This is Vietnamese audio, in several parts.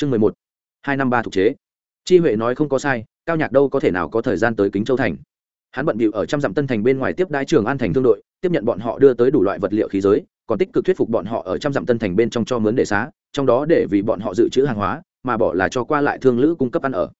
chương mười một. Hai năm ba thuộc chế. Chi huệ nói không có sai cao nhạc đâu có thể nào có thời gian tới kính châu thành. Hắn bận bịu ở trăm dặm tân thành bên ngoài tiếp đái trường an thành thương đội tiếp nhận bọn họ đưa tới đủ loại vật liệu khí giới còn tích cực thuyết phục bọn họ ở trăm dặm tân thành bên trong cho mướn để xá trong đó để vì bọn họ dự trữ hàng hóa mà bỏ là cho qua lại thương lữ cung cấp ăn ở.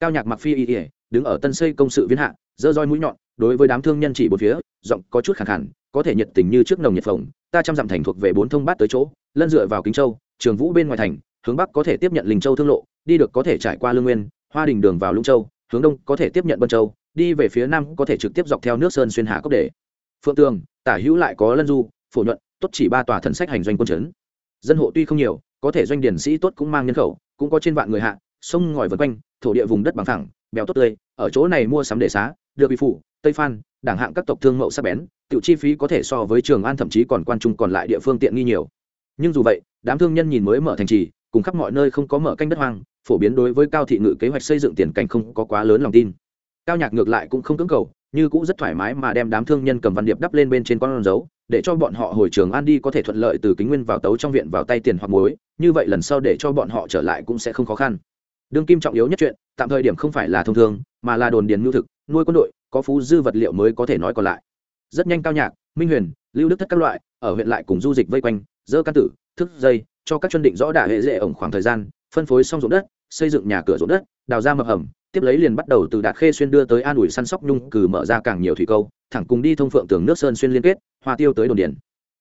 Cao nhạc mặc phi y ỉa đứng ở tân xây công sự viên hạ dơ roi mũi nhọn đối với đám thương nhân chỉ một phía giọng có chút khẳng hẳn, có thể nhiệt tình như trước nồng nhiệt phồng ta trăm dặm thành thuộc về bốn thông bát tới chỗ lân dựa vào kính châu trường vũ bên ngoài thành hướng bắc có thể tiếp nhận linh châu thương lộ, đi được có thể trải qua lương nguyên, hoa đình đường vào lũng châu, hướng đông có thể tiếp nhận bân châu, đi về phía nam có thể trực tiếp dọc theo nước sơn xuyên hà cốc để. Phượng tường, tả hữu lại có lân du, phổ nhuận, tốt chỉ ba tòa thần sách hành doanh quân trấn dân hộ tuy không nhiều, có thể doanh điển sĩ tốt cũng mang nhân khẩu, cũng có trên vạn người hạ, sông ngòi vân quanh, thổ địa vùng đất bằng thẳng bèo tốt tươi, ở chỗ này mua sắm để xá, được bị phủ, tây phan, đảng hạng các tộc thương mậu sắc bén, tiểu chi phí có thể so với trường an thậm chí còn quan trung còn lại địa phương tiện nghi nhiều. Nhưng dù vậy, đám thương nhân nhìn mới mở thành trì cùng khắp mọi nơi không có mở canh đất hoang, phổ biến đối với cao thị ngự kế hoạch xây dựng tiền cảnh không có quá lớn lòng tin. Cao nhạc ngược lại cũng không cưỡng cầu, như cũng rất thoải mái mà đem đám thương nhân cầm văn điệp đắp lên bên trên con dấu, để cho bọn họ hồi trường an đi có thể thuận lợi từ kính nguyên vào tấu trong viện vào tay tiền hoặc muối, như vậy lần sau để cho bọn họ trở lại cũng sẽ không khó khăn. Đương kim trọng yếu nhất chuyện, tạm thời điểm không phải là thông thường mà là đồn điền nhu thực, nuôi quân đội, có phú dư vật liệu mới có thể nói còn lại. Rất nhanh cao nhạc, minh huyền, lưu đức thất các loại, ở huyện lại cùng du dịch vây quanh, dơ căn tử, thức dây cho các chân định rõ đả hệ dễ ổng khoảng thời gian, phân phối xong ruộng đất, xây dựng nhà cửa ruộng đất, đào ra mập hầm, tiếp lấy liền bắt đầu từ đạt khê xuyên đưa tới an ủi săn sóc nhung, cử mở ra càng nhiều thủy câu, thẳng cùng đi thông phượng tường nước sơn xuyên liên kết, hoa tiêu tới đồn điền.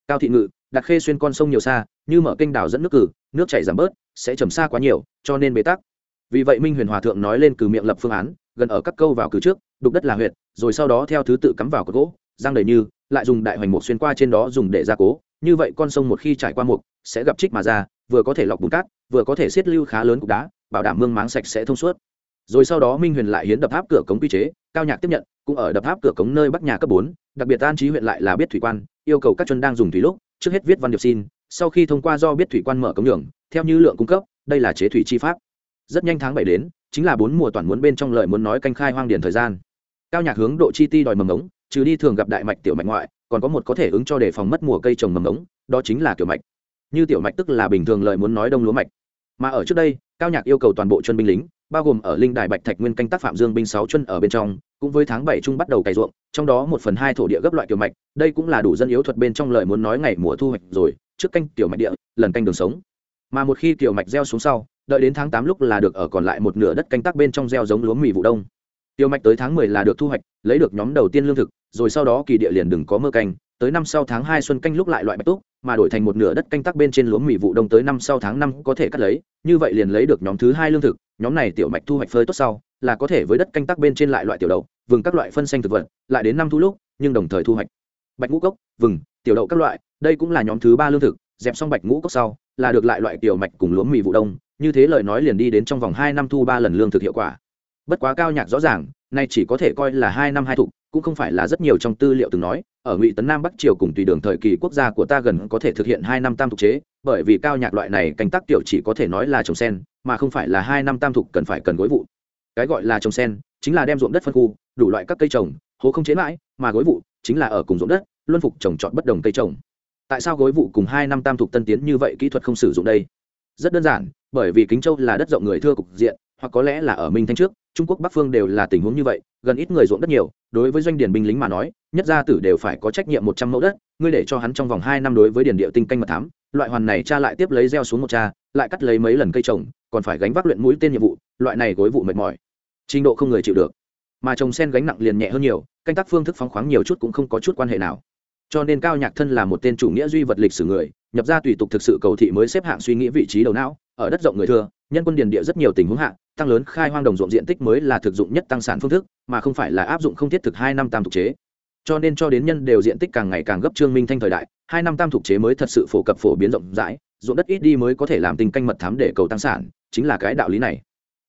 Cao thị ngự, đạt khê xuyên con sông nhiều xa, như mở kênh đào dẫn nước cử, nước chảy giảm bớt, sẽ trầm xa quá nhiều, cho nên bế tắc. Vì vậy minh huyền hòa thượng nói lên cử miệng lập phương án, gần ở các câu vào cử trước, đục đất là huyệt, rồi sau đó theo thứ tự cắm vào cột gỗ giang đầy như, lại dùng đại hoành mục xuyên qua trên đó dùng để gia cố như vậy con sông một khi trải qua mục, sẽ gặp trích mà ra, vừa có thể lọc bùn cát, vừa có thể xiết lưu khá lớn cục đá, bảo đảm mương máng sạch sẽ thông suốt. Rồi sau đó minh huyền lại hiến đập tháp cửa cống quy chế, cao nhạc tiếp nhận, cũng ở đập tháp cửa cống nơi bắc nhà cấp bốn, đặc biệt an trí huyện lại là biết thủy quan, yêu cầu các chân đang dùng thủy lúc, trước hết viết văn điệp xin, sau khi thông qua do biết thủy quan mở cống đường theo như lượng cung cấp, đây là chế thủy chi pháp. Rất nhanh tháng bảy đến, chính là bốn mùa toàn muốn bên trong lời muốn nói canh khai hoang điền thời gian. Cao nhạc hướng độ chi ti đòi mầm ống, trừ đi thường gặp đại mạch tiểu mạch ngoại còn có một có thể ứng cho đề phòng mất mùa cây trồng mầm ống, đó chính là tiểu mạch. Như tiểu mạch tức là bình thường lời muốn nói đông lúa mạch. Mà ở trước đây, cao nhạc yêu cầu toàn bộ chân binh lính, bao gồm ở linh đài bạch thạch nguyên canh tác phạm dương binh sáu chân ở bên trong, cũng với tháng bảy trung bắt đầu cày ruộng, trong đó một phần hai thổ địa gấp loại tiểu mạch, đây cũng là đủ dân yếu thuật bên trong lời muốn nói ngày mùa thu hoạch rồi, trước canh tiểu mạch địa, lần canh đường sống. Mà một khi tiểu mạch gieo xuống sau, đợi đến tháng tám lúc là được ở còn lại một nửa đất canh tác bên trong gieo giống lúa mì vụ đông. Tiểu mạch tới tháng mười là được thu hoạch, lấy được nhóm đầu tiên lương thực rồi sau đó kỳ địa liền đừng có mưa canh, tới năm sau tháng hai xuân canh lúc lại loại bạch túc, mà đổi thành một nửa đất canh tác bên trên lúa mì vụ đông tới năm sau tháng năm có thể cắt lấy, như vậy liền lấy được nhóm thứ hai lương thực, nhóm này tiểu mạch thu hoạch phơi tốt sau, là có thể với đất canh tác bên trên lại loại tiểu đậu, vừng các loại phân xanh thực vật, lại đến năm thu lúc, nhưng đồng thời thu hoạch. Bạch ngũ cốc, vừng, tiểu đậu các loại, đây cũng là nhóm thứ ba lương thực, dẹp xong bạch ngũ cốc sau, là được lại loại tiểu mạch cùng lúa mì vụ đông, như thế lời nói liền đi đến trong vòng hai năm thu ba lần lương thực hiệu quả. Bất quá cao nhạc rõ ràng, nay chỉ có thể coi là hai năm hai thục cũng không phải là rất nhiều trong tư liệu từng nói, ở ngụy tấn nam bắc triều cùng tùy đường thời kỳ quốc gia của ta gần có thể thực hiện hai năm tam thục chế, bởi vì cao nhạc loại này canh tác tiểu chỉ có thể nói là trồng sen, mà không phải là hai năm tam thục cần phải cần gối vụ. Cái gọi là trồng sen chính là đem ruộng đất phân khu, đủ loại các cây trồng, hố không chế mãi, mà gối vụ chính là ở cùng ruộng đất, luân phục trồng trọt bất đồng cây trồng. Tại sao gối vụ cùng hai năm tam thục tân tiến như vậy kỹ thuật không sử dụng đây? Rất đơn giản, bởi vì kính châu là đất rộng người thưa cục diện, hoặc có lẽ là ở minh thanh trước trung quốc, bắc phương đều là tình huống như vậy, gần ít người ruộng đất nhiều, đối với doanh điền binh lính mà nói, nhất gia tử đều phải có trách nhiệm một trăm mẫu đất, ngươi để cho hắn trong vòng hai năm đối với điền địa tinh canh mật thám, loại hoàn này cha lại tiếp lấy gieo xuống một cha, lại cắt lấy mấy lần cây trồng, còn phải gánh vác luyện mũi tên nhiệm vụ, loại này gối vụ mệt mỏi. Trình độ không người chịu được. Mà trồng sen gánh nặng liền nhẹ hơn nhiều, canh tác phương thức phóng khoáng nhiều chút cũng không có chút quan hệ nào. Cho nên cao nhạc thân là một tên chủ nghĩa duy vật lịch sử người, nhập ra tùy tục thực sự cầu thị mới xếp hạng suy nghĩ vị trí đầu não, ở đất rộng người thừa nhân quân điền địa rất nhiều tình huống hạ, tăng lớn khai hoang đồng ruộng diện tích mới là thực dụng nhất tăng sản phương thức, mà không phải là áp dụng không thiết thực hai năm tam thục chế. Cho nên cho đến nhân đều diện tích càng ngày càng gấp trương minh thanh thời đại, hai năm tam thục chế mới thật sự phổ cập phổ biến rộng rãi, ruộng đất ít đi mới có thể làm tinh canh mật thám để cầu tăng sản, chính là cái đạo lý này.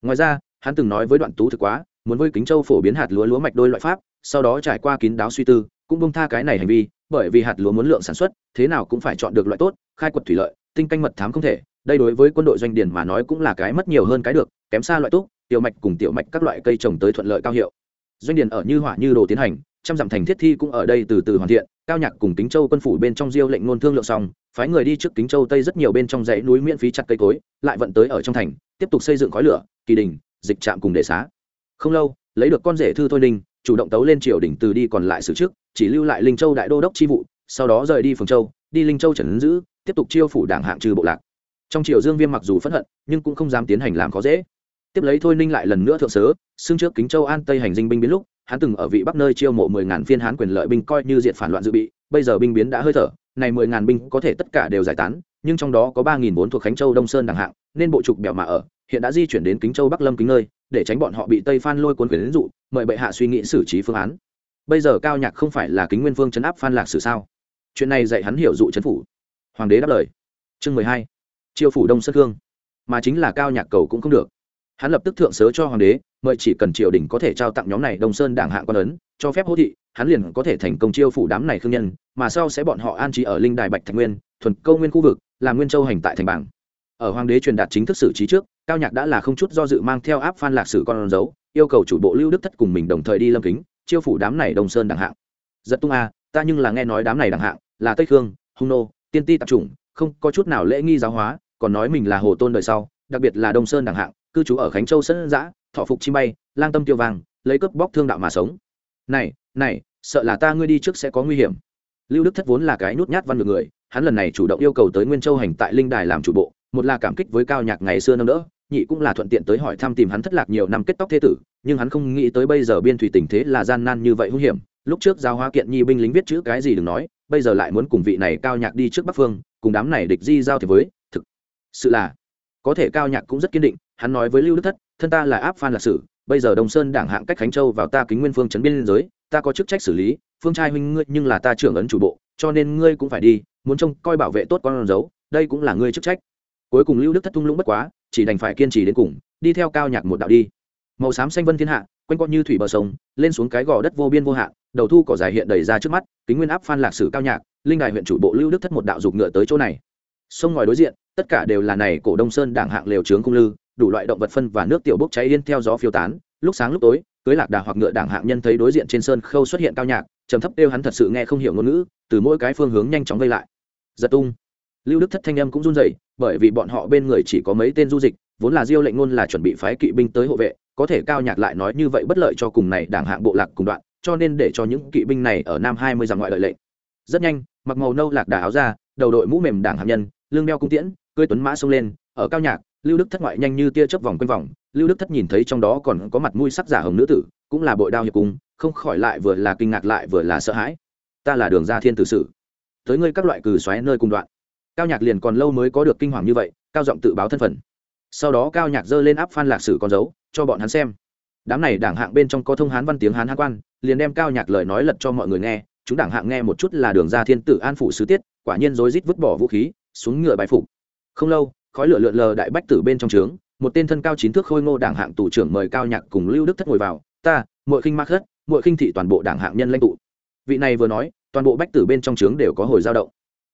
Ngoài ra, hắn từng nói với đoạn tú thực quá, muốn với kính châu phổ biến hạt lúa lúa mạch đôi loại pháp, sau đó trải qua kín đáo suy tư, cũng bông tha cái này hành vi, bởi vì hạt lúa muốn lượng sản xuất, thế nào cũng phải chọn được loại tốt, khai quật thủy lợi, tinh canh mật thám không thể đây đối với quân đội doanh điển mà nói cũng là cái mất nhiều hơn cái được, kém xa loại túc, tiểu mạch cùng tiểu mạch các loại cây trồng tới thuận lợi cao hiệu. Doanh điển ở như hỏa như đồ tiến hành, trăm dặm thành thiết thi cũng ở đây từ từ hoàn thiện, cao nhạc cùng kính châu quân phủ bên trong diêu lệnh ngôn thương lượng xong, phái người đi trước kính châu tây rất nhiều bên trong dãy núi miễn phí chặt cây cối, lại vận tới ở trong thành, tiếp tục xây dựng khói lửa, kỳ đình, dịch trạm cùng đề xá. Không lâu, lấy được con rể thư thôi ninh, chủ động tấu lên triều đình từ đi còn lại xử trước, chỉ lưu lại linh châu đại đô đốc chi vụ, sau đó rời đi phường châu, đi linh châu trần ứng giữ, tiếp tục chiêu phủ đảng hạng trừ bộ lạc trong triều dương viêm mặc dù phẫn hận, nhưng cũng không dám tiến hành làm khó dễ. Tiếp lấy thôi ninh lại lần nữa thượng sớ, xưng trước kính châu an tây hành dinh binh biến lúc, hắn từng ở vị bắc nơi chiêu mộ mười ngàn phiên hán quyền lợi binh coi như diện phản loạn dự bị, bây giờ binh biến đã hơi thở, này mười ngàn binh có thể tất cả đều giải tán, nhưng trong đó có ba nghìn vốn thuộc khánh châu đông sơn đẳng hạng, nên bộ trục bèo mà ở, hiện đã di chuyển đến kính châu bắc lâm kính nơi, để tránh bọn họ bị tây phan lôi cuốn quyền đến dụ, mời bệ hạ suy nghĩ xử trí phương án. Bây giờ cao nhạc không phải là kính nguyên vương chấn áp phan lạc sử sao? Chuyện này dạy hắn hiểu dụ chấn phủ. Hoàng đế đáp lời. Chương mười hai triều phủ đông sơn khương, mà chính là cao nhạc cầu cũng không được. Hắn lập tức thượng sớ cho hoàng đế, mời chỉ cần triều đình có thể trao tặng nhóm này đông sơn đảng hạng quan ấn, cho phép hô thị, hắn liền có thể thành công chiêu phủ đám này khương nhân, mà sau sẽ bọn họ an trí ở linh đài bạch thạch nguyên, thuần câu nguyên khu vực, làm nguyên châu hành tại thành bảng. Ở hoàng đế truyền đạt chính thức xử trí trước, cao nhạc đã là không chút do dự mang theo áp phan lạc sử con dấu, yêu cầu chủ bộ lưu đức thất cùng mình đồng thời đi lâm kính, chiêu phủ đám này đông sơn đẳng hạng. Giật tung a, ta nhưng là nghe nói đám này đẳng hạng là tây khương, hung nô, tiên ti tạp chủng, không có chút nào lễ nghi giáo hóa còn nói mình là hồ tôn đời sau, đặc biệt là đông sơn đẳng hạng, cư trú ở khánh châu sân giã, thọ phục chi bay, lang tâm tiêu vàng, lấy cướp bóc thương đạo mà sống. Này này, sợ là ta ngươi đi trước sẽ có nguy hiểm. Lưu đức thất vốn là cái nhút nhát văn ngược người, hắn lần này chủ động yêu cầu tới nguyên châu hành tại linh đài làm chủ bộ, một là cảm kích với cao nhạc ngày xưa nâng đỡ, nhị cũng là thuận tiện tới hỏi thăm tìm hắn thất lạc nhiều năm kết tóc thế tử, nhưng hắn không nghĩ tới bây giờ biên thủy tình thế là gian nan như vậy hung hiểm. Lúc trước giao hóa kiện nhi binh lính viết chữ cái gì đừng nói, bây giờ lại muốn cùng vị này cao nhạc đi trước bắc phương, cùng đám này địch di giao thì với sự là, có thể cao nhạc cũng rất kiên định, hắn nói với lưu đức thất, thân ta là áp phan lạc sử, bây giờ đồng sơn đảng hạng cách khánh châu vào ta kính nguyên phương trấn biên giới, ta có chức trách xử lý, phương trai huynh ngươi nhưng là ta trưởng ấn chủ bộ, cho nên ngươi cũng phải đi, muốn trông coi bảo vệ tốt con dấu, đây cũng là ngươi chức trách. Cuối cùng lưu đức thất thung lũng bất quá, chỉ đành phải kiên trì đến cùng, đi theo cao nhạc một đạo đi. Màu xám xanh vân thiên hạ, quanh quanh như thủy bờ sông, lên xuống cái gò đất vô biên vô hạn, đầu thu cỏ dài hiện đầy ra trước mắt, kính nguyên áp phan lạc sử cao nhạc, linh đài huyện chủ bộ lưu đức thất một đạo dục ngựa tới chỗ này. Sông ngòi đối diện tất cả đều là này cổ đông sơn đảng hạng lều trướng cung lư, đủ loại động vật phân và nước tiểu bốc cháy điên theo gió phiêu tán. Lúc sáng lúc tối, cưới lạc đà hoặc ngựa đảng hạng nhân thấy đối diện trên sơn khâu xuất hiện cao nhạc, trầm thấp kêu hắn thật sự nghe không hiểu ngôn ngữ, từ mỗi cái phương hướng nhanh chóng vây lại. Giật tung. Lưu đức thất thanh âm cũng run rẩy, bởi vì bọn họ bên người chỉ có mấy tên du dịch, vốn là diêu lệnh ngôn là chuẩn bị phái kỵ binh tới hộ vệ, có thể cao nhạc lại nói như vậy bất lợi cho cùng này đảng hạng bộ lạc cùng đoạn, cho nên để cho những kỵ binh này ở nam hai mươi dặm ngoại lợi lệnh. Rất nhanh, mặc màu nâu lạc đà áo ra, đầu đội mũ mềm đảng hạng nhân lương đeo cung tiễn cưỡi tuấn mã xông lên, ở cao nhạc, lưu đức thất ngoại nhanh như tia chớp vòng quanh vòng, lưu đức thất nhìn thấy trong đó còn có mặt mũi sắc giả hồng nữ tử, cũng là bội đao hiệp cung, không khỏi lại vừa là kinh ngạc lại vừa là sợ hãi. Ta là đường gia thiên tử sử tới ngươi các loại cừ xoáy nơi cùng đoạn. Cao nhạc liền còn lâu mới có được kinh hoàng như vậy, cao giọng tự báo thân phận. Sau đó cao nhạc dơ lên áp phan lạc sử con dấu, cho bọn hắn xem. Đám này đảng hạng bên trong có thông hán văn tiếng hán hán quan, liền đem cao nhạc lời nói lật cho mọi người nghe, chúng đảng hạng nghe một chút là đường gia thiên tử an phủ sứ tiết, quả nhiên rối rít vứt bỏ vũ khí, xuống ngựa bài phục không lâu, khói lửa lượn lờ đại bách tử bên trong trướng, một tên thân cao chín thước khôi ngô đảng hạng tù trưởng mời cao nhạc cùng lưu đức thất ngồi vào, ta mỗi khinh mắc khất mỗi khinh thị toàn bộ đảng hạng nhân lãnh tụ. Vị này vừa nói, toàn bộ bách tử bên trong trướng đều có hồi dao động.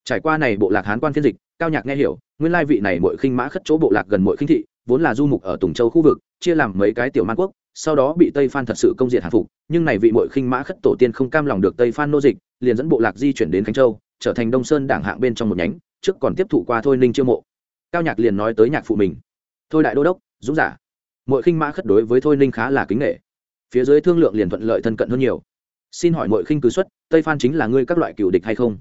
Trải qua này bộ lạc hán quan phiên dịch, cao nhạc nghe hiểu, nguyên lai vị này mỗi khinh mã khất chỗ bộ lạc gần mỗi khinh thị, vốn là du mục ở tùng châu khu vực, chia làm mấy cái tiểu man quốc, sau đó bị tây phan thật sự công diện hạ phục, nhưng này vị mỗi khinh mã khất tổ tiên không cam lòng được tây phan nô dịch, liền dẫn bộ lạc di chuyển đến khánh châu, trở thành đông sơn đảng hạng bên trong một nhánh, trước còn tiếp thụ qua thôi ninh chiêu mộ cao nhạc liền nói tới nhạc phụ mình. Thôi đại đô đốc, dũng giả. Mỗi khinh mã khất đối với thôi ninh khá là kính nghệ. Phía dưới thương lượng liền thuận lợi thân cận hơn nhiều. Xin hỏi mỗi khinh cứ xuất, tây phan chính là ngươi các loại cựu địch hay không?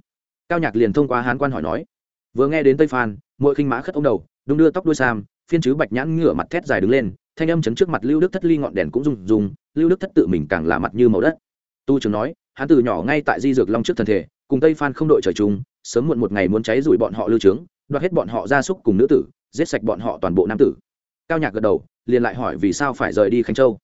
Cao nhạc liền thông qua hán quan hỏi nói. Vừa nghe đến tây phan mỗi khinh mã khất ông đầu, đung đưa tóc đuôi sam, phiên chứ bạch nhãn ngửa mặt thét dài đứng lên, thanh âm chấn trước mặt lưu đức thất ly ngọn đèn cũng rung rung, lưu đức thất tự mình càng là mặt như màu đất. Tu trường nói hắn từ nhỏ ngay tại di dược long trước thần thể, cùng tây phan không đội trời chung, sớm muộn một ngày muốn cháy rủi bọn họ lưu trướng đoạt hết bọn họ gia súc cùng nữ tử, giết sạch bọn họ toàn bộ nam tử. Cao nhạc gật đầu, liền lại hỏi vì sao phải rời đi khánh châu.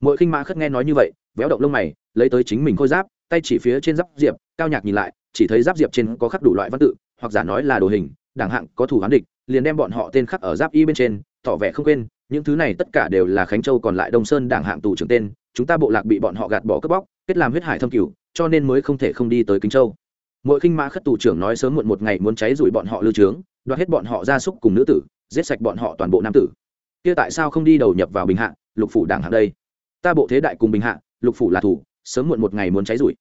Mỗi khinh mã khất nghe nói như vậy, véo động lông mày, lấy tới chính mình khôi giáp, tay chỉ phía trên giáp diệp, cao nhạc nhìn lại, chỉ thấy giáp diệp trên có khắc đủ loại văn tự, hoặc giả nói là đồ hình, đảng hạng có thủ án địch, liền đem bọn họ tên khắc ở giáp y bên trên, tỏ vẻ không quên, những thứ này tất cả đều là khánh châu còn lại đông sơn đảng hạng tù trưởng tên, chúng ta bộ lạc bị bọn họ gạt bỏ cướp bóc, kết làm huyết hải thâm cửu, cho nên mới không thể không đi tới kính châu. Mỗi khinh mã khất tù trưởng nói sớm muộn một ngày muốn cháy rủi bọn họ lưu trướng đoạt hết bọn họ gia súc cùng nữ tử, giết sạch bọn họ toàn bộ nam tử. Kia tại sao không đi đầu nhập vào bình hạ, lục phủ đảng hạng đây? Ta bộ thế đại cùng bình hạ, lục phủ là thủ, sớm muộn một ngày muốn cháy rủi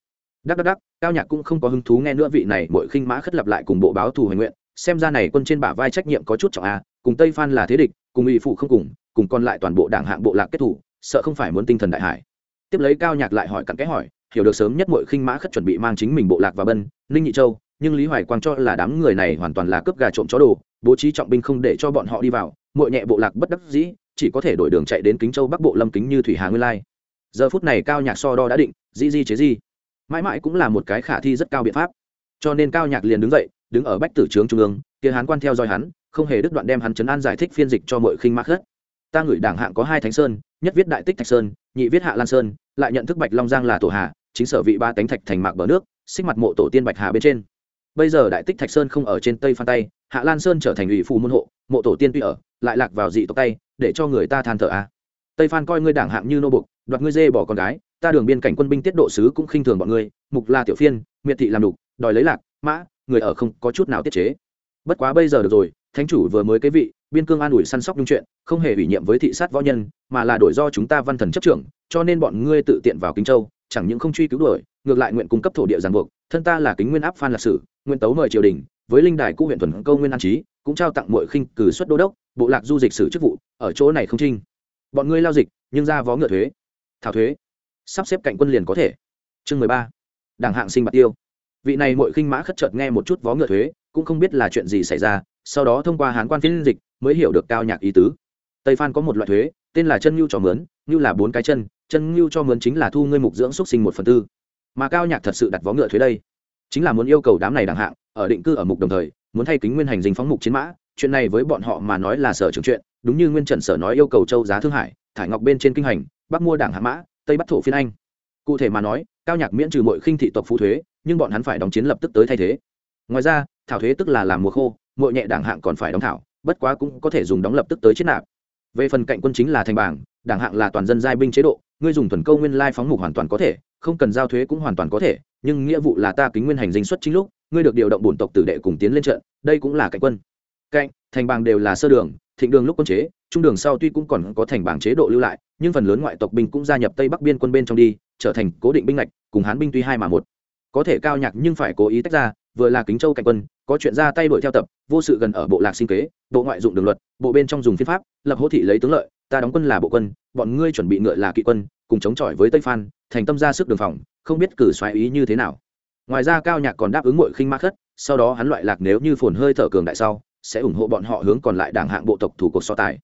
đắc đắc đắc, cao nhạc cũng không có hứng thú nghe nữa vị này mỗi khinh mã khất lập lại cùng bộ báo thù hoành nguyện, xem ra này quân trên bả vai trách nhiệm có chút trọng a, cùng tây phan là thế địch, cùng ủy phụ không cùng cùng còn lại toàn bộ đảng hạng bộ lạc kết thủ, sợ không phải muốn tinh thần đại hải. Tiếp lấy cao nhạc lại hỏi cặn cái hỏi, hiểu được sớm nhất muội khinh mã khất chuẩn bị mang chính mình bộ lạc và bân, ninh nhị châu nhưng lý hoài quang cho là đám người này hoàn toàn là cướp gà trộm chó đồ, bố trí trọng binh không để cho bọn họ đi vào mội nhẹ bộ lạc bất đắc dĩ, chỉ có thể đổi đường chạy đến kính châu bắc bộ lâm kính như thủy hà nguyên lai. Giờ phút này cao nhạc so đo đã định di di chế di. Mãi mãi cũng là một cái khả thi rất cao biện pháp. Cho nên cao nhạc liền đứng dậy, đứng ở bách tử trướng trung ương, kia hán quan theo dõi hắn, không hề đứt đoạn đem hắn chấn an giải thích phiên dịch cho mọi khinh mắc khất ta ngửi đảng hạng có hai thánh sơn, nhất viết đại tích thạch sơn, nhị viết hạ lan sơn, lại nhận thức bạch long giang là tổ hà chính sở vị ba tánh thạch thành mạc bờ nước, xích mặt mộ tổ tiên bạch hà bên trên bây giờ đại tích thạch sơn không ở trên tây phan tay, hạ lan sơn trở thành ủy phù môn hộ, mộ tổ tiên tuy ở, lại lạc vào dị tộc tay để cho người ta than thở a à. tây phan coi ngươi đảng hạng như nô bục đoạt ngươi dê bỏ con gái, ta đường biên cảnh quân binh tiết độ sứ cũng khinh thường bọn ngươi, mục là tiểu phiên, miệt thị làm đục, đòi lấy lạc, mã, người ở không có chút nào tiết chế bất quá bây giờ được rồi, thánh chủ vừa mới cái vị, biên cương an ủi săn sóc nhung chuyện, không hề ủy nhiệm với thị sát võ nhân, mà là đổi do chúng ta văn thần chấp trưởng, cho nên bọn ngươi tự tiện vào kinh châu, chẳng những không truy cứu đuổi ngược lại nguyện cung cấp thổ địa giàn buộc, thân ta là kính nguyên áp phan lạc sử nguyên tấu mời triều đình, với linh đài cũ huyện thuần câu nguyên an trí, cũng trao tặng mọi khinh cử xuất đô đốc, bộ lạc du dịch sử chức vụ, ở chỗ này không trinh. Bọn ngươi lao dịch, nhưng ra vó ngựa thuế. Thảo thuế. Sắp xếp cạnh quân liền có thể. Chương mười ba. Đảng hạng sinh bạc tiêu. Vị này mọi khinh mã khất chợt nghe một chút vó ngựa thuế, cũng không biết là chuyện gì xảy ra, sau đó thông qua hán quan phiên dịch, mới hiểu được cao nhạc ý tứ. Tây phan có một loại thuế, tên là chân ngưu cho mướn, ngưu là bốn cái chân chân ngưu cho mướn chính là thu ngươi mục dưỡng xúc sinh một phần tư mà cao nhạc thật sự đặt vó ngựa thuế đây. Chính là muốn yêu cầu đám này đẳng hạng, ở định cư ở mục đồng thời, muốn thay kính nguyên hành dinh phóng mục chiến mã. Chuyện này với bọn họ mà nói là sở trường chuyện, đúng như nguyên trần sở nói yêu cầu châu giá thương hải, thải ngọc bên trên kinh hành, bắc mua đảng hạ mã, tây bắt thổ phiên anh. Cụ thể mà nói, cao nhạc miễn trừ mọi khinh thị tộc phú thuế, nhưng bọn hắn phải đóng chiến lập tức tới thay thế. Ngoài ra, thảo thuế tức là làm mùa khô, mọi nhẹ đảng hạng còn phải đóng thảo, bất quá cũng có thể dùng đóng lập tức tới chết nạp. Về phần cạnh quân chính là thành bảng, đảng hạng là toàn dân giai binh chế độ, ngươi dùng thuần câu nguyên lai phóng mục hoàn toàn có thể không cần giao thuế cũng hoàn toàn có thể, nhưng nghĩa vụ là ta kính nguyên hành dinh xuất chính lúc, ngươi được điều động bổn tộc tử đệ cùng tiến lên trận, đây cũng là cạnh quân. Cạnh, thành bàng đều là sơ đường, thịnh đường lúc quân chế, trung đường sau tuy cũng còn có thành bảng chế độ lưu lại, nhưng phần lớn ngoại tộc binh cũng gia nhập tây bắc biên quân bên trong đi, trở thành cố định binh lệch cùng hán binh tuy hai mà một. Có thể cao nhạc nhưng phải cố ý tách ra, vừa là kính châu cạnh quân, có chuyện ra tay đuổi theo tập, vô sự gần ở bộ lạc sinh kế, bộ ngoại dụng đường luật, bộ bên trong dùng phiên pháp, lập hỗ thị lấy tướng lợi ta đóng quân là bộ quân, bọn ngươi chuẩn bị ngựa là kỵ quân, cùng chống chọi với tây phan, thành tâm ra sức đường phòng, không biết cử xoáy ý như thế nào. Ngoài ra cao nhạc còn đáp ứng mội khinh ma khất, sau đó hắn loại lạc nếu như phồn hơi thở cường đại sau, sẽ ủng hộ bọn họ hướng còn lại đảng hạng bộ tộc thủ cuộc so tài.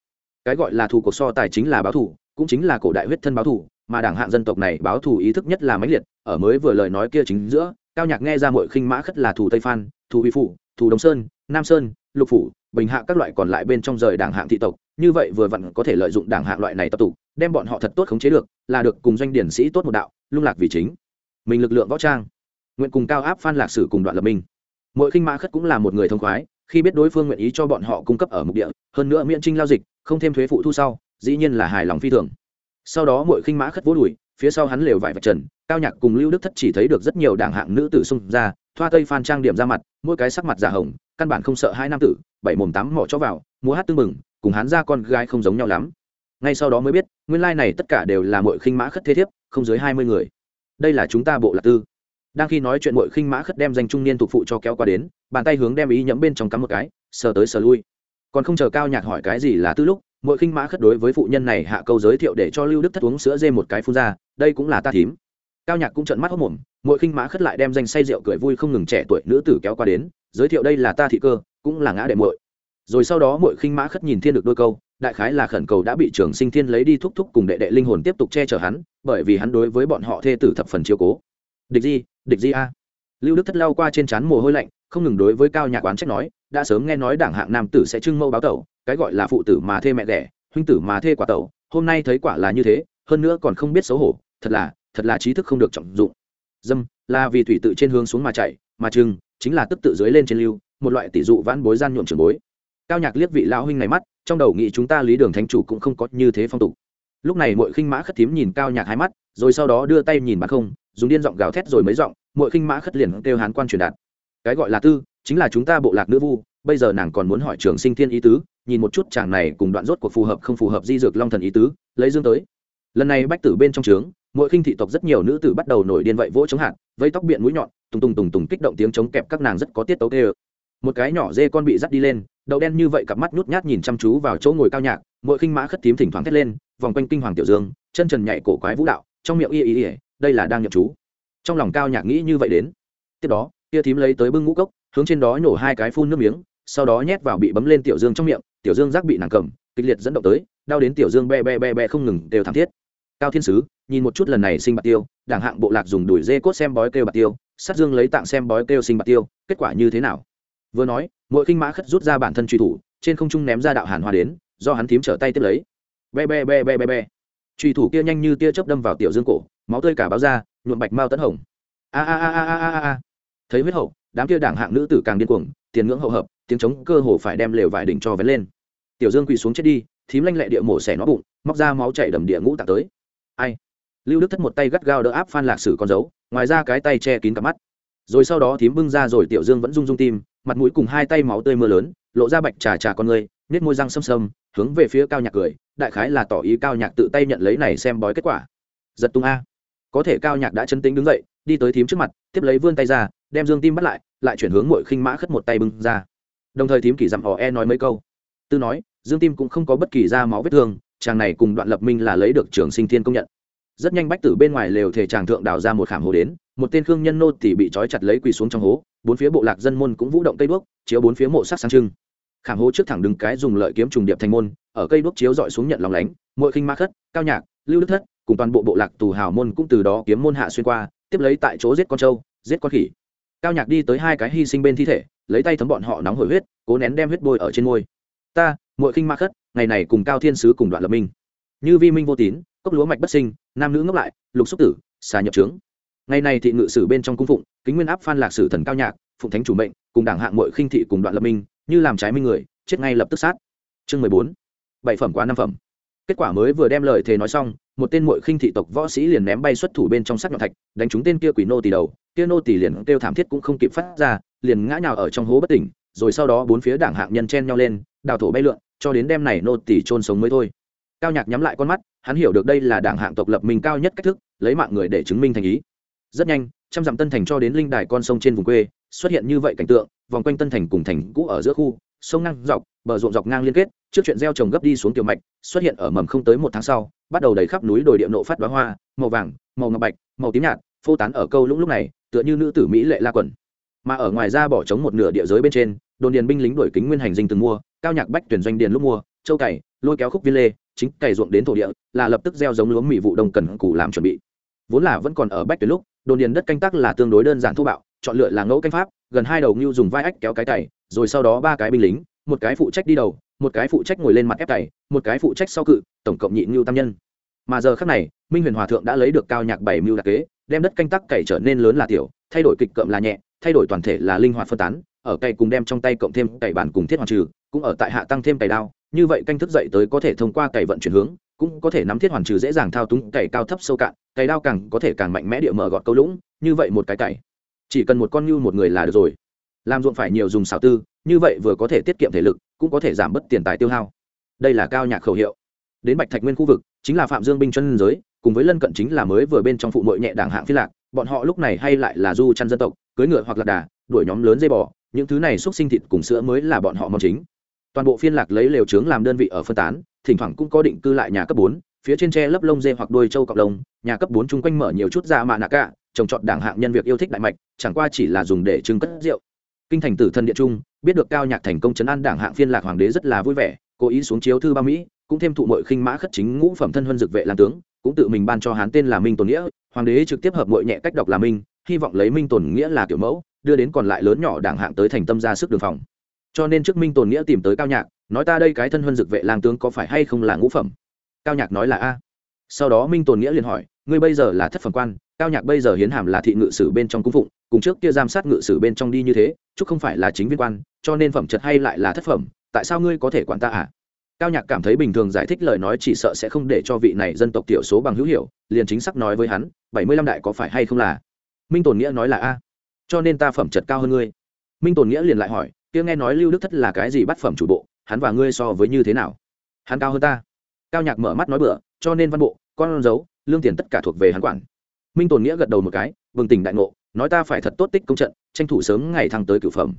Cái gọi là thủ cuộc so tài chính là báo thủ cũng chính là cổ đại huyết thân báo thủ mà đảng hạng dân tộc này báo thủ ý thức nhất là mãnh liệt, ở mới vừa lời nói kia chính giữa, cao nhạc nghe ra mội khinh mã khất là thủ tây phan, thủ huy phủ, thủ đông sơn, nam sơn lục phủ, bình hạ các loại còn lại bên trong rời đảng hạng thị tộc, như vậy vừa vặn có thể lợi dụng đảng hạng loại này tập tụ, đem bọn họ thật tốt khống chế được, là được cùng doanh điển sĩ tốt một đạo, lung lạc vì chính. Mình lực lượng võ trang, nguyện cùng cao áp phan lạc sử cùng đoạn lập minh. Mỗi khinh mã khất cũng là một người thông khoái, khi biết đối phương nguyện ý cho bọn họ cung cấp ở mục địa, hơn nữa miễn trinh lao dịch, không thêm thuế phụ thu sau, dĩ nhiên là hài lòng phi thường. Sau đó mỗi khinh mã khất vỗ đùi, phía sau hắn lều vải vạch trần, cao nhạc cùng lưu đức thất chỉ thấy được rất nhiều đảng hạng nữ tử xung ra thoa tây phan trang điểm ra mặt, mỗi cái sắc mặt giả hồng, căn bản không sợ hai nam tử, bảy mồm tám mỏ cho vào, múa hát tưng mừng cùng hắn ra con gái không giống nhau lắm. Ngay sau đó mới biết, nguyên lai này tất cả đều là mội khinh mã khất thế thiếp, không dưới hai mươi người. Đây là chúng ta bộ lạc tư. Đang khi nói chuyện mội khinh mã khất đem danh trung niên thuộc phụ cho kéo qua đến, bàn tay hướng đem ý nhẫm bên trong cắm một cái, sờ tới sờ lui. Còn không chờ cao nhạc hỏi cái gì là tư lúc mội khinh mã khất đối với phụ nhân này hạ câu giới thiệu để cho lưu đức thất uống sữa dê một cái phun ra, đây cũng là ta thím cao nhạc cũng trợn mắt hốc mồm, mỗi khinh mã khất lại đem danh say rượu cười vui không ngừng trẻ tuổi nữ tử kéo qua đến, giới thiệu đây là ta thị cơ, cũng là ngã đệ muội. Rồi sau đó mỗi khinh mã khất nhìn thiên được đôi câu, đại khái là khẩn cầu đã bị trường sinh thiên lấy đi thúc thúc cùng đệ đệ linh hồn tiếp tục che chở hắn, bởi vì hắn đối với bọn họ thê tử thập phần chiếu cố. Địch di địch di a. Lưu đức thất lao qua trên trán mồ hôi lạnh, không ngừng đối với cao nhạc oán trách nói, đã sớm nghe nói đảng hạng nam tử sẽ trưng mâu báo tẩu, cái gọi là phụ tử mà thê mẹ đẻ, huynh tử mà thê quả tẩu, hôm nay thấy quả là như thế, hơn nữa còn không biết xấu hổ, thật là thật là trí thức không được trọng dụng. Dâm, là vì thủy tự trên hướng xuống mà chạy, mà chừng chính là tức tự dưới lên trên lưu, một loại tỷ dụ vãn bối gian nhuộm trường bối. Cao nhạc liếc vị lão huynh này mắt, trong đầu nghĩ chúng ta lý đường thánh chủ cũng không có như thế phong tục. Lúc này mỗi khinh mã khất thím nhìn cao nhạc hai mắt, rồi sau đó đưa tay nhìn bắn không, dùng điên giọng gào thét rồi mới giọng mỗi khinh mã khất liền kêu hán quan truyền đạt. Cái gọi là tư, chính là chúng ta bộ lạc nữ vu, bây giờ nàng còn muốn hỏi trường sinh thiên ý tứ, nhìn một chút chàng này cùng đoạn rốt cuộc phù hợp không phù hợp di dược long thần ý tứ, lấy dương tới. Lần này bách tử bên trong trướng mỗi khinh thị tộc rất nhiều nữ tử bắt đầu nổi điên vậy vỗ chống hạt vây tóc biện mũi nhọn, tùng tùng tùng tùng kích động tiếng chống kẹp các nàng rất có tiết tấu kê một cái nhỏ dê con bị dắt đi lên, đậu đen như vậy cặp mắt nhút nhát nhìn chăm chú vào chỗ ngồi cao nhạc, mỗi khinh mã khất tím thỉnh thoảng thét lên, vòng quanh kinh hoàng tiểu dương, chân trần nhảy cổ quái vũ đạo, trong miệng y y y, đây là đang nhậm chú. Trong lòng cao nhạc nghĩ như vậy đến. Tiếp đó kia thím lấy tới bưng ngũ cốc, hướng trên đó nhổ hai cái phun nước miếng, sau đó nhét vào bị bấm lên tiểu dương trong miệng, tiểu dương giác bị nàng cầm, kịch liệt dẫn động tới, đau đến tiểu dương be be be be không ngừng đều thảm thiết cao thiên sứ, nhìn một chút lần này sinh bạc tiêu, đảng hạng bộ lạc dùng đuổi dê cốt xem bói kêu bạc tiêu, sát dương lấy tạng xem bói kêu sinh bạc tiêu, kết quả như thế nào? Vừa nói, mỗi Kinh mã khất rút ra bản thân truy thủ, trên không trung ném ra đạo hàn hoa đến, do hắn thím trở tay tiếp lấy. Be be be be be be. Truy thủ kia nhanh như tia chớp đâm vào tiểu dương cổ, máu tươi cả báo ra, nhuộm bạch mao tấn hồng. A a a a a a a thấy huyết hậu, đám kia đảng hạng nữ tử càng điên cuồng, tiền ngưỡng hậu hợp, tiếng trống cơ hồ phải đem lều vải đỉnh cho vén lên. Tiểu dương quỳ xuống chết đi, thím lanh lẹ địa mổ xẻ nó bụng, móc ra máu chảy đầm địa ngũ tạc tới ai? Lưu đức thất một tay gắt gao đỡ áp phan lạc sử con dấu, ngoài ra cái tay che kín cả mắt. Rồi sau đó thím bưng ra rồi tiểu dương vẫn rung rung tim, mặt mũi cùng hai tay máu tươi mưa lớn, lộ ra bạch trà trà con người nết môi răng xâm xâm hướng về phía cao nhạc cười, đại khái là tỏ ý cao nhạc tự tay nhận lấy này xem bói kết quả. Giật tung a. Có thể cao nhạc đã chân tính đứng dậy, đi tới thím trước mặt, tiếp lấy vươn tay ra, đem dương tim bắt lại lại chuyển hướng mội khinh mã khất một tay bưng ra. Đồng thời thím kỷ dặm họ e nói mấy câu. Tư nói, dương tim cũng không có bất kỳ da máu vết thương chàng này cùng đoạn lập minh là lấy được trường sinh thiên công nhận. Rất nhanh bách tử bên ngoài lều thể chàng thượng đào ra một khảm hồ đến, một tên khương nhân nô thì bị trói chặt lấy quỳ xuống trong hố, bốn phía bộ lạc dân môn cũng vũ động cây đuốc, chiếu bốn phía mộ sắc sáng trưng. Khảm hố trước thẳng đứng cái dùng lợi kiếm trùng điệp thành môn, ở cây đuốc chiếu dọi xuống nhận lòng lánh mỗi khinh ma khất, cao nhạc, lưu đức thất, cùng toàn bộ bộ lạc tù hào môn cũng từ đó kiếm môn hạ xuyên qua, tiếp lấy tại chỗ giết con trâu, giết con khỉ. Cao nhạc đi tới hai cái hy sinh bên thi thể, lấy tay thấm bọn họ nóng hổi huyết, cố nén đem huyết bôi ở trên môi. Ta mỗi khinh ma khất ngày này cùng cao thiên sứ cùng đoạn lập minh. Như vi minh vô tín, cốc lúa mạch bất sinh, nam nữ ngốc lại, lục xúc tử, xà nhập trướng. Ngày này thị ngự sử bên trong cung phụng, kính nguyên áp phan lạc sử thần cao nhạc, phụng thánh chủ mệnh, cùng đảng hạng mội khinh thị cùng đoạn lập minh, như làm trái minh người, chết ngay lập tức sát. Chương mười bốn, bảy phẩm quá năm phẩm. Kết quả mới vừa đem lời thề nói xong, một tên mội khinh thị tộc võ sĩ liền ném bay xuất thủ bên trong sắc nhọn thạch, đánh trúng tên kia quỷ nô tỳ đầu. Kia nô tỳ liền kêu thảm thiết cũng không kịp phát ra, liền ngã nhào ở trong hố bất tỉnh, rồi sau đó bốn phía đảng hạng nhân chen nhau lên, đào thổ bay lượn cho đến đêm này nô tỷ trôn sống mới thôi. Cao nhạc nhắm lại con mắt, hắn hiểu được đây là đảng hạng tộc lập mình cao nhất cách thức, lấy mạng người để chứng minh thành ý. Rất nhanh, trăm dặm tân thành cho đến linh đài con sông trên vùng quê, xuất hiện như vậy cảnh tượng, vòng quanh tân thành cùng thành cũ ở giữa khu, sông ngang dọc, bờ ruộng dọc ngang liên kết, trước chuyện gieo trồng gấp đi xuống tiểu mạch, xuất hiện ở mầm không tới một tháng sau, bắt đầu đầy khắp núi đồi địa nộ phát đoá hoa, màu vàng, màu ngọc bạch, màu tím nhạt, phô tán ở câu lũng lúc này, tựa như nữ tử mỹ lệ la quần mà ở ngoài ra bỏ trống một nửa địa giới bên trên, đồn điền binh lính đuổi kính nguyên hành dinh từng mua, cao nhạc bách tuyển doanh điền lúc mua, châu cày, lôi kéo khúc viên lê, chính cày ruộng đến thổ địa, là lập tức gieo giống lúa mì vụ đông cần củ làm chuẩn bị. Vốn là vẫn còn ở bách tuyển lúc, đồn điền đất canh tác là tương đối đơn giản thô bạo, chọn lựa là ngẫu canh pháp, gần hai đầu ngưu dùng vai ách kéo cái cày, rồi sau đó ba cái binh lính, một cái phụ trách đi đầu, một cái phụ trách ngồi lên mặt ép cày, một cái phụ trách sau cự, tổng cộng nhị ngưu tam nhân. Mà giờ khác này, minh huyền hòa thượng đã lấy được cao nhạc bảy mưu đặc kế, đem đất canh tác cày trở nên lớn là tiểu, thay đổi kịch cậm là nhẹ thay đổi toàn thể là linh hoạt phân tán, ở cày cùng đem trong tay cộng thêm cày bản cùng thiết hoàn trừ, cũng ở tại hạ tăng thêm cày đao, như vậy canh thức dậy tới có thể thông qua cày vận chuyển hướng, cũng có thể nắm thiết hoàn trừ dễ dàng thao túng cày cao thấp sâu cạn, cày đao càng có thể càng mạnh mẽ địa mở gọt câu lũng, như vậy một cái cày. Chỉ cần một con như một người là được rồi. Làm ruộng phải nhiều dùng xào tư, như vậy vừa có thể tiết kiệm thể lực, cũng có thể giảm bớt tiền tài tiêu hao. Đây là cao nhạc khẩu hiệu. Đến bạch thạch nguyên khu vực, chính là phạm dương binh chân giới, cùng với lân cận chính là mới vừa bên trong phụ mội nhẹ đảng hạng phi lạc, bọn họ lúc này hay lại là du chăn dân tộc cưới ngựa hoặc lạc đà, đuổi nhóm lớn dây bò, những thứ này xúc sinh thịt cùng sữa mới là bọn họ mong chính. Toàn bộ phiên lạc lấy lều trướng làm đơn vị ở phân tán, thỉnh thoảng cũng có định cư lại nhà cấp bốn, phía trên tre lấp lông dê hoặc đôi trâu cọc lông, nhà cấp bốn chung quanh mở nhiều chút ra mạ nạ cả, trồng trọt đảng hạng nhân việc yêu thích đại mạch, chẳng qua chỉ là dùng để trưng cất rượu. Kinh thành tử thân địa trung, biết được cao nhạc thành công chấn an đảng hạng phiên lạc hoàng đế rất là vui vẻ, cố ý xuống chiếu thư ba mỹ, cũng thêm thụ mọi khinh mã khất chính ngũ phẩm thân huân dực vệ làm tướng, cũng tự mình ban cho hán tên là minh tồn nghĩa, hoàng đế trực tiếp hợp mọi nhẹ cách đọc là minh hy vọng lấy minh tồn nghĩa là kiểu mẫu, đưa đến còn lại lớn nhỏ đảng hạng tới thành tâm ra sức đường phòng. Cho nên trước minh tồn nghĩa tìm tới cao nhạc, nói ta đây cái thân huân dực vệ lang tướng có phải hay không là ngũ phẩm? Cao nhạc nói là a. Sau đó minh tồn nghĩa liền hỏi, ngươi bây giờ là thất phẩm quan, cao nhạc bây giờ hiến hàm là thị ngự sử bên trong cung phụng, cùng trước kia giám sát ngự sử bên trong đi như thế, chúc không phải là chính viên quan, cho nên phẩm chất hay lại là thất phẩm, tại sao ngươi có thể quản ta à? Cao nhạc cảm thấy bình thường giải thích lời nói chỉ sợ sẽ không để cho vị này dân tộc thiểu số bằng hữu hiểu liền chính xác nói với hắn, bảy mươi lăm đại có phải hay không là? Minh tồn nghĩa nói là a, cho nên ta phẩm chất cao hơn ngươi. Minh tồn nghĩa liền lại hỏi, kia nghe nói lưu đức thất là cái gì bắt phẩm chủ bộ, hắn và ngươi so với như thế nào? Hắn cao hơn ta. Cao nhạc mở mắt nói bựa cho nên văn bộ, con dấu, lương tiền tất cả thuộc về hắn quản. Minh tồn nghĩa gật đầu một cái vừng tỉnh đại ngộ, nói ta phải thật tốt tích công trận, tranh thủ sớm ngày thăng tới cửu phẩm.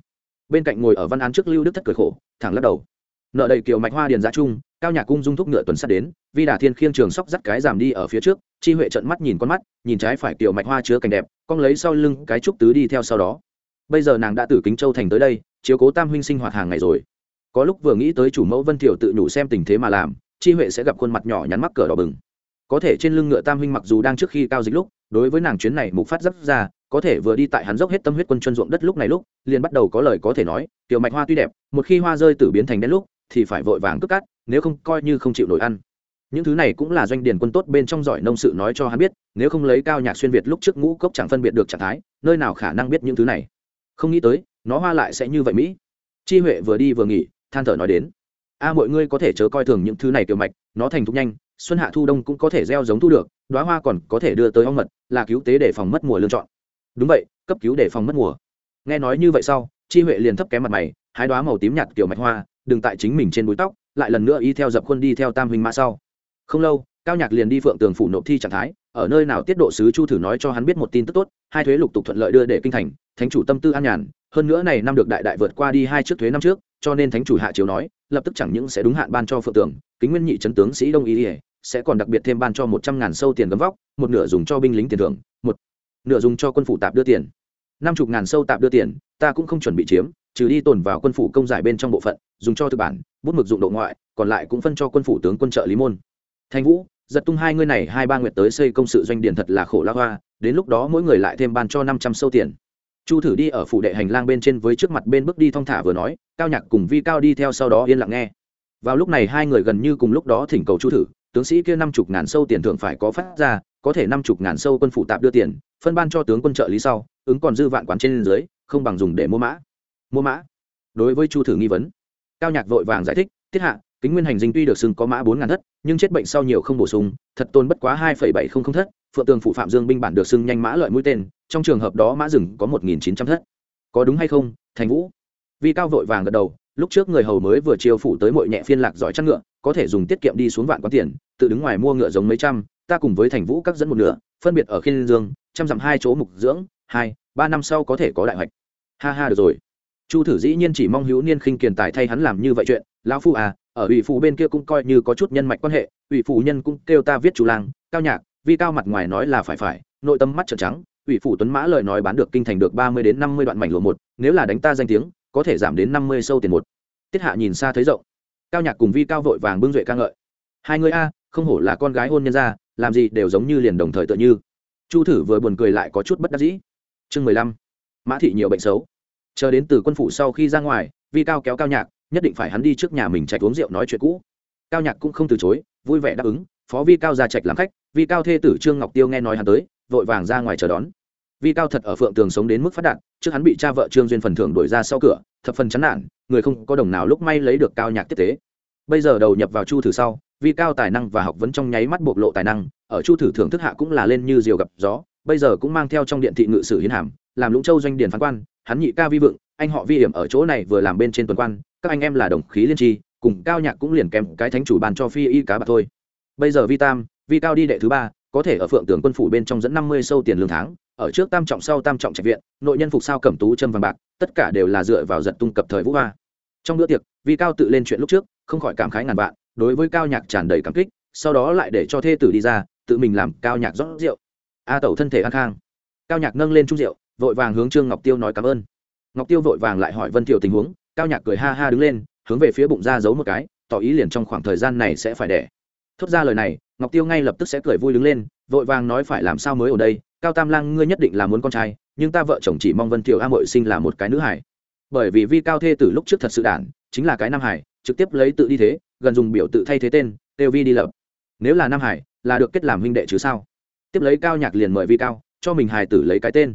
Bên cạnh ngồi ở văn án trước lưu đức thất cười khổ, thẳng lắc đầu. Nợ đầy kiều mạch hoa điền giá trung cao nhạc cung dung thúc ngựa tuần sắt đến, vi đà thiên khiêng trường sóc dắt cái giảm đi ở phía trước, chi huệ trận mắt nhìn con mắt, nhìn trái phải kiểu mạch hoa chứa cảnh đẹp, con lấy sau lưng cái trúc tứ đi theo sau đó. Bây giờ nàng đã từ kính châu thành tới đây, chiếu cố tam huynh sinh hoạt hàng ngày rồi. Có lúc vừa nghĩ tới chủ mẫu vân thiểu tự nhủ xem tình thế mà làm, chi huệ sẽ gặp khuôn mặt nhỏ nhắn mắc cờ đỏ bừng. Có thể trên lưng ngựa tam huynh mặc dù đang trước khi cao dịch lúc, đối với nàng chuyến này mục phát dấp ra, có thể vừa đi tại hắn dốc hết tâm huyết quân chân ruộng đất lúc này lúc, liền bắt đầu có lời có thể nói, tiểu mạch hoa tuy đẹp, một khi hoa rơi tử biến thành đen lúc thì phải vội vàng cướp cát, nếu không coi như không chịu nổi ăn. Những thứ này cũng là doanh điền quân tốt bên trong giỏi nông sự nói cho hắn biết nếu không lấy cao nhạc xuyên việt lúc trước ngũ cốc chẳng phân biệt được trạng thái nơi nào khả năng biết những thứ này. Không nghĩ tới nó hoa lại sẽ như vậy mỹ. Chi huệ vừa đi vừa nghỉ than thở nói đến. A mọi ngươi có thể chớ coi thường những thứ này tiểu mạch nó thành thục nhanh xuân hạ thu đông cũng có thể gieo giống thu được đoá hoa còn có thể đưa tới ong mật là cứu tế để phòng mất mùa lương chọn. Đúng vậy cấp cứu để phòng mất mùa. Nghe nói như vậy sau chi huệ liền thấp kém mặt mày hái đoá màu tím nhạt kiểu mạch hoa đừng tại chính mình trên búi tóc, lại lần nữa y theo dập khuôn đi theo tam huynh mã sau. Không lâu, cao nhạc liền đi phượng tường phủ nộp thi trạng thái, ở nơi nào tiết độ sứ chu thử nói cho hắn biết một tin tức tốt, hai thuế lục tục thuận lợi đưa để kinh thành, thánh chủ tâm tư an nhàn, hơn nữa này năm được đại đại vượt qua đi hai trước thuế năm trước, cho nên thánh chủ hạ chiếu nói, lập tức chẳng những sẽ đúng hạn ban cho phượng tường, kính nguyên nhị chấn tướng sĩ đông y sẽ còn đặc biệt thêm ban cho một trăm ngàn sâu tiền gấm vóc, một nửa dùng cho binh lính tiền thưởng, một nửa dùng cho quân phủ tạp đưa tiền. Năm chục ngàn sâu tạp đưa tiền, ta cũng không chuẩn bị chiếm trừ đi tồn vào quân phủ công giải bên trong bộ phận, dùng cho thực bản, bút mực dụng độ ngoại, còn lại cũng phân cho quân phủ tướng quân trợ lý môn. Thanh vũ, giật tung hai ngươi này hai ba nguyệt tới xây công sự doanh điển thật là khổ la hoa, đến lúc đó mỗi người lại thêm ban cho năm trăm sâu tiền. Chu thử đi ở phủ đệ hành lang bên trên với trước mặt bên bước đi thong thả vừa nói, cao nhạc cùng vi cao đi theo sau đó yên lặng nghe. Vào lúc này hai người gần như cùng lúc đó thỉnh cầu chu thử, tướng sĩ kia năm chục ngàn sâu tiền thưởng phải có phát ra, có thể năm chục ngàn sâu quân phụ tạp đưa tiền, phân ban cho tướng quân trợ lý sau, ứng còn dư vạn quán trên dưới, không bằng dùng để mua mã mua mã. Đối với chu thử nghi vấn, cao nhạc vội vàng giải thích, tiết hạ, kính nguyên hành dinh tuy được xưng có mã bốn ngàn thất, nhưng chết bệnh sau nhiều không bổ sung, thật tôn bất quá hai phẩy bảy không không thất, phượng tường phụ phạm dương binh bản được xưng nhanh mã lợi mũi tên, trong trường hợp đó mã rừng có một nghìn chín trăm thất. Có đúng hay không, thành vũ? Vì cao vội vàng gật đầu, lúc trước người hầu mới vừa chiêu phủ tới mội nhẹ phiên lạc giỏi chăn ngựa, có thể dùng tiết kiệm đi xuống vạn quán tiền, tự đứng ngoài mua ngựa giống mấy trăm, ta cùng với thành vũ các dẫn một nửa, phân biệt ở khiên dương, trăm dặm hai chỗ mục dưỡng, hai, ba năm sau có thể có đại hoạch. Ha ha, được rồi chu thử dĩ nhiên chỉ mong hữu niên khinh kiền tài thay hắn làm như vậy chuyện. Lão phu à ở ủy phụ bên kia cũng coi như có chút nhân mạch quan hệ, ủy phụ nhân cũng kêu ta viết chủ lang cao nhạc, vi cao mặt ngoài nói là phải phải, nội tâm mắt trợn trắng. Ủy phụ tuấn mã lời nói bán được kinh thành được ba mươi đến năm mươi đoạn mảnh lụa một, nếu là đánh ta danh tiếng, có thể giảm đến năm mươi sâu tiền một. Tiết hạ nhìn xa thấy rộng. Cao nhạc cùng vi cao vội vàng bưng duệ ca ngợi. Hai người a, không hổ là con gái hôn nhân ra, làm gì đều giống như liền đồng thời tựa như. Chu thử vừa buồn cười lại có chút bất đắc dĩ. Chương mười lăm. Mã thị nhiều bệnh xấu chờ đến từ quân phủ sau khi ra ngoài, vi cao kéo cao nhạc, nhất định phải hắn đi trước nhà mình chạy uống rượu nói chuyện cũ. Cao nhạc cũng không từ chối, vui vẻ đáp ứng, phó vi cao ra trạch làm khách, vi cao thê tử trương ngọc tiêu nghe nói hắn tới, vội vàng ra ngoài chờ đón. Vi cao thật ở phượng tường sống đến mức phát đạt, trước hắn bị cha vợ trương duyên phần thưởng đổi ra sau cửa, thập phần chán nản, người không có đồng nào lúc may lấy được cao nhạc tiếp tế. Bây giờ đầu nhập vào chu thử sau, vi cao tài năng và học vấn trong nháy mắt bộc lộ tài năng, ở chu thử thưởng thức hạ cũng là lên như diều gặp gió, bây giờ cũng mang theo trong điện thị ngự sử hiến hàm, làm lũng châu doanh điền phán quan hắn nhị ca vi vượng, anh họ vi hiểm ở chỗ này vừa làm bên trên tuần quan, các anh em là đồng khí liên tri, cùng cao nhạc cũng liền kèm cái thánh chủ bàn cho phi y cá bạc thôi. Bây giờ vi tam, vi cao đi đệ thứ ba, có thể ở phượng tường quân phủ bên trong dẫn năm mươi sâu tiền lương tháng, ở trước tam trọng sau tam trọng trạch viện, nội nhân phục sao cẩm tú châm vàng bạc, tất cả đều là dựa vào giật tung cập thời vũ hoa. Trong bữa tiệc, vi cao tự lên chuyện lúc trước, không khỏi cảm khái ngàn vạn, đối với cao nhạc tràn đầy cảm kích, sau đó lại để cho thê tử đi ra, tự mình làm cao nhạc rót rượu. A tẩu thân thể an khang. Cao nhạc nâng lên chung rượu vội vàng hướng trương ngọc tiêu nói cảm ơn. Ngọc tiêu vội vàng lại hỏi vân thiệu tình huống, cao nhạc cười ha ha đứng lên, hướng về phía bụng ra giấu một cái, tỏ ý liền trong khoảng thời gian này sẽ phải đẻ. Thốt ra lời này, ngọc tiêu ngay lập tức sẽ cười vui đứng lên, vội vàng nói phải làm sao mới ở đây, cao tam lang ngươi nhất định là muốn con trai, nhưng ta vợ chồng chỉ mong vân thiệu a mội sinh là một cái nữ hải bởi vì vi cao thê từ lúc trước thật sự đản, chính là cái nam hải trực tiếp lấy tự đi thế, gần dùng biểu tự thay thế tên, tiêu vi đi lập. Nếu là nam hải là được kết làm huynh đệ chứ sao? Tiếp lấy cao nhạc liền mời vi cao, cho mình hài tử lấy cái tên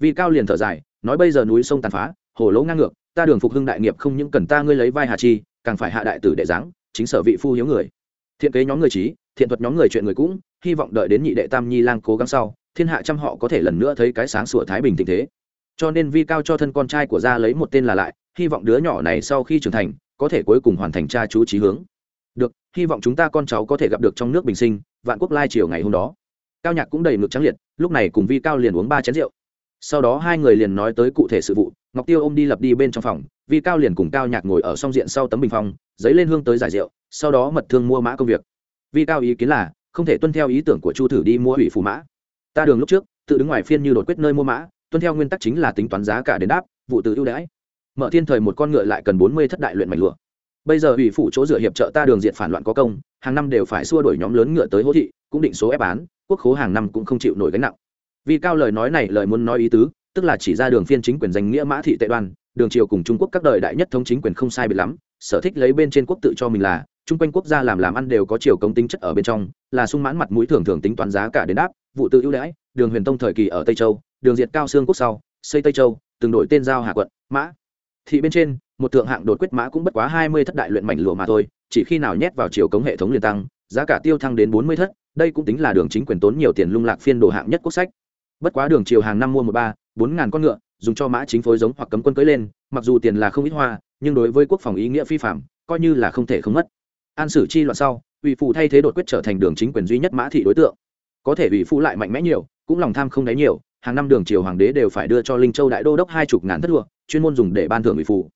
vi cao liền thở dài, nói bây giờ núi sông tàn phá, hồ lỗ ngang ngược, ta đường phục hưng đại nghiệp không những cần ta ngươi lấy vai hà chi, càng phải hạ đại tử đệ giáng, chính sở vị phu hiếu người. Thiện kế nhóm người trí, thiện thuật nhóm người chuyện người cũng, hy vọng đợi đến nhị đệ tam nhi lang cố gắng sau, thiên hạ trăm họ có thể lần nữa thấy cái sáng sủa thái bình tình thế. Cho nên vi cao cho thân con trai của gia lấy một tên là lại, hy vọng đứa nhỏ này sau khi trưởng thành, có thể cuối cùng hoàn thành cha chú trí hướng. Được, hy vọng chúng ta con cháu có thể gặp được trong nước bình sinh, vạn quốc lai triều ngày hôm đó. Cao nhạc cũng đầy ngực trắng liệt, lúc này cùng vi cao liền uống ba chén rượu sau đó hai người liền nói tới cụ thể sự vụ, ngọc tiêu ôm đi lập đi bên trong phòng, vi cao liền cùng cao nhạc ngồi ở song diện sau tấm bình phong giấy lên hương tới giải rượu, sau đó mật thương mua mã công việc. Vi cao ý kiến là, không thể tuân theo ý tưởng của chu thử đi mua ủy phù mã. Ta đường lúc trước, tự đứng ngoài phiên như đột quyết nơi mua mã, tuân theo nguyên tắc chính là tính toán giá cả đến đáp, vụ từ ưu đãi. Mở thiên thời một con ngựa lại cần bốn mươi thất đại luyện mạch lụa. Bây giờ ủy phủ chỗ dựa hiệp trợ ta đường diện phản loạn có công, hàng năm đều phải xua đuổi nhóm lớn ngựa tới hỗ thị, cũng định số ép án, quốc khố hàng năm cũng không chịu nổi gánh nặng vì cao lời nói này lời muốn nói ý tứ, tức là chỉ ra đường phiên chính quyền danh nghĩa mã thị tệ đoan, đường triều cùng trung quốc các đời đại nhất thống chính quyền không sai biệt lắm, sở thích lấy bên trên quốc tự cho mình là, chung quanh quốc gia làm làm ăn đều có chiều công tính chất ở bên trong, là sung mãn mặt mũi thường thường tính toán giá cả đến đáp, vụ tự ưu đãi, đường huyền tông thời kỳ ở tây châu, đường diệt cao xương quốc sau, xây tây châu, từng đổi tên giao hạ quận, mã thị bên trên, một thượng hạng đột quyết mã cũng bất quá hai mươi thất đại luyện mảnh lụa mà thôi, chỉ khi nào nhét vào chiều cống hệ thống liền tăng, giá cả tiêu thăng đến bốn mươi thất, đây cũng tính là đường chính quyền tốn nhiều tiền lung lạc phiên đồ hạng nhất quốc sách bất quá đường chiều hàng năm mua một ba, bốn ngàn con ngựa, dùng cho mã chính phối giống hoặc cấm quân cưới lên, mặc dù tiền là không ít hoa, nhưng đối với quốc phòng ý nghĩa phi phạm, coi như là không thể không mất. An sử chi loạn sau, ủy phụ thay thế đột quyết trở thành đường chính quyền duy nhất mã thị đối tượng. Có thể ủy phụ lại mạnh mẽ nhiều, cũng lòng tham không đáy nhiều, hàng năm đường triều hoàng đế đều phải đưa cho linh châu đại đô đốc hai chục ngàn thất lụa, chuyên môn dùng để ban thưởng ủy phụ.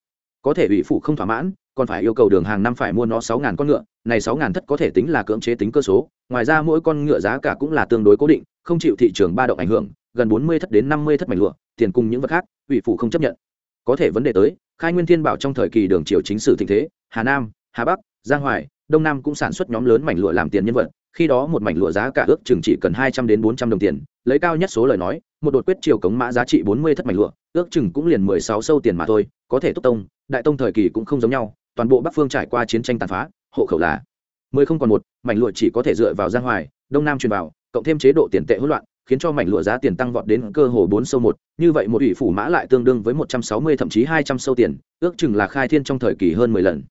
Có thể ủy phụ không thỏa mãn còn phải yêu cầu đường hàng năm phải mua nó sáu ngàn con ngựa, này sáu ngàn thất có thể tính là cưỡng chế tính cơ số, ngoài ra mỗi con ngựa giá cả cũng là tương đối cố định, không chịu thị trường ba động ảnh hưởng, gần bốn mươi thất đến năm mươi thất mảnh lụa, tiền cùng những vật khác, ủy phủ không chấp nhận. Có thể vấn đề tới, khai nguyên thiên bảo trong thời kỳ đường triều chính sử thịnh thế, hà nam, hà bắc, giang hoài, đông nam cũng sản xuất nhóm lớn mảnh lụa làm tiền nhân vật, khi đó một mảnh lụa giá cả ước chừng chỉ cần hai trăm đến bốn trăm đồng tiền, lấy cao nhất số lời nói, một đột quyết triều cống mã giá trị bốn mươi thất mảnh lụa, ước chừng cũng liền mười sáu sâu tiền mà thôi, có thể túc tông, đại tông thời kỳ cũng không giống nhau toàn bộ bắc phương trải qua chiến tranh tàn phá, hộ khẩu là mười không còn một, mảnh lụa chỉ có thể dựa vào giang hoài, đông nam truyền vào, cộng thêm chế độ tiền tệ hỗn loạn, khiến cho mảnh lụa giá tiền tăng vọt đến cơ hồ bốn sâu một, như vậy một ủy phủ mã lại tương đương với một trăm sáu mươi thậm chí hai trăm sâu tiền, ước chừng là khai thiên trong thời kỳ hơn mười lần.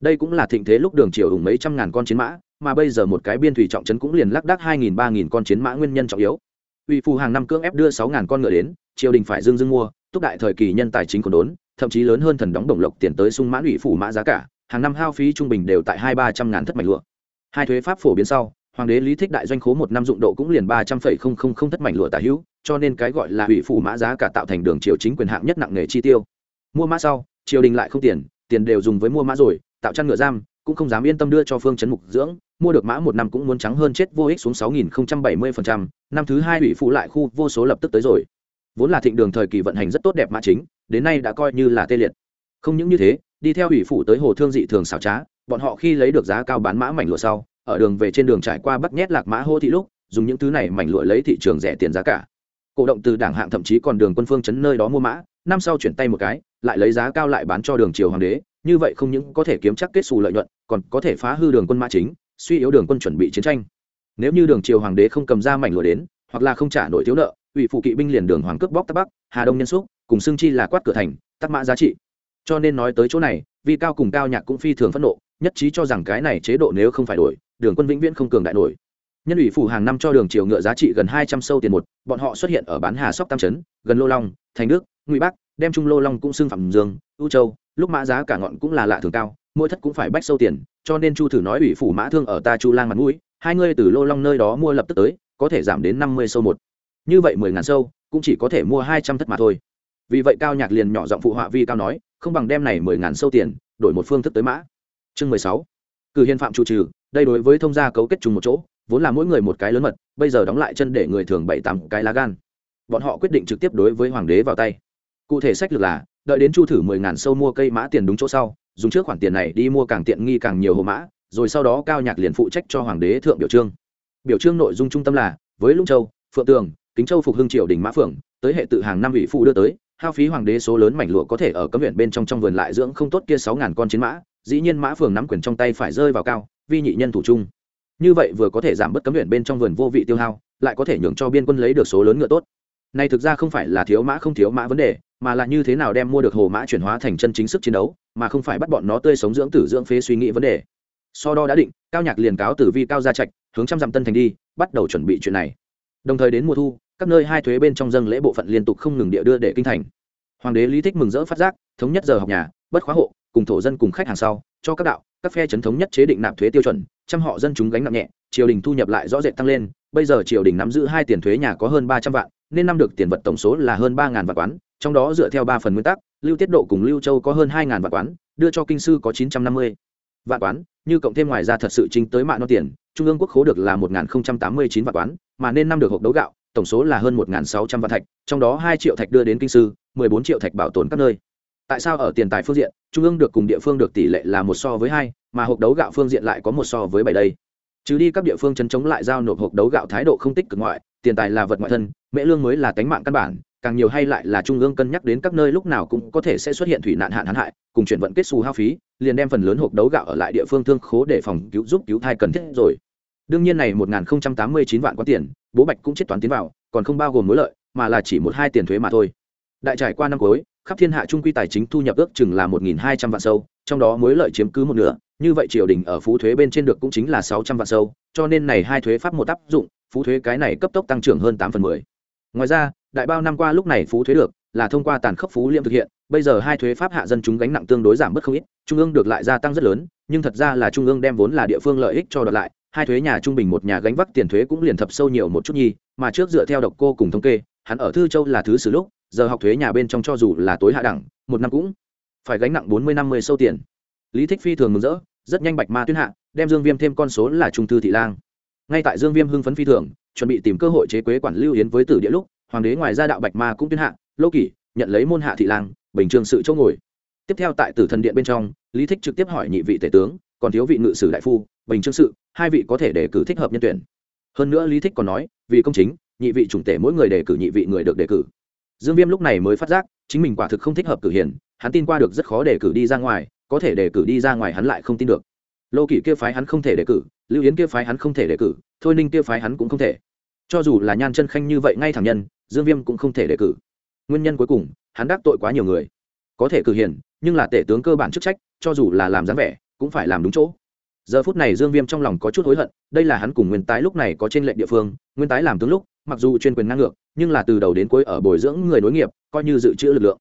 Đây cũng là thịnh thế lúc đường triều ủng mấy trăm ngàn con chiến mã, mà bây giờ một cái biên thủy trọng trấn cũng liền lác đác hai nghìn ba nghìn con chiến mã nguyên nhân trọng yếu. Ủy phù hàng năm cưỡng ép đưa sáu ngàn con ngựa đến, triều đình phải dưng dưng mua thúc đại thời kỳ nhân tài chính còn đốn thậm chí lớn hơn thần đóng đồng lộc tiền tới sung mãn ủy phủ mã giá cả, hàng năm hao phí trung bình đều tại hai ba trăm ngàn thất mạch lụa. Hai thuế pháp phổ biến sau, hoàng đế lý thích đại doanh khố một năm dụng độ cũng liền ba trăm phẩy không không không thất mảnh lụa tả hữu, cho nên cái gọi là ủy phủ mã giá cả tạo thành đường triều chính quyền hạng nhất nặng nghề chi tiêu. Mua mã sau, triều đình lại không tiền tiền đều dùng với mua mã rồi, tạo chăn ngựa giam, cũng không dám yên tâm đưa cho phương chấn mục dưỡng, mua được mã một năm cũng muốn trắng hơn chết vô ích xuống sáu nghìn không trăm bảy mươi phần trăm, năm thứ hai ủy phụ lại khu vô số lập tức tới rồi. Vốn là thịnh đường thời kỳ vận hành rất tốt đẹp mã chính đến nay đã coi như là tê liệt. Không những như thế, đi theo ủy phủ tới hồ thương dị thường xảo trá, bọn họ khi lấy được giá cao bán mã mảnh lụa sau, ở đường về trên đường trải qua bắt nhét lạc mã hô thị lúc, dùng những thứ này mảnh lụa lấy thị trường rẻ tiền giá cả. Cổ động từ đảng hạng thậm chí còn đường quân phương chấn nơi đó mua mã, năm sau chuyển tay một cái, lại lấy giá cao lại bán cho đường triều hoàng đế, như vậy không những có thể kiếm chắc kết xù lợi nhuận, còn có thể phá hư đường quân mã chính, suy yếu đường quân chuẩn bị chiến tranh. Nếu như đường triều hoàng đế không cầm ra mảnh lụa đến, hoặc là không trả nổi thiếu nợ, ủy phụ kỵ binh liền đường hoàng cướp bóc tắc bắc, hà đông nhân xúc cùng xương chi là quát cửa thành, tắc mã giá trị. Cho nên nói tới chỗ này vì cao cùng cao nhạc cũng phi thường phẫn nộ, nhất trí cho rằng cái này chế độ nếu không phải đổi, đường quân vĩnh viễn không cường đại nổi. Nhân ủy phủ hàng năm cho đường triều ngựa giá trị gần hai trăm sâu tiền một, bọn họ xuất hiện ở bán hà sóc tam trấn, gần lô long, thành đức, ngụy bắc, đem trung lô long cũng xưng phạm dương, u châu, lúc mã giá cả ngọn cũng là lạ thường cao, mỗi thất cũng phải bách sâu tiền, cho nên chu thử nói ủy phủ mã thương ở ta chu lang mặt mũi, hai ngươi từ lô long nơi đó mua lập tức tới, có thể giảm đến năm mươi sâu một. Như vậy mười ngàn sâu, cũng chỉ có thể mua hai trăm thất mà thôi vì vậy cao nhạc liền nhỏ giọng phụ họa vi cao nói, không bằng đem này mười ngàn sâu tiền đổi một phương thức tới mã. Chương mười sáu. Cử hiền phạm chủ trừ, đây đối với thông gia cấu kết chung một chỗ, vốn là mỗi người một cái lớn mật, bây giờ đóng lại chân để người thường bảy tám cái lá gan. Bọn họ quyết định trực tiếp đối với hoàng đế vào tay. Cụ thể sách lược là, đợi đến chu thử mười ngàn sâu mua cây mã tiền đúng chỗ sau, dùng trước khoản tiền này đi mua càng tiện nghi càng nhiều hồ mã, rồi sau đó cao nhạc liền phụ trách cho hoàng đế thượng biểu trương. Biểu trương nội dung trung tâm là, với lũng châu, phượng tường, kính châu phục hưng triều đình mã phượng, tới hệ tự hàng năm ủy phụ đưa tới hao phí hoàng đế số lớn mảnh lụa có thể ở cấm viện bên trong trong vườn lại dưỡng không tốt kia sáu ngàn con chiến mã, dĩ nhiên mã phường nắm quyền trong tay phải rơi vào cao, vi nhị nhân thủ trung. Như vậy vừa có thể giảm bớt cấm viện bên trong vườn vô vị tiêu hao, lại có thể nhường cho biên quân lấy được số lớn ngựa tốt. Này thực ra không phải là thiếu mã không thiếu mã vấn đề, mà là như thế nào đem mua được hồ mã chuyển hóa thành chân chính sức chiến đấu, mà không phải bắt bọn nó tươi sống dưỡng tử dưỡng phế suy nghĩ vấn đề. So đo đã định, cao nhạc liền cáo tử vi cao ra trạch, hướng trăm dặm tân thành đi, bắt đầu chuẩn bị chuyện này. Đồng thời đến mùa thu các nơi hai thuế bên trong dân lễ bộ phận liên tục không ngừng địa đưa để kinh thành. Hoàng đế lý thích mừng rỡ phát giác, thống nhất giờ học nhà, bất khóa hộ, cùng thổ dân cùng khách hàng sau, cho các đạo, các phe chấn thống nhất chế định nạp thuế tiêu chuẩn, trăm họ dân chúng gánh nặng nhẹ, triều đình thu nhập lại rõ rệt tăng lên, bây giờ triều đình nắm giữ hai tiền thuế nhà có hơn ba trăm vạn, nên năm được tiền vật tổng số là hơn ba ngàn vạn quán, trong đó dựa theo ba phần nguyên tắc, lưu tiết độ cùng lưu châu có hơn hai vạn quán, đưa cho kinh sư có chín trăm năm mươi vạn quán, như cộng thêm ngoài ra thật sự chính tới mạng non tiền, trung ương quốc khố được là một tám mươi chín vạn quán, mà nên năm được hộp đấu gạo tổng số là hơn một sáu trăm vạn thạch, trong đó hai triệu thạch đưa đến kinh sư, mười bốn triệu thạch bảo tồn các nơi. Tại sao ở tiền tài phương diện, trung ương được cùng địa phương được tỷ lệ là một so với hai, mà hộp đấu gạo phương diện lại có một so với bảy đây? Trừ đi các địa phương chấn chống lại giao nộp hộp đấu gạo thái độ không tích cực ngoại, tiền tài là vật ngoại thân mễ lương mới là tánh mạng căn bản, càng nhiều hay lại là trung ương cân nhắc đến các nơi lúc nào cũng có thể sẽ xuất hiện thủy nạn hạn hán hại, cùng chuyển vận kết xù hao phí, liền đem phần lớn hộp đấu gạo ở lại địa phương thương khố để phòng cứu giúp cứu thai cần thiết rồi đương nhiên này một tám mươi chín vạn quá tiền, bố bạch cũng chết toán tiến vào, còn không bao gồm mối lợi, mà là chỉ một hai tiền thuế mà thôi. Đại trải qua năm cuối, khắp thiên hạ trung quy tài chính thu nhập ước chừng là một nghìn hai trăm vạn sâu, trong đó mối lợi chiếm cứ một nửa, như vậy triều đình ở phú thuế bên trên được cũng chính là sáu trăm vạn sâu, cho nên này hai thuế pháp một áp dụng, phú thuế cái này cấp tốc tăng trưởng hơn tám phần mười. Ngoài ra, đại bao năm qua lúc này phú thuế được là thông qua tàn khốc phú liêm thực hiện, bây giờ hai thuế pháp hạ dân chúng gánh nặng tương đối giảm bớt không ít, trung ương được lại gia tăng rất lớn, nhưng thật ra là trung ương đem vốn là địa phương lợi ích cho đợt lại hai thuế nhà trung bình một nhà gánh vác tiền thuế cũng liền thập sâu nhiều một chút nhi, mà trước dựa theo độc cô cùng thống kê, hắn ở thư châu là thứ sử lúc, giờ học thuế nhà bên trong cho dù là tối hạ đẳng, một năm cũng phải gánh nặng bốn mươi năm mươi sâu tiền. Lý thích phi thường mừng rỡ, rất nhanh bạch ma tuyên hạ, đem dương viêm thêm con số là trung thư thị lang. Ngay tại dương viêm hưng phấn phi thường, chuẩn bị tìm cơ hội chế quế quản lưu yến với tử địa lúc, hoàng đế ngoài ra đạo bạch ma cũng tuyên hạ, lô kỷ, nhận lấy môn hạ thị lang, bình trường sự chỗ ngồi. Tiếp theo tại tử thần điện bên trong, lý thích trực tiếp hỏi nhị vị tể tướng còn thiếu vị ngự sử đại phu, bình chương sự, hai vị có thể đề cử thích hợp nhân tuyển. Hơn nữa lý thích còn nói, vì công chính, nhị vị chủng tể mỗi người đề cử nhị vị người được đề cử. Dương viêm lúc này mới phát giác, chính mình quả thực không thích hợp cử hiền, hắn tin qua được rất khó đề cử đi ra ngoài, có thể đề cử đi ra ngoài hắn lại không tin được. Lô kỷ kia phái hắn không thể đề cử, lưu yến kia phái hắn không thể đề cử, thôi ninh kia phái hắn cũng không thể. Cho dù là nhan chân khanh như vậy ngay thẳng nhân, dương viêm cũng không thể đề cử. Nguyên nhân cuối cùng, hắn đắc tội quá nhiều người. Có thể cử hiền, nhưng là tể tướng cơ bản chức trách, cho dù là làm dáng vẻ cũng phải làm đúng chỗ. Giờ phút này dương viêm trong lòng có chút hối hận, đây là hắn cùng nguyên tái lúc này có trên lệnh địa phương, nguyên tái làm tướng lúc, mặc dù chuyên quyền năng ngược, nhưng là từ đầu đến cuối ở bồi dưỡng người nối nghiệp, coi như dự trữ lực lượng.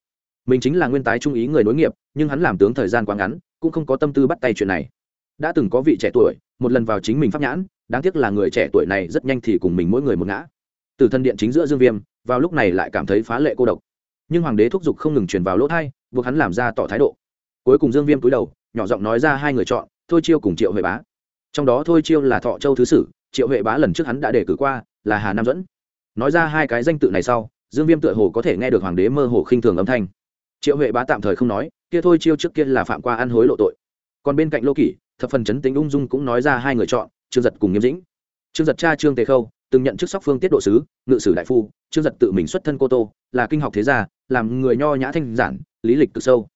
Mình chính là nguyên tái trung ý người nối nghiệp, nhưng hắn làm tướng thời gian quá ngắn, cũng không có tâm tư bắt tay chuyện này. Đã từng có vị trẻ tuổi, một lần vào chính mình pháp nhãn, đáng tiếc là người trẻ tuổi này rất nhanh thì cùng mình mỗi người một ngã. Từ thân điện chính giữa dương viêm, vào lúc này lại cảm thấy phá lệ cô độc. Nhưng hoàng đế thúc giục không ngừng truyền vào lỗ thai, buộc hắn làm ra tỏ thái độ cuối cùng dương viêm cúi đầu, nhỏ giọng nói ra hai người chọn, thôi chiêu cùng triệu huệ bá. Trong đó thôi chiêu là thọ châu thứ sử, triệu huệ bá lần trước hắn đã đề cử qua, là hà nam dẫn nói ra hai cái danh tự này sau, dương viêm tựa hồ có thể nghe được hoàng đế mơ hồ khinh thường âm thanh. Triệu huệ bá tạm thời không nói, kia thôi chiêu trước kia là phạm qua ăn hối lộ tội. Còn bên cạnh lô kỷ, thập phần chấn tính ung dung cũng nói ra hai người chọn, trương giật cùng nghiêm dĩnh. Trương giật cha trương tề khâu, từng nhận chức sóc phương tiết độ sứ, ngự sử đại phu, trương giật tự mình xuất thân cô tô, là kinh học thế gia, làm người nho nhã thanh giản, lý lịch cực sâu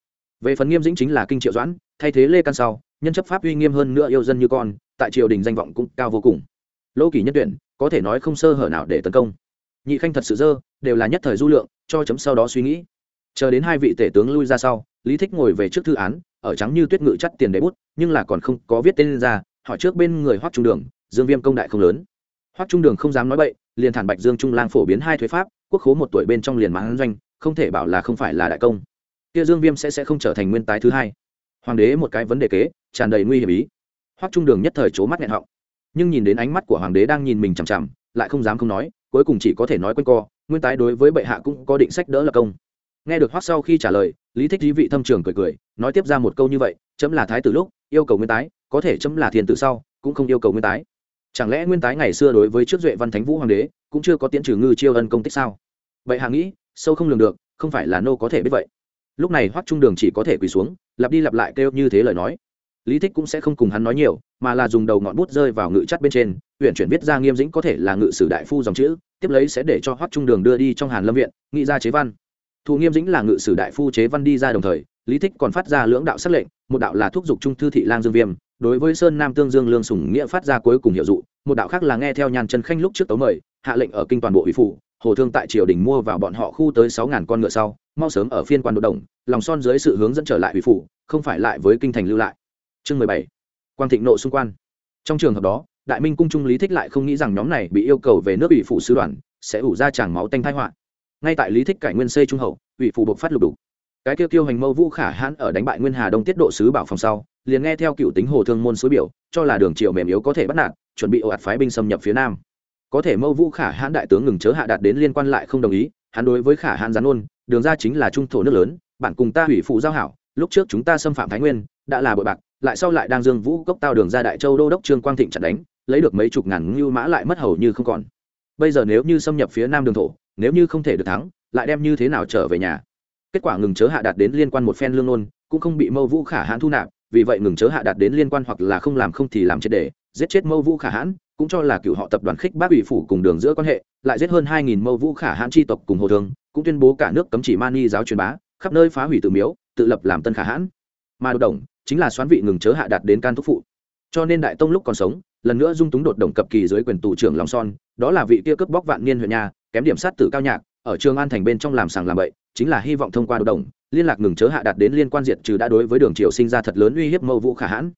về phần nghiêm dĩnh chính là kinh triệu doãn, thay thế lê căn sau, nhân chấp pháp uy nghiêm hơn nữa yêu dân như con, tại triều đình danh vọng cũng cao vô cùng. Lỗ kỷ nhân tuyển, có thể nói không sơ hở nào để tấn công. Nhị khanh thật sự dơ, đều là nhất thời du lượng, cho chấm sau đó suy nghĩ. Chờ đến hai vị tể tướng lui ra sau, lý thích ngồi về trước thư án, ở trắng như tuyết ngự chắt tiền đế bút, nhưng là còn không có viết tên ra, hỏi trước bên người hoắc trung đường, dương viêm công đại không lớn. Hoắc trung đường không dám nói bậy, liền thản bạch dương trung lang phổ biến hai thuế pháp, quốc khố một tuổi bên trong liền mãn doanh, không thể bảo là không phải là đại công kia dương viêm sẽ sẽ không trở thành nguyên tái thứ hai. Hoàng đế một cái vấn đề kế, tràn đầy nguy hiểm ý. Hoắc trung đường nhất thời c mắt nghẹn họng. Nhưng nhìn đến ánh mắt của hoàng đế đang nhìn mình chằm chằm, lại không dám không nói, cuối cùng chỉ có thể nói quanh co, nguyên tái đối với bệ hạ cũng có định sách đỡ lập công. Nghe được hoắc sau khi trả lời, lý thích dí vị thâm trường cười cười, nói tiếp ra một câu như vậy, chấm là thái tử lúc, yêu cầu nguyên tái, có thể chấm là thiền tử sau, cũng không yêu cầu nguyên tái. Chẳng lẽ nguyên tái ngày xưa đối với trước duệ văn thánh vũ hoàng đế, cũng chưa có tiễn trừ ngư chiêu ân công tích sao? Vậy hạ nghĩ, sâu không lường được, không phải là nô có thể biết vậy lúc này hoắc trung đường chỉ có thể quỳ xuống, lặp đi lặp lại kêu như thế lời nói. Lý thích cũng sẽ không cùng hắn nói nhiều, mà là dùng đầu ngọn bút rơi vào ngự chắt bên trên huyện chuyển viết ra nghiêm dĩnh có thể là ngự sử đại phu dòng chữ, tiếp lấy sẽ để cho hoắc trung đường đưa đi trong hàn lâm viện, nghĩ ra chế văn. Thụ nghiêm dĩnh là ngự sử đại phu chế văn đi ra đồng thời, lý thích còn phát ra lưỡng đạo sắc lệnh, một đạo là thúc giục trung thư thị lang dương viêm, đối với sơn nam tương dương lương sùng nghĩa phát ra cuối cùng hiệu dụ, một đạo khác là nghe theo nhàn trần khanh lúc trước tấu mời, hạ lệnh ở kinh toàn bộ ủy phủ hồ thương tại triều đình mua vào bọn họ khu tới sáu ngàn con ngựa sau, mau sớm ở phiên quan độ đồng lòng son dưới sự hướng dẫn trở lại ủy phủ, không phải lại với kinh thành lưu lại. Chương mười bảy, quang thịnh nộ xung quan. Trong trường hợp đó, đại minh cung trung lý thích lại không nghĩ rằng nhóm này bị yêu cầu về nước ủy phủ sứ đoàn, sẽ ủ ra tràng máu tanh thái họa. Ngay tại lý thích cải nguyên xây trung hậu, ủy phủ buộc phát lục đục. Cái kêu tiêu hành mâu vũ khả hãn ở đánh bại nguyên hà đông tiết độ sứ bảo phòng sau, liền nghe theo cựu tính hồ thương môn suối biểu, cho là đường triều mềm yếu có thể bắt nạt, chuẩn bị ồ ạt phái binh xâm nhập phía nam có thể mâu vũ khả hãn đại tướng ngừng chớ hạ đạt đến liên quan lại không đồng ý, hắn đối với khả hãn gián ôn, đường ra chính là trung thổ nước lớn, bạn cùng ta hủy phụ giao hảo, lúc trước chúng ta xâm phạm thái nguyên, đã là bội bạc, lại sau lại đang dương vũ cốc tao đường ra đại châu đô đốc trương quang thịnh chặt đánh, lấy được mấy chục ngàn ngưu mã lại mất hầu như không còn. Bây giờ nếu như xâm nhập phía nam đường thổ, nếu như không thể được thắng, lại đem như thế nào trở về nhà? Kết quả ngừng chớ hạ đạt đến liên quan một phen lương nôn cũng không bị mâu vũ khả hãn thu nạp vì vậy ngừng chớ hạ đạt đến liên quan hoặc là không làm không thì làm triệt để, giết chết mâu vũ khả hãn, cũng cho là cựu họ tập đoàn khích bác ủy phủ cùng đường giữa quan hệ, lại giết hơn hai nghìn mâu vũ khả hãn tri tộc cùng hồ thương cũng tuyên bố cả nước cấm chỉ mani giáo truyền bá, khắp nơi phá hủy tự miếu, tự lập làm tân khả hãn. Mà đột đồng chính là xoán vị ngừng chớ hạ đạt đến can thúc phụ. Cho nên đại tông lúc còn sống, lần nữa dung túng đột đồng cập kỳ dưới quyền tù trưởng lòng son, đó là vị kia cướp bóc vạn niên huyện nhà, kém điểm sát tử cao nhạc, ở trường an thành bên trong làm sàng làm bậy, chính là hy vọng thông qua đột đồng liên lạc ngừng chớ hạ đạt đến liên quan diệt trừ đã đối với đường triều sinh ra thật lớn uy hiếp mâu vũ khả hãn.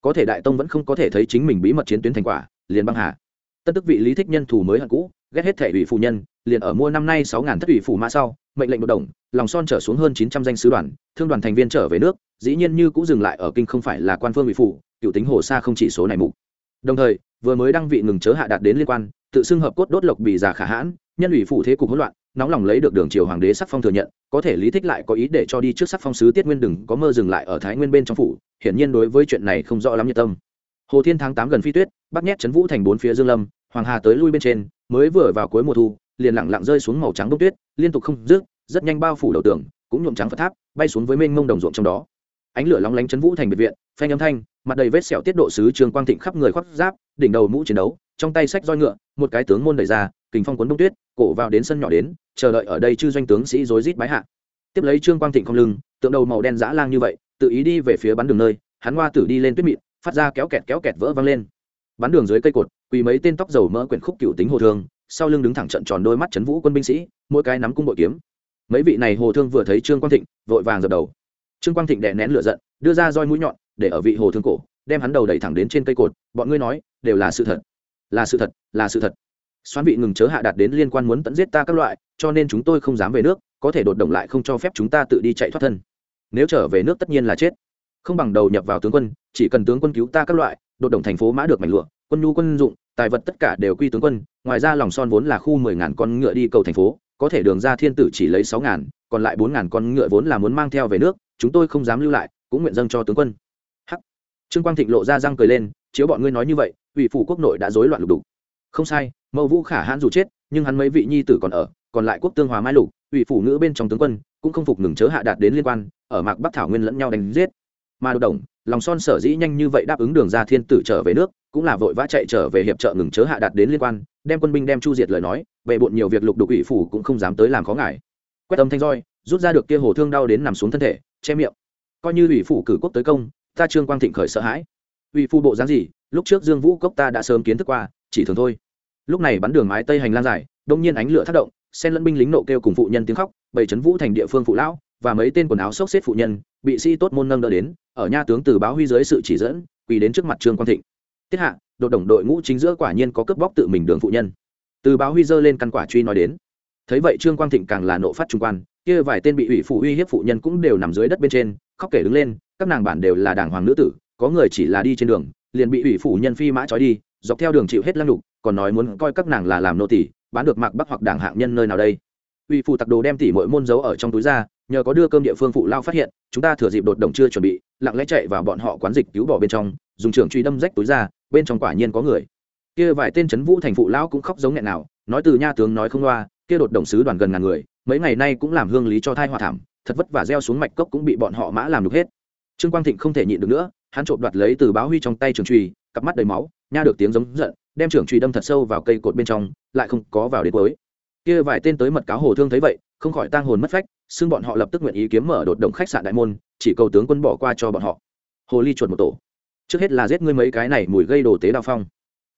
Có thể đại tông vẫn không có thể thấy chính mình bí mật chiến tuyến thành quả, liền băng hà. Tân tức vị lý thích nhân thủ mới hận cũ, ghét hết thể ủy phụ nhân, liền ở mua năm nay sáu ngàn thất ủy phủ mã sau, mệnh lệnh đột đồng lòng son trở xuống hơn chín trăm danh sứ đoàn, thương đoàn thành viên trở về nước, dĩ nhiên như cũng dừng lại ở kinh không phải là quan phương ủy phủ, cựu tính hồ xa không chỉ số này mục. Đồng thời, vừa mới đăng vị ngừng chớ hạ đạt đến liên quan tự xưng hợp cốt đốt lộc bị già khả hãn, nhân ủy phủ thế cục hỗn loạn, nóng lòng lấy được đường triều hoàng đế sắc phong thừa nhận, có thể lý thích lại có ý để cho đi trước sắc phong sứ tiết nguyên đừng có mơ dừng lại ở thái nguyên bên trong phủ, hiển nhiên đối với chuyện này không rõ lắm nhiệt tâm. Hồ thiên tháng tám gần phi tuyết bắt nhét trấn vũ thành bốn phía dương lâm, hoàng hà tới lui bên trên, mới vừa vào cuối mùa thu, liền lặng lặng rơi xuống màu trắng bông tuyết, liên tục không rước rất nhanh bao phủ đầu tường, cũng nhuộm trắng phật tháp, bay xuống với mênh mông đồng ruộng trong đó. Ánh lửa long lánh trấn vũ thành biệt viện phanh âm thanh, mặt đầy vết sẹo tiết độ sứ trường quang thịnh khắp người khoác giáp, đỉnh đầu mũ chiến đấu, trong tay sách roi ngựa, một cái tướng môn đẩy ra, kình phong cuốn đông tuyết, cổ vào đến sân nhỏ đến, chờ đợi ở đây chư doanh tướng sĩ rối rít bái hạ. Tiếp lấy trương quang thịnh không lưng, tượng đầu màu đen dã lang như vậy, tự ý đi về phía bắn đường nơi, hắn hoa tử đi lên tuyết mịn, phát ra kéo kẹt kéo kẹt vỡ văng lên. Bắn đường dưới cây cột, quỳ mấy tên tóc dầu mỡ quyển khúc cựu tính hồ thương, sau lưng đứng thẳng trận tròn đôi mắt chấn vũ quân binh sĩ, mỗi cái nắm cung bội kiếm. Mấy vị này hồ thương vừa thấy trương quang thịnh, vội vàng dập đầu. Trương quang thịnh đè nén lửa giận, đưa ra roi mũi nhọn để ở vị hồ thương cổ, đem hắn đầu đẩy thẳng đến trên cây cột, bọn ngươi nói, đều là sự thật. Là sự thật, là sự thật. Xoán vị ngừng chớ hạ đạt đến liên quan muốn tận giết ta các loại, cho nên chúng tôi không dám về nước, có thể đột động lại không cho phép chúng ta tự đi chạy thoát thân. Nếu trở về nước tất nhiên là chết. Không bằng đầu nhập vào tướng quân, chỉ cần tướng quân cứu ta các loại, đột động thành phố mã được mảnh lụa, quân nhu quân dụng, tài vật tất cả đều quy tướng quân, ngoài ra lòng son vốn là khu mười ngàn con ngựa đi cầu thành phố, có thể đường ra thiên tử chỉ lấy sáu ngàn, còn lại bốn ngàn con ngựa vốn là muốn mang theo về nước, chúng tôi không dám lưu lại, cũng nguyện dâng cho tướng quân trương quang thịnh lộ ra răng cười lên, chiếu bọn ngươi nói như vậy, ủy phủ quốc nội đã rối loạn lục đục. Không sai mẫu vũ khả hãn dù chết, nhưng hắn mấy vị nhi tử còn ở, còn lại quốc tương hòa mai lục, ủy phủ nữ bên trong tướng quân, cũng không phục ngừng chớ hạ đạt đến liên quan, ở mạc bắc thảo nguyên lẫn nhau đánh giết. Mà đột đồng lòng son sở dĩ nhanh như vậy đáp ứng đường ra thiên tử trở về nước, cũng là vội vã chạy trở về hiệp trợ ngừng chớ hạ đạt đến liên quan, đem quân binh đem chu diệt lời nói về bộn nhiều việc lục đục ủy phủ cũng không dám tới làm khó ngại quét tâm thanh roi, rút ra được kia hồ thương đau đến nằm xuống thân thể, che miệng. Coi như ủy phủ cử quốc tới công ta trương quang thịnh khởi sợ hãi. Ủy phu bộ dáng gì, lúc trước dương vũ cốc ta đã sớm kiến thức qua, chỉ thường thôi. Lúc này bắn đường mái tây hành lang dài, đông nhiên ánh lửa thất động, xen lẫn binh lính nộ kêu cùng phụ nhân tiếng khóc bảy trấn vũ thành địa phương phụ lão, và mấy tên quần áo xốc xếp phụ nhân, bị sĩ tốt môn nâng đỡ đến, ở nha tướng từ báo huy dưới sự chỉ dẫn, quỳ đến trước mặt trương quang thịnh. Tiết hạ, đột đồng đội ngũ chính giữa quả nhiên có cướp bóc tự mình đường phụ nhân. Từ báo huy dơ lên căn quả truy nói đến. Thấy vậy trương quang thịnh càng là nộ phát trung quan, kia vài tên bị ủy phụ uy hiếp phụ nhân cũng đều nằm dưới đất bên trên, khóc kể đứng lên các nàng bản đều là đàng hoàng nữ tử, có người chỉ là đi trên đường, liền bị ủy phủ nhân phi mã trói đi, dọc theo đường chịu hết lăng đục còn nói muốn coi các nàng là làm nô tỷ bán được mạc bắc hoặc đảng hạng nhân nơi nào đây. Ủy phủ tặc đồ đem tỉ mỗi môn giấu ở trong túi ra, nhờ có đưa cơm địa phương phụ lao phát hiện, chúng ta thừa dịp đột đồng chưa chuẩn bị, lặng lẽ chạy vào bọn họ quán dịch cứu bỏ bên trong, dùng trường truy đâm rách túi ra, bên trong quả nhiên có người. Kia vài tên trấn vũ thành phụ lão cũng khóc giống nghẹn nào, nói từ nha tướng nói không loa, kia đột đồng sứ đoàn gần ngàn người, mấy ngày nay cũng làm hương lý cho thai hòa thảm, thật vất vả gieo xuống mạch cốc cũng bị bọn họ mã làm được hết trương quang thịnh không thể nhịn được nữa, hắn trộm đoạt lấy từ báo huy trong tay trường truy cặp mắt đầy máu, nha được tiếng giống giận, đem trường truy đâm thật sâu vào cây cột bên trong, lại không có vào đến cuối. Kia vài tên tới mật cáo hồ thương thấy vậy, không khỏi tang hồn mất phách, xưng bọn họ lập tức nguyện ý kiếm mở đột động khách sạn đại môn, chỉ cầu tướng quân bỏ qua cho bọn họ. Hồ ly chuột một tổ. Trước hết là giết ngươi mấy cái này mùi gây đồ tế đao phong.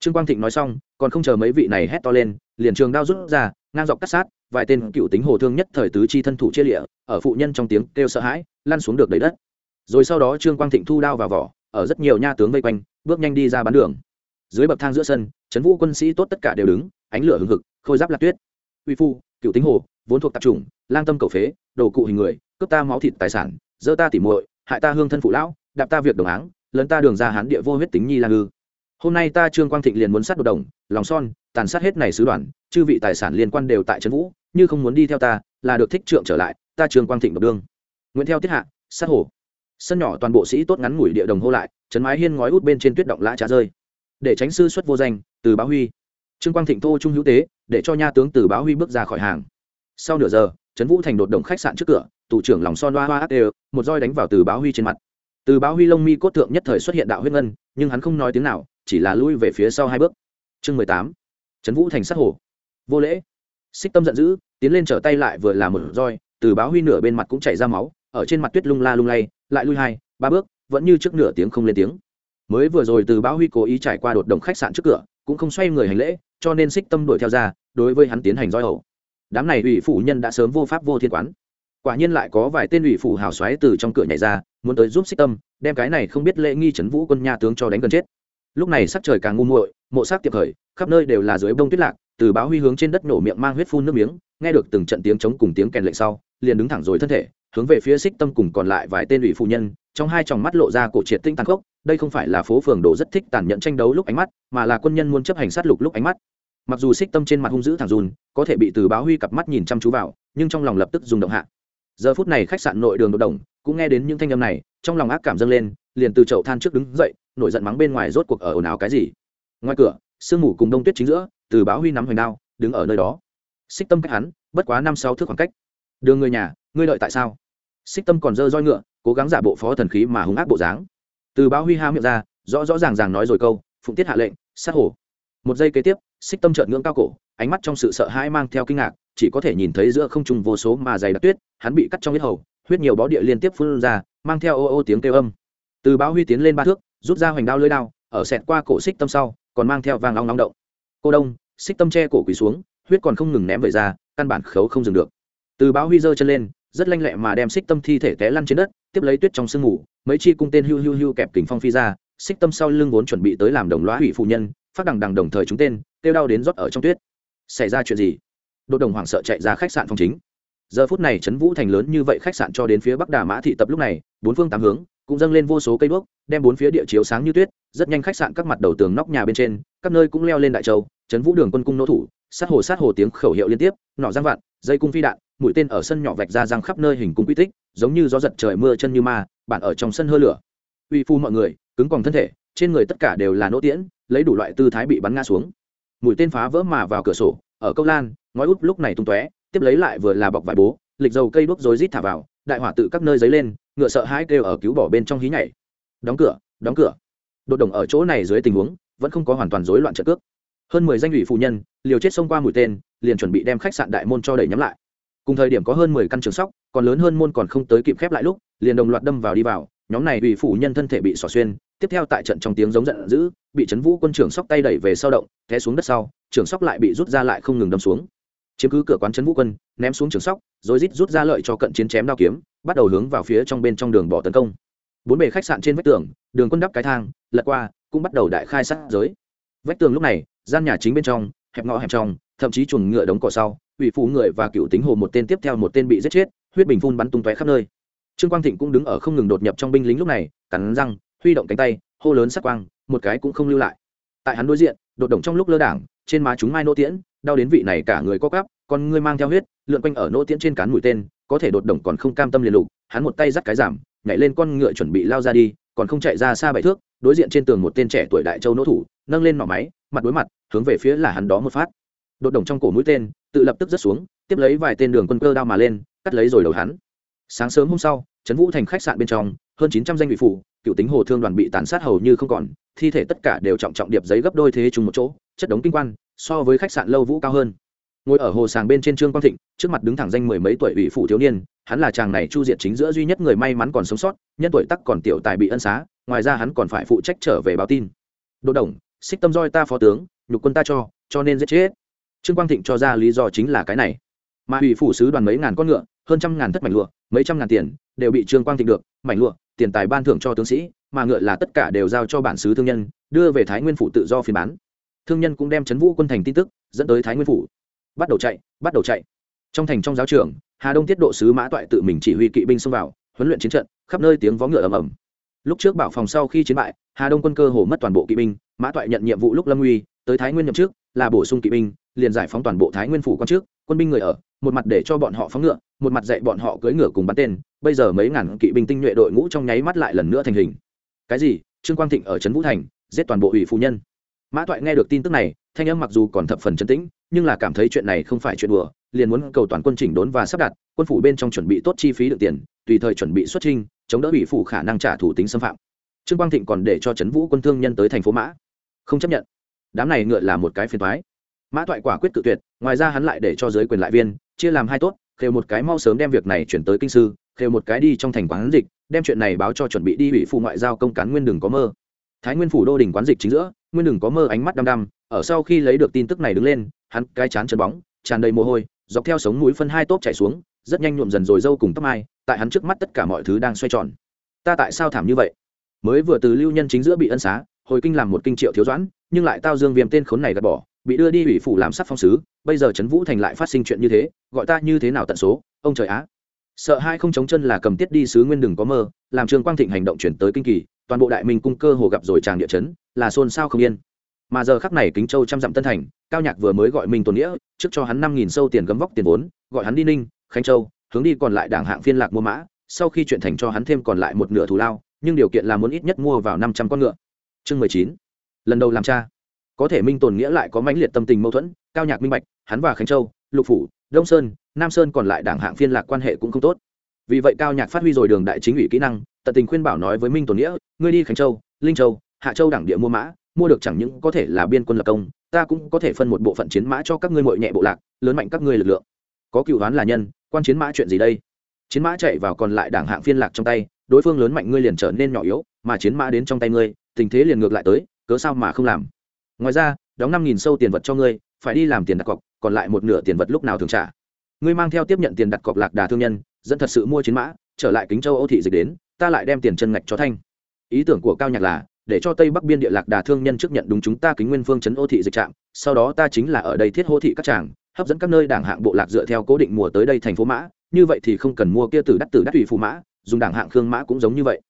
Trương quang thịnh nói xong, còn không chờ mấy vị này hét to lên, liền trường đao rút ra, ngang dọc cắt sát, vài tên cựu tính hồ thương nhất thời tứ chi thân thủ chia lịa, ở phụ nhân trong tiếng kêu sợ hãi, lăn xuống được đầy đất rồi sau đó trương quang thịnh thu đao vào vỏ, ở rất nhiều nha tướng vây quanh, bước nhanh đi ra bán đường. Dưới bậc thang giữa sân, trấn vũ quân sĩ tốt tất cả đều đứng, ánh lửa hừng hực, khôi giáp lạc tuyết. Uy phu, cựu tính hồ, vốn thuộc tạp chủng, lang tâm cầu phế, đồ cụ hình người, cướp ta máu thịt tài sản dơ ta tỉ muội, hại ta hương thân phụ lão, đạp ta việc đồng áng, lấn ta đường ra hán địa vô huyết tính nhi lang ư. Hôm nay ta trương quang thịnh liền muốn sát đột đồng lòng son, tàn sát hết này sứ đoàn, chư vị tài sản liên quan đều tại trấn vũ, như không muốn đi theo ta, là được thích trượng trở lại, ta trương quang thịnh độc đương. Nguyễn theo tiết hạ, sát hồ sân nhỏ toàn bộ sĩ tốt ngắn ngủi địa đồng hô lại chấn mái hiên ngói út bên trên tuyết động lã trà rơi. Để tránh sư xuất vô danh, từ báo huy. Trương quang thịnh thô trung hữu tế, để cho nha tướng từ báo huy bước ra khỏi hàng. Sau nửa giờ, trấn vũ thành đột động khách sạn trước cửa, tù trưởng lòng son hoa hoa ác đều, một roi đánh vào từ báo huy trên mặt. Từ báo huy lông mi cốt thượng nhất thời xuất hiện đạo huyết ngân, nhưng hắn không nói tiếng nào, chỉ là lui về phía sau hai bước. Chương mười tám, trấn vũ thành sát hồ. Vô lễ. Xích tâm giận dữ, tiến lên trở tay lại vừa là một roi, từ báo huy nửa bên mặt cũng chảy ra máu ở trên mặt tuyết lung la lung lay, lại lui hai, ba bước, vẫn như trước nửa tiếng không lên tiếng. Mới vừa rồi từ báo huy cố ý trải qua đột đồng khách sạn trước cửa, cũng không xoay người hành lễ, cho nên xích tâm đuổi theo ra, đối với hắn tiến hành roi hậu. Đám này ủy phủ nhân đã sớm vô pháp vô thiên quán. Quả nhiên lại có vài tên ủy phủ hào xoáy từ trong cửa nhảy ra, muốn tới giúp xích tâm, đem cái này không biết lễ nghi trấn vũ quân nha tướng cho đánh gần chết. Lúc này sắc trời càng ngu muội, mộ sắc tiệp khởi, khắp nơi đều là dưới bông tuyết lạc, từ báo huy hướng trên đất nổ miệng mang huyết phun nước miếng, nghe được từng trận tiếng chống cùng tiếng kèn lệnh sau, liền đứng thẳng rồi thân thể hướng về phía xích tâm cùng còn lại vài tên ủy phụ nhân, trong hai tròng mắt lộ ra cổ triệt tinh tàn khốc, đây không phải là phố phường đồ rất thích tàn nhẫn tranh đấu lúc ánh mắt, mà là quân nhân muốn chấp hành sát lục lúc ánh mắt. Mặc dù xích tâm trên mặt hung dữ thẳng dùn, có thể bị từ báo huy cặp mắt nhìn chăm chú vào, nhưng trong lòng lập tức dùng động hạ. Giờ phút này khách sạn nội đường đột đồng cũng nghe đến những thanh âm này, trong lòng ác cảm dâng lên, liền từ chậu than trước đứng dậy, nổi giận mắng bên ngoài rốt cuộc ở ồn ào cái gì. Ngoài cửa, sương mù cùng đông tuyết chính giữa, từ báo huy nắm hoành đao, đứng ở nơi đó. Xích tâm cách hắn, bất quá năm sáu thước khoảng cách đường người nhà, ngươi đợi tại sao? Xích tâm còn dơ roi ngựa, cố gắng giả bộ phó thần khí mà hung ác bộ dáng. Từ báo huy ha miệng ra, rõ rõ ràng ràng nói rồi câu, phụng tiết hạ lệnh, sát hổ. Một giây kế tiếp, xích tâm trợn ngưỡng cao cổ, ánh mắt trong sự sợ hãi mang theo kinh ngạc, chỉ có thể nhìn thấy giữa không trung vô số mà dày đặc tuyết, hắn bị cắt trong huyết hầu, huyết nhiều bó địa liên tiếp phun ra, mang theo ô ô tiếng kêu âm. Từ báo huy tiến lên ba thước, rút ra hoành đao lưới đao, ở sẹt qua cổ xích tâm sau, còn mang theo vàng long long động. Cô đông, xích tâm che cổ quỳ xuống, huyết còn không ngừng ném về ra, căn bản khấu không dừng được từ báo huy giơ chân lên, rất lanh lẹ mà đem xích tâm thi thể té lăn trên đất, tiếp lấy tuyết trong sương ngủ mấy chi cung tên hưu hưu hưu kẹp kình phong phi ra, xích tâm sau lưng vốn chuẩn bị tới làm đồng loá hủy phụ nhân, phát đằng đằng đồng thời chúng tên, kêu đau đến rót ở trong tuyết. Xảy ra chuyện gì? Đột đồng hoảng sợ chạy ra khách sạn phòng chính. Giờ phút này trấn vũ thành lớn như vậy khách sạn cho đến phía bắc đà mã thị tập lúc này, bốn phương tám hướng cũng dâng lên vô số cây đuốc, đem bốn phía địa chiếu sáng như tuyết, rất nhanh khách sạn các mặt đầu tường nóc nhà bên trên, các nơi cũng leo lên đại châu, trấn vũ đường quân cung nỗ thủ, sát hồ sát hồ tiếng khẩu hiệu liên tiếp nọ giang vạn, dây cung phi đạn mũi tên ở sân nhỏ vạch ra răng khắp nơi hình cung quy tích, giống như gió giật trời mưa chân như ma, bạn ở trong sân hơ lửa. Uy phu mọi người, cứng còn thân thể, trên người tất cả đều là nỗ tiễn, lấy đủ loại tư thái bị bắn ngã xuống. Mũi tên phá vỡ mà vào cửa sổ, ở câu lan, ngói út lúc này tung tóe, tiếp lấy lại vừa là bọc vải bố, lịch dầu cây đuốc rối rít thả vào, đại hỏa tự các nơi dấy lên, ngựa sợ hãi kêu ở cứu bỏ bên trong hí nhảy. Đóng cửa đóng cửa. Đột đồng ở chỗ này dưới tình huống, vẫn không có hoàn toàn rối loạn trận cước. Hơn mười danh ủy phụ nhân, liều chết xông qua mũi tên, liền chuẩn bị đem khách sạn đại môn cho đẩy nhắm lại cùng thời điểm có hơn mười căn trường sóc, còn lớn hơn môn còn không tới kịp khép lại lúc, liền đồng loạt đâm vào đi vào, nhóm này ủy phụ nhân thân thể bị xỏ xuyên, tiếp theo tại trận trong tiếng giống giận dữ, bị trấn vũ quân trưởng sóc tay đẩy về sau động, té xuống đất sau, trưởng sóc lại bị rút ra lại không ngừng đâm xuống. Chiếm cứ cửa quán trấn vũ quân, ném xuống trường sóc, rồi rít rút ra lợi cho cận chiến chém đao kiếm, bắt đầu hướng vào phía trong bên trong đường bỏ tấn công. Bốn bề khách sạn trên vách tường, đường quân đắp cái thang, lật qua, cũng bắt đầu đại khai sát giới. Vách tường lúc này, gian nhà chính bên trong, hẹp ngõ hẹp trong, thậm chí chuồng ngựa đống cỏ sau ủy phụ người và cựu tính hồ một tên tiếp theo một tên bị giết chết, huyết bình phun bắn tung tóe khắp nơi. Trương quang thịnh cũng đứng ở không ngừng đột nhập trong binh lính lúc này, cắn răng, huy động cánh tay, hô lớn sắc quang, một cái cũng không lưu lại. Tại hắn đối diện, đột động trong lúc lơ đảng, trên má chúng mai nô tiễn, đau đến vị này cả người co cắp còn ngươi mang theo huyết, lượn quanh ở nô tiễn trên cán mũi tên, có thể đột động còn không cam tâm liền lục, hắn một tay dắt cái giảm, nhảy lên con ngựa chuẩn bị lao ra đi, còn không chạy ra xa bảy thước, đối diện trên tường một tên trẻ tuổi đại châu nỗ thủ, nâng lên nỏ máy, mặt đối mặt, hướng về phía là hắn đó một phát đột động trong cổ mũi tên, tự lập tức rớt xuống, tiếp lấy vài tên đường quân cơ đao mà lên, cắt lấy rồi đầu hắn. Sáng sớm hôm sau, trấn vũ thành khách sạn bên trong, hơn chín trăm danh vị phủ cựu tính hồ thương đoàn bị tàn sát hầu như không còn, thi thể tất cả đều trọng trọng điệp giấy gấp đôi thế chung một chỗ, chất đống kinh quan, so với khách sạn lâu vũ cao hơn. Ngồi ở hồ sàng bên trên trương quang thịnh, trước mặt đứng thẳng danh mười mấy tuổi ủy phụ thiếu niên, hắn là chàng này chu diệt chính giữa duy nhất người may mắn còn sống sót, nhân tuổi tắc còn tiểu tài bị ân xá, ngoài ra hắn còn phải phụ trách trở về báo tin. Đỗ đồng, xích tâm roi ta phó tướng, nhục quân ta cho cho nên giết chết trương quang thịnh cho ra lý do chính là cái này. Mà ủy phủ sứ đoàn mấy ngàn con ngựa, hơn trăm ngàn thất mảnh lụa, mấy trăm ngàn tiền, đều bị trương quang thịnh được, mảnh lụa, tiền tài ban thưởng cho tướng sĩ, mà ngựa là tất cả đều giao cho bản sứ thương nhân, đưa về thái nguyên phủ tự do phiên bán. Thương nhân cũng đem chấn vũ quân thành tin tức, dẫn tới thái nguyên phủ. Bắt đầu chạy, bắt đầu chạy. Trong thành trong giáo trường, hà đông tiết độ sứ mã toại tự mình chỉ huy kỵ binh xông vào, huấn luyện chiến trận, khắp nơi tiếng vó ngựa ầm ầm. Lúc trước bảo phòng sau khi chiến bại, hà đông quân cơ hồ mất toàn bộ kỵ binh, mã toại nhận nhiệm vụ lúc lâm uy, tới thái nguyên nhậm trước là bổ sung kỵ binh, liền giải phóng toàn bộ thái nguyên phủ quan trước, quân binh người ở, một mặt để cho bọn họ phóng ngựa, một mặt dạy bọn họ cưỡi ngựa cùng bắn tên, bây giờ mấy ngàn kỵ binh tinh nhuệ đội ngũ trong nháy mắt lại lần nữa thành hình. Cái gì? Trương quang thịnh ở trấn vũ thành, giết toàn bộ ủy phu nhân. Mã toại nghe được tin tức này, thanh âm mặc dù còn thập phần chấn tĩnh, nhưng là cảm thấy chuyện này không phải chuyện đùa, liền muốn cầu toàn quân chỉnh đốn và sắp đặt, quân phủ bên trong chuẩn bị tốt chi phí được tiền, tùy thời chuẩn bị xuất trinh chống đỡ ủy phủ khả năng trả thủ tính xâm phạm. Trương quang thịnh còn để cho trấn vũ quân thương nhân tới thành phố mã. Không chấp nhận đám này ngựa là một cái phiền toái mã toại quả quyết tự tuyệt, ngoài ra hắn lại để cho giới quyền lại viên, chia làm hai tốt, khều một cái mau sớm đem việc này chuyển tới kinh sư, khều một cái đi trong thành quán dịch, đem chuyện này báo cho chuẩn bị đi ủy phụ ngoại giao công cán nguyên đừng có mơ. Thái nguyên phủ đô đình quán dịch chính giữa, nguyên đừng có mơ ánh mắt đăm đăm, ở sau khi lấy được tin tức này đứng lên, hắn cái chán chân bóng, tràn đầy mồ hôi, dọc theo sống mũi phân hai tốp chảy xuống, rất nhanh nhuộm dần rồi dâu cùng tóc mai, tại hắn trước mắt tất cả mọi thứ đang xoay tròn. Ta tại sao thảm như vậy? Mới vừa từ lưu nhân chính giữa bị ân xá hồi kinh làm một kinh triệu thiếu doãn, nhưng lại tao dương viêm tên khốn này gạt bỏ, bị đưa đi ủy phủ làm sắc phong sứ, bây giờ trấn vũ thành lại phát sinh chuyện như thế, gọi ta như thế nào tận số, ông trời á. Sợ hai không chống chân là cầm tiết đi sứ nguyên đừng có mơ, làm trương quang thịnh hành động chuyển tới kinh kỳ, toàn bộ đại minh cung cơ hồ gặp rồi tràng địa chấn, là xôn xao không yên. Mà giờ khắc này kính châu trăm dặm tân thành, cao nhạc vừa mới gọi mình tuần nghĩa, trước cho hắn năm nghìn sâu tiền gấm vóc tiền vốn, gọi hắn đi ninh, khánh châu, hướng đi còn lại đảng hạng phiên lạc mua mã, sau khi chuyện thành cho hắn thêm còn lại một nửa thù lao, nhưng điều kiện là muốn ít nhất mua vào năm trăm con ngựa chương mười chín. Lần đầu làm cha. Có thể minh tồn nghĩa lại có mãnh liệt tâm tình mâu thuẫn, cao nhạc minh bạch, hắn và khánh châu, lục phủ, đông sơn, nam sơn còn lại đảng hạng phiên lạc quan hệ cũng không tốt. Vì vậy cao nhạc phát huy rồi đường đại chính ủy kỹ năng, tận tình khuyên bảo nói với minh tồn nghĩa, ngươi đi khánh châu, linh châu, hạ châu đảng địa mua mã, mua được chẳng những có thể là biên quân lập công, ta cũng có thể phân một bộ phận chiến mã cho các ngươi mội nhẹ bộ lạc, lớn mạnh các ngươi lực lượng. Có cựu đoán là nhân, quan chiến mã chuyện gì đây? Chiến mã chạy vào còn lại đảng hạng phiên lạc trong tay, đối phương lớn mạnh ngươi liền trở nên nhỏ yếu, mà chiến mã đến trong tay ngươi tình thế liền ngược lại tới, cớ sao mà không làm? Ngoài ra, đóng năm nghìn sâu tiền vật cho ngươi, phải đi làm tiền đặt cọc, còn lại một nửa tiền vật lúc nào thường trả? Ngươi mang theo tiếp nhận tiền đặt cọc lạc đà thương nhân, dẫn thật sự mua chiến mã, trở lại kính châu âu thị dịch đến, ta lại đem tiền chân ngạch cho thanh. Ý tưởng của cao nhạc là, để cho tây bắc biên địa lạc đà thương nhân trước nhận đúng chúng ta kính nguyên phương chấn ô thị dịch trạm, sau đó ta chính là ở đây thiết hô thị các tràng, hấp dẫn các nơi đảng hạng bộ lạc dựa theo cố định mùa tới đây thành phố mã, như vậy thì không cần mua kia từ đắt từ đắt tùy phù mã, dùng đảng hạng khương mã cũng giống như vậy.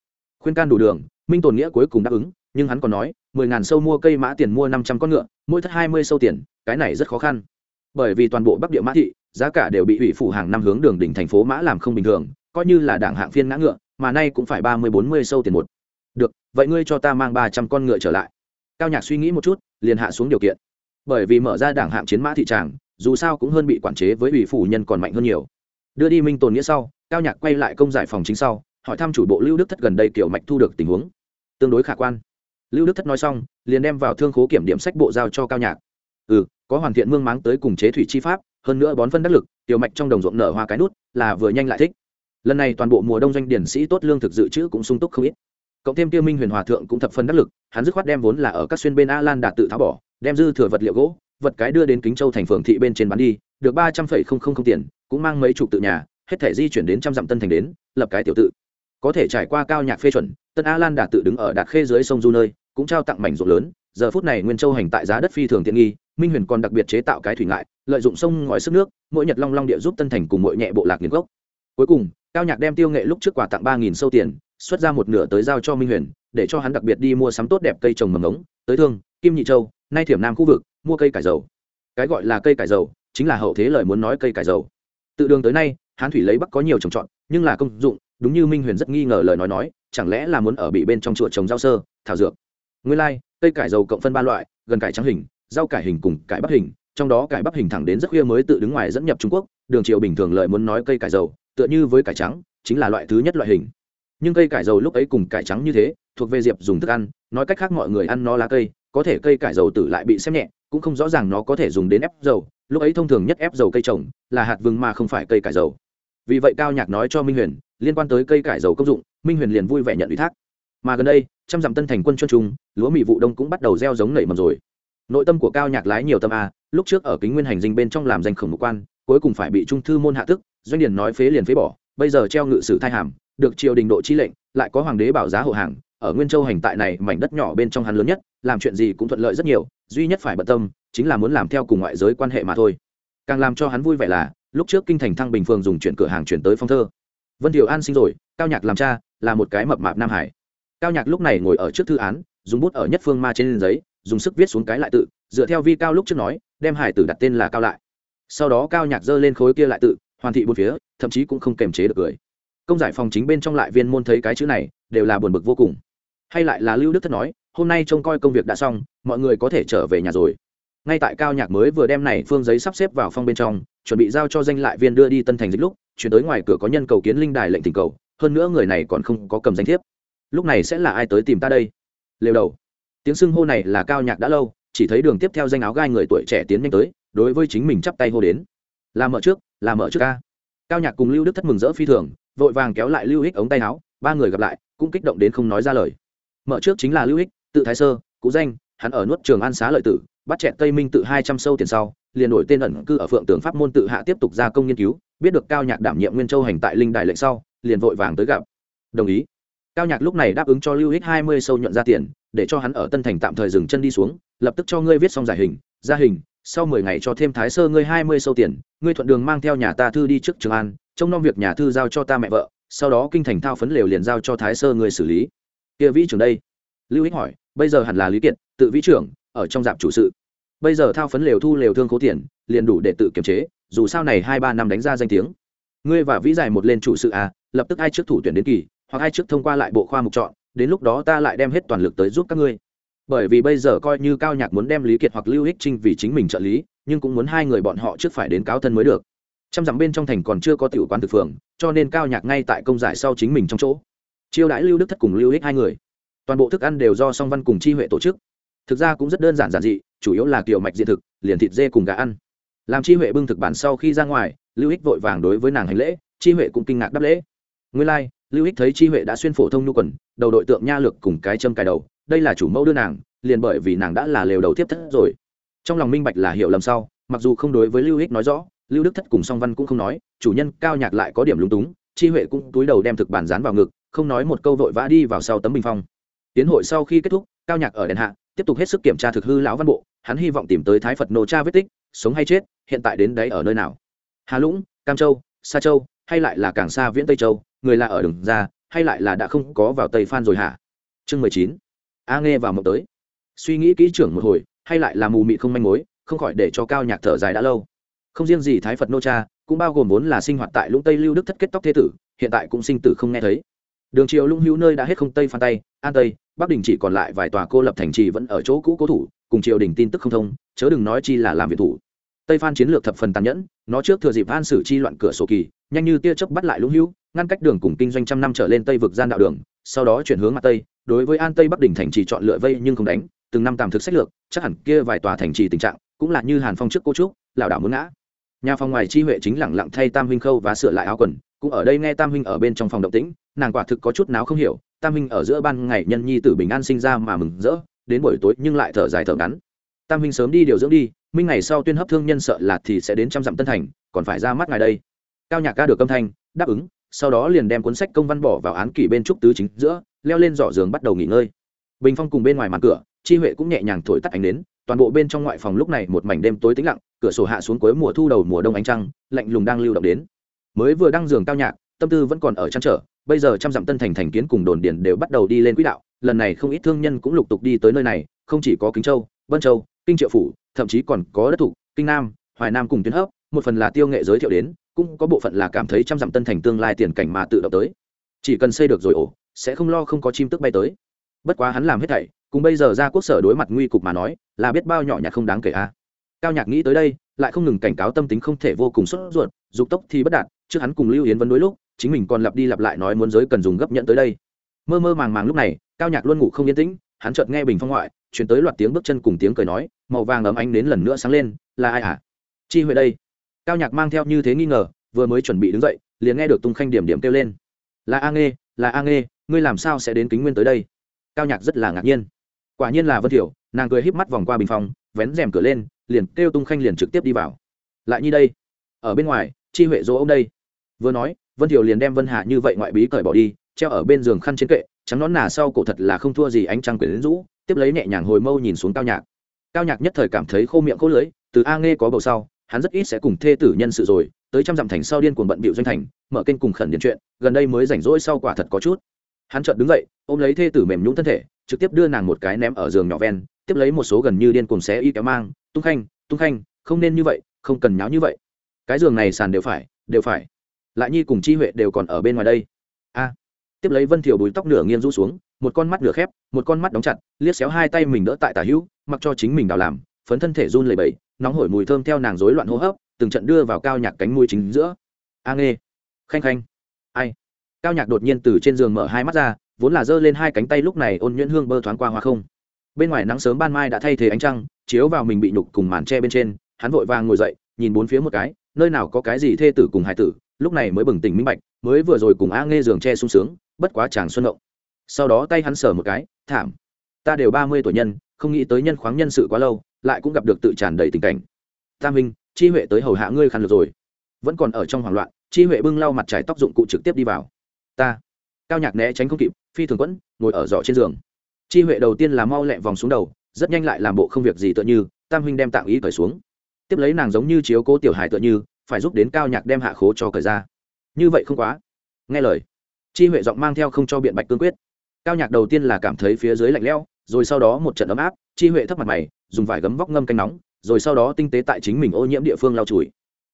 Khuyên can đủ đường minh tồn nghĩa cuối cùng đáp ứng, nhưng hắn còn nói, mười ngàn sâu mua cây mã tiền mua năm trăm con ngựa, mỗi thất hai mươi sâu tiền, cái này rất khó khăn. Bởi vì toàn bộ bắc địa mã thị, giá cả đều bị ủy phủ hàng năm hướng đường đỉnh thành phố mã làm không bình thường, coi như là đảng hạng phiên ngã ngựa, mà nay cũng phải ba mươi bốn mươi sâu tiền một. Được, vậy ngươi cho ta mang ba trăm con ngựa trở lại. Cao nhạc suy nghĩ một chút, liền hạ xuống điều kiện. Bởi vì mở ra đảng hạng chiến mã thị tràng, dù sao cũng hơn bị quản chế với ủy phủ nhân còn mạnh hơn nhiều. Đưa đi minh tồn nghĩa sau, cao nhạc quay lại công giải phòng chính sau, hỏi thăm chủ bộ lưu đức thất gần đây kiểu mạch thu được tình huống tương đối khả quan. Lưu đức thất nói xong, liền đem vào thương khố kiểm điểm sách bộ giao cho cao nhạc. Ừ có hoàn thiện mương máng tới cùng chế thủy chi pháp, hơn nữa bón phân đắc lực, tiểu mạch trong đồng ruộng nở hoa cái nút, là vừa nhanh lại thích. Lần này toàn bộ mùa đông doanh điển sĩ tốt lương thực dự trữ cũng sung túc không ít. Cộng thêm tiêu minh huyền hòa thượng cũng thập phân đắc lực, hắn dứt khoát đem vốn là ở các xuyên bên a lan đạt tự tháo bỏ, đem dư thừa vật liệu gỗ, vật cái đưa đến kính châu thành phường thị bên trên bán đi, được ba trăm phẩy không không không tiền, cũng mang mấy chục tự nhà, hết thể di chuyển đến trăm dặm tân thành đến, lập cái tiểu tự có thể trải qua cao nhạc phê chuẩn, tân a lan đạt tự đứng ở đạt khê dưới sông du nơi, cũng trao tặng mảnh ruộng lớn. Giờ phút này nguyên châu hành tại giá đất phi thường tiện nghi, minh huyền còn đặc biệt chế tạo cái thủy ngại, lợi dụng sông ngòi sức nước, mỗi nhật long long địa giúp tân thành cùng mỗi nhẹ bộ lạc nghiền gốc. Cuối cùng, cao nhạc đem tiêu nghệ lúc trước quà tặng ba nghìn sâu tiền, xuất ra một nửa tới giao cho minh huyền, để cho hắn đặc biệt đi mua sắm tốt đẹp cây trồng mầm ống, tới thương, kim nhị châu, nay thiểm nam khu vực, mua cây cải dầu. Cái gọi là cây cải dầu, chính là hậu thế lời muốn nói cây cải dầu. Tự đường tới nay, hán thủy lấy bắc có nhiều trồng trọt, nhưng là công dụng đúng như minh huyền rất nghi ngờ lời nói nói, chẳng lẽ là muốn ở bị bên trong chùa trồng rau sơ, thảo dược? Nguyên lai, cây cải dầu cộng phân ba loại, gần cải trắng hình, rau cải hình cùng cải bắp hình, trong đó cải bắp hình thẳng đến rất khuya mới tự đứng ngoài dẫn nhập trung quốc. Đường triệu bình thường lợi muốn nói cây cải dầu, tựa như với cải trắng, chính là loại thứ nhất loại hình. Nhưng cây cải dầu lúc ấy cùng cải trắng như thế, thuộc về diệp dùng thức ăn, nói cách khác mọi người ăn nó lá cây, có thể cây cải dầu tử lại bị xem nhẹ, cũng không rõ ràng nó có thể dùng đến ép dầu. Lúc ấy thông thường nhất ép dầu cây trồng, là hạt vừng mà không phải cây cải dầu. Vì vậy cao nhạc nói cho minh huyền liên quan tới cây cải dầu công dụng, minh huyền liền vui vẻ nhận ủy thác. Mà gần đây, trăm dặm tân thành quân chuyên trung, lúa mì vụ đông cũng bắt đầu gieo giống nảy mầm rồi. Nội tâm của cao nhạc lái nhiều tâm a, lúc trước ở kính nguyên hành dinh bên trong làm danh khổng mục quan, cuối cùng phải bị trung thư môn hạ tức, doanh điền nói phế liền phế bỏ, bây giờ treo ngự sử thai hàm, được triều đình độ chi lệnh, lại có hoàng đế bảo giá hộ hàng, ở nguyên châu hành tại này mảnh đất nhỏ bên trong hắn lớn nhất, làm chuyện gì cũng thuận lợi rất nhiều, duy nhất phải bận tâm, chính là muốn làm theo cùng ngoại giới quan hệ mà thôi. Càng làm cho hắn vui vẻ là, lúc trước kinh thành thăng bình phường dùng chuyện cửa hàng chuyển tới phong thơ vân thiều an sinh rồi, cao nhạc làm cha, là một cái mập mạp nam hải. Cao nhạc lúc này ngồi ở trước thư án, dùng bút ở nhất phương ma trên giấy, dùng sức viết xuống cái lại tự, dựa theo vi cao lúc trước nói, đem hải tử đặt tên là cao lại. Sau đó cao nhạc giơ lên khối kia lại tự, hoàn thị bốn phía, thậm chí cũng không kềm chế được cười. Công giải phòng chính bên trong lại viên môn thấy cái chữ này, đều là buồn bực vô cùng. Hay lại là lưu đức thất nói, hôm nay trông coi công việc đã xong, mọi người có thể trở về nhà rồi. Ngay tại cao nhạc mới vừa đem này phương giấy sắp xếp vào phong bên trong chuẩn bị giao cho danh lại viên đưa đi tân thành dịch lúc, chuyển tới ngoài cửa có nhân cầu kiến linh đài lệnh tình cầu, hơn nữa người này còn không có cầm danh thiếp. Lúc này sẽ là ai tới tìm ta đây? Lều đầu. Tiếng xưng hô này là cao nhạc đã lâu, chỉ thấy đường tiếp theo danh áo gai người tuổi trẻ tiến nhanh tới, đối với chính mình chắp tay hô đến. Là mở trước, là mở trước ca. Cao nhạc cùng lưu đức thất mừng rỡ phi thường, vội vàng kéo lại lưu hích ống tay áo, ba người gặp lại, cũng kích động đến không nói ra lời. Mở trước chính là lưu hích, tự thái sơ cũ danh, hắn ở nuốt trường an xá lợi tử, bắt chẹt tây minh tự hai trăm sâu tiền sau liền đổi tên ẩn cư ở phượng tường pháp môn tự hạ tiếp tục gia công nghiên cứu, biết được cao nhạc đảm nhiệm nguyên châu hành tại linh đài lệnh sau, liền vội vàng tới gặp. Đồng ý. Cao nhạc lúc này đáp ứng cho lưu hích hai mươi sâu nhuận ra tiền, để cho hắn ở tân thành tạm thời dừng chân đi xuống, lập tức cho ngươi viết xong giải hình ra hình, sau mười ngày cho thêm thái sơ ngươi hai mươi sâu tiền, ngươi thuận đường mang theo nhà ta thư đi trước trường an, trông nom việc nhà thư giao cho ta mẹ vợ, sau đó kinh thành thao phấn lều liền giao cho thái sơ ngươi xử lý. Kia vĩ trưởng đây. Lưu ích hỏi, bây giờ hẳn là lý kiện tự vĩ trưởng, ở trong dạp chủ sự bây giờ thao phấn lều thu lều thương cố tiền, liền đủ để tự kiềm chế, dù sao này hai ba năm đánh ra danh tiếng. Ngươi và vĩ giải một lên chủ sự à lập tức ai trước thủ tuyển đến kỳ, hoặc ai trước thông qua lại bộ khoa mục chọn, đến lúc đó ta lại đem hết toàn lực tới giúp các ngươi. Bởi vì bây giờ coi như cao nhạc muốn đem lý kiệt hoặc lưu hích trinh vì chính mình trợ lý, nhưng cũng muốn hai người bọn họ trước phải đến cáo thân mới được. Trăm dặm bên trong thành còn chưa có tiểu quán thực phường, cho nên cao nhạc ngay tại công giải sau chính mình trong chỗ. Chiêu đãi lưu đức thất cùng lưu hích hai người. Toàn bộ thức ăn đều do song văn cùng chi huệ tổ chức. Thực ra cũng rất đơn giản giản dị chủ yếu là kiểu mạch diện thực liền thịt dê cùng gà ăn. Làm chi huệ bưng thực bản sau khi ra ngoài lưu hích vội vàng đối với nàng hành lễ chi huệ cũng kinh ngạc đáp lễ. Nguyên lai、like, lưu hích thấy chi huệ đã xuyên phổ thông nhu quần đầu đội tượng nha lược cùng cái châm cài đầu đây là chủ mẫu đưa nàng liền bởi vì nàng đã là lều đầu tiếp thất rồi. Trong lòng minh bạch là hiểu lầm sau mặc dù không đối với lưu hích nói rõ lưu đức thất cùng song văn cũng không nói chủ nhân cao nhạc lại có điểm lúng túng chi huệ cũng túi đầu đem thực bản dán vào ngực không nói một câu vội vã đi vào sau tấm bình phong. Tiến hội sau khi kết thúc cao nhạc ở đèn hạ tiếp tục hết sức kiểm tra thực hư lão văn bộ, hắn hy vọng tìm tới thái phật nô cha vết tích, sống hay chết, hiện tại đến đấy ở nơi nào? Hà lũng, cam châu, sa châu, hay lại là càng xa viễn tây châu, người là ở đường ra hay lại là đã không có vào tây phan rồi hả? Chương mười chín. A nghe vào mộng tới. Suy nghĩ kỹ trưởng một hồi, hay lại là mù mị không manh mối, không khỏi để cho cao nhạc thở dài đã lâu. Không riêng gì thái phật nô cha, cũng bao gồm vốn là sinh hoạt tại lũng tây lưu đức thất kết tóc thế tử, hiện tại cũng sinh tử không nghe thấy đường triều lũng hữu nơi đã hết không tây phan tây an tây, bắc đình chỉ còn lại vài tòa cô lập thành trì vẫn ở chỗ cũ cố thủ, cùng triều đình tin tức không thông, chớ đừng nói chi là làm việc thủ. Tây phan chiến lược thập phần tàn nhẫn, nó trước thừa dịp an sử chi loạn cửa sổ kỳ, nhanh như tia chớp bắt lại lũng hữu, ngăn cách đường cùng kinh doanh trăm năm trở lên tây vực gian đạo đường, sau đó chuyển hướng mặt tây, đối với an tây bắc đình thành trì chọn lựa vây nhưng không đánh, từng năm tạm thực sách lược, chắc hẳn kia vài tòa thành trì tình trạng cũng là như hàn phong trước cô trúc, lảo đảo muốn ngã. Nhà phòng ngoài chi huệ chính lẳng lặng thay tam huynh khâu và sửa lại áo quần, cũng ở đây nghe tam huynh ở bên trong phòng động tĩnh nàng quả thực có chút nào không hiểu tam huynh ở giữa ban ngày nhân nhi tử bình an sinh ra mà mừng rỡ, đến buổi tối nhưng lại thở dài thở ngắn. Tam huynh sớm đi điều dưỡng đi, minh ngày sau tuyên hấp thương nhân sợ là thì sẽ đến trăm dặm tân thành, còn phải ra mắt ngài đây. Cao nhạc ca được âm thanh, đáp ứng, sau đó liền đem cuốn sách công văn bỏ vào án kỷ bên trúc tứ chính giữa, leo lên giỏ giường bắt đầu nghỉ ngơi. Bình phong cùng bên ngoài mặt cửa, chi huệ cũng nhẹ nhàng thổi tắt ánh đến toàn bộ bên trong ngoại phòng lúc này một mảnh đêm tối tĩnh lặng, cửa sổ hạ xuống cuối mùa thu đầu mùa đông ánh trăng, lạnh lùng đang lưu động đến. Mới vừa đăng giường cao nhạc, tâm tư vẫn còn ở trăn trở bây giờ trăm dặm tân thành thành kiến cùng đồn điền đều bắt đầu đi lên quỹ đạo, lần này không ít thương nhân cũng lục tục đi tới nơi này, không chỉ có kính châu, vân châu, kinh triệu phủ, thậm chí còn có đất thủ kinh nam, hoài nam cùng tuyến hấp, một phần là tiêu nghệ giới thiệu đến, cũng có bộ phận là cảm thấy trăm dặm tân thành tương lai tiền cảnh mà tự động tới. Chỉ cần xây được rồi ổ, sẽ không lo không có chim tức bay tới. Bất quá hắn làm hết thảy, cùng bây giờ ra quốc sở đối mặt nguy cục mà nói, là biết bao nhỏ nhặt không đáng kể a. Cao nhạc nghĩ tới đây, lại không ngừng cảnh cáo tâm tính không thể vô cùng sốt ruột, dục tốc thì bất đạt, trước hắn cùng lưu yến vấn đối lúc chính mình còn lặp đi lặp lại nói muốn giới cần dùng gấp nhận tới đây. Mơ mơ màng màng lúc này, cao nhạc luôn ngủ không yên tĩnh, hắn chợt nghe bình phong ngoại chuyển tới loạt tiếng bước chân cùng tiếng cười nói, màu vàng ấm ánh đến lần nữa sáng lên, là ai hả? Chi huệ đây. Cao nhạc mang theo như thế nghi ngờ, vừa mới chuẩn bị đứng dậy, liền nghe được tung khanh điểm điểm kêu lên. Là a nghê, là a nghê, ngươi làm sao sẽ đến kính nguyên tới đây? Cao nhạc rất là ngạc nhiên. Quả nhiên là vân thiểu, nàng cười híp mắt vòng qua bình phòng vén rèm cửa lên, liền kêu tung khanh liền trực tiếp đi vào. Lại như đây, ở bên ngoài, chi huệ dỗ ông đây. Vừa nói vân thiều liền đem vân hạ như vậy ngoại bí cởi bỏ đi, treo ở bên giường khăn trên kệ, trắng nón nà sau cổ thật là không thua gì ánh trăng quyển rũ, tiếp lấy nhẹ nhàng hồi mâu nhìn xuống cao nhạc. Cao nhạc nhất thời cảm thấy khô miệng khô lưới từ a nghe có bầu sau, hắn rất ít sẽ cùng thê tử nhân sự rồi, tới trăm dặm thành sau điên cuồng bận bịu doanh thành, mở kênh cùng khẩn điện chuyện, gần đây mới rảnh rỗi sau quả thật có chút. Hắn chợt đứng dậy, ôm lấy thê tử mềm nhũng thân thể, trực tiếp đưa nàng một cái ném ở giường nhỏ ven, tiếp lấy một số gần như điên cuồng xé y kéo mang, tung khanh tung khanh, không nên như vậy, không cần nháo như vậy. Cái giường này sàn đều phải đều phải lại nhi cùng chi huệ đều còn ở bên ngoài đây. A, tiếp lấy vân thiểu bùi tóc nửa nghiêng rũ xuống, một con mắt nửa khép, một con mắt đóng chặt, liếc xéo hai tay mình đỡ tại tả hữu, mặc cho chính mình đào làm, phấn thân thể run lẩy bẩy, nóng hổi mùi thơm theo nàng rối loạn hô hấp, từng trận đưa vào cao nhạc cánh mũi chính giữa. A nghe khanh khanh. Ai? Cao nhạc đột nhiên từ trên giường mở hai mắt ra, vốn là giơ lên hai cánh tay lúc này ôn nhuyễn hương bơ thoáng qua hoa không. Bên ngoài nắng sớm ban mai đã thay thế ánh trăng, chiếu vào mình bị nhục cùng màn tre bên trên, hắn vội vàng ngồi dậy, nhìn bốn phía một cái, nơi nào có cái gì thê tử cùng hải tử lúc này mới bừng tỉnh minh bạch, mới vừa rồi cùng a nghe giường tre sung sướng, bất quá chàng xuân động sau đó tay hắn sờ một cái, thảm, ta đều ba mươi tuổi nhân, không nghĩ tới nhân khoáng nhân sự quá lâu, lại cũng gặp được tự tràn đầy tình cảnh. Tam minh chi huệ tới hầu hạ ngươi khăn lượt rồi. Vẫn còn ở trong hoảng loạn, chi huệ bưng lau mặt trải tóc dụng cụ trực tiếp đi vào. Ta. Cao nhạc né tránh không kịp, phi thường quẫn, ngồi ở giỏ trên giường. Chi huệ đầu tiên là mau lẹ vòng xuống đầu, rất nhanh lại làm bộ không việc gì tựa như, tam huynh đem tạng ý cởi xuống. Tiếp lấy nàng giống như chiếu cố tiểu hài tựa như phải giúp đến cao nhạc đem hạ khố cho cởi ra. Như vậy không quá. Nghe lời. Chi huệ giọng mang theo không cho biện bạch cương quyết. Cao nhạc đầu tiên là cảm thấy phía dưới lạnh lẽo, rồi sau đó một trận ấm áp, chi huệ thấp mặt mày, dùng vải gấm vóc ngâm canh nóng, rồi sau đó tinh tế tại chính mình ô nhiễm địa phương lau chùi.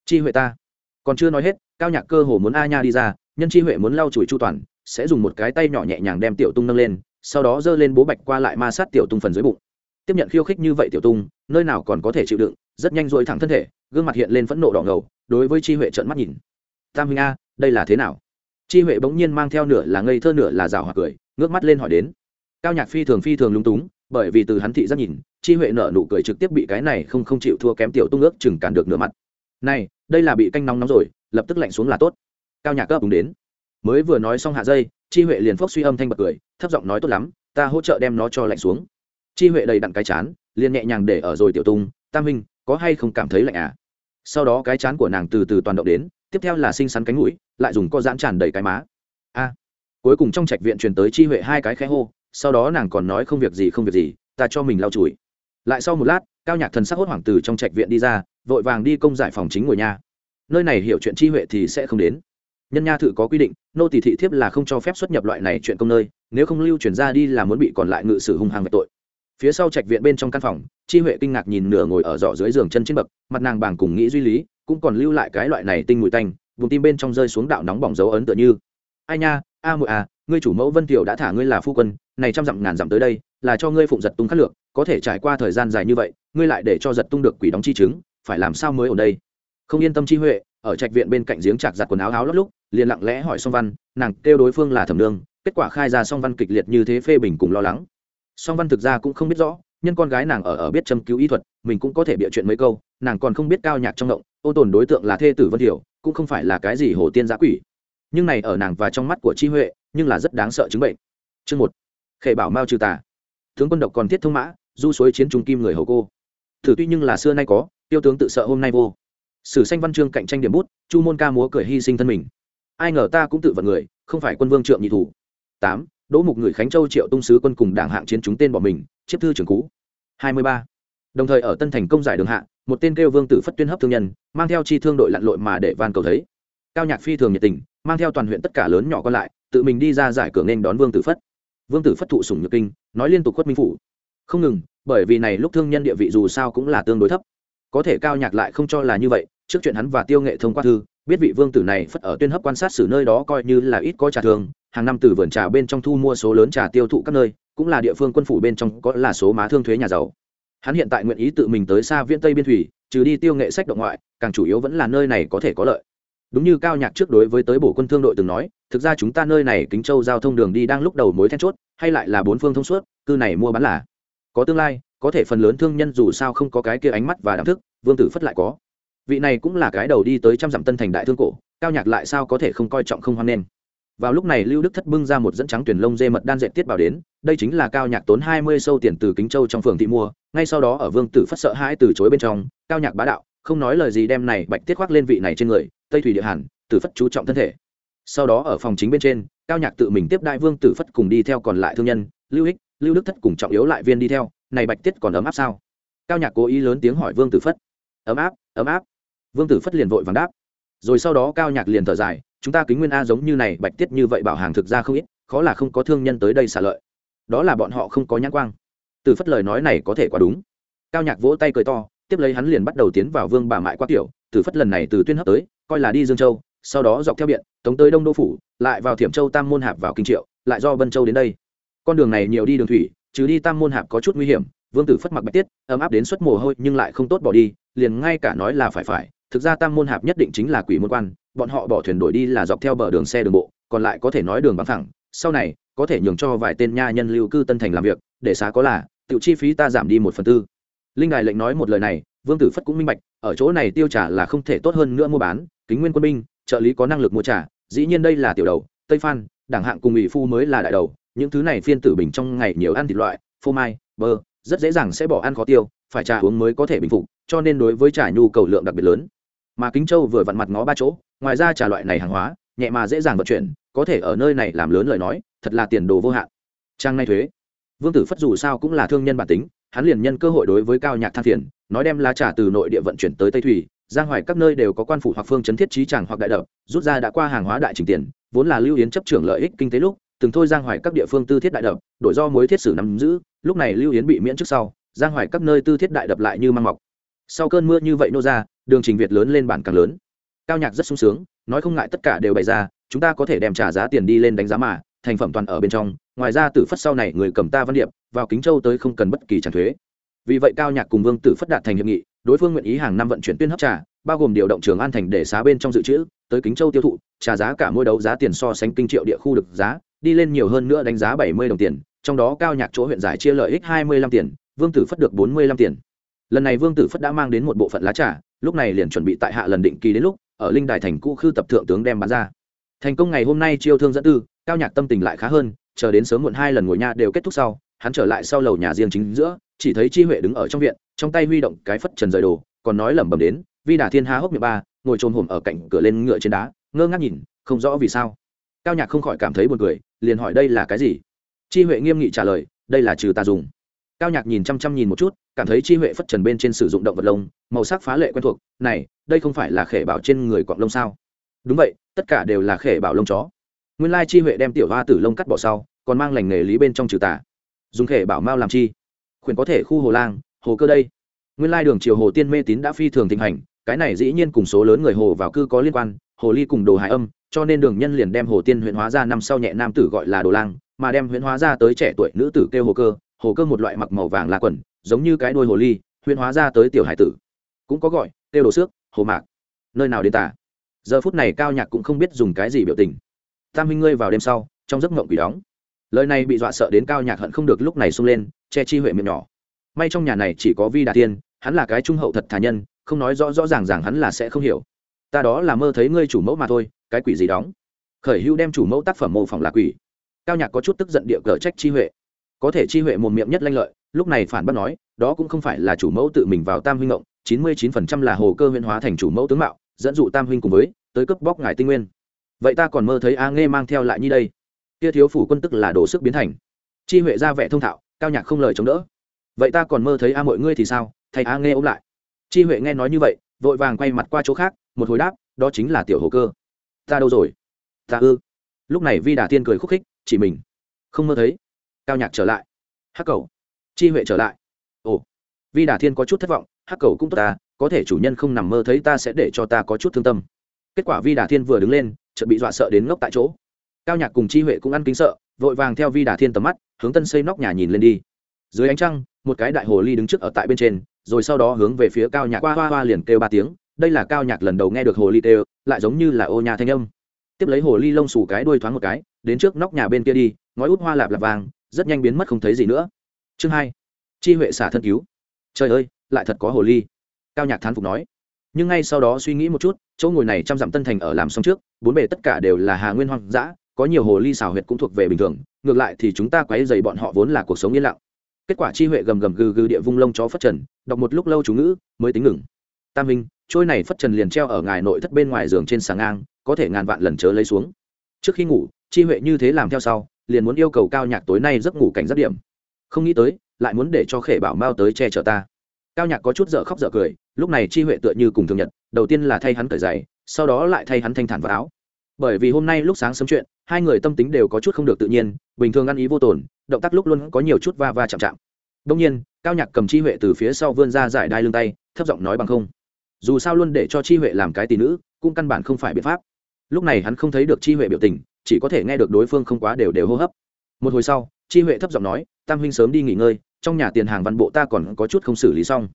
Chi huệ ta. Còn chưa nói hết, cao nhạc cơ hồ muốn a nha đi ra, nhân chi huệ muốn lau chùi chu toàn, sẽ dùng một cái tay nhỏ nhẹ nhàng đem tiểu tung nâng lên, sau đó giơ lên bố bạch qua lại ma sát tiểu tung phần dưới bụng. Tiếp nhận khiêu khích như vậy tiểu tung, nơi nào còn có thể chịu đựng rất nhanh dội thẳng thân thể, gương mặt hiện lên phẫn nộ đỏ ngầu, đối với chi huệ trợn mắt nhìn. Tam huynh a, đây là thế nào? Chi huệ bỗng nhiên mang theo nửa là ngây thơ nửa là rào hoặc cười, ngước mắt lên hỏi đến. Cao nhạc phi thường phi thường lung túng, bởi vì từ hắn thị giác nhìn, chi huệ nở nụ cười trực tiếp bị cái này không không chịu thua kém tiểu tung ước chừng cản được nửa mặt. Này, đây là bị canh nóng nóng rồi, lập tức lạnh xuống là tốt. Cao nhạc cấp đúng đến. Mới vừa nói xong hạ dây, chi huệ liền phốc suy âm thanh bật cười, thấp giọng nói, tốt lắm, ta hỗ trợ đem nó cho lạnh xuống. Chi huệ đầy đặn cái chán, liền nhẹ nhàng để ở rồi tiểu tung, tam minh có hay không cảm thấy lạnh à? Sau đó cái chán của nàng từ từ toàn động đến, tiếp theo là xinh xắn cánh mũi, lại dùng co giãn tràn đầy cái má. A! Cuối cùng trong trạch viện truyền tới chi huệ hai cái khẽ hô, sau đó nàng còn nói không việc gì, không việc gì, ta cho mình lau chùi. Lại sau một lát, cao nhạc thần sắc hốt hoảng từ trong trạch viện đi ra, vội vàng đi công giải phòng chính ngồi nha nơi này hiểu chuyện chi huệ thì sẽ không đến. Nhân nha thự có quy định, nô tỳ thị thiếp là không cho phép xuất nhập loại này chuyện công nơi, nếu không lưu chuyển ra đi là muốn bị còn lại ngự sử hung hăng về tội. Phía sau trạch viện bên trong căn phòng chi huệ kinh ngạc nhìn nửa ngồi ở giỏ dưới giường chân trên bậc, mặt nàng bàng cùng nghĩ duy lý, cũng còn lưu lại cái loại này tinh mùi tanh, vùng tim bên trong rơi xuống đạo nóng bỏng dấu ấn tựa như. Ai nha, a mụi à ngươi chủ mẫu vân tiểu đã thả ngươi là phu quân, này trăm dặm ngàn dặm tới đây, là cho ngươi phụng giật tung khắc lược, có thể trải qua thời gian dài như vậy, ngươi lại để cho giật tung được quỷ đóng chi chứng, phải làm sao mới ở đây? Không yên tâm chi huệ, ở trạch viện bên cạnh giếng chạc giặt quần áo áo lót lúc, liền lặng lẽ hỏi song văn, nàng kêu đối phương là thẩm nương, kết quả khai ra song văn kịch liệt như thế phê bình cùng lo lắng. Song văn thực ra cũng không biết rõ nhân con gái nàng ở ở biết châm cứu y thuật, mình cũng có thể bịa chuyện mấy câu, nàng còn không biết cao nhạc trong động ô tồn đối tượng là thê tử vân thiểu, cũng không phải là cái gì hồ tiên giã quỷ. Nhưng này ở nàng và trong mắt của chi huệ, nhưng là rất đáng sợ chứng bệnh. Chương một, khệ bảo mao trừ tà. Tướng quân độc còn thiết thông mã, du suối chiến trung kim người hầu cô. Thử tuy nhưng là xưa nay có, tiêu tướng tự sợ hôm nay vô. Sử sanh văn chương cạnh tranh điểm bút, chu môn ca múa cười hy sinh thân mình. Ai ngờ ta cũng tự vận người, không phải quân vương trượng nhị thủ. Tám đỗ mục người khánh châu triệu tung sứ quân cùng đảng hạng chiến chúng tên bỏ mình chiếc thư trưởng cũ. Hai mươi ba. Đồng thời ở tân thành công giải đường hạ, một tên kêu vương tử phất tuyên hấp thương nhân, mang theo chi thương đội lặn lội mà để van cầu thấy. Cao nhạc phi thường nhiệt tình, mang theo toàn huyện tất cả lớn nhỏ còn lại, tự mình đi ra giải cửa nên đón vương tử phất. Vương tử phất thụ sủng nhược kinh, nói liên tục khuất minh phủ. Không ngừng, bởi vì này lúc thương nhân địa vị dù sao cũng là tương đối thấp. Có thể cao nhạc lại không cho là như vậy, trước chuyện hắn và tiêu nghệ thông qua thư, biết vị vương tử này phất ở tuyên hấp quan sát xử nơi đó coi như là ít có trà thường hàng năm từ vườn trà bên trong thu mua số lớn trà tiêu thụ các nơi, cũng là địa phương quân phủ bên trong có là số má thương thuế nhà giàu. Hắn hiện tại nguyện ý tự mình tới xa viễn tây biên thủy, trừ đi tiêu nghệ sách động ngoại, càng chủ yếu vẫn là nơi này có thể có lợi. Đúng như cao nhạc trước đối với tới bổ quân thương đội từng nói, thực ra chúng ta nơi này kính châu giao thông đường đi đang lúc đầu mối then chốt, hay lại là bốn phương thông suốt, cư này mua bán là có tương lai, có thể phần lớn thương nhân dù sao không có cái kia ánh mắt và đảm thức, vương tử phất lại có. Vị này cũng là cái đầu đi tới trăm dặm tân thành đại thương cổ, cao nhạc lại sao có thể không coi trọng không hoan nghênh vào lúc này lưu đức thất bưng ra một dẫn trắng tuyển lông dê mật đan dệt tiết bảo đến, đây chính là cao nhạc tốn hai mươi sâu tiền từ kính châu trong phường thị mua, ngay sau đó ở vương tử phất sợ hãi từ chối bên trong, cao nhạc bá đạo, không nói lời gì đem này bạch tiết khoác lên vị này trên người, tây thủy địa hàn, tử phất chú trọng thân thể. Sau đó ở phòng chính bên trên, cao nhạc tự mình tiếp đại vương tử phất cùng đi theo còn lại thương nhân, lưu ích lưu đức thất cùng trọng yếu lại viên đi theo, này bạch tiết còn ấm áp sao? Cao nhạc cố ý lớn tiếng hỏi vương tử phất. Ấm áp ấm áp. Vương tử phất liền vội vàng đáp. Rồi sau đó cao nhạc liền thở dài chúng ta kính nguyên a giống như này, bạch tiết như vậy bảo hàng thực ra không ít, khó là không có thương nhân tới đây xả lợi. Đó là bọn họ không có nhãn quang. Từ phất lời nói này có thể quá đúng. Cao nhạc vỗ tay cười to, tiếp lấy hắn liền bắt đầu tiến vào vương bà mại qua kiểu từ phất lần này từ tuyên hấp tới, coi là đi dương châu, sau đó dọc theo biển tống tới đông đô phủ, lại vào thiểm châu tam môn hạp vào kinh triệu, lại do vân châu đến đây. Con đường này nhiều đi đường thủy chứ đi tam môn hạp có chút nguy hiểm, vương tử phất mặc bạch tiết, ấm áp đến suất mồ hôi nhưng lại không tốt bỏ đi, liền ngay cả nói là phải phải, thực ra tam môn hạp nhất định chính là quỷ môn quan bọn họ bỏ thuyền đổi đi là dọc theo bờ đường xe đường bộ, còn lại có thể nói đường bằng thẳng sau này, có thể nhường cho vài tên nha nhân lưu cư tân thành làm việc, để xá có là, tiểu chi phí ta giảm đi một phần tư. Linh đài lệnh nói một lời này, vương tử phất cũng minh bạch, ở chỗ này tiêu trả là không thể tốt hơn nữa mua bán, kính nguyên quân binh, trợ lý có năng lực mua trả, dĩ nhiên đây là tiểu đầu, tây phan, đảng hạng cùng ủy phu mới là đại đầu, những thứ này phiên tử bình trong ngày nhiều ăn thịt loại, phô mai, bơ, rất dễ dàng sẽ bỏ ăn khó tiêu, phải trà uống mới có thể bình phục, cho nên đối với trà nhu cầu lượng đặc biệt lớn. Mà kính châu vừa vặn mặt ngó ba chỗ ngoài ra trả loại này hàng hóa, nhẹ mà dễ dàng vận chuyển, có thể ở nơi này làm lớn lời nói, thật là tiền đồ vô hạn. Trang này thuế. Vương tử phất dù sao cũng là thương nhân bản tính, hắn liền nhân cơ hội đối với cao nhạc than phiền, nói đem lá trà từ nội địa vận chuyển tới tây thủy, giang hoài các nơi đều có quan phủ hoặc phương chấn thiết trí tràng hoặc đại đập, rút ra đã qua hàng hóa đại trình tiền, vốn là lưu yến chấp trưởng lợi ích kinh tế lúc, từng thôi giang hoài các địa phương tư thiết đại đập, đổi do mối thiết sử nắm giữ, lúc này lưu yến bị miễn trước sau, giang hoài các nơi tư thiết đại đập lại như mang mọc. Sau cơn mưa như vậy nô ra, đường trình việt lớn lên bản càng lớn cao nhạc rất sung sướng, nói không ngại tất cả đều bày ra, chúng ta có thể đem trả giá tiền đi lên đánh giá mà, thành phẩm toàn ở bên trong, ngoài ra tử phất sau này người cầm ta văn điệp, vào kính châu tới không cần bất kỳ tràn thuế. Vì vậy cao nhạc cùng vương tử phất đạt thành hiệp nghị, đối phương nguyện ý hàng năm vận chuyển tuyên hấp trà, bao gồm điều động trường an thành để xá bên trong dự trữ, tới kính châu tiêu thụ, trả giá cả mỗi đấu giá tiền so sánh kinh triệu địa khu được giá, đi lên nhiều hơn nữa đánh giá bảy mươi đồng tiền, trong đó cao nhạc chỗ huyện giải chia lợi ích hai mươi lăm tiền, vương tử phất được bốn mươi lăm tiền. Lần này vương tử phất đã mang đến một bộ phận lá trà, lúc này liền chuẩn bị tại hạ lần định kỳ đến lúc ở linh đài thành cũ khư tập thượng tướng đem bán ra. Thành công ngày hôm nay chiêu thương dẫn tư, cao nhạc tâm tình lại khá hơn, chờ đến sớm muộn hai lần ngồi nha đều kết thúc sau, hắn trở lại sau lầu nhà riêng chính giữa, chỉ thấy chi huệ đứng ở trong viện, trong tay huy động cái phất trần rời đồ, còn nói lẩm bẩm đến, vi đà thiên há hốc miệng ba, ngồi trồm hổm ở cạnh cửa lên ngựa trên đá, ngơ ngác nhìn, không rõ vì sao. Cao nhạc không khỏi cảm thấy buồn cười, liền hỏi đây là cái gì? Chi huệ nghiêm nghị trả lời, đây là trừ ta dùng cao nhạc nhìn chăm chăm nhìn một chút, cảm thấy chi huệ phất trần bên trên sử dụng động vật lông, màu sắc phá lệ quen thuộc, này, đây không phải là khể bảo trên người quạng lông sao? Đúng vậy, tất cả đều là khể bảo lông chó. Nguyên lai chi huệ đem tiểu hoa tử lông cắt bỏ sau, còn mang lành nghề lý bên trong trừ tà. Dùng khể bảo mao làm chi? Khuyển có thể khu hồ lang, hồ cơ đây. Nguyên lai đường triều hồ tiên mê tín đã phi thường thịnh hành, cái này dĩ nhiên cùng số lớn người hồ vào cư có liên quan, hồ ly cùng đồ hải âm, cho nên đường nhân liền đem hồ tiên huyện hóa ra năm sau nhẹ nam tử gọi là đồ lang, mà đem huyện hóa ra tới trẻ tuổi nữ tử kêu hồ cơ hồ cơ một loại mặc màu vàng là quần, giống như cái đuôi hồ ly huyện hóa ra tới tiểu hải tử. Cũng có gọi tiêu đồ xước, hồ mạc. Nơi nào đến tả giờ phút này cao nhạc cũng không biết dùng cái gì biểu tình. Tam minh ngươi vào đêm sau, trong giấc mộng quỷ đóng. Lời này bị dọa sợ đến cao nhạc hận không được lúc này sung lên, che chi huệ miệng nhỏ. May trong nhà này chỉ có vi đà tiên hắn là cái trung hậu thật thà nhân, không nói rõ rõ ràng ràng hắn là sẽ không hiểu. Ta đó là mơ thấy ngươi chủ mẫu mà thôi, cái quỷ gì đóng? Khởi hưu đem chủ mẫu tác phẩm mô phỏng là quỷ. Cao nhạc có chút tức giận địa cờ trách chi huệ có thể chi huệ một miệng nhất lanh lợi, lúc này phản bác nói, đó cũng không phải là chủ mẫu tự mình vào tam huynh ngộng, chín mươi chín phần trăm là hồ cơ huyên hóa thành chủ mẫu tướng mạo, dẫn dụ tam huynh cùng với, tới cướp bóc ngài tinh nguyên. Vậy ta còn mơ thấy a nghe mang theo lại như đây. Kia thiếu phủ quân tức là đổ sức biến thành. Chi huệ ra vẻ thông thạo, cao nhạc không lời chống đỡ. Vậy ta còn mơ thấy a mọi ngươi thì sao? Thầy a nghe ôm lại. Chi huệ nghe nói như vậy, vội vàng quay mặt qua chỗ khác, một hồi đáp, đó chính là tiểu hồ cơ. Ta đâu rồi? Ta ư? Lúc này vi đà tiên cười khúc khích, chỉ mình. Không mơ thấy cao nhạc trở lại. Hắc cầu. Chi huệ trở lại. Ồ. Vi đà thiên có chút thất vọng, hắc cầu cũng tốt ta, có thể chủ nhân không nằm mơ thấy ta sẽ để cho ta có chút thương tâm. Kết quả vi đà thiên vừa đứng lên, chợt bị dọa sợ đến ngốc tại chỗ. Cao nhạc cùng chi huệ cũng ăn kính sợ, vội vàng theo vi đà thiên tầm mắt, hướng tân xây nóc nhà nhìn lên đi. Dưới ánh trăng, một cái đại hồ ly đứng trước ở tại bên trên, rồi sau đó hướng về phía cao nhạc hoa hoa hoa liền kêu ba tiếng. Đây là cao nhạc lần đầu nghe được hồ ly kêu, lại giống như là ô nhà thanh âm. Tiếp lấy hồ ly lông xù cái đuôi thoáng một cái, đến trước nóc nhà bên kia đi, ngói út hoa lạp lạp vàng rất nhanh biến mất không thấy gì nữa. Chương hai, chi huệ xả thân cứu. Trời ơi, lại thật có hồ ly. Cao nhạc thán phục nói. Nhưng ngay sau đó suy nghĩ một chút, chỗ ngồi này trăm dặm tân thành ở làm xong trước, bốn bề tất cả đều là hà nguyên hoang dã, có nhiều hồ ly xào huyệt cũng thuộc về bình thường, ngược lại thì chúng ta quấy dày bọn họ vốn là cuộc sống yên lặng. Kết quả chi huệ gầm gầm gừ gừ địa vung lông chó phất trần, đọc một lúc lâu chú ngữ, mới tính ngừng. Tam minh trôi này phất trần liền treo ở ngài nội thất bên ngoài giường trên sàng ngang, có thể ngàn vạn lần chớ lấy xuống. Trước khi ngủ, chi huệ như thế làm theo sau liền muốn yêu cầu cao nhạc tối nay giấc ngủ cảnh giác điểm. Không nghĩ tới, lại muốn để cho khể bảo mao tới che chở ta. Cao nhạc có chút dở khóc dở cười, lúc này chi huệ tựa như cùng thường nhật, đầu tiên là thay hắn cởi giày, sau đó lại thay hắn thanh thản vào áo. Bởi vì hôm nay lúc sáng sớm chuyện, hai người tâm tính đều có chút không được tự nhiên, bình thường ăn ý vô tổn động tác lúc luôn có nhiều chút va va chạm chạm. Đông nhiên, cao nhạc cầm chi huệ từ phía sau vươn ra giải đai lưng tay, thấp giọng nói bằng không. Dù sao luôn để cho chi huệ làm cái tỷ nữ, cũng căn bản không phải biện pháp. Lúc này hắn không thấy được chi huệ biểu tình chỉ có thể nghe được đối phương không quá đều đều hô hấp. Một hồi sau, chi huệ thấp giọng nói, tam huynh sớm đi nghỉ ngơi, trong nhà tiền hàng văn bộ ta còn có chút không xử lý xong.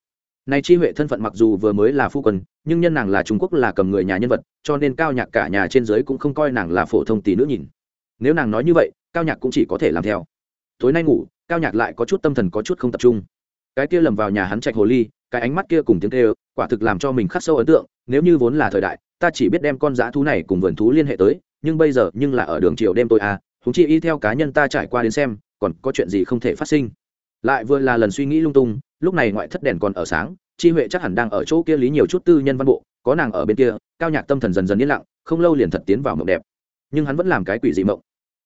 Nay chi huệ thân phận mặc dù vừa mới là phu quân, nhưng nhân nàng là trung quốc là cầm người nhà nhân vật, cho nên cao nhạc cả nhà trên giới cũng không coi nàng là phổ thông tỷ nữ nhìn. Nếu nàng nói như vậy, cao nhạc cũng chỉ có thể làm theo. Tối nay ngủ, cao nhạc lại có chút tâm thần có chút không tập trung. Cái kia lầm vào nhà hắn trạch hồ ly, cái ánh mắt kia cùng tiếng kêu, quả thực làm cho mình khắc sâu ấn tượng, nếu như vốn là thời đại, ta chỉ biết đem con dã thú này cùng vườn thú liên hệ tới nhưng bây giờ nhưng là ở đường chiều đêm tôi à húng chi y theo cá nhân ta trải qua đến xem, còn có chuyện gì không thể phát sinh. Lại vừa là lần suy nghĩ lung tung, lúc này ngoại thất đèn còn ở sáng, chi huệ chắc hẳn đang ở chỗ kia lý nhiều chút tư nhân văn bộ, có nàng ở bên kia, cao nhạc tâm thần dần dần yên lặng, không lâu liền thật tiến vào mộng đẹp. Nhưng hắn vẫn làm cái quỷ dị mộng.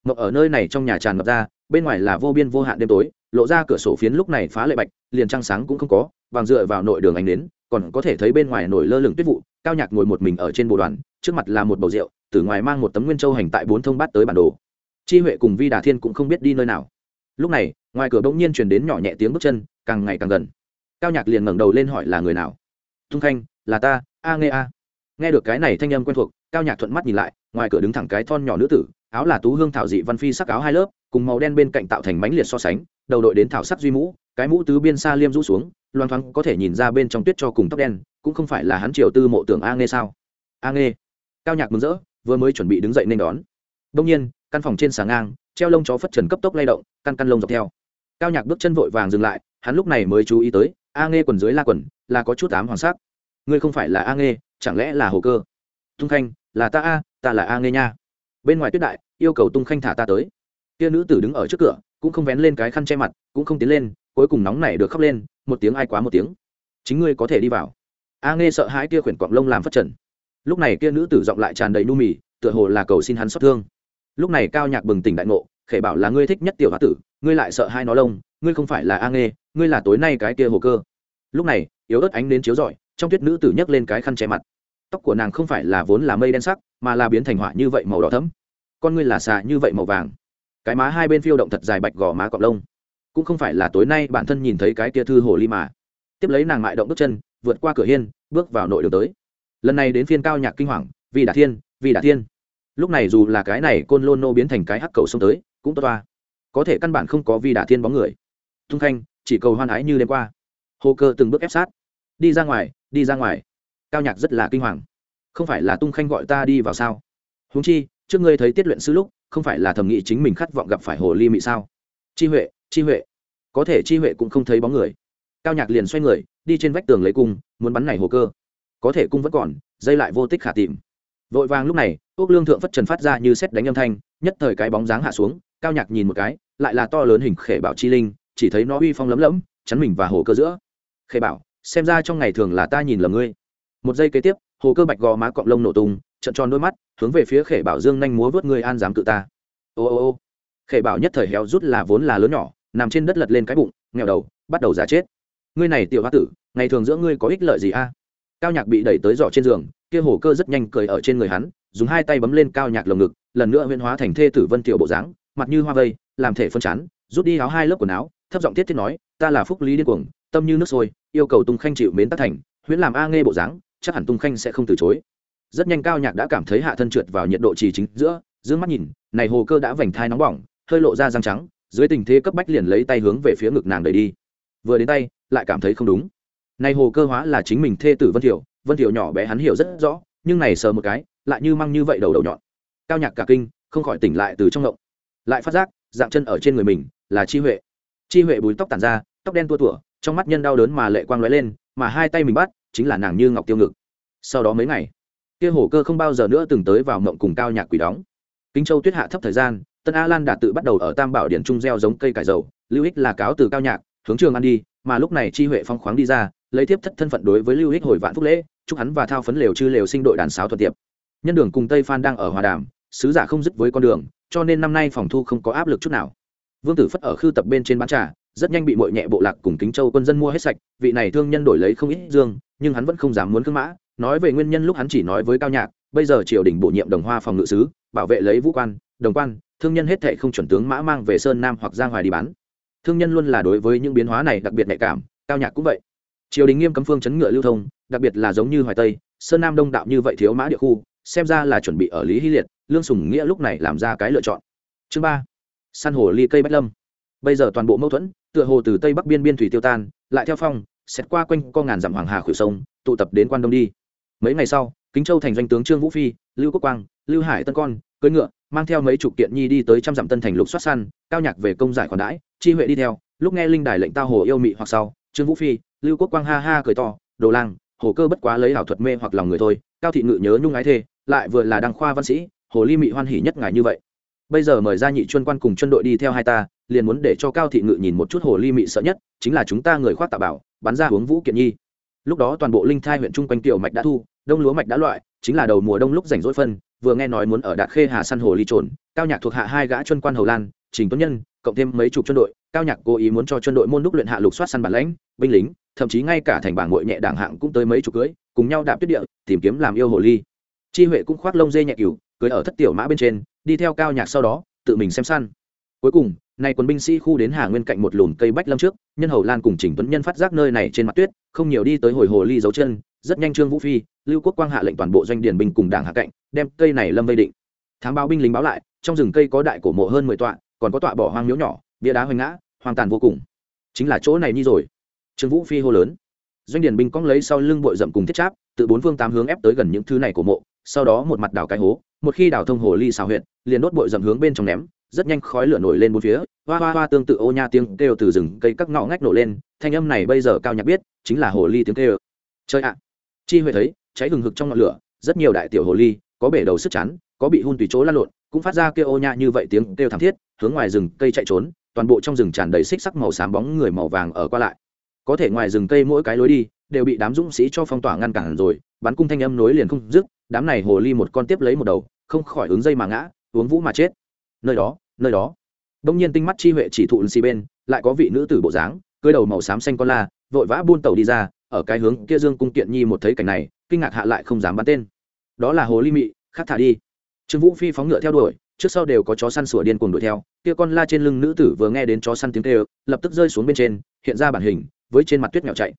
Mộng ở nơi này trong nhà tràn ngập ra, bên ngoài là vô biên vô hạn đêm tối, lộ ra cửa sổ phiến lúc này phá lệ bạch, liền trăng sáng cũng không có vàng dựa vào nội đường ánh đến còn có thể thấy bên ngoài nổi lơ lửng tuyết vụ, cao nhạc ngồi một mình ở trên bộ đoàn, trước mặt là một bầu rượu từ ngoài mang một tấm nguyên châu hành tại bốn thông bát tới bản đồ. Chi huệ cùng vi đà thiên cũng không biết đi nơi nào. Lúc này, ngoài cửa bỗng nhiên truyền đến nhỏ nhẹ tiếng bước chân, càng ngày càng gần. Cao nhạc liền ngẩng đầu lên hỏi là người nào? Tung khanh, là ta, a nghe a. Nghe được cái này thanh âm quen thuộc, cao nhạc thuận mắt nhìn lại, ngoài cửa đứng thẳng cái thon nhỏ nữ tử, áo là tú hương thảo dị văn phi sắc áo hai lớp, cùng màu đen bên cạnh tạo thành mánh liệt so sánh, đầu đội đến thảo sắc duy mũ, cái mũ tứ biên xa liêm rũ xuống, loang thoáng có thể nhìn ra bên trong tuyết cho cùng tóc đen, cũng không phải là hắn triều tư mộ tưởng a nghe sao? A nghe cao nhạc mừng rỡ vừa mới chuẩn bị đứng dậy nên đón. Đông nhiên, căn phòng trên xà ngang, treo lông chó phất trần cấp tốc lay động, căn căn lông dọc theo. Cao nhạc bước chân vội vàng dừng lại, hắn lúc này mới chú ý tới, a nghe quần dưới la quần, là có chút ám hoàng sắc. Ngươi không phải là a nghe chẳng lẽ là hồ cơ? Tung khanh, là ta a, ta là a nghe nha. Bên ngoài tuyết đại, yêu cầu tung khanh thả ta tới. Kia nữ tử đứng ở trước cửa, cũng không vén lên cái khăn che mặt, cũng không tiến lên, cuối cùng nóng này được khóc lên, một tiếng ai quá một tiếng. Chính ngươi có thể đi vào. A nghe sợ hãi kia khuyển quạng lông làm phất trần lúc này kia nữ tử giọng lại tràn đầy nu mì, tựa hồ là cầu xin hắn xót thương. Lúc này cao nhạc bừng tỉnh đại ngộ khể bảo là ngươi thích nhất tiểu hoa tử, ngươi lại sợ hai nó lông, ngươi không phải là a nghê, ngươi là tối nay cái kia hồ cơ. Lúc này, yếu ớt ánh đến chiếu rọi, trong tuyết nữ tử nhấc lên cái khăn che mặt. Tóc của nàng không phải là vốn là mây đen sắc, mà là biến thành họa như vậy màu đỏ thấm con ngươi là xà như vậy màu vàng. Cái má hai bên phiêu động thật dài bạch gò má cọp lông. Cũng không phải là tối nay bản thân nhìn thấy cái kia thư hồ ly mà. Tiếp lấy nàng mại động bước chân, vượt qua cửa hiên, bước vào nội đường tới lần này đến phiên cao nhạc kinh hoàng, vì đả thiên, vì đả thiên. Lúc này dù là cái này côn lôn nô biến thành cái hắc cầu xông tới, cũng tốt toa. Có thể căn bản không có vì đả thiên bóng người. Tung khanh, chỉ cầu hoan ái như đêm qua. Hồ cơ từng bước ép sát. Đi ra ngoài, đi ra ngoài. Cao nhạc rất là kinh hoàng. Không phải là tung khanh gọi ta đi vào sao? Húng chi, trước ngươi thấy tiết luyện sư lúc, không phải là thầm nghĩ chính mình khát vọng gặp phải hồ ly mị sao? Chi huệ chi huệ. Có thể chi huệ cũng không thấy bóng người. Cao nhạc liền xoay người, đi trên vách tường lấy cung, muốn bắn này hồ cơ có thể cung vẫn còn, dây lại vô tích khả tìm. Vội vàng lúc này ước lương thượng phất trần phát ra như xét đánh âm thanh, nhất thời cái bóng dáng hạ xuống, cao nhạc nhìn một cái, lại là to lớn hình khể bảo chi linh, chỉ thấy nó uy phong lấm lẫm chắn mình và hồ cơ giữa. Khể bảo, xem ra trong ngày thường là ta nhìn lầm ngươi. Một giây kế tiếp, hồ cơ bạch gò má cọng lông nổ tung trận tròn đôi mắt, hướng về phía khể bảo dương nhanh múa vớt ngươi an dám cự ta. Ô ô ô. Khể bảo nhất thời héo rút là vốn là lớn nhỏ, nằm trên đất lật lên cái bụng nghèo đầu, bắt đầu giả chết. Ngươi này tiểu hoa tử, ngày thường giữa ngươi có ích lợi gì a? Cao nhạc bị đẩy tới giỏ trên giường, kia hồ cơ rất nhanh cười ở trên người hắn, dùng hai tay bấm lên cao nhạc lồng ngực, lần nữa huyễn hóa thành thê tử vân tiểu bộ dáng, mặt như hoa vây, làm thể phân chán, rút đi áo hai lớp quần áo, thấp giọng tiết thiết nói, ta là phúc lý điên cuồng, tâm như nước sôi, yêu cầu tung khanh chịu mến tác thành, huyễn làm a nghe bộ dáng, chắc hẳn tung khanh sẽ không từ chối. Rất nhanh cao nhạc đã cảm thấy hạ thân trượt vào nhiệt độ trì chính giữa giữa mắt nhìn, này hồ cơ đã vành thai nóng bỏng, hơi lộ ra răng trắng, dưới tình thế cấp bách liền lấy tay hướng về phía ngực nàng đẩy đi. Vừa đến tay, lại cảm thấy không đúng này hồ cơ hóa là chính mình thê tử vân thiểu vân thiểu nhỏ bé hắn hiểu rất rõ, nhưng này sờ một cái, lại như măng như vậy đầu đầu nhọn. Cao nhạc cả kinh, không khỏi tỉnh lại từ trong động. lại phát giác, dạng chân ở trên người mình là chi huệ. Chi huệ bùi tóc tàn ra, tóc đen tua tủa, trong mắt nhân đau đớn mà lệ quang lóe lên, mà hai tay mình bắt, chính là nàng như ngọc tiêu ngực. Sau đó mấy ngày, kia hồ cơ không bao giờ nữa từng tới vào mộng cùng cao nhạc quỷ đóng. Kinh châu tuyết hạ thấp thời gian, tân a lan đã tự bắt đầu ở tam bảo điện trung gieo giống cây cải dầu, lưu ích là cáo từ cao nhạc, hướng trường ăn đi, mà lúc này chi huệ phong khoáng đi ra lấy tiếp thất thân phận đối với lưu hích hồi vạn phúc lễ, chúc hắn và thao phấn lều chư lều sinh đội đàn sáo thuận tiệp. Nhân đường cùng tây phan đang ở hòa đàm, sứ giả không dứt với con đường, cho nên năm nay phòng thu không có áp lực chút nào. Vương tử phất ở khư tập bên trên bán trà, rất nhanh bị mội nhẹ bộ lạc cùng kính châu quân dân mua hết sạch, vị này thương nhân đổi lấy không ít dương, nhưng hắn vẫn không dám muốn khương mã, nói về nguyên nhân lúc hắn chỉ nói với cao nhạc, bây giờ triều đình bổ nhiệm đồng hoa phòng ngự sứ, bảo vệ lấy vũ quan, đồng quan, thương nhân hết thệ không chuẩn tướng mã mang về sơn nam hoặc giang hoài đi bán. Thương nhân luôn là đối với những biến hóa này đặc biệt nhạy cảm, cao nhạc cũng vậy triều đình nghiêm cấm phương chấn ngựa lưu thông, đặc biệt là giống như hoài tây, sơn nam đông đạo như vậy thiếu mã địa khu, xem ra là chuẩn bị ở lý hy liệt, lương sùng nghĩa lúc này làm ra cái lựa chọn. Chương ba, san hồ ly cây bách lâm. Bây giờ toàn bộ mâu thuẫn, tựa hồ từ tây bắc biên biên thủy tiêu tan, lại theo phong, xét qua quanh co ngàn dặm hoàng hà khuỷu sông, tụ tập đến quan đông đi. Mấy ngày sau, kính châu thành doanh tướng trương vũ phi, lưu quốc quang, lưu hải tân con, cưỡi ngựa, mang theo mấy chục kiện nhi đi tới trăm dặm tân thành lục soát săn, cao nhạc về công giải khoản đãi, chi huệ đi theo, lúc nghe linh đài lệnh tao hồ yêu mị hoặc sau trương vũ phi, lưu quốc quang ha ha cười to, đồ lang, hồ cơ bất quá lấy ảo thuật mê hoặc lòng người thôi, cao thị ngự nhớ nhung ái thê, lại vừa là đăng khoa văn sĩ, hồ ly mị hoan hỉ nhất ngài như vậy. Bây giờ mời ra nhị chuân quan cùng chuân đội đi theo hai ta, liền muốn để cho cao thị ngự nhìn một chút hồ ly mị sợ nhất, chính là chúng ta người khoác tạ bảo, bắn ra hướng vũ kiện nhi. Lúc đó toàn bộ linh thai huyện trung quanh tiểu mạch đã thu, đông lúa mạch đã loại, chính là đầu mùa đông lúc rảnh rỗi phân, vừa nghe nói muốn ở đạt khê hà săn hồ ly trồn, cao nhạc thuộc hạ hai gã chuân quan hầu lan, trình tuấn nhân, cộng thêm mấy chục chuân đội cao nhạc cố ý muốn cho chuân đội môn đúc luyện hạ lục soát săn bản lãnh, binh lính, thậm chí ngay cả thành bảng ngội nhẹ đảng hạng cũng tới mấy chục cưới, cùng nhau đạp tuyết địa, tìm kiếm làm yêu hồ ly. Chi huệ cũng khoác lông dê nhẹ cừu, cưới ở thất tiểu mã bên trên, đi theo cao nhạc sau đó, tự mình xem săn. Cuối cùng, nay quân binh sĩ khu đến hà nguyên cạnh một lùm cây bách lâm trước, nhân hầu lan cùng chỉnh tuấn nhân phát giác nơi này trên mặt tuyết, không nhiều đi tới hồi hồ ly dấu chân, rất nhanh trương vũ phi, lưu quốc quang hạ lệnh toàn bộ doanh điền binh cùng đảng hạ cạnh, đem cây này lâm vây định. Thám báo binh lính báo lại, trong rừng cây có đại cổ mộ hơn mười tọa, còn có tọa bỏ hoang miếu nhỏ bia đá hoành ngã, hoang tàn vô cùng. Chính là chỗ này nhi rồi. Trương vũ phi hô lớn. Doanh điền binh cong lấy sau lưng bội rậm cùng thiết cháp từ bốn phương tám hướng ép tới gần những thứ này của mộ, sau đó một mặt đào cái hố, một khi đào thông hồ ly xào huyện liền đốt bội rậm hướng bên trong ném, rất nhanh khói lửa nổi lên bốn phía, hoa hoa hoa tương tự ô nha tiếng kêu từ rừng cây các ngõ ngách nổ lên, thanh âm này bây giờ cao nhạc biết, chính là hồ ly tiếng kêu. Chơi ạ! Chi huệ thấy, cháy hừng hực trong ngọn lửa, rất nhiều đại tiểu hồ ly, có bể đầu sức chắn, có bị hun tùy chỗ lăn lộn, cũng phát ra kêu ô nha như vậy tiếng kêu thảm thiết, hướng ngoài rừng cây chạy trốn toàn bộ trong rừng tràn đầy xích sắc màu xám bóng người màu vàng ở qua lại. Có thể ngoài rừng cây mỗi cái lối đi, đều bị đám dũng sĩ cho phong tỏa ngăn cản rồi, bắn cung thanh âm nối liền không dứt, đám này hồ ly một con tiếp lấy một đầu, không khỏi ứng dây mà ngã, uống vũ mà chết. Nơi đó nơi đó. Đông nhiên tinh mắt chi huệ chỉ thụ xì bên, lại có vị nữ tử bộ dáng, cưới đầu màu xám xanh con la, vội vã buôn tàu đi ra, ở cái hướng kia dương cung kiện nhi một thấy cảnh này, kinh ngạc hạ lại không dám bắn tên. Đó là hồ ly mị, khát thả đi. Trương vũ phi phóng ngựa theo đuổi trước sau đều có chó săn sủa điên cuồng đuổi theo, kia con la trên lưng nữ tử vừa nghe đến chó săn tiếng kêu, lập tức rơi xuống bên trên, hiện ra bản hình, với trên mặt tuyết mèo chạy.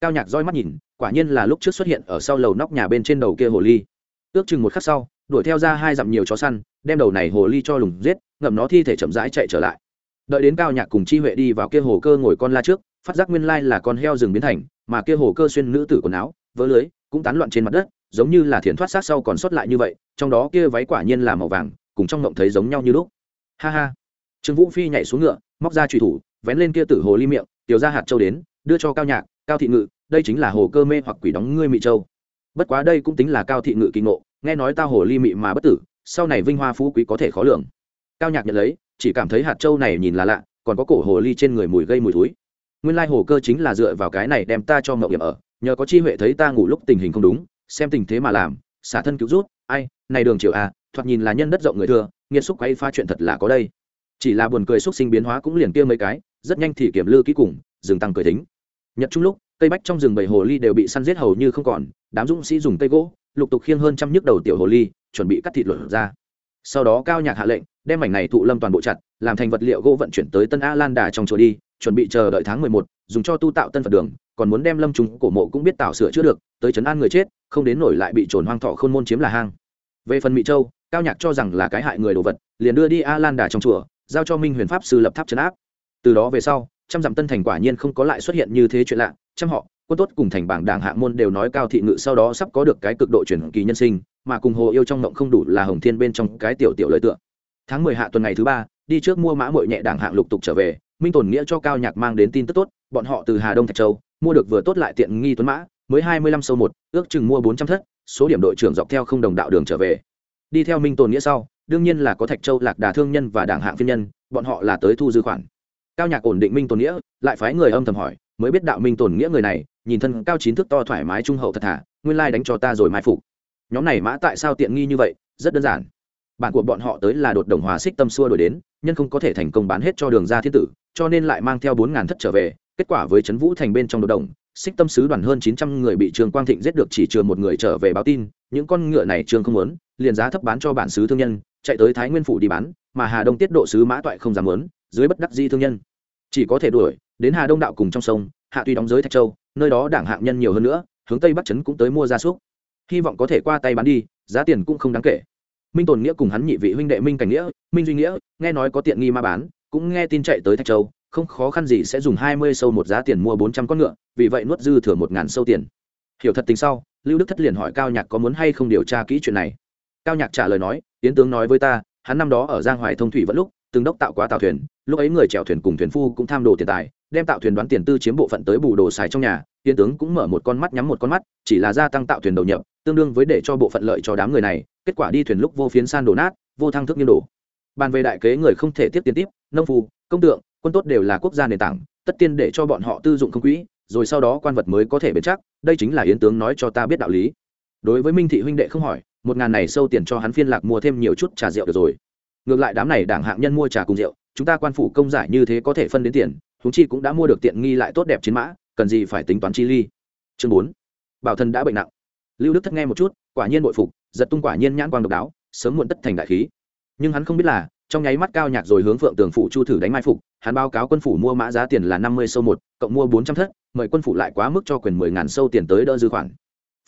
Cao nhạc roi mắt nhìn, quả nhiên là lúc trước xuất hiện ở sau lầu nóc nhà bên trên đầu kia hồ ly. Ước chừng một khắc sau, đuổi theo ra hai dặm nhiều chó săn, đem đầu này hồ ly cho lùng giết, ngậm nó thi thể chậm rãi chạy trở lại. Đợi đến cao nhạc cùng chi huệ đi vào kia hồ cơ ngồi con la trước, phát giác nguyên lai là con heo rừng biến thành, mà kia hồ cơ xuyên nữ tử quần áo, vỡ lưới, cũng tán loạn trên mặt đất, giống như là thiền thoát sát sau còn sót lại như vậy, trong đó kia váy quả nhiên là màu vàng cùng trong ngộng thấy giống nhau như lúc. Ha ha. Trương vũ phi nhảy xuống ngựa, móc ra trùy thủ, vén lên kia tử hồ ly miệng, tiểu ra hạt châu đến, đưa cho cao nhạc, cao thị ngự, đây chính là hồ cơ mê hoặc quỷ đóng ngươi mị châu. Bất quá đây cũng tính là cao thị ngự kỳ ngộ, nghe nói tao hồ ly mị mà bất tử, sau này vinh hoa phú quý có thể khó lường. Cao nhạc nhận lấy, chỉ cảm thấy hạt châu này nhìn là lạ, còn có cổ hồ ly trên người mùi gây mùi túi nguyên lai hồ cơ chính là dựa vào cái này đem ta cho mậu hiểm ở, nhờ có chi huệ thấy ta ngủ lúc tình hình không đúng, xem tình thế mà làm, xả thân cứu rút, ai, này đường triệu à thoạt nhìn là nhân đất rộng người thừa, nghiệt xúc quay pha chuyện thật là có đây. Chỉ là buồn cười xúc sinh biến hóa cũng liền kia mấy cái, rất nhanh thì kiểm lư kỹ cùng dừng tăng cười thính. Nhật chung lúc, cây bách trong rừng bầy hồ ly đều bị săn giết hầu như không còn, đám dũng sĩ dùng cây gỗ, lục tục khiêng hơn trăm nhức đầu tiểu hồ ly, chuẩn bị cắt thịt lột ra. Sau đó cao nhạc hạ lệnh, đem mảnh này thụ lâm toàn bộ chặt, làm thành vật liệu gỗ vận chuyển tới tân a lan đà trong chùa đi, chuẩn bị chờ đợi tháng mười một, dùng cho tu tạo tân phật đường, còn muốn đem lâm chúng cổ mộ cũng biết tạo sửa chữa được, tới trấn an người chết, không đến nổi lại bị trồn hoang thọ khôn môn chiếm là hang. Về phần mỹ châu cao nhạc cho rằng là cái hại người đồ vật, liền đưa đi a lan đà trong chùa, giao cho minh huyền pháp sư lập tháp trấn áp. Từ đó về sau, trăm dặm tân thành quả nhiên không có lại xuất hiện như thế chuyện lạ, trăm họ, quân tốt cùng thành bảng đảng hạ môn đều nói cao thị ngự sau đó sắp có được cái cực độ chuyển kỳ nhân sinh, mà cùng hồ yêu trong mộng không đủ là hồng thiên bên trong cái tiểu tiểu lợi tượng tháng mười hạ tuần ngày thứ ba, đi trước mua mã mội nhẹ đảng hạng lục tục trở về, minh tồn nghĩa cho cao nhạc mang đến tin tức tốt, bọn họ từ hà đông, thạch châu, mua được vừa tốt lại tiện nghi tuấn mã, mới hai mươi lăm sâu một, ước chừng mua bốn trăm thất, số điểm đội trưởng dọc theo không đồng đạo đường trở về đi theo minh tồn nghĩa sau, đương nhiên là có thạch châu, lạc đà thương nhân và đảng hạng phiên nhân, bọn họ là tới thu dư khoản. Cao nhạc ổn định minh tồn nghĩa, lại phái người âm thầm hỏi, mới biết đạo minh tồn nghĩa người này, nhìn thân cao chín thước to thoải mái trung hậu thật thà, nguyên lai đánh cho ta rồi mai phục. Nhóm này mã tại sao tiện nghi như vậy? Rất đơn giản. Bản của bọn họ tới là đột đồng hòa xích tâm xua đổi đến, nhân không có thể thành công bán hết cho đường ra thiên tử, cho nên lại mang theo bốn ngàn thất trở về, kết quả với trấn vũ thành bên trong đột đồng, xích tâm sứ đoàn hơn chín trăm người bị trường quang thịnh giết được chỉ trường một người trở về báo tin, những con ngựa này trường không muốn liền giá thấp bán cho bản sứ thương nhân, chạy tới thái nguyên phủ đi bán, mà hà đông tiết độ sứ mã toại không dám lớn dưới bất đắc di thương nhân. Chỉ có thể đuổi, đến hà đông đạo cùng trong sông, hạ tuy đóng giới thạch châu, nơi đó đảng hạng nhân nhiều hơn nữa, hướng tây bắc trấn cũng tới mua gia súc. Hy vọng có thể qua tay bán đi, giá tiền cũng không đáng kể. Minh tồn nghĩa cùng hắn nhị vị huynh đệ minh cảnh nghĩa, minh duy nghĩa, nghe nói có tiện nghi ma bán, cũng nghe tin chạy tới thạch châu, không khó khăn gì sẽ dùng hai mươi sâu một giá tiền mua bốn trăm con ngựa, vì vậy nuốt dư thừa một ngàn sâu tiền. Hiểu thật tình sau, lưu đức thất liền hỏi cao nhạc có muốn hay không điều tra kỹ chuyện này cao nhạc trả lời nói, tiến tướng nói với ta, hắn năm đó ở giang hoài thông thủy vẫn lúc, từng đốc tạo quá tàu thuyền, lúc ấy người chèo thuyền cùng thuyền phu cũng tham đồ tiền tài, đem tạo thuyền đoán tiền tư chiếm bộ phận tới bù đồ xài trong nhà, tiến tướng cũng mở một con mắt nhắm một con mắt, chỉ là gia tăng tạo thuyền đầu nhập, tương đương với để cho bộ phận lợi cho đám người này, kết quả đi thuyền lúc vô phiến san đổ nát, vô thăng thức nghiêng đổ. Bàn về đại kế người không thể tiếp tiền tiếp, nông phu, công tượng, quân tốt đều là quốc gia nền tảng, tất tiên để cho bọn họ tư dụng không quỹ, rồi sau đó quan vật mới có thể bền chắc, đây chính là yến tướng nói cho ta biết đạo lý. Đối với minh thị huynh đệ không hỏi một ngàn này sâu tiền cho hắn phiên lạc mua thêm nhiều chút trà rượu được rồi. Ngược lại đám này đảng hạng nhân mua trà cùng rượu, chúng ta quan phủ công giải như thế có thể phân đến tiền chúng chi cũng đã mua được tiện nghi lại tốt đẹp chiến mã, cần gì phải tính toán chi ly. Chương bốn. Bảo thần đã bệnh nặng. Lưu đức thất nghe một chút, quả nhiên bội phục, giật tung quả nhiên nhãn quang độc đáo, sớm muộn tất thành đại khí. Nhưng hắn không biết là, trong nháy mắt cao nhạc rồi hướng phượng tường phủ chu thử đánh mai phục, hắn báo cáo quân phủ mua mã giá tiền là năm mươi sâu một, cộng mua bốn trăm thất, mời quân phủ lại quá mức cho quyền mười ngàn sâu tiền tới đỡ dư khoản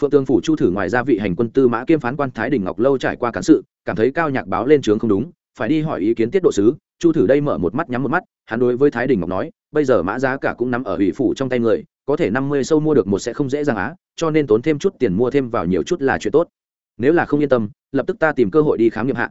phượng tường phủ chu thử ngoài ra vị hành quân tư mã kiêm phán quan thái đình ngọc lâu trải qua cán sự, cảm thấy cao nhạc báo lên trướng không đúng, phải đi hỏi ý kiến tiết độ sứ, chu thử đây mở một mắt nhắm một mắt, hắn đối với thái đình ngọc nói, bây giờ mã giá cả cũng nằm ở ủy phủ trong tay người, có thể năm mươi sâu mua được một sẽ không dễ dàng á, cho nên tốn thêm chút tiền mua thêm vào nhiều chút là chuyện tốt. Nếu là không yên tâm, lập tức ta tìm cơ hội đi khám nghiệm hạ.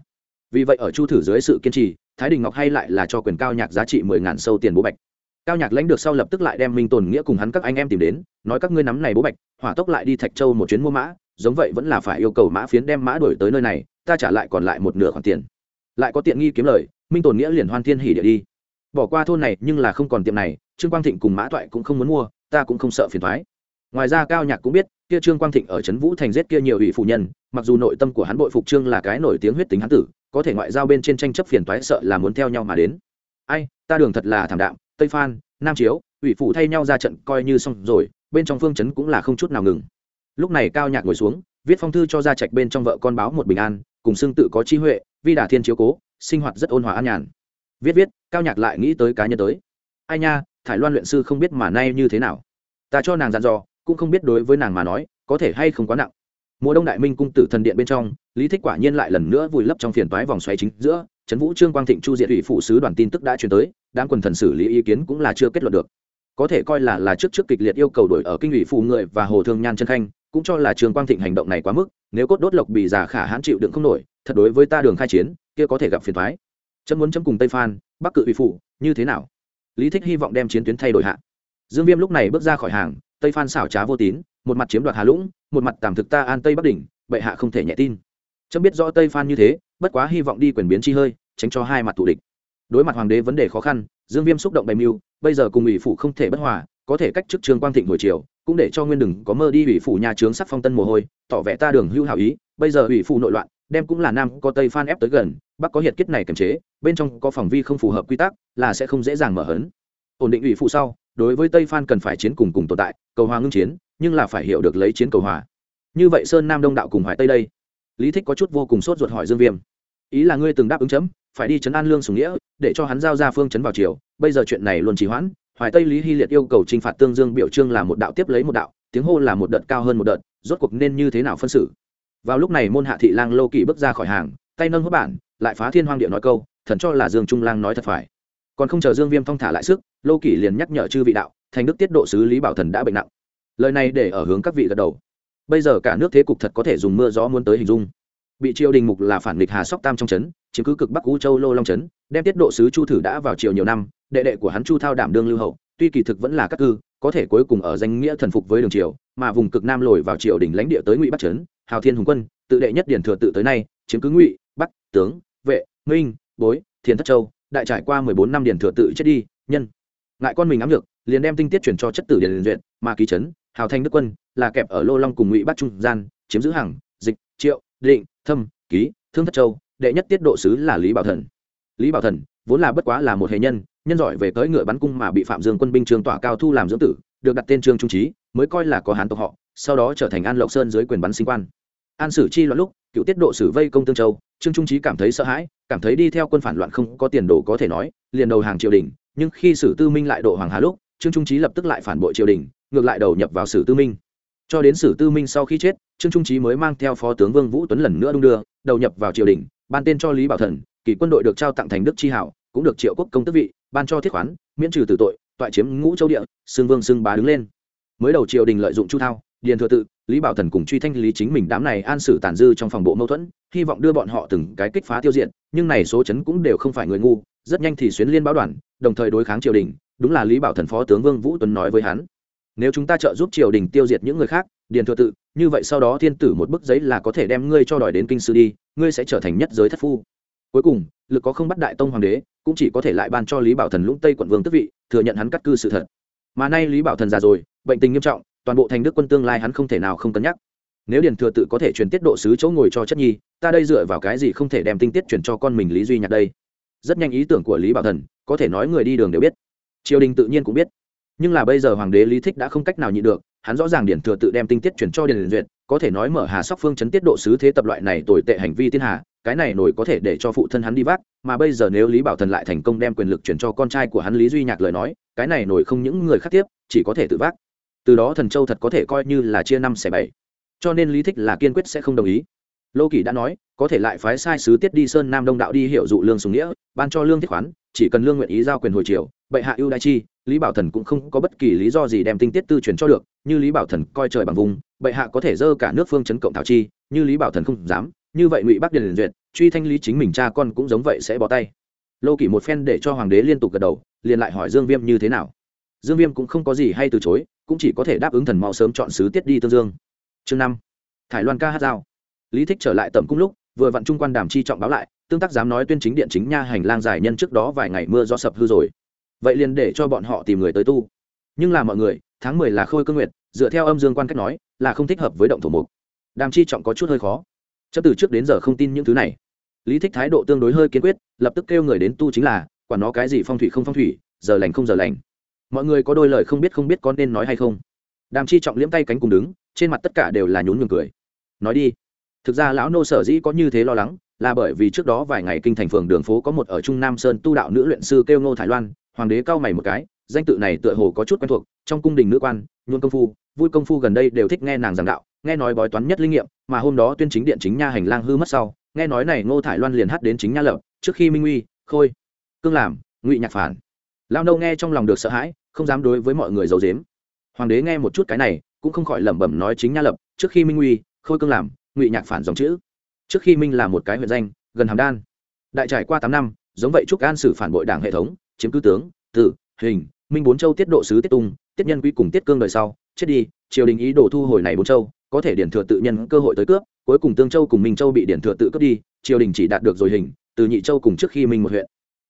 Vì vậy ở chu thử dưới sự kiên trì, thái đình ngọc hay lại là cho quyền cao nhạc giá trị mười ngàn sâu tiền bố bạch cao nhạc lãnh được sau lập tức lại đem minh tồn nghĩa cùng hắn các anh em tìm đến, nói các ngươi nắm này bố bạch, hỏa tốc lại đi thạch châu một chuyến mua mã, giống vậy vẫn là phải yêu cầu mã phiến đem mã đổi tới nơi này, ta trả lại còn lại một nửa khoản tiền. Lại có tiện nghi kiếm lời, minh tồn nghĩa liền hoan thiên hỉ địa đi. Bỏ qua thôn này nhưng là không còn tiệm này, trương quang thịnh cùng mã toại cũng không muốn mua, ta cũng không sợ phiền thoái ngoài ra cao nhạc cũng biết, kia trương quang thịnh ở trấn vũ thành giết kia nhiều ủy phụ nhân, mặc dù nội tâm của hắn bội phục trương là cái nổi tiếng huyết tính hắn tử, có thể ngoại giao bên trên tranh chấp phiền toái sợ là muốn theo nhau mà đến. Ai, ta đường thật là thảm đạm tây phan, nam chiếu, ủy phụ thay nhau ra trận coi như xong rồi, bên trong phương chấn cũng là không chút nào ngừng. Lúc này cao nhạc ngồi xuống, viết phong thư cho gia trạch bên trong vợ con báo một bình an, cùng xương tự có chi huệ, vi đà thiên chiếu cố, sinh hoạt rất ôn hòa an nhàn. Viết viết, cao nhạc lại nghĩ tới cá nhân tới. Ai nha, thải loan luyện sư không biết mà nay như thế nào. Ta cho nàng dặn dò, cũng không biết đối với nàng mà nói, có thể hay không quá nặng mùa đông đại minh cung tử thần điện bên trong, lý thích quả nhiên lại lần nữa vùi lấp trong phiền toái vòng xoáy chính giữa trấn vũ trương quang thịnh chu diệt ủy phụ sứ đoàn tin tức đã truyền tới, đám quần thần xử lý ý kiến cũng là chưa kết luận được. Có thể coi là là trước trước kịch liệt yêu cầu đổi ở kinh ủy phụ người và hồ thương nhan chân khanh, cũng cho là trương quang thịnh hành động này quá mức, nếu cốt đốt lộc bị giả khả hãn chịu đựng không nổi, thật đối với ta đường khai chiến, kia có thể gặp phiền toái. Chấm muốn chấm cùng tây phan, bắc cự ủy phụ như thế nào? Lý thích hy vọng đem chiến tuyến thay đổi hạ. Dương viêm lúc này bước ra khỏi hàng, tây phan xảo trá vô tín, một mặt chiếm đoạt hà lũng một mặt tạm thực ta an tây bắc đỉnh, bệ hạ không thể nhẹ tin. Trâm biết rõ tây phan như thế, bất quá hy vọng đi quyền biến chi hơi, tránh cho hai mặt thủ địch. Đối mặt hoàng đế vấn đề khó khăn, dương viêm xúc động bày mưu, bây giờ cùng ủy phủ không thể bất hòa, có thể cách chức trường quang thịnh buổi chiều, cũng để cho nguyên đừng có mơ đi ủy phủ nhà trướng sắc phong tân mồ hôi, tỏ vẻ ta đường hưu hảo ý, bây giờ ủy phủ nội loạn, đem cũng là nam có tây phan ép tới gần, bắc có hiệt kết này kiềm chế, bên trong có phòng vi không phù hợp quy tắc, là sẽ không dễ dàng mở hấn. Ổn định ủy phụ sau, đối với tây phan cần phải chiến cùng cùng tồn tại, cầu hòa ngưng chiến nhưng là phải hiểu được lấy chiến cầu hòa. Như vậy sơn nam đông đạo cùng hoài tây đây, lý thích có chút vô cùng sốt ruột hỏi dương viêm. Ý là ngươi từng đáp ứng chấm, phải đi chấn an lương sùng nghĩa, để cho hắn giao ra phương chấn vào chiều bây giờ chuyện này luôn trì hoãn, hoài tây lý hy liệt yêu cầu t r i n h phạt tương dương biểu trương là một đạo tiếp lấy một đạo, tiếng hô là một đợt cao hơn một đợt, rốt cuộc nên như thế nào phân xử? Vào lúc này môn hạ thị lang lô kỳ bước ra khỏi hàng, tay nâng hốt bản, lại phá thiên hoang địa nói câu, thần cho là dương trung lang nói thật phải. Còn không chờ dương viêm thong thả lại sức, lô kỷ liền nhắc nhở chư vị đạo, thành đức tiết độ sứ lý bảo thần đã bệnh nặng lời này để ở hướng các vị gật đầu. Bây giờ cả nước thế cục thật có thể dùng mưa gió muốn tới hình dung. Bị triều đình mục là phản nghịch hà sóc tam trong trấn, chiếm cứ cực bắc u châu lô long trấn, đem tiết độ sứ chu thử đã vào triều nhiều năm, đệ đệ của hắn chu thao đảm đương lưu hậu, tuy kỳ thực vẫn là các cư, có thể cuối cùng ở danh nghĩa thần phục với đường triều, mà vùng cực nam lồi vào triều đình lãnh địa tới ngụy bắc trấn, hào thiên hùng quân, tự đệ nhất điển thừa tự tới nay, chiếm cứ ngụy, bắc, tướng, vệ, minh, bối, thiên thất châu, đại trải qua mười bốn năm điển thừa tự chết đi, nhân. Ngại con mình ám được liền đem tinh tiết chuyển cho chất tử điển duyệt mà ký trấn hào thanh đức quân là kẹp ở lô long cùng ngụy bắc trung gian, chiếm giữ hàng, dịch, triệu, định, thâm, ký, thương thất châu, đệ nhất tiết độ sứ là lý bảo thần. Lý bảo thần vốn là bất quá là một hệ nhân nhân giỏi về cưỡi ngựa bắn cung mà bị phạm dương quân binh trường tỏa cao thu làm dưỡng tử, được đặt tên trương trung trí mới coi là có hán tộc họ, sau đó trở thành an lộc sơn dưới quyền bắn sinh quan. An sử chi loạn lúc, cựu tiết độ sử vây công tương châu, trương trung trí cảm thấy sợ hãi, cảm thấy đi theo quân phản loạn không có tiền đồ có thể nói, liền đầu hàng triều đình, nhưng khi sử tư minh lại độ hoàng hà lúc, trương trung trí lập tức lại phản bội triều đình ngược lại đầu nhập vào sử tư minh. Cho đến sử tư minh sau khi chết, trương trung trí mới mang theo phó tướng vương vũ tuấn lần nữa đung đưa, đầu nhập vào triều đình, ban tên cho lý bảo thần, kỷ quân đội được trao tặng thành đức chi hảo, cũng được triệu quốc công tước vị, ban cho thiết khoán, miễn trừ tử tội, toại chiếm ngũ châu địa xương vương xương bá đứng lên. Mới đầu triều đình lợi dụng chu thao, điền thừa tự, lý bảo thần cùng truy thanh lý chính mình đám này an xử tàn dư trong phòng bộ mâu thuẫn, hy vọng đưa bọn họ từng cái kích phá tiêu diệt, nhưng này số chấn cũng đều không phải người ngu, rất nhanh thì xuyến liên báo đoàn, đồng thời đối kháng triều đình, đúng là lý bảo thần phó tướng vương vũ tuấn nói với hắn nếu chúng ta trợ giúp triều đình tiêu diệt những người khác, điền thừa tự, như vậy sau đó thiên tử một bức giấy là có thể đem ngươi cho đòi đến kinh sư đi, ngươi sẽ trở thành nhất giới thất phu. Cuối cùng, lực có không bắt đại tông hoàng đế, cũng chỉ có thể lại ban cho lý bảo thần lũng tây quận vương tức vị, thừa nhận hắn cắt cư sự thật. Mà nay lý bảo thần già rồi, bệnh tình nghiêm trọng, toàn bộ thành đức quân tương lai hắn không thể nào không cân nhắc. Nếu điền thừa tự có thể truyền tiết độ sứ chỗ ngồi cho chất nhi, ta đây dựa vào cái gì không thể đem tinh tiết chuyển cho con mình lý duy nhạc đây? Rất nhanh ý tưởng của lý bảo thần, có thể nói người đi đường đều biết. Triều đình tự nhiên cũng biết nhưng là bây giờ hoàng đế lý thích đã không cách nào nhịn được, hắn rõ ràng điển thừa tự đem tinh tiết chuyển cho điền duyệt, có thể nói mở hà sóc phương chấn tiết độ sứ thế tập loại này tồi tệ hành vi thiên hà cái này nổi có thể để cho phụ thân hắn đi vác, mà bây giờ nếu lý bảo thần lại thành công đem quyền lực chuyển cho con trai của hắn lý duy nhạc lời nói, cái này nổi không những người khác tiếp, chỉ có thể tự vác. Từ đó thần châu thật có thể coi như là chia năm xẻ bảy. Cho nên lý thích là kiên quyết sẽ không đồng ý. Lô kỳ đã nói, có thể lại phái sai sứ tiết đi sơn nam đông đạo đi hiệu dụ lương sùng nghĩa, ban cho lương thiết khoán chỉ cần lương nguyện ý giao quyền hồi triều, bệ hạ ưu đại chi, lý bảo thần cũng không có bất kỳ lý do gì đem tinh tiết tư truyền cho được, như lý bảo thần coi trời bằng vùng, bệ hạ có thể dơ cả nước phương chấn cộng thảo chi, như lý bảo thần không dám, như vậy ngụy bắc điền duyệt, truy thanh lý chính mình cha con cũng giống vậy sẽ bỏ tay. Lô kỷ một phen để cho hoàng đế liên tục gật đầu, liền lại hỏi dương viêm như thế nào. Dương viêm cũng không có gì hay từ chối, cũng chỉ có thể đáp ứng thần mau sớm chọn sứ tiết đi tương dương. Chương năm, thải loan ca hát giao. Lý thích trở lại tầm cung lúc, vừa vặn trung quan đàm chi trọng báo lại tương tác dám nói tuyên chính điện chính nha hành lang dài nhân trước đó vài ngày mưa do sập hư rồi. Vậy liền để cho bọn họ tìm người tới tu. Nhưng là mọi người, tháng mười là khôi cơ nguyệt, dựa theo âm dương quan cách nói, là không thích hợp với động thổ mục. Đàm chi trọng có chút hơi khó. Chấp từ trước đến giờ không tin những thứ này. Lý thích thái độ tương đối hơi kiên quyết, lập tức kêu người đến tu chính là, quản nó cái gì phong thủy không phong thủy, giờ lành không giờ lành. Mọi người có đôi lời không biết không biết có nên nói hay không. Đàm chi trọng liễm tay cánh cùng đứng, trên mặt tất cả đều là nhún nhường cười. Nói đi. Thực ra lão nô sở dĩ có như thế lo lắng là bởi vì trước đó vài ngày kinh thành phường đường phố có một ở trung nam sơn tu đạo nữ luyện sư kêu ngô thái loan, hoàng đế cao mày một cái, danh tự này tựa hồ có chút quen thuộc, trong cung đình nữ quan, nhuôn công phu, vui công phu gần đây đều thích nghe nàng giảng đạo, nghe nói bói toán nhất linh nghiệm, mà hôm đó tuyên chính điện chính nha hành lang hư mất sau, nghe nói này ngô thải loan liền hát đến chính nha lập, trước khi minh uy, khôi, cương làm, ngụy nhạc phản. Lao nâu nghe trong lòng được sợ hãi, không dám đối với mọi người giấu dếm hoàng đế nghe một chút cái này, cũng không khỏi lẩm bẩm nói chính nha lập, trước khi minh uy, khôi cương làm, ngụy nhạc phản dòng chữ trước khi minh là một cái huyện danh, gần hàm đan đại trải qua tám năm, giống vậy trúc an xử phản bội đảng hệ thống, chiếm cứ tướng tử hình, minh bốn châu tiết độ sứ tiết tung, tiết nhân quý cùng tiết cương đời sau, chết đi, triều đình ý đồ thu hồi này bốn châu, có thể điển thừa tự nhân cơ hội tới cướp, cuối cùng tương châu cùng minh châu bị điển thừa tự cướp đi, triều đình chỉ đạt được rồi hình, từ nhị châu cùng trước khi minh một huyện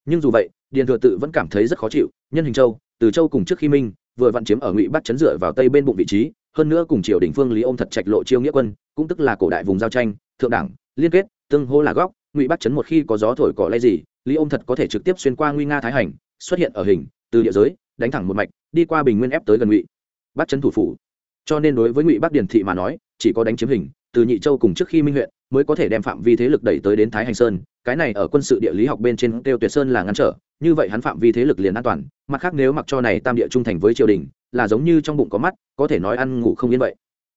nhưng dù vậy, điển thừa tự vẫn cảm thấy rất khó chịu, nhân hình châu, từ châu cùng trước khi minh, vừa vặn chiếm ở ngụy bắt chấn dựa vào tây bên bụng vị trí, hơn nữa cùng triều đình phương lý ôm thật trạch lộ chiêu nghĩa quân, cũng tức là cổ đại vùng giao tranh, thượng đẳng liên kết, tương hô là góc, ngụy bắc chấn một khi có gió thổi cỏ lay gì, lý ôm thật có thể trực tiếp xuyên qua nguy nga thái hành, xuất hiện ở hình, từ địa giới, đánh thẳng một mạch, đi qua bình nguyên ép tới gần ngụy bắc chấn thủ phủ. Cho nên đối với ngụy bắc điển thị mà nói, chỉ có đánh chiếm hình, từ nhị châu cùng trước khi minh huyện, mới có thể đem phạm vi thế lực đẩy tới đến thái hành sơn. Cái này ở quân sự địa lý học bên trên tiêu tuyệt sơn là ngăn trở, như vậy hắn phạm vi thế lực liền an toàn. Mặt khác nếu mặc cho này tam địa trung thành với triều đình, là giống như trong bụng có mắt, có thể nói ăn ngủ không yên vậy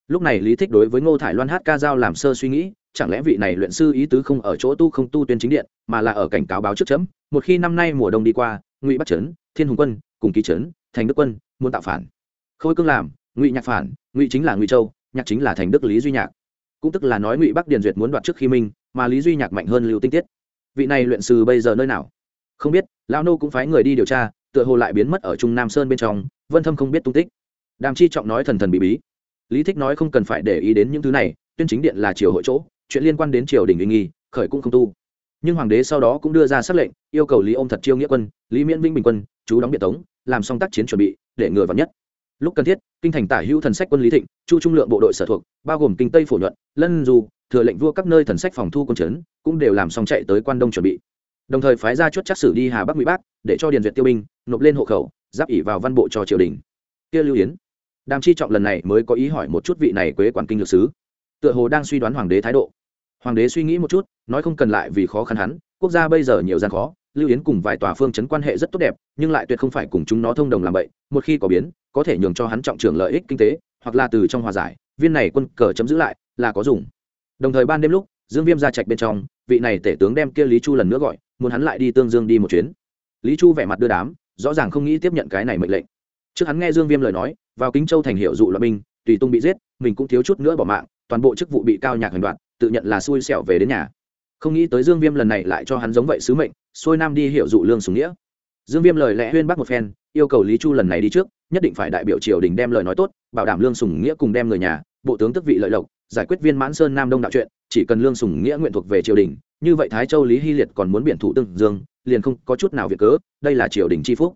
lúc này lý thích đối với ngô thải loan hát ca giao làm sơ suy nghĩ, chẳng lẽ vị này luyện sư ý tứ không ở chỗ tu không tu tuyên chính điện, mà là ở cảnh cáo báo trước chấm, một khi năm nay mùa đông đi qua, ngụy bắc trấn, thiên hùng quân, cùng ký trấn, thành đức quân, muốn tạo phản. Khôi cương làm, ngụy nhạc phản, ngụy chính là ngụy châu, nhạc chính là thành đức lý duy nhạc. Cũng tức là nói ngụy bắc điền duyệt muốn đoạt trước khi minh, mà lý duy nhạc mạnh hơn lưu tinh tiết. Vị này luyện sư bây giờ nơi nào? Không biết, lão nô cũng phái người đi điều tra, tựa hồ lại biến mất ở trung nam sơn bên trong, vân thâm không biết tung tích. Đàm chi trọng nói thần thần bí bí lý thích nói không cần phải để ý đến những thứ này, tuyên chính điện là triều hội chỗ, chuyện liên quan đến triều đình uy nghi, khởi cũng không tu. Nhưng hoàng đế sau đó cũng đưa ra xác lệnh, yêu cầu lý ôm thật chiêu nghĩa quân, lý miễn vinh bình quân, chú đóng biệt tống, làm xong tác chiến chuẩn bị, để ngừa vào nhất. Lúc cần thiết, kinh thành tả hữu thần sách quân lý thịnh, chu trung lượng bộ đội sở thuộc, bao gồm kinh tây phổ nhuận, lân du, thừa lệnh vua các nơi thần sách phòng thu quân trấn, cũng đều làm xong chạy tới quan đông chuẩn bị. Đồng thời phái ra chốt chắc sử đi hà bắc ngụy bắc để cho điền duyệt tiêu binh, nộp lên hộ khẩu, giáp ỉ vào văn bộ cho triều đình. Kia lưu yến đàm chi trọng lần này mới có ý hỏi một chút vị này quế quản kinh lược sứ. Tựa hồ đang suy đoán hoàng đế thái độ. Hoàng đế suy nghĩ một chút, nói không cần lại vì khó khăn hắn, quốc gia bây giờ nhiều gian khó, lưu yến cùng vài tòa phương chấn quan hệ rất tốt đẹp, nhưng lại tuyệt không phải cùng chúng nó thông đồng làm vậy một khi có biến, có thể nhường cho hắn trọng trưởng lợi ích kinh tế, hoặc là từ trong hòa giải, viên này quân cờ chấm giữ lại, là có dùng. Đồng thời ban đêm lúc, dương viêm ra trạch bên trong, vị này tể tướng đem kia lý chu lần nữa gọi, muốn hắn lại đi tương dương đi một chuyến. Lý chu vẻ mặt đưa đám, rõ ràng không nghĩ tiếp nhận cái này mệnh lệnh. Trước hắn nghe dương viêm lời nói vào kính châu thành hiệu dụ loại binh, tùy tung bị giết, mình cũng thiếu chút nữa bỏ mạng, toàn bộ chức vụ bị cao nhạc hành đoạn tự nhận là xui xẻo về đến nhà. Không nghĩ tới dương viêm lần này lại cho hắn giống vậy sứ mệnh, xuôi nam đi hiệu dụ lương sùng nghĩa. Dương viêm lời lẽ huyên bác một phen, yêu cầu lý chu lần này đi trước, nhất định phải đại biểu triều đình đem lời nói tốt, bảo đảm lương sùng nghĩa cùng đem người nhà, bộ tướng tức vị lợi lộc, giải quyết viên mãn sơn nam đông đạo chuyện, chỉ cần lương sùng nghĩa nguyện thuộc về triều đình, như vậy thái châu lý hy liệt còn muốn biển thủ tương dương, liền không có chút nào việc cớ, đây là triều đình c h i phúc.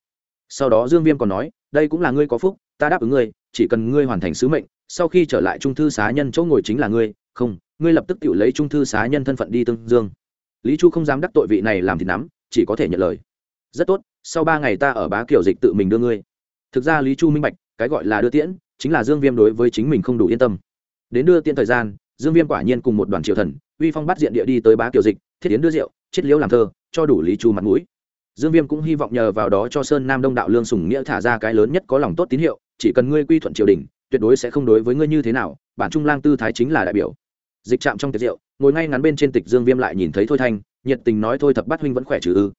Sau đó dương viêm còn nói đây cũng là ngươi có phúc, ta đáp ứng ngươi, chỉ cần ngươi hoàn thành sứ mệnh, sau khi trở lại trung thư xá nhân chỗ ngồi chính là ngươi, không, ngươi lập tức tự lấy trung thư xá nhân thân phận đi tương dương. Lý chu không dám đắc tội vị này làm thì nắm, chỉ có thể nhận lời. Rất tốt, sau ba ngày ta ở bá kiểu dịch tự mình đưa ngươi. Thực ra lý chu minh bạch, cái gọi là đưa tiễn, chính là dương viêm đối với chính mình không đủ yên tâm. Đến đưa tiễn thời gian, dương viêm quả nhiên cùng một đoàn triều thần, uy phong bắt diện địa đi tới bá kiểu dịch, thiết tiến đưa rượu chết liễu làm thơ, cho đủ lý chu mặt mũi dương viêm cũng hy vọng nhờ vào đó cho sơn nam đông đạo lương sùng nghĩa thả ra cái lớn nhất có lòng tốt tín hiệu, chỉ cần ngươi quy thuận triều đình, tuyệt đối sẽ không đối với ngươi như thế nào, bản trung lang tư thái chính là đại biểu. Dịch trạm trong tiệc rượu, ngồi ngay ngắn bên trên tịch dương viêm lại nhìn thấy thôi thanh, nhiệt tình nói thôi thập bát huynh vẫn khỏe trừ ư.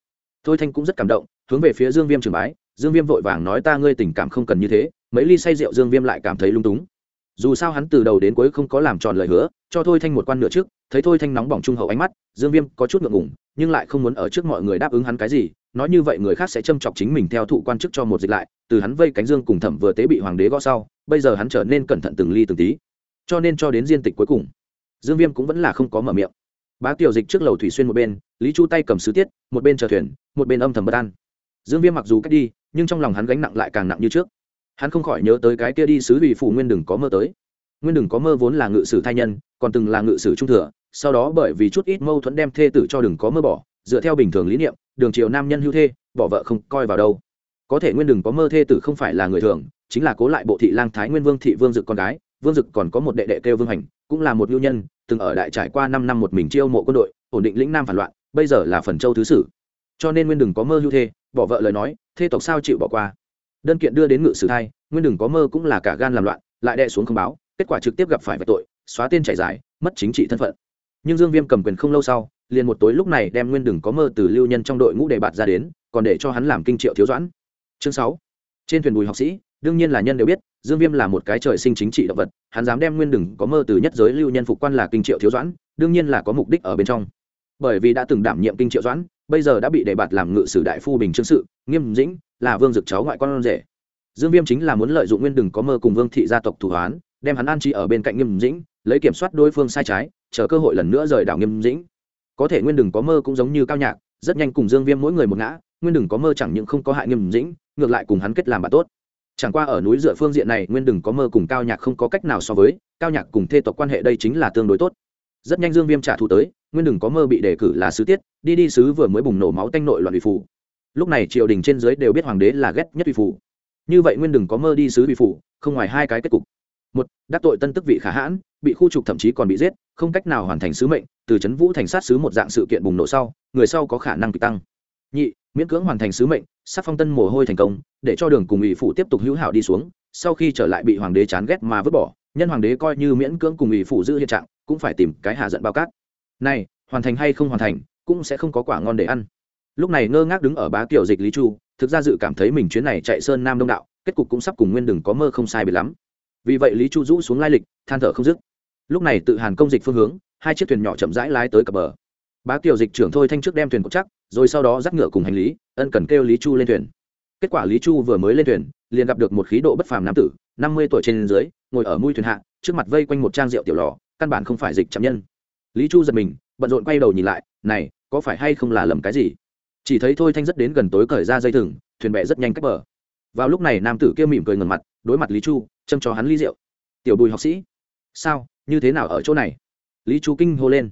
Thôi thanh cũng rất cảm động, hướng về phía dương viêm trường bái, dương viêm vội vàng nói ta ngươi tình cảm không cần như thế, mấy ly say rượu dương viêm lại cảm thấy lung túng. Dù sao hắn từ đầu đến cuối không có làm tròn lời hứa, cho thôi thanh một quan nửa trước, thấy thôi thanh nóng bỏng trung hậu ánh mắt, dương viêm có chút ngượng ngủng nhưng lại không muốn ở trước mọi người đáp ứng hắn cái gì nói như vậy người khác sẽ châm chọc chính mình theo thụ quan chức cho một dịch lại, từ hắn vây cánh dương cùng thẩm vừa tế bị hoàng đế gõ sau, bây giờ hắn trở nên cẩn thận từng ly từng tí. Cho nên cho đến diên tịch cuối cùng, dương viêm cũng vẫn là không có mở miệng. Bá tiểu dịch trước lầu thủy xuyên một bên, lý chu tay cầm sứ tiết, một bên chờ thuyền, một bên âm thầm bất an. Dương viêm mặc dù cách đi, nhưng trong lòng hắn gánh nặng lại càng nặng như trước. Hắn không khỏi nhớ tới cái kia đi sứ ủy phủ nguyên đừng có mơ tới. Nguyên đừng có mơ vốn là ngự sử thai nhân, còn từng là ngự sử trung thừa, sau đó bởi vì chút ít mâu thuẫn đem thê tử cho đừng có mơ bỏ dựa theo bình thường lý niệm, đường triều nam nhân hưu thê, bỏ vợ không coi vào đâu. Có thể nguyên đừng có mơ thê tử không phải là người thường, chính là cố lại bộ thị lang thái nguyên vương thị vương dực con gái. Vương dực còn có một đệ đệ kêu vương hành, cũng là một lưu nhân, từng ở đại trải qua năm năm một mình chiêu mộ quân đội, ổn định lĩnh nam phản loạn, bây giờ là phần châu thứ sử. Cho nên nguyên đừng có mơ hưu thê, bỏ vợ lời nói, thê tộc sao chịu bỏ qua. Đơn kiện đưa đến ngự sử thai, nguyên đừng có mơ cũng là cả gan làm loạn, lại đệ xuống không báo, kết quả trực tiếp gặp phải vạch tội, xóa tên chảy dài, mất chính trị thân phận. Nhưng dương viêm cầm quyền không lâu sau liền một tối lúc này đem nguyên đừng có mơ từ lưu nhân trong đội ngũ đề bạt ra đến, còn để cho hắn làm kinh triệu thiếu doãn. Chương sáu. Trên thuyền bùi học sĩ, đương nhiên là nhân đều biết, dương viêm là một cái trời sinh chính trị động vật, hắn dám đem nguyên đừng có mơ từ nhất giới lưu nhân phục quan là kinh triệu thiếu doãn, đương nhiên là có mục đích ở bên trong. Bởi vì đã từng đảm nhiệm kinh triệu doãn, bây giờ đã bị đề bạt làm ngự sử đại phu bình trương sự, nghiêm dĩnh, là vương dực cháu ngoại con rể. Dương viêm chính là muốn lợi dụng nguyên đừng có mơ cùng vương thị gia tộc thủ hoán, đem hắn an trí ở bên cạnh nghiêm dĩnh, lấy kiểm soát đối phương sai trái, chờ cơ hội lần nữa rời đảo nghiêm dĩnh có thể nguyên đừng có mơ cũng giống như cao nhạc, rất nhanh cùng dương viêm mỗi người một ngã, nguyên đừng có mơ chẳng những không có hại nghiêm dĩnh, ngược lại cùng hắn kết làm bạn tốt. Chẳng qua ở núi dựa phương diện này, nguyên đừng có mơ cùng cao nhạc không có cách nào so với, cao nhạc cùng thê tộc quan hệ đây chính là tương đối tốt. Rất nhanh dương viêm trả thù tới, nguyên đừng có mơ bị đề cử là sứ tiết, đi đi sứ vừa mới bùng nổ máu tanh nội loạn ủy phủ. Lúc này triều đình trên dưới đều biết hoàng đế là ghét nhất ủy phủ. Như vậy nguyên đừng có mơ đi sứ ủy phủ, không ngoài hai cái kết cục. Một, đắc tội tân tức vị khả hãn bị khu trục thậm chí còn bị giết, không cách nào hoàn thành sứ mệnh, từ c vũ thành sát sứ một dạng sự kiện bùng nổ sau, người sau có khả năng bị tăng. Nhị, miễn cưỡng hoàn thành sứ mệnh sắc phong tân mồ hôi thành công, để cho đường cùng ủy phụ tiếp tục hữu hảo đi xuống, sau khi trở lại bị hoàng đế chán ghét mà vứt bỏ, nhân hoàng đế coi như miễn cưỡng cùng ủy phụ giữ hiện trạng, cũng phải tìm cái hạ giận bao cát. Này, hoàn thành hay không hoàn thành, cũng sẽ không có quả ngon để ăn. Lúc này ngơ ngác đứng ở bá kiểu dịch lý chu, thực ra dự cảm thấy mình chuyến này chạy sơn nam đông đạo, kết cục cũng sắp cùng nguyên đừng có mơ không sai biệt lắm. Vì vậy lý chu rũ xuống lai lịch, than thở không dứt lúc này tự hàn công dịch phương hướng, hai chiếc thuyền nhỏ chậm rãi lái tới cập bờ. Bá kiều dịch trưởng thôi thanh trước đem thuyền cột chắc, rồi sau đó dắt ngựa cùng hành lý, ân cần kêu lý chu lên thuyền. Kết quả lý chu vừa mới lên thuyền, liền gặp được một khí độ bất phàm nam tử, năm mươi tuổi trên dưới, ngồi ở mui thuyền hạ, trước mặt vây quanh một trang rượu tiểu lò, căn bản không phải dịch chạm nhân. Lý chu giật mình, bận rộn quay đầu nhìn lại, này, có phải hay không là lầm cái gì? Chỉ thấy thôi thanh rất đến gần tối cởi ra dây thừng, thuyền bè rất nhanh cách bờ. Vào lúc này nam tử kia mỉm cười ngần mặt, đối mặt lý chu, châm cho hắn ly rượu. Tiểu bùi học sĩ. Sao? Như thế nào ở chỗ này? Lý chu kinh hô lên.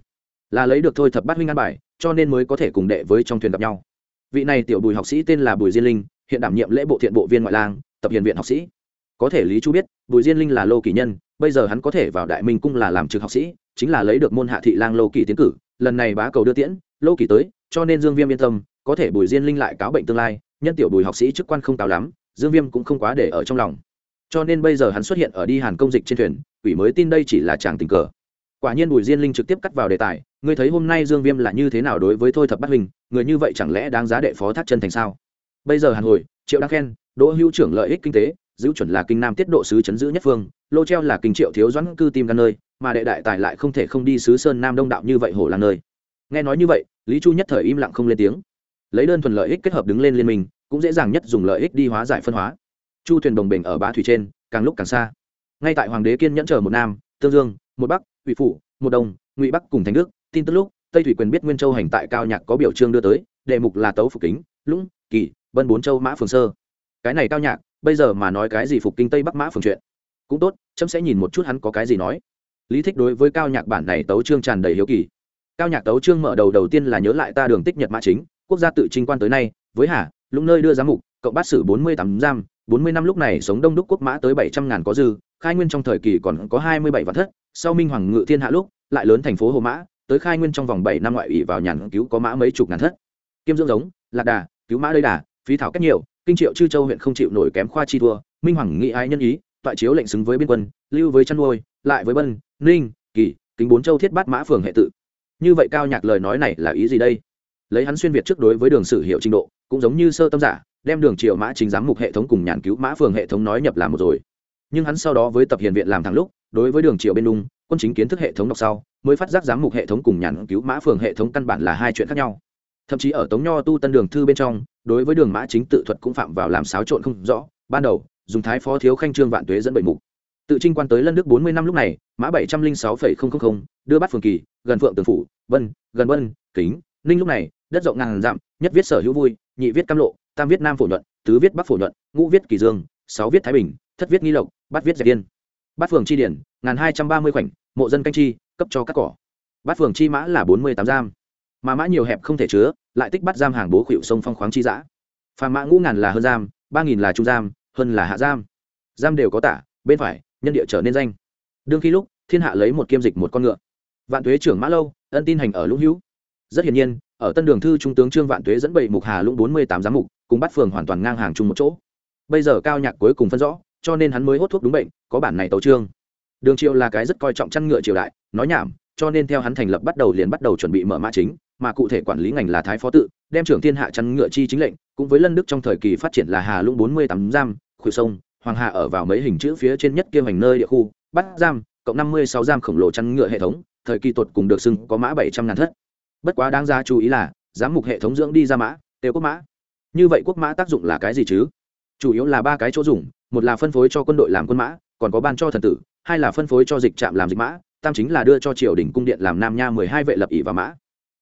Là lấy được thôi thập bát huynh an bài, cho nên mới có thể cùng đệ với trong thuyền gặp nhau. Vị này tiểu bùi học sĩ tên là bùi diên linh, hiện đảm nhiệm lễ bộ thiện bộ viên ngoại lang, tập hiền viện học sĩ. Có thể lý chu biết, bùi diên linh là lô kỳ nhân, bây giờ hắn có thể vào đại minh cung là làm trực học sĩ, chính là lấy được môn hạ thị lang lô kỳ tiến cử, lần này bá cầu đưa tiễn, lô kỳ tới, cho nên dương viêm yên tâm, có thể bùi diên linh lại cáo bệnh tương lai, nhân tiểu bùi học sĩ chức quan không cao lắm, dương viêm cũng không quá để ở trong lòng. Cho nên bây giờ hắn xuất hiện ở đi hàn công dịch trên thuyền quỷ mới tin đây chỉ là chàng tình cờ. Quả nhiên bùi diên linh trực tiếp cắt vào đề tài, ngươi thấy hôm nay dương viêm là như thế nào đối với thôi thập bát hình người như vậy chẳng lẽ đáng giá đệ phó thác chân thành sao? Bây giờ hàn hồi, triệu đang khen, đỗ hữu trưởng lợi ích kinh tế, giữ chuẩn là kinh nam tiết độ sứ chấn giữ nhất phương, lô treo là kinh triệu thiếu doãn cư tim gan nơi, mà đệ đại tài lại không thể không đi sứ sơn nam đông đạo như vậy hổ là nơi. Nghe nói như vậy, lý chu nhất thời im lặng không lên tiếng. Lấy đơn thuần lợi ích kết hợp đứng lên liên minh, cũng dễ dàng nhất dùng lợi ích đi hóa giải phân hóa. Chu thuyền đồng bình ở bá thủy trên, càng lúc càng xa ngay tại hoàng đế kiên nhẫn chờ một nam, tương dương, một bắc ủy phủ, một đông, ngụy bắc cùng thành đức, tin tức lúc, tây thủy quyền biết nguyên châu hành tại cao nhạc có biểu trương đưa tới đề mục là tấu phục kính, lũng, kỳ bân bốn châu mã phường sơ. Cái này cao nhạc, bây giờ mà nói cái gì phục kinh tây bắc mã phường chuyện? Cũng tốt, chấm sẽ nhìn một chút hắn có cái gì nói. Lý thích đối với cao nhạc bản này tấu trương tràn đầy hiếu kỳ. Cao nhạc tấu trương mở đầu đầu tiên là nhớ lại ta đường tích nhật mã chính, quốc gia tự trinh quan tới nay, với hà, lũng nơi đưa giám mục, cộng bát sử bốn mươi tám giam bốn mươi năm lúc này sống đông đúc quốc mã tới bảy trăm ngàn có dư, khai nguyên trong thời kỳ còn có hai mươi bảy vạn thất, sau minh hoàng ngự thiên hạ lúc, lại lớn thành phố hồ mã, tới khai nguyên trong vòng bảy năm ngoại ủy vào nhàn cứu có mã mấy chục ngàn thất. Kiêm dưỡng giống, lạc đà, cứu mã đây đà, phí thảo cách nhiều, kinh triệu chư châu huyện không chịu nổi kém khoa chi thua, minh hoàng nghị ái nhân ý, toại chiếu lệnh xứng với biên quân, lưu với chăn nuôi, lại với bân, ninh, kỳ, kính bốn châu thiết bát mã phường hệ tự. Như vậy cao nhạc lời nói này là ý gì đây? Lấy hắn xuyên việt trước đối với đường sử hiệu trình độ, cũng giống như sơ tâm giả đem đường triều mã chính giám mục hệ thống cùng nhàn cứu mã phường hệ thống nói nhập làm một rồi. Nhưng hắn sau đó với tập hiền viện làm thẳng lúc, đối với đường triều bên đung quân chính kiến thức hệ thống đọc sau, mới phát giác giám mục hệ thống cùng nhàn cứu mã phường hệ thống căn bản là hai chuyện khác nhau. Thậm chí ở tống nho tu tân đường thư bên trong, đối với đường mã chính tự thuật cũng phạm vào làm xáo trộn không rõ. Ban đầu, dùng thái phó thiếu khanh trương vạn tuế dẫn bảy mục. Tự trinh quan tới lân đức bốn mươi năm lúc này, mã bảy trăm linh sáu phẩy không không không, đưa bắt phường kỳ, gần phượng tường phủ, vân, gần vân, kính. Ninh lúc này, đất rộng ngàn dặm, nhất viết sở hữu vui, nhị viết cam lộ tam viết nam phổ nhuận, tứ viết bắc phổ nhuận, ngũ viết kỳ dương, sáu viết thái bình, thất viết nghi lộc, bát viết dẹp tiên bát phường chi điển, ngàn hai trăm ba mươi khoảnh, mộ dân canh chi, cấp cho các cỏ. Bát phường chi mã là bốn mươi tám giam. Mà mã nhiều hẹp không thể chứa, lại tích bắt giam hàng bố khuỵu sông phong khoáng chi giã phàm mã ngũ ngàn là hơn giam, ba nghìn là trung giam, hơn là hạ giam. Giam đều có tả, bên phải, nhân địa trở nên danh. Đương khi lúc, thiên hạ lấy một kiêm dịch một con ngựa. Vạn tuế trưởng mã lâu, ân tin hành ở lũng hữu. Rất hiển nhiên, ở tân đường thư trung tướng trương vạn tuế dẫn bảy mục hà lũng bốn mươi tám giám mục cùng bắt phường hoàn toàn ngang hàng chung một chỗ. Bây giờ cao nhạc cuối cùng phân rõ, cho nên hắn mới hốt thuốc đúng bệnh, có bản này tấu trương đường triệu là cái rất coi trọng chăn ngựa triều đại, nói nhảm, cho nên theo hắn thành lập bắt đầu liền bắt đầu chuẩn bị mở mã chính, mà cụ thể quản lý ngành là thái phó tự, đem trưởng thiên hạ chăn ngựa chi chính lệnh, cũng với lân đức trong thời kỳ phát triển là hà lũng bốn mươi tám giam, khuỷu sông, hoàng hà ở vào mấy hình chữ phía trên nhất kia hoành nơi địa khu bắt giam, cộng năm mươi sáu giam khổng lồ chăn ngựa hệ thống, thời kỳ tuột cùng được xưng có mã bảy trăm ngàn thất. Bất quá đáng ra chú ý là, giám mục hệ thống dưỡng đi ra mã, đều quốc mã như vậy quốc mã tác dụng là cái gì chứ? Chủ yếu là ba cái chỗ dùng, một là phân phối cho quân đội làm quân mã, còn có ban cho thần tử, hai là phân phối cho dịch trạm làm dịch mã, tam chính là đưa cho triều đình cung điện làm nam nha mười hai vệ lập ỷ và mã.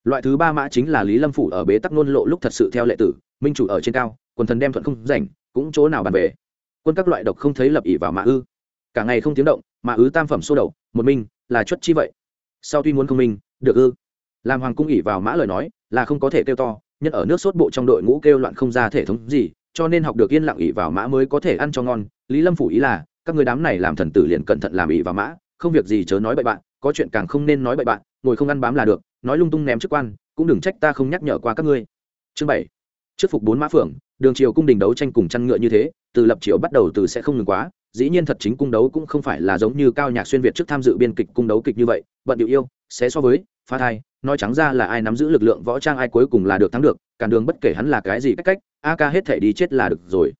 Loại thứ ba mã chính là lý lâm phủ ở bế tắc nôn lộ lúc thật sự theo lệ tử, minh chủ ở trên cao, quần thần đem thuận không rảnh, cũng chỗ nào bàn về. Quân các loại độc không thấy lập ỷ vào mã ư. Cả ngày không tiếng động, mã ư tam phẩm xô đầu, một minh, là chuất chi vậy. Sau tuy muốn không minh, được ư. Làm hoàng cung ỉ vào mã lời nói, là không có thể kêu to nhân ở nước sốt bộ trong đội ngũ kêu loạn không ra thể thống gì, cho nên học được yên lặng ỉ vào mã mới có thể ăn cho ngon. Lý lâm phủ ý là, các người đám này làm thần tử liền cẩn thận làm ỉ vào mã, không việc gì chớ nói bậy bạn, có chuyện càng không nên nói bậy bạn, ngồi không ăn bám là được, nói lung tung ném chức quan, cũng đừng trách ta không nhắc nhở qua các ngươi. Chương bảy. Trước phục bốn mã phượng, đường triều cung đình đấu tranh cùng chăn ngựa như thế, từ lập triều bắt đầu từ sẽ không ngừng quá, dĩ nhiên thật chính cung đấu cũng không phải là giống như cao nhạc xuyên việt trước tham dự biên kịch cung đấu kịch như vậy, bận điệu yêu sẽ so với phá thai, nói trắng ra là ai nắm giữ lực lượng võ trang ai cuối cùng là được thắng được cản đường bất kể hắn là cái gì cách cách, a ca hết thể đi chết là được rồi.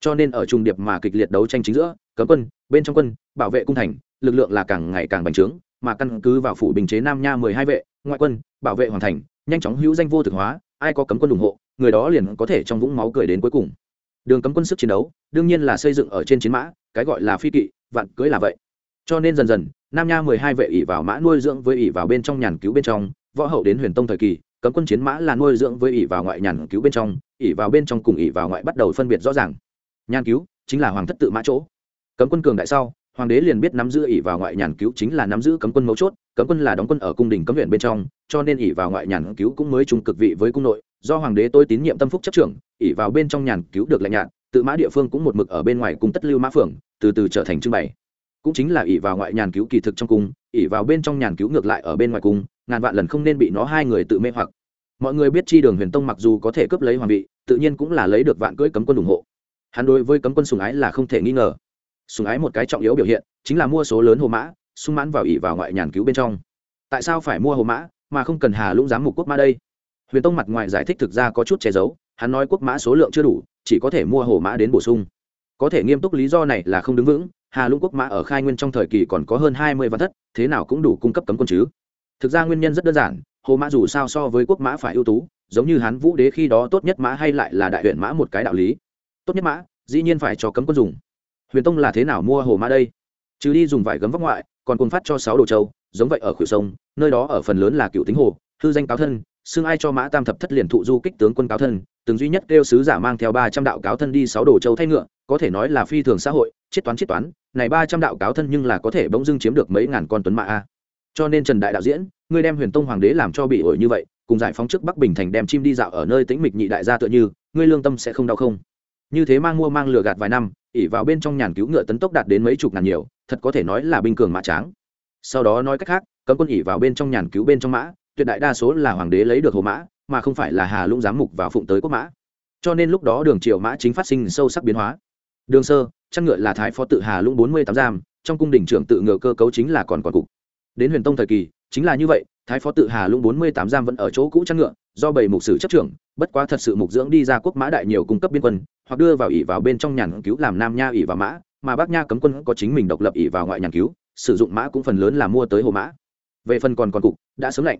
Cho nên ở trung điệp mà kịch liệt đấu tranh chính giữa, cấm quân, bên trong quân, bảo vệ cung thành, lực lượng là càng ngày càng bành trướng, mà căn cứ vào phủ bình chế nam nha mười hai vệ, ngoại quân, bảo vệ hoàn thành, nhanh chóng hữu danh vô thực hóa, ai có cấm quân ủng hộ, người đó liền có thể trong vũng máu cười đến cuối cùng. Đường cấm quân sức chiến đấu, đương nhiên là xây dựng ở trên chiến mã, cái gọi là phi kỵ, vạn cưới là vậy. Cho nên dần dần nam nha mười hai vệ ỷ vào mã nuôi dưỡng với ỷ vào bên trong nhàn cứu bên trong, võ hậu đến huyền tông thời kỳ, cấm quân chiến mã là nuôi dưỡng với ỷ vào ngoại nhàn cứu bên trong, ỷ vào bên trong cùng ỷ vào ngoại bắt đầu phân biệt rõ ràng. Nhàn cứu chính là hoàng thất tự mã chỗ. Cấm quân cường đại sau, hoàng đế liền biết nắm giữ ỷ vào ngoại nhàn cứu chính là nắm giữ cấm quân mấu chốt, cấm quân là đóng quân ở cung đình cấm huyện bên trong, cho nên ỷ vào ngoại nhàn cứu cũng mới trung cực vị với cung nội, do hoàng đế tôi tín nhiệm tâm phúc chấp trưởng, ỷ vào bên trong nhàn cứu được lạnh nhạt, tự mã địa phương cũng một mực ở bên ngoài cung tất lưu mã phường từ từ trở thành trưng bày cũng chính là ỷ vào ngoại nhàn cứu kỳ thực trong cung, ỷ vào bên trong nhàn cứu ngược lại ở bên ngoài cung, ngàn vạn lần không nên bị nó hai người tự mê hoặc. Mọi người biết chi đường huyền tông mặc dù có thể cướp lấy hoàng vị, tự nhiên cũng là lấy được vạn cưỡi cấm quân ủng hộ. Hắn đối với cấm quân sùng ái là không thể nghi ngờ. Sùng ái một cái trọng yếu biểu hiện, chính là mua số lớn hồ mã, sung mãn vào ỉ vào ngoại nhàn cứu bên trong. Tại sao phải mua hồ mã, mà không cần hà lũng giám mục quốc mã đây? Huyền tông mặt ngoài giải thích thực ra có chút che giấu, hắn nói quốc mã số lượng chưa đủ, chỉ có thể mua hồ mã đến bổ sung. Có thể nghiêm túc lý do này là không đứng vững hà lũng quốc mã ở khai nguyên trong thời kỳ còn có hơn hai mươi văn thất, thế nào cũng đủ cung cấp cấm quân chứ? Thực ra nguyên nhân rất đơn giản, hồ mã dù sao so với quốc mã phải ưu tú, giống như hán vũ đế khi đó tốt nhất mã hay lại là đại huyện mã một cái đạo lý. Tốt nhất mã, dĩ nhiên phải cho cấm quân dùng. Huyền tông là thế nào mua hồ mã đây? Chứ đi dùng vải gấm vóc ngoại, còn cồn phát cho sáu đồ châu, giống vậy ở khuỷu sông, nơi đó ở phần lớn là cựu tính hồ thư danh cáo thân, xưng ai cho mã tam thập thất liền thụ du kích tướng quân cáo thân từng duy nhất kêu sứ giả mang theo ba trăm đạo cáo thân đi sáu đồ châu thay ngựa, có thể nói là phi thường xã hội chiết toán chiết toán, này ba trăm đạo cáo thân nhưng là có thể bỗng dưng chiếm được mấy ngàn con tuấn mã a. Cho nên trần đại đạo diễn, ngươi đem huyền tông hoàng đế làm cho bị ổi như vậy, cùng giải phóng trước bắc bình thành đem chim đi dạo ở nơi tĩnh mịch nhị đại gia tựa như, ngươi lương tâm sẽ không đau không? Như thế mang mua mang lừa gạt vài năm ỉ vào bên trong nhàn cứu ngựa tấn tốc đạt đến mấy chục ngàn nhiều, thật có thể nói là binh cường mã tráng. Sau đó nói cách khác, cấm quân ỉ vào bên trong nhàn cứu bên trong mã, tuyệt đại đa số là hoàng đế lấy được hồ mã mà không phải là hà lũng giám mục vào phụng tới quốc mã. Cho nên lúc đó đường triều mã chính phát sinh sâu sắc biến hóa. Đường sơ, chăn ngựa là thái phó tự hà lũng bốn mươi tám giam, trong cung đình trưởng tự ngựa cơ cấu chính là còn còn cục. Đến huyền tông thời kỳ, chính là như vậy, thái phó tự hà lũng bốn mươi tám giam vẫn ở chỗ cũ chăn ngựa, do bảy mục sử chấp trưởng, bất quá thật sự mục dưỡng đi ra quốc mã đại nhiều cung cấp biên quân, hoặc đưa vào ỷ vào bên trong nhàn cứu làm nam nha ỷ và mã, mà bác nha cấm quân có chính mình độc lập ỷ vào ngoại nhàn cứu, sử dụng mã cũng phần lớn là mua tới hồ mã. Về phần còn còn cục, đã sớm lạnh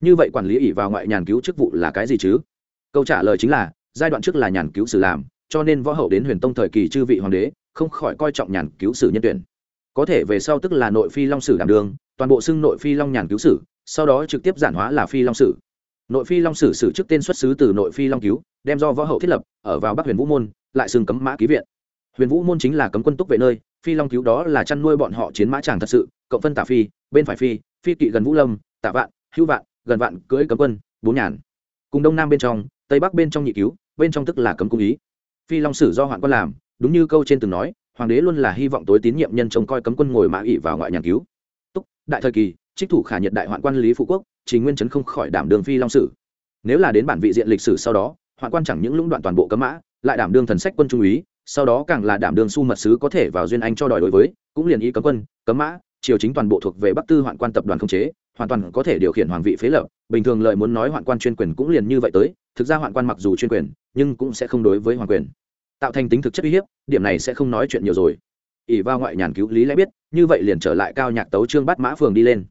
như vậy quản lý ỉ vào ngoại nhàn cứu chức vụ là cái gì chứ? Câu trả lời chính là, giai đoạn trước là nhàn cứu sử làm, cho nên võ hậu đến huyền tông thời kỳ chư vị hoàng đế, không khỏi coi trọng nhàn cứu sử nhân tuyển. Có thể về sau tức là nội phi long sử đảm đường, toàn bộ xưng nội phi long nhàn cứu sử, sau đó trực tiếp giản hóa là phi long sử. Nội phi long sử sử trước tên xuất xứ từ nội phi long cứu, đem do võ hậu thiết lập, ở vào bắc huyền vũ môn, lại xưng cấm mã ký viện. Huyền vũ môn chính là cấm quân túc vệ nơi, phi long cứu đó là chăn nuôi bọn họ chiến mã tràng thật sự, cộng phân tả phi, bên phải phi phi kỵ gần vũ lâm, tạ vạn, hữu vạn gần vạn cưỡi cấm quân, bốn nhàn. Cùng đông nam bên trong, tây bắc bên trong nhị cứu, bên trong tức là cấm cung ý. Phi long sử do hoạn quan làm, đúng như câu trên từng nói, hoàng đế luôn là hy vọng tối tín nhiệm nhân trông coi cấm quân ngồi mã ỵ vào ngoại nhàn cứu. Túc, đại thời kỳ, trích thủ khả nhật đại hoạn quan lý phụ quốc chính nguyên chấn không khỏi đảm đường phi long sử. Nếu là đến bản vị diện lịch sử sau đó, hoạn quan chẳng những lũng đoạn toàn bộ cấm mã, lại đảm đương thần sách quân trung úy, sau đó càng là đảm đương su mật sứ có thể vào duyên anh cho đòi đối với, cũng liền ý cấm quân, cấm mã triều chính toàn bộ thuộc về bắc tư hoạn quan tập đoàn không chế, hoàn toàn có thể điều khiển hoàng vị phế lập. Bình thường lợi muốn nói hoạn quan chuyên quyền cũng liền như vậy tới, thực ra hoạn quan mặc dù chuyên quyền, nhưng cũng sẽ không đối với hoàng quyền tạo thành tính thực chất uy hiếp, điểm này sẽ không nói chuyện nhiều rồi. Ỷ vào ngoại nhàn cứu lý lẽ biết, như vậy liền trở lại cao nhạc tấu trương bắt mã phường đi lên.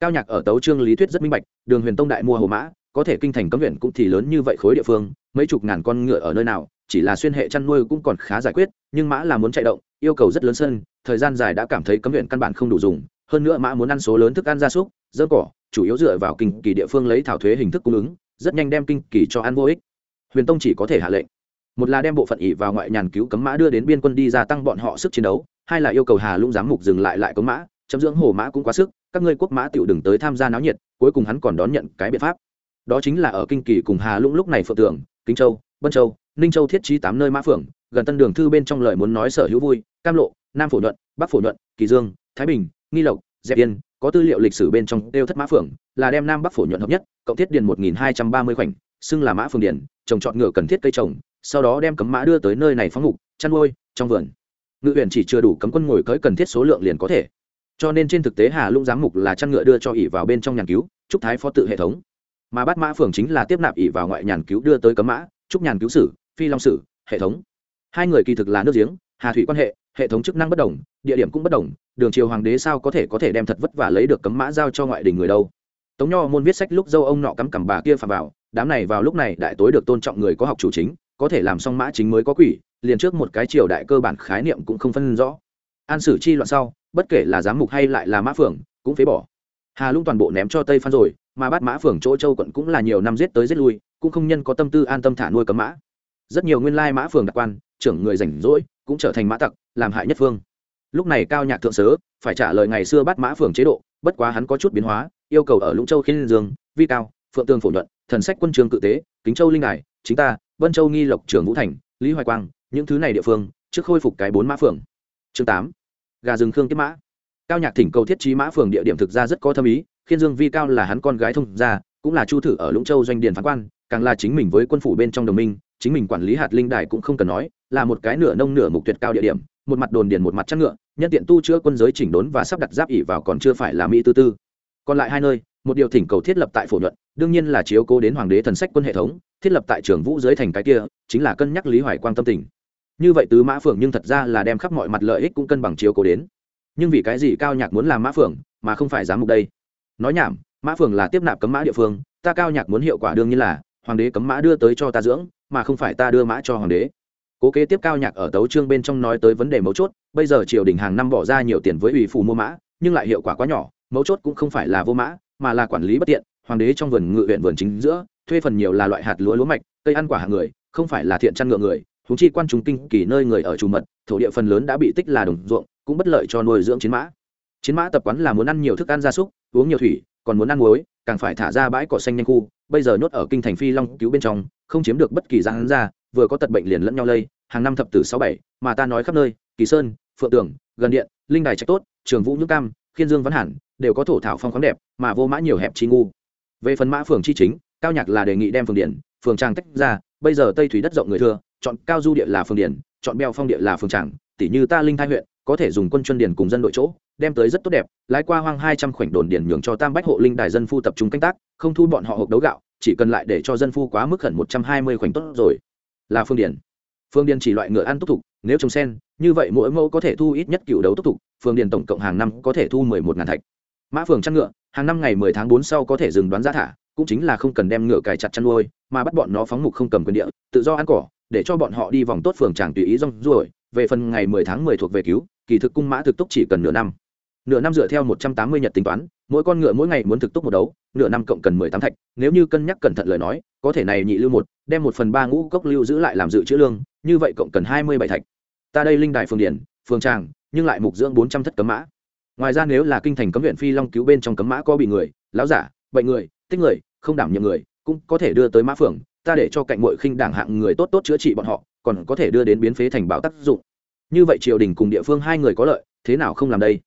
Cao nhạc ở tấu trương lý thuyết rất minh bạch, đường huyền tông đại mua hồ mã, có thể kinh thành cấm huyện cũng thì lớn như vậy khối địa phương, mấy chục ngàn con ngựa ở nơi nào, chỉ là xuyên hệ chăn nuôi cũng còn khá giải quyết, nhưng mã là muốn chạy động, yêu cầu rất lớn sân thời gian dài đã cảm thấy cấm huyện căn bản không đủ dùng, hơn nữa mã muốn ăn số lớn thức ăn gia súc dơ cỏ, chủ yếu dựa vào kinh kỳ địa phương lấy thảo thuế hình thức cung ứng, rất nhanh đem kinh kỳ cho ăn vô ích. Huyền tông chỉ có thể hạ lệnh. Một là đem bộ phận ỉ vào ngoại nhàn cứu cấm mã đưa đến biên quân đi gia tăng bọn họ sức chiến đấu, hai là yêu cầu hà lũng giám mục dừng lại lại cấm mã, chấm dưỡng hồ mã cũng quá sức, các ngươi quốc mã tiểu đừng tới tham gia náo nhiệt, cuối cùng hắn còn đón nhận cái biện pháp. Đó chính là ở kinh kỳ cùng hà lũng lúc này phượng tưởng kinh châu, bân châu, ninh châu thiết trí tám nơi mã phượng, gần tân đường thư bên trong lời muốn nói sở hữu vui, cam lộ nam phổ nhuận, bắc phổ nhuận, kỳ dương, thái bình, nghi lộc, dẹp yên, có tư liệu lịch sử bên trong đều thất mã phượng là đem nam bắc phổ nhuận hợp nhất, cộng thiết điền một nghìn hai trăm ba mươi khoảnh, xưng là mã phượng điền, trồng trọt ngựa cần thiết cây trồng, sau đó đem cấm mã đưa tới nơi này phóng ngục, chăn nuôi, trong vườn. Ngự huyện chỉ chưa đủ cấm quân ngồi cưỡi cần thiết số lượng liền có thể. Cho nên trên thực tế hà lũng giám mục là chăn ngựa đưa cho ỷ vào bên trong nhàn cứu trúc thái phó tự hệ thống. Mà bắt mã phường chính là tiếp nạp ỷ vào ngoại nhàn cứu đưa tới cấm mã trúc nhàn cứu sử, phi long sử, hệ thống. Hai người kỳ thực là nước giếng hà thủy quan hệ hệ thống chức năng bất đồng, địa điểm cũng bất đồng, đường triều hoàng đế sao có thể có thể đem thật vất vả lấy được cấm mã giao cho ngoại đình người đâu? Tống nho môn viết sách lúc dâu ông nọ cắm cằm bà kia phà vào, đám này vào lúc này đại tối được tôn trọng người có học chủ chính, có thể làm xong mã chính mới có quỷ, liền trước một cái triều đại cơ bản khái niệm cũng không phân rõ. An sử chi loạn sau, bất kể là giám mục hay lại là mã phường, cũng phế bỏ. Hà lung toàn bộ ném cho tây phan rồi, mà bắt mã phường chỗ châu quận cũng là nhiều năm giết tới giết lui, cũng không nhân có tâm tư an tâm thả nuôi cấm mã. Rất nhiều nguyên lai mã phường đặc quan, trưởng người rảnh rỗi cũng trở thành mã tặc, làm hại nhất phương. Lúc này cao nhạc thượng sớ phải trả lời ngày xưa bắt mã phường chế độ, bất quá hắn có chút biến hóa, yêu cầu ở lũng châu khiến dương, vi cao, phượng tường phổ nhuận, thần sách quân trường cự tế, kính châu linh đài, chính ta, vân châu nghi lộc trường vũ thành, lý hoài quang, những thứ này địa phương, trước khôi phục cái bốn mã phường. Chương tám, gà rừng khương tiếp mã. Cao nhạc thỉnh cầu thiết trí mã phường địa điểm thực ra rất có thâm ý, khiên dương vi cao là hắn con gái thông gia, cũng là chu thử ở lũng châu doanh điền phán quan, càng là chính mình với quân phủ bên trong đồng minh chính mình quản lý hạt linh đài cũng không cần nói, là một cái nửa nông nửa mục tuyệt cao địa điểm, một mặt đồn điền một mặt chăn ngựa, nhân tiện tu chữa quân giới chỉnh đốn và sắp đặt giáp ỉ vào còn chưa phải là mỹ tư tư. Còn lại hai nơi, một điều thỉnh cầu thiết lập tại phổ nhuận, đương nhiên là chiếu cố đến hoàng đế thần sách quân hệ thống, thiết lập tại trường vũ giới thành cái kia, chính là cân nhắc lý hoài quang tâm tình. Như vậy tứ mã phượng nhưng thật ra là đem khắp mọi mặt lợi ích cũng cân bằng chiếu cố đến. Nhưng vì cái gì cao nhạc muốn làm mã phượng, mà không phải giám mục đây? Nói nhảm, mã phượng là tiếp nạp cấm mã địa phương, ta cao nhạc muốn hiệu quả đương nhiên là, hoàng đế cấm mã đưa tới cho ta dưỡng mà không phải ta đưa mã cho hoàng đế. Cố kế tiếp cao nhạc ở tấu trương bên trong nói tới vấn đề mấu chốt, bây giờ triều đình hàng năm bỏ ra nhiều tiền với ủy phủ mua mã, nhưng lại hiệu quả quá nhỏ, mấu chốt cũng không phải là vô mã, mà là quản lý bất tiện, hoàng đế trong vườn ngự huyện vườn chính giữa, thuê phần nhiều là loại hạt lúa lúa mạch, cây ăn quả hàng người, không phải là thiện chăn ngựa người thú chi quan trung kinh kỳ nơi người ở trù mật, thổ địa phần lớn đã bị tích là đồng ruộng, cũng bất lợi cho nuôi dưỡng chiến mã chiến mã tập quán là muốn ăn nhiều thức ăn gia súc, uống nhiều thủy, còn muốn ăn muối, càng phải thả ra bãi cỏ xanh nhanh khu, bây giờ nhốt ở kinh thành phi long cứu bên trong, không chiếm được bất kỳ giang ra, vừa có tật bệnh liền lẫn nhau lây, hàng năm thập tử sáu bảy, mà ta nói khắp nơi, kỳ sơn, phượng tường, gần điện, linh đài trạch tốt, trường vũ nhữ cam, khiên dương văn hẳn, đều có thổ thảo phong khoáng đẹp, mà vô mã nhiều hẹp chi ngu. Về phần mã phường chi chính, cao nhạc là đề nghị đem phường điển phường trang tách ra, bây giờ tây thủy đất rộng người thưa, chọn cao du địa là phường điển chọn beo phong địa là phường tràng tỷ như ta linh thai huyện, có thể dùng quân chuyên điển cùng dân đội chỗ đem tới rất tốt đẹp, lái qua hoang hai trăm khoảnh đồn điền nhường cho tam bách hộ linh đài dân phu tập trung canh tác, không thu bọn họ hộp đấu gạo, chỉ cần lại để cho dân phu quá mức khẩn một trăm hai mươi khoảnh tốt rồi. Là phương điển phương điển chỉ loại ngựa ăn túc thục, nếu trồng sen, như vậy mỗi mẫu có thể thu ít nhất cựu đấu túc thục, phương điển tổng cộng hàng năm có thể thu mười một ngàn thạch. Mã phường chăn ngựa, hàng năm ngày mười tháng bốn sau có thể dừng đoán giá thả, cũng chính là không cần đem ngựa cài chặt chăn nuôi, mà bắt bọn nó phóng mục không cầm quyền địa, tự do ăn cỏ, để cho bọn họ đi vòng tốt phường tràng tùy ý rong ruổi. Về phần ngày mười tháng mười thuộc về cứu, kỳ thực cung mã thực túc chỉ cần nửa năm nửa năm dựa theo một trăm tám mươi nhật tính toán, mỗi con ngựa mỗi ngày muốn thực túc một đấu, nửa năm cộng cần mười tám thạch. Nếu như cân nhắc cẩn thận lời nói, có thể này nhị lưu một, đem một phần ba ngũ cốc lưu giữ lại làm dự trữ lương, như vậy cộng cần hai mươi bảy thạch. Ta đây linh đài phường điển phường tràng, nhưng lại mục dưỡng bốn trăm thất cấm mã. Ngoài ra nếu là kinh thành cấm huyện phi long cứu bên trong cấm mã có bị người láo giả, bệnh người, tích người, không đảm nhiệm người, cũng có thể đưa tới mã phường, ta để cho cạnh mọi khinh đảng hạng người tốt tốt chữa trị bọn họ, còn có thể đưa đến biến phế thành bảo tác dụng. Như vậy triều đình cùng địa phương hai người có lợi, thế nào không làm đây?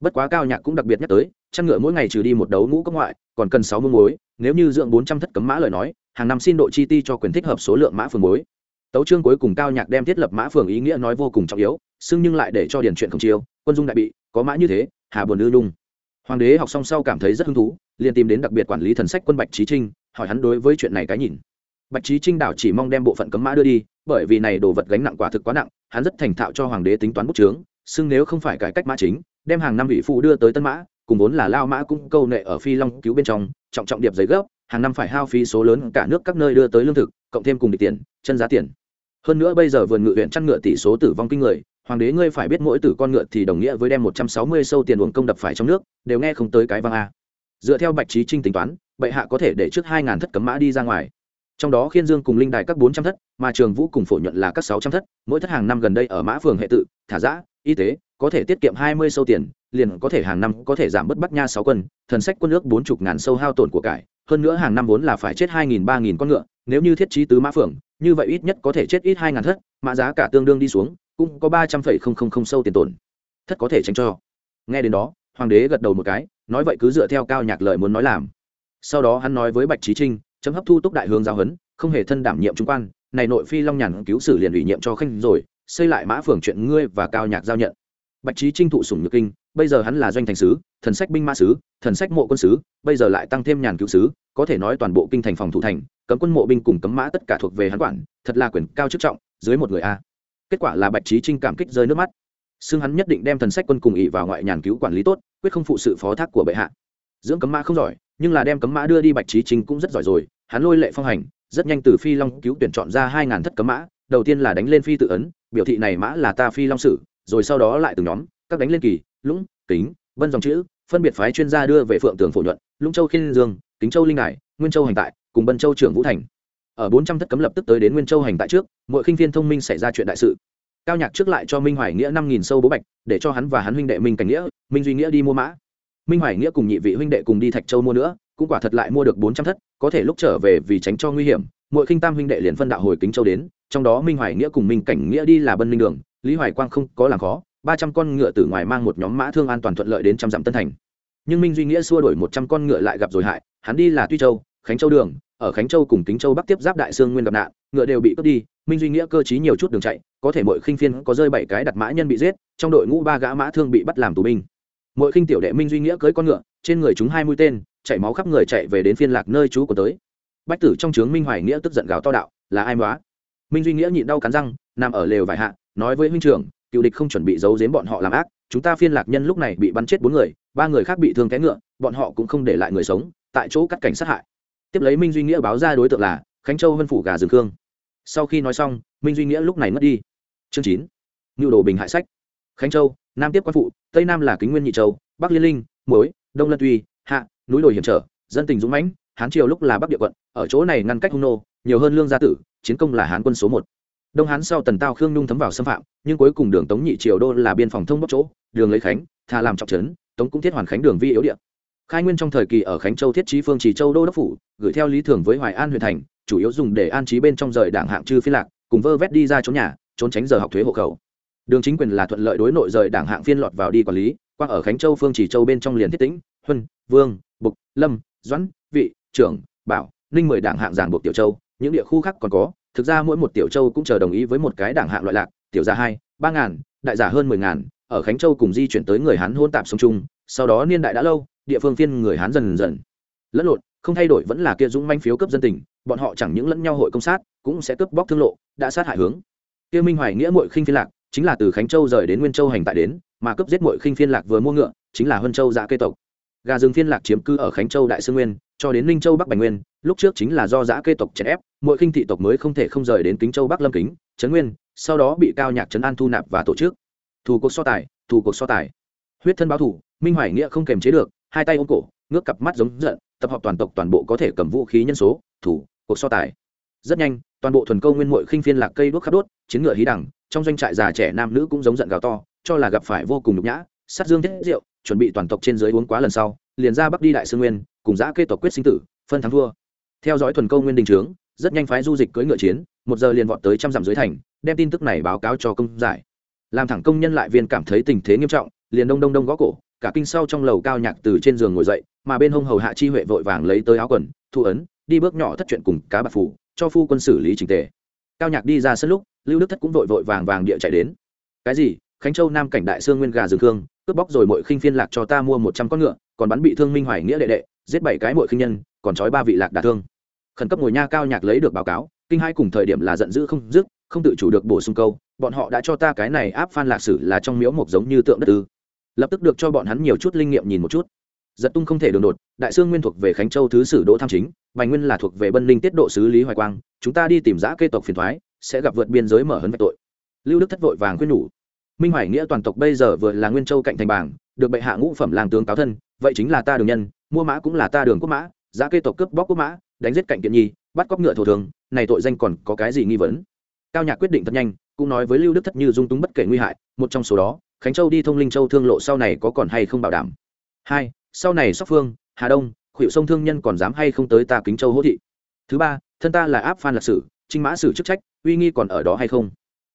Bất quá cao nhạc cũng đặc biệt nhắc tới, chăn ngựa mỗi ngày trừ đi một đấu ngũ cốc ngoại, còn cần sáu mươi muối, nếu như dưỡng bốn trăm thất cấm mã lời nói, hàng năm xin độ chi ti cho quyền thích hợp số lượng mã phường muối. Tấu chương cuối cùng cao nhạc đem thiết lập mã phường ý nghĩa nói vô cùng trọng yếu, xưng nhưng lại để cho điển chuyện không chiêu, quân dung đại bị, có mã như thế, hà buồn ư lung hoàng đế học xong sau cảm thấy rất hứng thú, liền tìm đến đặc biệt quản lý thần sách quân bạch trí trinh, hỏi hắn đối với chuyện này cái nhìn. Bạch trí trinh đảo chỉ mong đem bộ phận cấm mã đưa đi, bởi vì này đồ vật gánh nặng quả thực quá nặng, hắn rất thành thạo cho hoàng đế tính toán bút trướng xưng nếu không phải cải cách mã chính đem hàng năm vị phụ đưa tới tân mã, cùng vốn là lao mã cũng câu nệ ở phi long cứu bên trong, trọng trọng điệp giấy gấp, hàng năm phải hao phí số lớn cả nước các nơi đưa tới lương thực, cộng thêm cùng địch tiền, chân giá tiền. Hơn nữa bây giờ vườn ngự huyện chăn ngựa tỷ số tử vong kinh người, hoàng đế ngươi phải biết mỗi tử con ngựa thì đồng nghĩa với đem một trăm sáu mươi sâu tiền uống công đập phải trong nước, đều nghe không tới cái vang a. Dựa theo bạch trí trinh tính toán, bệ hạ có thể để trước hai ngàn thất cấm mã đi ra ngoài. Trong đó khiên dương cùng linh đài các bốn trăm thất, mà trường vũ cùng phổ nhuận là các sáu trăm thất, mỗi thất hàng năm gần đây ở mã phường hệ tự, thả giã, y tế có thể tiết kiệm hai mươi sâu tiền, liền có thể hàng năm có thể giảm bớt bắt nha sáu quân thần sách quân ước bốn chục ngàn sâu hao tổn của cải. Hơn nữa hàng năm vốn là phải chết hai nghìn, ba nghìn con ngựa, nếu như thiết trí tứ mã phường như vậy ít nhất có thể chết ít hai ngàn thất, mã giá cả tương đương đi xuống, cũng có ba trăm phẩy không không không sâu tiền tổn. Thất có thể tránh cho. Nghe đến đó, hoàng đế gật đầu một cái, nói vậy cứ dựa theo cao nhạc lời muốn nói làm. Sau đó hắn nói với bạch trí trinh, chấm hấp thu túc đại hướng giáo huấn, không hề thân đảm nhiệm trung quan, này nội phi long nhàn cứu sử liền ủy nhiệm cho khanh rồi, xây lại mã phường chuyện ngươi và cao nhạc giao nhận bạch trí trinh thụ sủng nhược kinh, bây giờ hắn là doanh thành sứ, thần sách binh mã sứ, thần sách mộ quân sứ, bây giờ lại tăng thêm nhàn cứu sứ, có thể nói toàn bộ kinh thành phòng thủ thành, cấm quân mộ binh cùng cấm mã tất cả thuộc về hắn quản, thật là quyền cao chức trọng, dưới một người a. Kết quả là bạch trí trinh cảm kích rơi nước mắt. Xưng hắn nhất định đem thần sách quân cùng ỵ vào ngoại nhàn cứu quản lý tốt, quyết không phụ sự phó thác của bệ hạ. Dưỡng cấm mã không giỏi, nhưng là đem cấm mã đưa đi bạch trí trinh cũng rất giỏi rồi, hắn lôi lệ phong hành, rất nhanh từ phi long cứu tuyển chọn ra hai ngàn thất cấm mã, đầu tiên là đánh lên phi tự ấn, biểu thị này mã là ta phi long sử rồi sau đó lại từng nhóm, các đánh lên kỳ, lũng, kính, vân dòng chữ, phân biệt phái chuyên gia đưa về phượng tường phổ nhuận, lũng châu khiên dương, kính châu linh hải nguyên châu hành tại, cùng bân châu trưởng vũ thành. Ở bốn trăm thất cấm lập tức tới đến nguyên châu hành tại trước, mỗi khinh viên thông minh xảy ra chuyện đại sự. Cao nhạc trước lại cho minh hoài nghĩa năm nghìn sâu bố bạch, để cho hắn và hắn huynh đệ minh cảnh nghĩa, minh duy nghĩa đi mua mã. Minh hoài nghĩa cùng nhị vị huynh đệ cùng đi thạch châu mua nữa, cũng quả thật lại mua được bốn trăm thất, có thể lúc trở về vì tránh cho nguy hiểm, mỗi khinh tam huynh đệ liền phân đạo hồi kính châu đến, trong đó minh hoài nghĩa cùng minh cảnh nghĩa đi là bân minh đường lý hoài quang không có làm khó, ba trăm con ngựa từ ngoài mang một nhóm mã thương an toàn thuận lợi đến trăm dặm tân thành. Nhưng minh duy nghĩa xua đổi một trăm con ngựa lại gặp rồi hại, hắn đi là tuy châu, khánh châu đường, ở khánh châu cùng kính châu bắc tiếp giáp đại sương nguyên gặp nạn, ngựa đều bị cướp đi, minh duy nghĩa cơ chí nhiều chút đường chạy, có thể mỗi khinh phiên có rơi bảy cái đặt mã nhân bị giết, trong đội ngũ ba gã mã thương bị bắt làm tù binh. Mỗi khinh tiểu đệ minh duy nghĩa cưới con ngựa, trên người chúng hai mũi tên, chảy máu khắp người chạy về đến phiên lạc nơi chú của tới. Bách tử trong trướng minh hoài nghĩa tức giận gào to đạo, là ai móa minh duy nghĩa nhịn đau cắn răng, nằm ở lều vải hạ nói với huynh trưởng, cựu địch không chuẩn bị giấu giếm bọn họ làm ác, chúng ta phiên lạc nhân lúc này bị bắn chết bốn người, ba người khác bị thương té ngựa, bọn họ cũng không để lại người sống, tại chỗ cắt cảnh sát hại. Tiếp lấy minh duy nghĩa báo ra đối tượng là khánh châu vân phủ gà rừng khương. Sau khi nói xong, minh duy nghĩa lúc này mất đi. Chương chín nhu đồ bình hại sách. Khánh châu, nam tiếp quan phụ, tây nam là kính nguyên nhị châu, bắc liên linh, muối, đông lân tuy, hạ, núi đồi hiểm trở, dân tình dũng mãnh, hán triều lúc là bắc địa quận, ở chỗ này ngăn cách hung nô, nhiều hơn lương gia tử, chiến công là hán quân số một đông hán sau tần tao khương nhung thấm vào xâm phạm, nhưng cuối cùng đường tống nhị triều đô là biên phòng thông bóc chỗ, đường lấy khánh thà làm trọng trấn, tống cũng thiết hoàn khánh đường vi yếu địa. Khai nguyên trong thời kỳ ở khánh châu thiết trí phương trì châu đô đốc phủ, gửi theo lý thường với hoài an huyện thành, chủ yếu dùng để an trí bên trong rời đảng hạng chư phiên lạc, cùng vơ vét đi ra trốn nhà, trốn tránh giờ học thuế hộ khẩu. Đường chính quyền là thuận lợi đối nội rời đảng hạng phiên lọt vào đi quản lý, qua ở khánh châu phương trì châu bên trong liền thiết tĩnh, huân, vương, bục, lâm, doãn, vị, trưởng, bảo, ninh mười đảng hạng giảng buộc tiểu châu, những địa khu khác còn có thực ra mỗi một tiểu châu cũng chờ đồng ý với một cái đảng hạng loại lạc, tiểu gia hai, ba ngàn, đại giả hơn mười ngàn, ở khánh châu cùng di chuyển tới người hán hôn tạp sống chung, sau đó niên đại đã lâu, địa phương phiên người hán dần dần. Lẫn lộn, không thay đổi vẫn là kia dũng manh phiếu cấp dân tình, bọn họ chẳng những lẫn nhau hội công sát, cũng sẽ cướp bóc thương lộ, đã sát hại hướng. Kia minh hoài nghĩa mội khinh phiên lạc, chính là từ khánh châu rời đến nguyên châu hành tại đến, mà cướp giết mội khinh phiên lạc vừa mua ngựa, chính là huân châu dạ cây tộc gà rừng phiên lạc chiếm cư ở khánh châu đại sương nguyên, cho đến ninh châu bắc bành nguyên, lúc trước chính là do giã kê tộc chèn ép, mỗi khinh thị tộc mới không thể không rời đến kính châu bắc lâm kính, trấn nguyên, sau đó bị cao nhạc trấn an thu nạp và tổ chức. Thủ cuộc so tài, thủ cuộc so tài. Huyết thân báo thủ, minh hoài nghĩa không kềm chế được, hai tay ôm cổ, ngước cặp mắt giống giận, tập hợp toàn tộc toàn bộ có thể cầm vũ khí nhân số, thủ, cuộc so tài. Rất nhanh, toàn bộ thuần câu nguyên mội khinh phiên lạc cây đuốc khắp đốt, chiến ngựa hí đẳng, trong doanh trại già trẻ nam nữ cũng giống giận gào to, cho là gặp phải vô cùng nhục nhã, sát dương thiết rượu chuẩn bị toàn tộc trên dưới uống quá lần sau, liền ra bắc đi đại sương nguyên, cùng giã kê tộc quyết sinh tử, phân thắng thua. Theo dõi thuần câu nguyên đình trướng, rất nhanh phái du dịch cưỡi ngựa chiến, một giờ liền vọt tới trăm dặm dưới thành, đem tin tức này báo cáo cho công giải. Làm thẳng công nhân lại viên cảm thấy tình thế nghiêm trọng, liền đông đông đông gõ cổ, cả kinh sau trong lầu cao nhạc từ trên giường ngồi dậy, mà bên hông hầu hạ chi huệ vội vàng lấy tới áo quần, thu ấn, đi bước nhỏ thất chuyện cùng cá bạc phủ, cho phu quân xử lý trình tề. Cao nhạc đi ra sân lúc, lưu đức thất cũng vội vội vàng vàng địa chạy đến. Cái gì? Khánh châu nam cảnh đại sương nguyên gà rừng khương cướp bóc rồi mọi khinh phiên lạc cho ta mua một trăm con ngựa, còn bắn bị thương minh hoài nghĩa đệ đệ, giết bảy cái mọi khinh nhân, còn trói ba vị lạc đả thương. Khẩn cấp ngồi nha cao nhạc lấy được báo cáo, kinh hai cùng thời điểm là giận dữ không dứt, không tự chủ được bổ sung câu, bọn họ đã cho ta cái này áp phan lạc sử là trong miếu mộc giống như tượng đất tư lập tức được cho bọn hắn nhiều chút linh nghiệm nhìn một chút. Giật tung không thể đường đột, đại sương nguyên thuộc về khánh châu thứ sử đỗ tham chính, bành nguyên là thuộc về bân linh tiết độ sứ lý hoài quang, chúng ta đi tìm giã kê tộc phiền thoái, sẽ gặp vượt biên giới mở hấn vạch tội. Lưu đức thất vội vàng khuyên nhủ minh hoài nghĩa toàn tộc bây giờ vừa là nguyên châu cạnh thành bảng, được bệ hạ ngũ phẩm làng tướng cáo thân, vậy chính là ta đường nhân, mua mã cũng là ta đường quốc mã, giá kê tộc cướp bóc quốc mã, đánh giết cạnh kiện nhi, bắt cóc ngựa thổ thường, này tội danh còn có cái gì nghi vấn? Cao nhạc quyết định thật nhanh, cũng nói với lưu đức thất như dung túng bất kể nguy hại, một trong số đó, khánh châu đi thông linh châu thương lộ sau này có còn hay không bảo đảm? Hai, sau này sóc phương, hà đông, khuỵu sông thương nhân còn dám hay không tới ta kính châu hỗ thị? Thứ ba, thân ta là áp phan lạc sử, trinh mã sử chức trách, uy nghi còn ở đó hay không?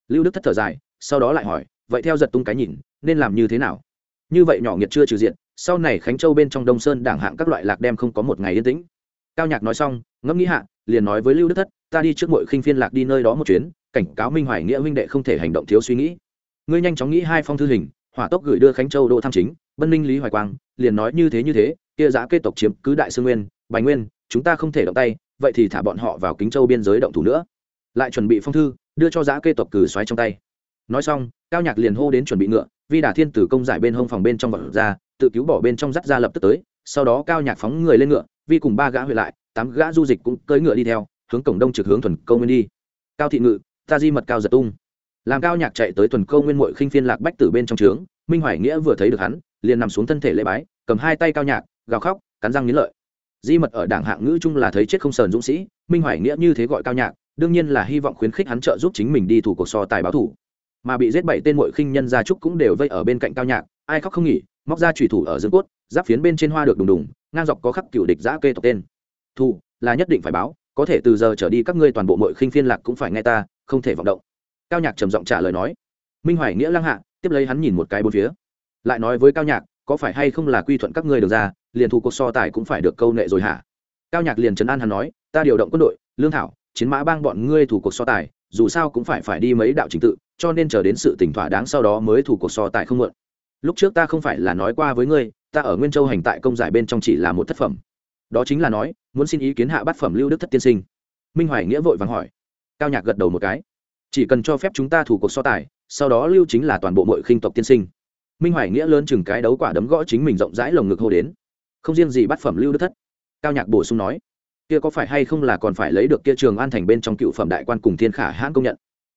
Lưu đức thất thở dài, sau đó lại hỏi vậy theo giật tung cái nhìn, nên làm như thế nào? Như vậy nhỏ nghiệt chưa trừ diện, sau này khánh châu bên trong đông sơn đảng hạng các loại lạc đem không có một ngày yên tĩnh. Cao nhạc nói xong, ngẫm nghĩ hạ, liền nói với lưu đức thất, ta đi trước mội khinh phiên lạc đi nơi đó một chuyến, cảnh cáo minh hoài nghĩa huynh đệ không thể hành động thiếu suy nghĩ. Ngươi nhanh chóng nghĩ hai phong thư hình, hỏa tốc gửi đưa khánh châu đỗ tham chính, bân ninh lý hoài quang, liền nói như thế như thế, kia giã kê tộc chiếm cứ đại sương nguyên bài nguyên, chúng ta không thể động tay, vậy thì thả bọn họ vào kính châu biên giới động thủ nữa. Lại chuẩn bị phong thư, đưa cho giã kê tộc cử xoáy trong tay nói xong, cao nhạc liền hô đến chuẩn bị ngựa, vi đà thiên tử công giải bên hông phòng bên trong vật ra, tự cứu bỏ bên trong dắt ra lập tức tới, sau đó cao nhạc phóng người lên ngựa, vi cùng ba gã huệ lại, tám gã du dịch cũng cưỡi ngựa đi theo, hướng cổng đông trực hướng thuần câu nguyên đi. Cao thị ngự, ta di mật cao giật tung. Làm cao nhạc chạy tới thuần câu nguyên mội khinh phiên lạc bách tử bên trong trướng, minh hoài nghĩa vừa thấy được hắn, liền nằm xuống thân thể lễ bái, cầm hai tay cao nhạc, gào khóc, cắn răng nghiến lợi. Di mật ở đảng hạng ngữ chung là thấy chết không sờn dũng sĩ, minh hoài nghĩa như thế gọi cao nhạc, đương nhiên là hy vọng khuyến khích hắn trợ giúp chính mình đi thủ cuộc so tài báo thủ mà bị giết bảy tên mội khinh nhân gia trúc cũng đều vây ở bên cạnh cao nhạc, ai khóc không nghỉ, móc ra trùy thủ ở dương cốt, giáp phiến bên trên hoa được đùng đùng, ngang dọc có khắc cựu địch giã kê tộc tên. Thù, là nhất định phải báo, có thể từ giờ trở đi các ngươi toàn bộ mội khinh phiên lạc cũng phải nghe ta, không thể vọng động. Cao nhạc trầm giọng trả lời nói. Minh hoài nghĩa lăng hạ, tiếp lấy hắn nhìn một cái bốn phía. Lại nói với cao nhạc, có phải hay không là quy thuận các ngươi được ra, liền thu cuộc so tài cũng phải được câu nệ rồi hả? Cao nhạc liền trấn an hắn nói, ta điều động quân đội, lương thảo, chiến mã bang bọn ngươi thủ cuộc so tài, dù sao cũng phải phải đi mấy đạo trình tự cho nên chờ đến sự tỉnh thỏa đáng sau đó mới thủ cuộc so tài không mượn. Lúc trước ta không phải là nói qua với ngươi, ta ở nguyên châu hành tại công giải bên trong chỉ là một thất phẩm. Đó chính là nói, muốn xin ý kiến hạ bát phẩm lưu đức thất tiên sinh. Minh hoài nghĩa vội vàng hỏi. Cao nhạc gật đầu một cái. Chỉ cần cho phép chúng ta thủ cuộc so tài, sau đó lưu chính là toàn bộ mọi khinh tộc tiên sinh. Minh hoài nghĩa lớn chừng cái đấu quả đấm gõ chính mình rộng rãi lồng ngực hô đến. Không riêng gì bát phẩm lưu đức thất. Cao nhạc bổ sung nói. Kia có phải hay không là còn phải lấy được kia trường an thành bên trong cựu phẩm đại quan cùng thiên khả hãn công nhận?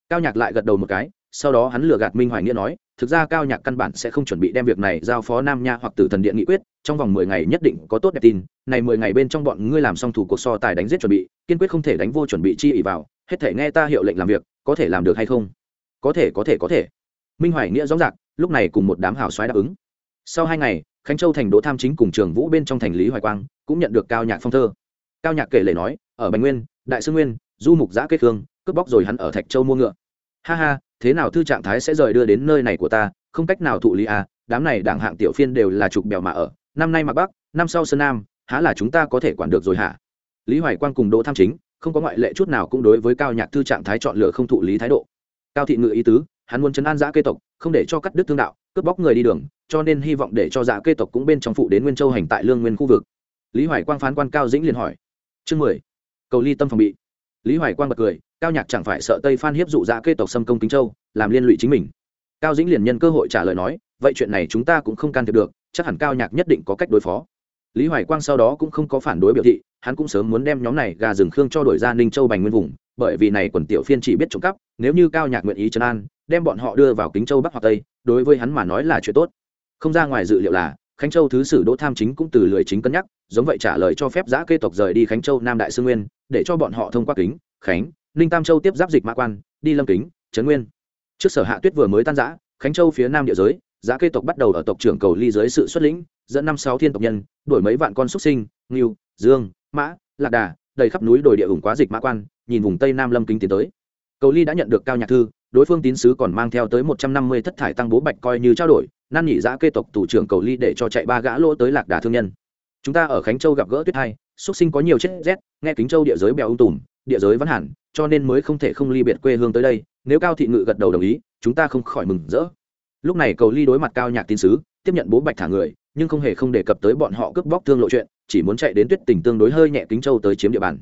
Cao nhạc lại gật đầu một cái, sau đó hắn lừa gạt minh hoài nghĩa nói, thực ra cao nhạc căn bản sẽ không chuẩn bị đem việc này giao phó nam nha hoặc tử thần điện nghị quyết, trong vòng mười ngày nhất định có tốt đẹp tin, này mười ngày bên trong bọn ngươi làm xong thủ cuộc so tài đánh giết chuẩn bị, kiên quyết không thể đánh vô chuẩn bị chi ỉ vào, hết thể nghe ta hiệu lệnh làm việc, có thể làm được hay không? Có thể có thể có thể. Minh hoài nghĩa rõ rạc lúc này cùng một đám hào xoáy đáp ứng. Sau hai ngày, khánh châu thành đỗ tham chính cùng trường vũ bên trong thành lý hoài quang cũng nhận được cao nhạc phong thơ. Cao nhạc kể lể nói, ở bành nguyên, đại sư nguyên, du mục giã kết hương cướp bóc rồi hắn ở thạch châu mua ngựa. Ha ha, thế nào thư trạng thái sẽ rời đưa đến nơi này của ta, không cách nào thụ lý à đám này đảng hạng tiểu phiên đều là trục bèo mà ở, năm nay mặc bắc, năm sau sơn nam, há là chúng ta có thể quản được rồi hả? Lý hoài quang cùng đỗ tham chính, không có ngoại lệ chút nào cũng đối với cao nhạc thư trạng thái chọn lựa không thụ lý thái độ. Cao thị ngự ý tứ, hắn muốn chấn an giã kê tộc, không để cho cắt đứt thương đạo, cướp bóc người đi đường, cho nên hy vọng để cho giã kê tộc cũng bên trong phụ đến nguyên châu hành tại lương nguyên khu vực. Lý hoài quang phán quan cao dĩnh liền hỏi. Chương mười. Cầu ly tâm phòng bị lý hoài quang bật cười, cao nhạc chẳng phải sợ tây phan hiếp dụ giã kê tộc xâm công kính châu, làm liên lụy chính mình. Cao dĩnh liền nhân cơ hội trả lời nói, vậy chuyện này chúng ta cũng không can thiệp được, chắc hẳn cao nhạc nhất định có cách đối phó. Lý hoài quang sau đó cũng không có phản đối biểu thị, hắn cũng sớm muốn đem nhóm này gà rừng khương cho đổi ra ninh châu bành nguyên vùng, bởi vì này quần tiểu phiên chỉ biết trộm cắp, nếu như cao nhạc nguyện ý trấn an, đem bọn họ đưa vào kính châu bắc hoặc tây, đối với hắn mà nói là chuyện tốt. Không ra ngoài dự liệu là khánh châu thứ sử đỗ tham chính cũng từ lười chính cân nhắc, giống vậy trả lời cho phép giã kê tộc rời đi khánh châu nam đại sư nguyên, để cho bọn họ thông qua kính, khánh, ninh tam châu tiếp giáp dịch mã quan, đi lâm kính, trấn nguyên. Trước sở hạ tuyết vừa mới tan giã, khánh châu phía nam địa giới giá kê tộc bắt đầu ở tộc trưởng cầu ly dưới sự xuất lĩnh, dẫn năm sáu thiên tộc nhân đổi mấy vạn con xuất sinh, ngưu, dương, mã, lạc đà, đầy khắp núi đồi địa ủng quá dịch mã quan, nhìn vùng tây nam lâm kính tiến tới. Cầu ly đã nhận được cao nhạc thư, đối phương tín sứ còn mang theo tới một trăm năm mươi thất thải tăng bố bạch coi như trao đổi năn nhị giã kê tộc thủ trưởng cầu ly để cho chạy ba gã lỗ tới lạc đà thương nhân. Chúng ta ở khánh châu gặp gỡ tuyết hai xuất sinh có nhiều chết rét, nghe kính châu địa giới bèo ung tùm, địa giới vẫn hẳn, cho nên mới không thể không ly biệt quê hương tới đây, nếu cao thị ngự gật đầu đồng ý, chúng ta không khỏi mừng rỡ. Lúc này cầu ly đối mặt cao nhạc tín sứ, tiếp nhận bố bạch thả người, nhưng không hề không đề cập tới bọn họ cướp bóc thương lộ chuyện, chỉ muốn chạy đến tuyết tỉnh tương đối hơi nhẹ kính châu tới chiếm địa bàn.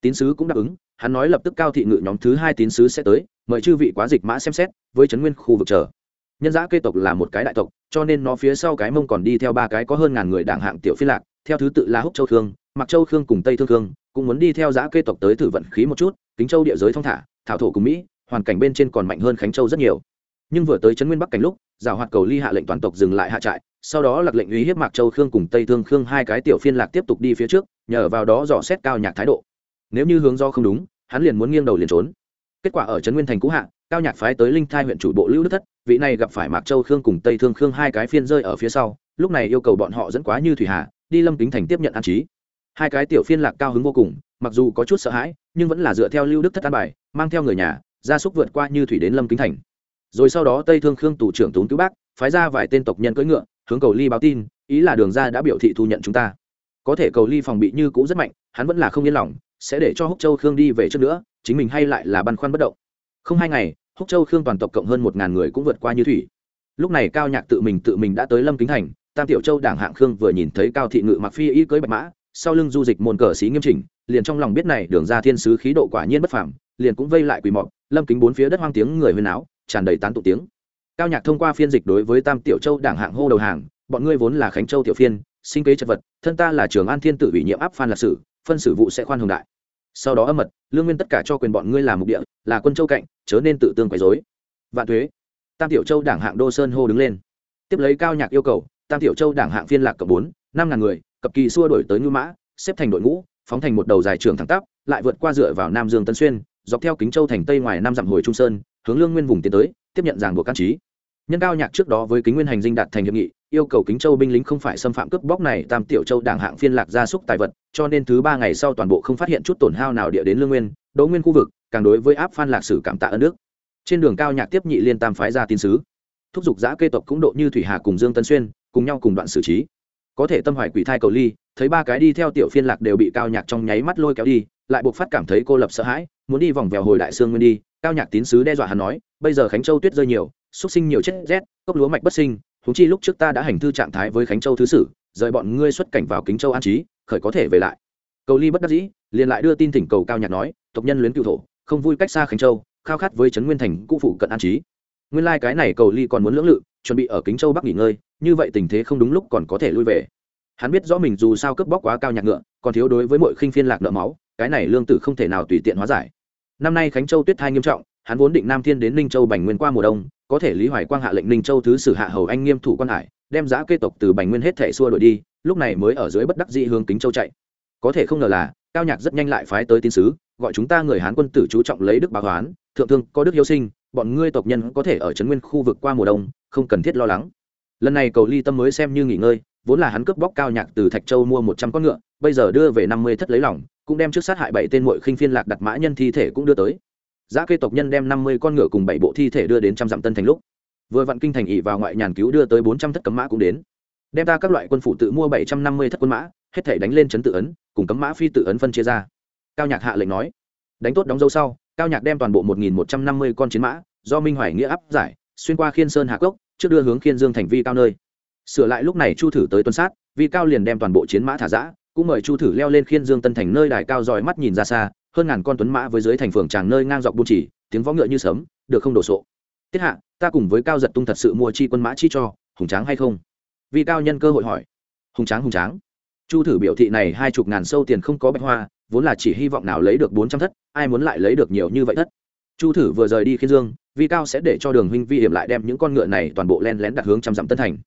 Tín sứ cũng đáp ứng, hắn nói lập tức cao thị ngự nhóm thứ hai tín sứ sẽ tới, mời chư vị quá dịch mã xem xét, với trấn nguyên khu vực chờ nhân giã kê tộc là một cái đại tộc, cho nên nó phía sau cái mông còn đi theo ba cái có hơn ngàn người đảng hạng tiểu phi lạc, theo thứ tự là húc châu thương mặc châu khương cùng tây thương khương, cũng muốn đi theo giã kê tộc tới thử vận khí một chút, kính châu địa giới thong thả, thảo thổ cùng mỹ, hoàn cảnh bên trên còn mạnh hơn khánh châu rất nhiều. Nhưng vừa tới trấn nguyên bắc cảnh lúc giảo hoạt cầu ly hạ lệnh toàn tộc dừng lại hạ trại, sau đó lặc lệnh uy hiếp mạc châu khương cùng tây thương khương hai cái tiểu phiên lạc tiếp tục đi phía trước, nhờ vào đó dò xét cao nhạc thái độ. Nếu như hướng do không đúng, hắn liền muốn nghiêng đầu liền trốn. Kết quả ở trấn nguyên thành cũ hạ, cao nhạc phái tới linh thai huyện chủ bộ lưu đức thất vị này gặp phải mạc châu khương cùng tây thương khương hai cái phiên rơi ở phía sau, lúc này yêu cầu bọn họ dẫn quá như thủy hà, đi lâm kính thành tiếp nhận an trí. Hai cái tiểu phiên lạc cao hứng vô cùng, mặc dù có chút sợ hãi, nhưng vẫn là dựa theo lưu đức thất an bài, mang theo người nhà, gia súc vượt qua như thủy đến lâm kính thành. Rồi sau đó tây thương khương tù trưởng tốn cứu bác, phái ra vài tên tộc nhân cưỡi ngựa, hướng cầu ly báo tin, ý là đường ra đã biểu thị thu nhận chúng ta. Có thể cầu ly phòng bị như cũ rất mạnh, hắn vẫn là không yên lòng, sẽ để cho húc châu khương đi về trước nữa, chính mình hay lại là băn khoăn bất động. Không hai ngày húc châu khương toàn tộc cộng hơn một ngàn người cũng vượt qua như thủy. Lúc này cao nhạc tự mình tự mình đã tới lâm kính thành, tam tiểu châu đảng hạng khương vừa nhìn thấy cao thị ngự mặc phi y cưới bạch mã, sau lưng du dịch môn cờ xí nghiêm chỉnh, liền trong lòng biết này đường ra thiên sứ khí độ quả nhiên bất phàm, liền cũng vây lại quỳ mọc lâm kính bốn phía đất hoang tiếng người huyên áo tràn đầy tán tụ tiếng. Cao nhạc thông qua phiên dịch đối với tam tiểu châu đảng hạng hô đầu hàng, bọn ngươi vốn là khánh châu tiểu phiên, sinh kế chật vật, thân ta là trường an thiên tự ủy nhiệm áp phan lạc sử, phân xử vụ sẽ khoan hồng đại sau đó âm mật, lương nguyên tất cả cho quyền bọn ngươi làm mục địa, là quân châu cạnh, chớ nên tự tương quấy dối vạn thuế, tam tiểu châu đảng hạng đô sơn hô đứng lên. Tiếp lấy cao nhạc yêu cầu, tam tiểu châu đảng hạng phiên lạc cập bốn, năm ngàn người, cập kỳ xua đổi tới ngư mã, xếp thành đội ngũ, phóng thành một đầu dài trường thẳng tắp, lại vượt qua dựa vào nam dương tân xuyên, dọc theo kính châu thành tây ngoài năm dặm hồi trung sơn, hướng lương nguyên vùng tiến tới, tiếp nhận giảng buộc can trí nhân cao nhạc trước đó với kính nguyên hành dinh đạt thành hiệp nghị yêu cầu kính châu binh lính không phải xâm phạm cướp bóc này, tam tiểu châu đảng hạng phiên lạc gia súc tài vật, cho nên thứ ba ngày sau toàn bộ không phát hiện chút tổn hao nào địa đến lương nguyên, đỗ nguyên khu vực, càng đối với áp phan lạc sử cảm tạ ơn nước trên đường cao nhạc tiếp nhị liên tam phái ra tin sứ. Thúc giục giã kê tộc cũng độ như thủy hà cùng dương tân xuyên, cùng nhau cùng đoạn xử trí. Có thể tâm hoài quỷ thai cầu ly, thấy ba cái đi theo tiểu phiên lạc đều bị cao nhạc trong nháy mắt lôi kéo đi, lại buộc phát cảm thấy cô lập sợ hãi, muốn đi vòng vèo hồi đại sương nguyên đi. Cao nhạc tín sứ đe dọa hắn nói, bây giờ khánh châu tuyết rơi nhiều xúc sinh nhiều chết rét, cốc lúa mạch bất sinh huống chi lúc trước ta đã hành thư trạng thái với khánh châu thứ sử, rời bọn ngươi xuất cảnh vào kính châu an trí, khởi có thể về lại. Cầu ly bất đắc dĩ, liền lại đưa tin thỉnh cầu cao nhạc nói, tộc nhân luyến cựu thổ, không vui cách xa khánh châu, khao khát với trấn nguyên thành cũ phụ cận an trí. Nguyên lai、like、cái này cầu ly còn muốn lưỡng lự, chuẩn bị ở kính châu bắc nghỉ ngơi, như vậy tình thế không đúng lúc còn có thể lui về. Hắn biết rõ mình dù sao cướp bóc quá cao nhạc ngựa, còn thiếu đối với mọi khinh phiên lạc nợ máu, cái này lương tử không thể nào tùy tiện hóa giải. Năm nay khánh châu tuyết thai nghiêm trọng, hắn vốn định nam thiên đến ninh châu bành nguyên qua mùa đông có thể lý hoài quang hạ lệnh ninh châu thứ sử hạ hầu anh nghiêm thủ quan hải, đem giã kê tộc từ bành nguyên hết thể xua đổi đi, lúc này mới ở dưới bất đắc dĩ hướng kính châu chạy. Có thể không ngờ là, cao nhạc rất nhanh lại phái tới tín sứ, gọi chúng ta người hán quân tử chú trọng lấy đức báo hoán, thượng thương có đức hiếu sinh, bọn ngươi tộc nhân có thể ở trấn nguyên khu vực qua mùa đông, không cần thiết lo lắng. Lần này cầu ly tâm mới xem như nghỉ ngơi, vốn là hắn cướp bóc cao nhạc từ thạch châu mua một trăm con ngựa, bây giờ đưa về năm mươi thất lấy lòng, cũng đem trước sát hại bảy tên mội khinh phiên lạc đặt mã nhân thi thể cũng đưa tới giá kê tộc nhân đem năm mươi con ngựa cùng bảy bộ thi thể đưa đến trăm dặm tân thành lúc, vừa vặn kinh thành ỉ vào ngoại nhàn cứu đưa tới bốn trăm thất cấm mã cũng đến. Đem ta các loại quân phủ tự mua bảy trăm năm mươi thất quân mã, hết thể đánh lên chấn tự ấn, cùng cấm mã phi tự ấn phân chia ra. Cao nhạc hạ lệnh nói, đánh tốt đóng dấu sau, cao nhạc đem toàn bộ một nghìn một trăm năm mươi con chiến mã, do minh hoài nghĩa áp giải, xuyên qua khiên sơn hạ cốc, trước đưa hướng khiên dương thành vi cao nơi. Sửa lại lúc này chu thử tới tuần sát, vi cao liền đem toàn bộ chiến mã thả giã, cũng mời chu thử leo lên khiên dương tân thành nơi đài cao dòi mắt nhìn ra xa hơn ngàn con tuấn mã với dưới thành phường tràng nơi ngang dọc buôn chỉ, tiếng võ ngựa như sấm, được không đổ sộ. Tiết hạ, ta cùng với cao giật tung thật sự mua chi quân mã chi cho, hùng tráng hay không? Vì cao nhân cơ hội hỏi. Hùng tráng hùng tráng. Chu thử biểu thị này hai chục ngàn sâu tiền không có bạch hoa, vốn là chỉ hy vọng nào lấy được bốn trăm thất, ai muốn lại lấy được nhiều như vậy thất? Chu thử vừa rời đi khiên dương vi cao sẽ để cho đường huynh vi hiểm lại đem những con ngựa này toàn bộ len lén đặt hướng trăm dặm tân thành.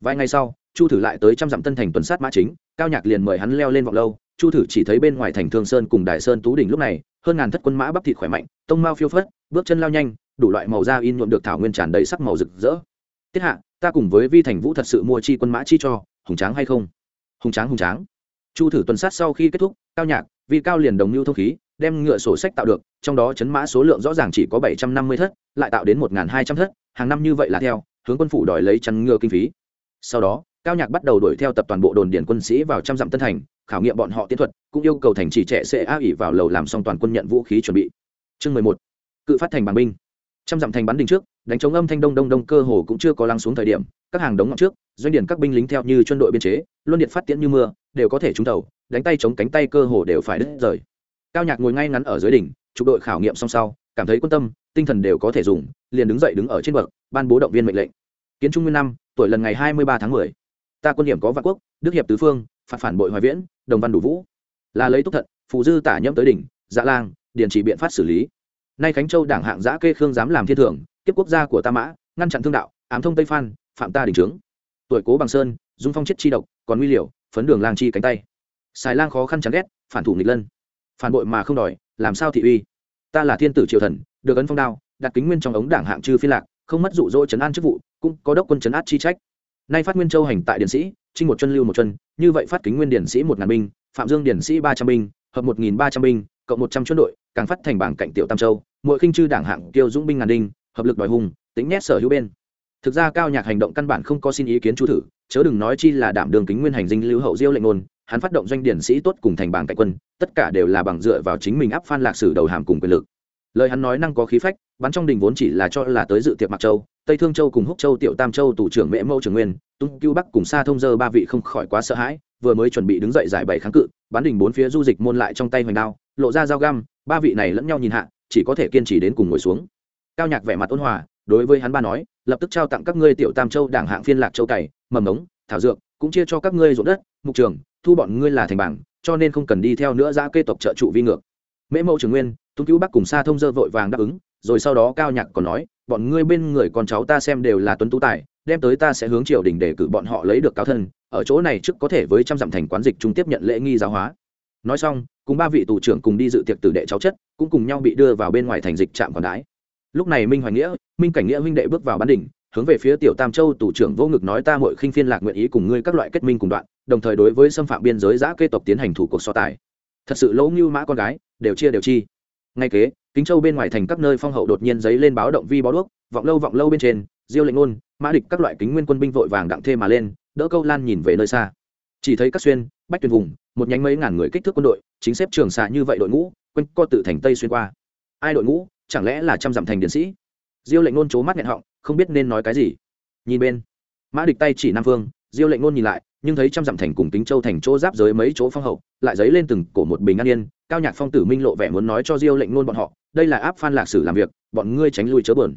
Vài ngày sau, chu thử lại tới trăm dặm tân thành tuần sát mã chính, cao nhạc liền mời hắn leo lên vọng lâu chu thử chỉ thấy bên ngoài thành thương sơn cùng đại sơn tú đỉnh lúc này, hơn ngàn thất quân mã bắp thịt khỏe mạnh, tông mao phiêu phất, bước chân lao nhanh, đủ loại màu da in nhuộm được thảo nguyên tràn đầy sắc màu rực rỡ. Tiết hạ, ta cùng với vi thành vũ thật sự mua chi quân mã chi cho, hùng tráng hay không? Hùng tráng hùng tráng. Chu thử tuần sát sau khi kết thúc, cao nhạc, vi cao liền đồng lưu thông khí, đem ngựa sổ sách tạo được, trong đó chấn mã số lượng rõ ràng chỉ có bảy trăm năm mươi thất, lại tạo đến một hai trăm thất, hàng năm như vậy là theo, hướng quân phủ đòi lấy chăn ngựa kinh phí. Sau đó, cao nhạc bắt đầu đuổi theo tập toàn bộ đồn điển quân sĩ vào trăm dặm tân thành khảo nghiệm bọn họ tiến thuật, cũng yêu cầu thành trì trẻ sẽ a ỉ vào lầu làm xong toàn quân nhận vũ khí chuẩn bị. Chương mười một. Cự phát thành bằng binh. Trăm dặm thành bắn đình trước, đánh chống âm thanh đông đông đông cơ hồ cũng chưa có lắng xuống thời điểm, các hàng đống ngọn trước, doanh điển các binh lính theo như quân đội biên chế, luân điện phát tiễn như mưa, đều có thể trúng đầu, đánh tay chống cánh tay cơ hồ đều phải đứt rời. Cao nhạc ngồi ngay ngắn ở dưới đỉnh trục đội khảo nghiệm xong sau, cảm thấy quân tâm, tinh thần đều có thể dùng, liền đứng dậy đứng ở trên bậc, ban bố động viên mệnh lệnh. Kiến trung nguyên năm, tuổi lần ngày hai mươi ba tháng mười. Ta quân điểm có vạn quốc, đức hiệp tứ phương, phạt phản bội hoài viễn đồng văn đủ vũ. Là lấy túc thận, phù dư tả nhâm tới đỉnh dạ lang, điền chỉ biện pháp xử lý. Nay khánh châu đảng hạng giã kê khương dám làm thiên thưởng tiếp quốc gia của ta mã, ngăn chặn thương đạo, ám thông tây phan, phạm ta đình trướng. Tuổi cố bằng sơn, dung phong chết chi độc, còn nguy liều, phấn đường lang chi cánh tay. Xài lang khó khăn chán ghét, phản thủ nghịch lân. Phản bội mà không đòi, làm sao thị uy? Ta là thiên tử triều thần, được ấn phong đao, đặt kính nguyên trong ống đảng hạng chư phi lạc, không mất dụ dỗ trấn an chức vụ, cũng có đốc quân trấn át chi trách. Nay phát nguyên châu hành tại điện sĩ trinh một chân, lưu một chân, như vậy phát kính nguyên điển sĩ một ngàn binh, phạm dương điển sĩ ba trăm binh, hợp một nghìn ba trăm binh, cộng một trăm chuyên đội, càng phát thành bảng cạnh tiểu tam châu. Mỗi khinh chư đảng hạng tiêu dũng binh ngàn đinh, hợp lực đòi hùng tính nét sở hữu bên. Thực ra cao nhạc hành động căn bản không có xin ý kiến chú thử, chớ đừng nói chi là đảm đường kính nguyên hành dinh lưu hậu diêu lệnh ngôn, hắn phát động doanh điển sĩ tốt cùng thành bảng cạnh quân, tất cả đều là bằng dựa vào chính mình áp phan lạc sử đầu hàm cùng quyền lực. Lời hắn nói năng có khí phách, bắn trong đình vốn chỉ là cho là tới dự tiệc mặc châu tây thương châu cùng húc châu tiểu tam châu tù trưởng mễ mẫu trường nguyên, tung cưu bắc cùng xa thông dơ ba vị không khỏi quá sợ hãi, vừa mới chuẩn bị đứng dậy giải bày kháng cự bắn đỉnh bốn phía du dịch môn lại trong tay hoành đao, lộ ra dao găm, ba vị này lẫn nhau nhìn hạ, chỉ có thể kiên trì đến cùng ngồi xuống. Cao nhạc vẻ mặt ôn hòa, đối với hắn ba nói, lập tức trao tặng các ngươi tiểu tam châu đảng hạng phiên lạc châu cày, mầm ngống thảo dược, cũng chia cho các ngươi ruộng đất, mục trường, thu bọn ngươi là thành bảng, cho nên không cần đi theo nữa ra kê tộc trợ trụ vi ngược. Mễ mẫu trường nguyên, tung cứu bắc cùng xa thông dơ vội vàng đáp ứng, rồi sau đó cao nhạc còn nói bọn ngươi bên người con cháu ta xem đều là tuấn tú tài, đem tới ta sẽ hướng triều đình để cử bọn họ lấy được cáo thân, ở chỗ này trước có thể với trăm dặm thành quán dịch chúng tiếp nhận lễ nghi giáo hóa. Nói xong, cùng ba vị tù trưởng cùng đi dự tiệc tử đệ cháu chất, cũng cùng nhau bị đưa vào bên ngoài thành dịch trạm còn đái. Lúc này minh hoài nghĩa, minh cảnh nghĩa huynh đệ bước vào bán đỉnh, hướng về phía tiểu tam châu tù trưởng vô ngực nói ta mọi khinh phiên lạc nguyện ý cùng ngươi các loại kết minh cùng đoạn, đồng thời đối với xâm phạm biên giới giã kê tộc tiến hành thủ cuộc so tài. Thật sự lỗ như mã con gái, đều chia đều chi. Ngay kế kính châu bên ngoài thành các nơi phong hậu đột nhiên giấy lên báo động vi bó đuốc, vọng lâu vọng lâu bên trên, diêu lệnh ngôn, mã địch các loại kính nguyên quân binh vội vàng đặng thê mà lên, đỡ câu lan nhìn về nơi xa. Chỉ thấy các xuyên, bách tuyển vùng, một nhánh mấy ngàn người kích thước quân đội, chính xếp trường xạ như vậy đội ngũ, quanh co tự thành tây xuyên qua. Ai đội ngũ? Chẳng lẽ là trăm dặm thành điện sĩ? Diêu lệnh nôn c mắt nghẹn họng, không biết nên nói cái gì. Nhìn bên, mã địch tay chỉ nam phương diêu lệnh nôn nhìn lại, nhưng thấy trăm dặm thành cùng tính châu thành chỗ giáp giới mấy chỗ phong hậu, lại dấy lên từng cổ một bình an yên, cao nhạc phong tử minh lộ vẻ muốn nói cho diêu lệnh nôn bọn họ, đây là áp phan lạc sử làm việc, bọn ngươi tránh lui chớ bờn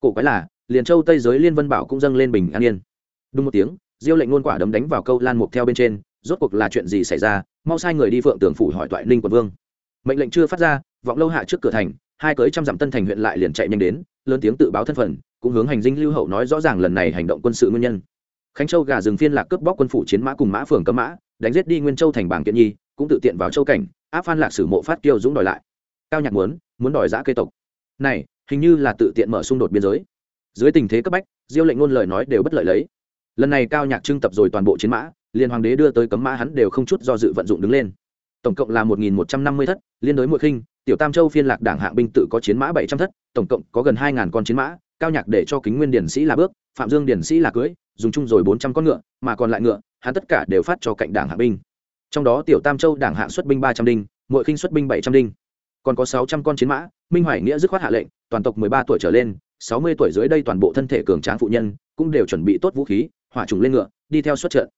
cổ quái là, liền châu tây giới liên vân bảo cũng dâng lên bình an yên. Đúng một tiếng, diêu lệnh nôn quả đấm đánh vào câu lan mục theo bên trên, rốt cuộc là chuyện gì xảy ra? Mau sai người đi phượng tường phủ hỏi toại ninh quận vương. Mệnh lệnh chưa phát ra, vọng lâu hạ trước cửa thành, hai cưới trăm dặm tân thành huyện lại liền chạy nhanh đến, lớn tiếng tự báo thân phận, cũng hướng hành dinh lưu hậu nói rõ ràng lần này hành động quân sự nguyên nhân khánh châu gà rừng phiên lạc cướp bóc quân phủ chiến mã cùng mã phường cấm mã, đánh giết đi nguyên châu thành bảng kiện nhi, cũng tự tiện vào châu cảnh, áp phan lạc sử mộ phát kiêu dũng đòi lại. Cao nhạc muốn muốn đòi giã cây tộc. Này, hình như là tự tiện mở xung đột biên giới. Dưới tình thế cấp bách, diêu lệnh ngôn lời nói đều bất lợi lấy. Lần này cao nhạc trưng tập rồi toàn bộ chiến mã, liên hoàng đế đưa tới cấm mã hắn đều không chút do dự vận dụng đứng lên. Tổng cộng là một nghìn một trăm năm mươi thất, liên đối mỗi khinh, tiểu tam châu phiên lạc đảng hạng binh tự có chiến mã bảy trăm thất, tổng cộng có gần hai ngàn con chiến mã cao nhạc để cho kính nguyên điển sĩ là bước, phạm dương điển sĩ là cưới, dùng chung rồi bốn trăm con ngựa, mà còn lại ngựa, hắn tất cả đều phát cho cạnh đảng hạ binh. Trong đó tiểu tam châu đảng hạ xuất binh ba trăm đinh mỗi khinh xuất binh bảy trăm đinh. Còn có sáu trăm con chiến mã, minh hoài nghĩa dứt khoát hạ lệnh, toàn tộc mười ba tuổi trở lên, sáu mươi tuổi dưới đây toàn bộ thân thể cường tráng phụ nhân, cũng đều chuẩn bị tốt vũ khí, hỏa trùng lên ngựa, đi theo xuất trận.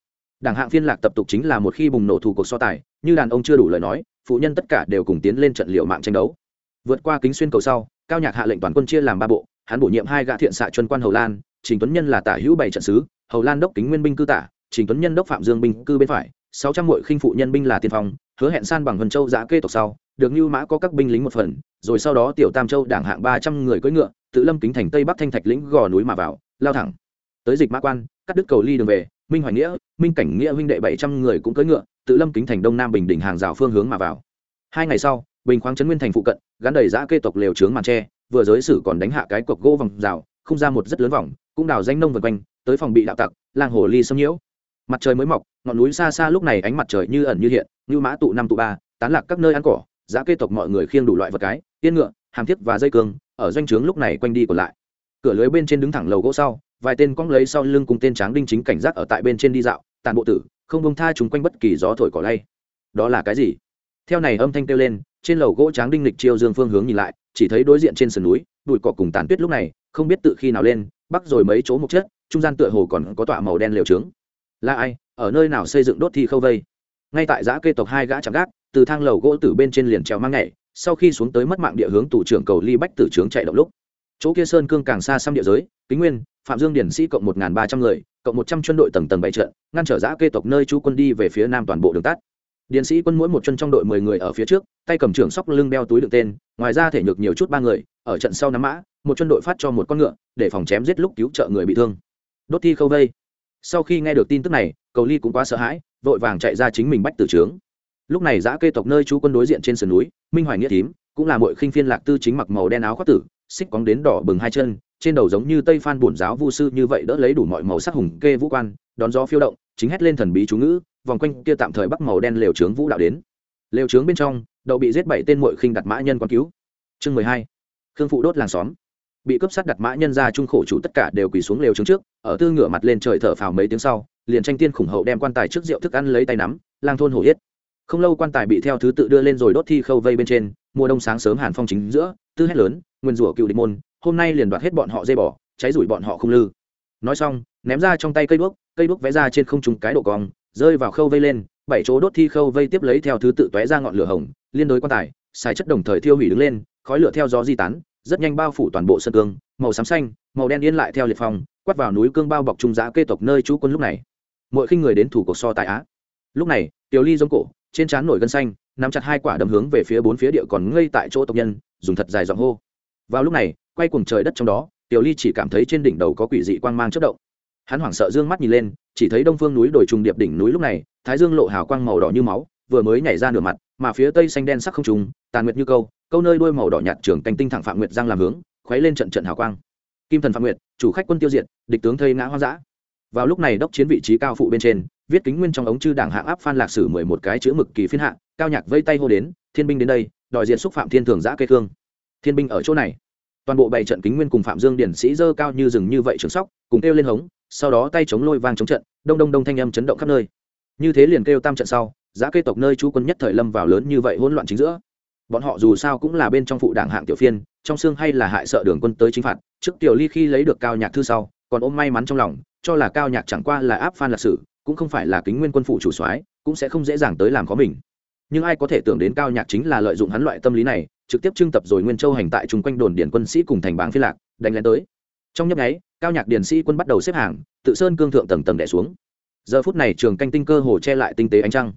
Đảng hạng phiên lạc tập tục chính là một khi bùng nổ thủ cuộc so tài, như đàn ông chưa đủ lời nói, phụ nhân tất cả đều cùng tiến lên trận liệu mạng tranh đấu. Vượt qua kính xuyên cầu sau, cao nhạc hạ lệnh toàn quân chia làm ba bộ hắn bổ nhiệm hai gã thiện xạ chuân quan hầu lan, trình tuấn nhân là tả hữu bảy trận sứ, hầu lan đốc kính nguyên binh cư tả, trình tuấn nhân đốc phạm dương binh cư bên phải, sáu trăm mội khinh phụ nhân binh là tiên phong, hứa hẹn san bằng vân châu giã kê tộc sau, được như mã có các binh lính một phần, rồi sau đó tiểu tam châu đảng hạng ba trăm người cưỡi ngựa, tự lâm kính thành tây bắc thanh thạch lĩnh gò núi mà vào, lao thẳng. Tới dịch mã quan, cắt đứt cầu ly đường về, minh hoài nghĩa, minh cảnh nghĩa huynh đệ bảy trăm người cũng cưỡi ngựa, tự lâm kính thành đông nam bình đỉnh hàng rào phương hướng mà vào. Hai ngày sau, bình khoáng trấn nguyên thành phụ cận, gắn đầy giã kê tộc lều trướng màn tre vừa giới sử còn đánh hạ cái cọc gỗ vòng rào, không ra một rất lớn vòng, cũng đào danh nông vân quanh, tới phòng bị đạo tặc làng hồ ly xâm nhiễu. Mặt trời mới mọc, ngọn núi xa xa lúc này ánh mặt trời như ẩn như hiện, như mã tụ năm tụ ba, tán lạc các nơi ăn cỏ, giá kê tộc mọi người khiêng đủ loại vật cái, tiên ngựa, hàm thiết và dây cương, ở doanh trướng lúc này quanh đi còn lại. Cửa lưới bên trên đứng thẳng lầu gỗ sau, vài tên cong lấy sau lưng cùng tên tráng đinh chính cảnh giác ở tại bên trên đi dạo, tàn bộ tử, không bông tha chúng quanh bất kỳ gió thổi cỏ lay. Đó là cái gì? Theo này âm thanh kêu lên trên lầu gỗ tráng đinh lịch chiêu dương phương hướng nhìn lại, chỉ thấy đối diện trên sườn núi, bụi cỏ cùng tàn tuyết lúc này, không biết tự khi nào lên, bắc rồi mấy chỗ mục chất, trung gian tựa hồ còn có tọa màu đen liều trướng. Là ai? Ở nơi nào xây dựng đốt thi khâu vây? Ngay tại giã kê tộc hai gã chạm gác, từ thang lầu gỗ từ bên trên liền trèo mang nhảy, sau khi xuống tới mất mạng địa hướng tủ trưởng cầu ly bách tử trướng chạy động lúc. Chỗ kia sơn cương càng xa xăm địa giới, kính nguyên, phạm dương điển sĩ cộng một ba trăm người, cộng một trăm chuyên đội tầng tầng bảy trận, ngăn trở giã kê tộc nơi chú quân đi về phía nam toàn bộ đường tắt điền sĩ quân mỗi một chân trong đội mười người ở phía trước, tay cầm trưởng sóc lưng đeo túi đựng tên, ngoài ra thể nhược nhiều chút ba người, ở trận sau nắm mã, một chân đội phát cho một con ngựa, để phòng chém giết lúc cứu trợ người bị thương. Đốt thi khâu vây. Sau khi nghe được tin tức này, cầu ly cũng quá sợ hãi, vội vàng chạy ra chính mình bách tử trướng. Lúc này giã kê tộc nơi chú quân đối diện trên sườn núi, minh hoài nghĩa tím cũng là muội khinh phiên lạc tư chính mặc màu đen áo khoác tử, xích cóng đến đỏ bừng hai chân, trên đầu giống như tây phan bổn giáo vu sư như vậy đỡ lấy đủ mọi màu sắc hùng kê vũ quan, đón gió phiêu động chính hét lên thần bí chú ngữ, vòng quanh kia tạm thời bắc màu đen lều trướng vũ đạo đến. Lều trướng bên trong, đậu bị giết bảy tên mội khinh đặt mã nhân quán cứu. Chương mười hai, khương phụ đốt làng xóm. Bị cướp sát đặt mã nhân ra trung khổ chủ tất cả đều quỳ xuống lều trướng trước, ở tư ngửa mặt lên trời thở phào mấy tiếng sau, liền tranh tiên khủng hậu đem quan tài trước rượu thức ăn lấy tay nắm, lang thôn hổ yết. Không lâu quan tài bị theo thứ tự đưa lên rồi đốt thi khâu vây bên trên, mùa đông sáng sớm hàn phong chính giữa, tư hét lớn, nguyên rủa cựu địch môn, hôm nay liền đoạt hết bọn họ dây bỏ, cháy rủi bọn họ không lư. Nói xong, ném ra trong tay cây đuốc cây đuốc vẽ ra trên không trung cái độ cong, rơi vào khâu vây lên, bảy chỗ đốt thi khâu vây tiếp lấy theo thứ tự tóe ra ngọn lửa hồng, liên đối quan tài, xài chất đồng thời thiêu hủy đứng lên, khói lửa theo gió di tán, rất nhanh bao phủ toàn bộ sân cương, màu xám xanh, màu đen yên lại theo liệt phong, quát vào núi cương bao bọc trung giã kê tộc nơi chú quân lúc này. Mỗi khi người đến thủ cuộc so tại á. Lúc này, tiểu ly giống cổ, trên trán nổi gân xanh, nắm chặt hai quả đấm hướng về phía bốn phía địa còn ngây tại chỗ tộc nhân, dùng thật dài giọng hô. Vào lúc này, quay cuồng trời đất trong đó, tiểu ly chỉ cảm thấy trên đỉnh đầu có quỷ dị quang mang chất động hắn hoảng sợ dương mắt nhìn lên, chỉ thấy đông phương núi đồi trùng điệp đỉnh núi lúc này, thái dương lộ hào quang màu đỏ như máu, vừa mới nhảy ra nửa mặt, mà phía tây xanh đen sắc không trùng, tàn nguyệt như câu câu nơi đuôi màu đỏ nhạt trưởng canh tinh thẳng phạm nguyệt giang làm hướng, khuấy lên trận trận hào quang. Kim thần phạm nguyệt, chủ khách quân tiêu diệt, địch tướng thây ngã hoang dã. Vào lúc này đốc chiến vị trí cao phụ bên trên, viết kính nguyên trong ống chư đảng hạng áp phan lạc sử mười một cái chữ mực kỳ phiên hạ, cao nhạc vây tay hô đến, thiên binh đến đây, đòi diện xúc phạm thiên thường giã cây thương thiên binh ở chỗ này toàn bộ bảy trận kính nguyên cùng phạm dương điển sĩ dơ cao như rừng như vậy trường sóc, cùng kêu lên hống, sau đó tay chống lôi vang chống trận, đông đông đông thanh âm chấn động khắp nơi. Như thế liền kêu tam trận sau, giá cây tộc nơi chú quân nhất thời lâm vào lớn như vậy hỗn loạn chính giữa. Bọn họ dù sao cũng là bên trong phụ đảng hạng tiểu phiên, trong xương hay là hại sợ đường quân tới chính phạt, trước tiểu ly khi lấy được cao nhạc thư sau, còn ôm may mắn trong lòng, cho là cao nhạc chẳng qua là áp phan lạc sử, cũng không phải là kính nguyên quân phụ chủ soái, cũng sẽ không dễ dàng tới làm có mình. Nhưng ai có thể tưởng đến cao nhạc chính là lợi dụng hắn loại tâm lý này trực tiếp trưng tập rồi nguyên châu hành tại chung quanh đồn điển quân sĩ cùng thành bảng phi lạc, đánh lên tới. Trong nhấp nháy, cao nhạc điển sĩ quân bắt đầu xếp hàng, tự sơn cương thượng tầng tầng đẻ xuống. Giờ phút này trường canh tinh cơ hồ che lại tinh tế ánh trăng.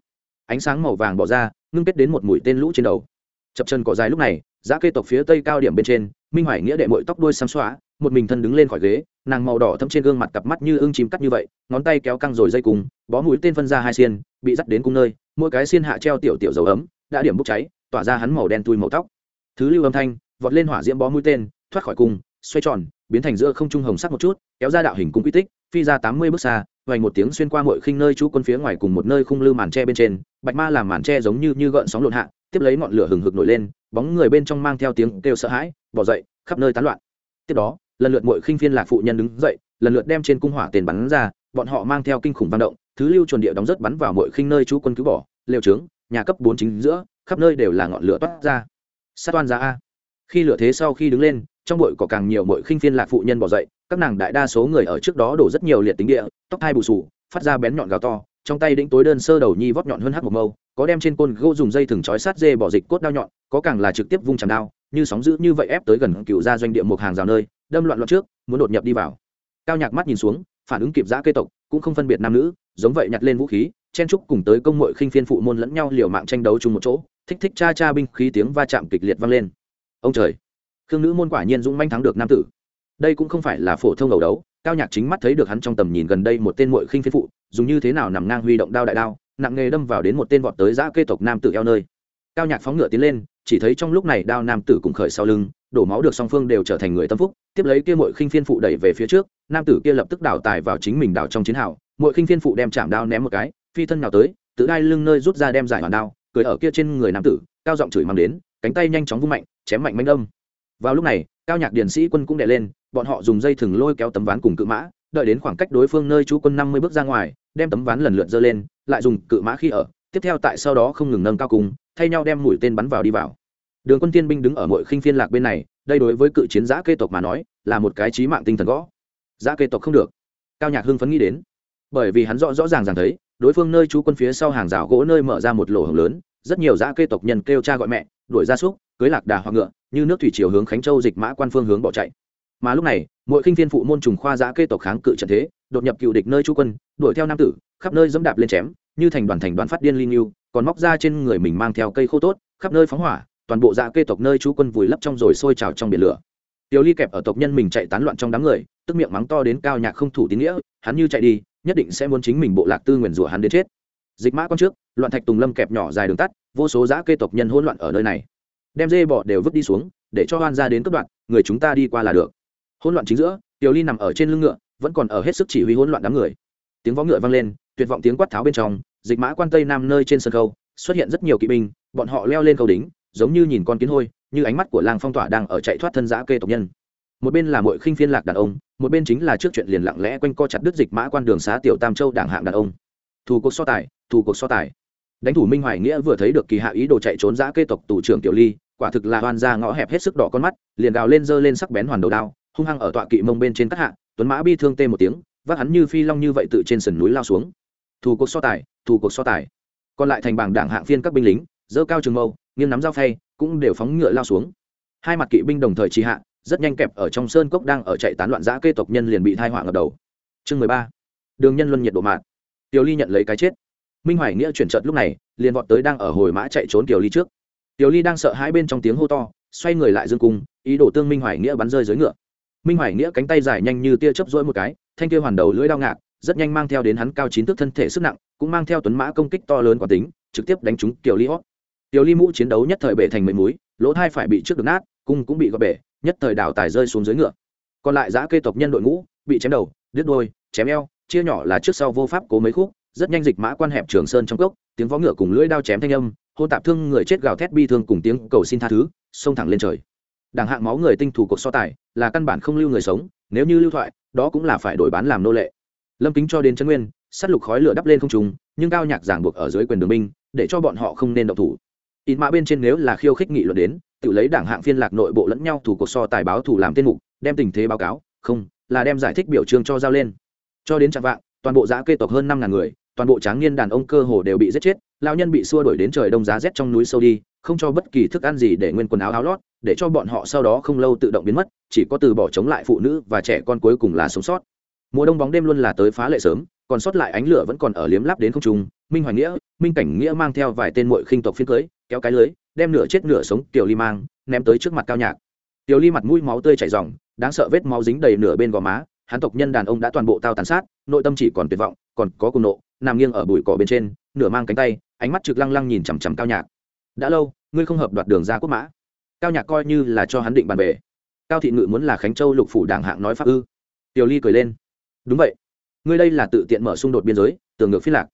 Ánh sáng màu vàng bỏ ra, ngưng kết đến một mũi tên lũ trên đầu. Chập chân cỏ dài lúc này, giá cây tộc phía tây cao điểm bên trên, minh hoài nghĩa đệ mội tóc đuôi xăm xóa, một mình thân đứng lên khỏi ghế, nàng màu đỏ thâm trên gương mặt cặp mắt như ưng chìm cắt như vậy, ngón tay kéo căng rồi dây cùng, bó mũi tên phân ra hai xiên, bị dắt đến cung nơi, mỗi cái xiên hạ treo tiểu tiểu dầu ấm, đã điểm bốc cháy, tỏa ra hắn màu đen tui màu tóc thứ lưu âm thanh, vọt lên hỏa diễm bó mũi tên, thoát khỏi cung, xoay tròn, biến thành giữa không trung hồng sắc một chút, kéo ra đạo hình cung quy tích, phi ra tám mươi bước xa, vành một tiếng xuyên qua mọi khinh nơi chú quân phía ngoài cùng một nơi khung lư màn tre bên trên, bạch ma làm màn tre giống như như gợn sóng lộn hạ, tiếp lấy ngọn lửa hừng hực nổi lên, bóng người bên trong mang theo tiếng kêu sợ hãi, bỏ dậy, khắp nơi tán loạn. Tiếp đó, lần lượt mọi khinh phiên lạc phụ nhân đứng dậy, lần lượt đem trên cung hỏa tiền bắn ra, bọn họ mang theo kinh khủng văn động, thứ lưu chuẩn địa đóng rất bắn vào mọi khinh nơi chú quân cứu bỏ, lều trướng, nhà cấp bốn chính giữa, khắp nơi đều là ngọn lửa toát ra sát oan ra a. Khi lửa thế sau khi đứng lên, trong bụi có càng nhiều bội khinh phiên lạc phụ nhân bỏ dậy, các nàng đại đa số người ở trước đó đổ rất nhiều liệt tính địa, tóc hai bù sù phát ra bén nhọn gào to, trong tay đĩnh tối đơn sơ đầu nhi vót nhọn hơn hát một mâu, có đem trên côn gỗ dùng dây thừng trói sát dê bỏ dịch cốt đao nhọn, có càng là trực tiếp vung chằm đao, như sóng dữ như vậy ép tới gần cựu ra doanh địa một hàng rào nơi, đâm loạn loạn trước, muốn đột nhập đi vào. Cao nhạc mắt nhìn xuống, phản ứng kịp giã cây tộc, cũng không phân biệt nam nữ, giống vậy nhặt lên vũ khí, chen trúc cùng tới công mội khinh phiên phụ môn lẫn nhau liều mạng tranh đấu chung một chỗ thích thích cha cha binh khí tiếng va chạm kịch liệt vang lên. Ông trời, khương nữ môn quả nhiên dũng manh thắng được nam tử. Đây cũng không phải là phổ thông đầu đấu, cao nhạc chính mắt thấy được hắn trong tầm nhìn gần đây một tên mội khinh phiên phụ, dùng như thế nào nằm ngang huy động đao đại đao, nặng nghề đâm vào đến một tên vọt tới giã kê tộc nam tử eo nơi. Cao nhạc phóng ngựa tiến lên, chỉ thấy trong lúc này đao nam tử cùng khởi sau lưng, đổ máu được song phương đều trở thành người tâm phúc, tiếp lấy kia mội khinh phiên phụ đẩy về phía trước, nam tử kia lập tức đảo tài vào chính mình đảo trong chiến hào mội khinh phiên phụ đem chạm đao ném một cái, phi thân nào tới, tự đai lưng nơi rút ra đem giải hoàn đao cười ở kia trên người nam tử, cao giọng chửi mang đến, cánh tay nhanh chóng vung mạnh, chém mạnh manh đông vào lúc này, cao nhạc điển sĩ quân cũng đè lên, bọn họ dùng dây thừng lôi kéo tấm ván cùng cự mã, đợi đến khoảng cách đối phương nơi chú quân năm mươi bước ra ngoài, đem tấm ván lần lượt dơ lên, lại dùng cự mã khi ở, tiếp theo tại sau đó không ngừng nâng cao cùng, thay nhau đem mũi tên bắn vào đi vào. Đường quân tiên binh đứng ở mọi khinh phiên lạc bên này, đây đối với cự chiến giã kê tộc mà nói, là một cái trí mạng tinh thần gõ. Giã kê tộc không được. Cao nhạc hưng phấn nghĩ đến. Bởi vì hắn rõ rõ ràng ràng thấy đối phương nơi chú quân phía sau hàng rào gỗ nơi mở ra một lỗ hồng lớn, rất nhiều giã kê tộc nhân kêu cha gọi mẹ, đuổi ra súc, cưới lạc đà hoặc ngựa, như nước thủy chiều hướng khánh châu dịch mã quan phương hướng bỏ chạy. Mà lúc này, mỗi khinh thiên phụ môn trùng khoa giã kê tộc kháng cự trận thế, đột nhập cựu địch nơi chú quân, đuổi theo nam tử, khắp nơi dẫm đạp lên chém, như thành đoàn thành đoàn phát điên linh yêu còn móc ra trên người mình mang theo cây khô tốt, khắp nơi phóng hỏa, toàn bộ dạ kê tộc nơi chú quân vùi lấp trong rồi sôi trào trong biển lửa. Tiểu ly kẹp ở tộc nhân mình chạy tán loạn trong đám người, tức miệng mắng to đến cao nhạc không thủ tín nghĩa, hắn như chạy đi nhất định sẽ muốn chính mình bộ lạc tư nguyền rủa hắn đến chết. Dịch mã con trước, loạn thạch tùng lâm kẹp nhỏ dài đường tắt, vô số giã kê tộc nhân hỗn loạn ở nơi này. Đem dê bỏ đều vứt đi xuống, để cho hoan ra đến cấp đoạn, người chúng ta đi qua là được. Hỗn loạn chính giữa, tiểu ly nằm ở trên lưng ngựa, vẫn còn ở hết sức chỉ huy hỗn loạn đám người. Tiếng võ ngựa vang lên, tuyệt vọng tiếng quát tháo bên trong, dịch mã quan tây nam nơi trên sân khâu xuất hiện rất nhiều kỵ binh, bọn họ leo lên cầu đính giống như nhìn con kiến hôi, như ánh mắt của làng phong tỏa đang ở chạy thoát thân giã kê tộc nhân. Một bên là mội khinh phiên lạc đàn ông một bên chính là trước chuyện liền lặng lẽ quanh co chặt đứt dịch mã quan đường xá tiểu tam châu đảng hạng đàn ông. Thủ cuộc so tài thủ cuộc so tài. Đánh thủ minh hoài nghĩa vừa thấy được kỳ hạ ý đồ chạy trốn giã kê tộc tù trưởng tiểu ly, quả thực là hoan ra ngõ hẹp hết sức đỏ con mắt, liền gào lên giơ lên sắc bén hoàn đầu đao, hung hăng ở tọa kỵ mông bên trên các hạ, tuấn mã bi thương tê một tiếng, vác hắn như phi long như vậy tự trên sườn núi lao xuống. Thủ cuộc so tài thủ cuộc so tài. Còn lại thành bảng đảng hạng phiên các binh lính, dơ cao trường mâu, nghiêng nắm dao phay, cũng đều phóng ngựa lao xuống. Hai mặt kỵ binh đồng thời trì hạ rất nhanh kẹp ở trong sơn cốc đang ở chạy tán loạn dã kê tộc nhân liền bị thai họa ngập đầu. Chương mười ba. Đường nhân luân nhiệt độ mạng tiểu ly nhận lấy cái chết. Minh hoài nghĩa chuyển trận lúc này, liền vọt tới đang ở hồi mã chạy trốn tiểu ly trước. Tiểu ly đang sợ hãi bên trong tiếng hô to, xoay người lại dương cung, ý đồ tương minh hoài nghĩa bắn rơi dưới ngựa. Minh hoài nghĩa cánh tay dài nhanh như tia chớp rỗi một cái, thanh kia hoàn đầu lưỡi đao ngạc, rất nhanh mang theo đến hắn cao chín thước thân thể sức nặng, cũng mang theo tuấn mã công kích to lớn quả tính, trực tiếp đánh trúng tiểu ly hót. Tiểu ly mũ chiến đấu nhất thời bể thành mấy múi, lỗ thai phải bị trước được nát, cung cũng bị gọt bể nhất thời đảo tài rơi xuống dưới ngựa. Còn lại giã kê tộc nhân đội ngũ bị chém đầu, đứt đôi, chém eo, chia nhỏ là trước sau vô pháp cố mấy khúc, rất nhanh dịch mã quan hẹp trường sơn trong cốc, tiếng vó ngựa cùng lưỡi đao chém thanh âm, hôn tạp thương người chết gào thét bi thương cùng tiếng cầu xin tha thứ, xông thẳng lên trời. Đảng hạng máu người tinh thủ cuộc so tài là căn bản không lưu người sống, nếu như lưu thoại, đó cũng là phải đổi bán làm nô lệ. Lâm kính cho đến chân nguyên s á t lục khói lửa đắp lên không trùng nhưng cao nhạc giảng buộc ở dưới quyền đường binh, để cho bọn họ không nên động thủ. In mã bên trên nếu là khiêu khích nghị luận đến tự lấy đảng hạng phiên lạc nội bộ lẫn nhau thủ cuộc so tài báo thủ làm tên mục, đem tình thế báo cáo, không, là đem giải thích biểu trương cho giao lên. Cho đến trạng vạng, toàn bộ giã kê tộc hơn năm ngàn người, toàn bộ tráng niên đàn ông cơ hồ đều bị giết chết lao nhân bị xua đuổi đến trời đông giá rét trong núi sâu đi, không cho bất kỳ thức ăn gì để nguyên quần áo áo lót, để cho bọn họ sau đó không lâu tự động biến mất, chỉ có từ bỏ chống lại phụ nữ và trẻ con cuối cùng là sống sót. Mùa đông bóng đêm luôn là tới phá lệ sớm, còn sót lại ánh lửa vẫn còn ở liếm lắp đến không trung, minh hoài nghĩa, minh cảnh nghĩa mang theo vài tên mội khinh tộc phiên cưới, kéo cái lưới đem nửa chết nửa sống tiểu ly mang, ném tới trước mặt cao nhạc. Tiểu ly mặt mũi máu tươi chảy ròng, đáng sợ vết máu dính đầy nửa bên gò má, hắn tộc nhân đàn ông đã toàn bộ tao tàn sát, nội tâm chỉ còn tuyệt vọng, còn có cùng nộ, nằm nghiêng ở bụi cỏ bên trên, nửa mang cánh tay, ánh mắt trực lăng lăng nhìn chằm chằm cao nhạc. Đã lâu, ngươi không hợp đoạt đường ra quốc mã. Cao nhạc coi như là cho hắn định bàn về. Cao thị ngự muốn là khánh châu lục phủ đảng hạng nói pháp ư. Tiểu ly cười lên. Đúng vậy. Ngươi đây là tự tiện mở xung đột biên giới tường ngược phiên lạc.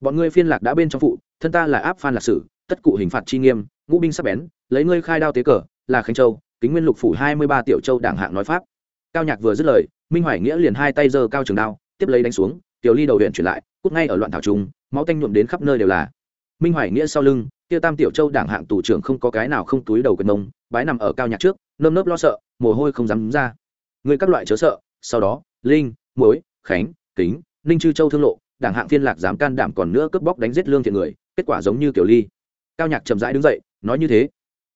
Bọn ngươi phiên lạc đã bên trong phụ, thân ta là áp phan lạc sử tất cụ hình phạt chi nghiêm, ngũ binh sắp bén, lấy ngươi khai đao tế cờ, là khánh châu, kính nguyên lục phủ hai mươi ba tiểu châu đảng hạng nói pháp. Cao nhạc vừa dứt lời, minh hoài nghĩa liền hai tay giơ cao trường đao, tiếp lấy đánh xuống, tiểu ly đầu huyện chuyển lại, cút ngay ở loạn thảo trung, máu tanh nhuộm đến khắp nơi đều là. Minh hoài nghĩa sau lưng tiêu tam tiểu châu đảng hạng tù trưởng không có cái nào không túi đầu quần mông, bái nằm ở cao nhạc trước, nơm nớp lo sợ, mồ hôi không dám ra. Người các loại chớ sợ, sau đó, linh, muối, khánh, kính, ninh chư châu thương lộ, đảng hạng phiên lạc dám can đảm còn nữa cướp bóc đánh giết lương thiện người, kết quả giống như kiểu ly cao nhạc chậm rãi đứng dậy, nói như thế.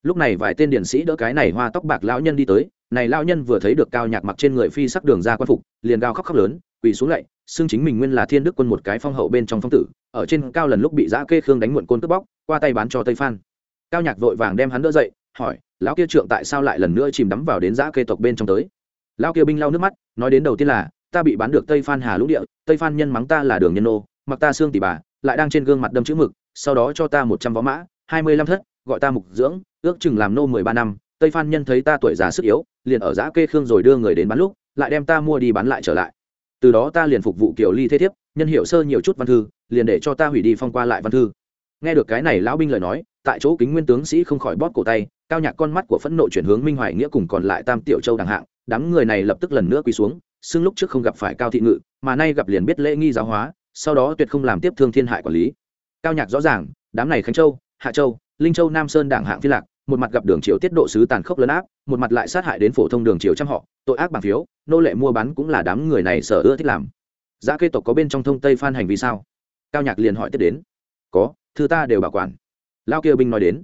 Lúc này vài tên điển sĩ đỡ cái này hoa tóc bạc lão nhân đi tới. Này lão nhân vừa thấy được cao nhạc mặc trên người phi sắc đường ra quan phục, liền gào khóc khóc lớn, quỳ xuống lạy xưng chính mình nguyên là thiên đức quân một cái phong hậu bên trong phong tử, ở trên cao lần lúc bị giã kê khương đánh muộn côn cướp bóc, qua tay bán cho tây phan. Cao nhạc vội vàng đem hắn đỡ dậy, hỏi, lão kia trượng tại sao lại lần nữa chìm đắm vào đến giã kê tộc bên trong tới? Lão kia binh lau nước mắt, nói đến đầu tiên là, ta bị bán được tây phan hà lũng địa, tây phan nhân mắng ta là đường nhân nô, mặc ta xương tỷ bà, lại đang trên gương mặt đâm chữ mực sau đó cho ta một trăm võ mã, hai mươi lăm thất, gọi ta mục dưỡng, ước chừng làm nô mười ba năm, tây phan nhân thấy ta tuổi già sức yếu, liền ở giã kê khương rồi đưa người đến bán lúc, lại đem ta mua đi bán lại trở lại. Từ đó ta liền phục vụ kiều ly thế thiếp, nhân hiệu sơ nhiều chút văn thư, liền để cho ta hủy đi phong qua lại văn thư. Nghe được cái này lão binh lời nói, tại chỗ kính nguyên tướng sĩ không khỏi bóp cổ tay, cao nhạc con mắt của phẫn nộ chuyển hướng minh hoài nghĩa cùng còn lại tam tiểu châu đẳng hạng, đám người này lập tức lần nữa quỳ xuống, xưng lúc trước không gặp phải cao thị ngự, mà nay gặp liền biết lễ nghi giáo hóa, sau đó tuyệt không làm tiếp thương thiên hại quản lý cao nhạc rõ ràng, đám này khánh châu, hạ châu, linh châu, nam sơn đảng hạng phi lạc, một mặt gặp đường triều tiết độ sứ tàn khốc lớn áp, một mặt lại sát hại đến phổ thông đường triều trăm họ, tội ác bằng phiếu, nô lệ mua bán cũng là đám người này sở ưa thích làm. Giá kê tộc có bên trong thông tây phan hành vì sao? Cao nhạc liền hỏi tiếp đến. Có, thư ta đều bảo quản. Lao kia binh nói đến.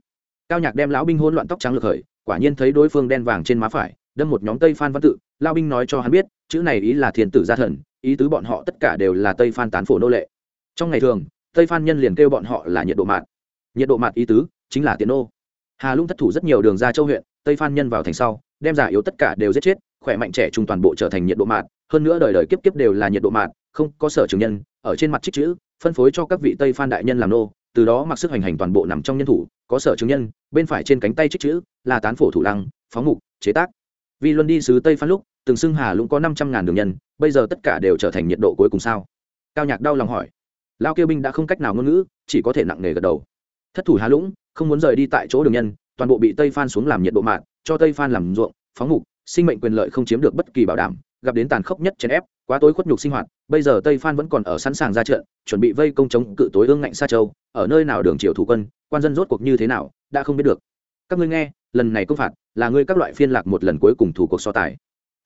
Cao nhạc đem lão binh hôn loạn tóc trắng lực khởi, quả nhiên thấy đối phương đen vàng trên má phải, đâm một nhóm tây phan văn tự. Lao binh nói cho hắn biết, chữ này ý là thiền tử gia thần, ý tứ bọn họ tất cả đều là tây phan tán phổ nô lệ. Trong ngày thường tây phan nhân liền kêu bọn họ là nhiệt độ mạt. Nhiệt độ mạt ý tứ chính là tiền nô. Hà lung thất thủ rất nhiều đường ra châu huyện, tây phan nhân vào thành sau, đem giả yếu tất cả đều giết chết, khỏe mạnh trẻ trung toàn bộ trở thành nhiệt độ mạt. Hơn nữa đời đời kiếp kiếp đều là nhiệt độ mạt, không có sở trường nhân, ở trên mặt trích chữ, phân phối cho các vị tây phan đại nhân làm nô, từ đó mặc sức hành hành toàn bộ nằm trong nhân thủ, có sở chứng nhân, bên phải trên cánh tay trích chữ là tán phổ thủ lăng, phóng mục, chế tác. Vì luân đi sứ tây phan lúc, từng xưng hà lũng có năm trăm ngàn đường nhân, bây giờ tất cả đều trở thành nhiệt độ cuối cùng sao? Cao nhạc đau lòng hỏi lao kêu binh đã không cách nào ngôn ngữ, chỉ có thể nặng nề gật đầu. Thất thủ hà lũng, không muốn rời đi tại chỗ đường nhân, toàn bộ bị tây phan xuống làm nhiệt độ mạng cho tây phan làm ruộng, phóng mục sinh mệnh quyền lợi không chiếm được bất kỳ bảo đảm, gặp đến tàn khốc nhất chèn ép, quá tối khuất nhục sinh hoạt, bây giờ tây phan vẫn còn ở sẵn sàng ra trận, chuẩn bị vây công chống cự tối ương ngạnh xa châu, ở nơi nào đường triều thủ quân, quan dân rốt cuộc như thế nào, đã không biết được. Các ngươi nghe, lần này công phạt là ngươi các loại phiên lạc một lần cuối cùng thủ cuộc so tài.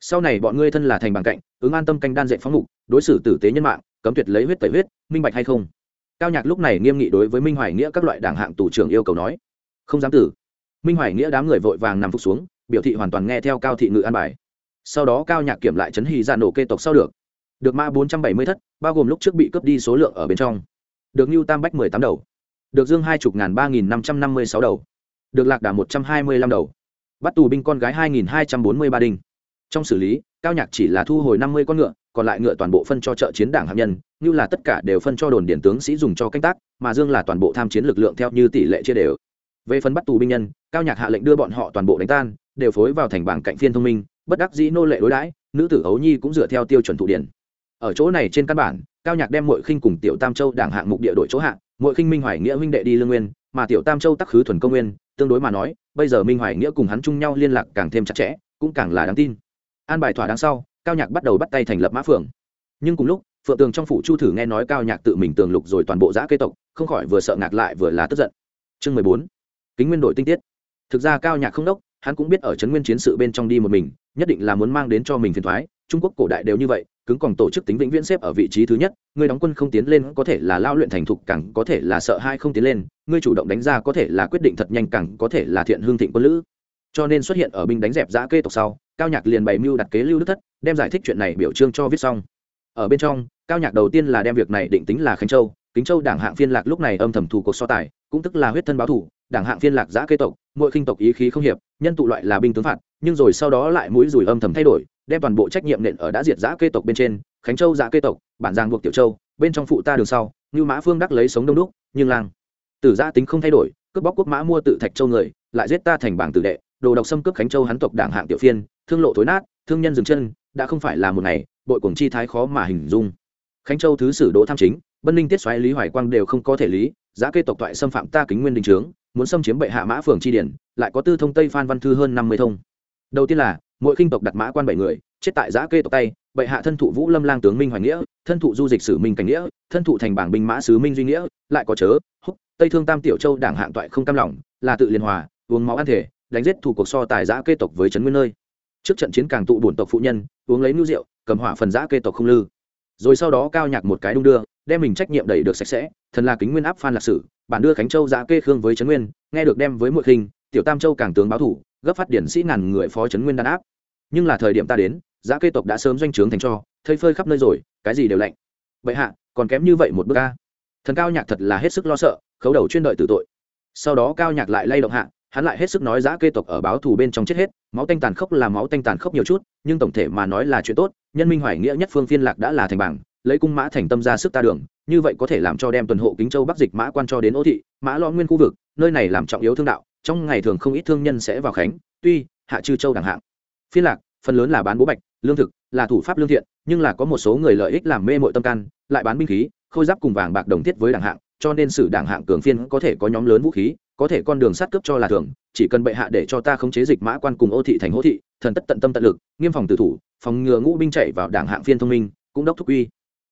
Sau này bọn ngươi thân là thành bằng cạnh, ứng an tâm canh đan dạy phóng mục đối xử tử tế nhân mạng cấm tuyệt lấy huyết tẩy huyết, minh bạch hay không? Cao nhạc lúc này nghiêm nghị đối với minh hoài nghĩa các loại đảng hạng tù trưởng yêu cầu nói. Không dám tử. Minh hoài nghĩa đám người vội vàng nằm phục xuống, biểu thị hoàn toàn nghe theo cao thị ngự an bài. Sau đó cao nhạc kiểm lại chấn hy ra nổ kê tộc sau được. Được ma bốn trăm bảy mươi thất, bao gồm lúc trước bị cướp đi số lượng ở bên trong. Được Nưu tam bách mười tám đầu. Được dương hai chục ngàn ba nghìn năm trăm năm mươi sáu đầu. Được lạc đà một trăm hai mươi lăm đầu. Bắt tù binh con gái hai nghìn hai trăm bốn mươi ba đinh. Trong xử lý cao nhạc chỉ là thu hồi năm mươi con ngựa, còn lại ngựa toàn bộ phân cho trợ chiến đảng hạt nhân, như là tất cả đều phân cho đồn điển tướng sĩ dùng cho canh tác, mà dương là toàn bộ tham chiến lực lượng theo như tỷ lệ chia đều. Về phần bắt tù binh nhân, cao nhạc hạ lệnh đưa bọn họ toàn bộ đánh tan, đều phối vào thành bảng cạnh phiên thông minh, bất đắc dĩ nô lệ đối đãi, nữ tử ấu nhi cũng dựa theo tiêu chuẩn thụ điển. Ở chỗ này trên căn bản, cao nhạc đem muội khinh cùng tiểu tam châu đảng hạng mục địa đội chỗ hạng muội khinh minh hoài nghĩa huynh đệ đi lương nguyên, mà tiểu tam châu tắc khứ thuần công nguyên, tương đối mà nói, bây giờ minh hoài nghĩa cùng hắn chung nhau liên lạc càng thêm chặt chẽ, cũng càng là đáng tin an bài thỏa đáng sau, cao nhạc bắt đầu bắt tay thành lập mã phường. Nhưng cùng lúc, phượng tường trong phủ chu thử nghe nói cao nhạc tự mình tường lục rồi toàn bộ giã kê tộc, không khỏi vừa sợ ngạc lại vừa là tức giận. Chương mười bốn, kính nguyên đội tinh tiết. Thực ra cao nhạc không đốc, hắn cũng biết ở trấn nguyên chiến sự bên trong đi một mình, nhất định là muốn mang đến cho mình phiền thoái trung quốc cổ đại đều như vậy, cứng còn tổ chức tính vĩnh viễn xếp ở vị trí thứ nhất, người đóng quân không tiến lên có thể là lao luyện thành thục, càng có thể là sợ hai không tiến lên ngươi chủ động đánh ra có thể là quyết định thật nhanh, càng có thể là thiện hương thịnh quân lữ cho nên xuất hiện ở binh đánh dẹp giã kê tộc sau, cao nhạc liền bày mưu đặt kế lưu đức thất, đem giải thích chuyện này biểu trương cho viết xong. Ở bên trong, cao nhạc đầu tiên là đem việc này định tính là khánh châu, kính châu đảng hạng phiên lạc lúc này âm thầm thủ cuộc so tài, cũng tức là huyết thân báo thủ, đảng hạng phiên lạc giã kê tộc mỗi khinh tộc ý khí không hiệp, nhân tụ loại là binh tướng phạt, nhưng rồi sau đó lại mũi rùi âm thầm thay đổi, đem toàn bộ trách nhiệm nện ở đã diệt giã kê tộc bên trên, khánh châu giã kê tộc, bản giang buộc tiểu châu, bên trong phụ ta đường sau như mã phương đắc lấy sống đông đúc nhưng lang. Tử gia tính không thay đổi, cướp bóc quốc mã mua tự thạch châu người, lại giết ta thành bảng tử đệ đồ độc xâm cướp khánh châu hắn tộc đảng hạng tiểu phiên, thương lộ thối nát, thương nhân dừng chân, đã không phải là một ngày, bội cuồng chi thái khó mà hình dung. Khánh châu thứ sử đỗ tham chính, bân ninh tiết xoáy lý hoài quang đều không có thể lý, giá kê tộc toại xâm phạm ta kính nguyên đình trướng, muốn xâm chiếm bệ hạ mã phường chi điển, lại có tư thông tây phan văn thư hơn năm mươi thông. Đầu tiên là, mỗi khinh tộc đặt mã quan bảy người, chết tại giã kê tộc tay, bệ hạ thân thụ vũ lâm lang tướng minh hoài nghĩa, thân thụ du dịch sử minh cảnh nghĩa, thân thụ thành bảng binh mã sứ minh duy nghĩa, lại có chớ, húc, tây thương tam tiểu châu đảng hạng toại không cam lòng, là tự liên hòa, uống máu ăn thể đánh giết thủ cuộc so tài giã kê tộc với trấn nguyên nơi. Trước trận chiến càng tụ bổn tộc phụ nhân, uống lấy nhu rượu, cầm hỏa phần giã kê tộc không lư. Rồi sau đó cao nhạc một cái đung đưa, đem mình trách nhiệm đẩy được sạch sẽ, thần là kính nguyên áp phan lạc sử, bản đưa khánh châu giã kê khương với trấn nguyên, nghe được đem với muội khinh tiểu tam châu càng tướng báo thủ, gấp phát điển sĩ ngàn người phó trấn nguyên đàn áp. Nhưng là thời điểm ta đến, giã kê tộc đã sớm doanh trướng thành cho, thây phơi khắp nơi rồi, cái gì đều lạnh. Vậy hạ, còn kém như vậy một bước ca thần cao nhạc thật là hết sức lo sợ, khấu đầu chuyên đợi tử tội. Sau đó cao nhạc lại lay động hạ hắn lại hết sức nói giã kê tộc ở báo thù bên trong chết hết, máu tanh tàn khốc là máu tanh tàn khốc nhiều chút, nhưng tổng thể mà nói là chuyện tốt, nhân minh hoài nghĩa nhất phương phiên lạc đã là thành bảng, lấy cung mã thành tâm ra sức ta đường, như vậy có thể làm cho đem tuần hộ kính châu bắc dịch mã quan cho đến ô thị, mã lo nguyên khu vực, nơi này làm trọng yếu thương đạo, trong ngày thường không ít thương nhân sẽ vào khánh, tuy, hạ chư châu đẳng hạng. Phiên lạc, phần lớn là bán bố bạch, lương thực, là thủ pháp lương thiện, nhưng là có một số người lợi ích làm mê mội tâm can, lại bán binh khí, khôi giáp cùng vàng bạc đồng thiết với đẳng hạng, cho nên sử đảng hạng cường phiên có thể có nhóm lớn vũ khí có thể con đường sát cướp cho là thường chỉ cần bệ hạ để cho ta khống chế dịch mã quan cùng ô thị thành hỗ thị thần tất tận tâm tận lực nghiêm phòng tử thủ phòng ngừa ngũ binh chạy vào đảng hạng phiên thông minh cũng đốc thúc uy.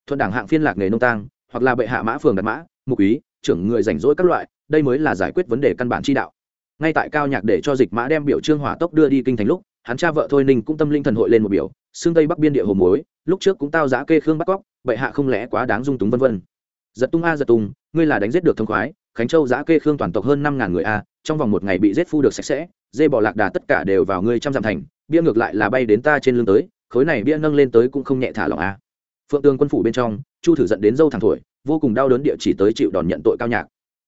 Thuận đảng hạng phiên lạc nghề nông tang hoặc là bệ hạ mã phường đặt mã mục ý trưởng người rảnh rỗi các loại đây mới là giải quyết vấn đề căn bản chi đạo. Ngay tại cao nhạc để cho dịch mã đem biểu trương hỏa tốc đưa đi kinh thành lúc hắn cha vợ thôi ninh cũng tâm linh thần hội lên một biểu xương tây bắc biên địa hồ muối, lúc trước cũng tao giá kê khương bắt cóc bệ hạ không lẽ quá đáng dung túng vân vân. Giật tung a giật tung ngươi là đánh giết được thông khoái khánh châu giã kê khương toàn tộc hơn năm ngàn người a, trong vòng một ngày bị giết phu được sạch sẽ, dê bỏ lạc đà tất cả đều vào ngươi trăm dặm thành, bia ngược lại là bay đến ta trên lưng tới, khối này bia nâng lên tới cũng không nhẹ thả lỏng a. Phượng tương quân phủ bên trong, chu thử dẫn đến dâu thẳng thổi, vô cùng đau đớn địa chỉ tới chịu đòn nhận tội cao nhạc.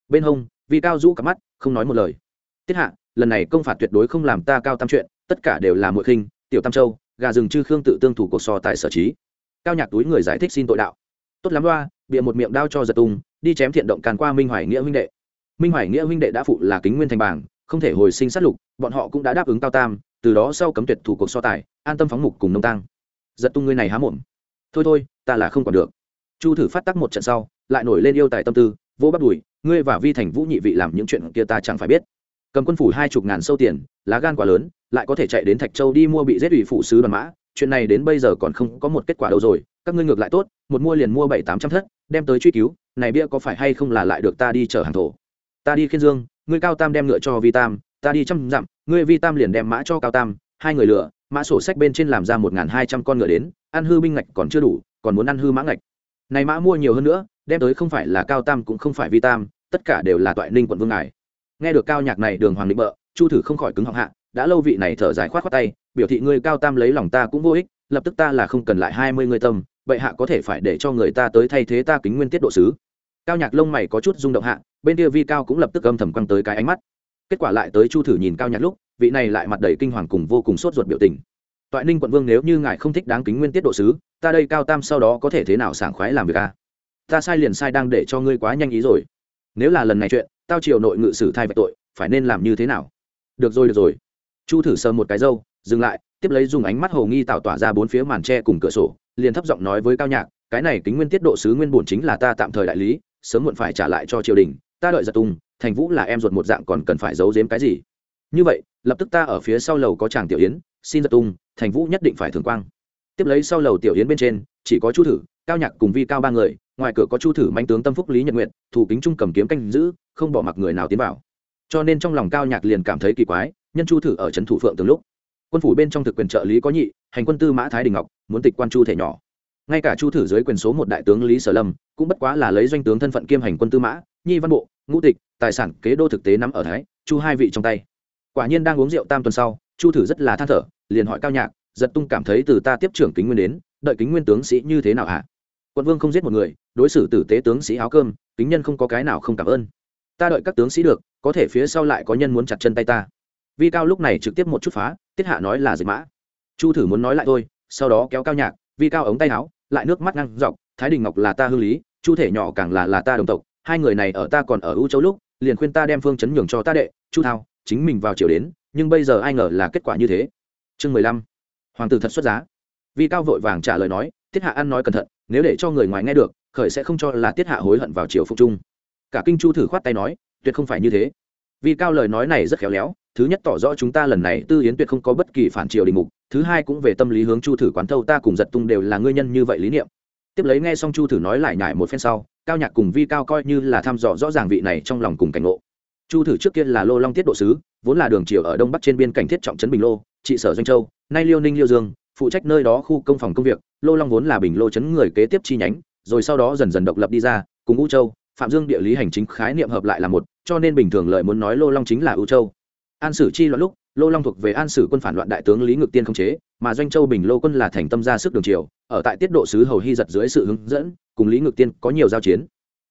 Bên hông vì cao rũ cặp mắt, không nói một lời. Tiết hạ, lần này công phạt tuyệt đối không làm ta cao tam chuyện, tất cả đều là muội khinh, tiểu tam châu, gà rừng chư khương tự tương thủ cuộc so tại sở trí. Cao nhạc túi người giải thích xin tội đạo. Tốt lắm loa, bịa một miệng đao cho giật tung đi chém thiện động càn qua minh hoài nghĩa huynh đệ. Minh hoài nghĩa huynh đệ đã phụ là kính nguyên thành bảng không thể hồi sinh sát lục, bọn họ cũng đã đáp ứng cao tam, từ đó sau cấm tuyệt thủ cuộc so tài, an tâm phóng mục cùng nông tăng giật tung ngươi này há mồm. Thôi thôi, ta là không còn được. Chu thử phát tắc một trận sau, lại nổi lên yêu tài tâm tư, vô bắt đùi, ngươi và vi thành vũ nhị vị làm những chuyện kia ta chẳng phải biết. Cầm quân phủ hai chục ngàn sâu tiền, lá gan quá lớn, lại có thể chạy đến thạch châu đi mua bị giết ủy phụ sứ đoàn mã, chuyện này đến bây giờ còn không có một kết quả đâu rồi, các ngươi ngược lại tốt, một mua liền mua bảy tám trăm thất đem tới truy cứu, này bia có phải hay không là lại được ta đi chở hàng thổ? Ta đi khiên dương, ngươi cao tam đem ngựa cho vi tam, ta đi trăm dặm, ngươi vi tam liền đem mã cho cao tam, hai người lựa, mã sổ sách bên trên làm ra một hai trăm con ngựa đến, ăn hư binh ngạch còn chưa đủ, còn muốn ăn hư mã ngạch. Này mã mua nhiều hơn nữa, đem tới không phải là cao tam cũng không phải vi tam, tất cả đều là toại ninh quận vương ngài. Nghe được cao nhạc này đường hoàng định bợ, chu thử không khỏi cứng họng hạ, đã lâu vị này thở dài khoát khoát tay, biểu thị ngươi cao tam lấy lòng ta cũng vô ích, lập tức ta là không cần lại hai mươi người tâm vậy hạ có thể phải để cho người ta tới thay thế ta kính nguyên tiết độ sứ. Cao nhạc lông mày có chút rung động hạ, bên kia vi cao cũng lập tức âm thầm quăng tới cái ánh mắt. Kết quả lại tới chu thử nhìn cao nhạc lúc, vị này lại mặt đầy kinh hoàng cùng vô cùng sốt ruột biểu tình. Toại ninh quận vương nếu như ngài không thích đáng kính nguyên tiết độ sứ, ta đây cao tam sau đó có thể thế nào sảng khoái làm việc a ta sai liền sai đang để cho ngươi quá nhanh ý rồi. Nếu là lần này chuyện, tao triều nội ngự sử thay vạch tội, phải nên làm như thế nào? Được rồi được rồi. Chu thử sờ một cái dâu dừng lại, tiếp lấy dùng ánh mắt hồ nghi tạo tỏa ra bốn phía màn tre cùng cửa sổ liền thấp giọng nói với cao nhạc, cái này kính nguyên tiết độ sứ nguyên bổn chính là ta tạm thời đại lý, sớm muộn phải trả lại cho triều đình, ta đợi giật tung, thành vũ là em ruột một dạng còn cần phải giấu giếm cái gì? Như vậy, lập tức ta ở phía sau lầu có chàng tiểu yến, xin giật tung, thành vũ nhất định phải thường quang. Tiếp lấy sau lầu tiểu yến bên trên, chỉ có chu thử, cao nhạc cùng vi cao ba người, ngoài cửa có chu thử manh tướng tâm phúc lý nhật nguyện thủ kính trung cầm kiếm canh giữ, không bỏ mặc người nào tiến vào. Cho nên trong lòng cao nhạc liền cảm thấy kỳ quái, nhân chu thử ở trấn thủ phượng từng lúc quân phủ bên trong thực quyền trợ lý có nhị, hành quân tư mã thái đình ngọc, muốn tịch quan chu thể nhỏ. Ngay cả chu thử dưới quyền số một đại tướng lý sở lâm, cũng bất quá là lấy doanh tướng thân phận kiêm hành quân tư mã, nhi văn bộ, ngũ tịch, tài sản, kế đô thực tế nắm ở thái, chu hai vị trong tay. Quả nhiên đang uống rượu tam tuần sau, chu thử rất là than thở, liền hỏi cao nhạc, giật tung cảm thấy từ ta tiếp trưởng kính nguyên đến, đợi kính nguyên tướng sĩ như thế nào hả? Quận vương không giết một người, đối xử tử tế tướng sĩ áo cơm, kính nhân không có cái nào không cảm ơn. Ta đợi các tướng sĩ được, có thể phía sau lại có nhân muốn chặt chân tay ta vi cao lúc này trực tiếp một chút phá, tiết hạ nói là dịch mã. Chu thử muốn nói lại thôi, sau đó kéo cao nhạc, vi cao ống tay áo, lại nước mắt ngăn dọc, thái đình ngọc là ta hư lý, chu thể nhỏ càng là là ta đồng tộc, hai người này ở ta còn ở ưu châu lúc, liền khuyên ta đem phương chấn nhường cho ta đệ, chu thao, chính mình vào triều đến, nhưng bây giờ ai ngờ là kết quả như thế. Chương mười lăm, hoàng tử thật xuất giá. Vi cao vội vàng trả lời nói, tiết hạ ăn nói cẩn thận, nếu để cho người ngoài nghe được, khởi sẽ không cho là tiết hạ hối hận vào triều phục trung. Cả kinh chu thử khoát tay nói, tuyệt không phải như thế vì cao lời nói này rất khéo léo, thứ nhất tỏ rõ chúng ta lần này tư yến tuyệt không có bất kỳ phản triều đình mục, thứ hai cũng về tâm lý hướng chu thử quán thâu ta cùng giật tung đều là ngươi nhân như vậy lý niệm. Tiếp lấy nghe xong chu thử nói lại nhải một phen sau, cao nhạc cùng vi cao coi như là thăm dò rõ ràng vị này trong lòng cùng cảnh ngộ. Chu thử trước kia là lô long tiết độ sứ, vốn là đường triều ở đông bắc trên biên cảnh thiết trọng trấn bình lô, trị sở doanh châu, nay liêu ninh liêu dương, phụ trách nơi đó khu công phòng công việc, lô long vốn là bình lô Trấn người kế tiếp chi nhánh, rồi sau đó dần dần độc lập đi ra, cùng u châu, phạm dương địa lý hành chính khái niệm hợp lại là một cho nên bình thường lợi muốn nói lô long chính là ưu châu. An sử chi loạn lúc, lô long thuộc về an sử quân phản loạn đại tướng lý ngự tiên không chế, mà doanh châu bình lô quân là thành tâm ra sức đường triều, ở tại tiết độ sứ hầu hy giật dưới sự hướng dẫn, cùng lý ngự tiên có nhiều giao chiến.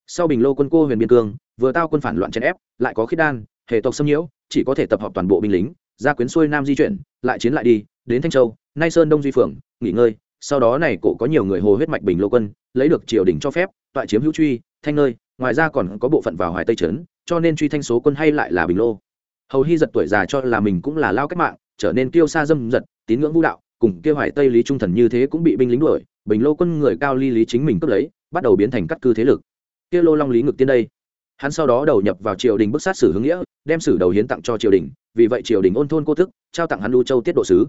Sau bình lô quân cô huyền biên cương, vừa tao quân phản loạn chèn ép, lại có khiết đan hệ tộc xâm nhiễu, chỉ có thể tập hợp toàn bộ binh lính, ra quyến xuôi nam di chuyển, lại chiến lại đi, đến thanh châu, nay sơn đông duy phượng, nghỉ ngơi, sau đó này cổ có nhiều người hồ huyết mạch bình lô quân, lấy được triều đình cho phép, toại chiếm hữu truy, thanh nơi, ngoài ra còn có bộ phận vào hoài tây trấn cho nên truy thanh số quân hay lại là bình lô. Hầu hy giật tuổi già cho là mình cũng là lao cách mạng, trở nên kiêu xa dâm giật tín ngưỡng vũ đạo, cùng kêu hoài tây lý trung thần như thế cũng bị binh lính đuổi, bình lô quân người cao ly lý chính mình cướp lấy, bắt đầu biến thành cắt cư thế lực. Kia lô long lý ngực tiên đây. Hắn sau đó đầu nhập vào triều đình bức sát sử hướng nghĩa, đem sử đầu hiến tặng cho triều đình, vì vậy triều đình ôn thôn cô thức, trao tặng hắn lưu châu tiết độ sứ.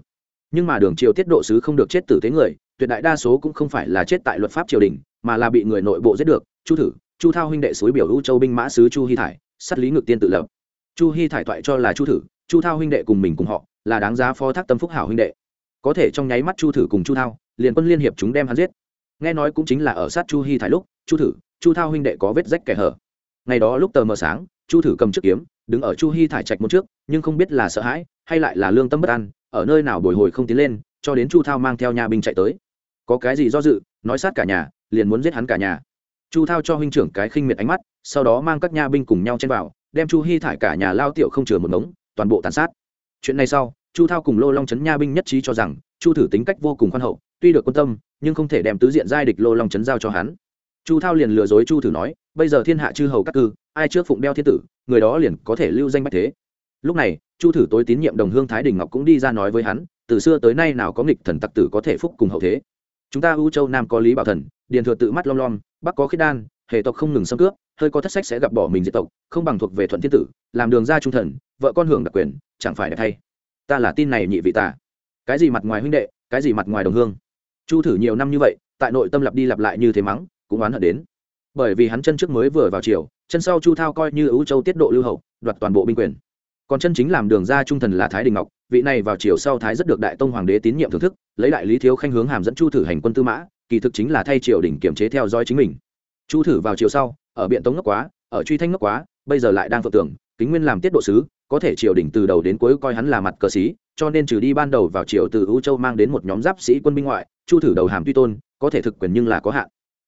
Nhưng mà đường triều tiết độ sứ không được chết tử thế người, tuyệt đại đa số cũng không phải là chết tại luật pháp triều đình, mà là bị người nội bộ giết được. Chu thử, chu thao huynh đệ suối biểu lưu châu binh mã sứ chu hy thải sát lý ngược tiên tự lập. Chu hy thải thoại cho là chu thử, chu thao huynh đệ cùng mình cùng họ, là đáng giá phó thác tâm phúc hảo huynh đệ. Có thể trong nháy mắt chu thử cùng chu thao, liền quân liên hiệp chúng đem hắn giết. Nghe nói cũng chính là ở sát chu hy thải lúc, chu thử, chu thao huynh đệ có vết rách kẻ hở. Ngày đó lúc tờ mờ sáng, chu thử cầm chiếc kiếm, đứng ở chu hy thải trạch một trước, nhưng không biết là sợ hãi, hay lại là lương tâm bất an, ở nơi nào bồi hồi không tiến lên, cho đến chu thao mang theo nhà binh chạy tới. Có cái gì do dự, nói sát cả nhà, liền muốn giết hắn cả nhà chu thao cho huynh trưởng cái khinh miệt ánh mắt, sau đó mang các nha binh cùng nhau chen vào, đem chu hy thải cả nhà lao tiểu không chừa một ngống, toàn bộ tàn sát. Chuyện này sau, chu thao cùng lô long trấn nha binh nhất trí cho rằng, chu thử tính cách vô cùng khoan hậu, tuy được quan tâm, nhưng không thể đem tứ diện giai địch lô long trấn giao cho hắn. Chu thao liền lừa dối chu thử nói, bây giờ thiên hạ chư hầu các cư, ai trước phụng đeo thiên tử, người đó liền có thể lưu danh bách thế. Lúc này, chu thử tối tín nhiệm đồng hương thái đình ngọc cũng đi ra nói với hắn, từ xưa tới nay nào có nghịch thần tặc tử có thể phúc cùng hậu thế? Chúng ta ưu châu nam có lý bảo thần điền thừa tự mắt lom lom, bắc có khiết đan hệ tộc không ngừng xâm cướp, hơi có thất sách sẽ gặp bỏ mình diệt tộc, không bằng thuộc về thuận thiên tử, làm đường ra trung thần, vợ con hưởng đặc quyền, chẳng phải đẹp thay. Ta là tin này nhị vị tả cái gì mặt ngoài huynh đệ, cái gì mặt ngoài đồng hương? Chu thử nhiều năm như vậy, tại nội tâm lặp đi lặp lại như thế mắng, cũng oán hận đến. Bởi vì hắn chân trước mới vừa vào chiều chân sau chu thao coi như ưu châu tiết độ lưu hậu, đoạt toàn bộ binh quyền. Còn chân chính làm đường ra trung thần là thái đình ngọc, vị này vào chiều sau thái rất được đại tông hoàng đế tín nhiệm thưởng thức, lấy đại lý thiếu khanh hướng hàm dẫn chu thử hành quân tư mã kỳ thực chính là thay triều đình kiểm chế theo dõi chính mình. Chu thử vào chiều sau, ở biện tống ngốc quá, ở truy thanh ngốc quá, bây giờ lại đang phượng tưởng, kính nguyên làm tiết độ sứ, có thể triều đình từ đầu đến cuối coi hắn là mặt cờ sĩ, cho nên trừ đi ban đầu vào triều từ ưu châu mang đến một nhóm giáp sĩ quân binh ngoại, chu thử đầu hàm tuy tôn, có thể thực quyền nhưng là có hạn.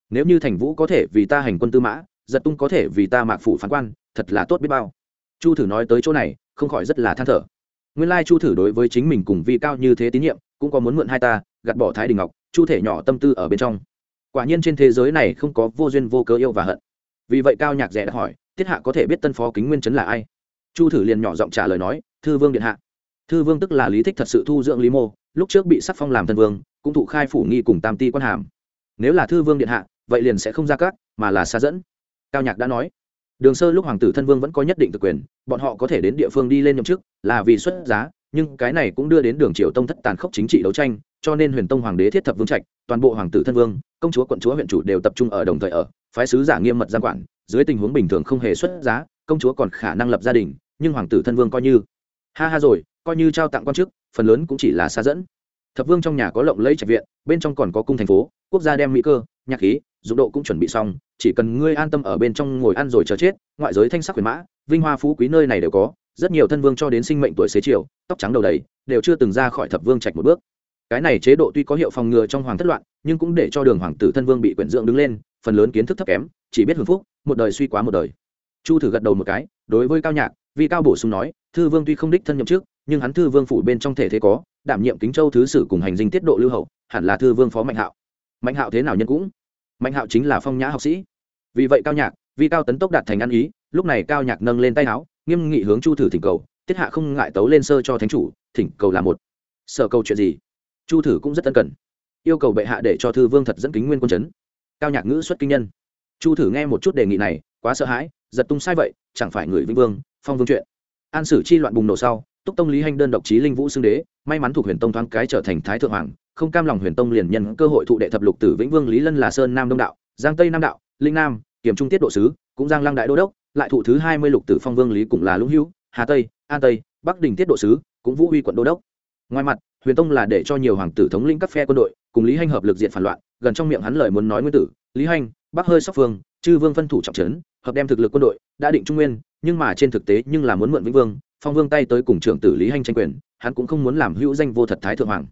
Nếu như thành vũ có thể vì ta hành quân tư mã, giật tung có thể vì ta mạc phủ phán quan, thật là tốt biết bao. Chu thử nói tới chỗ này, không khỏi rất là than thở. Nguyên lai chu thử đối với chính mình cùng vi cao như thế tín nhiệm, cũng có muốn mượn hai ta, gạt bỏ thái đình ngọc chu thể nhỏ tâm tư ở bên trong. Quả nhiên trên thế giới này không có vô duyên vô cớ yêu và hận. Vì vậy cao nhạc rẻ đã hỏi tiết hạ có thể biết tân phó kính nguyên chấn là ai? Chu thử liền nhỏ giọng trả lời nói, thư vương điện hạ. Thư vương tức là lý thích thật sự thu dưỡng lý mô, lúc trước bị sắc phong làm thân vương, cũng thụ khai phủ nghi cùng tam ti quan hàm. Nếu là thư vương điện hạ, vậy liền sẽ không ra cát mà là xa dẫn. Cao nhạc đã nói, đường sơ lúc hoàng tử thân vương vẫn có nhất định thực quyền, bọn họ có thể đến địa phương đi lên nhậm chức, là vì xuất giá, nhưng cái này cũng đưa đến đường triều tông thất tàn khốc chính trị đấu tranh cho nên huyền tông hoàng đế thiết thập vương trạch, toàn bộ hoàng tử thân vương, công chúa, quận chúa, huyện chủ đều tập trung ở đồng thời ở, phái sứ giả nghiêm mật giang quản, dưới tình huống bình thường không hề xuất giá, công chúa còn khả năng lập gia đình, nhưng hoàng tử thân vương coi như. Ha ha rồi, coi như trao tặng quan chức, phần lớn cũng chỉ là xa dẫn. Thập vương trong nhà có lộng lẫy trạch viện, bên trong còn có cung thành phố, quốc gia đem mỹ cơ, nhạc khí, dụng độ cũng chuẩn bị xong, chỉ cần ngươi an tâm ở bên trong ngồi ăn rồi chờ chết, ngoại giới thanh sắc huyền mã, vinh hoa phú quý nơi này đều có, rất nhiều thân vương cho đến sinh mệnh tuổi xế chiều, tóc trắng đầu đầy, đều chưa từng ra khỏi thập vương trạch một bước cái này chế độ tuy có hiệu phòng ngừa trong hoàng thất loạn, nhưng cũng để cho đường hoàng tử thân vương bị quyển dưỡng đứng lên, phần lớn kiến thức thấp kém, chỉ biết hưởng phúc, một đời suy quá một đời. Chu thử gật đầu một cái, đối với cao nhạc, vì cao bổ sung nói, thư vương tuy không đích thân nhậm trước nhưng hắn thư vương phủ bên trong thể thế có, đảm nhiệm kính châu thứ sử cùng hành dinh tiết độ lưu hậu, hẳn là thư vương phó mạnh hạo. Mạnh hạo thế nào nhân cũng? Mạnh hạo chính là phong nhã học sĩ. Vì vậy cao nhạc, vì cao tấn tốc đạt thành ăn ý, lúc này cao nhạc nâng lên tay áo, nghiêm nghị hướng chu thử thỉnh cầu, tiết hạ không ngại tấu lên sơ cho thánh chủ, thỉnh cầu là một. Sở cầu chuyện gì? Chu thử cũng rất tân cần. Yêu cầu bệ hạ để cho thư vương thật dẫn kính nguyên quân chấn. Cao nhạc ngữ xuất kinh nhân. Chu thử nghe một chút đề nghị này, quá sợ hãi, giật tung sai vậy, chẳng phải người vĩnh vương, phong vương chuyện. An sử chi loạn bùng nổ sau, túc tông lý hanh đơn độc chí linh vũ xưng đế, may mắn thuộc huyền tông thoáng cái trở thành thái thượng hoàng, không cam lòng huyền tông liền nhân cơ hội thụ đệ thập lục tử vĩnh vương lý lân là sơn nam đông đạo, giang tây nam đạo, linh nam kiểm trung tiết độ sứ, cũng giang lăng đại đô đốc, lại thụ thứ hai mươi lục tử phong vương lý cũng là lũng hữu, hà tây, an tây, bắc đình tiết độ sứ, cũng vũ uy quận đô đốc. Ngoài mặt huyền tông là để cho nhiều hoàng tử thống lĩnh các phe quân đội, cùng lý hanh hợp lực diện phản loạn, gần trong miệng hắn lời muốn nói nguyên tử, lý hanh, bắc hơi sóc phương chư vương phân thủ trọng trấn, hợp đem thực lực quân đội, đã định trung nguyên, nhưng mà trên thực tế nhưng là muốn mượn vĩnh vương, phong vương tay tới cùng trưởng tử lý hanh tranh quyền, hắn cũng không muốn làm hữu danh vô thật thái thượng hoàng.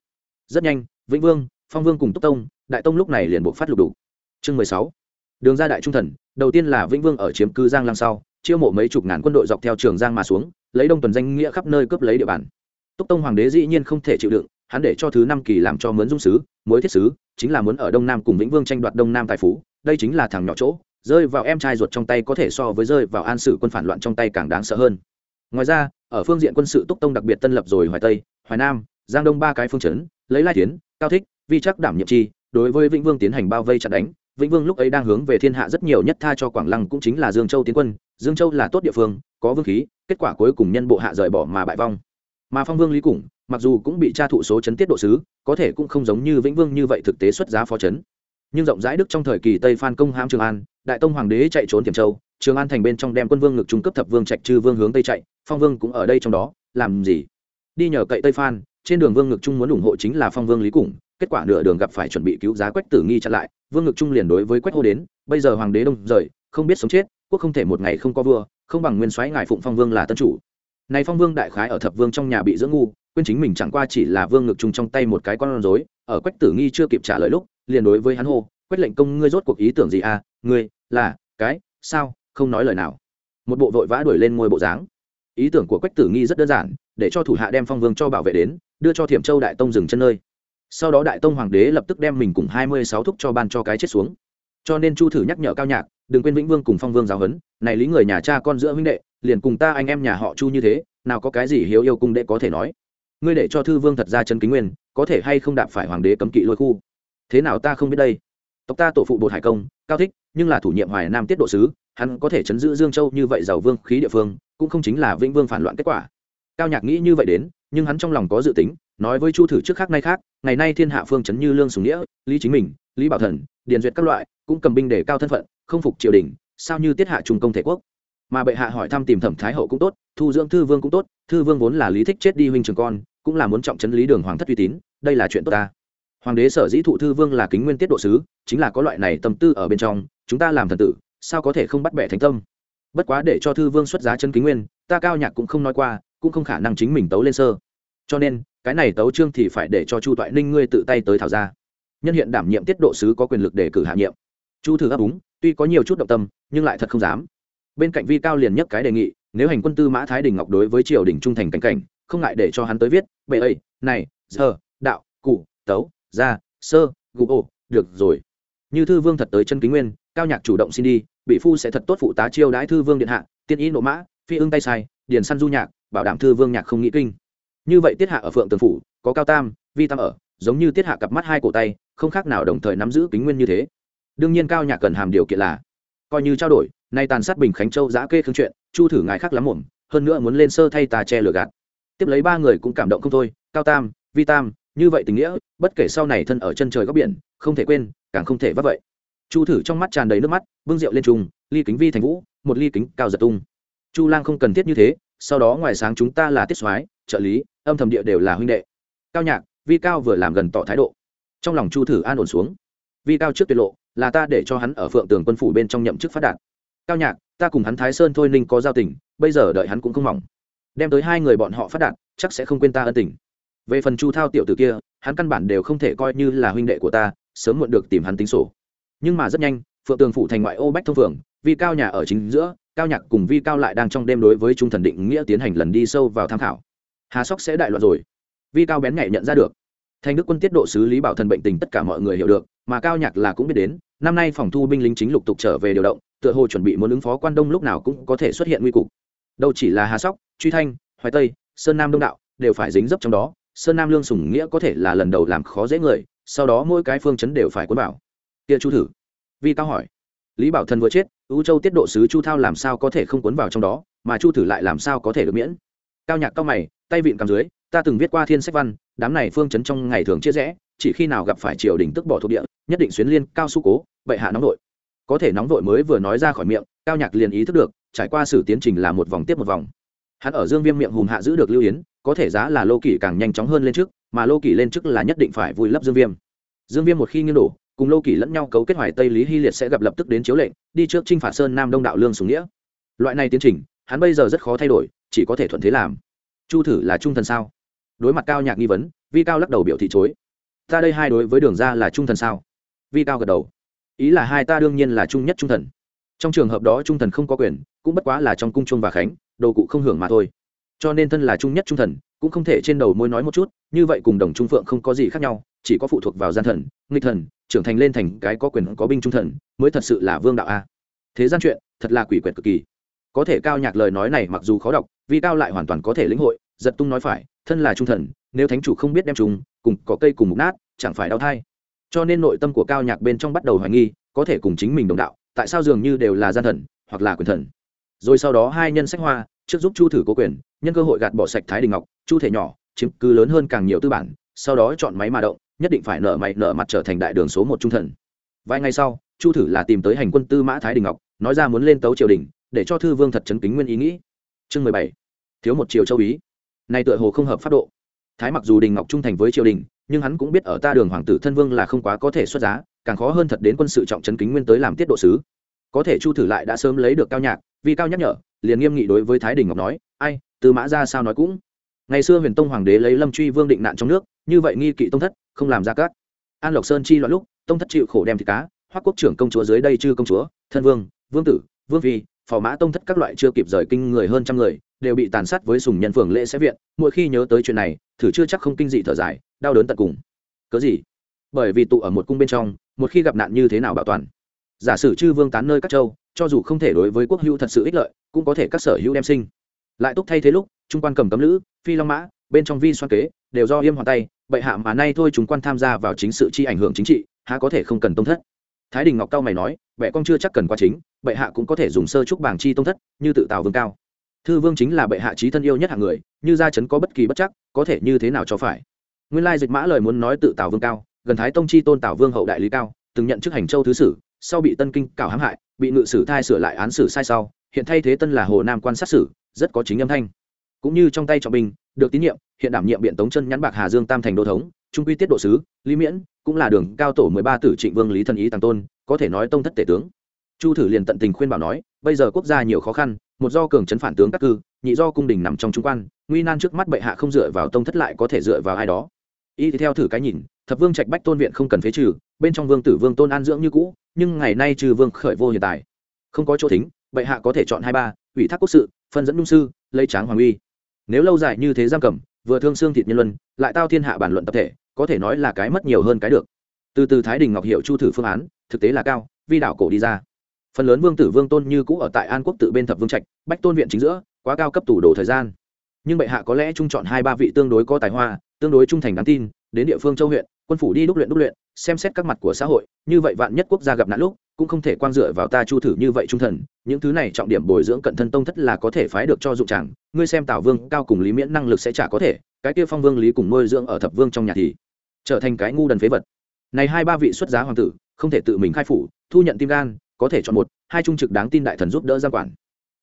Rất nhanh, vĩnh vương, phong vương cùng túc tông, đại tông lúc này liền buộc phát lục đủ chương mười sáu, đường ra đại trung thần, đầu tiên là vĩnh vương ở chiếm cư giang lăng sau, chiêu mộ mấy chục ngàn quân đội dọc theo trường giang mà xuống, lấy đông tuần danh nghĩa khắp nơi cướp lấy địa bàn túc tông hoàng đế dĩ nhiên không thể chịu đựng, hắn để cho thứ năm kỳ làm cho mướn dung sứ mới thiết sứ, chính là muốn ở đông nam cùng vĩnh vương tranh đoạt đông nam tài phú, đây chính là thằng nhỏ chỗ, rơi vào em trai ruột trong tay có thể so với rơi vào an sử quân phản loạn trong tay càng đáng sợ hơn. Ngoài ra, ở phương diện quân sự túc tông đặc biệt tân lập rồi hoài tây, hoài nam, giang đông ba cái phương chấn, lấy lai tiến cao thích, vi chắc đảm nhiệm chi, đối với vĩnh vương tiến hành bao vây chặt đánh. Vĩnh vương lúc ấy đang hướng về thiên hạ rất nhiều nhất tha cho quảng lăng cũng chính là dương châu tiến quân, dương châu là tốt địa phương, có vương khí, kết quả cuối cùng nhân bộ hạ rời bỏ mà bại vong mà phong vương lý củng, mặc dù cũng bị tra thụ số chấn tiết độ sứ, có thể cũng không giống như vĩnh vương như vậy thực tế xuất giá phó chấn. Nhưng rộng rãi đức trong thời kỳ tây phan công hãm trường an, đại tông hoàng đế chạy trốn tiềm châu, trường an thành bên trong đem quân vương ngực trung cấp thập vương trạch trư vương hướng tây chạy, phong vương cũng ở đây trong đó, làm gì? Đi nhờ cậy tây phan, trên đường vương ngực trung muốn ủng hộ chính là phong vương lý củng, kết quả nửa đường gặp phải chuẩn bị cứu giá quách tử nghi chặn lại, vương ngực trung liền đối với quách hô đến, bây giờ hoàng đế đông rời, không biết sống chết, quốc không thể một ngày không có vua, không bằng nguyên soái ngài phụng phong vương là tân chủ này phong vương đại khái ở thập vương trong nhà bị dưỡng ngu, quên chính mình chẳng qua chỉ là vương ngực trùng trong tay một cái con rối, ở quách tử nghi chưa kịp trả lời lúc, liền đối với hắn hô, quách lệnh công, ngươi rốt cuộc ý tưởng gì à? Ngươi, là, cái, sao, không nói lời nào? Một bộ vội vã đuổi lên ngôi bộ dáng. Ý tưởng của quách tử nghi rất đơn giản, để cho thủ hạ đem phong vương cho bảo vệ đến, đưa cho thiểm châu đại tông dừng chân nơi. Sau đó đại tông hoàng đế lập tức đem mình cùng hai mươi sáu thúc cho ban cho cái chết xuống cho nên chu thử nhắc nhở cao nhạc, đừng quên vĩnh vương cùng phong vương giáo huấn. Này lý người nhà cha con giữa huynh đệ, liền cùng ta anh em nhà họ chu như thế, nào có cái gì hiếu yêu cung đệ có thể nói. Ngươi để cho thư vương thật ra chân kính nguyên, có thể hay không đạp phải hoàng đế cấm kỵ lôi khu? Thế nào ta không biết đây. Tộc ta tổ phụ bột hải công, cao thích, nhưng là thủ nhiệm hoài nam tiết độ sứ, hắn có thể chấn giữ dương châu như vậy giàu vương khí địa phương, cũng không chính là vĩnh vương phản loạn kết quả. Cao nhạc nghĩ như vậy đến, nhưng hắn trong lòng có dự tính, nói với chu thử trước khác nay khác, ngày nay thiên hạ phương chấn như lương sùng nghĩa, lý chính mình, lý bảo thần, điền duyệt các loại cũng cầm binh để cao thân phận, không phục triều đình, sao như tiết hạ trung công thể quốc. Mà bệ hạ hỏi thăm tìm thẩm thái hậu cũng tốt, thu dưỡng thư vương cũng tốt, thư vương vốn là lý thích chết đi huynh trường con, cũng là muốn trọng chấn lý đường hoàng thất uy tín, đây là chuyện tốt ta. Hoàng đế sở dĩ thụ thư vương là kính nguyên tiết độ sứ, chính là có loại này tâm tư ở bên trong, chúng ta làm thần tử, sao có thể không bắt bẻ thánh tâm? Bất quá để cho thư vương xuất giá chân kính nguyên, ta cao nhạc cũng không nói qua, cũng không khả năng chính mình tấu lên sơ. Cho nên, cái này tấu trương thì phải để cho chu toại ninh ngươi tự tay tới thảo ra nhân hiện đảm nhiệm tiết độ sứ có quyền lực để cử hạ nhiệm chu thử ấp úng, tuy có nhiều chút động tâm, nhưng lại thật không dám. Bên cạnh vi cao liền nhất cái đề nghị, nếu hành quân tư mã thái đình ngọc đối với triều đình trung thành cảnh cảnh, không ngại để cho hắn tới viết, bệ ấy này, giờ, đạo, cụ, tấu ra sơ, gụ ồ được rồi. Như thư vương thật tới chân kính nguyên, cao nhạc chủ động xin đi bị phu sẽ thật tốt phụ tá chiêu đãi thư vương điện hạ, tiên ý nộ mã, phi ưng tay sai, điền săn du nhạc, bảo đảm thư vương nhạc không nghĩ kinh. Như vậy tiết hạ ở phượng tường phủ, có cao tam, vi tam ở, giống như tiết hạ cặp mắt hai cổ tay, không khác nào đồng thời nắm giữ kính nguyên như thế đương nhiên cao nhạc cần hàm điều kiện là coi như trao đổi, nay tàn sát bình khánh châu giã kê khương chuyện, chu thử ngài khác lắm mồm, hơn nữa muốn lên sơ thay tà che lửa gạt. Tiếp lấy ba người cũng cảm động không thôi, cao tam, vi tam, như vậy tình nghĩa, bất kể sau này thân ở chân trời góc biển, không thể quên, càng không thể vấp vậy. Chu thử trong mắt tràn đầy nước mắt, bưng rượu lên trùng, ly kính vi thành vũ, một ly kính cao giật tung. Chu lang không cần thiết như thế, sau đó ngoài sáng chúng ta là tiết soái, trợ lý, âm thầm địa đều là huynh đệ. Cao nhạc, vi cao vừa làm gần tỏ thái độ. Trong lòng chu thử an ổn xuống. Vi cao trước tiết lộ là ta để cho hắn ở phượng tường quân phủ bên trong nhậm chức phát đạt. Cao nhạc, ta cùng hắn thái sơn thôi ninh có giao tình, bây giờ đợi hắn cũng không mỏng. Đem tới hai người bọn họ phát đạt, chắc sẽ không quên ta ân tình. Về phần chu thao tiểu tử kia, hắn căn bản đều không thể coi như là huynh đệ của ta, sớm muộn được tìm hắn tính sổ. Nhưng mà rất nhanh, phượng tường phủ thành ngoại ô bách thông phường vi cao nhà ở chính giữa, cao nhạc cùng vi cao lại đang trong đêm đối với trung thần định nghĩa tiến hành lần đi sâu vào tham khảo. Hà sóc sẽ đại loạn rồi. Vi cao bén nhạy nhận ra được thanh đức quân tiết độ sứ lý bảo thần bệnh tình tất cả mọi người hiểu được, mà cao nhạc là cũng biết đến, năm nay phòng thu binh lính chính lục tục trở về điều động, tựa hồ chuẩn bị muốn ứng phó quan đông lúc nào cũng có thể xuất hiện nguy cục. Đâu chỉ là hà sóc, truy thanh, hoài tây, sơn nam đông đạo, đều phải dính dấp trong đó, sơn nam lương sùng nghĩa có thể là lần đầu làm khó dễ người, sau đó mỗi cái phương chấn đều phải cuốn bảo kia chu thử. Vi cao hỏi. Lý bảo thần vừa chết ưu châu tiết độ sứ chu thao làm sao có thể không cuốn vào trong đó, mà chu thử lại làm sao có thể được miễn? Cao nhạc cao mày, tay vịn cầm dưới ta từng viết qua thiên sách văn, đám này phương chấn trong ngày thường chia rẽ, chỉ khi nào gặp phải triều đình tức bỏ thuộc địa, nhất định xuyến liên, cao su cố, bệ hạ nóng vội. Có thể nóng vội mới vừa nói ra khỏi miệng, cao nhạc liền ý thức được, trải qua sự tiến trình là một vòng tiếp một vòng. Hắn ở dương viêm miệng hùm hạ giữ được lưu yến, có thể giá là lô kỷ càng nhanh chóng hơn lên trước, mà lô kỷ lên trước là nhất định phải vùi lấp dương viêm. Dương viêm một khi nghiêng đổ, cùng lô kỷ lẫn nhau cấu kết hoài tây lý hy liệt sẽ gặp lập tức đến chiếu lệnh, đi trước trinh phạt sơn nam đông đạo lương sùng nghĩa. Loại này tiến trình, hắn bây giờ rất khó thay đổi, chỉ có thể thuận thế làm. Chu thử là trung thần sao? Đối mặt cao nhạc nghi vấn, vi cao lắc đầu biểu thị chối. Ta đây hai đối với đường ra là trung thần sao? Vi cao gật đầu. Ý là hai ta đương nhiên là trung nhất trung thần. Trong trường hợp đó trung thần không có quyền, cũng bất quá là trong cung trung và khánh, đồ cụ không hưởng mà thôi. Cho nên thân là trung nhất trung thần, cũng không thể trên đầu môi nói một chút, như vậy cùng đồng trung phượng không có gì khác nhau, chỉ có phụ thuộc vào gian thần, nghịch thần, trưởng thành lên thành cái có quyền có binh trung thần, mới thật sự là vương đạo a. Thế gian chuyện, thật là quỷ quyệt cực kỳ. Có thể cao nhạc lời nói này mặc dù khó đọc vì cao lại hoàn toàn có thể lĩnh hội, giật tung nói phải thân là trung thần, nếu thánh chủ không biết đem chúng, cùng có cây cùng mục nát, chẳng phải đau thai. Cho nên nội tâm của cao nhạc bên trong bắt đầu hoài nghi, có thể cùng chính mình đồng đạo, tại sao dường như đều là gian thần, hoặc là quyền thần. Rồi sau đó hai nhân sách hoa, trước giúp chu thử cố quyền, nhân cơ hội gạt bỏ sạch thái đình ngọc, chu thể nhỏ, chiếm cứ lớn hơn càng nhiều tư bản, sau đó chọn máy mà động, nhất định phải nợ mày nợ mặt trở thành đại đường số một trung thần. Vài ngày sau, chu thử là tìm tới hành quân tư mã thái đình ngọc, nói ra muốn lên tấu triều đình, để cho thư vương thật chấn kính nguyên ý nghĩ. Chương mười bảy. Thiếu một triều châu ý nay tựa hồ không hợp pháp độ. Thái mặc dù đình ngọc trung thành với triều đình, nhưng hắn cũng biết ở ta đường hoàng tử thân vương là không quá có thể xuất giá, càng khó hơn thật đến quân sự trọng trấn kính nguyên tới làm tiết độ sứ. Có thể chu thử lại đã sớm lấy được cao nhạc, vì cao nhắc nhở, liền nghiêm nghị đối với thái đình ngọc nói, ai từ mã ra sao nói cũng? Ngày xưa huyền tông hoàng đế lấy lâm truy vương định nạn trong nước, như vậy nghi kỵ tông thất, không làm ra cát an lộc sơn chi loạn lúc, tông thất chịu khổ đem thịt cá, hoắc quốc trưởng công chúa dưới đây chư công chúa, thân vương vương tử, vương phi, phò mã tông thất các loại chưa kịp rời kinh người hơn trăm người đều bị tàn sát với sùng nhân phường lễ sẽ viện, mỗi khi nhớ tới chuyện này, thử chưa chắc không kinh dị thở dài, đau đớn tận cùng. Cớ gì? Bởi vì tụ ở một cung bên trong, một khi gặp nạn như thế nào bảo toàn? Giả sử chư vương tán nơi các châu, cho dù không thể đối với quốc hữu thật sự ích lợi, cũng có thể các sở hữu đem sinh. Lại túc thay thế lúc, trung quan cầm cấm lữ, phi long mã, bên trong vi xoan kế, đều do yêm hoàn tay, bệ hạ mà nay thôi chúng quan tham gia vào chính sự chi ảnh hưởng chính trị, há có thể không cần tông thất? Thái đình ngọc cao mày nói bệ con chưa chắc cần qua chính, bệ hạ cũng có thể dùng sơ trúc bảng chi tông thất, như tự tào vương cao thư vương chính là bệ hạ trí thân yêu nhất hạng người, như gia chấn có bất kỳ bất chắc, có thể như thế nào cho phải? Nguyên lai dịch mã lời muốn nói tự tào vương cao, gần thái tông chi tôn tào vương hậu đại lý cao, từng nhận chức hành châu thứ sử, sau bị tân kinh cảo hãm hại, bị ngự sử thai sửa lại án xử sai sau, hiện thay thế tân là hồ nam quan sát sử, rất có chính âm thanh. Cũng như trong tay trọng binh, được tín nhiệm, hiện đảm nhiệm biện tống chân nhắn bạc hà dương tam thành đô thống, trung quy tiết độ sứ, lý miễn, cũng là đường cao tổ mười ba tử trịnh vương lý thần ý tàng tôn, có thể nói tông thất tể tướng. Chu thử liền tận tình khuyên bảo nói, bây giờ quốc gia nhiều khó khăn một do cường chấn phản tướng các cư, nhị do cung đình nằm trong trung quan, nguy nan trước mắt bệ hạ không dựa vào tông thất lại có thể dựa vào ai đó. Y theo thử cái nhìn, thập vương trạch bách tôn viện không cần phế trừ, bên trong vương tử vương tôn an dưỡng như cũ, nhưng ngày nay trừ vương khởi vô hiện tại. Không có chỗ thính, bệ hạ có thể chọn hai ba, ủy thác quốc sự, phân dẫn đung sư, lấy tráng hoàng uy. Nếu lâu dài như thế giam cầm, vừa thương xương thịt nhân luân, lại tao thiên hạ bản luận tập thể, có thể nói là cái mất nhiều hơn cái được. Từ từ thái đình ngọc hiệu chu thử phương án, thực tế là cao, vi đảo cổ đi ra phần lớn vương tử vương tôn như cũ ở tại an quốc tự bên thập vương trạch, bách tôn viện chính giữa, quá cao cấp tủ đồ thời gian. Nhưng bệ hạ có lẽ trung chọn hai ba vị tương đối có tài hoa, tương đối trung thành đáng tin, đến địa phương châu huyện, quân phủ đi đúc luyện đúc luyện, xem xét các mặt của xã hội, như vậy vạn nhất quốc gia gặp nạn lúc, cũng không thể quan dựa vào ta chu thử như vậy trung thần, những thứ này trọng điểm bồi dưỡng cận thân tông thất là có thể phái được cho dụng chẳng, ngươi xem tào vương cao cùng lý miễn năng lực sẽ chả có thể, cái kia phong vương lý cùng nuôi dưỡng ở thập vương trong nhà thì trở thành cái ngu đần phế vật. Này hai ba vị xuất giá hoàng tử, không thể tự mình khai phủ, thu nhận tim gan có thể chọn một, hai trung trực đáng tin đại thần giúp đỡ giang quản.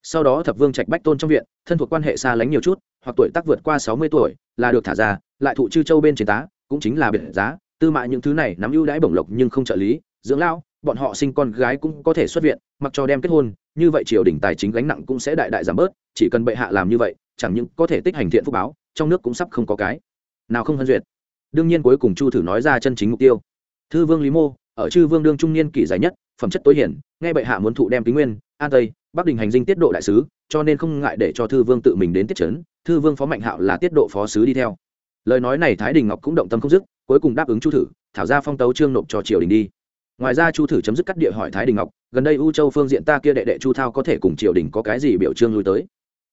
Sau đó thập vương trạch bách tôn trong viện, thân thuộc quan hệ xa lánh nhiều chút, hoặc tuổi tác vượt qua sáu mươi tuổi, là được thả ra, lại thụ chư châu bên chiến tá, cũng chính là biệt giá. Tư mại những thứ này nắm ưu đãi bổng lộc nhưng không trợ lý, dưỡng lao bọn họ sinh con gái cũng có thể xuất viện, mặc cho đem kết hôn, như vậy triều đình tài chính gánh nặng cũng sẽ đại đại giảm bớt, chỉ cần bệ hạ làm như vậy, chẳng những có thể tích hành thiện phúc báo, trong nước cũng sắp không có cái. Nào không hân duyệt. Đương nhiên cuối cùng chu thử nói ra chân chính mục tiêu. Thư vương lý mô, ở chư vương đương trung niên kỷ dài nhất phẩm chất tối hiển, nghe bệ hạ muốn thụ đem kính nguyên, an tây, bắc đình hành dinh tiết độ đại sứ, cho nên không ngại để cho thư vương tự mình đến tiết trấn thư vương phó mạnh hạo là tiết độ phó sứ đi theo. Lời nói này thái đình ngọc cũng động tâm không dứt, cuối cùng đáp ứng chu thử, thảo ra phong tấu trương nộp cho triều đình đi. Ngoài ra chu thử chấm dứt cắt địa hỏi thái đình ngọc, gần đây u châu phương diện ta kia đệ đệ chu thao có thể cùng triều đình có cái gì biểu trương lui tới?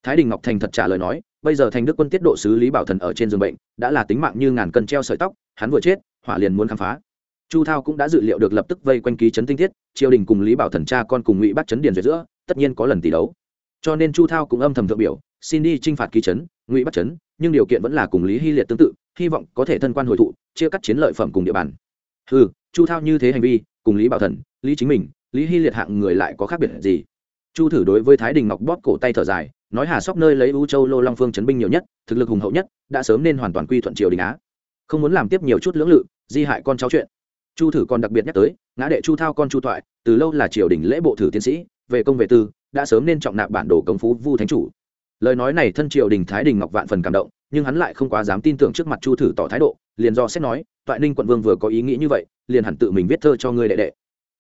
Thái đình ngọc thành thật trả lời nói, bây giờ thành đức quân tiết độ sứ lý bảo thần ở trên giường bệnh, đã là tính mạng như ngàn cân treo sợi tóc, hắn vừa chết, hỏa liền muốn khám phá chu thao cũng đã dự liệu được lập tức vây quanh ký chấn tinh thiết, triều đình cùng lý bảo thần cha con cùng ngụy bắt chấn điền duyệt giữa, tất nhiên có lần tỷ đấu. Cho nên chu thao cũng âm thầm thượng biểu, xin đi t r i n h phạt ký chấn, ngụy bắt chấn, nhưng điều kiện vẫn là cùng lý hy liệt tương tự, hy vọng có thể thân quan hồi thụ, chia cắt chiến lợi phẩm cùng địa bàn. Ừ chu thao như thế hành vi, cùng lý bảo thần, lý chính mình, lý hy liệt hạng người lại có khác biệt gì? Chu thử đối với thái đình ngọc bóp cổ tay thở dài, nói hà sóc nơi lấy u châu lô long phương chấn binh nhiều nhất, thực lực hùng hậu nhất, đã sớm nên hoàn toàn quy thuận triều đình á. Không muốn làm tiếp nhiều chút lưỡng lự, di hại con cháu chuyện chu thử còn đặc biệt nhắc tới, ngã đệ chu thao con chu thoại, từ lâu là triều đình lễ bộ thử tiến sĩ, về công về tư, đã sớm nên trọng nạp bản đồ công phú vu thánh chủ. Lời nói này thân triều đình thái đình ngọc vạn phần cảm động, nhưng hắn lại không quá dám tin tưởng trước mặt chu thử tỏ thái độ, liền do xét nói, toại ninh quận vương vừa có ý nghĩ như vậy, liền hẳn tự mình viết thơ cho ngươi đệ đệ.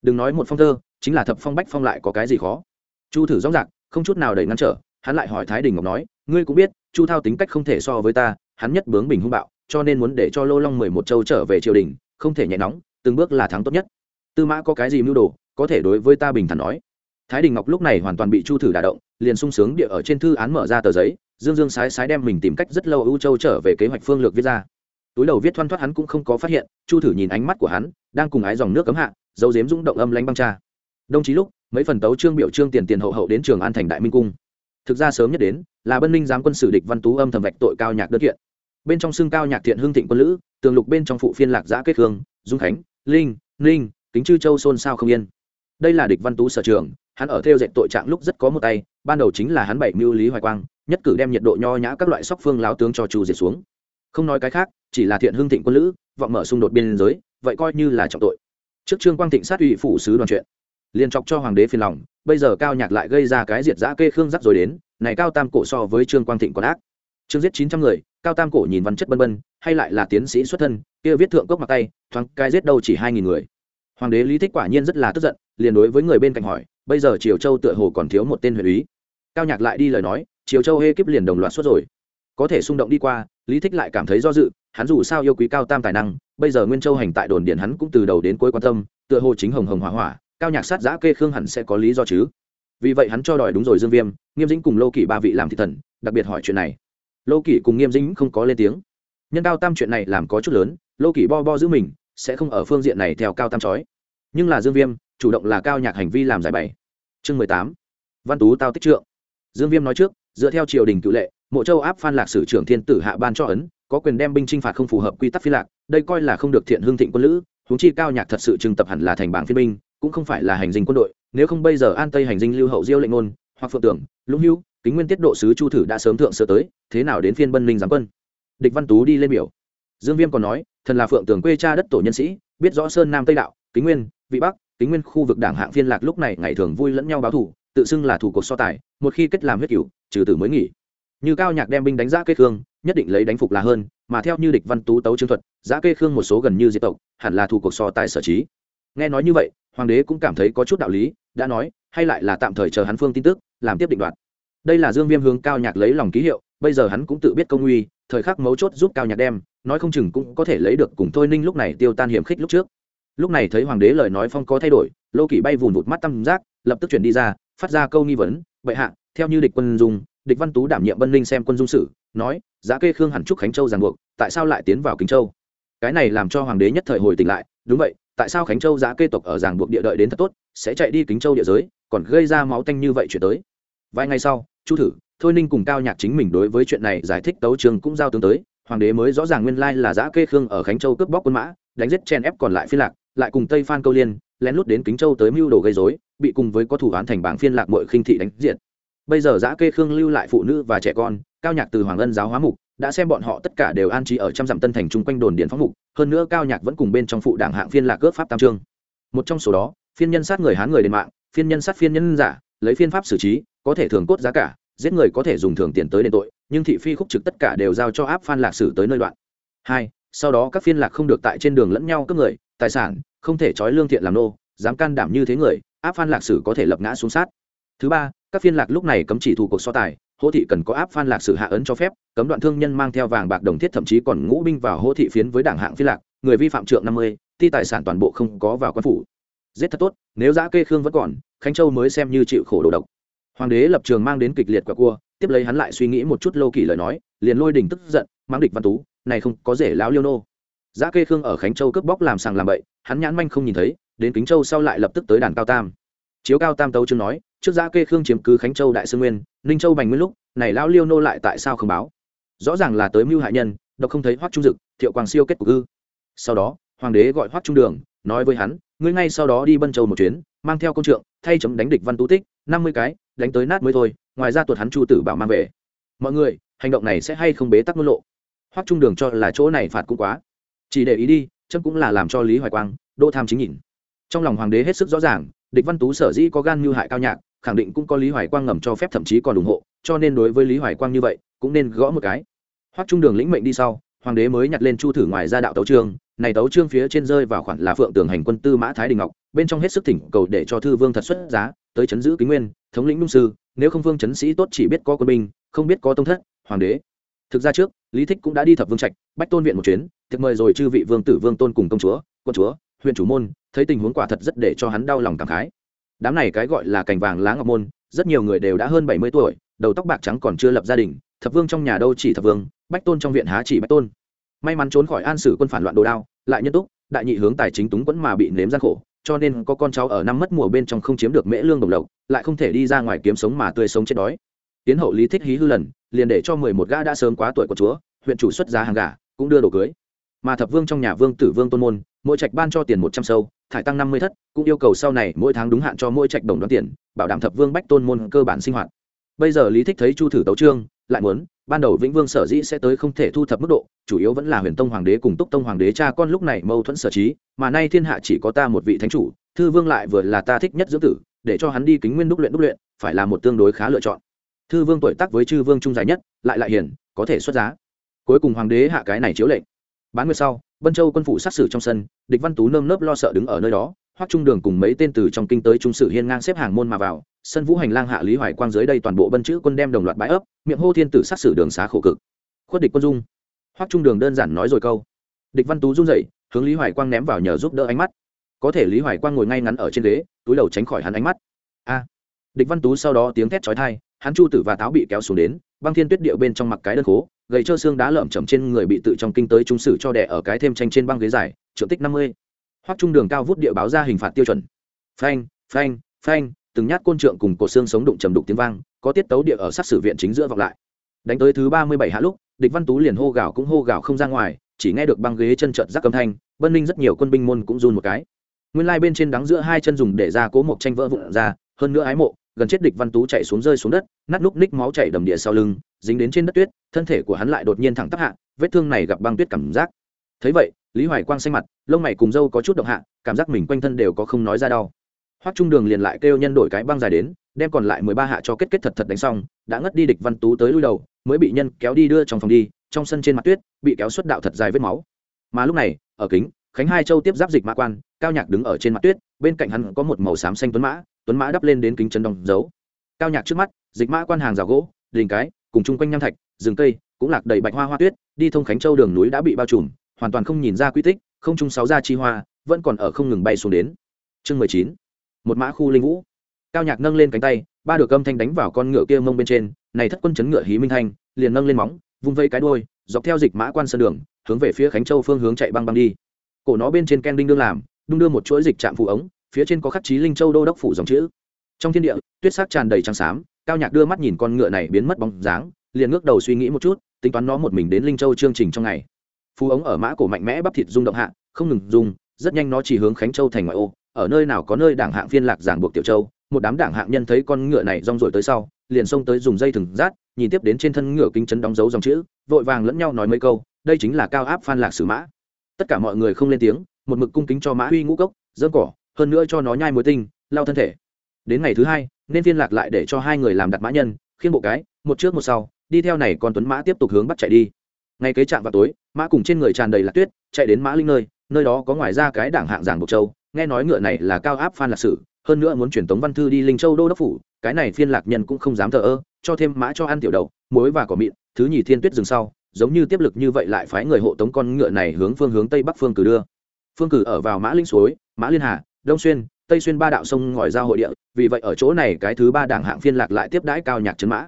Đừng nói một phong thơ, chính là thập phong bách phong lại có cái gì khó? Chu thử rõ ràng, không chút nào đầy ngăn trở, hắn lại hỏi thái đình ngọc nói, ngươi cũng biết, chu thao tính cách không thể so với ta, hắn nhất bướng bình hung bạo, cho nên muốn để cho lô long mười một châu trở về triều đình, không thể nhẹ nóng từng bước là thắng tốt nhất. Tư mã có cái gì mưu đồ, có thể đối với ta bình thản nói. Thái đình ngọc lúc này hoàn toàn bị chu thử đả động, liền sung sướng địa ở trên thư án mở ra tờ giấy, dương dương sái sái đem mình tìm cách rất lâu ưu châu trở về kế hoạch phương lược viết ra. Túi đầu viết thoăn thoát hắn cũng không có phát hiện, chu thử nhìn ánh mắt của hắn, đang cùng ái dòng nước cấm hạ dấu dếm rung động âm lánh băng cha. Đồng chí lúc, mấy phần tấu trương biểu trương tiền tiền hậu hậu đến trường an thành đại minh cung. Thực ra sớm nhất đến, là bân ninh giám quân sử địch văn tú âm thầm vạch tội cao nhạc đơn kiện. Bên trong xương cao nhạc thiện hương thịnh quân lữ, tường lục bên trong phụ phiên lạc giã kết hương, dung khánh linh, ninh, kính chư châu xôn xao không yên. Đây là địch văn tú sở trường, hắn ở theo dệt tội trạng lúc rất có một tay, ban đầu chính là hắn bảy mưu lý hoài quang, nhất cử đem nhiệt độ nho nhã các loại sóc phương láo tướng cho trù diệt xuống. Không nói cái khác, chỉ là thiện hương thịnh quân lữ, vọng mở xung đột biên giới, vậy coi như là trọng tội. Trước trương quang thịnh sát ủy phủ sứ đoàn chuyện, liền chọc cho hoàng đế phiền lòng, bây giờ cao nhạc lại gây ra cái diệt giã kê khương rắc rồi đến, này cao tam cổ so với trương quang thịnh còn ác. Trương giết chín trăm người, cao tam cổ nhìn văn chất bân bân, hay lại là tiến sĩ xuất thân kia viết thượng cốc mặc tay, thoáng cai giết đâu chỉ hai nghìn người. Hoàng đế lý thích quả nhiên rất là tức giận, liền đối với người bên cạnh hỏi, bây giờ triều châu tựa hồ còn thiếu một tên huyện úy. Cao nhạc lại đi lời nói, triều châu hê kiếp liền đồng loạt suốt rồi. Có thể xung động đi qua, lý thích lại cảm thấy do dự, hắn dù sao yêu quý cao tam tài năng, bây giờ nguyên châu hành tại đồn điện hắn cũng từ đầu đến cuối quan tâm, tựa hồ chính hồng hồng hỏa hỏa, cao nhạc sát giã kê khương hẳn sẽ có lý do chứ. Vì vậy hắn cho đòi đúng rồi dương viêm, nghiêm dĩnh cùng lô kỷ ba vị làm thị thần, đặc biệt hỏi chuyện này. Lô kỷ cùng nghiêm dĩnh không có lên tiếng. Nhân cao tam chuyện này làm có chút lớn lô kỷ bo bo giữ mình, sẽ không ở phương diện này theo cao tam chói. Nhưng là dương viêm, chủ động là cao nhạc hành vi làm giải bày. Chương mười tám. Văn tú tao tích trượng. Dương viêm nói trước, dựa theo triều đình cự lệ, mộ châu áp phan lạc sử trưởng thiên tử hạ ban cho ấn, có quyền đem binh chinh phạt không phù hợp quy tắc phi lạc, đây coi là không được thiện hương thịnh quân lữ, huống chi cao nhạc thật sự trừng tập hẳn là thành bảng phiên binh, cũng không phải là hành dinh quân đội, nếu không bây giờ an tây hành dinh lưu hậu diêu lệnh ngôn, hoặc phượng tưởng, lũng hưu, kính nguyên tiết độ sứ chu thử đã sớm thượng sơ tới, thế nào đến phiên bân minh giám quân? Địch văn tú đi lên biểu. Dương viêm còn nói thần là phượng tường quê cha đất tổ nhân sĩ, biết rõ sơn nam tây đạo, kính nguyên, vị bắc, kính nguyên khu vực đảng hạng phiên lạc lúc này ngày thường vui lẫn nhau báo thủ tự xưng là thủ cuộc so tài, một khi kết làm huyết cửu, trừ tử mới nghỉ. Như cao nhạc đem binh đánh giá kết khương nhất định lấy đánh phục là hơn, mà theo như địch văn tú tấu trương thuật giá kê khương một số gần như diệt tộc, hẳn là thủ cuộc so tài sở trí. Nghe nói như vậy, hoàng đế cũng cảm thấy có chút đạo lý, đã nói, hay lại là tạm thời chờ hắn phương tin tức, làm tiếp định đoạt. Đây là dương viêm hướng cao nhạc lấy lòng ký hiệu, bây giờ hắn cũng tự biết công uy, thời khắc mấu chốt giúp cao nhạc đem nói không chừng cũng có thể lấy được cùng thôi ninh lúc này tiêu tan hiểm khích lúc trước. Lúc này thấy hoàng đế lời nói phong có thay đổi, lô kỷ bay vùn vụt mắt tăm giác, lập tức chuyển đi ra, phát ra câu nghi vấn, bệ hạ, theo như địch quân dung địch văn tú đảm nhiệm bân ninh xem quân dung sử nói, giá kê khương hẳn trúc khánh châu ràng buộc, tại sao lại tiến vào kính châu? Cái này làm cho hoàng đế nhất thời hồi tỉnh lại, đúng vậy, tại sao khánh châu giá kê tộc ở ràng buộc địa đợi đến thật tốt, sẽ chạy đi kính châu địa giới, còn gây ra máu tanh như vậy chuyển tới? Vài ngày sau, chu thử, thôi ninh cùng cao nhạc chính mình đối với chuyện này giải thích tấu trường cũng giao tướng tới hoàng đế mới rõ ràng nguyên lai là giã kê khương ở khánh châu cướp bóc quân mã, đánh giết chen ép còn lại phiên lạc, lại cùng tây phan câu liên, lén lút đến kính châu tới mưu đồ gây dối bị cùng với có thủ án thành bảng phiên lạc mội khinh thị đánh diệt. bây giờ giã kê khương lưu lại phụ nữ và trẻ con, cao nhạc từ hoàng ân giáo hóa mục, đã xem bọn họ tất cả đều an trí ở trăm dặm tân thành chung quanh đồn điện phóng mục, hơn nữa cao nhạc vẫn cùng bên trong phụ đảng hạng phiên lạc cướp pháp tam trương một trong số đó, phiên nhân sát người hán người đền mạng, phiên nhân sát phiên nhân giả, lấy phiên pháp xử trí, có thể thường cốt giá cả giết người có thể dùng thường tiền tới đền tội, nhưng thị phi khúc trực tất cả đều giao cho áp phan lạc sử tới nơi đoạn. Hai, sau đó các phiên lạc không được tại trên đường lẫn nhau cướp người, tài sản, không thể trói lương thiện làm nô, dám can đảm như thế người, áp phan lạc sử có thể lập ngã xuống sát. Thứ ba, các phiên lạc lúc này cấm chỉ thủ cuộc so tài, hỗ thị cần có áp phan lạc sử hạ ấn cho phép, cấm đoạn thương nhân mang theo vàng bạc đồng thiết thậm chí còn ngũ binh vào hỗ thị phiến với đảng hạng phiên lạc, người vi phạm trượng năm mươi, ti tài sản toàn bộ không có vào quan phủ. Giết thật tốt, nếu giã kê khương vẫn còn, khánh châu mới xem như chịu khổ đồ độc hoàng đế lập trường mang đến kịch liệt quả cua, tiếp lấy hắn lại suy nghĩ một chút lâu kỳ lời nói, liền lôi đỉnh tức giận mang địch văn tú, này không có rể lao liêu nô. Giá kê khương ở khánh châu cướp bóc làm sàng làm bậy, hắn nhãn manh không nhìn thấy, đến kính châu sau lại lập tức tới đàn cao tam. Chiếu cao tam tấu chương nói, trước Giá kê khương chiếm cứ khánh châu đại sư nguyên, ninh châu bành nguyên lúc, này lão liêu nô lại tại sao không báo? Rõ ràng là tới mưu hại nhân, độc không thấy hoắc trung dực, thiệu quang siêu kết cục ư. Sau đó, hoàng đế gọi hoắc trung đường, nói với hắn, ngươi ngay sau đó đi bân châu một chuyến, mang theo công trượng thay chấm đánh địch văn tú tích, năm mươi cái, đánh tới nát mới thôi, ngoài ra tuột hắn chu tử bảo mang về. Mọi người, hành động này sẽ hay không bế tắc ngôn lộ? Hoắc trung đường cho là chỗ này phạt cũng quá. Chỉ để ý đi, chấm cũng là làm cho lý hoài quang, đỗ tham chính nhìn. Trong lòng hoàng đế hết sức rõ ràng, địch văn tú sở dĩ có gan như hại cao nhạc, khẳng định cũng có lý hoài quang ngầm cho phép thậm chí còn ủng hộ, cho nên đối với lý hoài quang như vậy, cũng nên gõ một cái. Hoắc trung đường lĩnh mệnh đi sau, hoàng đế mới nhặt lên chu thử ngoài ra đạo tấu trường này tấu trương phía trên rơi vào khoản là phượng tường hành quân tư mã thái đình ngọc, bên trong hết sức thỉnh cầu để cho thư vương thật xuất giá, tới chấn giữ kính nguyên, thống lĩnh nung sư, nếu không vương chấn sĩ tốt chỉ biết có quân binh, không biết có tông thất, hoàng đế. Thực ra trước, lý thích cũng đã đi thập vương trạch, bách tôn viện một chuyến thực mời rồi chư vị vương tử, vương tôn cùng công chúa, quân chúa, huyện chủ môn, thấy tình huống quả thật rất để cho hắn đau lòng cảm khái. Đám này cái gọi là cành vàng lá ngọc môn, rất nhiều người đều đã hơn bảy mươi tuổi, đầu tóc bạc trắng còn chưa lập gia đình, thập vương trong nhà đâu chỉ thập vương, bách tôn trong viện há chỉ bách tôn may mắn trốn khỏi an sử quân phản loạn đồ đao, lại nhân túc, đại nhị hướng tài chính túng quẫn mà bị nếm gian khổ, cho nên có con cháu ở năm mất mùa bên trong không chiếm được mễ lương đồng lộc, lại không thể đi ra ngoài kiếm sống mà tươi sống chết đói. Tiến hậu lý thích hí hư lần, liền để cho mười một gã đã sớm quá tuổi của chúa, huyện chủ xuất giá hàng gà, cũng đưa đồ cưới. Mà thập vương trong nhà vương tử vương tôn môn, mỗi trạch ban cho tiền một trăm sâu, thải tăng năm mươi thất, cũng yêu cầu sau này mỗi tháng đúng hạn cho mỗi trạch đồng đoán tiền, bảo đảm thập vương bách tôn môn cơ bản sinh hoạt. Bây giờ lý thích thấy chu thử tấu trương, lại muốn ban đầu vĩnh vương sở dĩ sẽ tới không thể thu thập mức độ, chủ yếu vẫn là huyền tông hoàng đế cùng túc tông hoàng đế cha con lúc này mâu thuẫn sở trí, mà nay thiên hạ chỉ có ta một vị thánh chủ, thư vương lại vừa là ta thích nhất dưỡng tử, để cho hắn đi kính nguyên đúc luyện đúc luyện, phải là một tương đối khá lựa chọn. Thư vương tuổi tác với chư vương trung dài nhất, lại lại hiền, có thể xuất giá. Cuối cùng hoàng đế hạ cái này chiếu lệnh. Bán nguyệt sau, vân châu quân phủ sát xử trong sân, địch văn tú nơm nớp lo sợ đứng ở nơi đó hoắc trung đường cùng mấy tên từ trong kinh tới trung sử hiên ngang xếp hàng môn mà vào, sân vũ hành lang hạ lý hoài quang dưới đây toàn bộ bân chữ quân đem đồng loạt bãi ấp, miệng hô thiên tử sát xử đường xá khổ cực. Khuất địch quân dung. Hoắc trung đường đơn giản nói rồi câu. Địch văn tú run rẩy, hướng lý hoài quang ném vào nhờ giúp đỡ ánh mắt. Có thể lý hoài quang ngồi ngay ngắn ở trên ghế, túi đầu tránh khỏi hắn ánh mắt. A. Địch văn tú sau đó tiếng thét chói tai, hắn chu tử và táo bị kéo xuống đến, băng thiên tuyết điệu bên trong mặt cái đơn khố, gầy trơ xương đá lởm chầm trên người bị tự trong kinh tới trung sử cho đẻ ở cái thêm tranh trên băng ghế dài, trượng tích năm mươi hoắc trung đường cao vút địa báo ra hình phạt tiêu chuẩn. Phanh phanh phanh, từng nhát côn trượng cùng cổ xương sống đụng trầm đục tiếng vang, có tiết tấu địa ở sát sử viện chính giữa vọng lại. Đánh tới thứ ba mươi bảy hạ lúc, địch văn tú liền hô gào cũng hô gào không ra ngoài, chỉ nghe được băng ghế chân trợt rắc âm thanh bân ninh rất nhiều quân binh môn cũng run một cái. Nguyên lai bên trên đắng giữa hai chân dùng để ra cố một tranh vỡ vụn ra, hơn nữa ái mộ, gần chết địch văn tú chạy xuống rơi xuống đất, nát núc ních máu chảy đầm địa sau lưng, dính đến trên đất tuyết, thân thể của hắn lại đột nhiên thẳng tắp hạ, vết thương này gặp băng tuyết cảm giác thấy vậy, lý hoài quang xanh mặt, lông mày cùng dâu có chút động hạ, cảm giác mình quanh thân đều có không nói ra đau. Hoắc trung đường liền lại kêu nhân đổi cái băng dài đến, đem còn lại mười ba hạ cho kết kết thật thật đánh xong, đã ngất đi địch văn tú tới lui đầu, mới bị nhân kéo đi đưa trong phòng đi, trong sân trên mặt tuyết, bị kéo xuất đạo thật dài vết máu. Mà lúc này, ở kính, khánh hai châu tiếp giáp dịch mã quan, cao nhạc đứng ở trên mặt tuyết, bên cạnh hắn có một màu xám xanh tuấn mã tuấn mã đắp lên đến kính chân đồng dấu. Cao nhạc trước mắt, dịch mã quan hàng rào gỗ đình cái, cùng chung quanh nham thạch, rừng cây, cũng lạc đầy bạch hoa hoa tuyết, đi thông khánh châu đường núi đã bị bao trùm hoàn toàn không nhìn ra quy tích, không chung sáu gia chi hoa, vẫn còn ở không ngừng bay xuống đến. Chương mười chín, một mã khu linh vũ. Cao nhạc nâng lên cánh tay, ba được âm thanh đánh vào con ngựa kia mông bên trên, này thất quân chấn ngựa hí minh thanh, liền nâng lên móng, vung vây cái đuôi, dọc theo dịch mã quan sơn đường, hướng về phía khánh châu phương hướng chạy băng băng đi. Cổ nó bên trên ken đinh đương làm, đung đưa một chuỗi dịch trạm phụ ống, phía trên có khắc chí linh châu đô đốc phủ dòng chữ. Trong thiên địa, tuyết sắc tràn đầy trắng xám, cao nhạc đưa mắt nhìn con ngựa này biến mất bóng dáng, liền ngước đầu suy nghĩ một chút, tính toán nó một mình đến linh châu chương trình trong ngày phú ống ở mã cổ mạnh mẽ bắp thịt rung động hạ, không ngừng dùng rất nhanh nó chỉ hướng khánh châu thành ngoại ô, ở nơi nào có nơi đảng hạng phiên lạc giảng buộc tiểu châu, một đám đảng hạng nhân thấy con ngựa này rong rồi tới sau, liền xông tới dùng dây thừng rát, nhìn tiếp đến trên thân ngựa kinh chấn đóng dấu dòng chữ, vội vàng lẫn nhau nói mấy câu, đây chính là cao áp phan lạc sử mã. Tất cả mọi người không lên tiếng, một mực cung kính cho mã huy ngũ cốc dơm cỏ, hơn nữa cho nó nhai muối tinh lao thân thể. Đến ngày thứ hai, nên phiên lạc lại để cho hai người làm đặt mã nhân khiên bộ cái, một trước một sau, đi theo này còn tuấn mã tiếp tục hướng bắt chạy đi. Ngay kế trạm vào tối mã cùng trên người tràn đầy lạc tuyết, chạy đến mã linh nơi nơi đó có ngoài ra cái đảng hạng giảng bộc châu, nghe nói ngựa này là cao áp phan lạc sử, hơn nữa muốn chuyển tống văn thư đi linh châu đô đốc phủ, cái này phiên lạc nhân cũng không dám thờ ơ, cho thêm mã cho ăn tiểu đậu, muối và cỏ mịn, thứ nhì thiên tuyết dừng sau, giống như tiếp lực như vậy lại phái người hộ tống con ngựa này hướng phương hướng tây bắc phương cử đưa. Phương cử ở vào mã linh suối, mã liên hà, đông xuyên, tây xuyên ba đạo sông ngòi ra hội địa, vì vậy ở chỗ này cái thứ ba đảng hạng phiên lạc lại tiếp đãi cao nhạc trấn mã.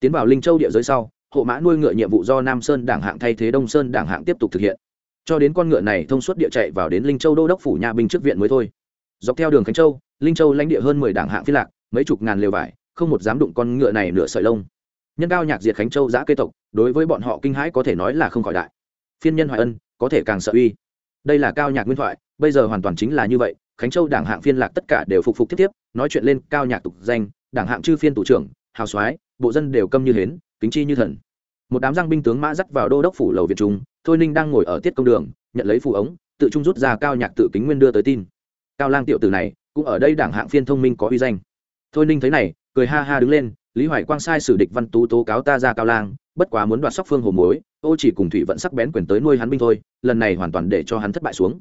Tiến vào linh châu địa giới sau hộ mã nuôi ngựa nhiệm vụ do nam sơn đảng hạng thay thế đông sơn đảng hạng tiếp tục thực hiện. Cho đến con ngựa này thông suốt địa chạy vào đến linh châu đô đốc phủ nhà binh trước viện mới thôi. Dọc theo đường khánh châu, linh châu lãnh địa hơn mười đảng hạng phi lạc, mấy chục ngàn lều vải, không một dám đụng con ngựa này nửa sợi lông. Nhân cao nhạc diệt khánh châu giã kê tộc, đối với bọn họ kinh hãi có thể nói là không khỏi đại. Phiên nhân hoài ân, có thể càng sợ uy. Đây là cao nhạc nguyên thoại, bây giờ hoàn toàn chính là như vậy, khánh châu đảng hạng phiên lạc tất cả đều phục phục tiếp tiếp, nói chuyện lên cao nhạc tục danh, đảng hạng chư phiên thủ trưởng, hào soái, bộ dân đều câm như hến kính chi như thần. Một đám giang binh tướng mã dắt vào đô đốc phủ lầu việt trung, thôi ninh đang ngồi ở tiết công đường, nhận lấy phù ống, tự trung rút ra cao nhạc tự kính nguyên đưa tới tin. Cao lang tiểu tử này, cũng ở đây đảng hạng phiên thông minh có uy danh. Thôi ninh thấy này, cười ha ha đứng lên, lý hoài quang sai sử địch văn tú tố cáo ta ra cao lang, bất quá muốn đoạt sóc phương hồ mối ô chỉ cùng thủy vận sắc bén quyền tới nuôi hắn binh thôi, lần này hoàn toàn để cho hắn thất bại xuống.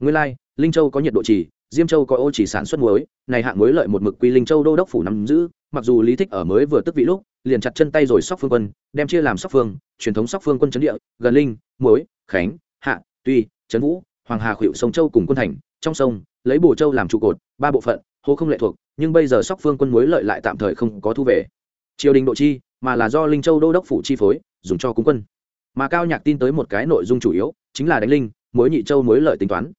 Nguyên lai, linh châu có nhiệt độ trì diêm châu có ô chỉ sản xuất muối, này hạng muối lợi một mực quy linh châu đô đốc phủ nắm giữ, mặc dù lý thích ở mới vừa tức vị lúc, liền chặt chân tay rồi sóc phương quân, đem chia làm sóc phương, truyền thống sóc phương quân trấn địa gần linh, muối, khánh, hạ, tuy, trấn vũ, hoàng hà khuỵu, sông châu cùng quân thành, trong sông, lấy bồ châu làm trụ cột, ba bộ phận hô không lệ thuộc, nhưng bây giờ sóc phương quân muối lợi lại tạm thời không có thu về. Triều đình độ chi, mà là do linh châu đô đốc phủ chi phối, dùng cho cúng quân. Mà cao nhạc tin tới một cái nội dung chủ yếu, chính là đánh linh, muối nhị châu muối lợi tính toán.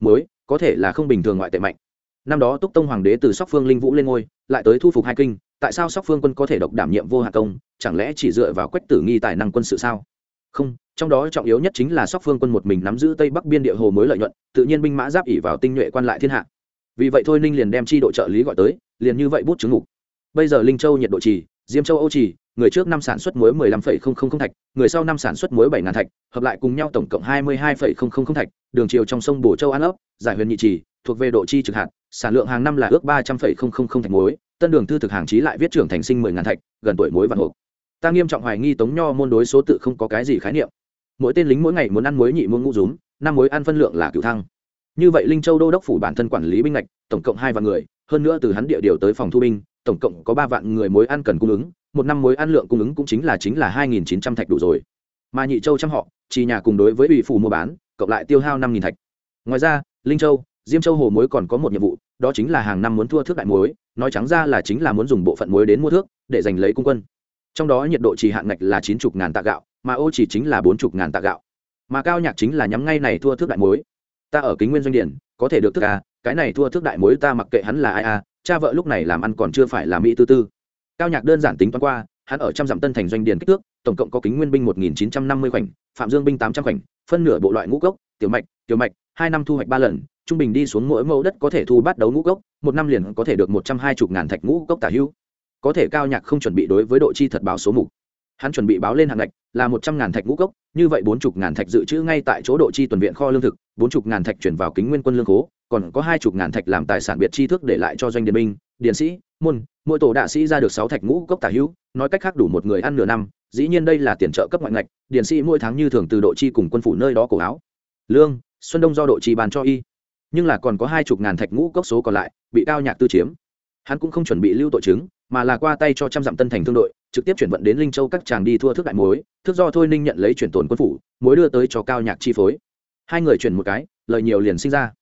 Muối có thể là không bình thường ngoại tệ mạnh. Năm đó túc tông hoàng đế từ sóc phương linh vũ lên ngôi, lại tới thu phục hai kinh, tại sao sóc phương quân có thể độc đảm nhiệm vô hạ công, chẳng lẽ chỉ dựa vào quách tử nghi tài năng quân sự sao? Không, trong đó trọng yếu nhất chính là sóc phương quân một mình nắm giữ tây bắc biên địa hồ mới lợi nhuận, tự nhiên binh mã giáp ỉ vào tinh nhuệ quan lại thiên hạ. Vì vậy thôi ninh liền đem chi độ trợ lý gọi tới, liền như vậy bút chứng ngục. Bây giờ linh châu nhiệt độ trì diêm châu âu trì, người trước năm sản xuất muối mười lăm phẩy không không không thạch, người sau năm sản xuất muối bảy ngàn thạch, hợp lại cùng nhau tổng cộng hai mươi hai phẩy không không không thạch, đường chiều trong sông bổ châu an ấp, giải huyền nhị trì, thuộc về độ chi trực hạt, sản lượng hàng năm là ước ba trăm phẩy không không không thạch muối, tân đường thư thực hàng chí lại viết trưởng thành sinh mười ngàn thạch, gần tuổi muối vạn hộp. Ta nghiêm trọng hoài nghi tống nho môn đối số tự không có cái gì khái niệm. Mỗi tên lính mỗi ngày muốn ăn muối nhị muôn ngũ rúm, năm muối ăn phân lượng là cửu thăng. Như vậy linh châu đô đốc phủ bản thân quản lý binh ngạch, tổng cộng hai vạn người, hơn nữa từ hắn địa điều tới phòng thu binh tổng cộng có ba vạn người muối ăn cần cung ứng, một năm muối ăn lượng cung ứng cũng chính là chính là hai nghìn chín trăm thạch đủ rồi. Mà nhị châu trăm họ, chỉ nhà cùng đối với ủy phủ mua bán, cộng lại tiêu hao năm nghìn thạch. Ngoài ra, linh châu, diêm châu hồ muối còn có một nhiệm vụ, đó chính là hàng năm muốn thua thước đại muối, nói trắng ra là chính là muốn dùng bộ phận muối đến mua thước, để giành lấy cung quân. Trong đó nhiệt độ chỉ hạn ngạch là chín chục ngàn tạ gạo, mà ô chỉ chính là bốn chục ngàn tạ gạo. Mà cao nhạc chính là nhắm ngay này thua thước đại muối. Ta ở kính nguyên doanh điển, có thể được thức à cái này thua thước đại muối ta mặc kệ hắn là ai à cha vợ lúc này làm ăn còn chưa phải là mỹ tư tư. Cao nhạc đơn giản tính toán qua, hắn ở trăm dặm tân thành doanh điền kích thước, tổng cộng có kính nguyên binh một nghìn chín trăm năm mươi khoảnh, phạm dương binh tám trăm khoảnh, phân nửa bộ loại ngũ cốc, tiểu mạch tiểu mạch, hai năm thu hoạch ba lần, trung bình đi xuống mỗi mẫu đất có thể thu bắt đấu ngũ cốc, một năm liền có thể được một trăm hai mươi ngàn thạch ngũ cốc tả hữu. Có thể cao nhạc không chuẩn bị đối với độ chi thật báo số mục. Hắn chuẩn bị báo lên hạng ngạch là một trăm ngàn thạch ngũ cốc, như vậy bốn chục ngàn thạch dự trữ ngay tại chỗ độ chi tuần viện kho lương thực, bốn chục ngàn thạch chuyển vào kính nguyên quân lương khố còn có hai chục ngàn thạch làm tài sản biệt chi thức để lại cho doanh Điền binh, Điền sĩ, môn, mỗi tổ đạ sĩ ra được sáu thạch ngũ cốc tả hữu, nói cách khác đủ một người ăn nửa năm, dĩ nhiên đây là tiền trợ cấp ngoại ngạch, Điền sĩ mỗi tháng như thường từ độ chi cùng quân phủ nơi đó cổ áo. Lương, xuân đông do độ chi bàn cho y. Nhưng là còn có hai chục ngàn thạch ngũ cốc số còn lại, bị cao nhạc tư chiếm. Hắn cũng không chuẩn bị lưu tội chứng, mà là qua tay cho trăm dặm tân thành thương đội, trực tiếp chuyển vận đến linh châu các chàng đi thua thước đại mối, thước do thôi ninh nhận lấy chuyển tồn quân phủ, mối đưa tới cho cao nhạc chi phối. Hai người chuyển một cái, lời nhiều liền sinh ra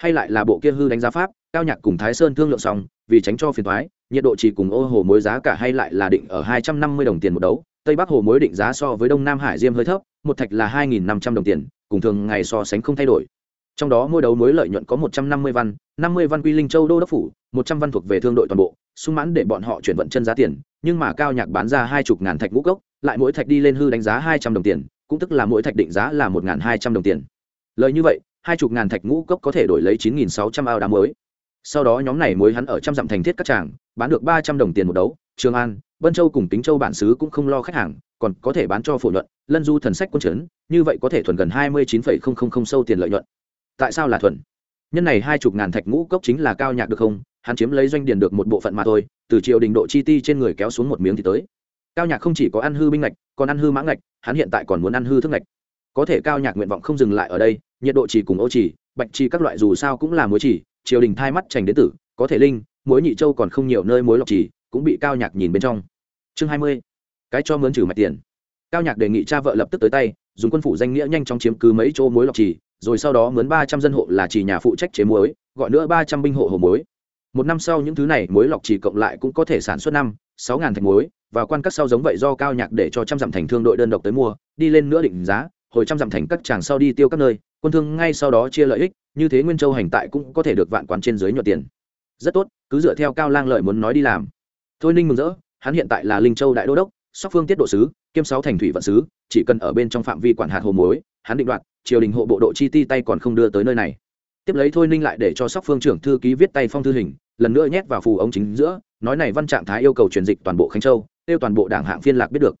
hay lại là bộ kia hư đánh giá pháp, cao nhạc cùng thái sơn thương lượng xong, vì tránh cho phiền thoái nhiệt độ chỉ cùng ô hồ mối giá cả hay lại là định ở hai trăm năm mươi đồng tiền một đấu, tây bắc hồ mối định giá so với đông nam hải diêm hơi thấp, một thạch là hai nghìn năm trăm đồng tiền, cùng thường ngày so sánh không thay đổi. Trong đó mỗi đấu mối lợi nhuận có một trăm năm mươi văn, năm mươi văn quy linh châu đô đốc phủ, một trăm văn thuộc về thương đội toàn bộ, sung mãn để bọn họ chuyển vận chân giá tiền, nhưng mà cao nhạc bán ra hai chục ngàn thạch ngũ cốc, lại mỗi thạch đi lên hư đánh giá hai trăm đồng tiền, cũng tức là mỗi thạch định giá là một ngàn hai trăm đồng tiền. Lời như vậy hai chục ngàn thạch ngũ cốc có thể đổi lấy chín nghìn sáu trăm ao đá mới sau đó nhóm này mới hắn ở trăm dặm thành thiết các tràng, bán được ba trăm đồng tiền một đấu, trường an, vân châu cùng tính châu bản xứ cũng không lo khách hàng, còn có thể bán cho phổ nhuận, lân du thần sách quân trấn như vậy có thể thuần gần hai mươi chín phẩy không không không sâu tiền lợi nhuận. Tại sao là thuần? Nhân này hai chục ngàn thạch ngũ cốc chính là cao nhạc được không? Hắn chiếm lấy doanh điền được một bộ phận mà thôi, từ triều đình độ chi ti trên người kéo xuống một miếng thì tới. Cao nhạc không chỉ có ăn hư binh ngạch, còn ăn hư mã ngạch, hắn hiện tại còn muốn ăn hư thức ngạch có thể cao nhạc nguyện vọng không dừng lại ở đây, nhiệt độ chỉ cùng ô chỉ bạch chi các loại dù sao cũng là muối chỉ triều đình thai mắt trành đến tử, có thể linh, muối nhị châu còn không nhiều nơi muối lọc chỉ cũng bị cao nhạc nhìn bên trong. Chương hai mươi, cái cho mướn trừ mạch tiền. Cao nhạc đề nghị cha vợ lập tức tới tay, dùng quân phủ danh nghĩa nhanh chóng chiếm cứ mấy chỗ muối lọc chỉ rồi sau đó mướn ba trăm dân hộ là chỉ nhà phụ trách chế muối, gọi nữa ba trăm binh hộ hồ muối. Một năm sau những thứ này muối lọc chỉ cộng lại cũng có thể sản xuất năm, sáu ngàn thạch muối, và quan các sau giống vậy do cao nhạc để cho trăm dặm thành thương đội đơn độc tới mua, đi lên nữa định giá hồi trăm dặm thành các chàng sau đi tiêu các nơi, quân thương ngay sau đó chia lợi ích, như thế nguyên châu hành tại cũng có thể được vạn quán trên dưới nhuận tiền. Rất tốt, cứ dựa theo cao lang lợi muốn nói đi làm. Thôi ninh mừng rỡ, hắn hiện tại là linh châu đại đô đốc, sóc phương tiết độ sứ, kiêm sáu thành thủy vận sứ, chỉ cần ở bên trong phạm vi quản hạt hồ mối hắn định đoạt, triều đình hộ bộ độ chi ti tay còn không đưa tới nơi này. Tiếp lấy thôi ninh lại để cho sóc phương trưởng thư ký viết tay phong thư hình, lần nữa nhét vào phù ống chính giữa, nói này văn trạng thái yêu cầu truyền dịch toàn bộ khánh châu, tiêu toàn bộ đảng hạng phiên lạc biết được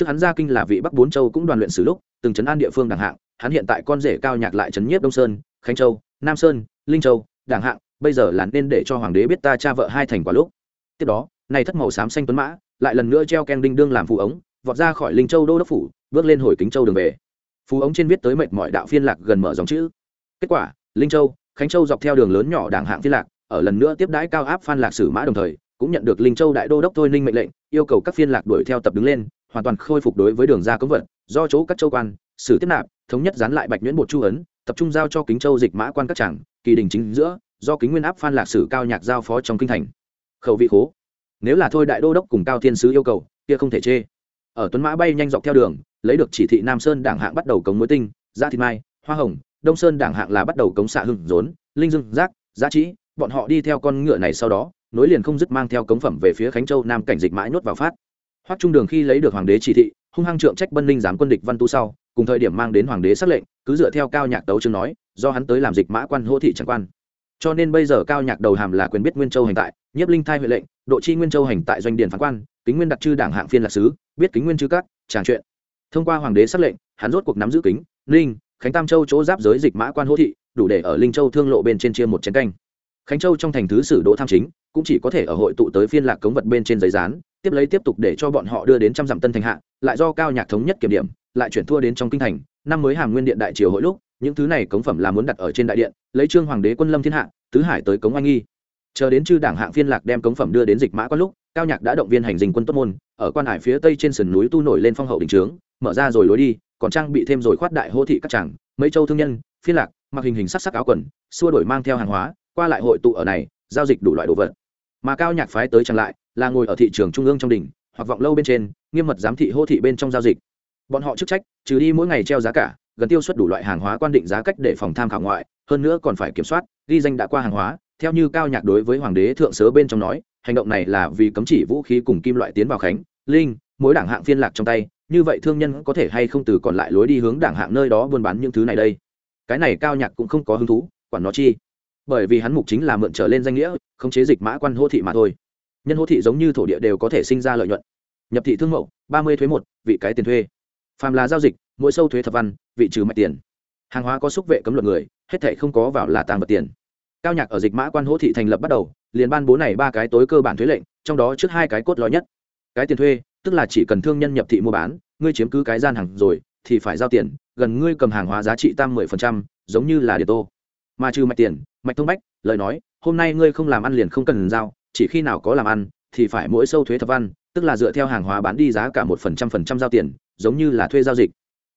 trước hắn ra kinh là vị bắc bốn châu cũng đoàn luyện sử lúc, từng chấn an địa phương đảng hạng, hắn hiện tại con rể cao nhạc lại trấn nhiếp đông sơn, khánh châu, nam sơn, linh châu đảng hạng, bây giờ là nên để cho hoàng đế biết ta cha vợ hai thành quả lúc. Tiếp đó, này thất màu xám xanh tuấn mã, lại lần nữa treo keng đinh đương làm phù ống, vọt ra khỏi linh châu đô đốc phủ, bước lên hồi kính châu đường về. Phù ống trên viết tới mệt mỏi đạo phiên lạc gần mở dòng chữ. Kết quả, linh châu, khánh châu dọc theo đường lớn nhỏ đảng hạng phiên lạc, ở lần nữa tiếp đãi cao áp phan lạc sử mã đồng thời, cũng nhận được linh châu đại đô đốc thôi ninh mệnh lệnh, yêu cầu các phiên lạc đuổi theo tập đứng lên hoàn toàn khôi phục đối với đường ra cống vận do chỗ các châu quan, sử tiếp nạp, thống nhất dán lại bạch nhuyễn bột chu ấn, tập trung giao cho kính châu dịch mã quan các trảng kỳ đình chính giữa, do kính nguyên áp phan lạc sử cao nhạc giao phó trong kinh thành. Khẩu vị khố. Nếu là thôi đại đô đốc cùng cao thiên sứ yêu cầu, kia không thể chê. Ở tuấn mã bay nhanh dọc theo đường, lấy được chỉ thị nam sơn đảng hạng bắt đầu cống muối tinh, gia thịt mai, hoa hồng, đông sơn đảng hạng là bắt đầu cống xạ hưng, rốn, linh dương, giác, giá trĩ, bọn họ đi theo con ngựa này sau đó, nối liền không dứt mang theo cống phẩm về phía khánh châu nam cảnh dịch mãi nuốt vào phát hoắc trung đường khi lấy được hoàng đế chỉ thị, hung hăng trượng trách bân linh giám quân địch văn tu sau, cùng thời điểm mang đến hoàng đế xác lệnh, cứ dựa theo cao nhạc tấu chương nói, do hắn tới làm dịch mã quan hô thị tràng quan. Cho nên bây giờ cao nhạc đầu hàm là quyền biết nguyên châu hành tại, nhiếp linh thai huệ lệnh, độ chi nguyên châu hành tại doanh điền phán quan, kính nguyên đặc chư đảng hạng phiên lạc sứ, biết kính nguyên chư các, tràng chuyện. Thông qua hoàng đế xác lệnh, hắn rốt cuộc nắm giữ kính linh khánh tam châu chỗ giáp giới dịch mã quan hỗ thị, đủ để ở linh châu thương lộ bên trên chia một chén canh. Khánh châu trong thành thứ sử đỗ tham chính, cũng chỉ có thể ở hội tụ tới phiên lạc cống vật bên trên giấy rán tiếp lấy tiếp tục để cho bọn họ đưa đến trăm dặm tân thành hạ, lại do cao nhạc thống nhất kiểm điểm, lại chuyển thua đến trong kinh thành, năm mới hàm nguyên điện đại triều hội lúc, những thứ này cống phẩm là muốn đặt ở trên đại điện, lấy trương hoàng đế quân lâm thiên hạ, tứ hải tới cống anh nghi. Chờ đến chư đảng hạng phiên lạc đem cống phẩm đưa đến dịch mã quan lúc, cao nhạc đã động viên hành dinh quân tốt môn, ở quan hải phía tây trên sườn núi tu nổi lên phong hậu đình trướng, mở ra rồi lối đi, còn trang bị thêm rồi khoát đại hô thị các tràng, mấy châu thương nhân, phiên lạc, mặc hình hình sắc sắc áo quần, xua đổi mang theo hàng hóa, qua lại hội tụ ở này, giao dịch đủ loại đồ vật mà cao nhạc phái tới chẳng lại là ngồi ở thị trường trung ương trong đỉnh, hoặc vọng lâu bên trên, nghiêm mật giám thị hô thị bên trong giao dịch. Bọn họ chức trách, trừ đi mỗi ngày treo giá cả, gần tiêu xuất đủ loại hàng hóa quan định giá cách để phòng tham khảo ngoại, hơn nữa còn phải kiểm soát, ghi danh đã qua hàng hóa, theo như cao nhạc đối với hoàng đế thượng sớ bên trong nói, hành động này là vì cấm chỉ vũ khí cùng kim loại tiến vào khánh, linh, mỗi đảng hạng phiên lạc trong tay, như vậy thương nhân có thể hay không từ còn lại lối đi hướng đảng hạng nơi đó buôn bán những thứ này đây? Cái này cao nhạc cũng không có hứng thú, quản nó chi bởi vì hắn mục chính là mượn trở lên danh nghĩa không chế dịch mã quan hô thị mà thôi. Nhân hô thị giống như thổ địa đều có thể sinh ra lợi nhuận. Nhập thị thương mẫu ba mươi thuế một, vị cái tiền thuê. Phàm là giao dịch, mỗi sâu thuế thập văn, vị trừ mạch tiền. Hàng hóa có xúc vệ cấm luật người, hết thể không có vào là tàng vật tiền. Cao nhạc ở dịch mã quan hỗ thị thành lập bắt đầu, liền ban bố này ba cái tối cơ bản thuế lệnh, trong đó trước hai cái cốt lõi nhất. Cái tiền thuê, tức là chỉ cần thương nhân nhập thị mua bán, ngươi chiếm cứ cái gian hàng rồi, thì phải giao tiền, gần ngươi cầm hàng hóa giá trị tăng mười phần trăm, giống như là địa tô. Mà trừ mạch tiền mạch thông bách, lời nói, hôm nay ngươi không làm ăn liền không cần giao, chỉ khi nào có làm ăn, thì phải mỗi sâu thuế thập văn, tức là dựa theo hàng hóa bán đi giá cả một phần trăm phần trăm giao tiền, giống như là thuê giao dịch.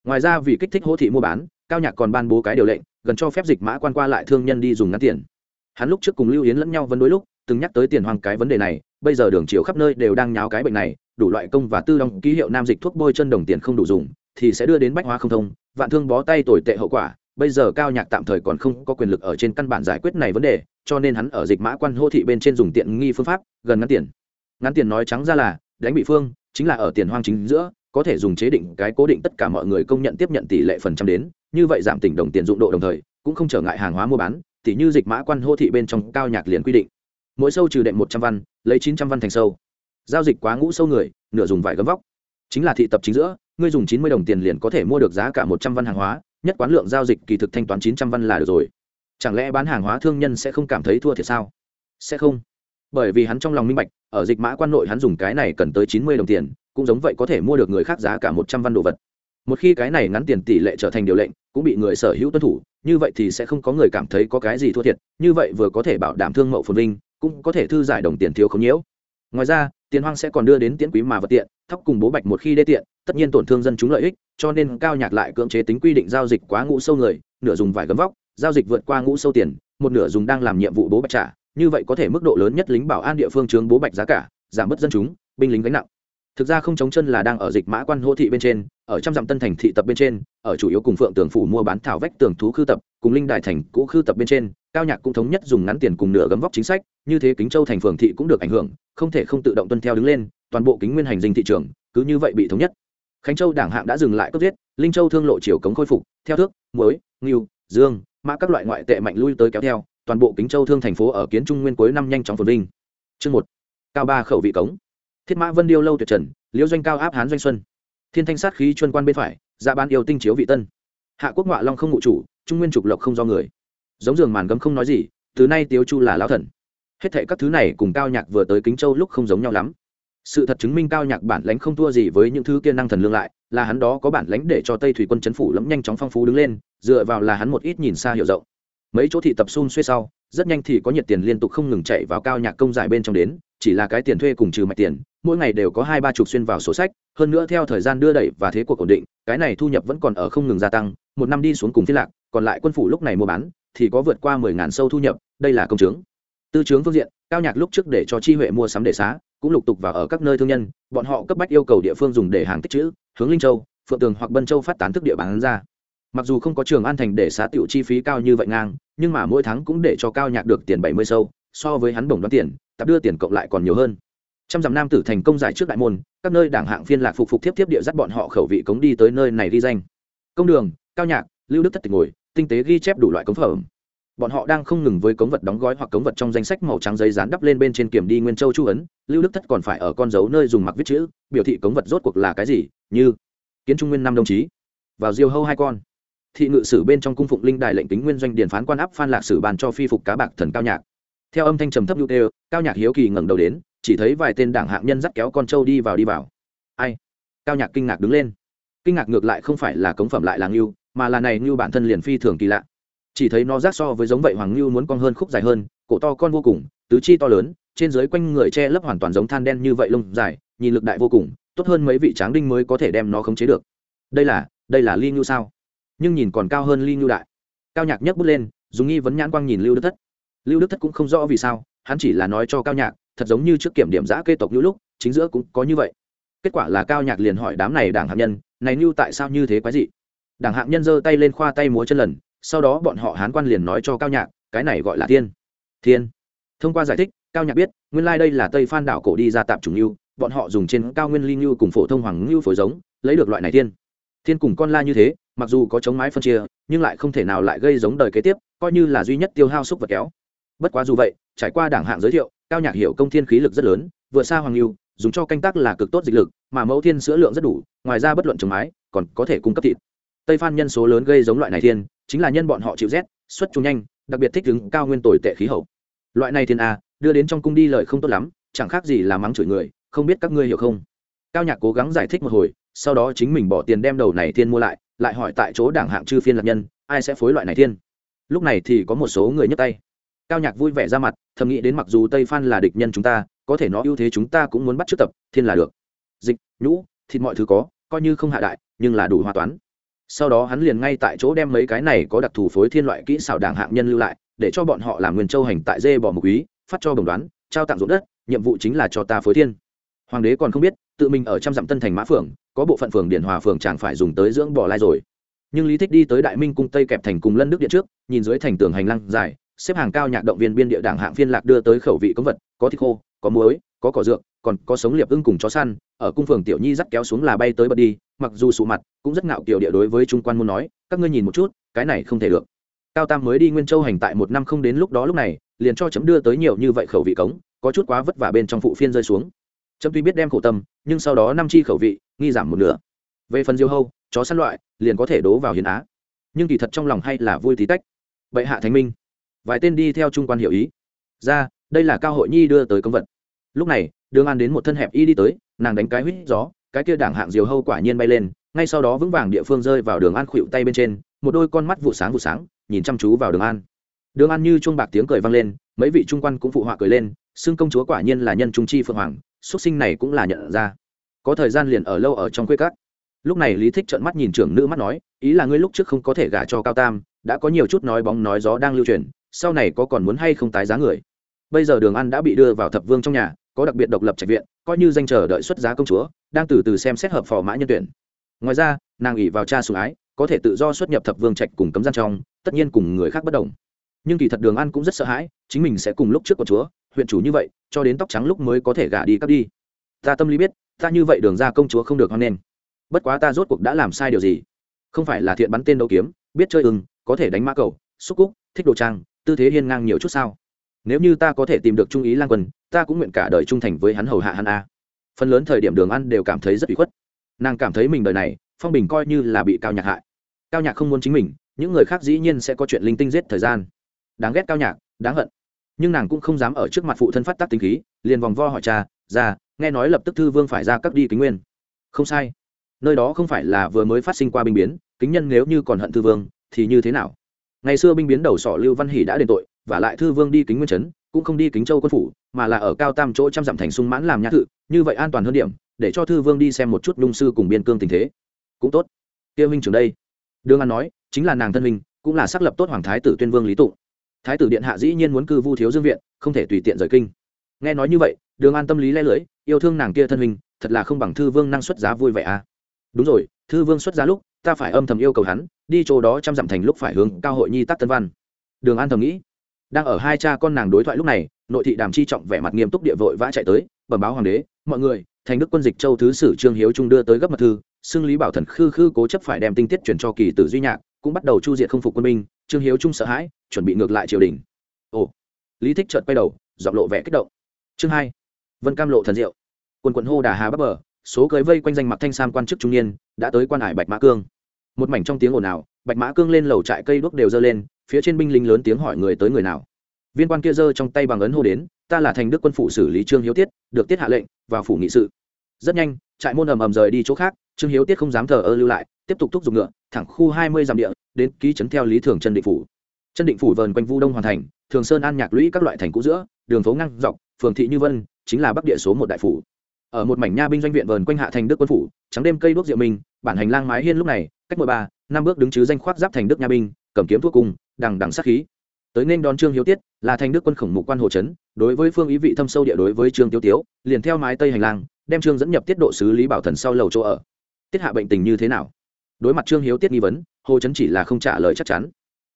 Ngoài ra vì kích thích hỗ thị mua bán, cao nhạc còn ban bố cái điều lệnh, gần cho phép dịch mã quan qua lại thương nhân đi dùng ngắn tiền. Hắn lúc trước cùng lưu yến lẫn nhau vấn đối lúc, từng nhắc tới tiền hoàng cái vấn đề này, bây giờ đường chiều khắp nơi đều đang nháo cái bệnh này, đủ loại công và tư đong ký hiệu nam dịch thuốc bôi chân đồng tiền không đủ dùng, thì sẽ đưa đến bách hóa không thông, vạn thương bó tay tồi tệ hậu quả bây giờ cao nhạc tạm thời còn không có quyền lực ở trên căn bản giải quyết này vấn đề, cho nên hắn ở dịch mã quan hô thị bên trên dùng tiện nghi phương pháp, gần ngắn tiền. Ngắn tiền nói trắng ra là, đánh bị phương, chính là ở tiền hoang chính giữa, có thể dùng chế định cái cố định tất cả mọi người công nhận tiếp nhận tỷ lệ phần trăm đến, như vậy giảm tỉnh đồng tiền dụng độ đồng thời, cũng không trở ngại hàng hóa mua bán tỷ như dịch mã quan hô thị bên trong cao nhạc liền quy định. Mỗi sâu trừ đệm một trăm văn, lấy chín trăm văn thành sâu. Giao dịch quá ngũ sâu người, nửa dùng vải gấm vóc. Chính là thị tập chính giữa, ngươi dùng chín mươi đồng tiền liền có thể mua được giá cả một trăm văn hàng hóa nhất quán lượng giao dịch kỳ thực thanh toán chín trăm văn là được rồi. Chẳng lẽ bán hàng hóa thương nhân sẽ không cảm thấy thua thiệt sao? Sẽ không. Bởi vì hắn trong lòng minh bạch, ở dịch mã quan nội hắn dùng cái này cần tới chín mươi đồng tiền, cũng giống vậy có thể mua được người khác giá cả một trăm văn đồ vật. Một khi cái này ngắn tiền tỷ lệ trở thành điều lệnh, cũng bị người sở hữu tuân thủ, như vậy thì sẽ không có người cảm thấy có cái gì thua thiệt, như vậy vừa có thể bảo đảm thương mậu phồn vinh, cũng có thể thư giải đồng tiền thiếu không nhiễu. Ngoài ra, tiền hoang sẽ còn đưa đến tiễn quý mà vật tiện, thóc cùng bố bạch một khi đê tiện, tất nhiên tổn thương dân chúng lợi ích cho nên cao nhạc lại cưỡng chế tính quy định giao dịch quá ngũ sâu người, nửa dùng vải gấm vóc, giao dịch vượt qua ngũ sâu tiền, một nửa dùng đang làm nhiệm vụ bố bạch trả. Như vậy có thể mức độ lớn nhất lính bảo an địa phương chướng bố bạch giá cả, giảm bớt dân chúng, binh lính gánh nặng. Thực ra không chống chân là đang ở dịch mã quan hô thị bên trên, ở trăm dặm tân thành thị tập bên trên, ở chủ yếu cùng phượng tường phủ mua bán thảo vách tường thú khư tập, cùng linh đại thành cũ khư tập bên trên, cao nhạc cũng thống nhất dùng ngắn tiền cùng nửa gấm vóc chính sách, như thế kính châu thành phường thị cũng được ảnh hưởng, không thể không tự động tuân theo đứng lên, toàn bộ kính nguyên hành dinh thị trường, cứ như vậy bị thống nhất khánh châu đảng hạng đã dừng lại cấp giết, linh châu thương lộ chiều cống khôi phục, theo thước, muối, ngưu, dương, mã các loại ngoại tệ mạnh lui tới kéo theo, toàn bộ kính châu thương thành phố ở kiến trung nguyên cuối năm nhanh chóng phồn vinh. Chương một, cao ba khẩu vị cống. Thiết mã vân điêu lâu tuyệt trần, liễu doanh cao áp hán doanh xuân. Thiên thanh sát khí chuân quan bên phải dạ ban yêu tinh chiếu vị tân. Hạ quốc ngoại long không ngụ chủ, trung nguyên trục lộc không do người. Giống giường màn gấm không nói gì, từ nay tiếu chu là lão thần. Hết thệ các thứ này cùng cao nhạc vừa tới kính châu lúc không giống nhau lắm sự thật chứng minh cao nhạc bản lãnh không thua gì với những thứ kia năng thần lương lại, là hắn đó có bản lãnh để cho tây thủy quân chấn phủ lẫm nhanh chóng phong phú đứng lên, dựa vào là hắn một ít nhìn xa hiểu rộng. Mấy chỗ thị tập xung xuê sau, rất nhanh thì có nhiệt tiền liên tục không ngừng chạy vào cao nhạc công giải bên trong đến, chỉ là cái tiền thuê cùng trừ mạch tiền, mỗi ngày đều có hai ba chục xuyên vào sổ sách, hơn nữa theo thời gian đưa đẩy và thế cuộc ổn định, cái này thu nhập vẫn còn ở không ngừng gia tăng, một năm đi xuống cùng phiên lạc, còn lại quân phủ lúc này mua bán, thì có vượt qua mười ngàn sâu thu nhập, đây là công chứng tư chướng phương diện, cao nhạc lúc trước để cho chi huệ mua sắm để xá cũng lục tục vào ở các nơi thương nhân, bọn họ cấp bách yêu cầu địa phương dùng để hàng tích chữ, hướng linh châu, phượng tường hoặc bân châu phát tán thức địa bán ra. Mặc dù không có trường an thành để xá tiểu chi phí cao như vậy ngang, nhưng mà mỗi tháng cũng để cho cao nhạc được tiền bảy mươi sâu, so với hắn bổng đoán tiền tập đưa tiền cộng lại còn nhiều hơn. Trăm dặm nam tử thành công giải trước đại môn, các nơi đảng hạng phiên lạc phục phục tiếp tiếp địa dắt bọn họ khẩu vị cống đi tới nơi này ghi danh. Công đường, cao nhạc, lưu đức thất tịch ngồi, tinh tế ghi chép đủ loại cống phẩm bọn họ đang không ngừng với cống vật đóng gói hoặc cống vật trong danh sách màu trắng giấy dán đắp lên bên trên kiểm đi nguyên châu chu ấn, lưu đức thất còn phải ở con dấu nơi dùng mặc viết chữ, biểu thị cống vật rốt cuộc là cái gì, như kiến trung nguyên năm đồng chí, vào diêu hâu hai con. Thị ngự sử bên trong cung phụng linh đài lệnh tính nguyên doanh điển phán quan áp phan lạc sử bàn cho phi phục cá bạc thần cao nhạc. Theo âm thanh trầm thấp hữu tê, cao nhạc hiếu kỳ ngẩng đầu đến, chỉ thấy vài tên đảng hạng nhân dắt kéo con trâu đi vào đi vào. Ai? Cao nhạc kinh ngạc đứng lên. Kinh ngạc ngược lại không phải là cống phẩm lại là ngưu, mà là này ngưu bản thân liền phi thường kỳ lạ chỉ thấy nó rác so với giống vậy hoàng lưu muốn con hơn khúc dài hơn, cổ to con vô cùng, tứ chi to lớn, trên dưới quanh người che lấp hoàn toàn giống than đen như vậy lông dài, nhìn lực đại vô cùng, tốt hơn mấy vị tráng đinh mới có thể đem nó khống chế được. Đây là đây là ly ngưu sao? Nhưng nhìn còn cao hơn ly ngưu đại. Cao nhạc nhấc bút lên, dùng nghi vấn nhãn quang nhìn lưu đức thất. Lưu đức thất cũng không rõ vì sao, hắn chỉ là nói cho cao nhạc, thật giống như trước kiểm điểm giã kê tộc như lúc, chính giữa cũng có như vậy. Kết quả là cao nhạc liền hỏi đám này đảng hạng nhân, này lưu tại sao như thế quái dị? Đảng hạng nhân giơ tay lên khoa tay múa chân lần sau đó bọn họ hán quan liền nói cho cao nhạc, cái này gọi là thiên. Thiên. Thông qua giải thích, cao nhạc biết, nguyên lai、like、đây là tây phan đảo cổ đi ra tạm chủng lưu, bọn họ dùng trên cao nguyên ly ngưu cùng phổ thông hoàng ngưu phối giống, lấy được loại này thiên. Thiên cùng con la như thế, mặc dù có chống mái phân chia, nhưng lại không thể nào lại gây giống đời kế tiếp, coi như là duy nhất tiêu hao xúc vật kéo. Bất quá dù vậy, trải qua đảng hạng giới thiệu, cao nhạc hiểu công thiên khí lực rất lớn, vượt xa hoàng lưu, dùng cho canh tác là cực tốt dịch lực, mà mẫu thiên sữa lượng rất đủ, ngoài ra bất luận trồng mái, còn có thể cung cấp thịt. Tây phan nhân số lớn gây giống loại này thiên chính là nhân bọn họ chịu rét, xuất chung nhanh, đặc biệt thích ứng cao nguyên tồi tệ khí hậu. Loại này thiên a, đưa đến trong cung đi lời không tốt lắm, chẳng khác gì là mắng chửi người, không biết các ngươi hiểu không? Cao nhạc cố gắng giải thích một hồi, sau đó chính mình bỏ tiền đem đầu này thiên mua lại lại hỏi tại chỗ đảng hạng chư phiên lạc nhân, ai sẽ phối loại này thiên? Lúc này thì có một số người nhấc tay. Cao nhạc vui vẻ ra mặt, thầm nghĩ đến mặc dù tây phan là địch nhân chúng ta, có thể nó ưu thế chúng ta cũng muốn bắt trước tập, thiên là được. Dịch, nhũ, thịt mọi thứ có, coi như không hạ đại, nhưng là đủ hòa toán sau đó hắn liền ngay tại chỗ đem mấy cái này có đặc thù phối thiên loại kỹ xảo đảng hạng nhân lưu lại, để cho bọn họ làm nguyên châu hành tại dê bỏ mục quý, phát cho đồng đoán, trao tặng ruộng đất, nhiệm vụ chính là cho ta phối thiên. Hoàng đế còn không biết, tự mình ở trăm dặm tân thành mã phường, có bộ phận phường điển hòa phường chẳng phải dùng tới dưỡng bò lai rồi. Nhưng lý thích đi tới đại minh cung tây kẹp thành cùng lân đức điện trước, nhìn dưới thành tường hành lang dài, xếp hàng cao nhạc động viên biên địa đảng hạng phiên lạc đưa tới khẩu vị cống vật, có thịt khô, có muối, có cỏ dược, còn có sống liệp ưng cùng chó săn ở cung phường tiểu nhi dắt kéo xuống là bay tới bật đi, mặc dù sụ mặt, cũng rất ngạo kiểu địa đối với trung quan muốn nói, các ngươi nhìn một chút, cái này không thể được. Cao tam mới đi nguyên châu hành tại một năm không đến lúc đó lúc này, liền cho chấm đưa tới nhiều như vậy khẩu vị cống, có chút quá vất vả bên trong phụ phiên rơi xuống. Chấm tuy biết đem khổ tâm, nhưng sau đó năm chi khẩu vị, nghi giảm một nửa. Về phần diêu hâu, chó săn loại, liền có thể đố vào hiến á. Nhưng kỳ thật trong lòng hay là vui tí tách. Bệ hạ thánh minh. Vài tên đi theo trung quan hiểu ý. Ra, đây là cao hội nhi đưa tới công vật lúc này, đường an đến một thân hẹp y đi tới, nàng đánh cái huýt gió, cái kia đảng hạng diều hâu quả nhiên bay lên, ngay sau đó vững vàng địa phương rơi vào đường an khuỵu tay bên trên, một đôi con mắt vụ sáng vụ sáng, nhìn chăm chú vào đường an. Đường an như chuông bạc tiếng cười vang lên, mấy vị trung quan cũng phụ họa cười lên, xưng công chúa quả nhiên là nhân trung chi phượng hoàng, xuất sinh này cũng là nhận ra. Có thời gian liền ở lâu ở trong quê cát lúc này lý thích trợn mắt nhìn trưởng nữ mắt nói, ý là ngươi lúc trước không có thể gả cho cao tam, đã có nhiều chút nói bóng nói gió đang lưu truyền, sau này có còn muốn hay không tái giá người? Bây giờ đường ăn đã bị đưa vào thập vương trong nhà có đặc biệt độc lập trạch viện, coi như danh chờ đợi xuất giá công chúa, đang từ từ xem xét hợp phò mã nhân tuyển. Ngoài ra, nàng ủy vào cha sủng ái, có thể tự do xuất nhập thập vương trạch cùng cấm gian trong, tất nhiên cùng người khác bất đồng. Nhưng kỳ thật đường ăn cũng rất sợ hãi, chính mình sẽ cùng lúc trước của chúa, huyện chủ như vậy, cho đến tóc trắng lúc mới có thể gả đi cắp đi. Ta tâm lý biết, ta như vậy đường ra công chúa không được hoan nghênh. Bất quá ta rốt cuộc đã làm sai điều gì? Không phải là thiện bắn tên đấu kiếm, biết chơi ưng, có thể đánh mã cầu, xúc cúc, thích đồ trang, tư thế hiên ngang nhiều chút sao? Nếu như ta có thể tìm được trung ý lang quân ta cũng nguyện cả đời trung thành với hắn hầu hạ hắn a. Phần lớn thời điểm đường ăn đều cảm thấy rất bị khuất. Nàng cảm thấy mình đời này, phong bình coi như là bị cao nhạc hại. Cao nhạc không muốn chính mình, những người khác dĩ nhiên sẽ có chuyện linh tinh giết thời gian. Đáng ghét cao nhạc, đáng hận. Nhưng nàng cũng không dám ở trước mặt phụ thân phát tác tính khí, liền vòng vo hỏi cha ra nghe nói lập tức thư vương phải ra các đi kính nguyên. Không sai. Nơi đó không phải là vừa mới phát sinh qua binh biến, kính nhân nếu như còn hận thư vương, thì như thế nào? Ngày xưa binh biến đầu sỏ lưu văn hỷ đã đền tội và lại thư vương đi kính nguyên trấn cũng không đi kính châu quân phủ mà là ở cao tam chỗ trăm dặm thành sung mãn làm nhã thự như vậy an toàn hơn điểm để cho thư vương đi xem một chút nhung sư cùng biên cương tình thế. Cũng tốt. Tiêu minh trường đây. Đương an nói chính là nàng thân mình, cũng là xác lập tốt hoàng thái tử tuyên vương lý tụng. Thái tử điện hạ dĩ nhiên muốn cư vu thiếu dương viện không thể tùy tiện rời kinh. Nghe nói như vậy đường an tâm lý le lưỡi, yêu thương nàng kia thân minh thật là không bằng thư vương năng suất giá vui vẻ à. Đúng rồi thư vương xuất giá lúc ta phải âm thầm yêu cầu hắn đi chỗ đó trăm dặm thành lúc phải hướng cao hội nhi tắc tân văn. Đường an thầm nghĩ đang ở hai cha con nàng đối thoại lúc này, nội thị đàm chi trọng vẻ mặt nghiêm túc địa vội vã chạy tới, bẩm báo hoàng đế, mọi người, thành đức quân dịch châu thứ sử trương hiếu trung đưa tới gấp mật thư, xưng lý bảo thần khư khư cố chấp phải đem tinh tiết chuyển cho kỳ tử duy nhạc, cũng bắt đầu chu diệt không phục quân binh, trương hiếu trung sợ hãi, chuẩn bị ngược lại triều đình. Ồ, lý thích chợt quay đầu, giọng lộ vẻ kích động. Chương hai, vân cam lộ thần diệu. Quân quận hô đà hà bắc bờ, số cưới vây quanh danh mặc thanh sam quan chức trung niên, đã tới quan hải bạch mã cương. Một mảnh trong tiếng ồn ào, bạch mã cương lên lầu trại cây đuốc đều dơ lên phía trên binh lính lớn tiếng hỏi người tới người nào. Viên quan kia giơ trong tay bằng ấn hô đến, ta là thành đức quân phủ xử lý trương hiếu tiết, được tiết hạ lệnh, vào phủ nghị sự. Rất nhanh, trại môn ầm ầm rời đi chỗ khác, trương hiếu tiết không dám thờ ơ lưu lại, tiếp tục thúc giục ngựa, thẳng khu hai mươi dặm địa, đến ký chấn theo lý thường chân định phủ. Chân định phủ vờn quanh vu đông hoàn thành, thường sơn an nhạc lũy các loại thành cũ giữa, đường phố ngang dọc, phường thị như vân, chính là bắc địa số một đại phủ. Ở một mảnh nha binh doanh viện vờn quanh hạ thành đức quân phủ, trắng đêm cây đuốc rượu minh, bản hành lang mái hiên lúc này, cách mỗi ba, năm bước đứng chứ danh khoác giáp thành đức nha binh cầm kiếm thuốc cung, đằng đằng sát khí. Tới nên đón trương hiếu tiết, là thành đức quân khổng mục quan hồ trấn đối với phương ý vị thâm sâu địa đối với trương tiêu tiếu, liền theo mái tây hành lang, đem trương dẫn nhập tiết độ sứ lý bảo thần sau lầu chỗ ở. Tiết hạ bệnh tình như thế nào? Đối mặt trương hiếu tiết nghi vấn, hồ trấn chỉ là không trả lời chắc chắn.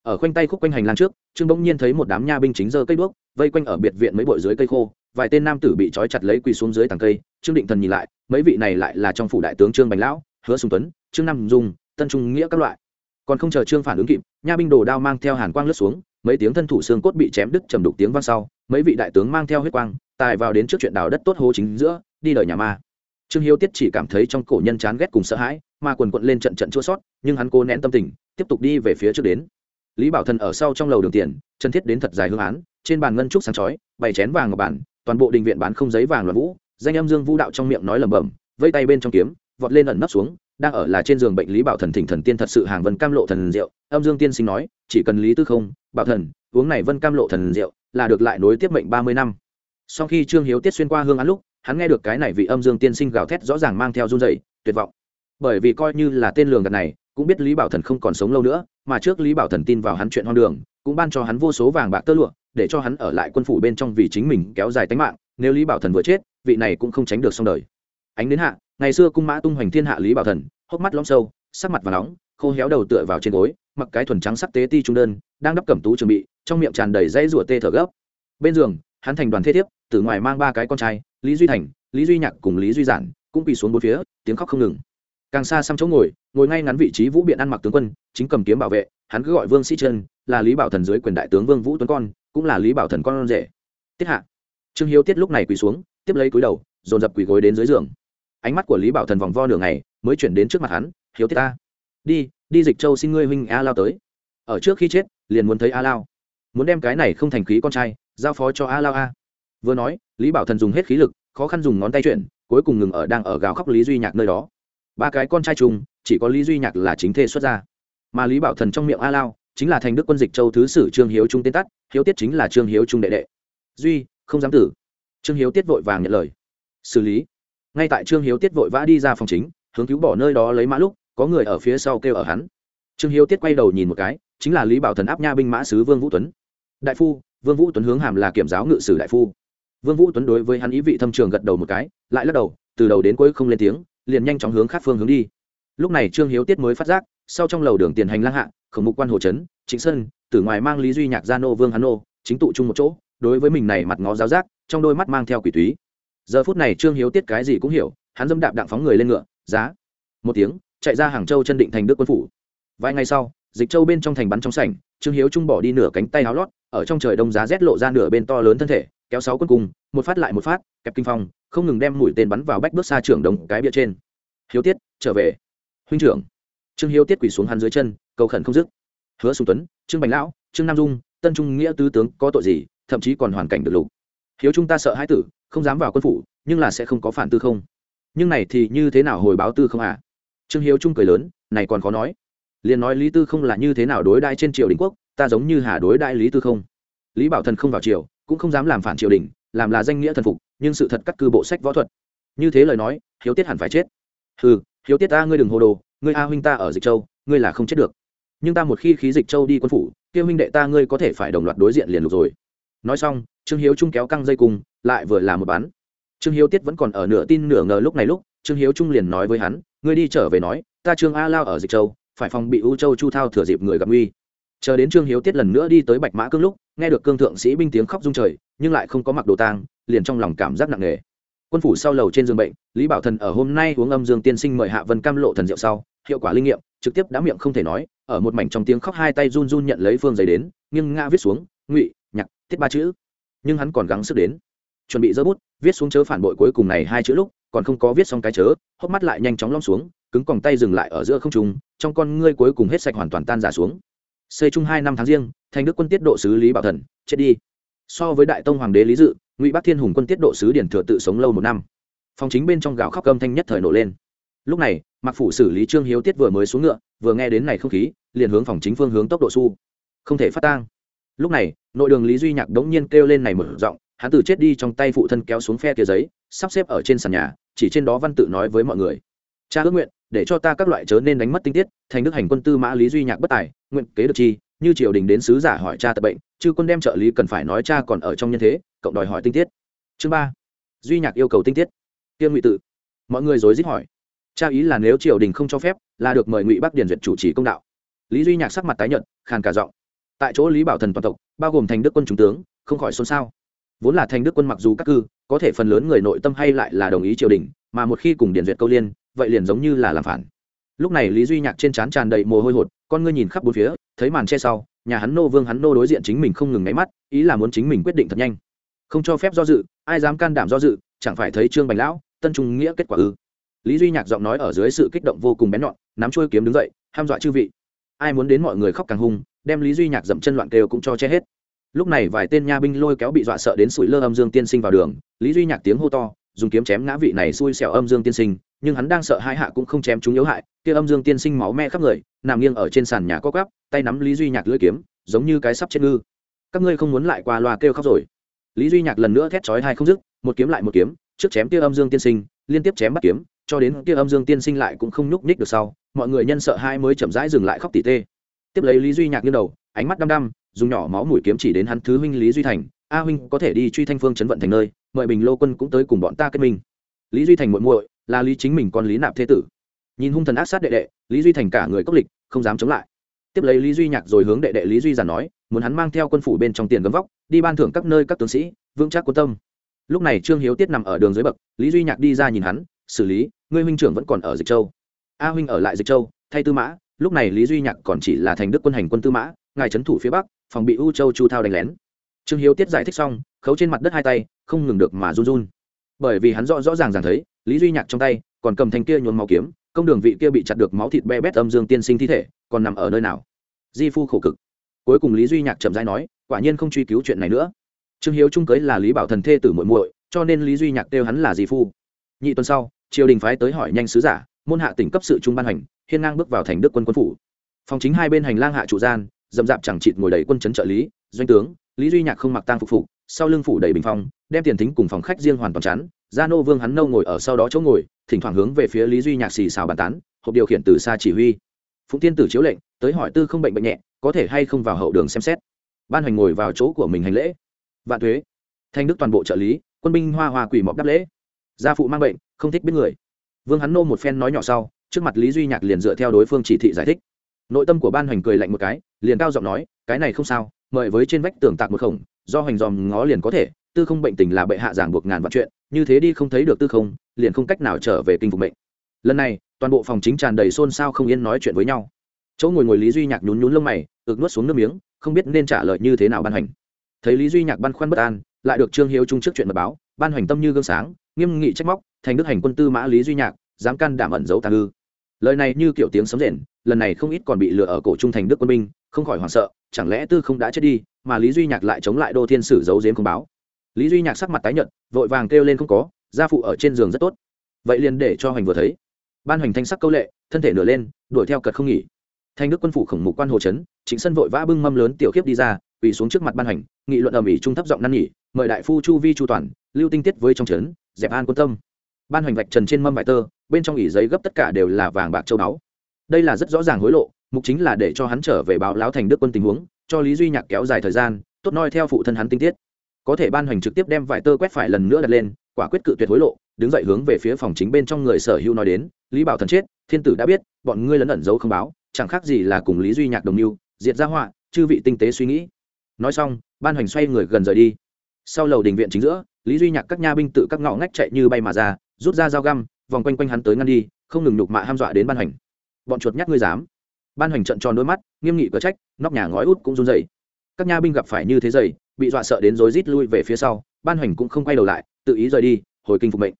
Ở khoanh tay khúc quanh hành lang trước, trương bỗng nhiên thấy một đám nha binh chính giơ cây đuốc, vây quanh ở biệt viện mấy bội dưới cây khô, vài tên nam tử bị trói chặt lấy quỳ xuống dưới tàng cây. Trương định thần nhìn lại, mấy vị này lại là trong phủ đại tướng trương bành lão, hứa sùng tuấn, trương nam dung, tân trung nghĩa các loại còn không chờ trương phản ứng kịp, nha binh đồ đao mang theo hàn quang lướt xuống, mấy tiếng thân thủ xương cốt bị chém đứt trầm đục tiếng vang sau, mấy vị đại tướng mang theo huyết quang, tài vào đến trước chuyện đào đất tốt hố chính giữa, đi đời nhà ma. Trương hiếu tiết chỉ cảm thấy trong cổ nhân chán ghét cùng sợ hãi, mà quần quận lên trận trận chua sót, nhưng hắn cố nén tâm tình, tiếp tục đi về phía trước đến. Lý bảo thần ở sau trong lầu đường tiền chân thiết đến thật dài hương án, trên bàn ngân trúc sáng chói, bày chén vàng ở bản, toàn bộ đình viện bán không giấy vàng loạn vũ, danh âm dương vũ đạo trong miệng nói lẩm bẩm vây tay bên trong kiếm, vọt lên ẩn nấp xuống đang ở là trên giường bệnh lý bảo thần thỉnh thần tiên thật sự hàng vân cam lộ thần rượu âm dương tiên sinh nói, chỉ cần lý tư không, bảo thần, uống này vân cam lộ thần rượu là được lại nối tiếp mệnh ba mươi năm. Sau khi trương hiếu tiết xuyên qua hương án lúc, hắn nghe được cái này vị âm dương tiên sinh gào thét rõ ràng mang theo run dày tuyệt vọng. Bởi vì coi như là tên lường gạt này, cũng biết lý bảo thần không còn sống lâu nữa, mà trước lý bảo thần tin vào hắn chuyện hoang đường, cũng ban cho hắn vô số vàng bạc tơ lụa, để cho hắn ở lại quân phủ bên trong vì chính mình kéo dài tính mạng, nếu lý bảo thần vừa chết, vị này cũng không tránh được xong đời. Ánh đến hạ ngày xưa cung mã tung hoành thiên hạ lý bảo thần, hốc mắt lõm sâu, sắc mặt và nóng, khô héo đầu tựa vào trên gối, mặc cái thuần trắng sắc tế ti trung đơn, đang đắp cẩm tú chuẩn bị, trong miệng tràn đầy dây rủa tê thở gấp. Bên giường, hắn thành đoàn thế thiếp, từ ngoài mang ba cái con trai, lý duy thành, lý duy nhạc cùng lý duy giản, cũng quỳ xuống bốn phía, tiếng khóc không ngừng. Càng xa xăm chỗ ngồi ngồi ngay ngắn vị trí vũ biện ăn mặc tướng quân, chính cầm kiếm bảo vệ, hắn cứ gọi vương sĩ trân, là lý bảo thần dưới quyền đại tướng vương vũ tuấn con, cũng là lý bảo thần con rể. Tiết hạ. Trương hiếu tiết lúc này quỳ xuống, tiếp lấy cúi đầu, dồn dập quỳ gối đến dưới giường ánh mắt của lý bảo thần vòng vo nửa ngày, mới chuyển đến trước mặt hắn, hiếu tiết ta, đi đi dịch châu xin ngươi huynh a lao tới. Ở trước khi chết, liền muốn thấy a lao. Muốn đem cái này không thành khí con trai, giao phó cho a lao a. Vừa nói, lý bảo thần dùng hết khí lực, khó khăn dùng ngón tay chuyển, cuối cùng ngừng ở đang ở gào khóc lý duy nhạc nơi đó. Ba cái con trai chung, chỉ có lý duy nhạc là chính thê xuất ra mà lý bảo thần trong miệng a lao, chính là thành đức quân dịch châu thứ sử trương hiếu trung tên tắt, hiếu tiết chính là trương hiếu trung đệ đệ. Duy, không dám tử. Trương hiếu tiết vội vàng nhận lời. Xử lý ngay tại trương hiếu tiết vội vã đi ra phòng chính, hướng cứu bỏ nơi đó lấy mã lúc, có người ở phía sau kêu ở hắn. Trương hiếu tiết quay đầu nhìn một cái, chính là lý bảo thần áp nha binh mã sứ vương vũ tuấn. Đại phu, vương vũ tuấn hướng hàm là kiểm giáo ngự sử đại phu. Vương vũ tuấn đối với hắn ý vị thâm trường gật đầu một cái, lại lắc đầu, từ đầu đến cuối không lên tiếng, liền nhanh chóng hướng khác phương hướng đi. Lúc này trương hiếu tiết mới phát giác, sau trong lầu đường tiền hành lang hạ, khổng mục quan hồ trấn chính sơn từ ngoài mang lý duy nhạc gia nô vương hắn nô, chính tụ chung một chỗ, đối với mình này mặt ngó giáo giác, trong đôi mắt mang theo quỷ túy giờ phút này trương hiếu tiết cái gì cũng hiểu, hắn dâm đạp đặng phóng người lên ngựa, giá. Một tiếng, chạy ra hàng châu chân định thành đức quân phủ. Vài ngày sau, dịch châu bên trong thành bắn trong sảnh, trương hiếu trung bỏ đi nửa cánh tay áo lót, ở trong trời đông giá rét lộ ra nửa bên to lớn thân thể, kéo sáu quân cùng, một phát lại một phát, kẹp kinh phong, không ngừng đem mũi tên bắn vào bách bước xa trưởng đồng cái bia trên. Hiếu tiết, trở về. Huynh trưởng. Trương hiếu tiết quỳ xuống hắn dưới chân, cầu khẩn không dứt. Hứa sùng tuấn, trương bành lão, trương nam dung, tân trung nghĩa tứ tướng có tội gì, thậm chí còn hoàn cảnh được lục. Hiếu chúng ta sợ hai tử không dám vào quân phủ, nhưng là sẽ không có phản tư không. Nhưng này thì như thế nào hồi báo tư không à? Trương hiếu trung cười lớn, này còn khó nói. Liền nói lý tư không là như thế nào đối đãi trên triều đình quốc, ta giống như hà đối đại lý tư không. Lý bảo thần không vào triều, cũng không dám làm phản triều đình, làm là danh nghĩa thần phục, nhưng sự thật cắt cư bộ sách võ thuật. Như thế lời nói, hiếu tiết hẳn phải chết. Ừ hiếu tiết ta, ngươi đừng hồ đồ, ngươi a huynh ta ở dịch châu, ngươi là không chết được. Nhưng ta một khi khí dịch châu đi quân phủ kêu huynh đệ ta, ngươi có thể phải đồng loạt đối diện liền lục rồi. Nói xong, trương hiếu trung kéo căng dây cung lại vừa là một bán, trương hiếu tiết vẫn còn ở nửa tin nửa ngờ lúc này lúc trương hiếu trung liền nói với hắn ngươi đi trở về nói ta trương a lao ở dịch châu phải phòng bị u châu chu thao thừa dịp người gặp nguy. Chờ đến trương hiếu tiết lần nữa đi tới bạch mã cương lúc nghe được cương thượng sĩ binh tiếng khóc rung trời nhưng lại không có mặc đồ tang liền trong lòng cảm giác nặng nề. Quân phủ sau lầu trên giường bệnh lý bảo thần ở hôm nay uống âm dương tiên sinh mời hạ vân cam lộ thần rượu sau hiệu quả linh nghiệm trực tiếp đã miệng không thể nói ở một mảnh trong tiếng khóc hai tay run run nhận lấy phương giấy đến nhưng ngã viết xuống ngụy nhạc tiết ba chữ. Nhưng hắn còn gắng sức đến chuẩn bị giơ bút, viết xuống chớ phản bội cuối cùng này hai chữ lúc, còn không có viết xong cái chớ, hốc mắt lại nhanh chóng lom xuống, cứng còng tay dừng lại ở giữa không trung, trong con ngươi cuối cùng hết sạch hoàn toàn tan giả xuống. Xây chung hai năm tháng riêng, thành đức quân tiết độ sứ lý bảo thần, chết đi. So với đại tông hoàng đế lý dự, ngụy bắc thiên hùng quân tiết độ sứ điển thừa tự sống lâu một năm. Phòng chính bên trong gạo khóc cơm thanh nhất thời nổ lên. Lúc này mặc phủ xử lý trương hiếu tiết vừa mới xuống ngựa, vừa nghe đến này không khí, liền hướng phòng chính phương hướng tốc độ su không thể phát tang. Lúc này, nội đường lý duy nhạc đống nhiên kêu lên này một giọng hắn từ chết đi trong tay phụ thân kéo xuống phe kia giấy, sắp xếp ở trên sàn nhà, chỉ trên đó văn tự nói với mọi người. Cha ước nguyện, để cho ta các loại chớ nên đánh mất tinh tiết, thành đức hành quân tư mã lý duy nhạc bất tài, nguyện kế được chi, như triều đình đến sứ giả hỏi cha tập bệnh chứ quân đem trợ lý cần phải nói cha còn ở trong nhân thế, cộng đòi hỏi tinh tiết. Chương ba. Duy nhạc yêu cầu tinh tiết. Tiêm ngụy tự. Mọi người dối dít hỏi. Cha ý là nếu triều đình không cho phép, là được mời ngụy bắc điền duyệt chủ trì công đạo. Lý duy nhạc sắc mặt tái nhận khàn cả giọng. Tại chỗ lý bảo thần toàn tộc, bao gồm thành đức quân trung tướng, không khỏi xôn xao vốn là thành đức quân mặc dù các cư, có thể phần lớn người nội tâm hay lại là đồng ý triều đình, mà một khi cùng điền duyệt câu liên, vậy liền giống như là làm phản. Lúc này lý duy nhạc trên trán tràn đầy mồ hôi hột, con ngươi nhìn khắp bốn phía, thấy màn che sau, nhà hắn nô vương hắn nô đối diện chính mình không ngừng ngáy mắt, ý là muốn chính mình quyết định thật nhanh. Không cho phép do dự, ai dám can đảm do dự, chẳng phải thấy trương bành lão, tân trung nghĩa kết quả ư? Lý duy nhạc giọng nói ở dưới sự kích động vô cùng bén nhọn, nắm trôi kiếm đứng dậy, ham dọa chư vị. Ai muốn đến mọi người khóc càng hung, đem lý duy nhạc dậm chân loạn kêu cũng cho che hết lúc này vài tên nha binh lôi kéo bị dọa sợ đến sủi lơ âm dương tiên sinh vào đường, lý duy nhạc tiếng hô to, dùng kiếm chém ngã vị này xui xẻo âm dương tiên sinh, nhưng hắn đang sợ hai hạ cũng không chém chúng yếu hại, kia âm dương tiên sinh máu me khắp người, nằm nghiêng ở trên sàn nhà co quắp tay nắm lý duy nhạc lưỡi kiếm, giống như cái sắp chết ngư. Các ngươi không muốn lại qua loa kêu khóc rồi. Lý duy nhạc lần nữa thét chói hai không dứt, một kiếm lại một kiếm, trước chém kia âm dương tiên sinh, liên tiếp chém bắt kiếm, cho đến kia âm dương tiên sinh lại cũng không nhúc nhích được sau, mọi người nhân sợ hai mới chậm rãi dừng lại khóc tỉ tê. Tiếp lấy lý duy nhạc như đầu, ánh mắt đăm đăm dùng nhỏ máu mũi kiếm chỉ đến hắn thứ huynh lý duy thành. A huynh có thể đi truy thanh phương chấn vận thành nơi, mời bình lô quân cũng tới cùng bọn ta kết minh. Lý duy thành muội muội, là lý chính mình con lý nạp thế tử. Nhìn hung thần ác sát đệ đệ, lý duy thành cả người cốc lịch, không dám chống lại. Tiếp lấy lý duy nhạc rồi hướng đệ đệ lý duy giản nói, muốn hắn mang theo quân phủ bên trong tiền gấm vóc, đi ban thưởng các nơi các tướng sĩ, vững chắc quân tâm. Lúc này trương hiếu tiết nằm ở đường dưới bậc, lý duy nhạc đi ra nhìn hắn, xử lý, ngươi huynh trưởng vẫn còn ở dịch châu. A huynh ở lại dịch châu, thay tư mã. Lúc này lý duy nhạc còn chỉ là thành đức quân hành quân tư mã ngài trấn thủ phía bắc, phòng bị u châu chu thao đánh lén. Trương hiếu tiết giải thích xong, khấu trên mặt đất hai tay, không ngừng được mà run run. Bởi vì hắn rõ rõ ràng ràng thấy, lý duy nhạc trong tay còn cầm thanh kia nhuốm máu kiếm, công đường vị kia bị chặt được máu thịt be bét âm dương tiên sinh thi thể, còn nằm ở nơi nào? Di phu khổ cực. Cuối cùng lý duy nhạc chậm rãi nói, quả nhiên không truy cứu chuyện này nữa. Trương hiếu trung cưới là lý bảo thần thê tử muội muội, cho nên lý duy nhạc kêu hắn là di phu. Nhị tuần sau, triều đình phái tới hỏi nhanh sứ giả, môn hạ tỉnh cấp sự trung ban hành, hiên ngang bước vào thành đức quân quân phủ. Phòng chính hai bên hành lang hạ trụ gian dầm dạp chẳng chịt ngồi đầy quân chấn trợ lý, doanh tướng, lý duy nhạc không mặc tang phục phục, sau lưng phủ đầy bình phong, đem tiền thính cùng phòng khách riêng hoàn toàn chắn, gia nô vương hắn nâu ngồi ở sau đó chỗ ngồi, thỉnh thoảng hướng về phía lý duy nhạc xì xào bàn tán, hộp điều khiển từ xa chỉ huy. Phụng tiên tử chiếu lệnh, tới hỏi tư không bệnh bệnh nhẹ, có thể hay không vào hậu đường xem xét. Ban hành ngồi vào chỗ của mình hành lễ. Vạn thuế, thanh đức toàn bộ trợ lý, quân binh hoa hoa quỷ mọc đáp lễ. Gia phụ mang bệnh, không thích biết người. Vương hắn nô một phen nói nhỏ sau, trước mặt lý duy nhạc liền dựa theo đối phương chỉ thị giải thích. Nội tâm của ban hành cười lạnh một cái liền cao giọng nói, cái này không sao, mời với trên vách tường tạc một khổng, do hoành dòm ngó liền có thể, tư không bệnh tình là bệ hạ giảng buộc ngàn vạn chuyện, như thế đi không thấy được tư không, liền không cách nào trở về kinh phục bệnh lần này, toàn bộ phòng chính tràn đầy xôn xao không yên nói chuyện với nhau. Chỗ ngồi ngồi lý duy nhạc nhún nhún lông mày, ực nuốt xuống nước miếng, không biết nên trả lời như thế nào ban hành. Thấy lý duy nhạc băn khoăn bất an, lại được trương hiếu trung trước chuyện mật báo, ban hành tâm như gương sáng, nghiêm nghị trách móc, thành đức hành quân tư mã lý duy nhạc, dám can đảm ẩn giấu tàng ư lời này như kiểu tiếng sấm rền, lần này không ít còn bị lừa ở cổ trung thành đức quân binh không khỏi hoảng sợ, chẳng lẽ tư không đã chết đi, mà lý duy nhạc lại chống lại đô thiên sử giấu giếm không báo? Lý duy nhạc sắc mặt tái nhợt, vội vàng kêu lên không có, gia phụ ở trên giường rất tốt. Vậy liền để cho hoành vừa thấy. Ban hoành thanh sắc câu lệ, thân thể nửa lên, đuổi theo cật không nghỉ. Thanh đức quân phủ khổng mục quan hồ trấn chính sân vội vã bưng mâm lớn tiểu khiếp đi ra, quỳ xuống trước mặt ban hành nghị luận ầm ĩ trung thấp giọng năn nỉ, mời đại phu chu vi chu toàn, lưu tinh tiết với trong trấn dẹp an quân tâm. Ban hành vạch trần trên mâm vải tơ, bên trong ỉ giấy gấp tất cả đều là vàng bạc châu báu. Đây là rất rõ ràng hối lộ mục chính là để cho hắn trở về báo lão thành đức quân tình huống cho lý duy nhạc kéo dài thời gian tốt noi theo phụ thân hắn tinh tiết. Có thể ban hành trực tiếp đem vải tơ quét phải lần nữa đặt lên quả quyết cự tuyệt hối lộ đứng dậy hướng về phía phòng chính bên trong người sở hữu nói đến lý bảo thần chết thiên tử đã biết bọn ngươi lấn ẩn giấu không báo chẳng khác gì là cùng lý duy nhạc đồng mưu diệt ra họa chư vị tinh tế suy nghĩ. Nói xong ban hành xoay người gần rời đi. Sau lầu đình viện chính giữa lý duy nhạc các nha binh tự các ngõ ngách chạy như bay mà ra rút ra dao găm vòng quanh quanh hắn tới ngăn đi không ngừng nhục mạ ham dọa đến ban hành, bọn chuột nhát ngươi dám ban hành trận tròn đôi mắt, nghiêm nghị cờ trách, nóc nhà ngói út cũng run dày các nha binh gặp phải như thế dày bị dọa sợ đến rối rít lui về phía sau, ban hành cũng không quay đầu lại, tự ý rời đi, hồi kinh phục mệnh.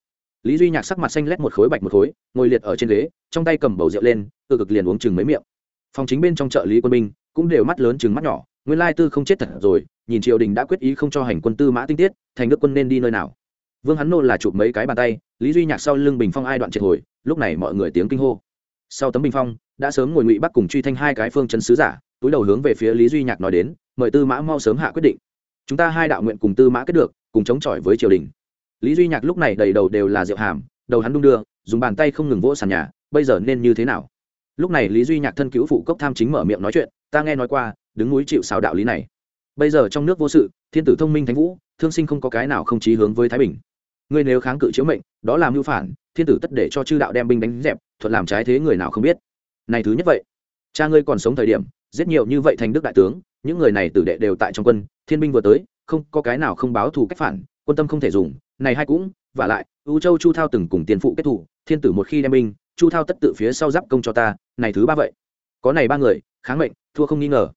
Lý duy nhạc sắc mặt xanh lét một khối bạch một khối, ngồi liệt ở trên ghế, trong tay cầm bầu rượu lên tự cực liền uống chừng mấy miệng. Phòng chính bên trong trợ lý quân binh cũng đều mắt lớn chừng mắt nhỏ, nguyên lai tư không chết thật rồi, nhìn triều đình đã quyết ý không cho hành quân tư mã tinh tiết, thành đức quân nên đi nơi nào. Vương hắn nô là chụp mấy cái bàn tay, lý duy nhạc sau lưng bình phong ai đoạn triệt hồi, lúc này mọi người tiếng kinh hô sau tấm bình phong, đã sớm ngồi ngụy bắc cùng truy thanh hai cái phương chân sứ giả, túi đầu hướng về phía lý duy nhạc nói đến, mời tư mã mau sớm hạ quyết định. Chúng ta hai đạo nguyện cùng tư mã kết được, cùng chống chọi với triều đình. Lý duy nhạc lúc này đầy đầu đều là rượu hàm, đầu hắn đung đưa, dùng bàn tay không ngừng vỗ sàn nhà, bây giờ nên như thế nào? Lúc này lý duy nhạc thân cứu phụ cốc tham chính mở miệng nói chuyện, ta nghe nói qua, đứng núi chịu xào đạo lý này. Bây giờ trong nước vô sự, thiên tử thông minh thánh vũ, thương sinh không có cái nào không chí hướng với thái bình ngươi nếu kháng cự chiếu mệnh, đó là mưu phản, thiên tử tất để cho chư đạo đem binh đánh dẹp thuận làm trái thế người nào không biết. Này thứ nhất vậy, cha ngươi còn sống thời điểm, giết nhiều như vậy thành đức đại tướng, những người này tử đệ đều tại trong quân, thiên binh vừa tới, không có cái nào không báo thù cách phản, quân tâm không thể dùng, này hai cũng và lại, u châu chu thao từng cùng tiền phụ kết thủ thiên tử một khi đem binh, chu thao tất tự phía sau giáp công cho ta, này thứ ba vậy. Có này ba người, kháng mệnh, thua không nghi ngờ.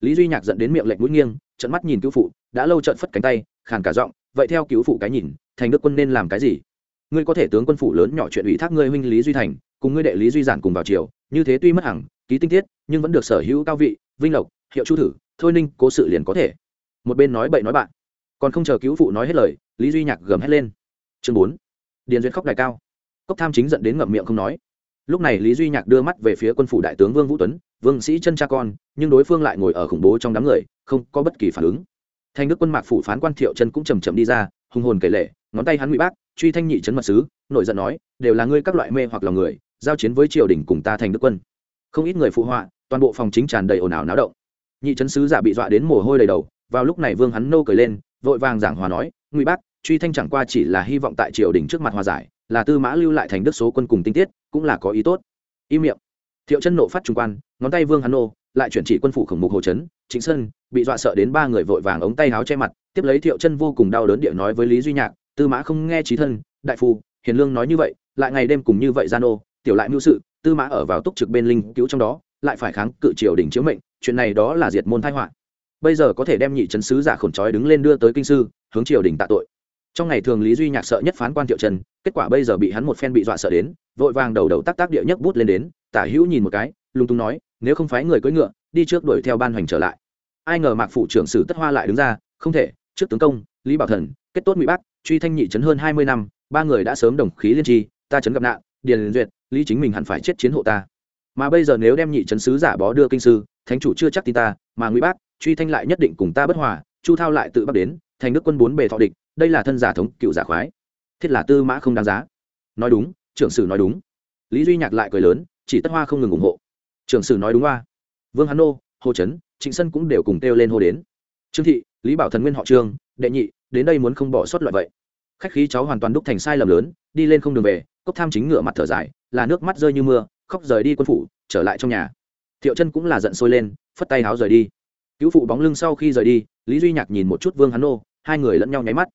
Lý duy nhạc dẫn đến miệng lệnh mũi nghiêng trận mắt nhìn cứu phụ, đã lâu trận phất cánh tay, khàn cả giọng vậy theo cứu phụ cái nhìn, thành đức quân nên làm cái gì? Ngươi có thể tướng quân phủ lớn nhỏ chuyện ủy thác ngươi huynh lý duy thành, cùng ngươi đệ lý duy giản cùng vào triều, như thế tuy mất hẳn ký tinh tiết, nhưng vẫn được sở hữu cao vị, vinh lộc, hiệu chu thử, thôi ninh, cố sự liền có thể. Một bên nói bậy nói bạn. Còn không chờ cứu phụ nói hết lời, lý duy nhạc gầm hét lên. Chương bốn. Điền duyệt khóc đài cao. Cốc tham chính dẫn đến ngậm miệng không nói. Lúc này lý duy nhạc đưa mắt về phía quân phủ đại tướng vương vũ tuấn, vương sĩ chân cha con, nhưng đối phương lại ngồi ở khủng bố trong đám người, không có bất kỳ phản ứng thanh đức quân mạc phủ phán quan thiệu chân cũng chầm chậm đi ra, hùng hồn kể lệ, ngón tay hắn ngụy bác, truy thanh nhị trấn mật sứ nội giận nói, đều là ngươi các loại mê hoặc lòng người, giao chiến với triều đình cùng ta thành đức quân. Không ít người phụ họa, toàn bộ phòng chính tràn đầy ồn ào náo động. Nhị trấn sứ giả bị dọa đến mồ hôi đầy đầu, vào lúc này vương hắn nô cười lên, vội vàng giảng hòa nói, ngụy bác, truy thanh chẳng qua chỉ là hy vọng tại triều đình trước mặt hòa giải, là tư mã lưu lại thành đức số quân cùng tinh tiết, cũng là có ý tốt. Im miệng. Thiệu chân nộ phát trung quan, ngón tay vương hắn nô lại chuyển chỉ quân phủ khổng mục hồ trấn chính sơn, bị dọa sợ đến ba người vội vàng ống tay háo che mặt, tiếp lấy thiệu chân vô cùng đau đớn địa nói với lý duy nhạc, tư mã không nghe trí thân, đại phu, hiền lương nói như vậy, lại ngày đêm cùng như vậy gian ô, tiểu lại mưu sự, tư mã ở vào túc trực bên linh cứu trong đó, lại phải kháng cự triều đình chiếu mệnh, chuyện này đó là diệt môn thái họa. Bây giờ có thể đem nhị trấn sứ giả khổn trói đứng lên đưa tới kinh sư, hướng triều đình tạ tội. Trong ngày thường lý duy nhạc sợ nhất phán quan thiệu trần kết quả bây giờ bị hắn một phen bị dọa sợ đến, vội vàng đầu đầu tác tác địa nhấc bút lên đến, tả hữu nhìn một cái, lung tung nói nếu không phái người cưỡi ngựa, đi trước đuổi theo ban hoành trở lại. Ai ngờ mạc phụ trưởng sử tất hoa lại đứng ra, không thể, trước tướng công, lý bảo thần, kết tốt ngụy bắc truy thanh nhị trấn hơn hai mươi năm, ba người đã sớm đồng khí liên tri, ta trấn gặp nạn, điền duyệt, lý chính mình hẳn phải chết chiến hộ ta. Mà bây giờ nếu đem nhị trấn sứ giả bó đưa kinh sư, thánh chủ chưa chắc tin ta, mà ngụy bác, truy thanh lại nhất định cùng ta bất hòa, chu thao lại tự bắt đến, thành đức quân bốn bề thọ địch, đây là thân giả thống, cựu giả khoái. Thiết là tư mã không đáng giá. Nói đúng, trưởng sử nói đúng. Lý duy nhạc lại cười lớn, chỉ tất hoa không ngừng ủng hộ trưởng sử nói đúng hoa vương hán nô, hồ trấn trịnh sân cũng đều cùng kêu lên hô đến. Trương thị, lý bảo thần nguyên họ trương đệ nhị, đến đây muốn không bỏ sót loại vậy. Khách khí cháu hoàn toàn đúc thành sai lầm lớn, đi lên không đường về, cốc tham chính ngựa mặt thở dài, là nước mắt rơi như mưa, khóc rời đi quân phủ, trở lại trong nhà. Thiệu chân cũng là giận sôi lên, phất tay háo rời đi. Cứu phụ bóng lưng sau khi rời đi, lý duy nhạc nhìn một chút vương hắn nô, hai người lẫn nhau nháy mắt.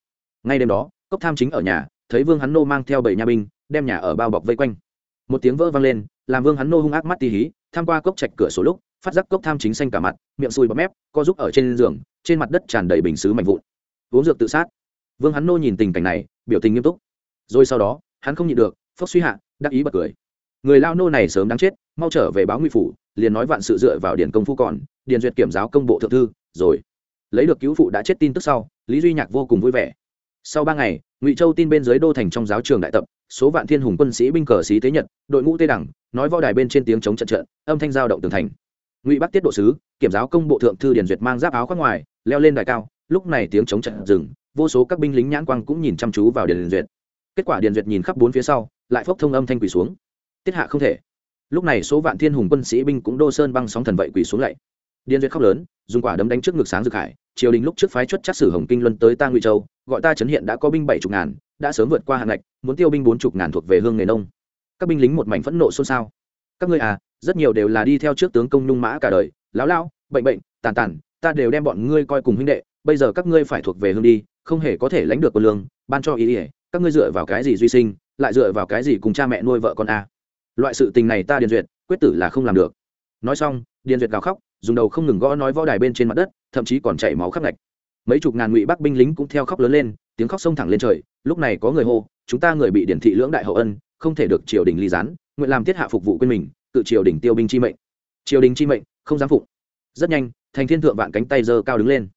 Ngay đêm đó, cốc tham chính ở nhà, thấy vương hắn nô mang theo bảy nhà binh, đem nhà ở bao bọc vây quanh. Một tiếng vỡ vang lên làm vương hắn nô hung ác mắt tì hí, tham qua cốc chạch cửa sổ lúc, phát giác cốc tham chính xanh cả mặt, miệng sùi bọt mép, co giúp ở trên giường, trên mặt đất tràn đầy bình xứ mạnh vụn. Uống dược tự sát. Vương hắn nô nhìn tình cảnh này, biểu tình nghiêm túc. Rồi sau đó, hắn không nhịn được, phốc suy hạ, đắc ý bật cười. Người lao nô này sớm đáng chết, mau trở về báo nguy phủ, liền nói vạn sự dựa vào điển công phu còn, điền duyệt kiểm giáo công bộ thượng thư, rồi. Lấy được cứu phụ đã chết tin tức sau, lý duy nhạc vô cùng vui vẻ sau ba ngày, ngụy châu tin bên dưới đô thành trong giáo trường đại tập, số vạn thiên hùng quân sĩ binh cờ sĩ tế nhật, đội ngũ tê đẳng, nói võ đài bên trên tiếng chống trận trận, âm thanh giao động tường thành. Ngụy bắc tiết độ sứ, kiểm giáo công bộ thượng thư điền duyệt mang giáp áo khoác ngoài, leo lên đài cao, lúc này tiếng chống trận dừng, vô số các binh lính nhãn quang cũng nhìn chăm chú vào điền duyệt. Kết quả điền duyệt nhìn khắp bốn phía sau, lại phốc thông âm thanh quỳ xuống. Tiết hạ không thể. Lúc này số vạn thiên hùng quân sĩ binh cũng đô sơn băng sóng thần vậy quỳ xuống lạy điền duyệt khóc lớn, dùng quả đấm đánh trước ngực sáng dực hải, triều đình lúc trước phái chuất chắc sử hồng kinh luân tới ta ngụy châu gọi ta chấn hiện đã có binh bảy chục ngàn, đã sớm vượt qua hạn ngạch, muốn tiêu binh bốn chục ngàn thuộc về hương nghề nông. Các binh lính một mảnh phẫn nộ xôn xao. Các ngươi à rất nhiều đều là đi theo trước tướng công nhung mã cả đời, lão lao bệnh bệnh, tàn tàn, ta đều đem bọn ngươi coi cùng huynh đệ, bây giờ các ngươi phải thuộc về hương đi, không hề có thể lãnh được quân lương, ban cho ý ỉa các ngươi dựa vào cái gì duy sinh, lại dựa vào cái gì cùng cha mẹ nuôi vợ con a à. loại sự tình này ta điền duyệt, quyết tử là không làm được. Nói xong, điền duyệt gào khóc, dùng đầu không ngừng gõ nói võ đài bên trên mặt đất, thậm chí còn chảy máu khắp ngạch mấy chục ngàn ngụy bắc binh lính cũng theo khóc lớn lên, tiếng khóc sông thẳng lên trời, lúc này có người hô, chúng ta người bị điển thị lưỡng đại hậu ân, không thể được triều đình ly gián, nguyện làm tiết hạ phục vụ quên mình, tự triều đình tiêu binh chi mệnh. Triều đình chi mệnh, không dám phụng. Rất nhanh, thành thiên thượng vạn cánh tay giơ cao đứng lên.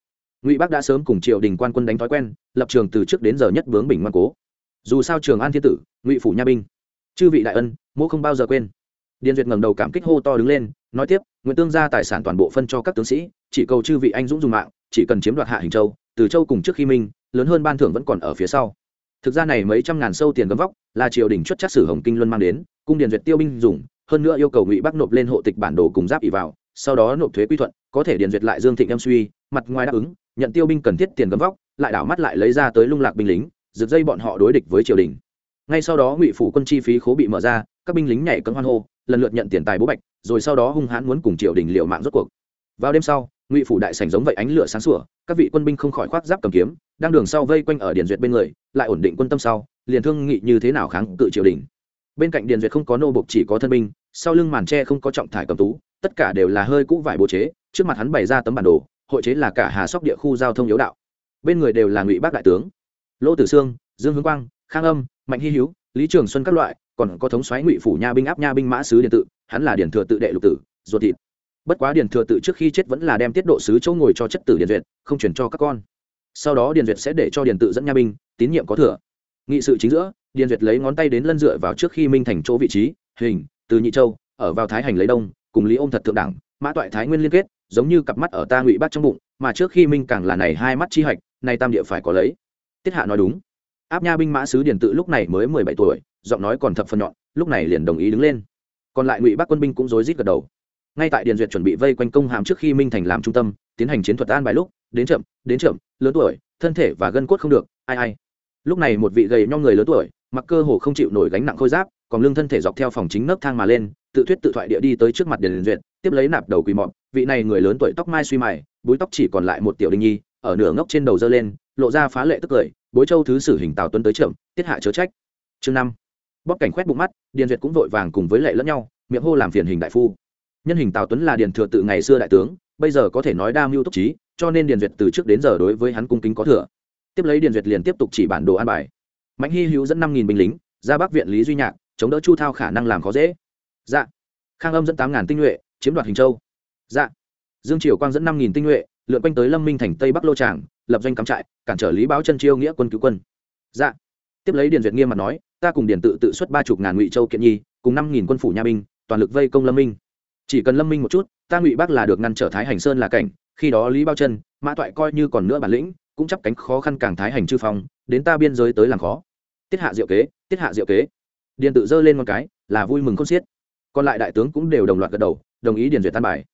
Ngụy bắc đã sớm cùng triều đình quan quân đánh thói quen, lập trường từ trước đến giờ nhất bướng bình ngoan cố. Dù sao trường an thiên tử, ngụy phủ nha binh, chư vị đại ân mỗ không bao giờ quên. Điền duyệt ngẩng đầu cảm kích hô to đứng lên, nói tiếp nguyễn tương gia tài sản toàn bộ phân cho các tướng sĩ, chỉ cầu chư vị anh dũng dùng mạng chỉ cần chiếm đoạt hạ hình châu, từ châu cùng trước khi minh, lớn hơn ban thưởng vẫn còn ở phía sau. Thực ra này mấy trăm ngàn sâu tiền gấm vóc là triều đình chuất chắc sử hồng kinh luân mang đến, cung điền duyệt tiêu binh dùng, hơn nữa yêu cầu ngụy bắc nộp lên hộ tịch bản đồ cùng giáp ỉ vào, sau đó nộp thuế quy thuận, có thể điền duyệt lại dương thịnh em suy, mặt ngoài đáp ứng, nhận tiêu binh cần thiết tiền gấm vóc, lại đảo mắt lại lấy ra tới lung lạc binh lính, rực dây bọn họ đối địch với triều đình. Ngay sau đó ngụy phủ quân chi phí khố bị mở ra, các binh lính nhảy cấm hoan hô, lần lượt nhận tiền tài bố bạch, rồi sau đó hung hãn muốn cùng triều đình liệu mạng rốt cuộc. Vào đêm sau ngụy phủ đại sảnh giống vậy ánh lửa sáng sủa, các vị quân binh không khỏi khoác giáp cầm kiếm, đang đường sau vây quanh ở điền duyệt bên người, lại ổn định quân tâm sau, liền thương nghị như thế nào kháng cự triều đình. Bên cạnh điền duyệt không có nô bộc chỉ có thân binh, sau lưng màn tre không có trọng thải cầm tú, tất cả đều là hơi cũ vải bố chế, trước mặt hắn bày ra tấm bản đồ, hội chế là cả hà sóc địa khu giao thông yếu đạo. Bên người đều là ngụy bác đại tướng. Lỗ tử sương, dương hướng quang, khang âm, mạnh hy hữu, lý trường xuân các loại, còn có thống xoáy ngụy phủ nha binh áp nha binh mã sứ điện tự hắn là điển thừa tự đệ lục tử, ruột thịt bất quá Điền thừa tự trước khi chết vẫn là đem tiết độ sứ chỗ ngồi cho chất tử điền duyệt, không chuyển cho các con. Sau đó điền duyệt sẽ để cho điền tự dẫn nha binh, tín nhiệm có thừa. Nghị sự chính giữa, điền duyệt lấy ngón tay đến lân dựa vào trước khi minh thành chỗ vị trí, hình, từ nhị châu, ở vào thái hành lấy đông, cùng lý ôm thật thượng đẳng, mã toại thái nguyên liên kết, giống như cặp mắt ở ta ngụy bắt trong bụng, mà trước khi minh càng là này hai mắt chi hạch nay tam địa phải có lấy. Tiết hạ nói đúng. Áp nha binh mã sứ điền tự lúc này mới mười bảy tuổi, giọng nói còn thập phần nhọn, lúc này liền đồng ý đứng lên. Còn lại ngụy bắc quân binh cũng rối rít gật đầu ngay tại điền duyệt chuẩn bị vây quanh công hàm trước khi minh thành làm trung tâm, tiến hành chiến thuật an bài lúc, đến chậm đến chậm, lớn tuổi, thân thể và gân cốt không được, ai ai. Lúc này một vị gầy nhom người lớn tuổi, mặc cơ hồ không chịu nổi gánh nặng khôi giáp, còn lưng thân thể dọc theo phòng chính nấc thang mà lên, tự thuyết tự thoại địa đi tới trước mặt điền duyệt, tiếp lấy nạp đầu quỳ mọt vị này người lớn tuổi tóc mai suy mài, búi tóc chỉ còn lại một tiểu đinh nhi, ở nửa ngốc trên đầu dơ lên, lộ ra phá lệ tức cười, bối châu thứ sử hình tào tuấn tới trưởng tiết hạ chớ trách. Chương năm. Bóc cảnh khoét bụng mắt, điền duyệt cũng vội vàng cùng với lệ lẫn nhau, miệng hô làm phiền hình đại phu nhân hình tào tuấn là điền thừa tự ngày xưa đại tướng, bây giờ có thể nói đa mưu túc trí, cho nên điền duyệt từ trước đến giờ đối với hắn cung kính có thừa. Tiếp lấy điền duyệt liền tiếp tục chỉ bản đồ an bài. Mạnh hy hữu dẫn năm nghìn binh lính, ra bắc viện lý duy nhạc, chống đỡ chu thao khả năng làm khó dễ. Dạ. Khang âm dẫn tám ngàn tinh nhuệ, chiếm đoạt hình châu. Dạ. Dương triều quang dẫn năm nghìn tinh nhuệ, lượn quanh tới lâm minh thành tây bắc lô tràng, lập doanh cắm trại, cản trở lý báo chân chiêu nghĩa quân cứu quân. Dạ. Tiếp lấy điền duyệt nghiêm mặt nói, ta cùng điền tự tự xuất ba chục ngàn ngụy châu kiện nhi, cùng năm nghìn quân phủ nha binh, toàn lực vây công lâm minh chỉ cần lâm minh một chút, ta ngụy bắc là được ngăn trở thái hành sơn là cảnh, khi đó lý bao chân mã toại coi như còn nữa bản lĩnh, cũng chấp cánh khó khăn càng thái hành chư phong, đến ta biên giới tới làm khó. Tiết hạ diệu kế, tiết hạ diệu kế. Điền tự dơ lên một cái, là vui mừng không xiết. Còn lại đại tướng cũng đều đồng loạt gật đầu, đồng ý điền duyệt tan bài.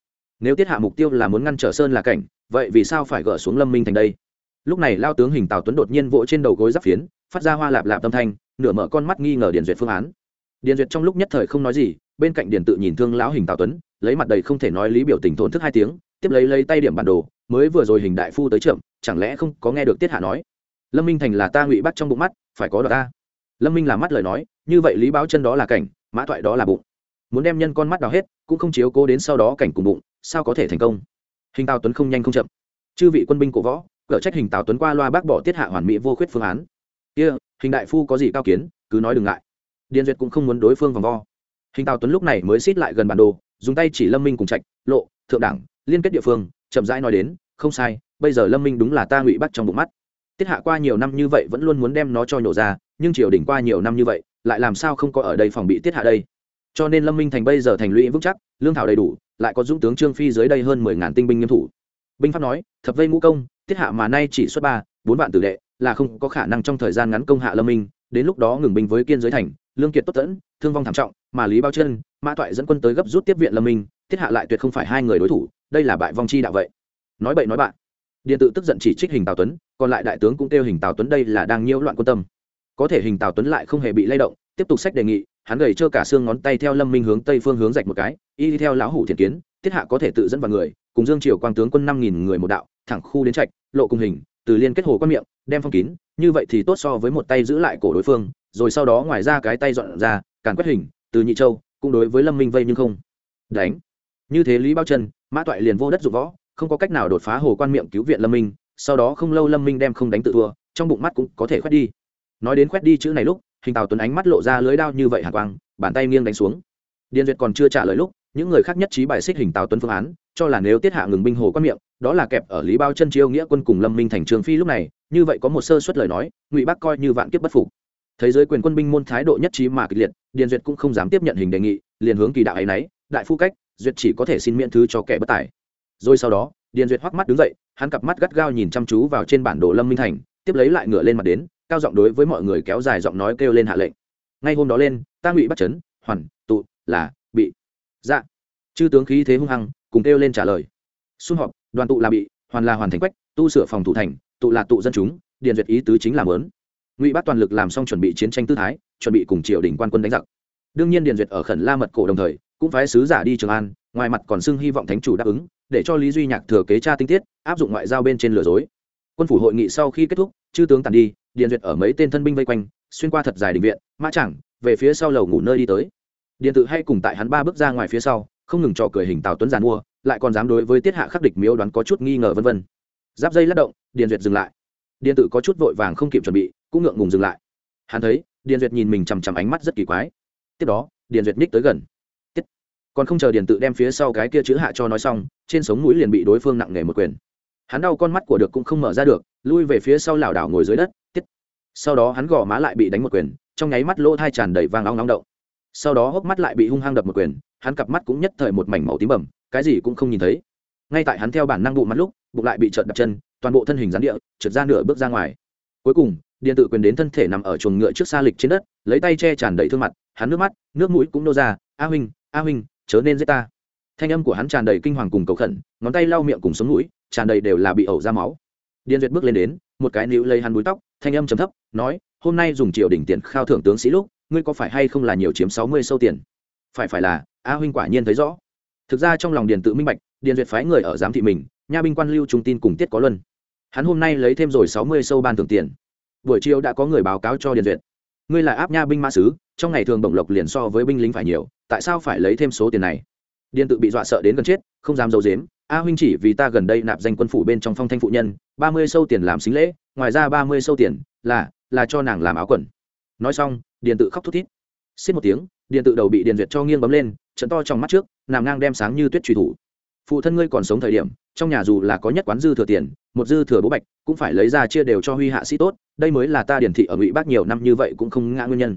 Nếu tiết hạ mục tiêu là muốn ngăn trở sơn là cảnh, vậy vì sao phải gỡ xuống lâm minh thành đây? Lúc này lao tướng hình tào tuấn đột nhiên vỗ trên đầu gối giáp phiến, phát ra hoa lạp lạp tâm thanh, nửa mở con mắt nghi ngờ điền duyệt phương án. Điền duyệt trong lúc nhất thời không nói gì bên cạnh điền tự nhìn thương lão hình tào tuấn, lấy mặt đầy không thể nói lý biểu tình thổn thức hai tiếng, tiếp lấy lấy tay điểm bản đồ, mới vừa rồi hình đại phu tới trưởng, chẳng lẽ không có nghe được tiết hạ nói? Lâm minh thành là ta ngụy bắt trong bụng mắt, phải có đoạt ta. Lâm minh là mắt lời nói, như vậy lý báo chân đó là cảnh, mã thoại đó là bụng. Muốn đem nhân con mắt đào hết, cũng không chiếu cố đến sau đó cảnh cùng bụng, sao có thể thành công? Hình tào tuấn không nhanh không chậm. Chư vị quân binh cổ võ, cở trách hình tào tuấn qua loa bác bỏ tiết hạ hoàn mỹ vô khuyết phương án. Kia, hình đại phu có gì cao kiến, cứ nói đừng ngại. Điền duyệt cũng không muốn đối phương vòng vo hình tào tuấn lúc này mới xít lại gần bản đồ, dùng tay chỉ lâm minh cùng trạch, lộ, thượng đẳng, liên kết địa phương, chậm rãi nói đến, không sai, bây giờ lâm minh đúng là ta ngụy bắt trong bụng mắt. Tiết hạ qua nhiều năm như vậy vẫn luôn muốn đem nó cho nhổ ra, nhưng triều đỉnh qua nhiều năm như vậy, lại làm sao không có ở đây phòng bị tiết hạ đây? Cho nên lâm minh thành bây giờ thành lũy vững chắc, lương thảo đầy đủ, lại có dũng tướng trương phi dưới đây hơn mười ngàn tinh binh nghiêm thủ. Binh pháp nói, thập vây ngũ công, tiết hạ mà nay chỉ xuất ba, bốn vạn tử đệ, là không có khả năng trong thời gian ngắn công hạ lâm minh, đến lúc đó ngừng binh với kiên giới thành lương kiệt tốt tẫn, thương vong thảm trọng, mà lý bao chân mã toại dẫn quân tới gấp rút tiếp viện lâm minh tiết hạ lại tuyệt không phải hai người đối thủ, đây là bại vong chi đạo vậy. Nói bậy nói bạn. Điện tự tức giận chỉ trích hình tào tuấn, còn lại đại tướng cũng kêu hình tào tuấn đây là đang nhiễu loạn quân tâm. Có thể hình tào tuấn lại không hề bị lay động, tiếp tục sách đề nghị, hắn gầy trơ cả xương ngón tay theo lâm minh hướng tây phương hướng rạch một cái, y theo lão hủ thiện kiến tiết hạ có thể tự dẫn vào người, cùng dương triều quang tướng quân năm nghìn người một đạo, thẳng khu đến trạch, lộ cùng hình, từ liên kết hồ quan miệng, đem phong kín, như vậy thì tốt so với một tay giữ lại cổ đối phương rồi sau đó ngoài ra cái tay dọn ra, càn quét hình, từ nhị châu, cũng đối với lâm minh vây nhưng không. Đánh. Như thế lý bao chân mã toại liền vô đất dụng võ, không có cách nào đột phá hồ quan miệng cứu viện lâm minh, sau đó không lâu lâm minh đem không đánh tự thua, trong bụng mắt cũng có thể khoét đi. Nói đến khoét đi chữ này lúc, hình tào tuấn ánh mắt lộ ra lưới đao như vậy hàn quang, bàn tay nghiêng đánh xuống. Điền duyệt còn chưa trả lời lúc, những người khác nhất trí bài xích hình tào tuấn phương án, cho là nếu tiết hạ ngừng binh hồ quan miệng, đó là kẹp ở lý bao chân chiêu nghĩa quân cùng lâm minh thành trường phi lúc này, như vậy có một sơ suất lời nói, ngụy bác coi như vạn kiếp bất phục thế giới quyền quân binh môn thái độ nhất trí mà kịch liệt, điền duyệt cũng không dám tiếp nhận hình đề nghị, liền hướng kỳ đạo ấy nấy, đại phu cách, duyệt chỉ có thể xin miễn thứ cho kẻ bất tài. Rồi sau đó, điền duyệt hoắc mắt đứng dậy, hắn cặp mắt gắt gao nhìn chăm chú vào trên bản đồ lâm minh thành, tiếp lấy lại ngựa lên mặt đến, cao giọng đối với mọi người kéo dài giọng nói kêu lên hạ lệnh. Ngay hôm đó lên, ta ngụy bắt chấn, hoàn, tụ, là, bị. Dạ. Chư tướng khí thế hung hăng, cùng kêu lên trả lời. Xung họp, đoàn tụ là bị, hoàn là hoàn thành quách, tu sửa phòng thủ thành, tụ là tụ dân chúng, điền duyệt ý tứ chính là lớn ngụy bác toàn lực làm xong chuẩn bị chiến tranh tư thái, chuẩn bị cùng triều đình quan quân đánh giặc. Đương nhiên điền duyệt ở khẩn la mật cổ đồng thời, cũng phái sứ giả đi trường an, ngoài mặt còn xưng hy vọng thánh chủ đáp ứng, để cho lý duy nhạc thừa kế tra tinh tiết, áp dụng ngoại giao bên trên lừa dối. Quân phủ hội nghị sau khi kết thúc, chư tướng tàn đi, điền duyệt ở mấy tên thân binh vây quanh, xuyên qua thật dài định viện, mã chẳng về phía sau lầu ngủ nơi đi tới. Điện tự hay cùng tại hắn ba bước ra ngoài phía sau, không ngừng trò cười hình tào tuấn giàn mua, lại còn dám đối với tiết hạ khắc địch miếu đoán có chút nghi ngờ vân vân. Giáp dây lắc động, điền duyệt dừng lại điện Tử có chút vội vàng không kịp chuẩn bị, cũng ngượng ngùng dừng lại. Hắn thấy, điền duyệt nhìn mình chằm chằm ánh mắt rất kỳ quái. Tiếp đó, điền duyệt ních tới gần. Tiết. còn không chờ điền tự đem phía sau cái kia chữ hạ cho nói xong, trên sống mũi liền bị đối phương nặng nề một quyền. Hắn đau con mắt của được cũng không mở ra được, lui về phía sau lảo đảo ngồi dưới đất, tiết. Sau đó hắn gò má lại bị đánh một quyền, trong nháy mắt lỗ thai tràn đầy vàng long long động. Sau đó hốc mắt lại bị hung hăng đập một quyền, hắn cặp mắt cũng nhất thời một mảnh màu tím bầm, cái gì cũng không nhìn thấy. Ngay tại hắn theo bản năng bụng mắt lúc, bụng lại bị trợn đập chân toàn bộ thân hình gián địa, trượt ra nửa bước ra ngoài. Cuối cùng, điện tự quyền đến thân thể nằm ở chuồng ngựa trước xa lịch trên đất, lấy tay che tràn đầy thương mặt, hắn nước mắt, nước mũi cũng nô ra, a huynh a huynh, chớ nên giết ta. Thanh âm của hắn tràn đầy kinh hoàng cùng cầu khẩn, ngón tay lau miệng cùng sống mũi, tràn đầy đều là bị ẩu ra máu. Điện duyệt bước lên đến, một cái níu lấy hắn búi tóc, thanh âm trầm thấp, nói, hôm nay dùng triều đỉnh tiền khao thưởng tướng sĩ lúc, ngươi có phải hay không là nhiều chiếm sáu mươi sâu tiền? Phải phải là, a huynh quả nhiên thấy rõ. Thực ra trong lòng điền tự minh bạch, điền duyệt phái người ở giám thị mình, nha binh quan lưu trung tin cùng tiết có luân hắn hôm nay lấy thêm rồi sáu mươi sâu ban thưởng tiền. Buổi chiều đã có người báo cáo cho điền duyệt. Ngươi là áp nha binh mã sứ trong ngày thường bổng lộc liền so với binh lính phải nhiều, tại sao phải lấy thêm số tiền này? Điền tự bị dọa sợ đến gần chết, không dám giấu dếm a huynh chỉ vì ta gần đây nạp danh quân phủ bên trong phong thanh phụ nhân, ba mươi sâu tiền làm xính lễ, ngoài ra ba mươi sâu tiền là là cho nàng làm áo quần. Nói xong, điền tự khóc thút thít. Xích một tiếng, Điền tự đầu bị điền duyệt cho nghiêng bấm lên, trận to trong mắt trước, nằm ngang đem sáng như tuyết truy thủ phụ thân ngươi còn sống thời điểm, trong nhà dù là có nhất quán dư thừa tiền, một dư thừa bố bạch, cũng phải lấy ra chia đều cho huy hạ sĩ tốt, đây mới là ta điển thị ở ngụy bác nhiều năm như vậy cũng không ngã nguyên nhân.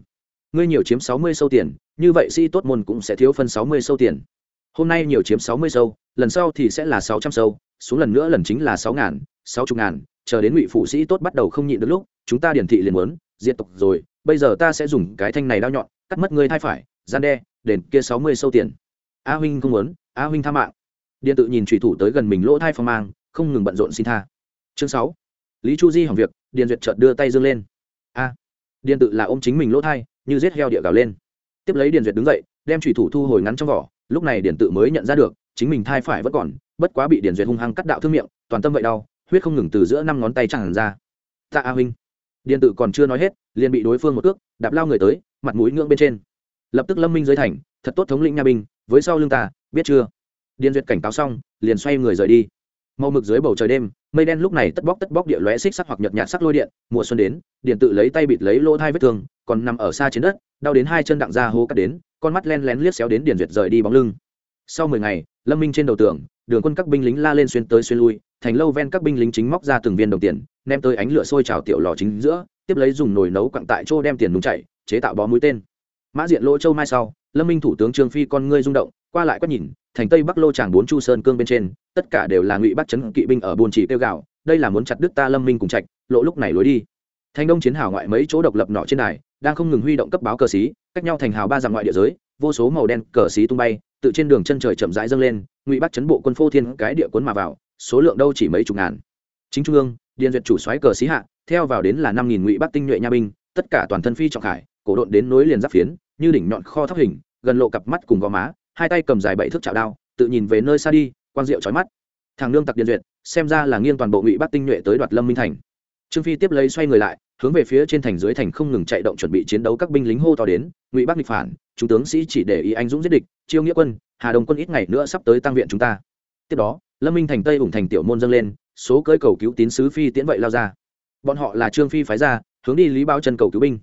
Ngươi nhiều chiếm sáu mươi sâu tiền, như vậy sĩ tốt môn cũng sẽ thiếu phân sáu mươi sâu tiền. Hôm nay nhiều chiếm sáu mươi sâu, lần sau thì sẽ là sáu trăm sâu, xuống lần nữa lần chính là sáu ngàn, sáu chục ngàn, chờ đến ngụy phụ sĩ tốt bắt đầu không nhịn được lúc, chúng ta điển thị liền muốn, diệt tộc rồi, bây giờ ta sẽ dùng cái thanh này đao nhọn, cắt mất ngươi thai phải, gian đe, đền kia sáu mươi sâu tiền. A huynh không muốn, a huynh tha mạng điện tự nhìn thủy thủ tới gần mình lỗ thai phong mang, không ngừng bận rộn xin tha. Chương sáu. Lý chu di hỏng việc điện duyệt chợt đưa tay dương lên. A, điện tự là ôm chính mình lỗ thai, như giết heo địa gào lên. Tiếp lấy điện duyệt đứng dậy, đem thủy thủ thu hồi ngắn trong vỏ, lúc này điện tự mới nhận ra được, chính mình thai phải vẫn còn, bất quá bị điện duyệt hung hăng cắt đạo thương miệng, toàn tâm vậy đau, huyết không ngừng từ giữa năm ngón tay chẳng ra. Ta a huynh. Điện tự còn chưa nói hết, liền bị đối phương một cước, đạp lao người tới, mặt mũi ngưỡng bên trên. Lập tức lâm minh dưới thành, thật tốt thống lĩnh nha binh, với sau lưng ta, biết chưa? Điền duyệt cảnh cáo xong, liền xoay người rời đi. Màu mực dưới bầu trời đêm, mây đen lúc này tất bóc tất bóc địa lóe xích sắc hoặc nhợt nhạt sắc lôi điện, mùa xuân đến, điện tự lấy tay bịt lấy lỗ thai vết thương, còn nằm ở xa trên đất, đau đến hai chân đặng ra hố cắt đến, con mắt len lén liếc xéo đến điền duyệt rời đi bóng lưng. Sau mười ngày, lâm minh trên đầu tường, đường quân các binh lính la lên xuyên tới xuyên lui, thành lâu ven các binh lính chính móc ra từng viên đồng tiền, ném tới ánh lửa sôi trào tiểu lò chính giữa, tiếp lấy dùng nồi nấu quặng tại chỗ đem tiền nung chạy chế tạo bó mũi tên. Mã diện lỗ châu mai sau, lâm minh thủ tướng trương phi con ngươi rung động qua lại quét nhìn, thành tây bắc lô tràng bốn chu sơn cương bên trên, tất cả đều là ngụy bắc chấn kỵ binh ở buôn chỉ tiêu gạo, đây là muốn chặt đứt ta lâm minh cùng trạch, lộ lúc này lối đi. Thành đông chiến hào ngoại mấy chỗ độc lập nọ trên đài, đang không ngừng huy động cấp báo cờ xí, cách nhau thành hào ba dặm ngoại địa giới, vô số màu đen cờ xí tung bay, tự trên đường chân trời chậm rãi dâng lên, ngụy bắc chấn bộ quân phô thiên cái địa cuốn mà vào, số lượng đâu chỉ mấy chục ngàn. Chính trung ương, điền duyệt chủ xoáy cờ xí hạ, theo vào đến là năm nghìn ngụy bắc tinh nhuệ nha binh, tất cả toàn thân phi trọng khải, cổ độn đến nối liền giáp phiến, như đỉnh nhọn kho thóc hình, gần lộ cặp mắt cùng gò má hai tay cầm dài bảy thước chảo đao, tự nhìn về nơi xa đi, quang diệu chói mắt. Thằng nương tặc điền duyệt, xem ra là nghiêng toàn bộ ngụy bắc tinh nhuệ tới đoạt lâm minh thành. Trương phi tiếp lấy xoay người lại, hướng về phía trên thành dưới thành không ngừng chạy động chuẩn bị chiến đấu các binh lính hô to đến, ngụy bắc nghịch phản, chúng tướng sĩ chỉ để ý anh dũng giết địch, chiêu nghĩa quân, hà đông quân ít ngày nữa sắp tới tăng viện chúng ta. Tiếp đó, lâm minh thành tây ủng thành tiểu môn dâng lên, số cưỡi cầu cứu tín sứ phi tiễn vậy lao ra. Bọn họ là trương phi phái ra, hướng đi lý bao chân cầu cứu binh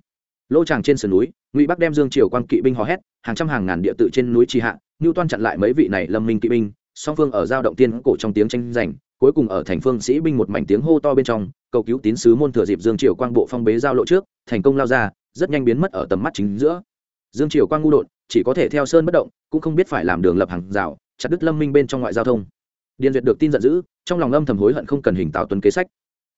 lô tràng trên sườn núi, ngụy bắc đem dương triều quan kỵ binh hò hét, hàng trăm hàng ngàn địa tự trên núi trì hạ ngưu toan chặn lại mấy vị này lâm minh kỵ binh, song phương ở giao động tiên cổ trong tiếng tranh giành, cuối cùng ở thành phương sĩ binh một mảnh tiếng hô to bên trong, cầu cứu tín sứ môn thừa dịp dương triều quang bộ phong bế giao lộ trước, thành công lao ra, rất nhanh biến mất ở tầm mắt chính giữa. Dương triều quang ngu đột, chỉ có thể theo sơn bất động, cũng không biết phải làm đường lập hàng rào, chặt đứt lâm minh bên trong ngoại giao thông. Điền duyệt được tin giận dữ, trong lòng âm thầm hối hận không cần hình tạo tuấn kế sách.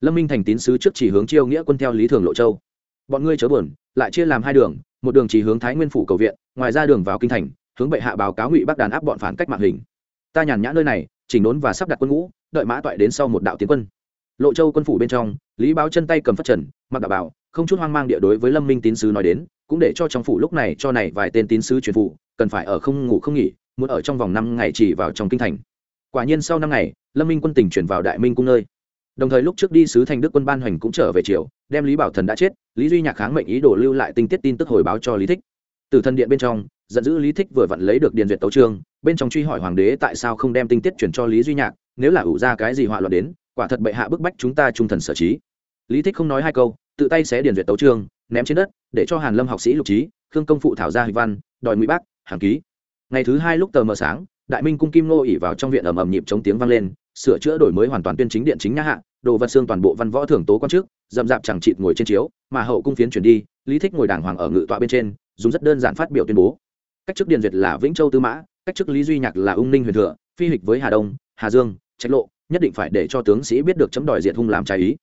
Lâm minh thành tín sứ trước chỉ hướng chiêu nghĩa quân theo lý thường lộ châu. Bọn ngươi chớ buồn lại chia làm hai đường, một đường chỉ hướng thái nguyên phủ cầu viện, ngoài ra đường vào kinh thành, hướng bệ hạ báo cáo ngụy bắc đàn áp bọn phản cách mạng hình. Ta nhàn nhã nơi này, chỉnh đốn và sắp đặt quân ngũ, đợi mã toại đến sau một đạo tiến quân. Lộ châu quân phủ bên trong, lý báo chân tay cầm phát trần, mặc đạo bảo không chút hoang mang địa đối với lâm minh tín sứ nói đến, cũng để cho trong phủ lúc này cho này vài tên tín sứ truyền phụ cần phải ở không ngủ không nghỉ, muốn ở trong vòng năm ngày chỉ vào trong kinh thành. Quả nhiên sau năm ngày, lâm minh quân tỉnh chuyển vào đại minh cung nơi đồng thời lúc trước đi sứ thành đức quân ban hoành cũng trở về triều, đem lý bảo thần đã chết, lý duy nhạc kháng mệnh ý đồ lưu lại tinh tiết tin tức hồi báo cho lý thích. Từ thân điện bên trong, giận dữ lý thích vừa vặn lấy được điền duyệt tấu trương bên trong truy hỏi hoàng đế tại sao không đem tinh tiết chuyển cho lý duy nhạc, nếu là ủ ra cái gì họa loạn đến, quả thật bệ hạ bức bách chúng ta trung thần sở trí. Lý thích không nói hai câu, tự tay xé điền duyệt tấu trương ném trên đất, để cho hàn lâm học sĩ lục trí, khương công phụ thảo ra hịch văn, đòi ngụy bác, hàng ký. Ngày thứ hai lúc tờ mờ sáng đại minh cung kim nô ỉ vào trong viện ầm ầm nhịp chống tiếng vang lên, sửa chữa đổi mới hoàn toàn tuyên chính điện chính nhã hạ, đồ vật xương toàn bộ văn võ thưởng tố quan trước, dậm dạp chẳng chịt ngồi trên chiếu, mà hậu cung phiến chuyển đi, lý thích ngồi đàng hoàng ở ngự tọa bên trên, dùng rất đơn giản phát biểu tuyên bố. Cách chức điền duyệt là vĩnh châu tư mã, cách chức lý duy nhạc là ung ninh huyền thừa, phi hịch với hà đông, hà dương trách lộ, nhất định phải để cho tướng sĩ biết được chấm đòi diệt hung làm trái ý.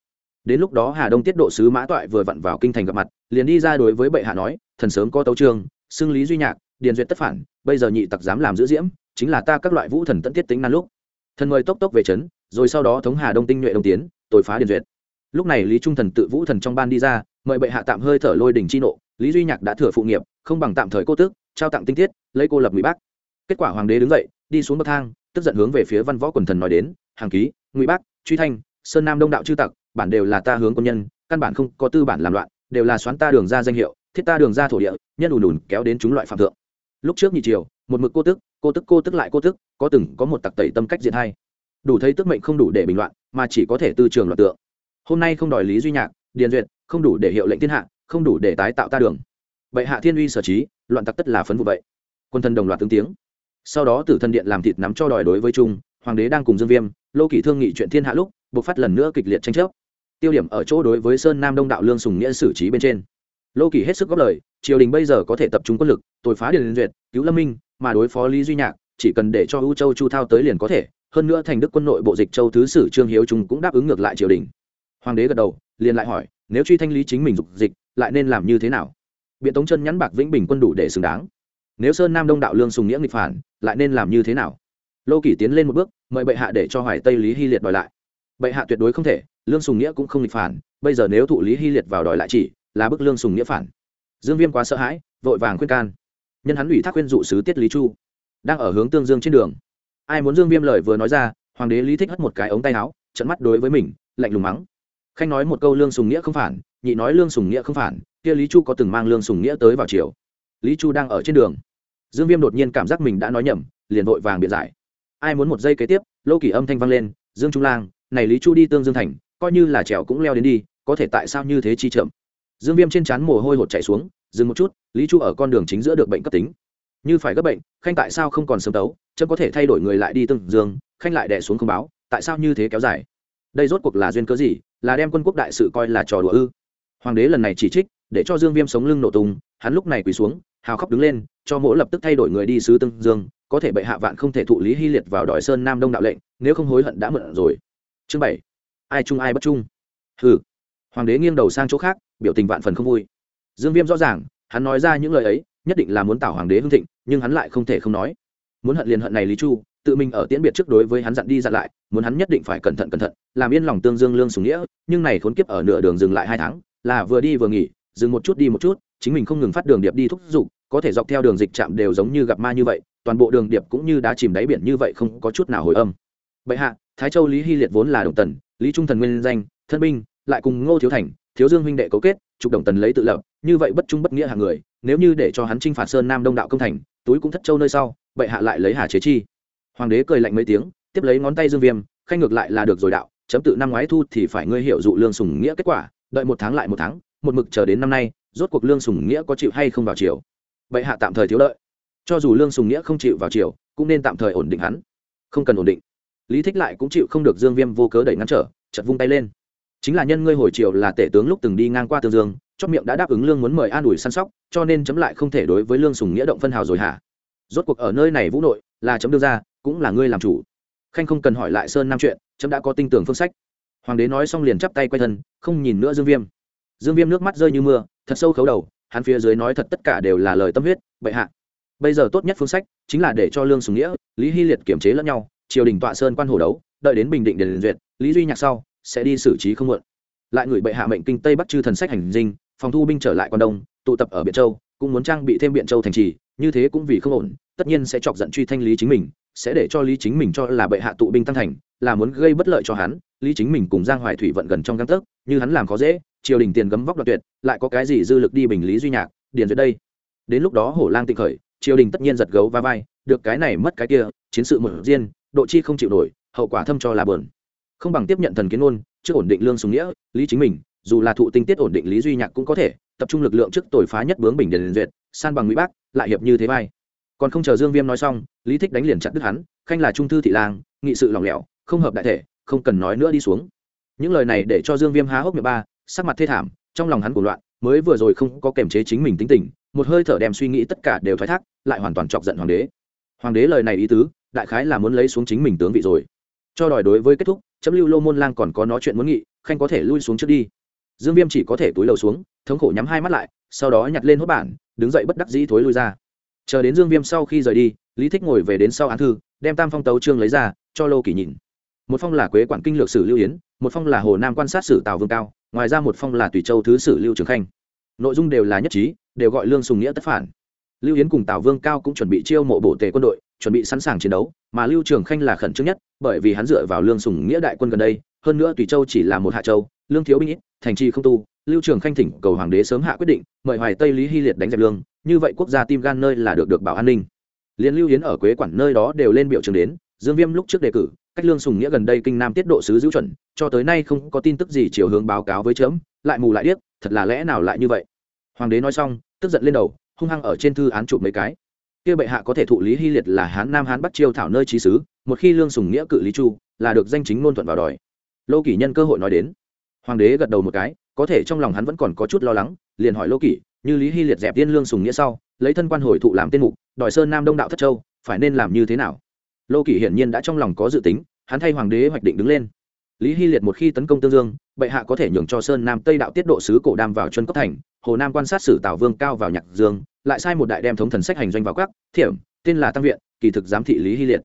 Đến lúc đó hà đông tiết độ sứ mã toại vừa vặn vào kinh thành gặp mặt, liền đi ra đối với bệ hạ nói, thần sớm có tấu trương xưng lý duy nhạc, điền duyệt tất phản, bây giờ nhị tặc dám làm giữ diễm chính là ta các loại vũ thần tận tiết tính nan lúc. Thần mời tốc tốc về trấn rồi sau đó thống hà đông tinh nhuệ đông tiến tội phá điền duyệt. Lúc này lý trung thần tự vũ thần trong ban đi ra, mời bệ hạ tạm hơi thở lôi đình chi nộ, lý duy nhạc đã thừa phụ nghiệp, không bằng tạm thời cô tước, trao tặng tinh tiết, lấy cô lập ngụy bác. Kết quả hoàng đế đứng dậy, đi xuống bậc thang, tức giận hướng về phía văn võ quần thần nói đến, hàng ký, ngụy bác, truy thanh, sơn nam đông đạo chư tặc, bản đều là ta hướng quân nhân, căn bản không có tư bản làm loạn, đều là xoán ta đường ra danh hiệu, thiết ta đường ra thổ địa, nhân ùn ùn kéo đến chúng loại phạm thượng. Lúc trước nhị triều, một mực cô tức cô tức cô tức lại cô tức, có từng có một tặc tẩy tâm cách diện hay. Đủ thấy tức mệnh không đủ để bình loạn mà chỉ có thể tư trường loạn tượng. Hôm nay không đòi lý duy nhạc, điền duyệt, không đủ để hiệu lệnh thiên hạ, không đủ để tái tạo ta đường. Bệ hạ thiên uy sở trí, loạn tặc tất là phấn vụ vậy. Quân thân đồng loạt tướng tiếng. Sau đó tử thân điện làm thịt nắm cho đòi đối với trung, hoàng đế đang cùng dương viêm, lô kỷ thương nghị chuyện thiên hạ lúc buộc phát lần nữa kịch liệt tranh chấp. Tiêu điểm ở chỗ đối với sơn nam đông đạo lương sùng nghĩa xử trí bên trên. Lô kỷ hết sức góp lời, triều đình bây giờ có thể tập trung quân lực tội phá điền duyệt, cứu lâm minh mà đối phó lý duy nhạc, chỉ cần để cho ưu châu chu thao tới liền có thể. Hơn nữa thành đức quân nội bộ dịch châu thứ sử trương hiếu trung cũng đáp ứng ngược lại triều đình. Hoàng đế gật đầu, liền lại hỏi, nếu truy thanh lý chính mình dục dịch, lại nên làm như thế nào? Biện tống chân nhắn bạc vĩnh bình quân đủ để xứng đáng. Nếu sơn nam đông đạo lương sùng nghĩa nghịch phản, lại nên làm như thế nào? Lô kỷ tiến lên một bước, mời bệ hạ để cho hoài tây lý hy liệt đòi lại. Bệ hạ tuyệt đối không thể, lương sùng nghĩa cũng không nghịch phản, bây giờ nếu thụ lý hy liệt vào đòi lại chỉ, là bức lương sùng nghĩa phản. Dương viêm quá sợ hãi, vội vàng khuyên can nhân hắn ủy thác khuyên dụ sứ tiết lý chu, đang ở hướng tương dương trên đường. Ai muốn dương viêm lời vừa nói ra, hoàng đế lý thích hất một cái ống tay áo trận mắt đối với mình, lạnh lùng mắng. Khanh nói một câu lương sùng nghĩa không phản, nhị nói lương sùng nghĩa không phản, kia lý chu có từng mang lương sùng nghĩa tới vào chiều lý chu đang ở trên đường. Dương viêm đột nhiên cảm giác mình đã nói nhầm, liền vội vàng biện giải. Ai muốn một giây kế tiếp, lô kỳ âm thanh vang lên, dương trung lang, này lý chu đi tương dương thành, coi như là trèo cũng leo đến đi, có thể tại sao như thế chi chậm? Dương viêm trên trán mồ hôi hột chạy xuống dừng một chút, lý chu ở con đường chính giữa được bệnh cấp tính. Như phải gấp bệnh, khanh tại sao không còn sớm tấu, chấm có thể thay đổi người lại đi tương dương, khanh lại đẻ xuống không báo, tại sao như thế kéo dài? Đây rốt cuộc là duyên cớ gì, là đem quân quốc đại sự coi là trò đùa ư? Hoàng đế lần này chỉ trích, để cho dương viêm sống lưng nổ tung, hắn lúc này quỳ xuống, hào khóc đứng lên, cho mỗi lập tức thay đổi người đi sứ tương dương, có thể bệ hạ vạn không thể thụ lý hy liệt vào đòi sơn nam đông đạo lệnh, nếu không hối hận đã mượn rồi. Chương bảy, ai chung ai bất chung? Hừ. Hoàng đế nghiêng đầu sang chỗ khác, biểu tình vạn phần không vui dương viêm rõ ràng, hắn nói ra những lời ấy, nhất định là muốn tảo hoàng đế hưng thịnh, nhưng hắn lại không thể không nói. Muốn hận liền hận này lý chu, tự mình ở tiễn biệt trước đối với hắn dặn đi dặn lại, muốn hắn nhất định phải cẩn thận cẩn thận, làm yên lòng tương dương lương sùng nghĩa, nhưng này khốn kiếp ở nửa đường dừng lại hai tháng, là vừa đi vừa nghỉ, dừng một chút đi một chút, chính mình không ngừng phát đường điệp đi thúc giục, có thể dọc theo đường dịch chạm đều giống như gặp ma như vậy, toàn bộ đường điệp cũng như đã chìm đáy biển như vậy không có chút nào hồi âm. Bệ hạ, thái châu lý hy liệt vốn là đồng tần, lý trung thần nguyên danh, thân binh, lại cùng ngô thiếu thành, thiếu dương huynh đệ cấu kết, trục đồng tần lấy tự lập như vậy bất trung bất nghĩa hạng người, nếu như để cho hắn chinh phạt sơn nam đông đạo công thành, túi cũng thất châu nơi sau, bệ hạ lại lấy hà chế chi. Hoàng đế cười lạnh mấy tiếng, tiếp lấy ngón tay dương viêm, khanh ngược lại là được rồi đạo, chấm tự năm ngoái thu thì phải ngươi hiểu dụ lương sùng nghĩa kết quả, đợi một tháng lại một tháng, một mực chờ đến năm nay, rốt cuộc lương sùng nghĩa có chịu hay không vào chiều bệ hạ tạm thời thiếu lợi cho dù lương sùng nghĩa không chịu vào chiều cũng nên tạm thời ổn định hắn. Không cần ổn định. Lý thích lại cũng chịu không được dương viêm vô cớ đẩy ngăn trở chật vung tay lên. Chính là nhân ngươi hồi chiều là tể tướng lúc từng đi ngang qua tương dương chót miệng đã đáp ứng lương muốn mời an ủi săn sóc, cho nên chấm lại không thể đối với lương sùng nghĩa động phân hào rồi hả? Rốt cuộc ở nơi này vũ nội, là chấm đưa ra, cũng là ngươi làm chủ. Khanh không cần hỏi lại sơn nam chuyện, chấm đã có tinh tưởng phương sách. Hoàng đế nói xong liền chắp tay quay thân, không nhìn nữa dương viêm. Dương viêm nước mắt rơi như mưa, thật sâu khấu đầu, hắn phía dưới nói thật tất cả đều là lời tâm huyết, bệ hạ. Bây giờ tốt nhất phương sách chính là để cho lương sùng nghĩa, lý hy liệt kiểm chế lẫn nhau, triều đình tọa sơn quan hồ đấu, đợi đến bình định để liền duyệt, lý duy nhạc sau, sẽ đi xử trí không muộn. Lại người bệ hạ mệnh kinh tây bắc chư thần sách hành dinh phòng thu binh trở lại quan đông, tụ tập ở biện châu, cũng muốn trang bị thêm biện châu thành trì, như thế cũng vì không ổn, tất nhiên sẽ chọc giận truy thanh lý chính mình, sẽ để cho lý chính mình cho là bệ hạ tụ binh tăng thành, là muốn gây bất lợi cho hắn. Lý chính mình cùng giang hoài thủy vận gần trong găng tấc, như hắn làm khó dễ, triều đình tiền gấm vóc đoạt tuyệt, lại có cái gì dư lực đi bình lý duy nhạc, điền dưới đây. Đến lúc đó hổ lang tịnh khởi, triều đình tất nhiên giật gấu va vai, được cái này mất cái kia, chiến sự một riêng, độ chi không chịu nổi, hậu quả thâm cho là bờn không bằng tiếp nhận thần kiến ôn trước ổn định lương sùng nghĩa, lý chính mình dù là thụ tinh tiết ổn định lý duy nhạc cũng có thể, tập trung lực lượng trước tội phá nhất bướng bình điền duyệt, san bằng mỹ bác, lại hiệp như thế vai. Còn không chờ dương viêm nói xong, lý thích đánh liền chặt đứt hắn, khanh là trung thư thị lang, nghị sự lỏng lẻo, không hợp đại thể, không cần nói nữa đi xuống. Những lời này để cho dương viêm há hốc miệng ba, sắc mặt thê thảm, trong lòng hắn của loạn, mới vừa rồi không có kềm chế chính mình tính tình, một hơi thở đem suy nghĩ tất cả đều thoái thác, lại hoàn toàn chọc giận hoàng đế. Hoàng đế lời này ý tứ, đại khái là muốn lấy xuống chính mình tướng vị rồi. Cho đòi đối với kết thúc, chấm lưu lô môn lang còn có nói chuyện muốn nghị, khanh có thể lui xuống trước đi dương viêm chỉ có thể túi lầu xuống, thống khổ nhắm hai mắt lại, sau đó nhặt lên hốt bản, đứng dậy bất đắc dĩ thối lui ra. Chờ đến dương viêm sau khi rời đi, lý thích ngồi về đến sau án thư, đem tam phong tấu trương lấy ra, cho lô kỳ nhìn. Một phong là quế quản kinh lược sử lưu yến, một phong là hồ nam quan sát sử tào vương cao, ngoài ra một phong là tùy châu thứ sử lưu trường khanh. Nội dung đều là nhất trí, đều gọi lương sùng nghĩa tất phản. Lưu yến cùng tào vương cao cũng chuẩn bị chiêu mộ bổ tề quân đội, chuẩn bị sẵn sàng chiến đấu, mà lưu trường khanh là khẩn trương nhất, bởi vì hắn dựa vào lương sùng nghĩa đại quân gần đây, hơn nữa tùy châu chỉ là một hạ châu lương thiếu binh ít, thành trì không tu, lưu trường khanh thỉnh cầu hoàng đế sớm hạ quyết định, mời hoài tây lý hy liệt đánh dẹp lương, như vậy quốc gia tim gan nơi là được được bảo an ninh. Liên lưu yến ở quế quản nơi đó đều lên biểu trường đến, dương viêm lúc trước đề cử, cách lương sùng nghĩa gần đây kinh nam tiết độ sứ giữ chuẩn, cho tới nay không có tin tức gì chiều hướng báo cáo với chớm, lại mù lại điếc, thật là lẽ nào lại như vậy? Hoàng đế nói xong, tức giận lên đầu, hung hăng ở trên thư án chụp mấy cái. Kia bệ hạ có thể thụ lý hy liệt là hán nam hán bắc chiêu thảo nơi trí sứ một khi lương sùng nghĩa cự lý chu, là được danh chính ngôn thuận vào đòi. Lô kỷ nhân cơ hội nói đến hoàng đế gật đầu một cái, có thể trong lòng hắn vẫn còn có chút lo lắng, liền hỏi lô kỷ, như lý hy liệt dẹp tiên lương sùng nghĩa sau, lấy thân quan hồi thụ làm tiên mục, đòi sơn nam đông đạo thất châu, phải nên làm như thế nào? Lô kỷ hiển nhiên đã trong lòng có dự tính, hắn thay hoàng đế hoạch định đứng lên. Lý hy liệt một khi tấn công tương dương, bệ hạ có thể nhường cho sơn nam tây đạo tiết độ sứ cổ đam vào chân cấp thành, hồ nam quan sát sử tào vương cao vào nhạc dương, lại sai một đại đem thống thần sách hành doanh vào các thiểm, tên là tăng viện, kỳ thực giám thị lý hy liệt.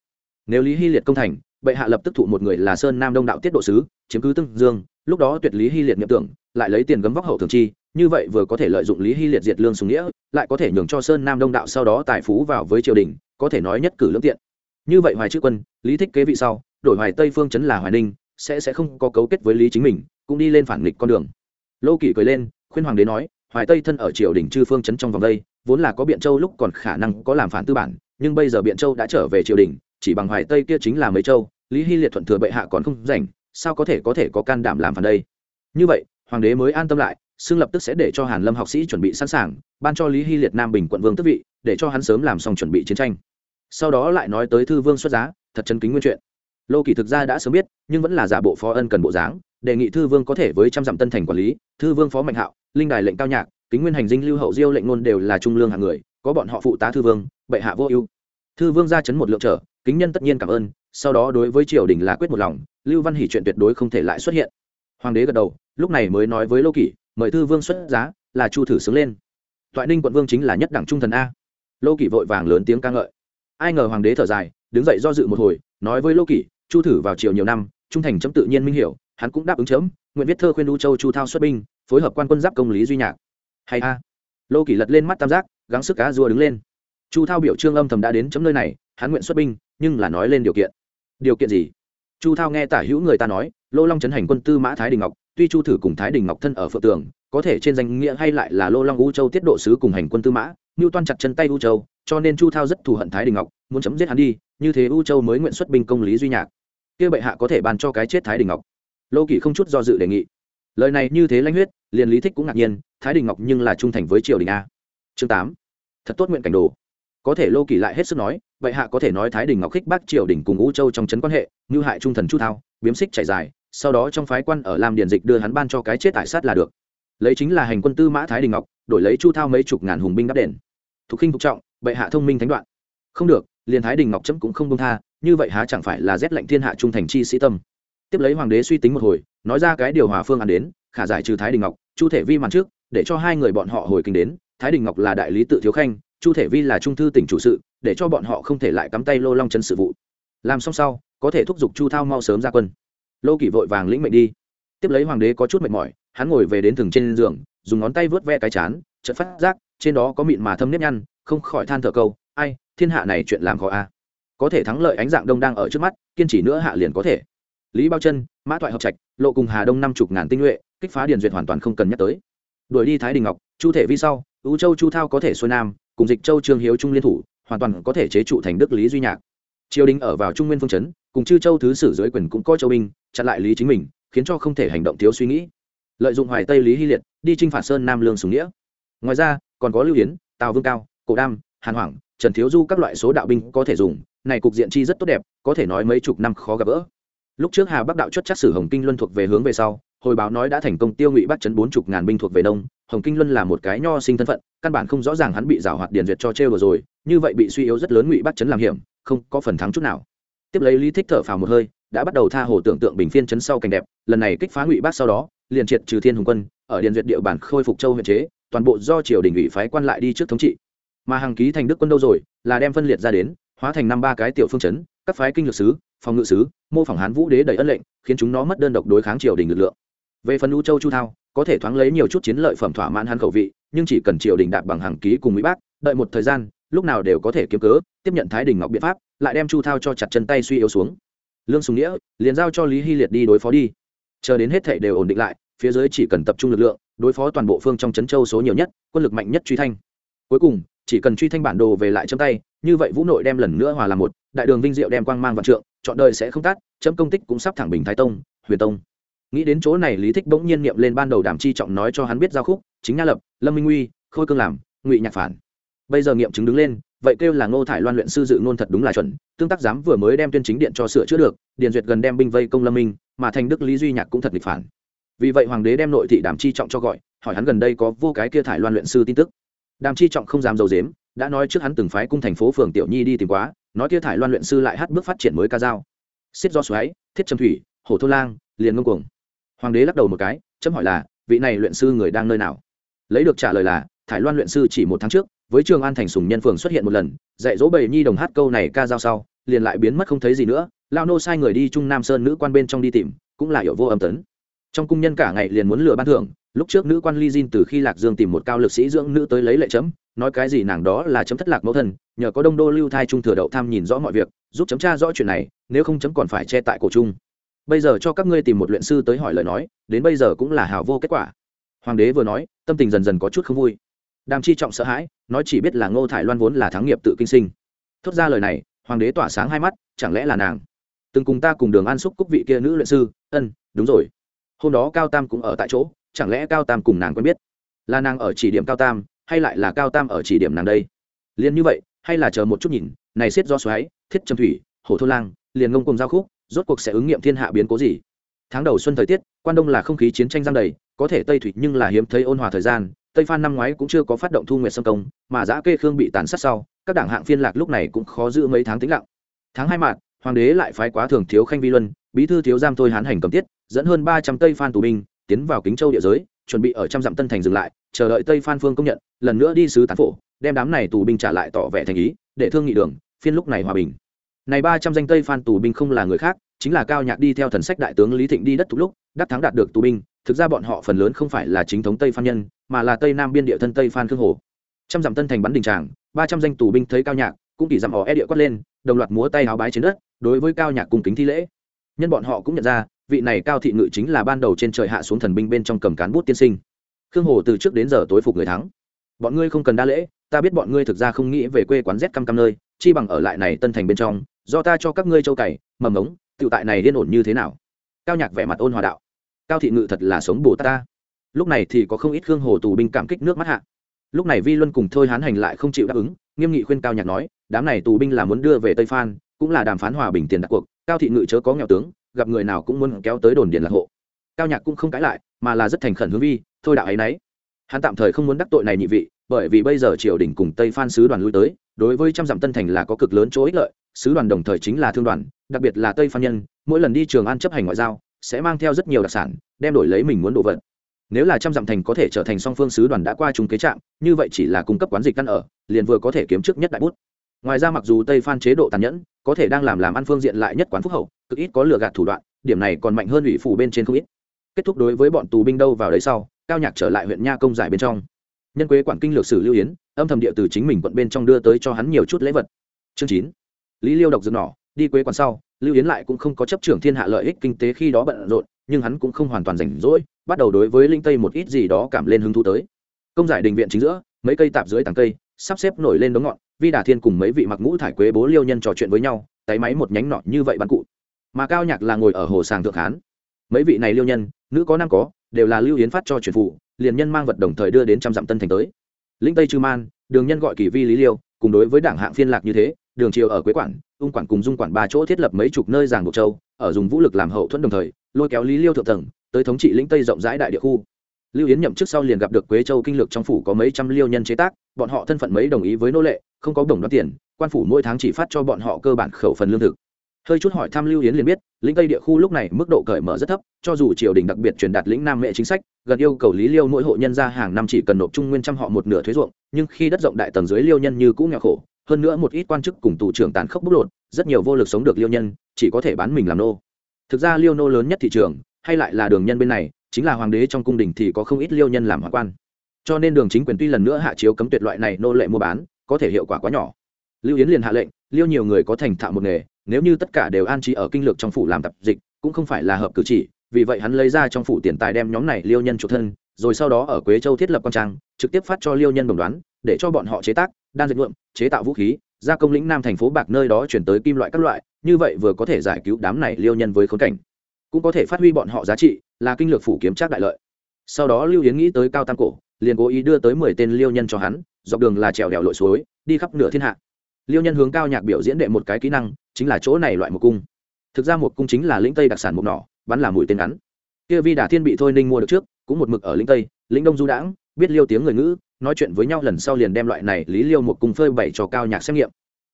Nếu lý hy liệt công thành, bệ hạ lập tức thụ một người là sơn nam đông đạo tiết độ sứ, chiếm cứ tương dương lúc đó tuyệt lý hy liệt nghiệm tưởng, lại lấy tiền gấm vóc hậu thường chi, như vậy vừa có thể lợi dụng lý hy liệt diệt lương sùng nghĩa, lại có thể nhường cho sơn nam đông đạo sau đó tài phú vào với triều đình, có thể nói nhất cử lương tiện. Như vậy hoài chữ quân, lý thích kế vị sau, đổi hoài tây phương chấn là hoài ninh, sẽ sẽ không có cấu kết với lý chính mình, cũng đi lên phản nghịch con đường. Lô kỷ cười lên, khuyên hoàng đế nói, hoài tây thân ở triều đình chư phương chấn trong vòng đây, vốn là có biện châu lúc còn khả năng có làm phản tư bản, nhưng bây giờ biện châu đã trở về triều đình, chỉ bằng hoài tây kia chính là mấy châu, lý hy liệt thuận thừa bệ hạ còn không rảnh sao có thể có thể có can đảm làm phản đây? Như vậy, hoàng đế mới an tâm lại, xưng lập tức sẽ để cho hàn lâm học sĩ chuẩn bị sẵn sàng, ban cho lý hy liệt nam bình quận vương tước vị, để cho hắn sớm làm xong chuẩn bị chiến tranh. Sau đó lại nói tới thư vương xuất giá, thật chân kính nguyên chuyện. Lô kỳ thực ra đã sớm biết, nhưng vẫn là giả bộ phó ân cần bộ dáng, đề nghị thư vương có thể với trăm dặm tân thành quản lý, thư vương phó mạnh hạo, linh đài lệnh cao nhạc, kính nguyên hành dinh lưu hậu diêu lệnh ngôn đều là trung lương hạng người, có bọn họ phụ tá thư vương, bệ hạ vô ưu. Thư vương ra chấn một lượng trở, kính nhân tất nhiên cảm ơn, sau đó đối với triều đình là quyết một lòng lưu văn hỷ chuyện tuyệt đối không thể lại xuất hiện. Hoàng đế gật đầu, lúc này mới nói với lô kỷ, mời thư vương xuất giá, là chu thử sướng lên. Toại ninh quận vương chính là nhất đẳng trung thần a. Lô kỷ vội vàng lớn tiếng ca ngợi. Ai ngờ hoàng đế thở dài, đứng dậy do dự một hồi, nói với lô kỷ, chu thử vào triều nhiều năm, trung thành chấm tự nhiên minh hiểu, hắn cũng đáp ứng chấm, nguyện viết thơ khuyên đu châu chu thao xuất binh, phối hợp quan quân giáp công lý duy nhạc. Hay a. Lô kỷ lật lên mắt tam giác, gắng sức cá rùa đứng lên. Chu thao biểu trương âm thầm đã đến chấm nơi này, hắn nguyện xuất binh, nhưng là nói lên điều kiện. Điều kiện gì? Chu thao nghe tả hữu người ta nói, lô long chấn hành quân tư mã thái đình ngọc, tuy chu thử cùng thái đình ngọc thân ở phượng tường, có thể trên danh nghĩa hay lại là lô long u châu tiết độ sứ cùng hành quân tư mã ngưu toan chặt chân tay u châu, cho nên chu thao rất thù hận thái đình ngọc, muốn chấm giết hắn đi, như thế u châu mới nguyện xuất binh công lý duy nhạc. Kia bệ hạ có thể ban cho cái chết thái đình ngọc. Lô kỷ không chút do dự đề nghị. Lời này như thế lãnh huyết, liền lý thích cũng ngạc nhiên, thái đình ngọc nhưng là trung thành với triều đình a. Chương tám. Thật tốt nguyện cảnh đồ. Có thể lô kỷ lại hết sức nói vậy hạ có thể nói thái đình ngọc khích bác triều đình cùng u châu trong trấn quan hệ, như hại trung thần chu thao, biếm xích chạy dài, sau đó trong phái quan ở lam điền dịch đưa hắn ban cho cái chết tại sát là được. Lấy chính là hành quân tư mã thái đình ngọc, đổi lấy chu thao mấy chục ngàn hùng binh đắp đền. Thục khinh thục trọng, bệ hạ thông minh thánh đoạn. Không được, liền thái đình ngọc chấm cũng không công tha, như vậy há chẳng phải là rét lệnh thiên hạ trung thành chi sĩ tâm. Tiếp lấy hoàng đế suy tính một hồi, nói ra cái điều hòa phương án đến, khả giải trừ thái đình ngọc, chu thể vi màn trước, để cho hai người bọn họ hồi kinh đến. Thái đình ngọc là đại lý tự thiếu khanh, chu thể vi là trung thư tỉnh chủ sự để cho bọn họ không thể lại cắm tay lô long chân sự vụ. Làm xong sau, có thể thúc giục chu thao mau sớm ra quân. Lô kỷ vội vàng lĩnh mệnh đi. Tiếp lấy hoàng đế có chút mệt mỏi, hắn ngồi về đến thừng trên giường, dùng ngón tay vớt ve cái chán, chợt phát giác, trên đó có mịn mà thâm nếp nhăn, không khỏi than thở câu, ai, thiên hạ này chuyện làm khó a. Có thể thắng lợi ánh dạng đông đang ở trước mắt, kiên trì nữa hạ liền có thể. Lý bao chân, mã thoại hợp trạch, lộ cùng hà đông năm chục ngàn tinh nhuệ, kích phá điền duyệt hoàn toàn không cần nhắc tới. Đuổi đi thái đình ngọc, chu thể vi sau ưu châu chu thao có thể xuôi nam, cùng dịch châu trương hiếu trung liên thủ hoàn toàn có thể chế trụ thành đức lý duy nhạc. Triều đình ở vào trung nguyên phương chấn cùng chư châu thứ sử dưới quyền cũng có châu binh chặn lại lý chính mình khiến cho không thể hành động thiếu suy nghĩ. Lợi dụng hoài tây lý hy liệt đi chinh phạt sơn nam lương sùng nghĩa. Ngoài ra còn có lưu Yến, tào vương cao cổ đam hàn hoàng trần thiếu du các loại số đạo binh có thể dùng này cục diện chi rất tốt đẹp có thể nói mấy chục năm khó gặp gỡ. Lúc trước hà bắc đạo chốt chắc sử hồng kinh luân thuộc về hướng về sau hồi báo nói đã thành công tiêu ngụy bắt chấn bốn chục ngàn binh thuộc về đông. Hồng kinh luân là một cái nho sinh thân phận căn bản không rõ ràng hắn bị giảo hoạt điền duyệt cho trêu vừa rồi như vậy bị suy yếu rất lớn ngụy bắt chấn làm hiểm, không có phần thắng chút nào. Tiếp lấy lý thích thở phào một hơi, đã bắt đầu tha hồ tưởng tượng bình phiên chấn sau cảnh đẹp, lần này kích phá ngụy bác sau đó, liền triệt trừ thiên hùng quân, ở điện duyệt địa bản khôi phục châu huyện chế, toàn bộ do triều đình ủy phái quan lại đi trước thống trị. Mà hàng ký thành đức quân đâu rồi, là đem phân liệt ra đến, hóa thành năm ba cái tiểu phương chấn, các phái kinh lược sứ, phòng ngự sứ, mô phỏng hán vũ đế đầy ân lệnh, khiến chúng nó mất đơn độc đối kháng triều đình lực lượng. Về phần u châu chu thao, có thể thoáng lấy nhiều chút chiến lợi phẩm thỏa mãn hắn khẩu vị, nhưng chỉ cần triều đình đạt bằng hàng ký cùng mỹ bác, đợi một thời gian lúc nào đều có thể kiếm cớ, tiếp nhận thái đình ngọc biện pháp, lại đem chu thao cho chặt chân tay suy yếu xuống. Lương sùng nghĩa liền giao cho lý hy liệt đi đối phó đi. Chờ đến hết thệ đều ổn định lại, phía dưới chỉ cần tập trung lực lượng, đối phó toàn bộ phương trong trấn châu số nhiều nhất, quân lực mạnh nhất truy thanh. Cuối cùng, chỉ cần truy thanh bản đồ về lại chấm tay, như vậy vũ nội đem lần nữa hòa làm một, đại đường vinh diệu đem quang mang vạn trượng, chọn đời sẽ không tát chấm công tích cũng sắp thẳng bình thái tông, huyền tông. Nghĩ đến chỗ này lý thích bỗng nhiên niệm lên ban đầu đàm chi trọng nói cho hắn biết giao khúc, chính nha lập, lâm minh uy, khôi cương làm, ngụy nhạc phản bây giờ nghiệm chứng đứng lên, vậy kêu là ngô thải loan luyện sư dự ngôn thật đúng là chuẩn, tương tác giám vừa mới đem tuyên chính điện cho sửa chữa được, điền duyệt gần đem binh vây công lâm minh, mà thành đức lý duy nhạc cũng thật nghịch phản. Vì vậy hoàng đế đem nội thị đàm chi trọng cho gọi, hỏi hắn gần đây có vô cái kia thải loan luyện sư tin tức. Đàm chi trọng không dám dầu dếm đã nói trước hắn từng phái cung thành phố phường tiểu nhi đi tìm quá, nói kia thải loan luyện sư lại hát bước phát triển mới ca dao. Xiết do xoáy, thiết trầm thủy, hổ thô lang, liền ngông cuồng. Hoàng đế lắc đầu một cái, chấm hỏi là, vị này luyện sư người đang nơi nào? Lấy được trả lời là, thải loan luyện sư chỉ một tháng trước với trường an thành sùng nhân phường xuất hiện một lần, dạy dỗ bầy nhi đồng hát câu này ca dao sau, liền lại biến mất không thấy gì nữa, lao nô sai người đi trung nam sơn nữ quan bên trong đi tìm, cũng là hiểu vô âm tấn. Trong cung nhân cả ngày liền muốn lừa ban thưởng, lúc trước nữ quan ly diên từ khi lạc dương tìm một cao lực sĩ dưỡng nữ tới lấy lệ chấm, nói cái gì nàng đó là chấm thất lạc mẫu thân, nhờ có đông đô lưu thai trung thừa đậu tham nhìn rõ mọi việc, giúp chấm tra rõ chuyện này, nếu không chấm còn phải che tại cổ trung. Bây giờ cho các ngươi tìm một luyện sư tới hỏi lời nói, đến bây giờ cũng là hào vô kết quả. Hoàng đế vừa nói, tâm tình dần dần có chút không vui đàm chi trọng sợ hãi, nói chỉ biết là ngô thải loan vốn là thắng nghiệp tự kinh sinh. Thốt ra lời này, hoàng đế tỏa sáng hai mắt, chẳng lẽ là nàng? Từng cùng ta cùng đường an xúc cúc vị kia nữ luyện sư, ân, đúng rồi. Hôm đó cao tam cũng ở tại chỗ, chẳng lẽ cao tam cùng nàng quen biết? Là nàng ở chỉ điểm cao tam, hay lại là cao tam ở chỉ điểm nàng đây? Liền như vậy, hay là chờ một chút nhìn, này xiết do xoáy, thiết trầm thủy, hổ thôn lang, liền ngông cùng giao khúc, rốt cuộc sẽ ứng nghiệm thiên hạ biến cố gì? Tháng đầu xuân thời tiết, quan đông là không khí chiến tranh giang đầy, có thể tây thủy nhưng là hiếm thấy ôn hòa thời gian tây phan năm ngoái cũng chưa có phát động thu nguyệt xâm công mà giã kê khương bị tàn sát sau các đảng hạng phiên lạc lúc này cũng khó giữ mấy tháng tĩnh lặng. Tháng hai mạt, hoàng đế lại phái quá thường thiếu khanh vi luân bí thư thiếu giam thôi hán hành cầm tiết dẫn hơn ba trăm tây phan tù binh tiến vào kính châu địa giới chuẩn bị ở trăm dặm tân thành dừng lại chờ đợi tây phan phương công nhận lần nữa đi sứ tán phổ đem đám này tù binh trả lại tỏ vẻ thành ý để thương nghị đường phiên lúc này hòa bình. Này ba trăm danh tây phan tù binh không là người khác chính là cao nhạc đi theo thần sách đại tướng lý thịnh đi đất thục lúc đắc thắng đạt được tù binh thực ra bọn họ phần lớn không phải là chính thống tây phan nhân, mà là tây nam biên địa thân tây phan khương hồ. Trăm dặm tân thành bắn đình tràng, ba trăm danh tù binh thấy cao nhạc, cũng kỳ dặm họ e địa quát lên, đồng loạt múa tay áo bái trên đất, đối với cao nhạc cùng kính thi lễ. Nhân bọn họ cũng nhận ra, vị này cao thị ngự chính là ban đầu trên trời hạ xuống thần binh bên trong cầm cán bút tiên sinh. Khương hồ từ trước đến giờ tối phục người thắng. Bọn ngươi không cần đa lễ, ta biết bọn ngươi thực ra không nghĩ về quê quán rét căm căm nơi, chi bằng ở lại này tân thành bên trong, do ta cho các ngươi châu cày, mầm ống tự tại này liên ổn như thế nào? Cao nhạc vẻ mặt ôn hòa đạo cao thị ngự thật là sống bồ ta. Lúc này thì có không ít khương hồ tù binh cảm kích nước mắt hạ. Lúc này vi luân cùng thôi hán hành lại không chịu đáp ứng, nghiêm nghị khuyên cao nhạc nói, đám này tù binh là muốn đưa về tây phan, cũng là đàm phán hòa bình tiền đặt cuộc, cao thị ngự chớ có nghèo tướng, gặp người nào cũng muốn kéo tới đồn điện lạc hộ. Cao nhạc cũng không cãi lại, mà là rất thành khẩn hướng vi, thôi đạo ấy nấy. Hắn tạm thời không muốn đắc tội này nhị vị, bởi vì bây giờ triều đình cùng tây phan sứ đoàn lui tới, đối với trăm dặm tân thành là có cực lớn chỗ ích lợi, sứ đoàn đồng thời chính là thương đoàn, đặc biệt là tây phan nhân, mỗi lần đi trường an chấp hành ngoại giao sẽ mang theo rất nhiều đặc sản, đem đổi lấy mình muốn đồ vật. Nếu là trăm dặm thành có thể trở thành song phương sứ đoàn đã qua chung kế trạm, như vậy chỉ là cung cấp quán dịch ăn ở, liền vừa có thể kiếm trước nhất đại bút. Ngoài ra mặc dù tây phan chế độ tàn nhẫn, có thể đang làm làm ăn phương diện lại nhất quán phúc hậu, cực ít có lừa gạt thủ đoạn, điểm này còn mạnh hơn ủy phủ bên trên không ít. Kết thúc đối với bọn tù binh đâu vào đấy sau, cao nhạc trở lại huyện nha công giải bên trong. Nhân quế quản kinh lược sử lưu yến, âm thầm địa từ chính mình quận bên trong đưa tới cho hắn nhiều chút lễ vật. Chương chín. Lý liêu độc dược nỏ, đi quế quản sau lưu yến lại cũng không có chấp trưởng thiên hạ lợi ích kinh tế khi đó bận rộn, nhưng hắn cũng không hoàn toàn rảnh rỗi, bắt đầu đối với linh tây một ít gì đó cảm lên hứng thú tới. Công giải đình viện chính giữa, mấy cây tạp dưới tàng cây, sắp xếp nổi lên đống ngọn, vi đà thiên cùng mấy vị mặc ngũ thải quế bố liêu nhân trò chuyện với nhau, tay máy một nhánh nọ như vậy bắn cụ. Mà cao nhạc là ngồi ở hồ sàng thượng hán mấy vị này liêu nhân, nữ có nam có, đều là lưu yến phát cho truyền phụ, liền nhân mang vật đồng thời đưa đến trăm dặm tân thành tới. Linh tây chư man, đường nhân gọi kỳ vi lý liêu, cùng đối với đảng hạng phiên lạc như thế đường triều ở quế quản, ung quản cùng dung quản ba chỗ thiết lập mấy chục nơi giảng buộc châu, ở dùng vũ lực làm hậu thuẫn đồng thời, lôi kéo lý liêu thượng tầng, tới thống trị lĩnh tây rộng rãi đại địa khu. Lưu yến nhậm chức sau liền gặp được quế châu kinh lược trong phủ có mấy trăm liêu nhân chế tác, bọn họ thân phận mấy đồng ý với nô lệ, không có đồng đoán tiền, quan phủ mỗi tháng chỉ phát cho bọn họ cơ bản khẩu phần lương thực. Hơi chút hỏi thăm lưu yến liền biết, lĩnh tây địa khu lúc này mức độ cởi mở rất thấp, cho dù triều đình đặc biệt truyền đạt lĩnh nam mệ chính sách, gần yêu cầu lý liêu mỗi hộ nhân ra hàng năm chỉ cần nộp trung nguyên trăm họ một nửa thuế ruộng, nhưng khi đất rộng đại tầng dưới liêu nhân như cũ nghèo khổ hơn nữa một ít quan chức cùng tù trưởng tàn khốc bóc lột, rất nhiều vô lực sống được liêu nhân, chỉ có thể bán mình làm nô. Thực ra liêu nô lớn nhất thị trường, hay lại là đường nhân bên này, chính là hoàng đế trong cung đình thì có không ít liêu nhân làm hoàng quan. Cho nên đường chính quyền tuy lần nữa hạ chiếu cấm tuyệt loại này nô lệ mua bán, có thể hiệu quả quá nhỏ. Lưu yến liền hạ lệnh, liêu nhiều người có thành thạo một nghề, nếu như tất cả đều an trí ở kinh lược trong phủ làm tập dịch, cũng không phải là hợp cử chỉ, vì vậy hắn lấy ra trong phủ tiền tài đem nhóm này liêu nhân chuộc thân rồi sau đó ở quế châu thiết lập quan trang, trực tiếp phát cho liêu nhân đồng đoán, để cho bọn họ chế tác, đan dệt nhuộm, chế tạo vũ khí ra công lĩnh nam thành phố bạc nơi đó chuyển tới kim loại các loại, như vậy vừa có thể giải cứu đám này liêu nhân với khốn cảnh. Cũng có thể phát huy bọn họ giá trị, là kinh lược phủ kiếm trác đại lợi. Sau đó lưu yến nghĩ tới cao tam cổ, liền cố ý đưa tới mười tên liêu nhân cho hắn, dọc đường là trèo đèo lội suối, đi khắp nửa thiên hạ. Liêu nhân hướng cao nhạc biểu diễn đệ một cái kỹ năng, chính là chỗ này loại một cung. Thực ra một cung chính là lĩnh tây đặc sản mục nỏ, bắn là mũi tên ngắn. Kia vi đà thiên bị thôi ninh mua được trước cũng một mực ở lĩnh tây, lĩnh đông du đãng, biết liêu tiếng người ngữ, nói chuyện với nhau lần sau liền đem loại này lý liêu một cung phơi bày cho cao nhạc xét nghiệm.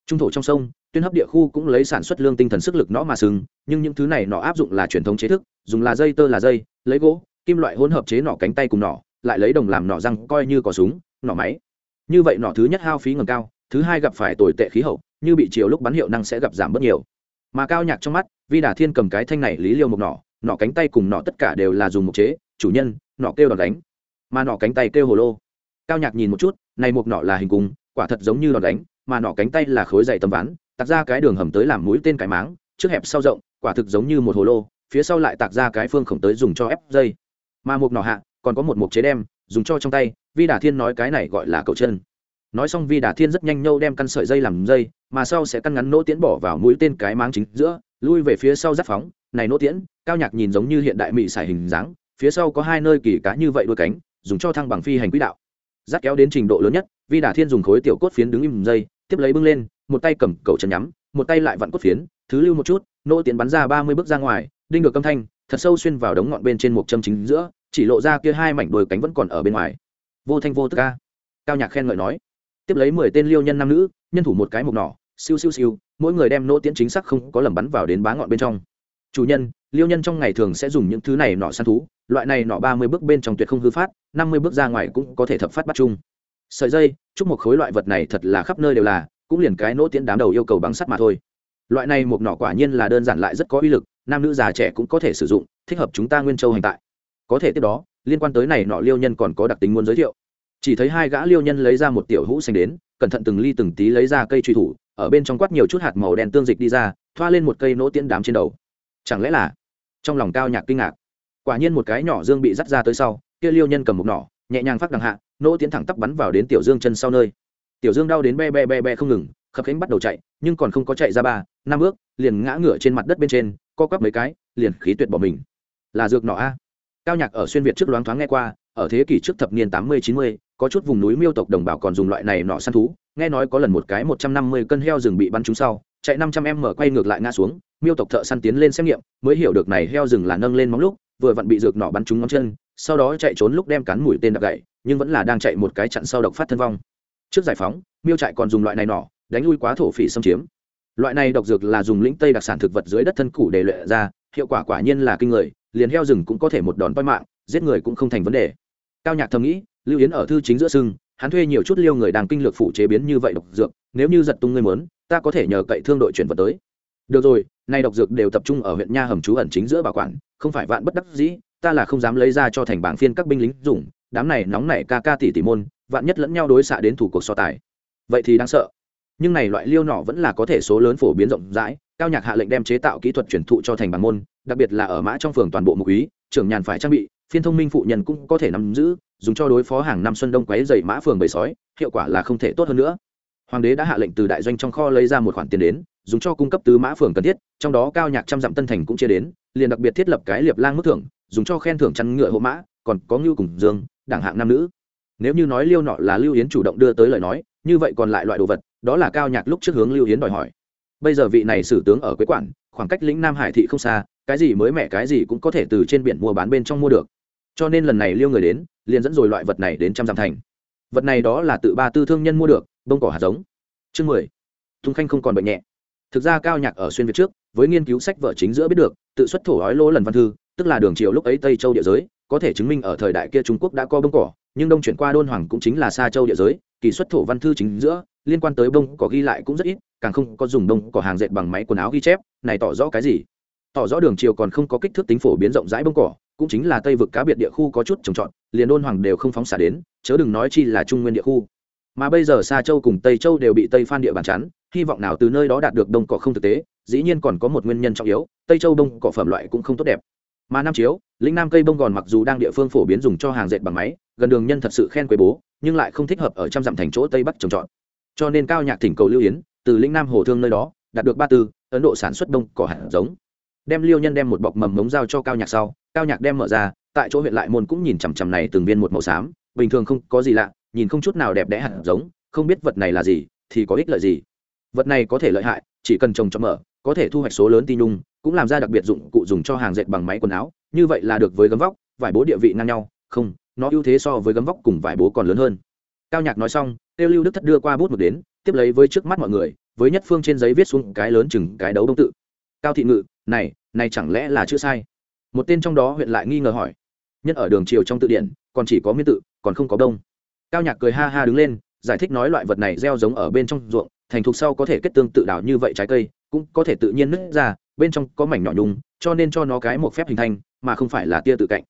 Trung thổ trong sông, tuyên hấp địa khu cũng lấy sản xuất lương tinh thần sức lực nó mà sừng nhưng những thứ này nó áp dụng là truyền thống chế thức, dùng là dây tơ là dây, lấy gỗ, kim loại hỗn hợp chế nỏ cánh tay cùng nỏ, lại lấy đồng làm nỏ răng, coi như có súng, nỏ máy. Như vậy nỏ thứ nhất hao phí ngầm cao, thứ hai gặp phải tồi tệ khí hậu, như bị chiều lúc bắn hiệu năng sẽ gặp giảm bớt nhiều. Mà cao nhạc trong mắt, vi đà thiên cầm cái thanh này lý liêu một nỏ nỏ cánh tay cùng nỏ tất cả đều là dùng một chế chủ nhân, nọ kêu đòn đánh. Mà nọ cánh tay kêu hồ lô. Cao nhạc nhìn một chút, này một nọ là hình cung, quả thật giống như đòn đánh, mà nọ cánh tay là khối dày tầm ván, tạc ra cái đường hầm tới làm mũi tên cái máng, trước hẹp sau rộng, quả thực giống như một hồ lô, phía sau lại tạc ra cái phương khổng tới dùng cho ép dây. Mà một nọ hạ, còn có một mục chế đem, dùng cho trong tay, vi đà thiên nói cái này gọi là cậu chân. Nói xong vi đà thiên rất nhanh nhâu đem căn sợi dây làm dây, mà sau sẽ căn ngắn nỗ tiễn bỏ vào mũi tên cái máng chính giữa, lui về phía sau giáp phóng. Này nỗ tiễn, cao nhạc nhìn giống như hiện đại mỹ xài hình dáng phía sau có hai nơi kỳ cá như vậy đôi cánh, dùng cho thăng bằng phi hành quỹ đạo. Dắt kéo đến trình độ lớn nhất, vi đà thiên dùng khối tiểu cốt phiến đứng im dây, tiếp lấy bưng lên, một tay cầm cầu chân nhắm, một tay lại vặn cốt phiến, thứ lưu một chút, nỗ tiện bắn ra ba mươi bước ra ngoài, đinh được âm thanh, thật sâu xuyên vào đống ngọn bên trên một châm chính giữa, chỉ lộ ra kia hai mảnh đôi cánh vẫn còn ở bên ngoài. Vô thanh vô tức ca. Cao nhạc khen ngợi nói. Tiếp lấy mười tên liêu nhân nam nữ, nhân thủ một cái mục nỏ, siêu siêu siêu, mỗi người đem nỗ tiễn chính xác không có lầm bắn vào đến bá ngọn bên trong. Chủ nhân liêu nhân trong ngày thường sẽ dùng những thứ này nọ săn thú, loại này nọ ba mươi bước bên trong tuyệt không hư phát, năm mươi bước ra ngoài cũng có thể thập phát bắt chung. Sợi dây, chúc một khối loại vật này thật là khắp nơi đều là, cũng liền cái nỗ tiễn đám đầu yêu cầu bằng sắt mà thôi. Loại này một nọ quả nhiên là đơn giản lại rất có uy lực, nam nữ già trẻ cũng có thể sử dụng, thích hợp chúng ta nguyên châu hành tại. Có thể tiếp đó, liên quan tới này nọ liêu nhân còn có đặc tính muốn giới thiệu. Chỉ thấy hai gã liêu nhân lấy ra một tiểu hũ xanh đến, cẩn thận từng ly từng tí lấy ra cây truy thủ, ở bên trong quát nhiều chút hạt màu đen tương dịch đi ra, thoa lên một cây nỗ tiễn đám trên đầu. Chẳng lẽ là trong lòng cao nhạc kinh ngạc. Quả nhiên một cái nhỏ dương bị dắt ra tới sau, kia liêu nhân cầm một nỏ, nhẹ nhàng phát đằng hạ, nỗ tiến thẳng tắp bắn vào đến tiểu dương chân sau nơi. Tiểu dương đau đến be be be be không ngừng, khập khánh bắt đầu chạy, nhưng còn không có chạy ra ba, năm bước, liền ngã ngửa trên mặt đất bên trên, co quắp mấy cái, liền khí tuyệt bỏ mình. Là dược nỏ a. Cao nhạc ở xuyên việt trước loáng thoáng nghe qua, ở thế kỷ trước thập niên tám mươi, chín mươi, có chút vùng núi miêu tộc đồng bào còn dùng loại này nọ săn thú, nghe nói có lần một cái một trăm năm mươi cân heo rừng bị bắn trúng sau, chạy năm trăm em mở quay ngược lại ngã xuống miêu tộc thợ săn tiến lên xét nghiệm mới hiểu được này heo rừng là nâng lên móng lúc vừa vặn bị dược nỏ bắn trúng ngón chân sau đó chạy trốn lúc đem cắn mũi tên đặc gậy nhưng vẫn là đang chạy một cái chặn sau độc phát thân vong. Trước giải phóng miêu trại còn dùng loại này nỏ, đánh lui quá thổ phỉ xâm chiếm. Loại này độc dược là dùng lĩnh tây đặc sản thực vật dưới đất thân củ để luyện ra hiệu quả quả nhiên là kinh người liền heo rừng cũng có thể một đòn voi mạng giết người cũng không thành vấn đề. Cao nhạc thầm nghĩ lưu yến ở thư chính giữa sưng hắn thuê nhiều chút liêu người đang kinh lược phụ chế biến như vậy độc dược nếu như giật tung ngươi mớn ta có thể nhờ cậy thương đội chuyển vật tới được rồi, nay độc dược đều tập trung ở huyện nha hầm trú ẩn chính giữa bảo quản, không phải vạn bất đắc dĩ, ta là không dám lấy ra cho thành bảng phiên các binh lính dùng, đám này nóng nảy ca ca tỷ tỷ môn, vạn nhất lẫn nhau đối xạ đến thủ cuộc so tài. Vậy thì đáng sợ. Nhưng này loại liêu nọ vẫn là có thể số lớn phổ biến rộng rãi, cao nhạc hạ lệnh đem chế tạo kỹ thuật truyền thụ cho thành bảng môn, đặc biệt là ở mã trong phường toàn bộ mục ý, trưởng nhàn phải trang bị, phiên thông minh phụ nhân cũng có thể nắm giữ, dùng cho đối phó hàng năm xuân đông quấy dày mã phường bầy sói, hiệu quả là không thể tốt hơn nữa hoàng đế đã hạ lệnh từ đại doanh trong kho lấy ra một khoản tiền đến, dùng cho cung cấp tứ mã phường cần thiết, trong đó cao nhạc trăm dặm tân thành cũng chia đến, liền đặc biệt thiết lập cái liệp lang mức thưởng, dùng cho khen thưởng chăn ngựa hộ mã, còn có ngưu cùng dương, đảng hạng nam nữ. Nếu như nói liêu nọ là lưu yến chủ động đưa tới lời nói, như vậy còn lại loại đồ vật, đó là cao nhạc lúc trước hướng lưu yến đòi hỏi. Bây giờ vị này sử tướng ở quế quản, khoảng cách lĩnh nam hải thị không xa, cái gì mới mẻ cái gì cũng có thể từ trên biển mua bán bên trong mua được. Cho nên lần này liêu người đến, liền dẫn rồi loại vật này đến trăm dặm thành. Vật này đó là tự ba tư thương nhân mua được bông cỏ hạt giống. Chương mười. Tung khanh không còn bệnh nhẹ. Thực ra cao nhạc ở xuyên việt trước, với nghiên cứu sách vở chính giữa biết được, tự xuất thổ ói lỗ lần văn thư, tức là đường triều lúc ấy tây châu địa giới, có thể chứng minh ở thời đại kia trung quốc đã có bông cỏ, nhưng đông chuyển qua đôn hoàng cũng chính là xa châu địa giới, kỳ xuất thổ văn thư chính giữa, liên quan tới bông cỏ ghi lại cũng rất ít, càng không có dùng bông cỏ hàng dệt bằng máy quần áo ghi chép, này tỏ rõ cái gì? Tỏ rõ đường triều còn không có kích thước tính phổ biến rộng rãi bông cỏ, cũng chính là tây vực cá biệt địa khu có chút trồng trọt, liền đôn hoàng đều không phóng xả đến, chớ đừng nói chi là trung nguyên địa khu mà bây giờ xa châu cùng tây châu đều bị tây phan địa bàn chắn, hy vọng nào từ nơi đó đạt được đông cỏ không thực tế, dĩ nhiên còn có một nguyên nhân trọng yếu, tây châu đông cỏ phẩm loại cũng không tốt đẹp. Mà nam chiếu lĩnh nam cây bông gòn mặc dù đang địa phương phổ biến dùng cho hàng dệt bằng máy, gần đường nhân thật sự khen quế bố, nhưng lại không thích hợp ở trăm dặm thành chỗ tây bắc trồng trọt. Cho nên cao nhạc thỉnh cầu lưu yến, từ lĩnh nam hồ thương nơi đó, đạt được ba tư, ấn độ sản xuất đông cỏ hạt giống. Đem liêu nhân đem một bọc mầm mống giao cho cao nhạc sau, cao nhạc đem mở ra, tại chỗ huyện lại môn cũng nhìn chằm chằm này từng viên một màu xám, bình thường không có gì lạ nhìn không chút nào đẹp đẽ hạt giống, không biết vật này là gì, thì có ích lợi gì. Vật này có thể lợi hại, chỉ cần trồng cho mở, có thể thu hoạch số lớn tin nhung, cũng làm ra đặc biệt dụng cụ dùng cho hàng dệt bằng máy quần áo, như vậy là được với gấm vóc, vải bố địa vị ngang nhau, không, nó ưu thế so với gấm vóc cùng vải bố còn lớn hơn. Cao nhạc nói xong, tiêu lưu đức thất đưa qua bút một đến, tiếp lấy với trước mắt mọi người, với nhất phương trên giấy viết xuống cái lớn chừng cái đấu đông tự. Cao thị ngự, này này chẳng lẽ là chữ sai? Một tên trong đó huyện lại nghi ngờ hỏi. Nhất ở đường chiều trong tự điển còn chỉ có miên tự, còn không có đông cao nhạc cười ha ha đứng lên, giải thích nói loại vật này gieo giống ở bên trong ruộng, thành thục sau có thể kết tương tự đảo như vậy trái cây, cũng có thể tự nhiên nứt ra, bên trong có mảnh nhỏ nhung, cho nên cho nó cái một phép hình thành, mà không phải là tia tự cạnh.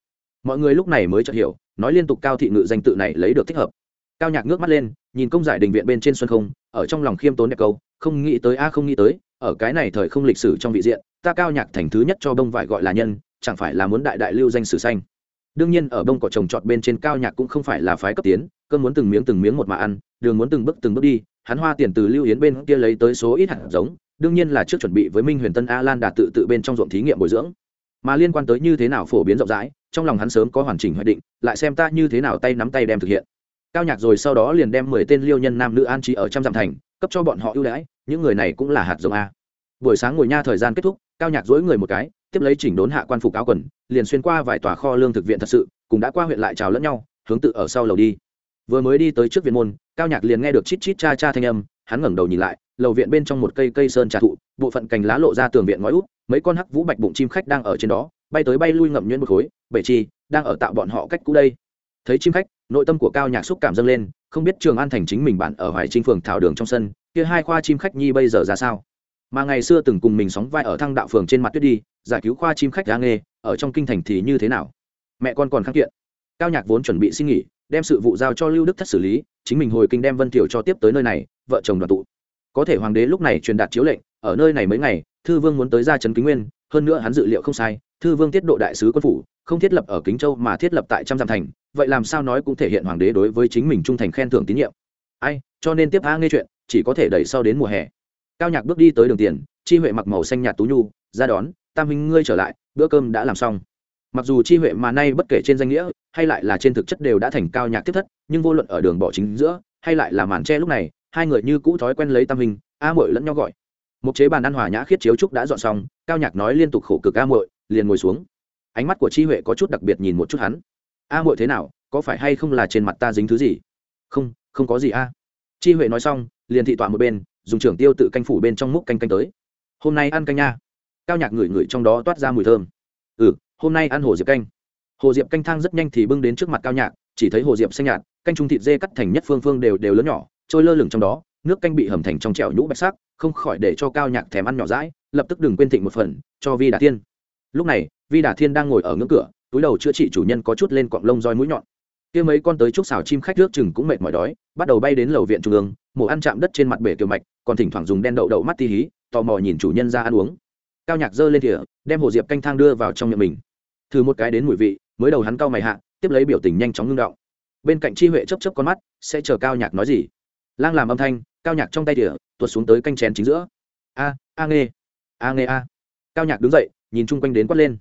Mọi người lúc này mới chợt hiểu, nói liên tục cao thị ngự danh tự này lấy được thích hợp. Cao nhạc ngước mắt lên, nhìn công giải đình viện bên trên xuân không, ở trong lòng khiêm tốn đẹp câu, không nghĩ tới, a, không nghĩ tới, ở cái này thời không lịch sử trong vị diện, ta cao nhạc thành thứ nhất cho bông vải gọi là nhân, chẳng phải là muốn đại đại lưu danh sử xanh đương nhiên, ở bông cỏ trồng trọt bên trên cao nhạc cũng không phải là phái cấp tiến cơn muốn từng miếng từng miếng một mà ăn, đường muốn từng bước từng bước đi, hắn hoa tiền từ lưu yến bên kia lấy tới số ít hạt giống, đương nhiên là trước chuẩn bị với minh huyền tân a lan đạt tự tự bên trong ruộng thí nghiệm bồi dưỡng. Mà liên quan tới như thế nào phổ biến rộng rãi, trong lòng hắn sớm có hoàn chỉnh hoạch định, lại xem ta như thế nào tay nắm tay đem thực hiện. Cao nhạc rồi sau đó liền đem mười tên liêu nhân nam nữ an trí ở trăm dặm thành, cấp cho bọn họ ưu đãi, những người này cũng là hạt giống a. Buổi sáng ngồi nha thời gian kết thúc cao nhạc dối người một cái, tiếp lấy chỉnh đốn hạ quan phục áo quần, liền xuyên qua vài tòa kho lương thực viện thật sự, cùng đã qua huyện lại chào lẫn nhau, hướng tự ở sau lầu đi. Vừa mới đi tới trước viện môn, cao nhạc liền nghe được chít chít cha cha thanh âm, hắn ngẩng đầu nhìn lại, lầu viện bên trong một cây cây sơn trà thụ, bộ phận cành lá lộ ra tường viện ngói út mấy con hắc vũ bạch bụng chim khách đang ở trên đó, bay tới bay lui ngậm nhuyễn một khối, bể chi, đang ở tạo bọn họ cách cũ đây. Thấy chim khách, nội tâm của cao nhạc xúc cảm dâng lên, không biết trường an thành chính mình bạn ở hoài trinh phường thảo đường trong sân, kia hai khoa chim khách nhi bây giờ ra sao? Mà ngày xưa từng cùng mình sóng vai ở thăng đạo phường trên mặt tuyết đi, giải cứu khoa chim khách đá nghề ở trong kinh thành thì như thế nào? Mẹ con còn kháng kiện. Cao nhạc vốn chuẩn bị xin nghỉ, đem sự vụ giao cho lưu đức thất xử lý, chính mình hồi kinh đem vân thiểu cho tiếp tới nơi này, vợ chồng đoàn tụ. Có thể hoàng đế lúc này truyền đạt chiếu lệnh, ở nơi này mấy ngày, thư vương muốn tới ra trấn kính nguyên, hơn nữa hắn dự liệu không sai, thư vương tiết độ đại sứ quân phủ, không thiết lập ở kính châu mà thiết lập tại trăm giam thành, vậy làm sao nói cũng thể hiện hoàng đế đối với chính mình trung thành khen thưởng tín nhiệm. Ai, cho nên tiếp a nghe chuyện, chỉ có thể đẩy sau đến mùa hè cao nhạc bước đi tới đường tiền, chi huệ mặc màu xanh nhạt tú nhu, ra đón, tam huynh ngươi trở lại, bữa cơm đã làm xong. Mặc dù chi huệ mà nay bất kể trên danh nghĩa, hay lại là trên thực chất đều đã thành cao nhạc tiếp thất, nhưng vô luận ở đường bỏ chính giữa, hay lại là màn tre lúc này, hai người như cũ thói quen lấy tam huynh, a mội lẫn nhau gọi. Một chế bàn ăn hòa nhã khiết chiếu trúc đã dọn xong, cao nhạc nói liên tục khổ cực a mội liền ngồi xuống. Ánh mắt của chi huệ có chút đặc biệt nhìn một chút hắn. A mội thế nào, có phải hay không là trên mặt ta dính thứ gì? Không không có gì a. Chi huệ nói xong, liền thị tọa một bên dùng trưởng tiêu tự canh phủ bên trong múc canh canh tới. Hôm nay ăn canh nha. Cao nhạc ngửi ngửi trong đó toát ra mùi thơm. Ừ hôm nay ăn hồ diệp canh. Hồ diệp canh thang rất nhanh thì bưng đến trước mặt cao nhạc, chỉ thấy hồ diệp xanh nhạt, canh trung thịt dê cắt thành nhất phương phương đều đều lớn nhỏ, trôi lơ lửng trong đó, nước canh bị hầm thành trong trẻo nhũ bạch sắc, không khỏi để cho cao nhạc thèm ăn nhỏ rãi lập tức đừng quên thịnh một phần, cho vi đà thiên. Lúc này, vi đà thiên đang ngồi ở ngưỡng cửa, túi đầu chữa trị chủ nhân có chút lên cọng lông roi mũi nhọn kia mấy con tới chúc xào chim khách nước chừng cũng mệt mỏi đói, bắt đầu bay đến lầu viện trung ương, mổ ăn chạm đất trên mặt bể tiểu mạch, còn thỉnh thoảng dùng đen đậu đậu mắt ti hí, tò mò nhìn chủ nhân ra ăn uống. Cao nhạc giơ lên thìa, đem hồ diệp canh thang đưa vào trong miệng mình. Thử một cái đến mùi vị, mới đầu hắn cao mày hạ, tiếp lấy biểu tình nhanh chóng ngưng động. Bên cạnh chi huệ chấp chấp con mắt, sẽ chờ cao nhạc nói gì? Lang làm âm thanh, cao nhạc trong tay thìa, tuột xuống tới canh chén chính giữa. A a nghe a nghe a. Cao nhạc đứng dậy, nhìn chung quanh đến quát lên.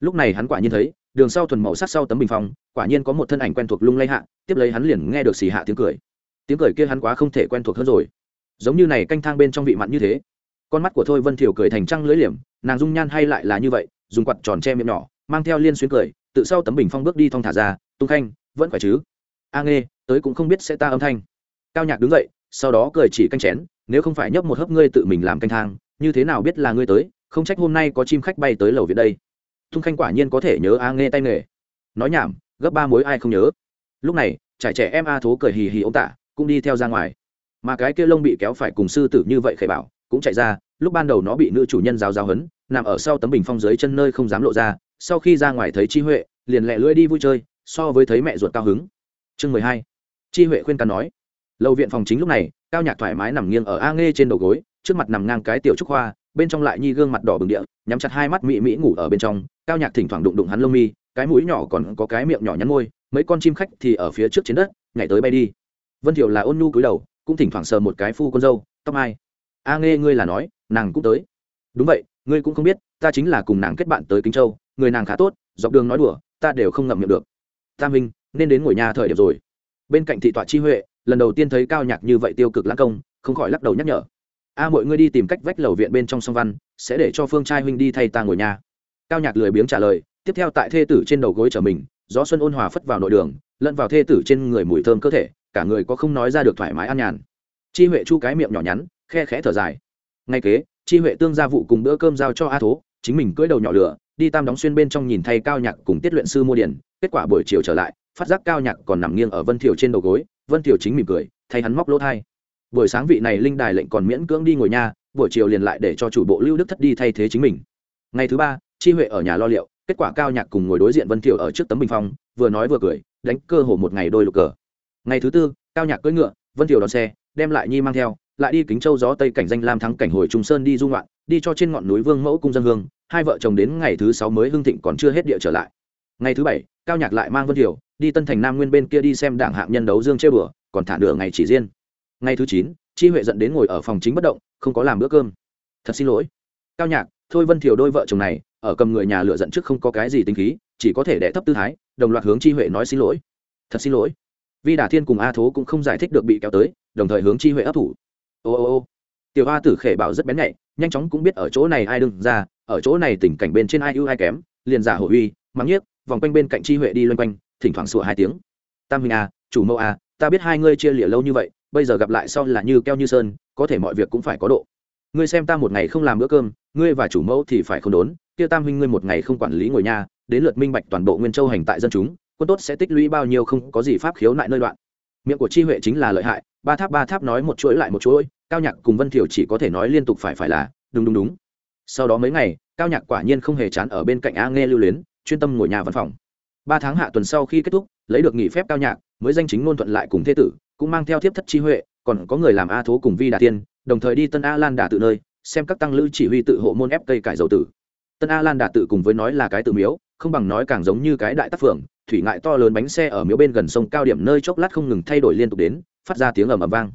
Lúc này hắn quả nhiên thấy đường sau thuần màu sắc sau tấm bình phong, quả nhiên có một thân ảnh quen thuộc lung lay hạ, tiếp lấy hắn liền nghe được xì hạ tiếng cười. Tiếng cười kia hắn quá không thể quen thuộc hơn rồi. Giống như này canh thang bên trong vị mặn như thế. Con mắt của thôi vân thiểu cười thành trăng lưỡi liềm, nàng dung nhan hay lại là như vậy, dùng quạt tròn che miệng nhỏ, mang theo liên xuyến cười, tự sau tấm bình phong bước đi thong thả ra, tung khanh, vẫn phải chứ? A nghe tới cũng không biết sẽ ta âm thanh. Cao nhạc đứng dậy, sau đó cười chỉ canh chén, nếu không phải nhấp một hớp ngươi tự mình làm canh thang, như thế nào biết là ngươi tới? Không trách hôm nay có chim khách bay tới lầu viện đây thung khanh quả nhiên có thể nhớ a nghe tay nghề. Nói nhảm, gấp ba mối ai không nhớ. Lúc này, trải trẻ em a thố cười hì hì ông tạ, cũng đi theo ra ngoài. Mà cái kia lông bị kéo phải cùng sư tử như vậy khải bảo, cũng chạy ra, lúc ban đầu nó bị nữ chủ nhân giáo giáo hấn nằm ở sau tấm bình phong dưới chân nơi không dám lộ ra, sau khi ra ngoài thấy chi huệ, liền lẹ lưỡi đi vui chơi, so với thấy mẹ ruột cao hứng. Chương mười hai, chi huệ khuyên can nói. Lầu viện phòng chính lúc này, cao nhạc thoải mái nằm nghiêng ở a nghê trên đầu gối, trước mặt nằm ngang cái tiểu trúc hoa bên trong lại nhi gương mặt đỏ bừng địa, nhắm chặt hai mắt mỹ mỹ ngủ ở bên trong, cao nhạc thỉnh thoảng đụng đụng hắn lông mi, cái mũi nhỏ còn có cái miệng nhỏ nhắn môi, mấy con chim khách thì ở phía trước trên đất, nhảy tới bay đi. Vân thiệu là ôn nhu cúi đầu, cũng thỉnh thoảng sờ một cái phu con dâu, tóc ai? A nghe ngươi là nói, nàng cũng tới. Đúng vậy, ngươi cũng không biết, ta chính là cùng nàng kết bạn tới kinh châu, người nàng khá tốt, dọc đường nói đùa, ta đều không ngậm miệng được. Tam minh nên đến ngồi nhà thời điểm rồi. Bên cạnh thị tọa chi huệ, lần đầu tiên thấy cao nhạc như vậy tiêu cực lãng công, không khỏi lắc đầu nhắc nhở a à, mọi ngươi đi tìm cách vách lầu viện bên trong song văn, sẽ để cho phương trai huynh đi thay ta ngồi nhà. Cao nhạc lười biếng trả lời, tiếp theo tại thê tử trên đầu gối trở mình, gió xuân ôn hòa phất vào nội đường, lẫn vào thê tử trên người mùi thơm cơ thể, cả người có không nói ra được thoải mái an nhàn. Chi huệ chu cái miệng nhỏ nhắn, khe khẽ thở dài. Ngay kế, chi huệ tương gia vụ cùng bữa cơm giao cho a thố, chính mình cưỡi đầu nhỏ lửa, đi tam đóng xuyên bên trong nhìn thay cao nhạc cùng tiết luyện sư mua điển. Kết quả buổi chiều trở lại, phát giác cao nhạc còn nằm nghiêng ở vân thiều trên đầu gối, vân thiều chính mỉm cười, thay hắn móc lỗ thai buổi sáng vị này linh đài lệnh còn miễn cưỡng đi ngồi nha, buổi chiều liền lại để cho chủ bộ lưu đức thất đi thay thế chính mình. Ngày thứ ba, chi huệ ở nhà lo liệu, kết quả cao nhạc cùng ngồi đối diện vân thiệu ở trước tấm bình phong, vừa nói vừa cười, đánh cơ hồ một ngày đôi lục cờ. Ngày thứ tư, cao nhạc cưỡi ngựa, vân thiệu đón xe, đem lại nhi mang theo, lại đi kính châu gió tây cảnh danh lam thắng cảnh hồi trung sơn đi du ngoạn, đi cho trên ngọn núi vương mẫu cung dân hương, hai vợ chồng đến ngày thứ sáu mới hưng thịnh còn chưa hết địa trở lại. Ngày thứ bảy, cao nhạc lại mang vân thiệu, đi tân thành nam nguyên bên kia đi xem đảng hạng nhân đấu dương chơi bừa, còn thả nửa ngày chỉ riêng ngày thứ chín, chi huệ dẫn đến ngồi ở phòng chính bất động, không có làm bữa cơm. Thật xin lỗi. Cao nhạc, thôi vân thiều đôi vợ chồng này, ở cầm người nhà lựa dẫn trước không có cái gì tính khí, chỉ có thể đẻ thấp tư thái, đồng loạt hướng chi huệ nói xin lỗi. Thật xin lỗi. Vi đà thiên cùng a thố cũng không giải thích được bị kéo tới, đồng thời hướng chi huệ ấp thủ. Ô ô ô. Tiểu a tử khể bảo rất bén nhạy, nhanh chóng cũng biết ở chỗ này ai đừng ra, ở chỗ này tình cảnh bên trên ai ưu ai kém, liền giả hổ uy, mắng nhiếc, vòng quanh bên cạnh chi huệ đi loanh quanh, thỉnh thoảng sủa hai tiếng. Tam huynh a chủ mẫu a ta biết hai ngươi chia lịa lâu như vậy bây giờ gặp lại sau là như keo như sơn, có thể mọi việc cũng phải có độ. Ngươi xem ta một ngày không làm bữa cơm, ngươi và chủ mẫu thì phải không đốn, kia tam huynh ngươi một ngày không quản lý ngồi nhà, đến lượt minh bạch toàn bộ nguyên châu hành tại dân chúng, quân tốt sẽ tích lũy bao nhiêu không có gì pháp khiếu nại nơi đoạn. Miệng của chi huệ chính là lợi hại, ba tháp ba tháp nói một chuỗi lại một chuỗi, cao nhạc cùng vân thiểu chỉ có thể nói liên tục phải phải là, đúng đúng đúng. Sau đó mấy ngày, cao nhạc quả nhiên không hề chán ở bên cạnh a nghe lưu luyến, chuyên tâm ngồi nhà văn phòng. Ba tháng hạ tuần sau khi kết thúc, lấy được nghỉ phép cao nhạc, mới danh chính ngôn thuận lại cùng thế tử cũng mang theo thiếp thất chi huệ, còn có người làm a thố cùng vi đà tiên, đồng thời đi tân a lan đà tự nơi, xem các tăng lữ chỉ huy tự hộ môn ép cây cải dầu tử. Tân a lan đà tự cùng với nói là cái tự miếu, không bằng nói càng giống như cái đại tác phường, thủy ngại to lớn bánh xe ở miếu bên gần sông cao điểm nơi chốc lát không ngừng thay đổi liên tục đến, phát ra tiếng ầm ầm vang.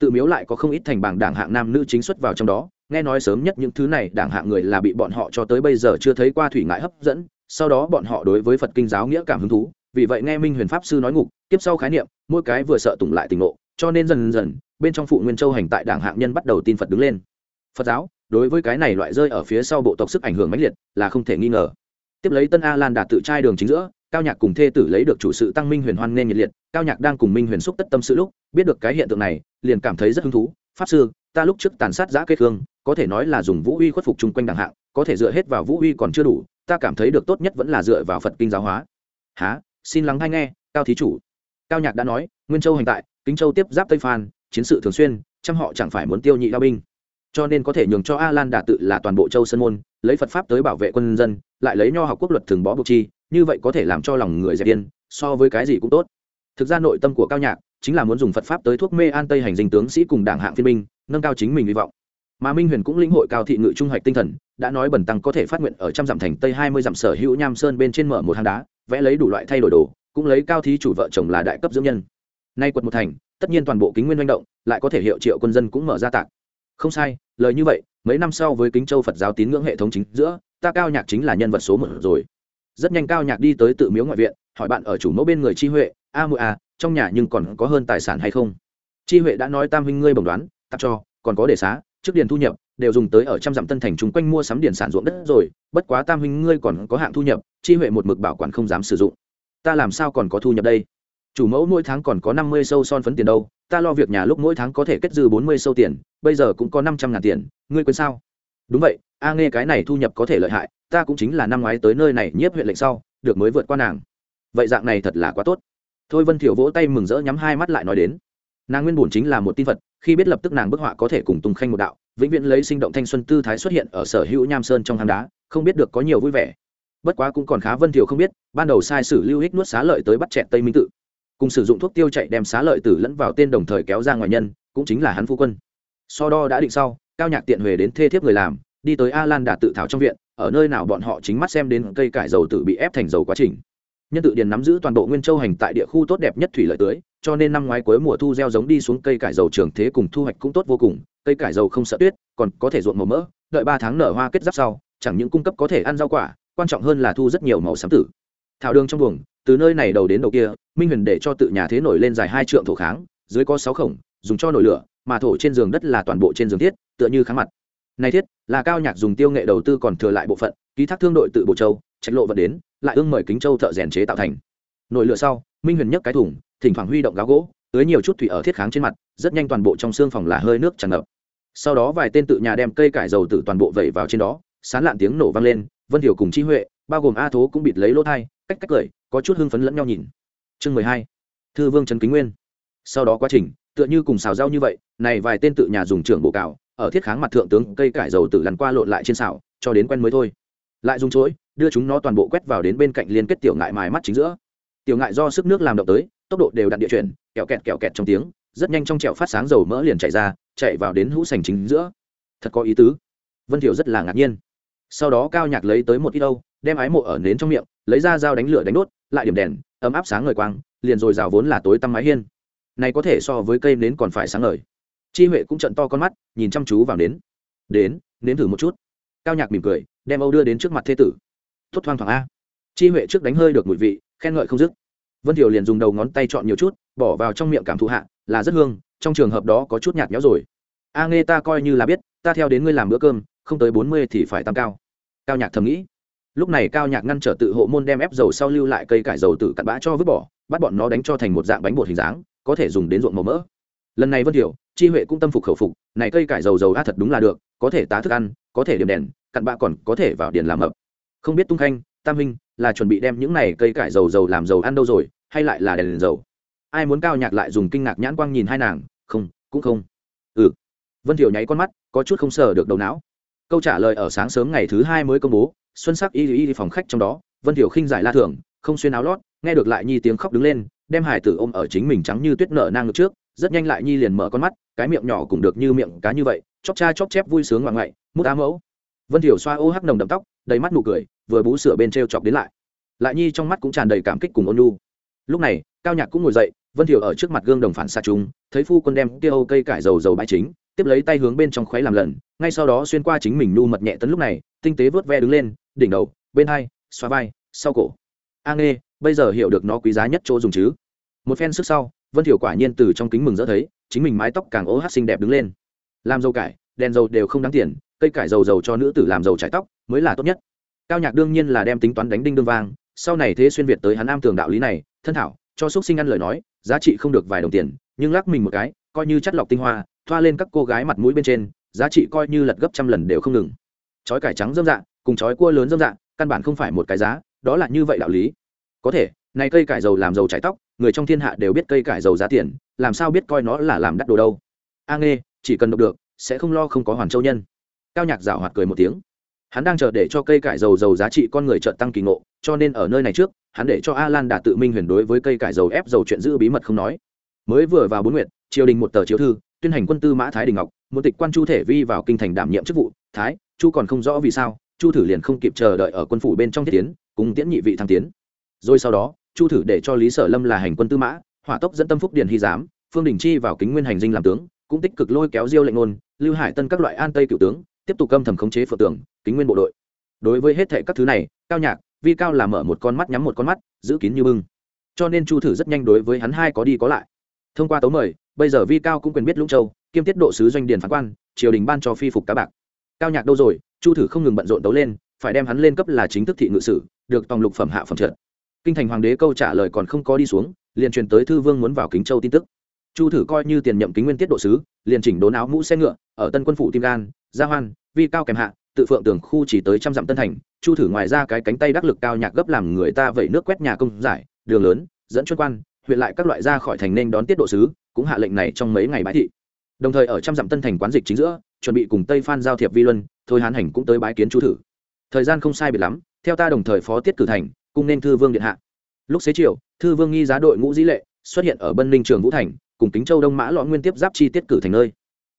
Tự miếu lại có không ít thành bảng đảng hạng nam nữ chính xuất vào trong đó, nghe nói sớm nhất những thứ này đảng hạng người là bị bọn họ cho tới bây giờ chưa thấy qua thủy ngại hấp dẫn, sau đó bọn họ đối với phật kinh giáo nghĩa cảm hứng thú vì vậy nghe minh huyền pháp sư nói ngục tiếp sau khái niệm, mỗi cái vừa sợ tùng lại tình ngộ, cho nên dần dần, bên trong phụ nguyên châu hành tại đảng hạng nhân bắt đầu tin phật đứng lên. Phật giáo, đối với cái này loại rơi ở phía sau bộ tộc sức ảnh hưởng mãnh liệt, là không thể nghi ngờ. Tiếp lấy tân a lan đạt tự trai đường chính giữa, cao nhạc cùng thê tử lấy được chủ sự tăng minh huyền hoan nên nhiệt liệt, cao nhạc đang cùng minh huyền xúc tất tâm sự lúc, biết được cái hiện tượng này, liền cảm thấy rất hứng thú. Pháp sư, ta lúc trước tàn sát giã kết hương có thể nói là dùng vũ uy khuất phục chung quanh đảng hạng, có thể dựa hết vào vũ uy còn chưa đủ, ta cảm thấy được tốt nhất vẫn là dựa vào phật kinh giáo hóa. Há xin lắng hay nghe, cao thí chủ. Cao nhạc đã nói, nguyên châu hành tại, kính châu tiếp giáp tây phan, chiến sự thường xuyên, trăm họ chẳng phải muốn tiêu nhị đao binh. Cho nên có thể nhường cho a lan đà tự là toàn bộ châu sơn môn, lấy phật pháp tới bảo vệ quân dân, lại lấy nho học quốc luật thường bó buộc chi, như vậy có thể làm cho lòng người dẹp yên, so với cái gì cũng tốt. Thực ra nội tâm của cao nhạc chính là muốn dùng phật pháp tới thuốc mê an tây hành dinh tướng sĩ cùng đảng hạng phiên minh nâng cao chính mình hy vọng. Mà minh huyền cũng lĩnh hội cao thị ngự trung hoạch tinh thần, đã nói bẩn tăng có thể phát nguyện ở trăm dặm thành tây, hai mươi dặm sở hữu nham sơn bên trên mở một hang đá vẽ lấy đủ loại thay đổi đồ, cũng lấy cao thí chủ vợ chồng là đại cấp dưỡng nhân. Nay quật một thành, tất nhiên toàn bộ kính nguyên manh động, lại có thể hiệu triệu quân dân cũng mở ra tạc. Không sai, lời như vậy, mấy năm sau với kính châu phật giáo tín ngưỡng hệ thống chính giữa, ta cao nhạc chính là nhân vật số một rồi. Rất nhanh cao nhạc đi tới tự miếu ngoại viện, hỏi bạn ở chủ mẫu bên người chi huệ, a mụi a à, trong nhà nhưng còn có hơn tài sản hay không? Chi huệ đã nói, tam huynh ngươi bồng đoán tặng cho, còn có để xá, trước điền thu nhập đều dùng tới ở trăm dặm tân thành chung quanh mua sắm điển sản ruộng đất rồi, bất quá tam huynh ngươi còn có hạng thu nhập, chi huệ một mực bảo quản không dám sử dụng. Ta làm sao còn có thu nhập đây? Chủ mẫu mỗi tháng còn có năm mươi sâu son phấn tiền đâu, ta lo việc nhà lúc mỗi tháng có thể kết dư bốn mươi sâu tiền, bây giờ cũng có năm trăm ngàn tiền, ngươi quên sao? Đúng vậy, a nghe cái này thu nhập có thể lợi hại, ta cũng chính là năm ngoái tới nơi này nhiếp huyện lệnh sau, được mới vượt qua nàng. Vậy dạng này thật là quá tốt. Thôi vân thiểu vỗ tay mừng rỡ nhắm hai mắt lại nói đến. Nàng nguyên bổn chính là một tin vật khi biết lập tức nàng bức họa có thể cùng tung khanh một đạo vĩnh viễn lấy sinh động thanh xuân tư thái xuất hiện ở sở hữu nham sơn trong hang đá, không biết được có nhiều vui vẻ. Bất quá cũng còn khá vân thiều không biết, ban đầu sai sử lưu hích nuốt xá lợi tới bắt chẹt tây minh tự. Cùng sử dụng thuốc tiêu chạy đem xá lợi tử lẫn vào tên đồng thời kéo ra ngoài nhân, cũng chính là hắn phu quân. So đo đã định sau, cao nhạc tiện huề đến thê thiếp người làm, đi tới a lan đà tự thảo trong viện, ở nơi nào bọn họ chính mắt xem đến cây cải dầu tử bị ép thành dầu quá trình. Nhân tự điền nắm giữ toàn bộ nguyên châu hành tại địa khu tốt đẹp nhất thủy lợi tưới, cho nên năm ngoái cuối mùa thu gieo giống đi xuống cây cải dầu trường thế cùng thu hoạch cũng tốt vô cùng cây cải dầu không sợ tuyết, còn có thể ruộng màu mỡ, đợi ba tháng nở hoa kết giáp sau, chẳng những cung cấp có thể ăn rau quả, quan trọng hơn là thu rất nhiều màu xám tử. Thảo đường trong buồng, từ nơi này đầu đến đầu kia, minh huyền để cho tự nhà thế nổi lên dài hai trượng thổ kháng, dưới có sáu khổng, dùng cho nổi lửa, mà thổ trên giường đất là toàn bộ trên giường thiết, tựa như kháng mặt. Này thiết, là cao nhạc dùng tiêu nghệ đầu tư còn thừa lại bộ phận, ký thác thương đội tự bộ châu, trạch lộ vật đến, lại ương mời kính châu thợ rèn chế tạo thành. Nổi lửa sau, minh huyền nhấc cái thùng, thỉnh thoảng huy động gáo gỗ tưới nhiều chút thủy ở thiết kháng trên mặt, rất nhanh toàn bộ trong xương phòng là hơi nước tràn ngập. Sau đó vài tên tự nhà đem cây cải dầu tự toàn bộ vẩy vào trên đó, sán lạn tiếng nổ vang lên, vân thiểu cùng chi huệ, bao gồm a thố cũng bịt lấy lỗ thai, cách cách cười, có chút hưng phấn lẫn nhau nhìn. Chương mười hai. Thư vương trần kính nguyên. Sau đó quá trình, tựa như cùng xào rau như vậy, này vài tên tự nhà dùng trưởng bộ cào, ở thiết kháng mặt thượng tướng cây cải dầu tự lăn qua lộn lại trên xào, cho đến quen mới thôi. Lại dùng chối, đưa chúng nó toàn bộ quét vào đến bên cạnh liên kết tiểu ngại mài mắt chính giữa. Tiểu ngại do sức nước làm động tới tốc độ đều đặn địa chuyển kẹo kẹt kẹo kẹt trong tiếng rất nhanh trong trẹo phát sáng dầu mỡ liền chạy ra chạy vào đến hũ sành chính giữa. Thật có ý tứ. Vân thiểu rất là ngạc nhiên. Sau đó cao nhạc lấy tới một ít âu, đem ái mộ ở nến trong miệng lấy ra dao đánh lửa đánh đốt lại điểm đèn ấm áp sáng ngời quang liền rồi rào vốn là tối tăm mái hiên. Này có thể so với cây nến còn phải sáng ngời. Chi huệ cũng trận to con mắt nhìn chăm chú vào nến. Đến nến thử một chút. Cao nhạc mỉm cười đem âu đưa đến trước mặt thê tử. Thốt thoang thoảng a. Chi huệ trước đánh hơi được mùi vị khen ngợi không dứt vân thiều liền dùng đầu ngón tay chọn nhiều chút, bỏ vào trong miệng cảm thụ hạ, là rất hương, trong trường hợp đó có chút nhạt nhẽo rồi. A nghe ta coi như là biết, ta theo đến ngươi làm bữa cơm, không tới bốn mươi thì phải tăng cao. Cao nhạc thầm nghĩ. Lúc này cao nhạc ngăn trở tự hộ môn đem ép dầu sau lưu lại cây cải dầu tự cặn bã cho vứt bỏ, bắt bọn nó đánh cho thành một dạng bánh bột hình dáng, có thể dùng đến ruộng màu mỡ. Lần này vân thiểu chi huệ cũng tâm phục khẩu phục, này cây cải dầu dầu a thật đúng là được, có thể tá thức ăn, có thể điểm đèn, cặn bã còn có thể vào điện làm mập. Không biết tung khanh, tam minh là chuẩn bị đem những này cây cải dầu dầu làm dầu ăn đâu rồi hay lại là đèn, đèn dầu? Ai muốn cao nhạc lại dùng kinh ngạc nhãn quang nhìn hai nàng? Không cũng không. Ừ. Vân thiểu nháy con mắt có chút không sờ được đầu não. Câu trả lời ở sáng sớm ngày thứ hai mới công bố xuân sắc y y phòng khách trong đó vân thiểu khinh giải la thưởng không xuyên áo lót nghe được lại nhi tiếng khóc đứng lên đem hải tử ôm ở chính mình trắng như tuyết nở nang ngực trước rất nhanh lại nhi liền mở con mắt cái miệng nhỏ cũng được như miệng cá như vậy chóp cha chóp chép vui sướng ngoạn ngoại mút á mẫu. Vân thiểu xoa ô hắc nồng đậm tóc đầy mắt nụ cười vừa bú sữa bên t r e o chọc đến lại. Lại nhi trong mắt cũng tràn đầy cảm kích cùng ôn lu lúc này, cao nhạc cũng ngồi dậy, vân thiểu ở trước mặt gương đồng phản xạ chúng, thấy phu quân đem kia âu cây cải dầu dầu bãi chính, tiếp lấy tay hướng bên trong khoáy làm lần ngay sau đó xuyên qua chính mình nu mật nhẹ tấn lúc này, tinh tế vớt ve đứng lên, đỉnh đầu, bên hai xoa vai, sau cổ. A nghe bây giờ hiểu được nó quý giá nhất chỗ dùng chứ? Một phen sức sau, vân thiểu quả nhiên từ trong kính mừng dỡ thấy, chính mình mái tóc càng ố hát xinh đẹp đứng lên. Làm dầu cải, đèn dầu đều không đáng tiền, cây cải dầu dầu cho nữ tử làm dầu trải tóc mới là tốt nhất cao nhạc đương nhiên là đem tính toán đánh đinh đương vang, sau này thế xuyên việt tới hắn am tường đạo lý này, thân thảo, cho xúc sinh ăn lời nói, giá trị không được vài đồng tiền, nhưng lắc mình một cái, coi như chất lọc tinh hoa, thoa lên các cô gái mặt mũi bên trên, giá trị coi như lật gấp trăm lần đều không ngừng. Chói cải trắng dâm dạ cùng chói cua lớn dâm dạ căn bản không phải một cái giá, đó là như vậy đạo lý. Có thể, này cây cải dầu làm dầu trái tóc, người trong thiên hạ đều biết cây cải dầu giá tiền, làm sao biết coi nó là làm đắt đồ đâu. A nghe chỉ cần đọc được, sẽ không lo không có hoàn châu nhân. Cao nhạc giảo hoạt cười một tiếng hắn đang chờ để cho cây cải dầu dầu giá trị con người trợn tăng kỳ ngộ, cho nên ở nơi này trước, hắn để cho a lan đã tự minh huyền đối với cây cải dầu ép dầu chuyện giữ bí mật không nói. Mới vừa vào bốn nguyện triều đình một tờ chiếu thư, tuyên hành quân tư mã thái đình ngọc một tịch quan chu thể vi vào kinh thành đảm nhiệm chức vụ. Thái, chu còn không rõ vì sao, chu thử liền không kịp chờ đợi ở quân phủ bên trong thiết tiến, cùng tiễn nhị vị thăng tiến. Rồi sau đó, chu thử để cho lý sở lâm là hành quân tư mã, hỏa tốc dẫn tâm phúc điền hy giám, phương đình chi vào kính nguyên hành dinh làm tướng, cũng tích cực lôi kéo diêu lệnh ngôn lưu hải tân các loại an tây cựu tướng tiếp tục âm thầm khống chế phượng tường, kính nguyên bộ đội. Đối với hết thệ các thứ này, cao nhạc, vi cao là mở một con mắt nhắm một con mắt, giữ kín như bưng. Cho nên chu thử rất nhanh đối với hắn hai có đi có lại. Thông qua tấu mời, bây giờ vi cao cũng quyền biết lũng châu, kiêm tiết độ sứ doanh điền phán quan, triều đình ban cho phi phục cá bạc. Cao nhạc đâu rồi, chu thử không ngừng bận rộn tấu lên, phải đem hắn lên cấp là chính thức thị ngự sử, được tòng lục phẩm hạ phẩm trượt kinh thành hoàng đế câu trả lời còn không có đi xuống, liền truyền tới thư vương muốn vào kính châu tin tức. Chu thử coi như tiền nhậm kính nguyên tiết độ sứ, liền chỉnh đốn áo mũ xe ngựa, ở tân quân phủ tim gan, gia hoan vi cao kèm hạ, tự phượng tường khu chỉ tới trăm dặm tân thành, chu thử ngoài ra cái cánh tay đắc lực cao nhạc gấp làm người ta vẩy nước quét nhà công giải, đường lớn, dẫn chuyên quan, huyện lại các loại ra khỏi thành nên đón tiết độ sứ, cũng hạ lệnh này trong mấy ngày bãi thị. Đồng thời ở trăm dặm tân thành quán dịch chính giữa, chuẩn bị cùng tây phan giao thiệp vi luân, thôi hán hành cũng tới bái kiến chu thử. Thời gian không sai biệt lắm, theo ta đồng thời phó tiết cử thành cùng nên thư vương điện hạ. Lúc xế chiều, thư vương nghi giá đội ngũ dĩ lệ, xuất hiện ở bân ninh trường vũ thành, cùng kính châu đông mã lõ nguyên tiếp giáp chi tiết cử thành nơi.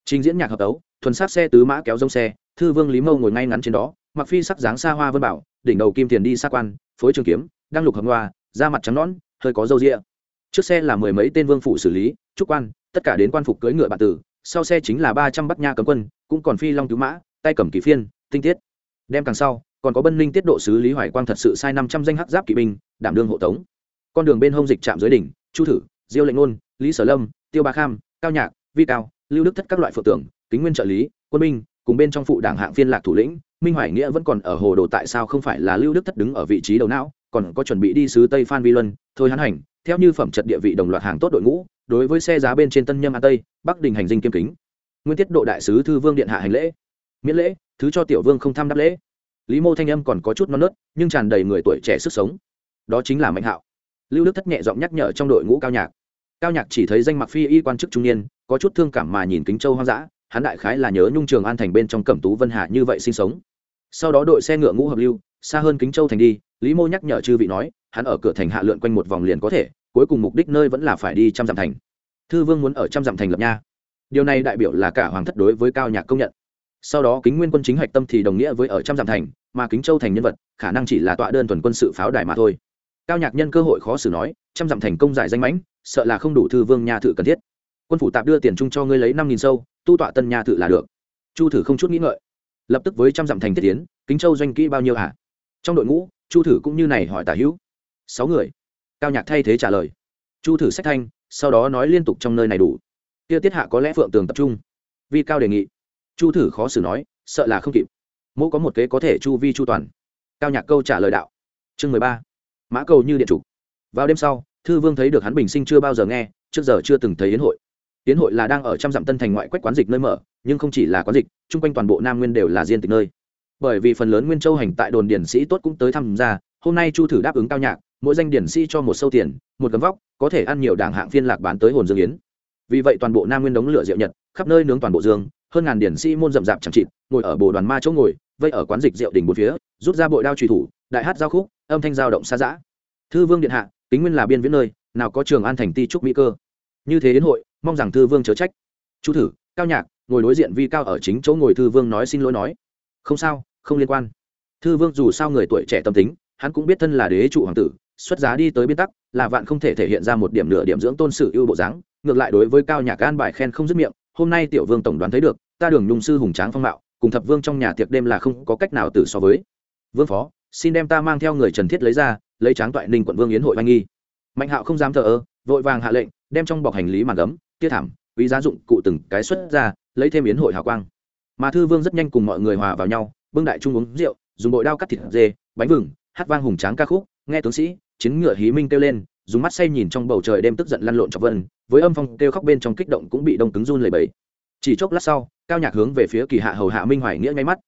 Trình diễn nhạc hợp tấu, thuần sát xe tứ mã kéo dông xe thư vương lý mâu ngồi ngay ngắn trên đó, mặc phi sắc dáng xa hoa vân bảo, đỉnh đầu kim tiền đi xa quan, phối trường kiếm, đang lục hầm hoa, da mặt trắng nõn, hơi có râu ria. Trước xe là mười mấy tên vương phủ xử lý, trúc quan, tất cả đến quan phục cưỡi ngựa bạn tử, sau xe chính là ba trăm bắt nha cấm quân, cũng còn phi long cứu mã, tay cầm kỳ phiên, tinh tiết. Đem càng sau, còn có bân linh tiết độ sứ lý hoài quang thật sự sai năm trăm danh hắc giáp kỵ binh, đảm đương hộ tống. Con đường bên hông dịch trạm dưới đỉnh, chu thử, diêu lệnh ngôn lý sở lâm, tiêu ba kham, cao nhạc, vi cao, lưu đức thất các loại phượng tưởng, kính nguyên trợ lý, quân binh cùng bên trong phụ đảng hạng phiên lạc thủ lĩnh, minh hoài nghĩa vẫn còn ở hồ đồ tại sao không phải là lưu đức thất đứng ở vị trí đầu não, còn có chuẩn bị đi sứ tây phan vi luân, thôi hắn hành, theo như phẩm trật địa vị đồng loạt hàng tốt đội ngũ, đối với xe giá bên trên tân nhâm an tây, bắc đình hành dinh kiêm kính. Nguyên tiết độ đại sứ thư vương điện hạ hành lễ. Miễn lễ, thứ cho tiểu vương không tham đáp lễ. Lý mô thanh âm còn có chút non nớt, nhưng tràn đầy người tuổi trẻ sức sống. Đó chính là mạnh hạo. Lưu đức thất nhẹ giọng nhắc nhở trong đội ngũ cao nhạc. Cao nhạc chỉ thấy danh mặc phi y quan chức trung niên, có chút thương cảm mà nhìn kính châu hoang dã hắn đại khái là nhớ nhung trường an thành bên trong cẩm tú vân hà như vậy sinh sống. Sau đó đội xe ngựa ngũ hợp lưu, xa hơn kính châu thành đi, lý mô nhắc nhở chư vị nói, hắn ở cửa thành hạ lượn quanh một vòng liền có thể, cuối cùng mục đích nơi vẫn là phải đi trăm dặm thành. Thư vương muốn ở trăm dặm thành lập nha. Điều này đại biểu là cả hoàng thất đối với cao nhạc công nhận. Sau đó kính nguyên quân chính hạch tâm thì đồng nghĩa với ở trăm dặm thành, mà kính châu thành nhân vật, khả năng chỉ là tọa đơn thuần quân sự pháo đài mà thôi. Cao nhạc nhân cơ hội khó xử nói, trăm dặm thành công giải danh mãnh, sợ là không đủ thư vương nhà thự cần thiết. Quân phủ tạp đưa tiền chung cho ngươi lấy năm nghìn sâu tu tọa tân nha thự là được. Chu thử không chút nghĩ ngợi. Lập tức với trăm dặm thành thiết tiến, kính châu doanh kỹ bao nhiêu hả? Trong đội ngũ, chu thử cũng như này hỏi tả hữu. Sáu người. Cao nhạc thay thế trả lời. Chu thử sách thanh, sau đó nói liên tục trong nơi này đủ. Kia tiết hạ có lẽ phượng tường tập trung. Vi cao đề nghị. Chu thử khó xử nói, sợ là không kịp. Mỗi có một kế có thể chu vi chu toàn. Cao nhạc câu trả lời đạo. Chương mười ba. Mã cầu như điện trục vào đêm sau, thư vương thấy được hắn bình sinh chưa bao giờ nghe, trước giờ chưa từng thấy yến hội tiến hội là đang ở trăm dặm tân thành ngoại quách quán dịch nơi mở, nhưng không chỉ là quán dịch, chung quanh toàn bộ nam nguyên đều là diên tịch nơi. Bởi vì phần lớn nguyên châu hành tại đồn điển sĩ tốt cũng tới tham gia hôm nay chu thử đáp ứng cao nhạc, mỗi danh điển sĩ cho một sâu tiền, một gấm vóc, có thể ăn nhiều đảng hạng phiên lạc bán tới hồn dương yến. Vì vậy toàn bộ nam nguyên đống lửa rượu nhật, khắp nơi nướng toàn bộ dương, hơn ngàn điển sĩ môn rậm rạp chẳng chịt, ngồi ở bồ đoàn ma chỗ ngồi, vây ở quán dịch rượu đỉnh bốn phía, rút ra bội đao trùy thủ, đại hát giao khúc, âm thanh giao động xa dã. Thư vương điện hạ, kính nguyên là biên viễn nơi, nào có trường an thành ti trúc mỹ cơ. Như thế đến hội mong rằng thư vương chớ trách. Chú thử, cao nhạc, ngồi đối diện vi cao ở chính chỗ ngồi thư vương nói xin lỗi nói. Không sao, không liên quan. Thư vương dù sao người tuổi trẻ tâm tính, hắn cũng biết thân là đế trụ hoàng tử, xuất giá đi tới biên tắc, là vạn không thể thể hiện ra một điểm nửa điểm dưỡng tôn sử ưu bộ dáng, ngược lại đối với cao nhạc an bài khen không dứt miệng, hôm nay tiểu vương tổng đoán thấy được, ta đường nhung sư hùng tráng phong mạo, cùng thập vương trong nhà tiệc đêm là không có cách nào tử so với. Vương phó, xin đem ta mang theo người trần thiết lấy ra, lấy tráng toại ninh quận vương yến hội oanh nghi. Mạnh hạo không dám thờ ơ, vội vàng hạ lệnh, đem trong bọc hành lý màn gấm tiết thảm, quý giá dụng cụ từng cái xuất ra, lấy thêm yến hội hào quang. Mà thư vương rất nhanh cùng mọi người hòa vào nhau, bưng đại trung uống rượu, dùng bội đao cắt thịt dê, bánh vừng, hát vang hùng tráng ca khúc, nghe tướng sĩ, chiến ngựa hí minh kêu lên, dùng mắt say nhìn trong bầu trời đêm tức giận lăn lộn chọc vân, với âm phong kêu khóc bên trong kích động cũng bị đông cứng run lầy bẫy chỉ chốc lát sau, cao nhạc hướng về phía kỳ hạ hầu hạ minh hoài nghĩa ngay mắt.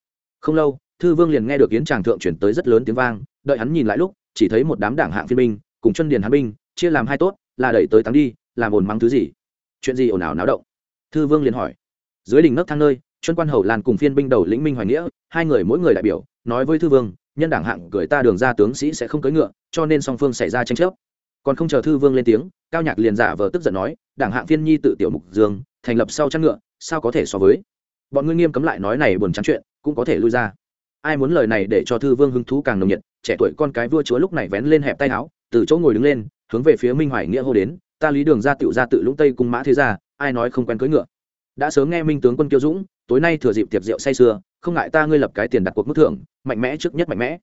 Không lâu, thư vương liền nghe được yến tràng thượng chuyển tới rất lớn tiếng vang, đợi hắn nhìn lại lúc, chỉ thấy một đám đảng hạng phiên binh, cùng chân điền hán binh, chia làm hai tốt, là đẩy tới thắng đi, làm ồn mắng thứ gì chuyện gì ồn ào náo động? Thư vương liền hỏi. Dưới đỉnh nấc thang nơi chuyên quan hầu lan cùng phiên binh đầu lĩnh minh hoài nghĩa, hai người mỗi người đại biểu, nói với thư vương, nhân đảng hạng gửi ta đường ra tướng sĩ sẽ không cưỡi ngựa, cho nên song phương xảy ra tranh chấp. Còn không chờ thư vương lên tiếng, cao nhạc liền giả vờ tức giận nói, đảng hạng phiên nhi tự tiểu mục dương, thành lập sau chăn ngựa, sao có thể so với? Bọn ngươi nghiêm cấm lại nói này buồn chán chuyện, cũng có thể lui ra. Ai muốn lời này để cho thư vương hứng thú càng nồng nhiệt, trẻ tuổi con cái vua chúa lúc này vén lên hẹp tay áo, từ chỗ ngồi đứng lên, hướng về phía minh hoài nghĩa hô đến ta lý đường ra tựu ra tự lũng tây cung mã thế ra ai nói không quen cưỡi ngựa. Đã sớm nghe minh tướng quân kiêu dũng, tối nay thừa dịp tiệc rượu say sưa, không ngại ta ngươi lập cái tiền đặt cuộc mức thưởng, mạnh mẽ trước nhất mạnh mẽ.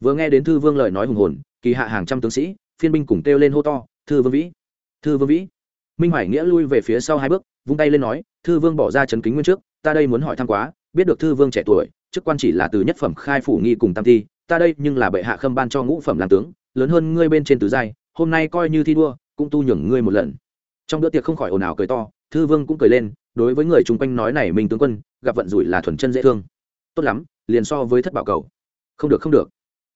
Vừa nghe đến thư vương lời nói hùng hồn, kỳ hạ hàng trăm tướng sĩ, phiên binh cùng kêu lên hô to, thư vương vĩ! Thư vương vĩ! Minh hoài nghĩa lui về phía sau hai bước, vung tay lên nói, thư vương bỏ ra trấn kính nguyên trước, ta đây muốn hỏi thăm quá, biết được thư vương trẻ tuổi, chức quan chỉ là từ nhất phẩm khai phủ nghi cùng tam thi, ta đây nhưng là bệ hạ khâm ban cho ngũ phẩm làm tướng, lớn hơn ngươi bên trên tứ giai, hôm nay coi như thi đua cũng tu nhường ngươi một lần. Trong bữa tiệc không khỏi ồn ào cười to, thư vương cũng cười lên, đối với người chung quanh nói này mình tướng quân, gặp vận rủi là thuần chân dễ thương. Tốt lắm, liền so với thất bảo cầu. Không được không được.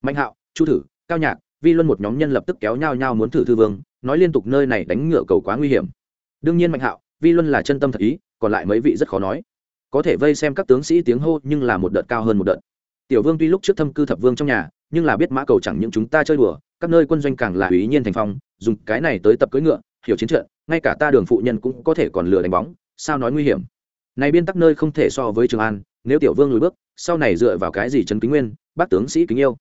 Mạnh hạo, chu thử, cao nhạc, vi luân một nhóm nhân lập tức kéo nhau nhau muốn thử thư vương, nói liên tục nơi này đánh ngựa cầu quá nguy hiểm. Đương nhiên mạnh hạo, vi luân là chân tâm thật ý, còn lại mấy vị rất khó nói. Có thể vây xem các tướng sĩ tiếng hô nhưng là một đợt cao hơn một đợt. Tiểu vương tuy lúc trước thâm cư thập vương trong nhà, nhưng là biết mã cầu chẳng những chúng ta chơi đùa, các nơi quân doanh càng là ủy nhiên thành phong dùng cái này tới tập cưỡi ngựa, hiểu chiến trận, ngay cả ta đường phụ nhân cũng có thể còn lừa đánh bóng, sao nói nguy hiểm? Này biên tắc nơi không thể so với trường an, nếu tiểu vương lùi bước, sau này dựa vào cái gì trấn kính nguyên, bác tướng sĩ kính yêu?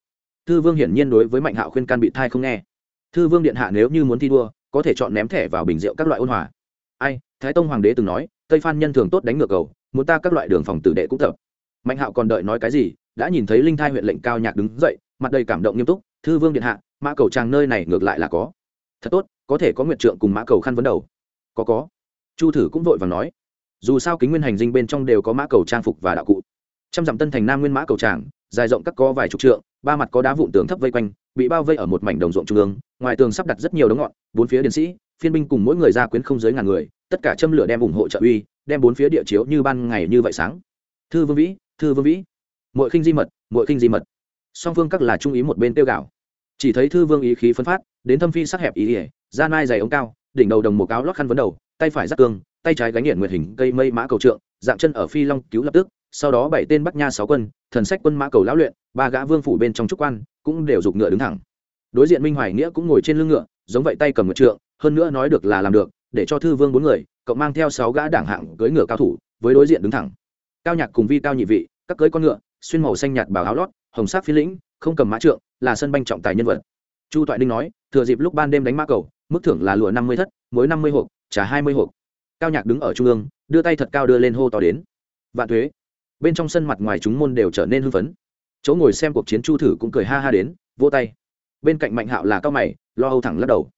Thư vương hiển nhiên đối với mạnh hạo khuyên can bị thai không nghe. Thư vương điện hạ nếu như muốn thi đua, có thể chọn ném thẻ vào bình rượu các loại ôn hòa. Ai, thái tông hoàng đế từng nói, tây phan nhân thường tốt đánh ngược cầu, muốn ta các loại đường phòng tử đệ cũng thập mạnh hạo còn đợi nói cái gì, đã nhìn thấy linh thai huyện lệnh cao nhạc đứng dậy, mặt đầy cảm động nghiêm túc, thư vương điện hạ, mã cầu tràng nơi này ngược lại là có thật tốt, có thể có nguyện trượng cùng mã cầu khăn vấn đầu. Có có. Chu thử cũng vội và nói. Dù sao kính nguyên hành dinh bên trong đều có mã cầu trang phục và đạo cụ. Trăm dặm tân thành nam nguyên mã cầu tràng, dài rộng các có vài chục trượng, ba mặt có đá vụn tường thấp vây quanh, bị bao vây ở một mảnh đồng ruộng trung ương, ngoài tường sắp đặt rất nhiều đống ngọn, bốn phía điện sĩ, phiên binh cùng mỗi người ra quyến không dưới ngàn người, tất cả châm lửa đem ủng hộ trợ uy, đem bốn phía địa chiếu như ban ngày như vậy sáng. Thư vương vĩ, thư vương vĩ. Mỗi khinh di mật mỗi khinh di mật. Song phương các là trung ý một bên tiêu gạo chỉ thấy thư vương ý khí phân phát, đến thâm phi sắc hẹp ý ỉa, da nai dày ống cao, đỉnh đầu đồng một áo lót khăn vấn đầu, tay phải giắt cương, tay trái gánh nghiện nguyệt hình cây mây mã cầu trượng, dạng chân ở phi long cứu lập tức, sau đó bảy tên bắc nha sáu quân, thần sách quân mã cầu lão luyện, ba gã vương phủ bên trong trúc quan, cũng đều giục ngựa đứng thẳng. Đối diện minh hoài nghĩa cũng ngồi trên lưng ngựa, giống vậy tay cầm ngựa trượng, hơn nữa nói được là làm được, để cho thư vương bốn người cậu mang theo sáu gã đảng hạng cưỡi ngựa cao thủ, với đối diện đứng thẳng. Cao nhạc cùng vi cao nhị vị, các cưỡi con ngựa, xuyên màu xanh nhạt bảo áo lót, hồng sắc phi lĩnh không cầm mã trượng, là sân banh trọng tài nhân vật. Chu toại đinh nói, thừa dịp lúc ban đêm đánh mã cầu, mức thưởng là lụa năm mươi thất mỗi năm mươi hộp trả hai mươi hộp. Cao nhạc đứng ở trung ương, đưa tay thật cao đưa lên hô to đến. Vạn thuế, bên trong sân mặt ngoài chúng môn đều trở nên hưng phấn. Chỗ ngồi xem cuộc chiến chu thử cũng cười ha ha đến, vỗ tay. Bên cạnh mạnh hạo là cao mày, lo âu thẳng lắc đầu.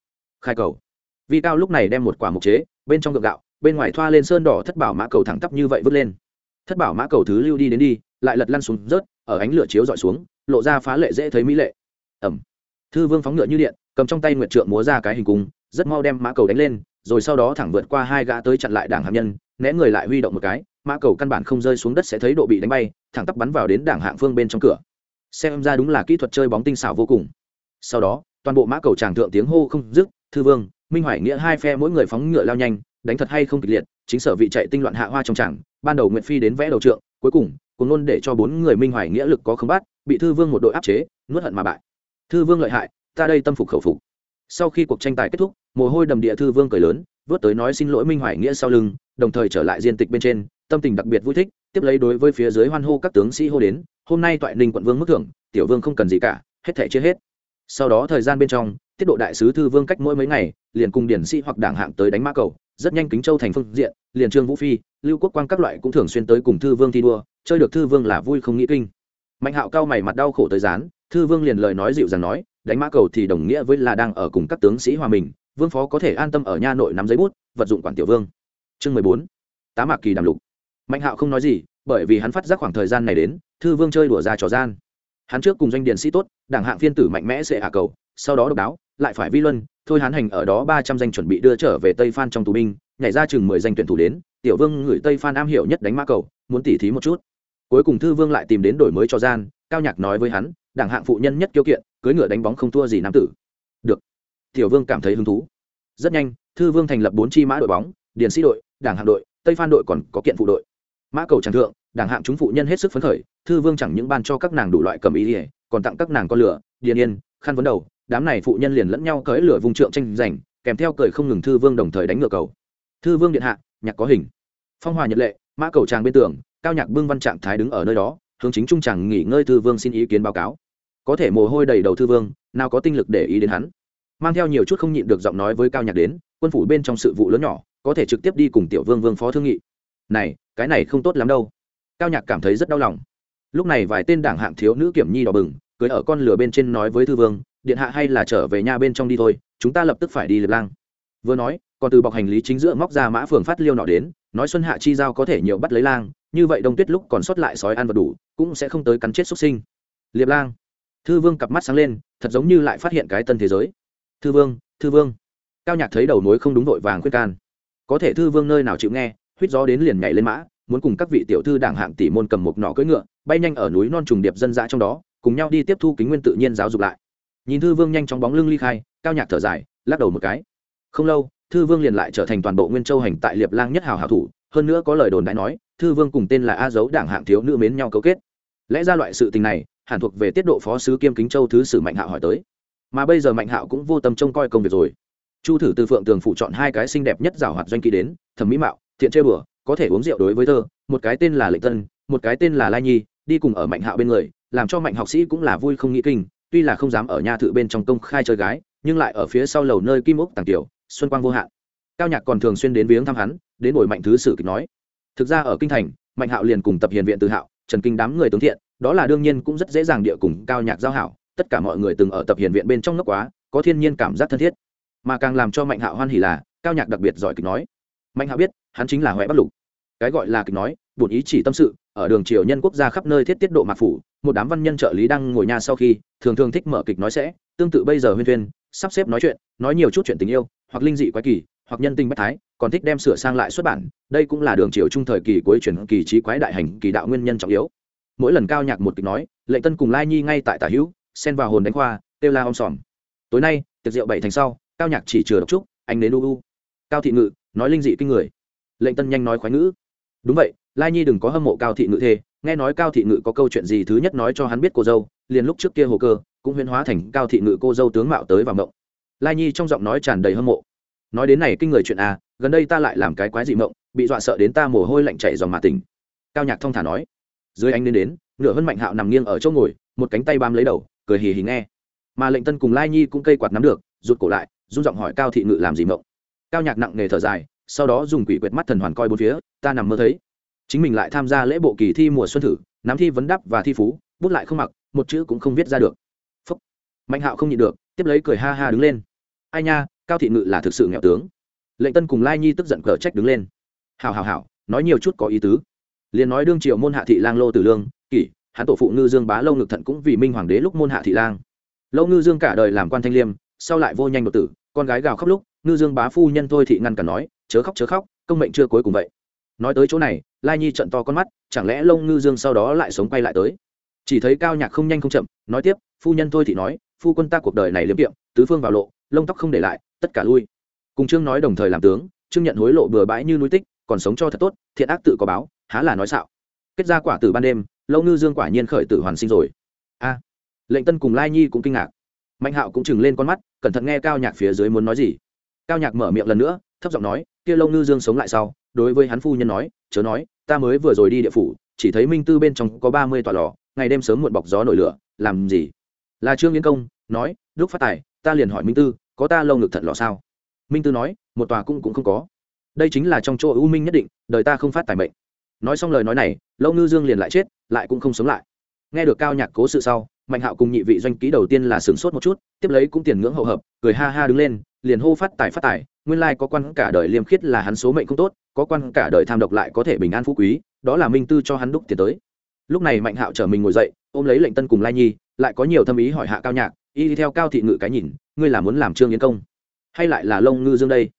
Khai cầu. Vi cao lúc này đem một quả mục chế, bên trong gượng gạo, bên ngoài thoa lên sơn đỏ thất bảo mã cầu thẳng tắp như vậy vứt lên. Thất bảo mã cầu thứ lưu đi đến đi, lại lật lăn xuống rớt, ở ánh lửa chiếu dọi xuống lộ ra phá lệ dễ thấy mỹ lệ. Ẩm. Thư vương phóng ngựa như điện, cầm trong tay nguyệt trượng múa ra cái hình cung, rất mau đem mã cầu đánh lên, rồi sau đó thẳng vượt qua hai gã tới chặn lại đảng hạng nhân, né người lại huy động một cái, mã cầu căn bản không rơi xuống đất sẽ thấy độ bị đánh bay, thẳng tắp bắn vào đến đảng hạng phương bên trong cửa. Xem ra đúng là kỹ thuật chơi bóng tinh xảo vô cùng. Sau đó, toàn bộ mã cầu tràng thượng tiếng hô không dứt, thư vương, minh hoài nghĩa hai phe mỗi người phóng ngựa lao nhanh, đánh thật hay không kịch liệt, chính sở vị chạy tinh loạn hạ hoa trong tràng, ban đầu nguyện phi đến vẽ đầu trượng cuối cùng cũng luôn để cho bốn người minh hoài nghĩa lực có không bắt, bị thư vương một đội áp chế, nuốt hận mà bại. Thư vương lợi hại, ta đây tâm phục khẩu phục. Sau khi cuộc tranh tài kết thúc, mồ hôi đầm địa thư vương cười lớn, vớt tới nói xin lỗi minh hoài nghĩa sau lưng, đồng thời trở lại diên tịch bên trên, tâm tình đặc biệt vui thích, tiếp lấy đối với phía dưới hoan hô các tướng sĩ hô đến, hôm nay toại ninh quận vương mức thưởng, tiểu vương không cần gì cả, hết thể chưa hết. Sau đó thời gian bên trong, tiết độ đại sứ thư vương cách mỗi mấy ngày, liền cùng điển sĩ hoặc đảng hạng tới đánh mã cầu rất nhanh kính châu thành phương diện, liền trương vũ phi, lưu quốc quang các loại cũng thường xuyên tới cùng thư vương thi đua, chơi được thư vương là vui không nghĩ kinh. Mạnh hạo cao mày mặt đau khổ tới dán, thư vương liền lời nói dịu dàng nói, đánh mã cầu thì đồng nghĩa với là đang ở cùng các tướng sĩ hòa mình, vương phó có thể an tâm ở nha nội nắm giấy bút, vật dụng quản tiểu vương. Chương mười bốn, tá mạc kỳ đàm lục. Mạnh hạo không nói gì, bởi vì hắn phát giác khoảng thời gian này đến, thư vương chơi đùa ra trò gian. Hắn trước cùng doanh điện sĩ tốt, đảng hạng phiên tử mạnh mẽ sẽ hạ cầu, sau đó độc đáo, lại phải vi luân thôi hắn hành ở đó ba trăm danh chuẩn bị đưa trở về tây phan trong tù binh, nhảy ra chừng mười danh tuyển thủ đến, tiểu vương gửi tây phan am hiểu nhất đánh mã cầu, muốn tỉ thí một chút. Cuối cùng thư vương lại tìm đến đổi mới cho gian, cao nhạc nói với hắn, đảng hạng phụ nhân nhất kiêu kiện cưới ngựa đánh bóng không thua gì nam tử. Được. Tiểu vương cảm thấy hứng thú. Rất nhanh, thư vương thành lập bốn chi mã đội bóng, điền sĩ đội, đảng hạng đội, tây phan đội còn có kiện phụ đội. Mã cầu tràng thượng, đảng hạng chúng phụ nhân hết sức phấn khởi, thư vương chẳng những ban cho các nàng đủ loại cầm ý ỉa còn tặng các nàng con lửa, điền yên, khăn vấn đầu đám này phụ nhân liền lẫn nhau cưỡi lửa vùng trượng tranh giành, kèm theo cười không ngừng thư vương đồng thời đánh ngựa cầu. Thư vương điện hạ, nhạc có hình. Phong hòa nhật lệ, mã cầu tràng bên tường, cao nhạc bưng văn trạng thái đứng ở nơi đó, hướng chính trung tràng nghỉ ngơi thư vương xin ý kiến báo cáo. Có thể mồ hôi đầy đầu thư vương, nào có tinh lực để ý đến hắn. Mang theo nhiều chút không nhịn được giọng nói với cao nhạc đến, quân phủ bên trong sự vụ lớn nhỏ, có thể trực tiếp đi cùng tiểu vương vương phó thương nghị. Này, cái này không tốt lắm đâu. Cao nhạc cảm thấy rất đau lòng. Lúc này vài tên đảng hạng thiếu nữ kiểm nhi đỏ bừng, cưới ở con lửa bên trên nói với thư vương điện hạ hay là trở về nhà bên trong đi thôi, chúng ta lập tức phải đi liệp lang. Vừa nói, còn từ bọc hành lý chính giữa móc ra mã phường phát liêu nọ đến, nói xuân hạ chi giao có thể nhiều bắt lấy lang, như vậy đông tuyết lúc còn sót lại sói ăn vật đủ, cũng sẽ không tới cắn chết xuất sinh. Liệp lang. Thư vương cặp mắt sáng lên, thật giống như lại phát hiện cái tân thế giới. Thư vương thư vương. Cao nhạc thấy đầu mối không đúng vội vàng khuyết can. Có thể thư vương nơi nào chịu nghe huýt gió đến liền nhảy lên mã, muốn cùng các vị tiểu thư đảng hạng tỷ môn cầm một nỏ cưỡi ngựa, bay nhanh ở núi non trùng điệp dân dã trong đó, cùng nhau đi tiếp thu kính nguyên tự nhiên giáo dục lại nhìn thư vương nhanh chóng bóng lưng ly khai, cao nhạc thở dài, lắc đầu một cái. Không lâu, thư vương liền lại trở thành toàn bộ nguyên châu hành tại liệp lang nhất hào hảo thủ, hơn nữa có lời đồn đại nói, thư vương cùng tên là a dấu đảng hạng thiếu nữ mến nhau cấu kết. Lẽ ra loại sự tình này, hẳn thuộc về tiết độ phó sứ kiêm kính châu thứ sử mạnh hạo hỏi tới. Mà bây giờ mạnh hạo cũng vô tâm trông coi công việc rồi. Chu thử từ phượng tường phụ chọn hai cái xinh đẹp nhất rào hoạt doanh kỳ đến, thẩm mỹ mạo, thiện chơi bừa, có thể uống rượu đối với thơ, một cái tên là lệnh tân, một cái tên là lai nhi, đi cùng ở mạnh hạo bên người, làm cho mạnh học sĩ cũng là vui không nghĩ kinh tuy là không dám ở nhà thự bên trong công khai chơi gái, nhưng lại ở phía sau lầu nơi kim ốc tàng tiểu, xuân quang vô hạn. Cao nhạc còn thường xuyên đến viếng thăm hắn, đến buổi mạnh thứ sử kịch nói. Thực ra ở kinh thành, mạnh hạo liền cùng tập hiền viện tự hạo, trần kinh đám người tướng thiện, đó là đương nhiên cũng rất dễ dàng địa cùng cao nhạc giao hảo, tất cả mọi người từng ở tập hiền viện bên trong nước quá, có thiên nhiên cảm giác thân thiết. Mà càng làm cho mạnh hạo hoan hỉ là, cao nhạc đặc biệt giỏi kịch nói. Mạnh hạo biết, hắn chính là huệ bắc lục. Cái gọi là kịch nói bổn ý chỉ tâm sự, ở đường triều nhân quốc gia khắp nơi thiết tiết độ mạc phủ một đám văn nhân trợ lý đang ngồi nhà sau khi, thường thường thích mở kịch nói sẽ, tương tự bây giờ huyên thuyên, sắp xếp nói chuyện, nói nhiều chút chuyện tình yêu, hoặc linh dị quái kỳ, hoặc nhân tình bất thái, còn thích đem sửa sang lại xuất bản. Đây cũng là đường chiều trung thời kỳ cuối chuyển kỳ trí quái đại hành kỳ đạo nguyên nhân trọng yếu. Mỗi lần cao nhạc một kịch nói lệnh tân cùng lai nhi ngay tại tả hữu, xen vào hồn đánh khoa têu la om sòm. Tối nay, tiệc rượu bảy thành sau, cao nhạc chỉ chừa độc trúc anh đến u u. Cao thị ngự, nói linh dị kinh người. Lệnh tân nhanh nói khoái ngữ. Đúng vậy lai nhi đừng có hâm mộ cao thị ngự thê, nghe nói cao thị ngự có câu chuyện gì thứ nhất nói cho hắn biết cô dâu, liền lúc trước kia hồ cơ, cũng huyễn hóa thành cao thị ngự cô dâu tướng mạo tới vào mộng. Lai nhi trong giọng nói tràn đầy hâm mộ. Nói đến này kinh người chuyện à gần đây ta lại làm cái quái dị mộng, bị dọa sợ đến ta mồ hôi lạnh chảy dòng mà tỉnh. Cao nhạc thong thả nói. Dưới anh đến đến, nửa hân mạnh hạo nằm nghiêng ở chỗ ngồi, một cánh tay bám lấy đầu, cười hì hì nghe. Mà lệnh tân cùng lai nhi cũng cây quạt nắm được, rụt cổ lại, run giọng hỏi cao thị ngự làm gì mộng. Cao nhạc nặng nề thở dài, sau đó dùng quỷ quyệt mắt thần hoàn coi bốn phía, ta nằm mơ thấy chính mình lại tham gia lễ bộ kỳ thi mùa xuân thử, nắm thi vấn đáp và thi phú, bút lại không mặc, một chữ cũng không viết ra được. Phúc. mạnh hạo không nhịn được, tiếp lấy cười ha ha đứng lên. Ai nha, cao thị ngự là thực sự nghèo tướng. Lệnh tân cùng lai nhi tức giận cờ trách đứng lên. Hào hào hào nói nhiều chút có ý tứ. Liền nói đương triều môn hạ thị lang lô tử lương, kỷ hãn tổ phụ ngư dương bá lâu ngực thận cũng vì minh hoàng đế lúc môn hạ thị lang. Lâu ngư dương cả đời làm quan thanh liêm, sau lại vô nhanh đột tử, con gái gào khóc lúc, ngư dương bá phu nhân thôi thị ngăn cản nói, chớ khóc chớ khóc, công mệnh chưa cuối cùng vậy. Nói tới chỗ này lai nhi trận to con mắt, chẳng lẽ lông ngư dương sau đó lại sống quay lại tới? Chỉ thấy cao nhạc không nhanh không chậm, nói tiếp, phu nhân thôi thì nói, phu quân ta cuộc đời này liếm kiệm, tứ phương vào lộ, lông tóc không để lại, tất cả lui. Cùng trương nói đồng thời làm tướng, trương nhận hối lộ bừa bãi như núi tích, còn sống cho thật tốt, thiện ác tự có báo, há là nói xạo. Kết ra quả tử ban đêm lâu ngư dương quả nhiên khởi tử hoàn sinh rồi. A! Lệnh tân cùng lai nhi cũng kinh ngạc. Mạnh hạo cũng chừng lên con mắt, cẩn thận nghe cao nhạc phía dưới muốn nói gì. Cao nhạc mở miệng lần nữa, thấp giọng nói, kia lâu ngư dương sống lại sau đối với hắn phu nhân nói, chớ nói, ta mới vừa rồi đi địa phủ, chỉ thấy minh tư bên trong có ba mươi tọa lò, ngày đêm sớm muộn bọc gió nổi lửa, làm gì? Là trương yến công, nói lúc phát tài, ta liền hỏi minh tư, có ta lâu ngực thận lò sao? Minh tư nói, một tòa cũng cũng không có. Đây chính là trong chỗ ưu minh nhất định, đời ta không phát tài mệnh. Nói xong lời nói này, lâu ngư dương liền lại chết, lại cũng không sống lại. Nghe được cao nhạc cố sự sau, mạnh hạo cùng nhị vị doanh ký đầu tiên là sửng sốt một chút, tiếp lấy cũng tiền ngưỡng hậu hợp, cười ha ha đứng lên liền hô phát tài phát tài, nguyên lai có quan cả đời liêm khiết là hắn số mệnh không tốt, có quan cả đời tham độc lại có thể bình an phú quý, đó là minh tư cho hắn đúc tiền tới. Lúc này mạnh hạo trở mình ngồi dậy, ôm lấy lệnh tân cùng lai nhi, lại có nhiều thâm ý hỏi hạ cao nhạc, y đi theo cao thị ngự cái nhìn, ngươi là muốn làm trương yến công, hay lại là lông ngư dương đây?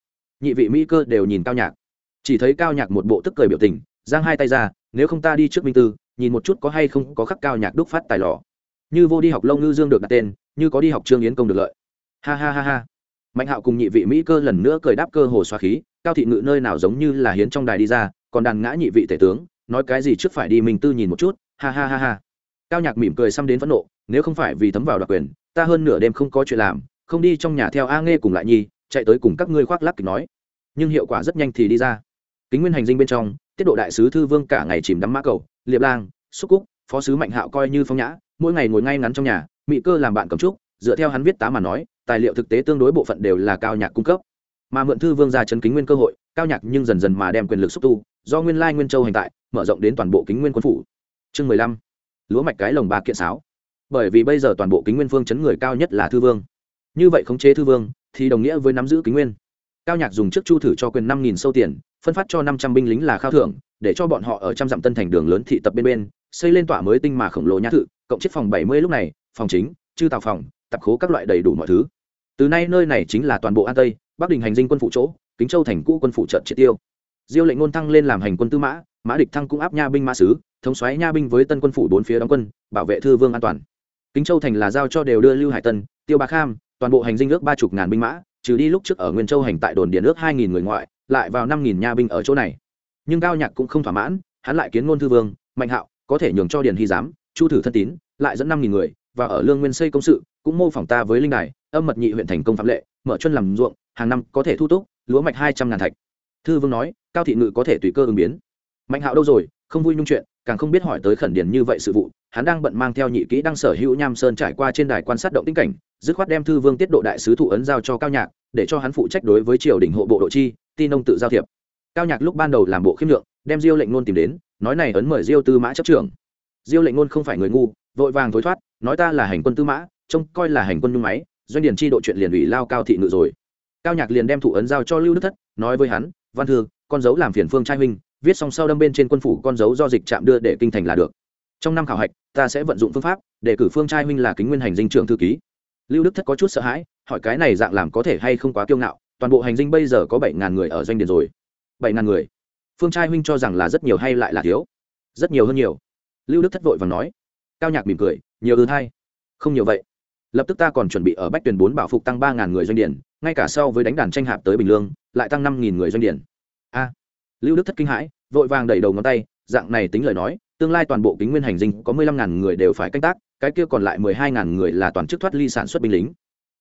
Nhị vị mỹ cơ đều nhìn cao nhạc. Chỉ thấy cao nhạc một bộ tức cười biểu tình, giang hai tay ra, nếu không ta đi trước minh tư, nhìn một chút có hay không có khắc cao nhạc đúc phát tài lò. Như vô đi học lông ngư dương được đặt tên, như có đi học trương yến công được lợi. Ha ha ha ha mạnh hạo cùng nhị vị mỹ cơ lần nữa cười đáp cơ hồ xoa khí, cao thị ngự nơi nào giống như là hiến trong đài đi ra, còn đàn ngã nhị vị tể tướng, nói cái gì trước phải đi mình tư nhìn một chút, ha ha ha ha. Cao nhạc mỉm cười xăm đến phẫn nộ, nếu không phải vì thấm vào đặc quyền, ta hơn nửa đêm không có chuyện làm, không đi trong nhà theo a nghe cùng lại nhi, chạy tới cùng các ngươi khoác lắc kịch nói. Nhưng hiệu quả rất nhanh thì đi ra. Kính nguyên hành dinh bên trong, tiết độ đại sứ thư vương cả ngày chìm đắm mã cầu, liệp lang, xúc cúc, phó sứ mạnh hạo coi như phong nhã, mỗi ngày ngồi ngay ngắn trong nhà, mỹ cơ làm bạn cầm trúc dựa theo hắn viết tá mà nói tài liệu thực tế tương đối bộ phận đều là cao nhạc cung cấp. Mà mượn thư vương ra chấn kính nguyên cơ hội, cao nhạc nhưng dần dần mà đem quyền lực xúc tu, do nguyên lai nguyên châu hành tại, mở rộng đến toàn bộ kính nguyên quân phủ. Chương mười lăm, lúa mạch cái lồng ba kiện sáo. Bởi vì bây giờ toàn bộ kính nguyên phương chấn người cao nhất là thư vương. Như vậy khống chế thư vương, thì đồng nghĩa với nắm giữ kính nguyên. Cao nhạc dùng chức chu thử cho quyền năm nghìn sâu tiền, phân phát cho năm trăm binh lính là khao thưởng, để cho bọn họ ở trăm dặm tân thành đường lớn thị tập bên bên, xây lên tỏa mới tinh mà khổng lồ nhã thự, cộng chiếc phòng bảy mươi lúc này, phòng chính, chư tàu phòng, tập khố các loại đầy đủ mọi thứ từ nay nơi này chính là toàn bộ an tây, bắc đình hành dinh quân phụ chỗ, kính châu thành cũ quân phụ trận triệt tiêu. Diêu lệnh ngôn thăng lên làm hành quân tư mã mã địch thăng cũng áp nha binh mã sứ, thống xoáy nha binh với tân quân phủ bốn phía đóng quân, bảo vệ thư vương an toàn. Kính châu thành là giao cho đều đưa lưu hải tân, tiêu bạc kham, toàn bộ hành dinh ước ba chục ngàn binh mã, trừ đi lúc trước ở nguyên châu hành tại đồn điện ước hai nghìn người ngoại, lại vào năm nghìn nha binh ở chỗ này. Nhưng cao nhạc cũng không thỏa mãn, hắn lại kiến ngôn thư vương, mạnh hạo, có thể nhường cho điền hy giám, chu thử thân tín, lại dẫn năm nghìn người và ở lương nguyên xây công sự, cũng mô phỏng ta với linh đài, âm mật nhị huyện thành công phạm lệ, mở chân làm ruộng, hàng năm có thể thu túc, lúa mạch hai trăm ngàn thạch. Thư vương nói, cao thị ngự có thể tùy cơ ứng biến. Mạnh hạo đâu rồi, không vui nhung chuyện, càng không biết hỏi tới khẩn điển như vậy sự vụ, hắn đang bận mang theo nhị kỹ đang sở hữu nham sơn trải qua trên đài quan sát động tĩnh cảnh, dứt khoát đem thư vương tiết độ đại sứ thụ ấn giao cho cao nhạc, để cho hắn phụ trách đối với triều đình hộ bộ độ chi, tin ông tự giao thiệp. Cao nhạc lúc ban đầu làm bộ khiêm lượng, đem diêu lệnh ngôn tìm đến, nói này ấn mời diêu tư mã chấp trưởng. Diêu lệnh ngôn không phải người ngu vội vàng thối thoát, nói ta là hành quân tư mã, trông coi là hành quân nhung máy, doanh điền chi độ chuyện liền ủy lao cao thị ngự rồi. Cao nhạc liền đem thủ ấn giao cho lưu đức thất, nói với hắn, văn thư, con dấu làm phiền phương trai huynh, viết xong sau đâm bên trên quân phủ con dấu do dịch trạm đưa để kinh thành là được. Trong năm khảo hạch, ta sẽ vận dụng phương pháp, để cử phương trai huynh là kính nguyên hành dinh trưởng thư ký. Lưu đức thất có chút sợ hãi, hỏi cái này dạng làm có thể hay không quá kiêu ngạo, toàn bộ hành dinh bây giờ có bảy ngàn người ở doanh điền rồi. Bảy ngàn người? Phương trai huynh cho rằng là rất nhiều hay lại là thiếu? Rất nhiều hơn nhiều. Lưu đức thất vội và nói cao nhạc mỉm cười, nhiều ư thay không nhiều vậy. Lập tức ta còn chuẩn bị ở bách tuyển bốn bảo phục tăng ba ngàn người doanh điển ngay cả sau với đánh đàn tranh hạp tới bình lương, lại tăng năm người doanh điển a. Lưu đức thất kinh hãi, vội vàng đẩy đầu ngón tay, dạng này tính lời nói, tương lai toàn bộ kính nguyên hành dinh có mười lăm ngàn người đều phải canh tác, cái kia còn lại mười hai ngàn người là toàn chức thoát ly sản xuất binh lính.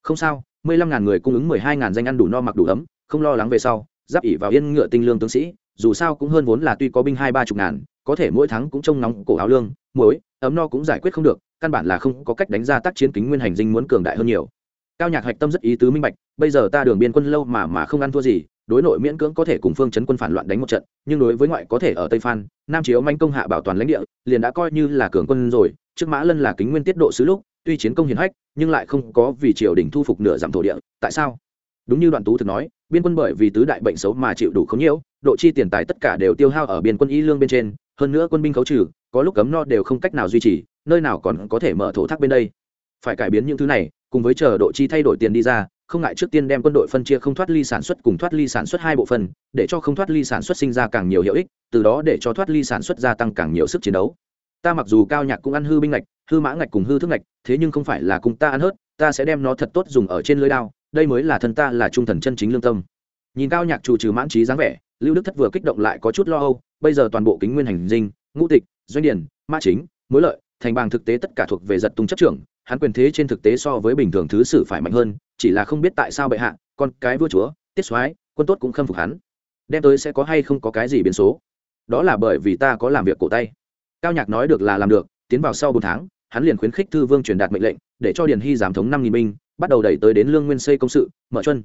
Không sao, mười lăm ngàn người cung ứng mười hai ngàn danh ăn đủ no mặc đủ ấm, không lo lắng về sau, giáp ỉ vào yên ngựa tinh lương tướng sĩ, dù sao cũng hơn vốn là tuy có binh hai ba chục ngàn, có thể mỗi tháng cũng trông nóng cổ áo lương, muối ấm no cũng giải quyết không được, căn bản là không có cách đánh ra tác chiến kính nguyên hành dinh muốn cường đại hơn nhiều. Cao nhạc hạch tâm rất ý tứ minh bạch, bây giờ ta đường biên quân lâu mà mà không ăn thua gì, đối nội miễn cưỡng có thể cùng phương chấn quân phản loạn đánh một trận, nhưng đối với ngoại có thể ở tây phan, nam chiếu manh công hạ bảo toàn lãnh địa, liền đã coi như là cường quân rồi, trước mã lân là kính nguyên tiết độ sứ lúc, tuy chiến công hiển hách, nhưng lại không có vì triều đình thu phục nửa giảm thổ địa, tại sao? Đúng như đoạn tú thực nói, biên quân bởi vì tứ đại bệnh xấu mà chịu đủ không nhiễu độ chi tiền tài tất cả đều tiêu hao ở biên quân y lương bên trên, hơn nữa quân binh khấu trừ có lúc cấm no đều không cách nào duy trì, nơi nào còn có thể mở thổ thác bên đây. Phải cải biến những thứ này, cùng với chờ độ chi thay đổi tiền đi ra, không ngại trước tiên đem quân đội phân chia không thoát ly sản xuất cùng thoát ly sản xuất hai bộ phân để cho không thoát ly sản xuất sinh ra càng nhiều hiệu ích, từ đó để cho thoát ly sản xuất gia tăng càng nhiều sức chiến đấu. Ta mặc dù cao nhạc cũng ăn hư binh ngạch, hư mã ngạch cùng hư thức ngạch, thế nhưng không phải là cùng ta ăn hớt, ta sẽ đem nó thật tốt dùng ở trên lưới đao, đây mới là thân ta là trung thần chân chính lương tâm. Nhìn cao nhạc chủ trừ mãn trí dáng vẻ, lưu đức thất vừa kích động lại có chút lo âu, bây giờ toàn bộ kính nguyên hành dinh, ngũ tịch doanh điền ma chính, mối lợi, thành bàng thực tế tất cả thuộc về giật tung chấp trưởng, hắn quyền thế trên thực tế so với bình thường thứ sử phải mạnh hơn, chỉ là không biết tại sao bệ hạ, con cái vua chúa, tiết soái, quân tốt cũng khâm phục hắn. Đem tới sẽ có hay không có cái gì biến số. Đó là bởi vì ta có làm việc cổ tay. Cao nhạc nói được là làm được, tiến vào sau bốn tháng, hắn liền khuyến khích thư vương truyền đạt mệnh lệnh, để cho điền hy giám thống năm nghìn binh, bắt đầu đẩy tới đến lương nguyên xây công sự, mở chân.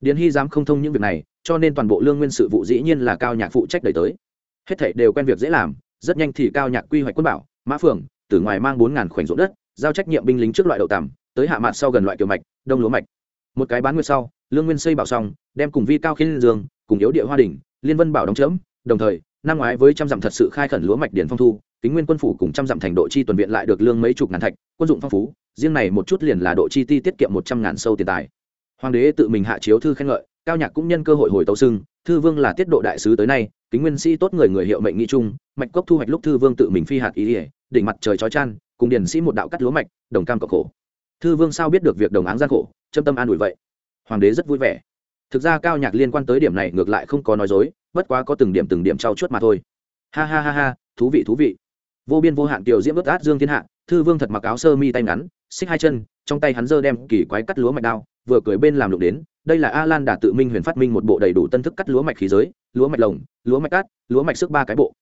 Điền hy giám không thông những việc này, cho nên toàn bộ lương nguyên sự vụ dĩ nhiên là cao nhạc phụ trách đẩy tới. Hết thảy đều quen việc dễ làm rất nhanh thì cao nhạc quy hoạch quân bảo, mã phường, từ ngoài mang bốn ngàn khoảnh ruộng đất, giao trách nhiệm binh lính trước loại đậu tằm, tới hạ mạn sau gần loại kiểu mạch, đông lúa mạch. Một cái bán nguyên sau, lương nguyên xây bảo xong, đem cùng vi cao khiến dương cùng yếu địa hoa đỉnh, liên vân bảo đóng chấm, đồng thời, năm ngoái với trăm dặm thật sự khai khẩn lúa mạch điển phong thu, kính nguyên quân phủ cùng trăm dặm thành độ chi tuần viện lại được lương mấy chục ngàn thạch, quân dụng phong phú, riêng này một chút liền là độ chi ti tiết kiệm một trăm ngàn sâu tiền tài. Hoàng đế tự mình hạ chiếu thư khen ngợi cao nhạc cũng nhân cơ hội hồi tấu xưng, thư vương là tiết độ đại sứ tới nay, kính nguyên sĩ tốt người người hiệu mệnh nghi trung, mạch cốc thu hoạch lúc thư vương tự mình phi hạt ý ỉa đỉnh mặt trời chói chan, cùng điền sĩ một đạo cắt lúa mạch, đồng cam cộng khổ. Thư vương sao biết được việc đồng áng gian khổ, châm tâm an ủi vậy? Hoàng đế rất vui vẻ. Thực ra cao nhạc liên quan tới điểm này ngược lại không có nói dối, bất quá có từng điểm từng điểm trao chuốt mà thôi. Ha ha ha ha, thú vị thú vị. Vô biên vô hạn tiểu diễm ướt át dương thiên hạ, thư vương thật mặc áo sơ mi tay ngắn, xích hai chân, trong tay hắn giơ đem kỳ quái cắt lúa mạch đao, vừa cười bên làm lục đến đây là a lan đà tự minh huyền phát minh một bộ đầy đủ tân thức cắt lúa mạch khí giới lúa mạch lồng lúa mạch cắt lúa mạch sức ba cái bộ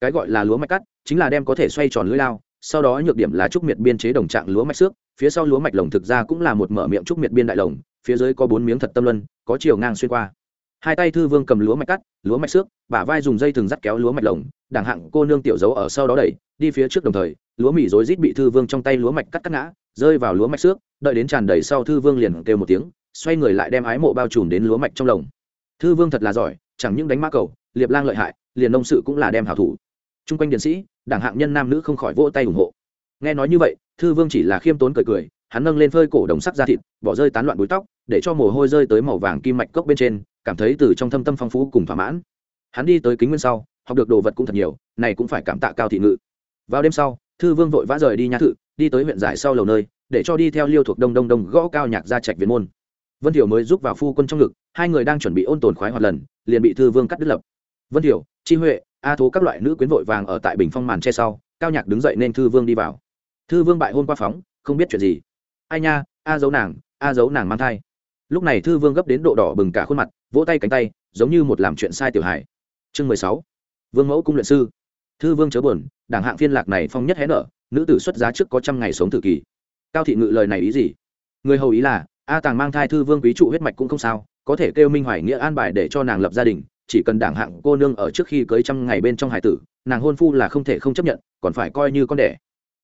cái gọi là lúa mạch cắt chính là đem có thể xoay tròn lưới lao sau đó nhược điểm là trúc miệt biên chế đồng trạng lúa mạch xước phía sau lúa mạch lồng thực ra cũng là một mở miệng trúc miệt biên đại lồng phía dưới có bốn miếng thật tâm luân có chiều ngang xuyên qua hai tay thư vương cầm lúa mạch cắt lúa mạch xước bả vai dùng dây thừng dắt kéo lúa mạch lồng đảng hạng cô nương tiểu dấu ở sau đó đẩy đi phía trước đồng thời lúa mì rối rít bị thư vương trong tay lúa mạch cắt cắt ngã rơi vào lúa mạch xước đợi đến tràn đầy sau thư vương liền kêu một tiếng xoay người lại đem ái mộ bao trùm đến lúa mạch trong lồng. Thư vương thật là giỏi, chẳng những đánh mã cầu, liệp lang lợi hại, liền nông sự cũng là đem hảo thủ. Chung quanh điện sĩ, đảng hạng nhân nam nữ không khỏi vỗ tay ủng hộ. Nghe nói như vậy, thư vương chỉ là khiêm tốn cười cười, hắn nâng lên phơi cổ đồng sắc da thịt, bỏ rơi tán loạn búi tóc, để cho mồ hôi rơi tới màu vàng kim mạch cốc bên trên, cảm thấy từ trong thâm tâm phong phú cùng thỏa mãn. Hắn đi tới kính nguyên sau, học được đồ vật cũng thật nhiều, này cũng phải cảm tạ cao thị ngự. Vào đêm sau, thư vương vội vã rời đi nhã thự, đi tới huyện giải sau lầu nơi, để cho đi theo liêu thuộc đông đông đông gõ cao nhạc ra trạch viện môn vân thiểu mới giúp vào phu quân trong ngực, hai người đang chuẩn bị ôn tồn khoái hoạt lần, liền bị thư vương cắt đứt lập. Vân thiểu, chi huệ, a thố các loại nữ quyến vội vàng ở tại bình phong màn che sau, cao nhạc đứng dậy nên thư vương đi vào. Thư vương bại hôn qua phóng, không biết chuyện gì. Ai nha, a giấu nàng, a giấu nàng mang thai. Lúc này thư vương gấp đến độ đỏ bừng cả khuôn mặt, vỗ tay cánh tay, giống như một làm chuyện sai tiểu hải chương mười sáu, vương mẫu cung luyện sư. Thư vương chớ buồn, đảng hạng phiên lạc này phong nhất hé nở, nữ tử xuất giá trước có trăm ngày sống tự kỳ. cao thị ngự lời này ý gì? Người hầu ý là a tàng mang thai thư vương quý trụ huyết mạch cũng không sao, có thể kêu minh hoài nghĩa an bài để cho nàng lập gia đình, chỉ cần đảng hạng cô nương ở trước khi cưới trăm ngày bên trong hải tử, nàng hôn phu là không thể không chấp nhận, còn phải coi như con đẻ.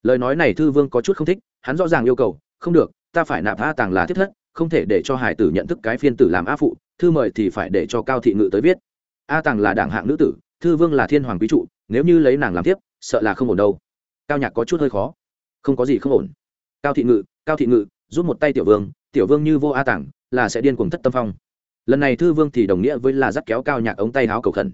Lời nói này thư vương có chút không thích, hắn rõ ràng yêu cầu, không được, ta phải nạp a tàng là thiết thất, không thể để cho hải tử nhận thức cái phiên tử làm a phụ, thư mời thì phải để cho cao thị ngự tới viết. A tàng là đảng hạng nữ tử, thư vương là thiên hoàng quý trụ, nếu như lấy nàng làm tiếp sợ là không ổn đâu. Cao nhạc có chút hơi khó. Không có gì không ổn. Cao thị ngự, cao thị ngự, giúp một tay tiểu vương tiểu vương như vô a tàng là sẽ điên cuồng thất tâm phong. Lần này thư vương thì đồng nghĩa với là dắt kéo cao nhạc ống tay áo cầu khẩn.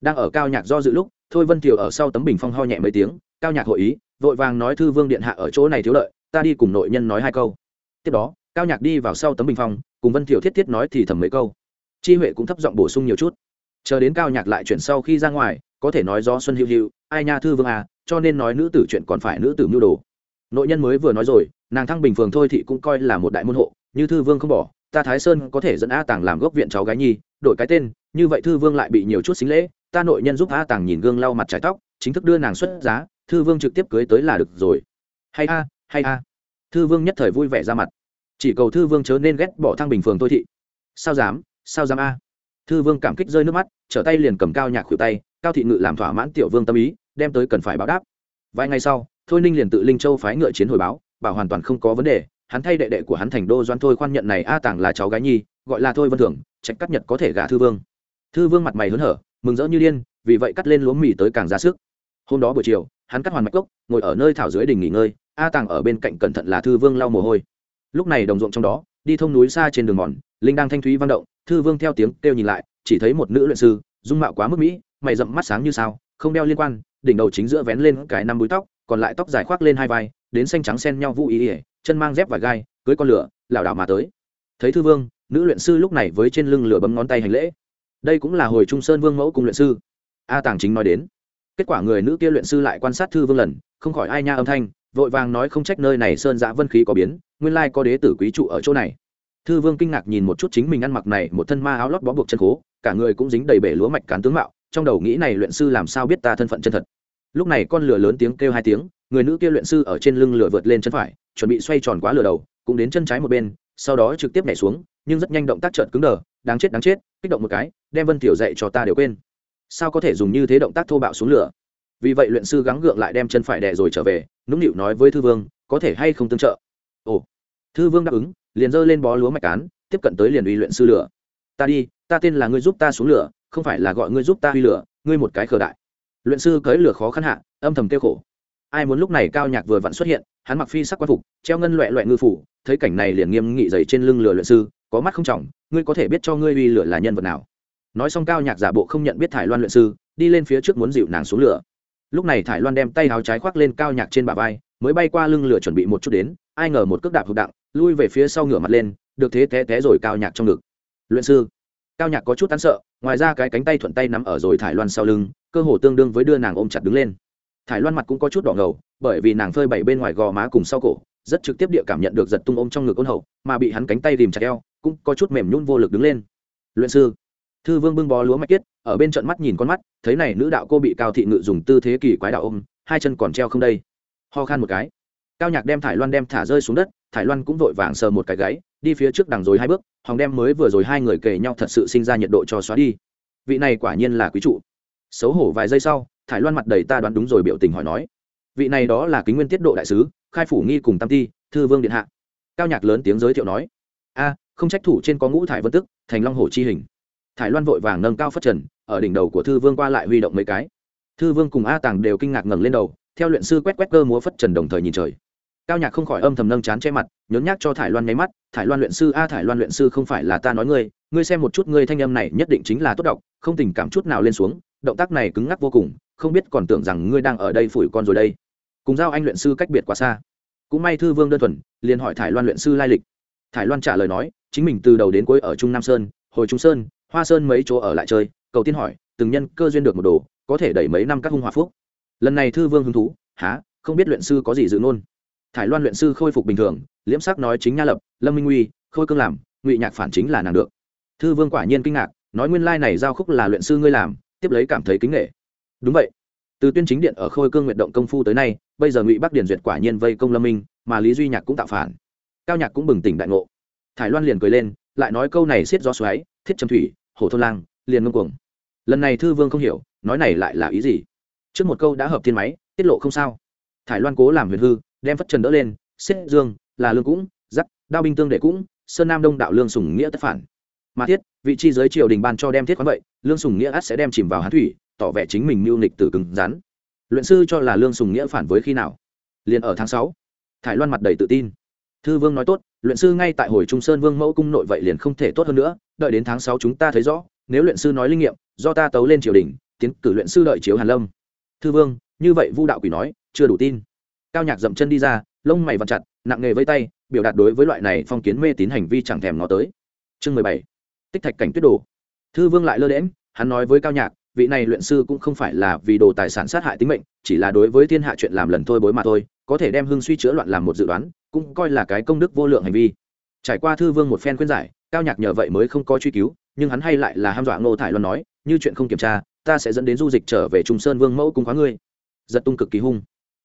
Đang ở cao nhạc do dự lúc, thôi vân thiều ở sau tấm bình phong ho nhẹ mấy tiếng, cao nhạc hội ý, vội vàng nói thư vương điện hạ ở chỗ này thiếu lợi ta đi cùng nội nhân nói hai câu. Tiếp đó, cao nhạc đi vào sau tấm bình phong, cùng vân thiều thiết thiết nói thì thầm mấy câu. Chi huệ cũng thấp giọng bổ sung nhiều chút. Chờ đến cao nhạc lại chuyển sau khi ra ngoài, có thể nói do xuân hữu hữu ai nha thư vương à cho nên nói nữ tử chuyện còn phải nữ tử mưu đồ. Nội nhân mới vừa nói rồi, nàng thăng bình phường thôi thì cũng coi là một đại môn hộ như thư vương không bỏ, ta thái sơn có thể dẫn a tàng làm gốc viện cháu gái nhi, đổi cái tên, như vậy thư vương lại bị nhiều chút xính lễ, ta nội nhân giúp a tàng nhìn gương lau mặt trái tóc, chính thức đưa nàng xuất giá, thư vương trực tiếp cưới tới là được rồi. Hay a hay a. Thư vương nhất thời vui vẻ ra mặt. Chỉ cầu thư vương chớ nên ghét bỏ thăng bình phường tôi thị. Sao dám sao dám a. Thư vương cảm kích rơi nước mắt, trở tay liền cầm cao nhạc khuỷu tay, cao thị ngự làm thỏa mãn tiểu vương tâm ý, đem tới cần phải báo đáp. Vài ngày sau, thôi ninh liền tự linh châu phái ngựa chiến hồi báo, bảo hoàn toàn không có vấn đề hắn thay đệ đệ của hắn thành đô doan thôi khoan nhận này a tàng là cháu gái nhi, gọi là thôi vân thường, trạch cắt nhật có thể gả thư vương. Thư vương mặt mày hớn hở, mừng rỡ như điên, vì vậy cắt lên lúa mì tới càng ra sức. Hôm đó buổi chiều, hắn cắt hoàn mạch cốc ngồi ở nơi thảo dưới đình nghỉ ngơi, a tàng ở bên cạnh cẩn thận là thư vương lau mồ hôi. Lúc này đồng ruộng trong đó, đi thông núi xa trên đường mòn, linh đang thanh thúy vang động, thư vương theo tiếng kêu nhìn lại, chỉ thấy một nữ luyện sư, dung mạo quá mức mỹ, mày rậm mắt sáng như sao, không đeo liên quan, đỉnh đầu chính giữa vén lên cái năm búi tóc, còn lại tóc dài khoác lên hai vai, đến xanh trắng xen nhau vũ ý ỉa chân mang dép và gai, cưới con lửa, lảo đảo mà tới. Thấy thư vương, nữ luyện sư lúc này với trên lưng lửa bấm ngón tay hành lễ. Đây cũng là hồi trung sơn vương mẫu cùng luyện sư. A tàng chính nói đến. Kết quả người nữ kia luyện sư lại quan sát thư vương lần, không khỏi ai nha âm thanh, vội vàng nói không trách nơi này sơn giã vân khí có biến, nguyên lai có đế tử quý trụ ở chỗ này. Thư vương kinh ngạc nhìn một chút chính mình ăn mặc này, một thân ma áo lót bó buộc chân khố, cả người cũng dính đầy bể lúa mạch cán tướng mạo, trong đầu nghĩ này luyện sư làm sao biết ta thân phận chân thật. Lúc này con lửa lớn tiếng kêu hai tiếng người nữ kia luyện sư ở trên lưng lửa vượt lên chân phải, chuẩn bị xoay tròn quá lửa đầu, cũng đến chân trái một bên, sau đó trực tiếp nhảy xuống, nhưng rất nhanh động tác trợn cứng đờ, đáng chết đáng chết, kích động một cái, đem vân tiểu dạy cho ta đều quên. Sao có thể dùng như thế động tác thô bạo xuống lửa? Vì vậy luyện sư gắng gượng lại đem chân phải đè rồi trở về, nũng nịu nói với thư vương, có thể hay không tương trợ? Ồ. Thư vương đáp ứng, liền giơ lên bó lúa mạch cán, tiếp cận tới liền uy luyện sư lửa. Ta đi, ta tên là ngươi giúp ta xuống lửa, không phải là gọi ngươi giúp ta uy lửa, ngươi một cái khờ đại. Luyện sư cưới lửa khó khăn hạ, âm thầm kêu khổ ai muốn lúc này cao nhạc vừa vặn xuất hiện, hắn mặc phi sắc quan phục, treo ngân loẹ loẹ ngư phủ, thấy cảnh này liền nghiêm nghị dày trên lưng lửa luyện sư, có mắt không trọng, ngươi có thể biết cho ngươi uy lửa là nhân vật nào. Nói xong cao nhạc giả bộ không nhận biết thải loan luyện sư, đi lên phía trước muốn dịu nàng xuống lửa. Lúc này thải loan đem tay áo trái khoác lên cao nhạc trên bả vai, mới bay qua lưng lửa chuẩn bị một chút đến, ai ngờ một cước đạp hụt đặng, lui về phía sau ngửa mặt lên, được thế té té rồi cao nhạc trong ngực. Luyện sư, cao nhạc có chút tán sợ, ngoài ra cái cánh tay thuận tay nắm ở rồi thải loan sau lưng, cơ hồ tương đương với đưa nàng ôm chặt đứng lên thải loan mặt cũng có chút đỏ ngầu, bởi vì nàng phơi bày bên ngoài gò má cùng sau cổ, rất trực tiếp địa cảm nhận được giật tung ôm trong ngực ôn hậu, mà bị hắn cánh tay rìm chặt eo, cũng có chút mềm nhún vô lực đứng lên. Luyện sư. Thư vương bưng bó lúa mạch kiết ở bên trận mắt nhìn con mắt, thấy này nữ đạo cô bị cao thị ngự dùng tư thế kỳ quái đạo ôm, hai chân còn treo không đây. Ho khan một cái. Cao nhạc đem thải loan đem thả rơi xuống đất, thải loan cũng vội vàng sờ một cái gáy, đi phía trước đằng rồi hai bước hòng đem mới vừa rồi hai người kề nhau thật sự sinh ra nhiệt độ cho xóa đi. Vị này quả nhiên là quý trụ. Xấu hổ vài giây sau thải loan mặt đầy ta đoán đúng rồi biểu tình hỏi nói. Vị này đó là kính nguyên tiết độ đại sứ, khai phủ nghi cùng tam ti, thư vương điện hạ. Cao nhạc lớn tiếng giới thiệu nói. A, không trách thủ trên có ngũ thải vân tức, thành long hổ chi hình. Thải loan vội vàng nâng cao phất trần, ở đỉnh đầu của thư vương qua lại huy động mấy cái. Thư vương cùng a tàng đều kinh ngạc ngẩng lên đầu, theo luyện sư quét quét cơ múa phất trần đồng thời nhìn trời. Cao nhạc không khỏi âm thầm nâng chán che mặt nhớn nhác cho thải loan nháy mắt, thải loan luyện sư, a thải loan luyện sư không phải là ta nói ngươi ngươi xem một chút ngươi thanh âm này nhất định chính là tốt độc không tình cảm chút nào lên xuống, động tác này cứng ngắc vô cùng không biết còn tưởng rằng ngươi đang ở đây phủi con rồi đây. Cùng giao anh luyện sư cách biệt quá xa. Cũng may thư vương đơn thuần, liền hỏi thải loan luyện sư lai lịch. Thải loan trả lời nói, chính mình từ đầu đến cuối ở trung nam sơn, hồi trung sơn, hoa sơn mấy chỗ ở lại chơi, cầu tiên hỏi, từng nhân cơ duyên được một đồ, có thể đẩy mấy năm các hung hòa phúc. Lần này thư vương hứng thú, há, không biết luyện sư có gì dự nôn thải loan luyện sư khôi phục bình thường, liễm sắc nói chính nha lập, lâm minh uy, khôi cương làm, ngụy nhạc phản chính là nàng được. Thư vương quả nhiên kinh ngạc, nói nguyên lai này giao khúc là luyện sư ngươi làm, tiếp lấy cảm thấy kính nghệ đúng vậy. Từ tuyên chính điện ở khôi cương nguyện động công phu tới nay, bây giờ ngụy bắc điển duyệt quả nhiên vây công lâm minh, mà lý duy nhạc cũng tạo phản. Cao nhạc cũng bừng tỉnh đại ngộ. Thải loan liền cười lên, lại nói câu này xiết gió xoáy, thiết trầm thủy, hổ thôn lang, liền ngông cuồng. Lần này thư vương không hiểu, nói này lại là ý gì? Trước một câu đã hợp thiên máy, tiết lộ không sao. Thải loan cố làm huyền hư, đem phất trần đỡ lên, xiết dương, là lương cũng, giắc, đao binh tương đệ cũng, sơn nam đông đạo lương sùng nghĩa tất phản. Mà thiết, vị chi giới triều đình ban cho đem thiết khoán vậy, lương sùng nghĩa át sẽ đem chìm vào hán thủy tỏ vẻ chính mình mưu nghịch tử cứng rắn. Luyện sư cho là lương sùng nghĩa phản với khi nào? Liền ở tháng sáu. Thải loan mặt đầy tự tin. Thư vương nói tốt, luyện sư ngay tại hồi trung sơn vương mẫu cung nội vậy liền không thể tốt hơn nữa, đợi đến tháng sáu chúng ta thấy rõ, nếu luyện sư nói linh nghiệm, do ta tấu lên triều đình, tiến cử luyện sư đợi chiếu hàn lâm. Thư vương, như vậy vu đạo quỷ nói, chưa đủ tin. Cao nhạc dậm chân đi ra, lông mày vặn chặt, nặng nghề với tay, biểu đạt đối với loại này phong kiến mê tín hành vi chẳng thèm nó tới. Chương mười bảy. Tích thạch cảnh tuyết đồ. Thư vương lại lơ đễm hắn nói với cao nhạc vị này luyện sư cũng không phải là vì đồ tài sản sát hại tính mệnh, chỉ là đối với thiên hạ chuyện làm lần thôi bối mà thôi, có thể đem hưng suy chữa loạn làm một dự đoán, cũng coi là cái công đức vô lượng hành vi. Trải qua thư vương một phen khuyên giải, cao nhạc nhờ vậy mới không có truy cứu, nhưng hắn hay lại là ham dọa ngô thải loan nói, như chuyện không kiểm tra, ta sẽ dẫn đến du dịch trở về trung sơn vương mẫu cung khóa ngươi. Giật tung cực kỳ hung.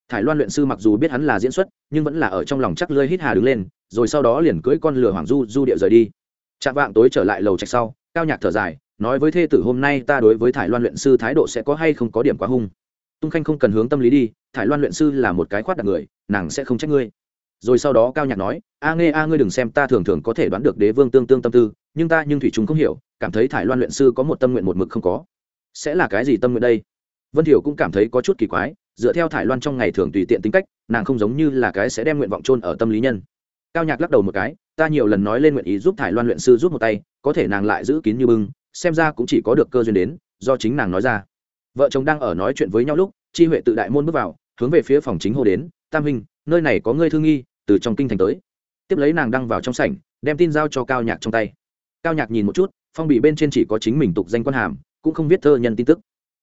Thải loan luyện sư mặc dù biết hắn là diễn xuất, nhưng vẫn là ở trong lòng chắc lơi hít hà đứng lên, rồi sau đó liền cưỡi con lửa hoàng du du điệu rời đi. Chạm vạng tối trở lại lầu trạch sau, cao nhạc thở dài nói với thê tử hôm nay ta đối với thải loan luyện sư thái độ sẽ có hay không có điểm quá hung. Tung khanh không cần hướng tâm lý đi, thải loan luyện sư là một cái khoát đặc người, nàng sẽ không trách ngươi. Rồi sau đó cao nhạc nói, a nghe a ngươi đừng xem ta thường thường có thể đoán được đế vương tương tương tâm tư, nhưng ta, nhưng thủy chúng không hiểu, cảm thấy thải loan luyện sư có một tâm nguyện một mực không có. Sẽ là cái gì tâm nguyện đây? Vân thiểu cũng cảm thấy có chút kỳ quái, dựa theo thải loan trong ngày thường tùy tiện tính cách, nàng không giống như là cái sẽ đem nguyện vọng trôn ở tâm lý nhân. Cao nhạc lắc đầu một cái, ta nhiều lần nói lên nguyện ý giúp thải loan luyện sư giúp một tay, có thể nàng lại giữ kín như bưng xem ra cũng chỉ có được cơ duyên đến, do chính nàng nói ra. Vợ chồng đang ở nói chuyện với nhau lúc, chi huệ tự đại môn bước vào, hướng về phía phòng chính hô đến, tam hình nơi này có ngươi thương nghi, từ trong kinh thành tới. Tiếp lấy nàng đăng vào trong sảnh, đem tin giao cho cao nhạc trong tay. Cao nhạc nhìn một chút, phong bì bên trên chỉ có chính mình tục danh quan hàm, cũng không viết thơ nhân tin tức.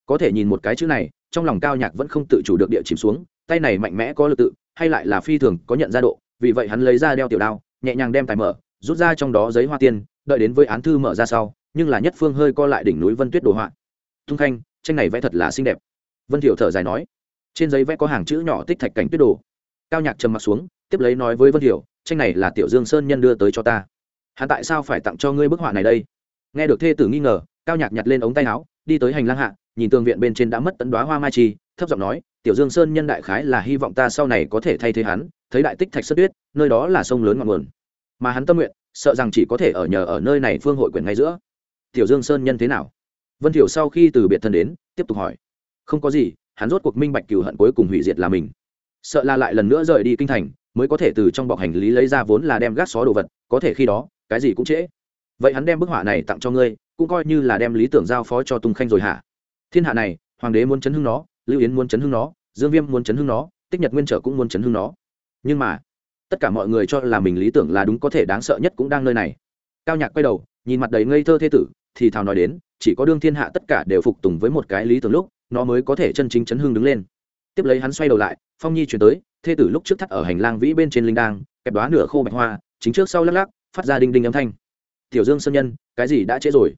Có thể nhìn một cái chữ này, trong lòng cao nhạc vẫn không tự chủ được địa chìm xuống, tay này mạnh mẽ có lực tự, hay lại là phi thường có nhận ra độ, vì vậy hắn lấy ra đeo tiểu đao, nhẹ nhàng đem tài mở, rút ra trong đó giấy hoa tiên, đợi đến với án thư mở ra sau nhưng là nhất phương hơi co lại đỉnh núi vân tuyết đồ họa. Tung khanh, tranh này vẽ thật là xinh đẹp. Vân thiểu thở dài nói, trên giấy vẽ có hàng chữ nhỏ tích thạch cảnh tuyết đồ. Cao nhạc trầm mặt xuống, tiếp lấy nói với vân thiểu, tranh này là tiểu dương sơn nhân đưa tới cho ta. Hắn tại sao phải tặng cho ngươi bức họa này đây? Nghe được thê tử nghi ngờ, cao nhạc nhặt lên ống tay áo, đi tới hành lang hạ, nhìn tường viện bên trên đã mất tấn đoá hoa mai chi, thấp giọng nói, tiểu dương sơn nhân đại khái là hy vọng ta sau này có thể thay thế hắn, thấy đại tích thạch sất tuyết, nơi đó là sông lớn ngọn nguồn. Mà hắn tâm nguyện, sợ rằng chỉ có thể ở nhờ ở nơi này phương hội quyền ngay giữa tiểu dương sơn nhân thế nào? Vân thiểu sau khi từ biệt thân đến, tiếp tục hỏi. Không có gì, hắn rốt cuộc minh bạch cừu hận cuối cùng hủy diệt là mình. Sợ là lại lần nữa rời đi kinh thành, mới có thể từ trong bọc hành lý lấy ra vốn là đem gác xó đồ vật, có thể khi đó, cái gì cũng trễ. Vậy hắn đem bức họa này tặng cho ngươi, cũng coi như là đem lý tưởng giao phó cho tung khanh rồi hả? Thiên hạ này, hoàng đế muốn chấn hưng nó, lưu yến muốn chấn hưng nó, dương viêm muốn chấn hưng nó, tích nhật nguyên trở cũng muốn chấn hưng nó. Nhưng mà, tất cả mọi người cho là mình lý tưởng là đúng có thể đáng sợ nhất cũng đang nơi này. Cao nhạc quay đầu nhìn mặt đầy ngây thơ thế tử, thì thào nói đến, chỉ có đương thiên hạ tất cả đều phục tùng với một cái lý tưởng lúc, nó mới có thể chân chính chấn hưng đứng lên. Tiếp lấy hắn xoay đầu lại, phong nhi chuyển tới thê tử lúc trước thắt ở hành lang vĩ bên trên linh đang kẹp đoá nửa khô bạch hoa, chính trước sau lắc lắc, phát ra đinh đinh âm thanh. Tiểu dương sơn nhân, cái gì đã trễ rồi?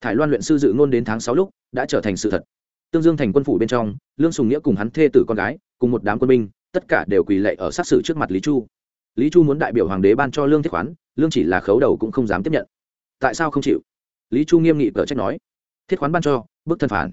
Thải loan luyện sư dự ngôn đến tháng sáu lúc, đã trở thành sự thật. Tương dương thành quân phủ bên trong, lương sùng nghĩa cùng hắn thê tử con gái, cùng một đám quân binh, tất cả đều quỳ lệ ở sát sự trước mặt lý chu. Lý chu muốn đại biểu hoàng đế ban cho lương thiết khoán, lương chỉ là khấu đầu cũng không dám tiếp nhận tại sao không chịu? Lý chu nghiêm nghị cờ trách nói. Thiết khoán ban cho, bức thân phản.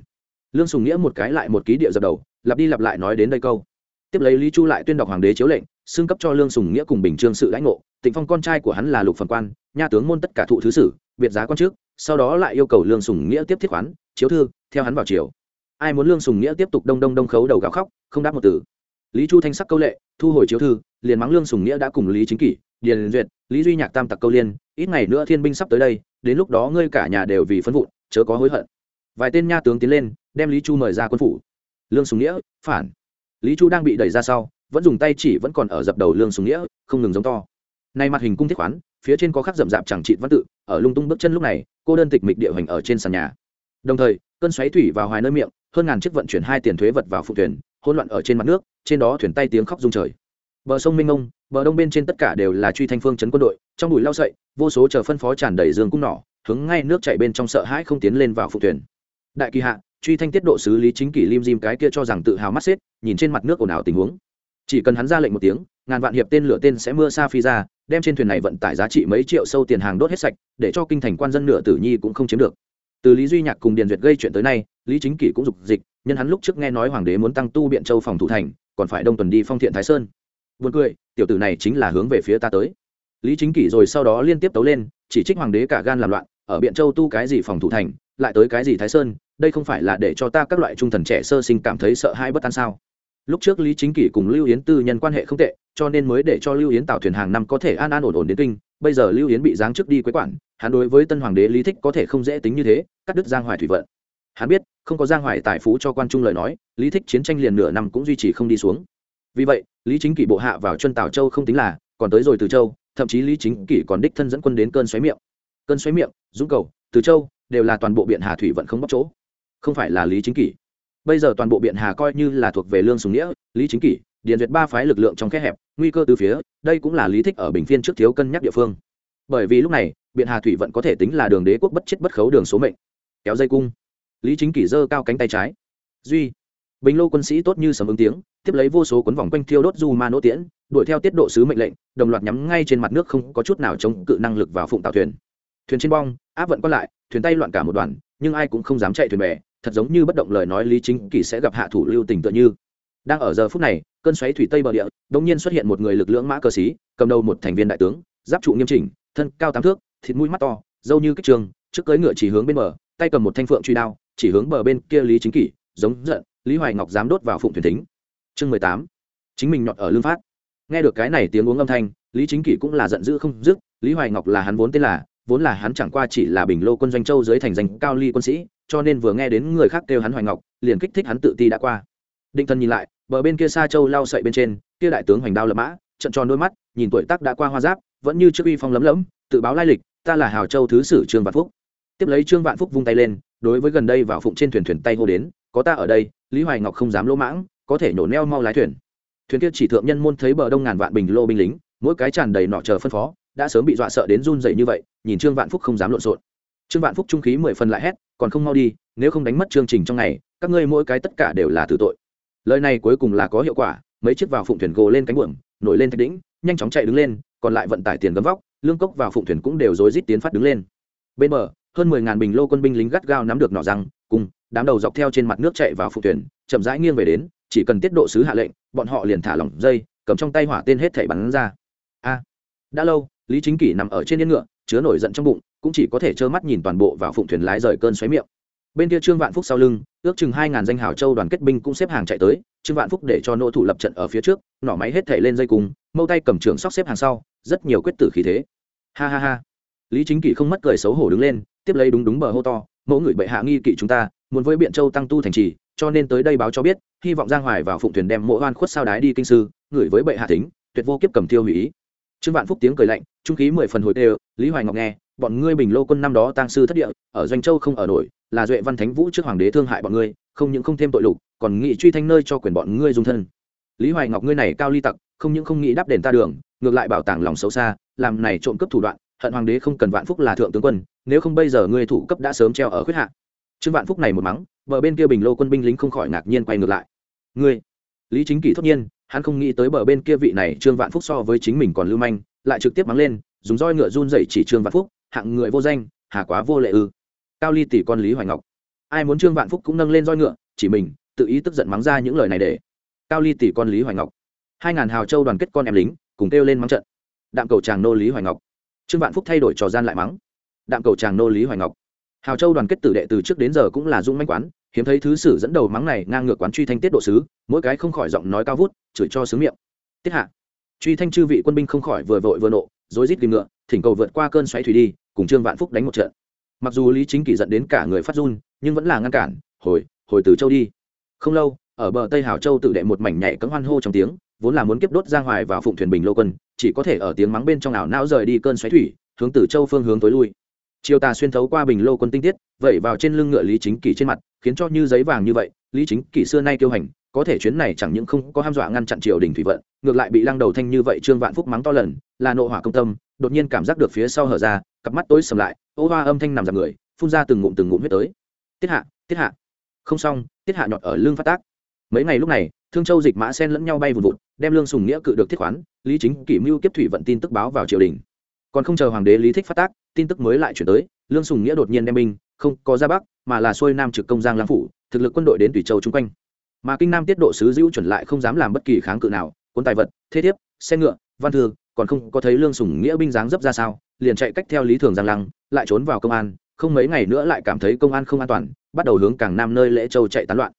Lương sùng nghĩa một cái lại một ký địa dập đầu, lặp đi lặp lại nói đến đây câu. Tiếp lấy lý chu lại tuyên đọc hoàng đế chiếu lệnh, xưng cấp cho lương sùng nghĩa cùng bình trương sự lãnh ngộ. Tịnh phong con trai của hắn là lục phần quan, nha tướng môn tất cả thụ thứ sử, biệt giá quan trước, sau đó lại yêu cầu lương sùng nghĩa tiếp thiết khoán, chiếu thư, theo hắn vào chiều ai muốn lương sùng nghĩa tiếp tục đông đông đông khấu đầu gào khóc, không đáp một từ lý chu thanh sắc câu lệ, thu hồi chiếu thư, liền mắng lương sùng nghĩa đã cùng lý chính kỷ, điền duyệt, lý duy nhạc tam tặc câu liên, ít ngày nữa thiên binh sắp tới đây, đến lúc đó ngươi cả nhà đều vì phân vụn, chớ có hối hận. Vài tên nha tướng tiến lên, đem lý chu mời ra quân phủ. Lương sùng nghĩa, phản. Lý chu đang bị đẩy ra sau, vẫn dùng tay chỉ vẫn còn ở dập đầu lương sùng nghĩa, không ngừng giống to. Nay mặt hình cung thiết khoán, phía trên có khắc rậm rạp chẳng trị văn tự, ở lung tung bước chân lúc này, cô đơn tịch mịch địa hình ở trên sàn nhà. Đồng thời, cơn xoáy thủy vào hoài nơi miệng, hơn ngàn chiếc vận chuyển hai tiền thuế vật vào phụ thuyền, hỗn loạn ở trên mặt nước trên đó thuyền tay tiếng khóc rung trời. Bờ sông minh ông, bờ đông bên trên tất cả đều là truy thanh phương chấn quân đội, trong bụi lao sậy, vô số chờ phân phó tràn đầy dương cung nỏ, hướng ngay nước chảy bên trong sợ hãi không tiến lên vào phụ thuyền. Đại kỳ hạ, truy thanh tiết độ xử lý chính kỷ lim dim cái kia cho rằng tự hào mắt xếp, nhìn trên mặt nước ồn ào tình huống. Chỉ cần hắn ra lệnh một tiếng, ngàn vạn hiệp tên lửa tên sẽ mưa xa phi ra, đem trên thuyền này vận tải giá trị mấy triệu sâu tiền hàng đốt hết sạch, để cho kinh thành quan dân nửa tử nhi cũng không chiếm được từ lý duy nhạc cùng điền duyệt gây chuyện tới nay lý chính kỷ cũng dục dịch nhân hắn lúc trước nghe nói hoàng đế muốn tăng tu biện châu phòng thủ thành còn phải đông tuần đi phong thiện thái sơn vượt cười, tiểu tử này chính là hướng về phía ta tới. Lý Chính Kỷ rồi sau đó liên tiếp tấu lên, chỉ trích hoàng đế cả gan làm loạn, ở Biện Châu tu cái gì phòng thủ thành, lại tới cái gì Thái Sơn, đây không phải là để cho ta các loại trung thần trẻ sơ sinh cảm thấy sợ hãi bất an sao? Lúc trước Lý Chính Kỷ cùng Lưu Yến tư nhân quan hệ không tệ, cho nên mới để cho Lưu Yến tạo thuyền hàng năm có thể an an ổn ổn đến kinh, bây giờ Lưu Yến bị giáng trước đi quấy quản, hắn đối với tân hoàng đế Lý Thích có thể không dễ tính như thế, cắt đứt Giang Hoài thủy vận. Hắn biết, không có Giang Hoài tài phú cho quan trung lời nói, Lý Thích chiến tranh liền nửa năm cũng duy trì không đi xuống. Vì vậy lý chính kỷ bộ hạ vào chân tào châu không tính là còn tới rồi từ châu thậm chí lý chính kỷ còn đích thân dẫn quân đến cơn xoáy miệng. Cơn xoáy miệng dũng cầu từ châu đều là toàn bộ biện hà thủy vận không bóc chỗ. Không phải là lý chính kỷ. Bây giờ toàn bộ biện hà coi như là thuộc về lương sùng nghĩa lý chính kỷ điền duyệt ba phái lực lượng trong khe hẹp, nguy cơ từ phía, đây cũng là lý thích ở bình phiên trước thiếu cân nhắc địa phương. Bởi vì lúc này, biện hà thủy vận có thể tính là đường đế quốc bất chết bất khấu đường số mệnh. Kéo dây cung. Lý chính kỷ giơ cao cánh tay trái. Duy. Bình lô quân sĩ tốt như sấm ứng tiếng, tiếp lấy vô số cuốn vòng quanh thiêu đốt du ma nỗ tiễn, đuổi theo tiết độ sứ mệnh lệnh, đồng loạt nhắm ngay trên mặt nước không có chút nào chống cự năng lực vào phụng tàu thuyền. Thuyền trên bong, áp vận còn lại, thuyền tay loạn cả một đoàn, nhưng ai cũng không dám chạy thuyền bè, thật giống như bất động lời nói lý chính kỳ sẽ gặp hạ thủ lưu tình tựa như đang ở giờ phút này, cơn xoáy thủy tây bờ địa đông nhiên xuất hiện một người lực lượng mã cờ xí cầm đầu một thành viên đại tướng, giáp trụ nghiêm chỉnh, thân cao tám thước, thịt mũi mắt to dâu như kích trường, trước cưỡi ngựa chỉ hướng bên bờ, tay cầm một thanh phượng truy đao, chỉ hướng bờ bên kia lý chính kỷ, giống giận, lý hoài ngọc dám đốt vào phụng thuyền thính. Chương mười tám, chính mình nhọt ở lương phát. Nghe được cái này tiếng uống âm thanh, lý chính kỷ cũng là giận dữ không dứt, lý hoài ngọc là hắn vốn tên là, vốn là hắn chẳng qua chỉ là bình lô quân doanh châu dưới thành danh cao ly quân sĩ, cho nên vừa nghe đến người khác kêu hắn hoài ngọc, liền kích thích hắn tự ti đã qua. Định thân nhìn lại bờ bên kia xa châu lao sậy bên trên, kia đại tướng hoành đao lập mã, trận tròn đôi mắt, nhìn tuổi tác đã qua hoa giáp, vẫn như trước uy phong lấm lấm, tự báo lai lịch, ta là hào châu thứ sử trương vạn phúc. Tiếp lấy trương vạn phúc vung tay lên, đối với gần đây vào phụng trên thuyền thuyền tay hô đến, có ta ở đây, lý hoài ngọc không dám lỗ mãng, có thể nổ neo mau lái thuyền. Thuyền kia chỉ thượng nhân môn thấy bờ đông ngàn vạn bình lô binh lính, mỗi cái tràn đầy nọ chờ phân phó, đã sớm bị dọa sợ đến run dậy như vậy, nhìn trương vạn phúc không dám lộn xộn. Trương vạn phúc trung khí mười phần lại hét, còn không mau đi, nếu không đánh mất chương trình trong ngày, các ngươi mỗi cái tất cả đều là tử tội lời này cuối cùng là có hiệu quả, mấy chiếc vào phụng thuyền gồ lên cánh buồm, nổi lên thạch đỉnh, nhanh chóng chạy đứng lên, còn lại vận tải tiền gấm vóc, lương cốc vào phụng thuyền cũng đều rối rít tiến phát đứng lên. Bên bờ, hơn mười ngàn bình lô quân binh lính gắt gao nắm được nỏ răng, cùng đám đầu dọc theo trên mặt nước chạy vào phụng thuyền, chậm rãi nghiêng về đến, chỉ cần tiết độ sứ hạ lệnh, bọn họ liền thả lỏng dây, cầm trong tay hỏa tên hết thảy bắn ra. A, đã lâu, lý chính kỷ nằm ở trên yên ngựa, chứa nổi giận trong bụng, cũng chỉ có thể trơ mắt nhìn toàn bộ vào phụng thuyền lái rời cơn xoáy miệng. Bên kia trương vạn phúc sau lưng ước chừng hai ngàn danh hào châu đoàn kết binh cũng xếp hàng chạy tới, trương vạn phúc để cho nỗ thủ lập trận ở phía trước, nỏ máy hết thể lên dây cùng, mâu tay cầm trường sóc xếp hàng sau, rất nhiều quyết tử khí thế ha ha ha lý chính kỷ không mất cười xấu hổ đứng lên, tiếp lấy đúng đúng bờ hô to, mẫu người bệ hạ nghi kỵ chúng ta, muốn với biện châu tăng tu thành trì, cho nên tới đây báo cho biết, hy vọng giang hoài vào phụng thuyền đem mỗi oan khuất sao đái đi kinh sư gửi với bệ hạ tính tuyệt vô kiếp cầm tiêu hủy ý trương vạn phúc tiếng cười lạnh, trung khí mười phần hồi đều. lý hoài ngọc nghe, bọn ngươi bình lô quân năm đó tăng sư thất địa, ở doanh châu không ở nổi là duệ văn thánh vũ trước hoàng đế thương hại bọn ngươi, không những không thêm tội lục, còn nghị truy thanh nơi cho quyền bọn ngươi dung thân. Lý hoài ngọc ngươi này cao ly tặc, không những không nghĩ đáp đền ta đường, ngược lại bảo tàng lòng xấu xa, làm này trộm cướp thủ đoạn, hận hoàng đế không cần vạn phúc là thượng tướng quân, nếu không bây giờ ngươi thủ cấp đã sớm treo ở khuyết hạ. Trương vạn phúc này một mắng, bờ bên kia bình lô quân binh lính không khỏi ngạc nhiên quay ngược lại. Ngươi, lý chính kỷ thốt nhiên, hắn không nghĩ tới bờ bên kia vị này trương vạn phúc so với chính mình còn lưu manh, lại trực tiếp mắng lên, dùng roi ngựa run dậy chỉ trương vạn phúc, hạng người vô danh, hà quá vô lệ ư cao ly tỷ con lý hoài ngọc. Ai muốn trương vạn phúc cũng nâng lên roi ngựa, chỉ mình, tự ý tức giận mắng ra những lời này để. Cao ly tỷ con lý hoài ngọc. Hai ngàn hào châu đoàn kết con em lính, cùng kêu lên mắng trận. Đạm cầu tràng nô lý hoài ngọc. Trương vạn phúc thay đổi trò gian lại mắng. Đạm cầu tràng nô lý hoài ngọc. Hào châu đoàn kết tử đệ từ trước đến giờ cũng là dung manh quán, hiếm thấy thứ sử dẫn đầu mắng này ngang ngược quán truy thanh tiết độ sứ, mỗi cái không khỏi giọng nói cao vút, chửi cho sướng miệng. Tiết hạ. Truy thanh chư vị quân binh không khỏi vừa vội vừa nộ, rối rít tìm ngựa, thỉnh cầu vượt qua cơn xoáy thủy đi, cùng trương vạn phúc đánh một trận mặc dù lý chính kỷ dẫn đến cả người phát run, nhưng vẫn là ngăn cản, hồi hồi từ châu đi. Không lâu, ở bờ tây Hảo châu tự đệ một mảnh nhảy cấm hoan hô trong tiếng, vốn là muốn kiếp đốt giang hoài vào phụng thuyền bình lô quân, chỉ có thể ở tiếng mắng bên trong ảo não rời đi cơn xoáy thủy, hướng từ châu phương hướng tối lui. Chiều tà xuyên thấu qua bình lô quân tinh tiết, vẩy vào trên lưng ngựa lý chính kỷ trên mặt, khiến cho như giấy vàng như vậy, lý chính kỷ xưa nay kiêu hành, có thể chuyến này chẳng những không có ham dọa ngăn chặn triều đình thủy vận, ngược lại bị lăng đầu thanh như vậy trương vạn phúc mắng to lần, là nộ hỏa công tâm đột nhiên cảm giác được phía sau hở ra, cặp mắt tối sầm lại, ô hoa âm thanh nằm dạp người, phun ra từng ngụm từng ngụm huyết tới. Tiết hạ tiết hạ. Không xong, tiết hạ nhọt ở lương phát tác. Mấy ngày lúc này, thương châu dịch mã sen lẫn nhau bay vùn vụt đem lương sùng nghĩa cự được thiết khoán, lý chính kỷ mưu kiếp thủy vận tin tức báo vào triều đình. Còn không chờ hoàng đế lý thích phát tác, tin tức mới lại chuyển tới, lương sùng nghĩa đột nhiên đem binh, không có ra bắc, mà là xuôi nam trực công giang lang phủ, thực lực quân đội đến tùy châu chung quanh. Mà kinh nam tiết độ sứ dữ chuẩn lại không dám làm bất kỳ kháng cự nào quân tài vật, thế thiếp, xe ngựa, văn thư còn không có thấy lương sùng nghĩa binh dáng dấp ra sao, liền chạy cách theo lý thường giang lăng, lại trốn vào công an, không mấy ngày nữa lại cảm thấy công an không an toàn, bắt đầu hướng càng nam nơi lễ châu chạy tán loạn.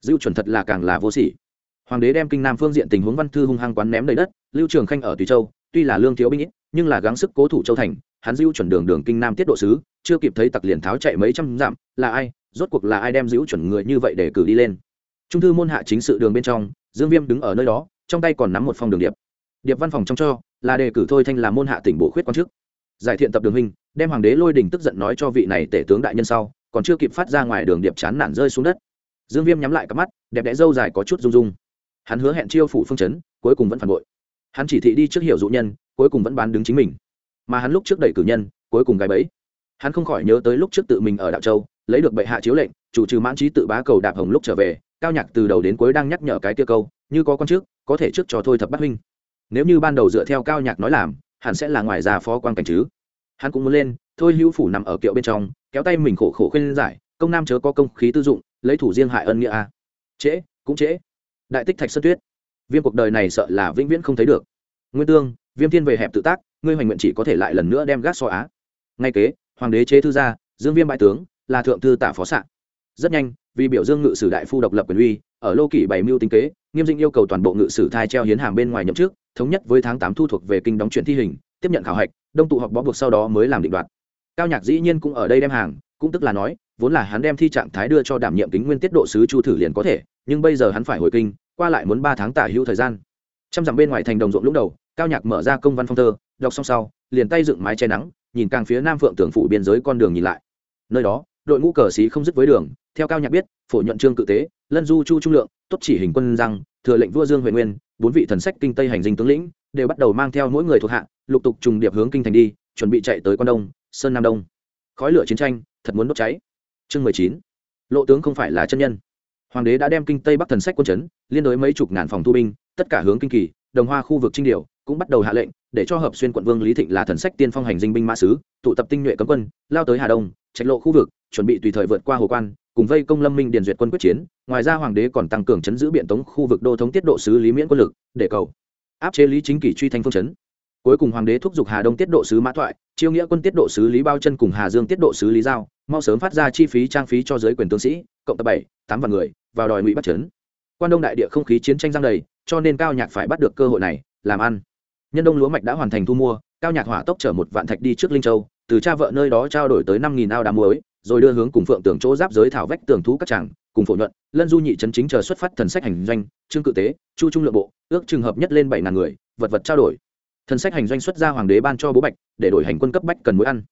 Dữ chuẩn thật là càng là vô sỉ. Hoàng đế đem kinh nam phương diện tình huống văn thư hung hăng quán ném đầy đất, lưu trường khanh ở tùy châu, tuy là lương thiếu binh ít, nhưng là gắng sức cố thủ châu thành, hắn dữ chuẩn đường đường kinh nam tiết độ sứ, chưa kịp thấy tặc liền tháo chạy mấy trăm dặm, là ai, rốt cuộc là ai đem dữ chuẩn người như vậy để cử đi lên. Trung thư môn hạ chính sự đường bên trong, dương viêm đứng ở nơi đó, trong tay còn nắm một phong đường điệp. Điệp văn phòng trong cho là đề cử thôi thanh làm môn hạ tỉnh bổ khuyết quan chức. Giải thiện tập đường hình đem hoàng đế lôi đình tức giận nói cho vị này tể tướng đại nhân sau, còn chưa kịp phát ra ngoài đường điệp chán nản rơi xuống đất. Dương viêm nhắm lại cặp mắt, đẹp đẽ dâu dài có chút rung rung. Hắn hứa hẹn chiêu phủ phương chấn, cuối cùng vẫn phản bội. Hắn chỉ thị đi trước hiểu dụ nhân, cuối cùng vẫn bán đứng chính mình. Mà hắn lúc trước đẩy cử nhân, cuối cùng gái bẫy. Hắn không khỏi nhớ tới lúc trước tự mình ở đạo châu, lấy được bệ hạ chiếu lệnh, chủ trừ mãn trí tự bá cầu đạp hồng lúc trở về, cao nhạc từ đầu đến cuối đang nhắc nhở cái kia câu, như có con trước có thể trước cho thôi thập bắt huynh nếu như ban đầu dựa theo cao nhạc nói làm hắn sẽ là ngoài ra phó quan cảnh chứ. Hắn cũng muốn lên, thôi hữu phủ nằm ở kiệu bên trong, kéo tay mình khổ khổ khuyên giải, công nam chớ có công khí tư dụng, lấy thủ riêng hại ân nghĩa a. Trễ, cũng trễ. Đại tích thạch sơn tuyết. Viêm cuộc đời này sợ là vĩnh viễn không thấy được. Nguyên tương, viêm thiên về hẹp tự tác, ngươi hoành nguyện chỉ có thể lại lần nữa đem gác so á. Ngay kế, hoàng đế chế thư gia dương viêm bại tướng, là thượng thư tả phó s rất nhanh, vì biểu dương ngự sử đại phu độc lập quyền uy, ở lô kỷ bày mưu tính kế, nghiêm dinh yêu cầu toàn bộ ngự sử thai treo hiến hàm bên ngoài nhậm chức thống nhất với tháng tám thu thuộc về kinh đóng chuyển thi hình, tiếp nhận khảo hạch, đông tụ họp bó buộc sau đó mới làm định đoạt. Cao nhạc dĩ nhiên cũng ở đây đem hàng, cũng tức là nói, vốn là hắn đem thi trạng thái đưa cho đảm nhiệm kính nguyên tiết độ sứ chu thử liền có thể, nhưng bây giờ hắn phải hồi kinh, qua lại muốn ba tháng tả hữu thời gian. Trăm dặm bên ngoài thành đồng ruộng lúc đầu, cao nhạc mở ra công văn phong thơ, đọc xong sau, liền tay dựng mái che nắng, nhìn càng phía nam phượng tưởng phủ biên giới con đường nhìn lại. Nơi đó đội ngũ cờ xí không dứt với đường theo cao nhạc biết phổ nhuận trương cự tế lân du chu trung lượng tốt chỉ hình quân rằng, thừa lệnh vua dương huệ nguyên bốn vị thần sách kinh tây hành dinh tướng lĩnh đều bắt đầu mang theo mỗi người thuộc hạ lục tục trùng điệp hướng kinh thành đi chuẩn bị chạy tới quan đông sơn nam đông. Khói lửa chiến tranh thật muốn đốt cháy. Chương mười chín. Lộ tướng không phải là chân nhân. Hoàng đế đã đem kinh tây bắc thần sách quân chấn liên đối mấy chục ngàn phòng thu binh tất cả hướng kinh kỳ đồng hoa khu vực trinh điều cũng bắt đầu hạ lệnh để cho hợp xuyên quận vương lý thịnh là thần sách tiên phong hành dinh binh mã sứ tụ tập tinh nhuệ cấm quân lao tới hà đông trạch lộ khu vực chuẩn bị tùy thời vượt qua hồ quan, cùng vây công lâm minh điền duyệt quân quyết chiến, ngoài ra hoàng đế còn tăng cường chấn giữ biện tống khu vực đô thống tiết độ sứ lý miễn quân lực, để cầu áp chế lý chính kỷ truy thanh phương chấn. Cuối cùng hoàng đế thúc giục hà đông tiết độ sứ mã thoại, chiêu nghĩa quân tiết độ sứ lý bao chân cùng hà dương tiết độ sứ lý giao, mau sớm phát ra chi phí trang phí cho giới quyền tướng sĩ, cộng tập bảy, tám vạn người, vào đòi ngụy bắt chấn. Quan đông đại địa không khí chiến tranh giang đầy, cho nên cao nhạc phải bắt được cơ hội này, làm ăn. Nhân đông lúa mạch đã hoàn thành thu mua, cao nhạc hỏa tốc chở một vạn thạch đi trước linh châu, từ cha vợ nơi đó trao đổi tới năm nghìn ao đá muối rồi đưa hướng cùng phượng tường chỗ giáp giới thảo vách tường thú các tràng, cùng phổ nhuận, lân du nhị chấn chính chờ xuất phát thần sách hành doanh, trương cự tế, chu trung lượng bộ, ước trường hợp nhất lên bảy ngàn người, vật vật trao đổi. Thần sách hành doanh xuất ra hoàng đế ban cho bố bạch, để đổi hành quân cấp bách cần muối ăn.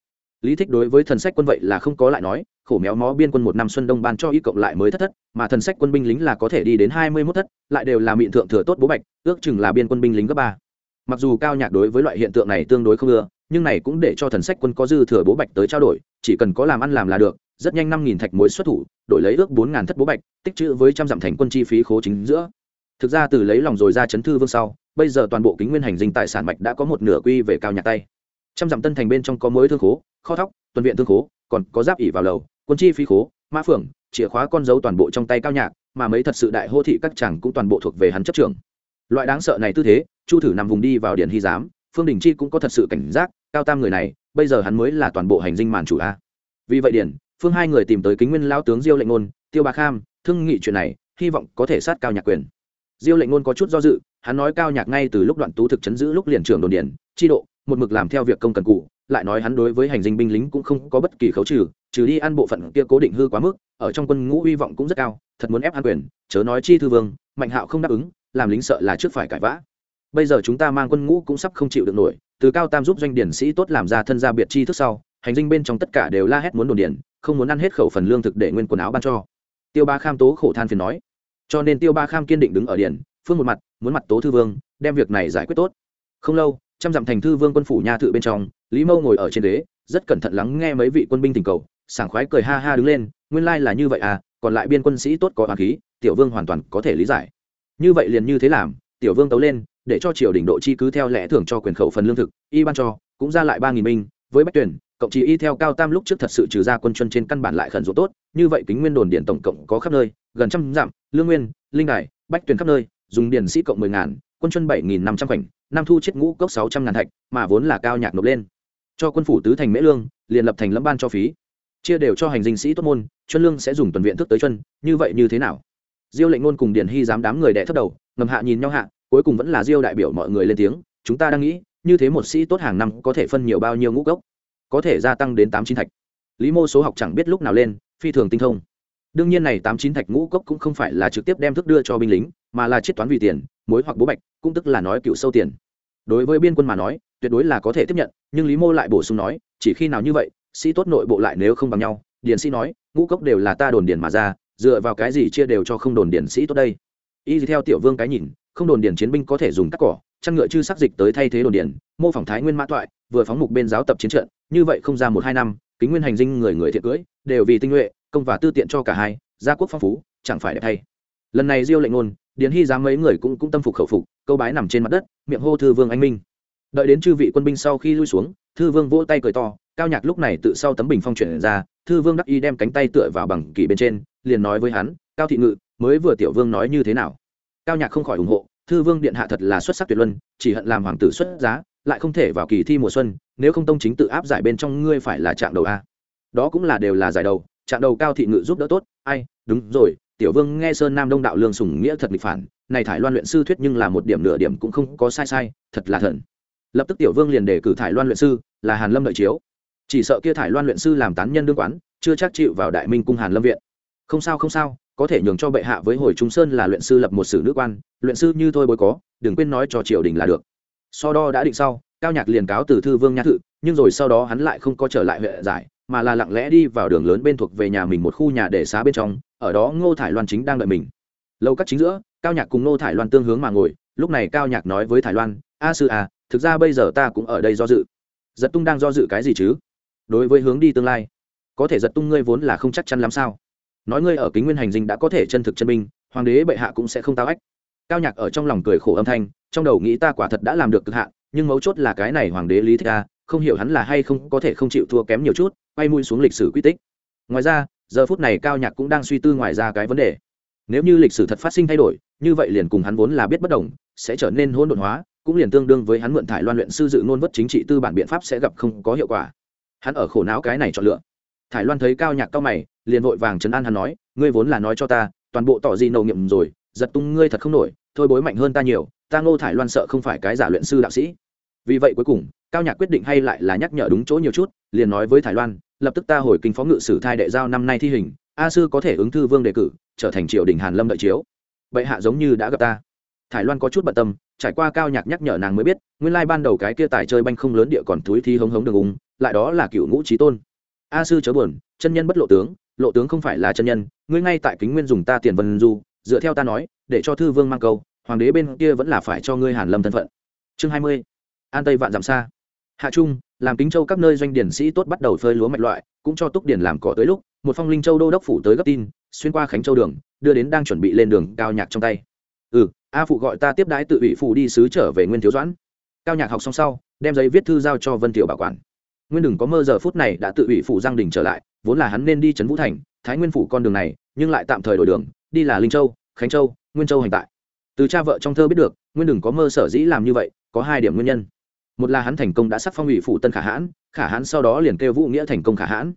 Lý thích đối với thần sách quân vậy là không có lại nói, khổ méo mó biên quân một năm xuân đông ban cho ít cộng lại mới thất thất, mà thần sách quân binh lính là có thể đi đến hai mươi mốt thất, lại đều là miệng thượng thừa tốt bố bạch, ước chừng là biên quân binh lính cấp ba. Mặc dù cao nhạc đối với loại hiện tượng này tương đối không ưa nhưng này cũng để cho thần sách quân có dư thừa bố bạch tới trao đổi, chỉ cần có làm ăn làm là được, rất nhanh năm nghìn thạch mối xuất thủ, đổi lấy ước bốn ngàn thất bố bạch, tích trữ với trăm dặm thành quân chi phí khố chính giữa. Thực ra từ lấy lòng rồi ra chấn thư vương sau, bây giờ toàn bộ kính nguyên hành dinh tài sản mạch đã có một nửa quy về cao nhạc tay. Trăm dặm tân thành bên trong có mối thương khố, kho thóc, tuần viện thương khố, còn có giáp ỉ vào lầu, quân chi phí khố, mã phượng, chìa khóa con dấu toàn bộ trong tay cao nhạc, mà mấy thật sự đại hô thị các chàng cũng toàn bộ thuộc về hắn chấp trưởng. Loại đáng sợ này tư thế, chu thử nằm vùng đi vào điện hy giám phương đình chi cũng có thật sự cảnh giác, cao tam người này, bây giờ hắn mới là toàn bộ hành dinh màn chủ a. Vì vậy điển, phương hai người tìm tới kính nguyên lao tướng diêu lệnh ngôn, tiêu bà kham, thương nghị chuyện này, hy vọng có thể sát cao nhạc quyền. Diêu lệnh ngôn có chút do dự, hắn nói cao nhạc ngay từ lúc đoạn tú thực chấn giữ lúc liền trưởng đồn điển, chi độ, một mực làm theo việc công cần cụ, lại nói hắn đối với hành dinh binh lính cũng không có bất kỳ khấu trừ trừ đi ăn bộ phận kia cố định hư quá mức, ở trong quân ngũ hy vọng cũng rất cao, thật muốn ép an quyền, chớ nói chi thư vương, mạnh hạo không đáp ứng, làm lính sợ là trước phải cãi vã bây giờ chúng ta mang quân ngũ cũng sắp không chịu được nổi từ cao tam giúp doanh điển sĩ tốt làm ra thân gia biệt chi thức sau hành dinh bên trong tất cả đều la hét muốn đồn điển không muốn ăn hết khẩu phần lương thực để nguyên quần áo ban cho. Tiêu ba kham tố khổ than phiền nói. Cho nên tiêu ba kham kiên định đứng ở điển phương một mặt muốn mặt tố thư vương đem việc này giải quyết tốt. Không lâu trăm dặm thành thư vương quân phủ nha thự bên trong lý mâu ngồi ở trên đế, rất cẩn thận lắng nghe mấy vị quân binh tình cầu sảng khoái cười ha ha đứng lên nguyên lai là như vậy à còn lại biên quân sĩ tốt có hoàng khí tiểu vương hoàn toàn có thể lý giải. Như vậy liền như thế làm tiểu vương tấu lên để cho triều đình độ chi cứ theo lẽ thường cho quyền khẩu phần lương thực, y ban cho, cũng ra lại ba nghìn binh, với bách tuyển, cộng chỉ y theo cao tam lúc trước thật sự trừ ra quân chân trên căn bản lại khẩn ruộng tốt, như vậy kính nguyên đồn điện tổng cộng có khắp nơi, gần trăm dặm, lương nguyên, linh đài, bách tuyển khắp nơi, dùng điền sĩ cộng mười ngàn, quân chân bảy nghìn năm trăm khoảnh, năm thu chết ngũ cốc sáu trăm ngàn thạch, mà vốn là cao nhạc nộp lên. Cho quân phủ tứ thành mễ lương, liền lập thành lâm ban cho phí. Chia đều cho hành dinh sĩ tốt môn chân lương sẽ dùng tuần viện thức tới chân như vậy như thế nào? Diêu lệnh ngôn cùng điển hy dám đám người đẻ thất đầu, ngầm hạ nhìn nhau hạ cuối cùng vẫn là diêu đại biểu mọi người lên tiếng, chúng ta đang nghĩ, như thế một sĩ tốt hàng năm có thể phân nhiều bao nhiêu ngũ cốc? Có thể gia tăng đến tám chín thạch. Lý mô số học chẳng biết lúc nào lên, phi thường tinh thông. Đương nhiên này tám chín thạch ngũ cốc cũng không phải là trực tiếp đem thức đưa cho binh lính, mà là chiết toán vì tiền mối hoặc bố bạch, cũng tức là nói cựu sâu tiền. Đối với biên quân mà nói, tuyệt đối là có thể tiếp nhận, nhưng lý mô lại bổ sung nói, chỉ khi nào như vậy, sĩ tốt nội bộ lại nếu không bằng nhau, điền sĩ nói, ngũ cốc đều là ta đồn điền mà ra, dựa vào cái gì chia đều cho không đồn điền sĩ tốt đây? Y theo tiểu vương cái nhìn không đồn điền chiến binh có thể dùng cắt cỏ, chăn ngựa chư sắc dịch tới thay thế đồn điền, mô phỏng thái nguyên mã toại, vừa phóng mục bên giáo tập chiến trận, như vậy không ra một hai năm, kính nguyên hành dinh người người thiện cưỡi đều vì tinh nhuệ, công và tư tiện cho cả hai, gia quốc phong phú, chẳng phải đẹp thay. Lần này diêu lệnh ngôn điền hy dám mấy người cũng cũng tâm phục khẩu phục, câu bái nằm trên mặt đất, miệng hô thư vương anh minh. Đợi đến chư vị quân binh sau khi lui xuống, thư vương vỗ tay cười to, cao nhạc lúc này tự sau tấm bình phong chuyển ra, thư vương đắc y đem cánh tay tựa vào bằng kỳ bên trên, liền nói với hắn, cao thị ngự, mới vừa tiểu vương nói như thế nào? Cao nhạc không khỏi ủng hộ, thư vương điện hạ thật là xuất sắc tuyệt luân, chỉ hận làm hoàng tử xuất giá, lại không thể vào kỳ thi mùa xuân, nếu không tông chính tự áp giải bên trong ngươi phải là trạng đầu a. Đó cũng là đều là giải đầu, trạng đầu cao thị ngự giúp đỡ tốt, ai, đúng rồi, tiểu vương nghe sơn nam đông đạo lương sùng nghĩa thật nghịch phản, này thải loan luyện sư thuyết nhưng là một điểm nửa điểm cũng không có sai sai, thật là thần. Lập tức tiểu vương liền đề cử thải loan luyện sư, là hàn lâm đợi chiếu. Chỉ sợ kia thải loan luyện sư làm tán nhân đương quán, chưa chắc chịu vào đại minh cung hàn lâm viện không sao không sao, có thể nhường cho bệ hạ với hồi trung sơn là luyện sư lập một sử nữ quan, luyện sư như thôi bối có, đừng quên nói cho triều đình là được. So đo đã định sau, cao nhạc liền cáo từ thư vương nhã thự, nhưng rồi sau đó hắn lại không có trở lại huệ giải, mà là lặng lẽ đi vào đường lớn bên thuộc về nhà mình một khu nhà để xá bên trong, ở đó ngô thải loan chính đang đợi mình. Lâu cắt chính giữa, cao nhạc cùng ngô thải loan tương hướng mà ngồi, lúc này cao nhạc nói với thải loan, a sư à thực ra bây giờ ta cũng ở đây do dự. Giật tung đang do dự cái gì chứ? Đối với hướng đi tương lai, có thể giật tung ngươi vốn là không chắc chắn lắm sao? Nói ngươi ở kính nguyên hành dinh đã có thể chân thực chân binh, hoàng đế bệ hạ cũng sẽ không tao ách. Cao nhạc ở trong lòng cười khổ âm thanh, trong đầu nghĩ ta quả thật đã làm được cực hạn, nhưng mấu chốt là cái này hoàng đế lý thích a, không hiểu hắn là hay không có thể không chịu thua kém nhiều chút, quay mui xuống lịch sử quy tích. Ngoài ra, giờ phút này cao nhạc cũng đang suy tư ngoài ra cái vấn đề. Nếu như lịch sử thật phát sinh thay đổi, như vậy liền cùng hắn vốn là biết bất đồng, sẽ trở nên hỗn độn hóa, cũng liền tương đương với hắn mượn thải loan luyện sư dự ngôn vất chính trị tư bản biện pháp sẽ gặp không có hiệu quả. Hắn ở khổ não cái này chọn lựa thải loan thấy cao nhạc cao mày, liền vội vàng trấn an hắn nói, ngươi vốn là nói cho ta, toàn bộ tỏ gì nầu nghiệm rồi, giật tung ngươi thật không nổi, thôi bối mạnh hơn ta nhiều, ta ngô thải loan sợ không phải cái giả luyện sư đạo sĩ. Vì vậy cuối cùng, cao nhạc quyết định hay lại là nhắc nhở đúng chỗ nhiều chút, liền nói với thải loan, lập tức ta hồi kinh phó ngự sử thai đệ giao năm nay thi hình, a sư có thể ứng thư vương đề cử, trở thành triều đình hàn lâm đợi chiếu. Vậy hạ giống như đã gặp ta. Thải loan có chút bận tâm, trải qua cao nhạc nhắc nhở nàng mới biết, nguyên lai ban đầu cái kia tài chơi banh không lớn địa còn túi thi hống hống đường ung lại đó là cựu ngũ trí tôn a sư chớ buồn, chân nhân bất lộ tướng lộ tướng không phải là chân nhân, ngươi ngay tại kính nguyên dùng ta tiền vân du, dựa theo ta nói, để cho thư vương mang câu, hoàng đế bên kia vẫn là phải cho ngươi hàn lâm thân phận. Chương hai mươi, an tây vạn dặm xa. Hạ trung, làm kính châu các nơi doanh điển sĩ tốt bắt đầu phơi lúa mạch loại, cũng cho túc điển làm cỏ tới lúc, một phong linh châu đô đốc phủ tới gấp tin, xuyên qua khánh châu đường, đưa đến đang chuẩn bị lên đường cao nhạc trong tay. Ừ a phụ gọi ta tiếp đái tự ủy phụ đi sứ trở về nguyên thiếu doãn. Cao nhạc học xong sau, đem giấy viết thư giao cho vân tiểu bảo quản nguyên đừng có mơ giờ phút này đã tự ủy phụ giang đình trở lại, vốn là hắn nên đi trấn vũ thành, thái nguyên phủ con đường này, nhưng lại tạm thời đổi đường, đi là linh châu, khánh châu, nguyên châu hành tại. Từ cha vợ trong thơ biết được, nguyên đừng có mơ sở dĩ làm như vậy, có hai điểm nguyên nhân. Một là hắn thành công đã sắc phong ủy phủ tân khả hãn khả hãn sau đó liền kêu vũ nghĩa thành công khả hãn.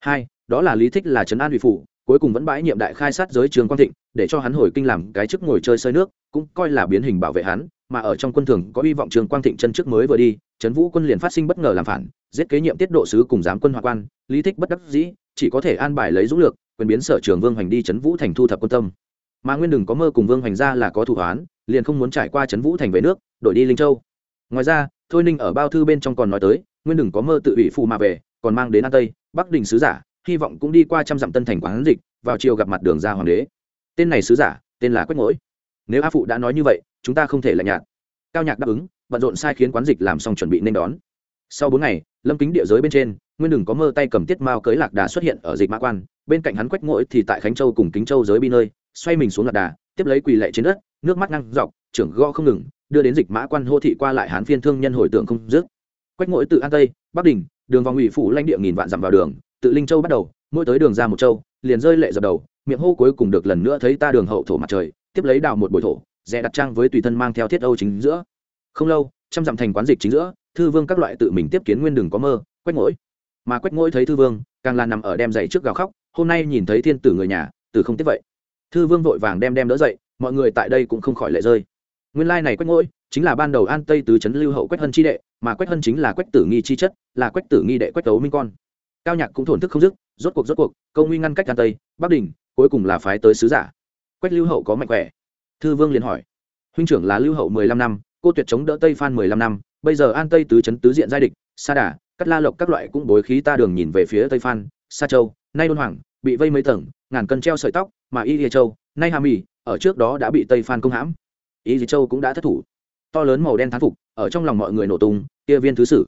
Hai, đó là lý thích là trấn an ủy phủ, cuối cùng vẫn bãi nhiệm đại khai sát giới trường quang thịnh, để cho hắn hồi kinh làm cái chức ngồi chơi sơi nước, cũng coi là biến hình bảo vệ hắn, mà ở trong quân thường có hy vọng trường quang thịnh chân trước mới vừa đi, trấn vũ quân liền phát sinh bất ngờ làm phản giết kế nhiệm tiết độ sứ cùng giám quân hoa quan, lý thích bất đắc dĩ, chỉ có thể an bài lấy dũng lược, quyền biến sở trường vương hoành đi trấn vũ thành thu thập quân tâm. Mà nguyên đừng có mơ cùng vương hoành ra là có thủ hoán, liền không muốn trải qua trấn vũ thành về nước, đổi đi linh châu. Ngoài ra, thôi ninh ở bao thư bên trong còn nói tới, nguyên đừng có mơ tự ủy phụ mà về, còn mang đến an tây, bắc đình sứ giả, hy vọng cũng đi qua trăm dặm tân thành quán dịch, vào chiều gặp mặt đường ra hoàng đế. Tên này sứ giả, tên là quách mỗi nếu a phụ đã nói như vậy, chúng ta không thể lạnh nhạt. Cao nhạc đáp ứng, bận rộn sai khiến quán dịch làm xong chuẩn bị nên đón. Sau bốn ngày lâm kính địa giới bên trên, nguyên đừng có mơ tay cầm tiết mao cưới lạc đà xuất hiện ở dịch mã quan, bên cạnh hắn quách ngỗi thì tại khánh châu cùng kính châu giới bi nơi, xoay mình xuống lạc đà, tiếp lấy quỳ lệ trên đất, nước mắt ngăn dọc, trưởng go không ngừng, đưa đến dịch mã quan hô thị qua lại hán phiên thương nhân hồi tượng không dứt. Quách ngỗi tự an tây, bắc đình, đường vòng ủy phủ lãnh địa nghìn vạn dặm vào đường, tự linh châu bắt đầu, mỗi tới đường ra một châu, liền rơi lệ dập đầu, miệng hô cuối cùng được lần nữa thấy ta đường hậu thổ mặt trời, tiếp lấy đào một bồi thổ, rẽ đặt trang với tùy thân mang theo thiết âu chính giữa. Không lâu, trăm dặm thành quán dịch chính giữa thư vương các loại tự mình tiếp kiến nguyên đừng có mơ, quách mỗi mà quách mỗi thấy thư vương, càng là nằm ở đem dậy trước gào khóc, hôm nay nhìn thấy thiên tử người nhà, tử không tiếp vậy. Thư vương vội vàng đem đem đỡ dậy, mọi người tại đây cũng không khỏi lệ rơi. Nguyên lai này quách mỗi chính là ban đầu an tây tứ trấn lưu hậu quách hân chi đệ, mà quách hân chính là quách tử nghi chi chất, là quách tử nghi đệ quách tấu minh con. Cao nhạc cũng thổn thức không dứt, rốt cuộc rốt cuộc, câu nguy ngăn cách an tây, bắc đình cuối cùng là phái tới sứ giả. Quách lưu hậu có mạnh khỏe. Thư vương liền hỏi. Huynh trưởng là lưu hậu mười lăm năm, cô tuyệt chống đỡ tây phan mười lăm năm bây giờ an tây tứ chấn tứ diện giai địch, sa đà cắt la lộc các loại cũng bối khí ta đường nhìn về phía tây phan, sa châu, nay đôn hoàng, bị vây mấy tầng, ngàn cân treo sợi tóc, mà y lìa châu, nay hà mì, ở trước đó đã bị tây phan công hãm. Y lìa châu cũng đã thất thủ. To lớn màu đen thán phục, ở trong lòng mọi người nổ tung, kia viên thứ sử.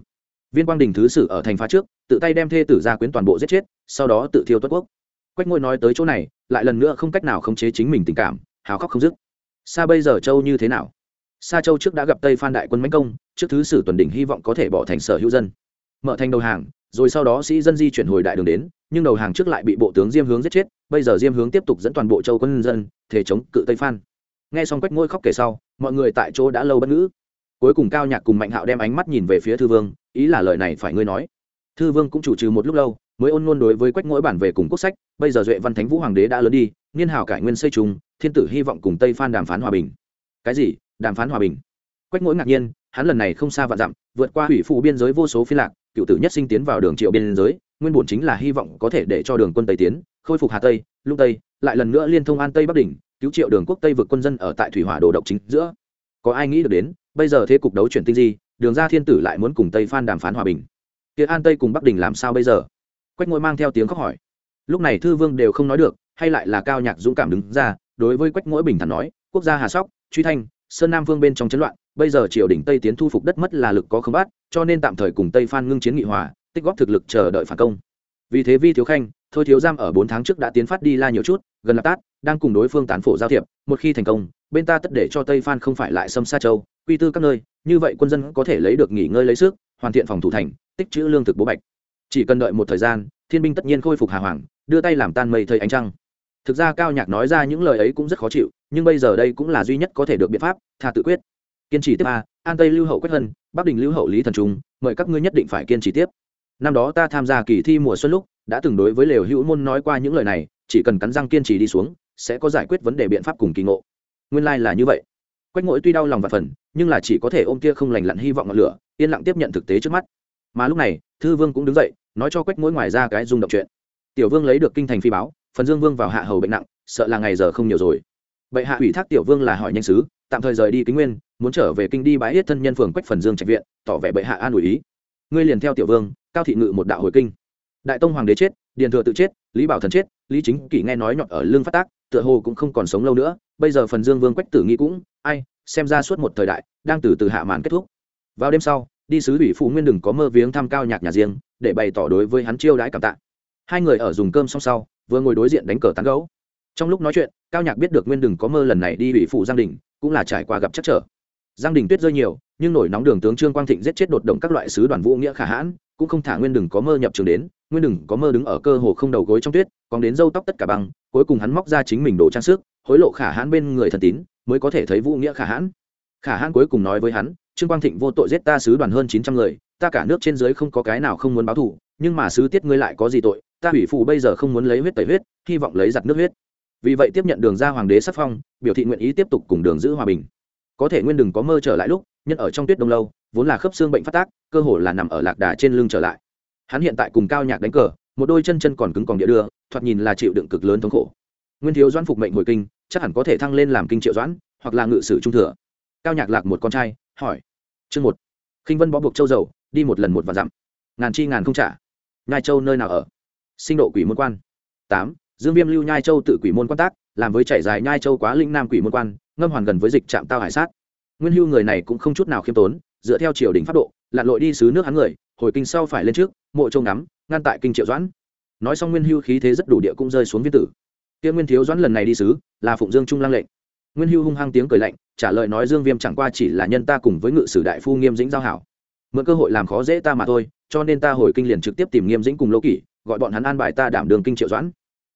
Viên quang đình thứ sử ở thành phá trước, tự tay đem thê tử gia quyến toàn bộ giết chết, sau đó tự thiêu tuất quốc. Quách ngôi nói tới chỗ này, lại lần nữa không cách nào khống chế chính mình tình cảm, hào khóc không dứt. Xa bây giờ châu như thế nào? Sa châu trước đã gặp tây phan đại quân mãnh công, trước thứ sử tuần đỉnh hy vọng có thể bỏ thành sở hữu dân. Mở thành đầu hàng, rồi sau đó sĩ dân di chuyển hồi đại đường đến, nhưng đầu hàng trước lại bị bộ tướng diêm hướng giết chết, bây giờ diêm hướng tiếp tục dẫn toàn bộ châu quân dân, thể chống cự tây phan. Nghe xong quách ngôi khóc kể sau, mọi người tại chỗ đã lâu bất ngữ. Cuối cùng cao nhạc cùng mạnh hạo đem ánh mắt nhìn về phía thư vương, ý là lời này phải ngươi nói. Thư vương cũng chủ trừ một lúc lâu, mới ôn ngôn đối với quách Ngôi bản về cùng quốc sách, bây giờ duệ văn thánh vũ hoàng đế đã lớn đi, niên hào cải nguyên xây trùng, thiên tử hy vọng cùng tây phan đàm phán hòa bình. Cái gì? Đàm phán hòa bình. Quách mỗi ngạc nhiên, hắn lần này không xa vạn dặm, vượt qua hủy phụ biên giới vô số phi lạc, cựu tử nhất sinh tiến vào đường triệu biên giới, nguyên bổn chính là hy vọng có thể để cho đường quân tây tiến, khôi phục hà tây lung tây, lại lần nữa liên thông an tây bắc đỉnh, cứu triệu đường quốc tây vượt quân dân ở tại thủy hỏa đồ độc chính giữa. Có ai nghĩ được đến, bây giờ thế cục đấu chuyển tinh di, đường ra thiên tử lại muốn cùng tây phan đàm phán hòa bình. Kia an tây cùng bắc đình làm sao bây giờ? Quách ngôi mang theo tiếng khóc hỏi. Lúc này thư vương đều không nói được, hay lại là cao nhạc dũng cảm đứng ra, đối với quách ngỗi bình thản nói, quốc gia hà sóc, truy thanh sơn nam vương bên trong chấn loạn, bây giờ triều đình tây tiến thu phục đất mất là lực có không bắt, cho nên tạm thời cùng tây phan ngưng chiến nghị hòa, tích góp thực lực chờ đợi phản công. Vì thế vi thiếu khanh, thôi thiếu giam ở bốn tháng trước đã tiến phát đi la nhiều chút, gần lạp tát, đang cùng đối phương tán phổ giao thiệp, một khi thành công, bên ta tất để cho tây phan không phải lại xâm xa châu, quy tư các nơi, như vậy quân dân có thể lấy được nghỉ ngơi lấy sức, hoàn thiện phòng thủ thành, tích trữ lương thực bố bạch. Chỉ cần đợi một thời gian, thiên binh tất nhiên khôi phục hà hoàng, đưa tay làm tan mây thầy ánh trăng. Thực ra cao nhạc nói ra những lời ấy cũng rất khó chịu nhưng bây giờ đây cũng là duy nhất có thể được biện pháp, tha tự quyết. Kiên trì tiếp a, an tây lưu hậu quách hân, bắc đình lưu hậu lý thần trung, mời các ngươi nhất định phải kiên trì tiếp. Năm đó ta tham gia kỳ thi mùa xuân lúc, đã từng đối với lều hữu môn nói qua những lời này, chỉ cần cắn răng kiên trì đi xuống, sẽ có giải quyết vấn đề biện pháp cùng kỳ ngộ. Nguyên lai là như vậy. Quách ngỗi tuy đau lòng và phần, nhưng là chỉ có thể ôm kia không lành lặn hy vọng ngọn lửa, yên lặng tiếp nhận thực tế trước mắt. Mà lúc này, thư vương cũng đứng dậy, nói cho quách ngỗi ngoài ra cái rung động chuyện. Tiểu vương lấy được kinh thành phi báo, phần dương vương vào hạ hầu bệnh nặng, sợ là ngày giờ không nhiều rồi bệ hạ ủy thác tiểu vương là hỏi nhanh sứ, tạm thời rời đi kính nguyên, muốn trở về kinh đi bái yết thân nhân phường quách phần dương trạch viện, tỏ vẻ bệ hạ an ủi ý. Ngươi liền theo tiểu vương, cao thị ngự một đạo hồi kinh. Đại tông hoàng đế chết, điền thừa tự chết, lý bảo thần chết, lý chính kỷ nghe nói nhọn ở lương phát tác, tựa hồ cũng không còn sống lâu nữa, bây giờ phần dương vương quách tử nghi cũng, ai, xem ra suốt một thời đại, đang từ từ hạ màn kết thúc. Vào đêm sau, đi sứ ủy phụ nguyên đừng có mơ viếng thăm cao nhạc nhà riêng, để bày tỏ đối với hắn chiêu đãi cảm tạ. Hai người ở dùng cơm xong sau, vừa ngồi đối diện đánh cờ tán gấu trong lúc nói chuyện, cao nhạc biết được nguyên đừng có mơ lần này đi ủy phụ giang đình, cũng là trải qua gặp chắc trở. Giang đình tuyết rơi nhiều, nhưng nổi nóng đường tướng trương quang thịnh giết chết đột động các loại sứ đoàn vũ nghĩa khả hãn, cũng không thả nguyên đừng có mơ nhập trường đến, nguyên đừng có mơ đứng ở cơ hồ không đầu gối trong tuyết, còn đến râu tóc tất cả bằng cuối cùng hắn móc ra chính mình đồ trang sức, hối lộ khả hãn bên người thần tín, mới có thể thấy vũ nghĩa khả hãn. Khả hãn cuối cùng nói với hắn, trương quang thịnh vô tội giết ta sứ đoàn hơn chín trăm người, ta cả nước trên dưới không có cái nào không muốn báo thù, nhưng mà sứ tiết ngươi lại có gì tội, ta ủy phụ bây giờ không muốn lấy huyết tẩy huyết, hy vọng lấy giặt nước huyết vì vậy tiếp nhận đường ra hoàng đế sắc phong, biểu thị nguyện ý tiếp tục cùng đường giữ hòa bình. Có thể nguyên đừng có mơ trở lại lúc, nhân ở trong tuyết đông lâu, vốn là khớp xương bệnh phát tác, cơ hồ là nằm ở lạc đà trên lưng trở lại. Hắn hiện tại cùng cao nhạc đánh cờ, một đôi chân chân còn cứng còn địa đưa, thoạt nhìn là chịu đựng cực lớn thống khổ. Nguyên thiếu doãn phục mệnh hồi kinh, chắc hẳn có thể thăng lên làm kinh triệu doãn, hoặc là ngự sử trung thừa. Cao nhạc lạc một con trai, hỏi. Chương một. Khinh vân bó buộc châu dầu, đi một lần một và dặm. Ngàn chi ngàn không trả. Nhai châu nơi nào ở? Sinh độ quỷ môn quan. Tám dương viêm lưu nhai châu tự quỷ môn quan tác, làm với chảy dài nhai châu quá linh nam quỷ môn quan, ngâm hoàn gần với dịch trạm tao hải sát. Nguyên hưu người này cũng không chút nào khiêm tốn, dựa theo triều đình pháp độ, lặn lội đi xứ nước hắn người, hồi kinh sau phải lên trước, mộ châu ngắm, ngăn tại kinh triệu doãn. Nói xong nguyên hưu khí thế rất đủ địa cũng rơi xuống viên tử. Kia nguyên thiếu doãn lần này đi sứ, là phụng dương trung lang lệnh. Nguyên hưu hung hăng tiếng cười lạnh, trả lời nói dương viêm chẳng qua chỉ là nhân ta cùng với ngự sử đại phu nghiêm dĩnh giao hảo. Mượn cơ hội làm khó dễ ta mà thôi, cho nên ta hồi kinh liền trực tiếp tìm nghiêm dĩnh cùng lỗ kỷ, gọi bọn hắn an bài ta đảm đường kinh triệu doãn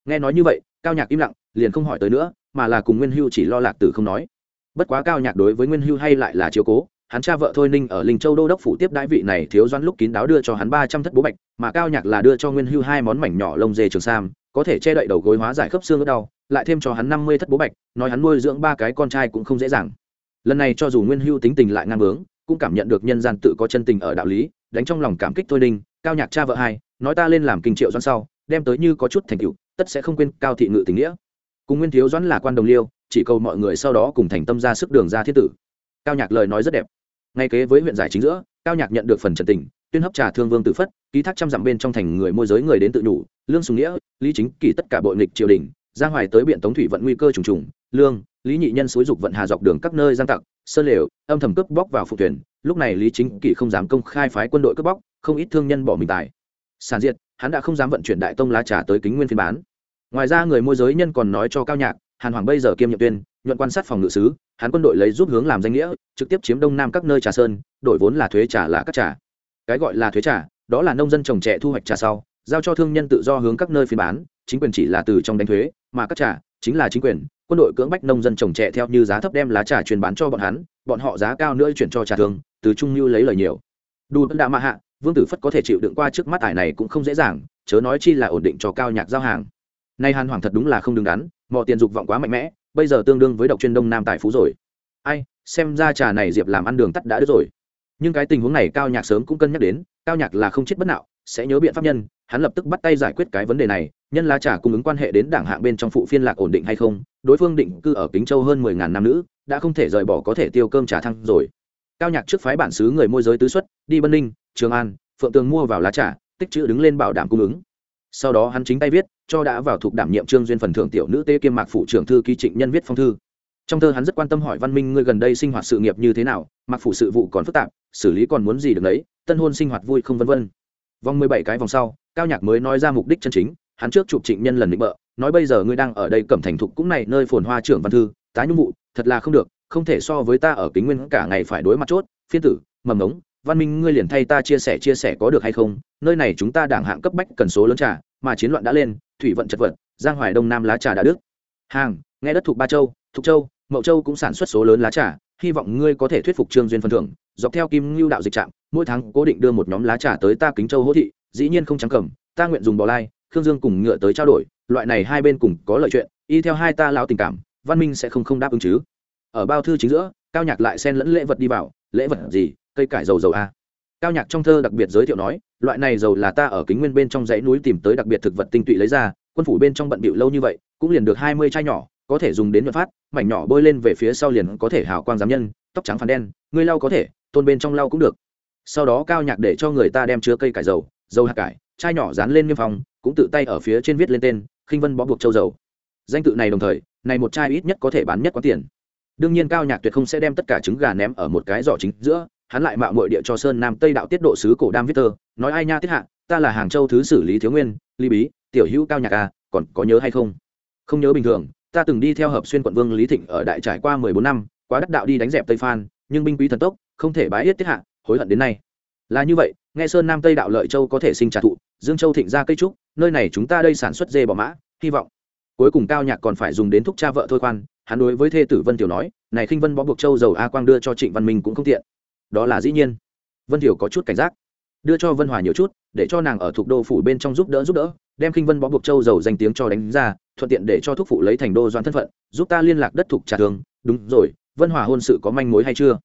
nghe nói như vậy, cao nhạc im lặng, liền không hỏi tới nữa, mà là cùng nguyên hưu chỉ lo lạc tử không nói. Bất quá cao nhạc đối với nguyên hưu hay lại là chiếu cố, hắn cha vợ thôi ninh ở linh châu đô đốc phủ tiếp đãi vị này thiếu doãn lúc kín đáo đưa cho hắn ba trăm thất bố bạch, mà cao nhạc là đưa cho nguyên hưu hai món mảnh nhỏ lông dê trường sam, có thể che đậy đầu gối hóa giải khớp xương đau, lại thêm cho hắn năm mươi thất bố bạch, nói hắn nuôi dưỡng ba cái con trai cũng không dễ dàng. Lần này cho dù nguyên hưu tính tình lại ngang bướng, cũng cảm nhận được nhân gian tự có chân tình ở đạo lý, đánh trong lòng cảm kích thôi ninh, cao nhạc cha vợ hai, nói ta lên làm kinh triệu doãn sau, đem tới như có chút thành tựu tất sẽ không quên cao thị ngự tình nghĩa. Cùng nguyên thiếu doãn là quan đồng liêu, chỉ cầu mọi người sau đó cùng thành tâm ra sức đường ra thiết tử. Cao nhạc lời nói rất đẹp. Ngay kế với huyện giải chính giữa, cao nhạc nhận được phần trần tình, tuyên hấp trà thương vương tự phất, ký thác trăm dặm bên trong thành người môi giới người đến tự đủ lương sùng nghĩa, lý chính kỳ tất cả bội nghịch triều đình, ra hoài tới biện tống thủy vận nguy cơ trùng trùng, lương, lý nhị nhân xúi dục vận hà dọc đường các nơi giang tặc, sơn lều, âm thầm cướp bóc vào phụ thuyền, lúc này lý chính kỳ không dám công khai phái quân đội cướp bóc, không ít thương nhân bỏ mình tài. Sản diệt hắn đã không dám vận chuyển đại tông lá trà tới kính nguyên phiên bán. Ngoài ra người môi giới nhân còn nói cho cao nhạc, hàn hoàng bây giờ kiêm nhiệm tuyên, nhuận quan sát phòng ngự sứ, hắn quân đội lấy giúp hướng làm danh nghĩa, trực tiếp chiếm đông nam các nơi trà sơn, đổi vốn là thuế trà là các trà. Cái gọi là thuế trà, đó là nông dân trồng trẻ thu hoạch trà sau, giao cho thương nhân tự do hướng các nơi phiên bán, chính quyền chỉ là từ trong đánh thuế, mà các trà chính là chính quyền, quân đội cưỡng bách nông dân trồng trẻ theo như giá thấp đem lá trà truyền bán cho bọn hắn, bọn họ giá cao nữa chuyển cho trà thương từ trung lưu lấy lời nhiều. Đủ đã mạ hạ vương tử phất có thể chịu đựng qua trước mắt ải này cũng không dễ dàng, chớ nói chi là ổn định cho cao nhạc giao hàng. Nay hàn hoàng thật đúng là không đứng đắn mọi tiền dục vọng quá mạnh mẽ, bây giờ tương đương với độc chuyên đông nam tài phú rồi. Ai, xem ra trà này diệp làm ăn đường tắt đã đứt rồi. Nhưng cái tình huống này cao nhạc sớm cũng cân nhắc đến, cao nhạc là không chết bất nạo, sẽ nhớ biện pháp nhân, hắn lập tức bắt tay giải quyết cái vấn đề này, nhân lá trà cung ứng quan hệ đến đảng hạng bên trong phụ phiên lạc ổn định hay không, đối phương định cư ở kính châu hơn mười ngàn nam nữ, đã không thể rời bỏ có thể tiêu cơm trà thăng rồi. Cao nhạc trước phái bản xứ người môi giới tứ xuất, đi bân ninh trường an, phượng tường mua vào lá trà, tích chữ đứng lên bảo đảm cung ứng. Sau đó hắn chính tay viết, cho đã vào thuộc đảm nhiệm trương duyên phần thưởng tiểu nữ tế kiêm mạc phụ trưởng thư ký trịnh nhân viết phong thư. Trong thơ hắn rất quan tâm hỏi văn minh ngươi gần đây sinh hoạt sự nghiệp như thế nào mặc phụ sự vụ còn phức tạp, xử lý còn muốn gì được đấy, tân hôn sinh hoạt vui không vân vân. Vòng mười bảy cái vòng sau, cao nhạc mới nói ra mục đích chân chính, hắn trước chụp trịnh nhân lần định bợ, nói bây giờ ngươi đang ở đây cẩm thành thục cũng này nơi phồn hoa trưởng văn thư, tái nhung vụ, thật là không được, không thể so với ta ở kính nguyên cả ngày phải đối mặt chốt, phiên tử, mầm ngống văn minh ngươi liền thay ta chia sẻ chia sẻ có được hay không? Nơi này chúng ta đảng hạng cấp bách cần số lớn trà, mà chiến loạn đã lên, thủy vận chật vật, giang hoài đông nam lá trà đã đức hàng, nghe đất thuộc ba châu, thục châu, mậu châu cũng sản xuất số lớn lá trà, hy vọng ngươi có thể thuyết phục trương duyên phân thưởng, dọc theo kim ngưu đạo dịch trạm, mỗi tháng cố định đưa một nhóm lá trà tới ta kính châu hỗ thị, dĩ nhiên không trắng cầm, ta nguyện dùng bò lai, khương dương cùng ngựa tới trao đổi, loại này hai bên cùng có lợi chuyện, y theo hai ta lao tình cảm, văn minh sẽ không không đáp ứng chứ. Ở bao thư chính giữa, cao nhạc lại xen lẫn lễ vật đi vào, lễ vật gì? Cây cải dầu dầu a. Cao nhạc trong thơ đặc biệt giới thiệu nói, loại này dầu là ta ở kính nguyên bên trong dãy núi tìm tới đặc biệt thực vật tinh tụy lấy ra, quân phủ bên trong bận bịu lâu như vậy, cũng liền được hai mươi chai nhỏ, có thể dùng đến nhuận phát, mảnh nhỏ bôi lên về phía sau liền có thể hào quang giám nhân, tóc trắng phản đen ngươi lau có thể, tôn bên trong lau cũng được. Sau đó cao nhạc để cho người ta đem chứa cây cải dầu dầu hạt cải, chai nhỏ dán lên niêm phong, cũng tự tay ở phía trên viết lên tên, khinh vân bó buộc châu dầu. Danh tự này đồng thời, này một chai ít nhất có thể bán nhất có tiền. Đương nhiên cao nhạc tuyệt không sẽ đem tất cả trứng gà ném ở một cái giỏ chính giữa hắn lại mạo muội địa cho sơn nam tây đạo tiết độ sứ cổ đam viết tơ nói ai nha tiết hạ, ta là hàng châu thứ xử lý thiếu nguyên ly bí, tiểu hữu cao nhạc à còn có nhớ hay không? Không nhớ bình thường, ta từng đi theo hợp xuyên quận vương lý thịnh ở đại trải qua mười bốn năm, quá đắc đạo đi đánh dẹp tây phan, nhưng binh quý thần tốc, không thể bái yết tiết hạ, hối hận đến nay. Là như vậy, nghe sơn nam tây đạo lợi châu có thể sinh trả thụ, dương châu thịnh ra cây trúc, nơi này chúng ta đây sản xuất dê bỏ mã, hy vọng. Cuối cùng cao nhạc còn phải dùng đến thúc cha vợ thôi khoan, hắn đối với thê tử vân tiểu nói, này khinh vân bó buộc châu dầu a quang đưa cho trịnh văn minh cũng không tiện đó là dĩ nhiên. Vân tiểu có chút cảnh giác. Đưa cho vân hòa nhiều chút, để cho nàng ở thuộc đô phủ bên trong giúp đỡ giúp đỡ, đem khinh vân bó buộc châu giàu danh tiếng cho đánh ra, thuận tiện để cho thúc phụ lấy thành đô doan thân phận, giúp ta liên lạc đất thuộc trả thường đúng rồi, vân hòa hôn sự có manh mối hay chưa?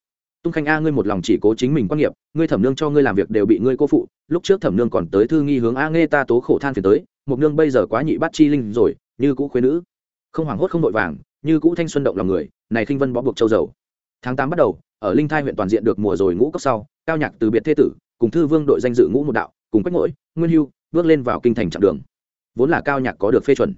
Tung khanh a, ngươi một lòng chỉ cố chính mình quan nghiệp ngươi thẩm nương cho ngươi làm việc đều bị ngươi cô phụ, lúc trước thẩm nương còn tới thư nghi hướng a nghe ta tố khổ than phiền tới, một nương bây giờ quá nhị bắt chi linh rồi, như cũ khuê nữ. Không hoảng hốt không vội vàng, như cũ thanh xuân động lòng người, này khinh vân bó buộc châu dầu tháng tám bắt đầu ở linh thai huyện toàn diện được mùa rồi ngũ cấp sau, cao nhạc từ biệt thế tử, cùng thư vương đội danh dự ngũ một đạo, cùng quách ngỗi, nguyên hưu, bước lên vào kinh thành chặng đường. Vốn là cao nhạc có được phê chuẩn.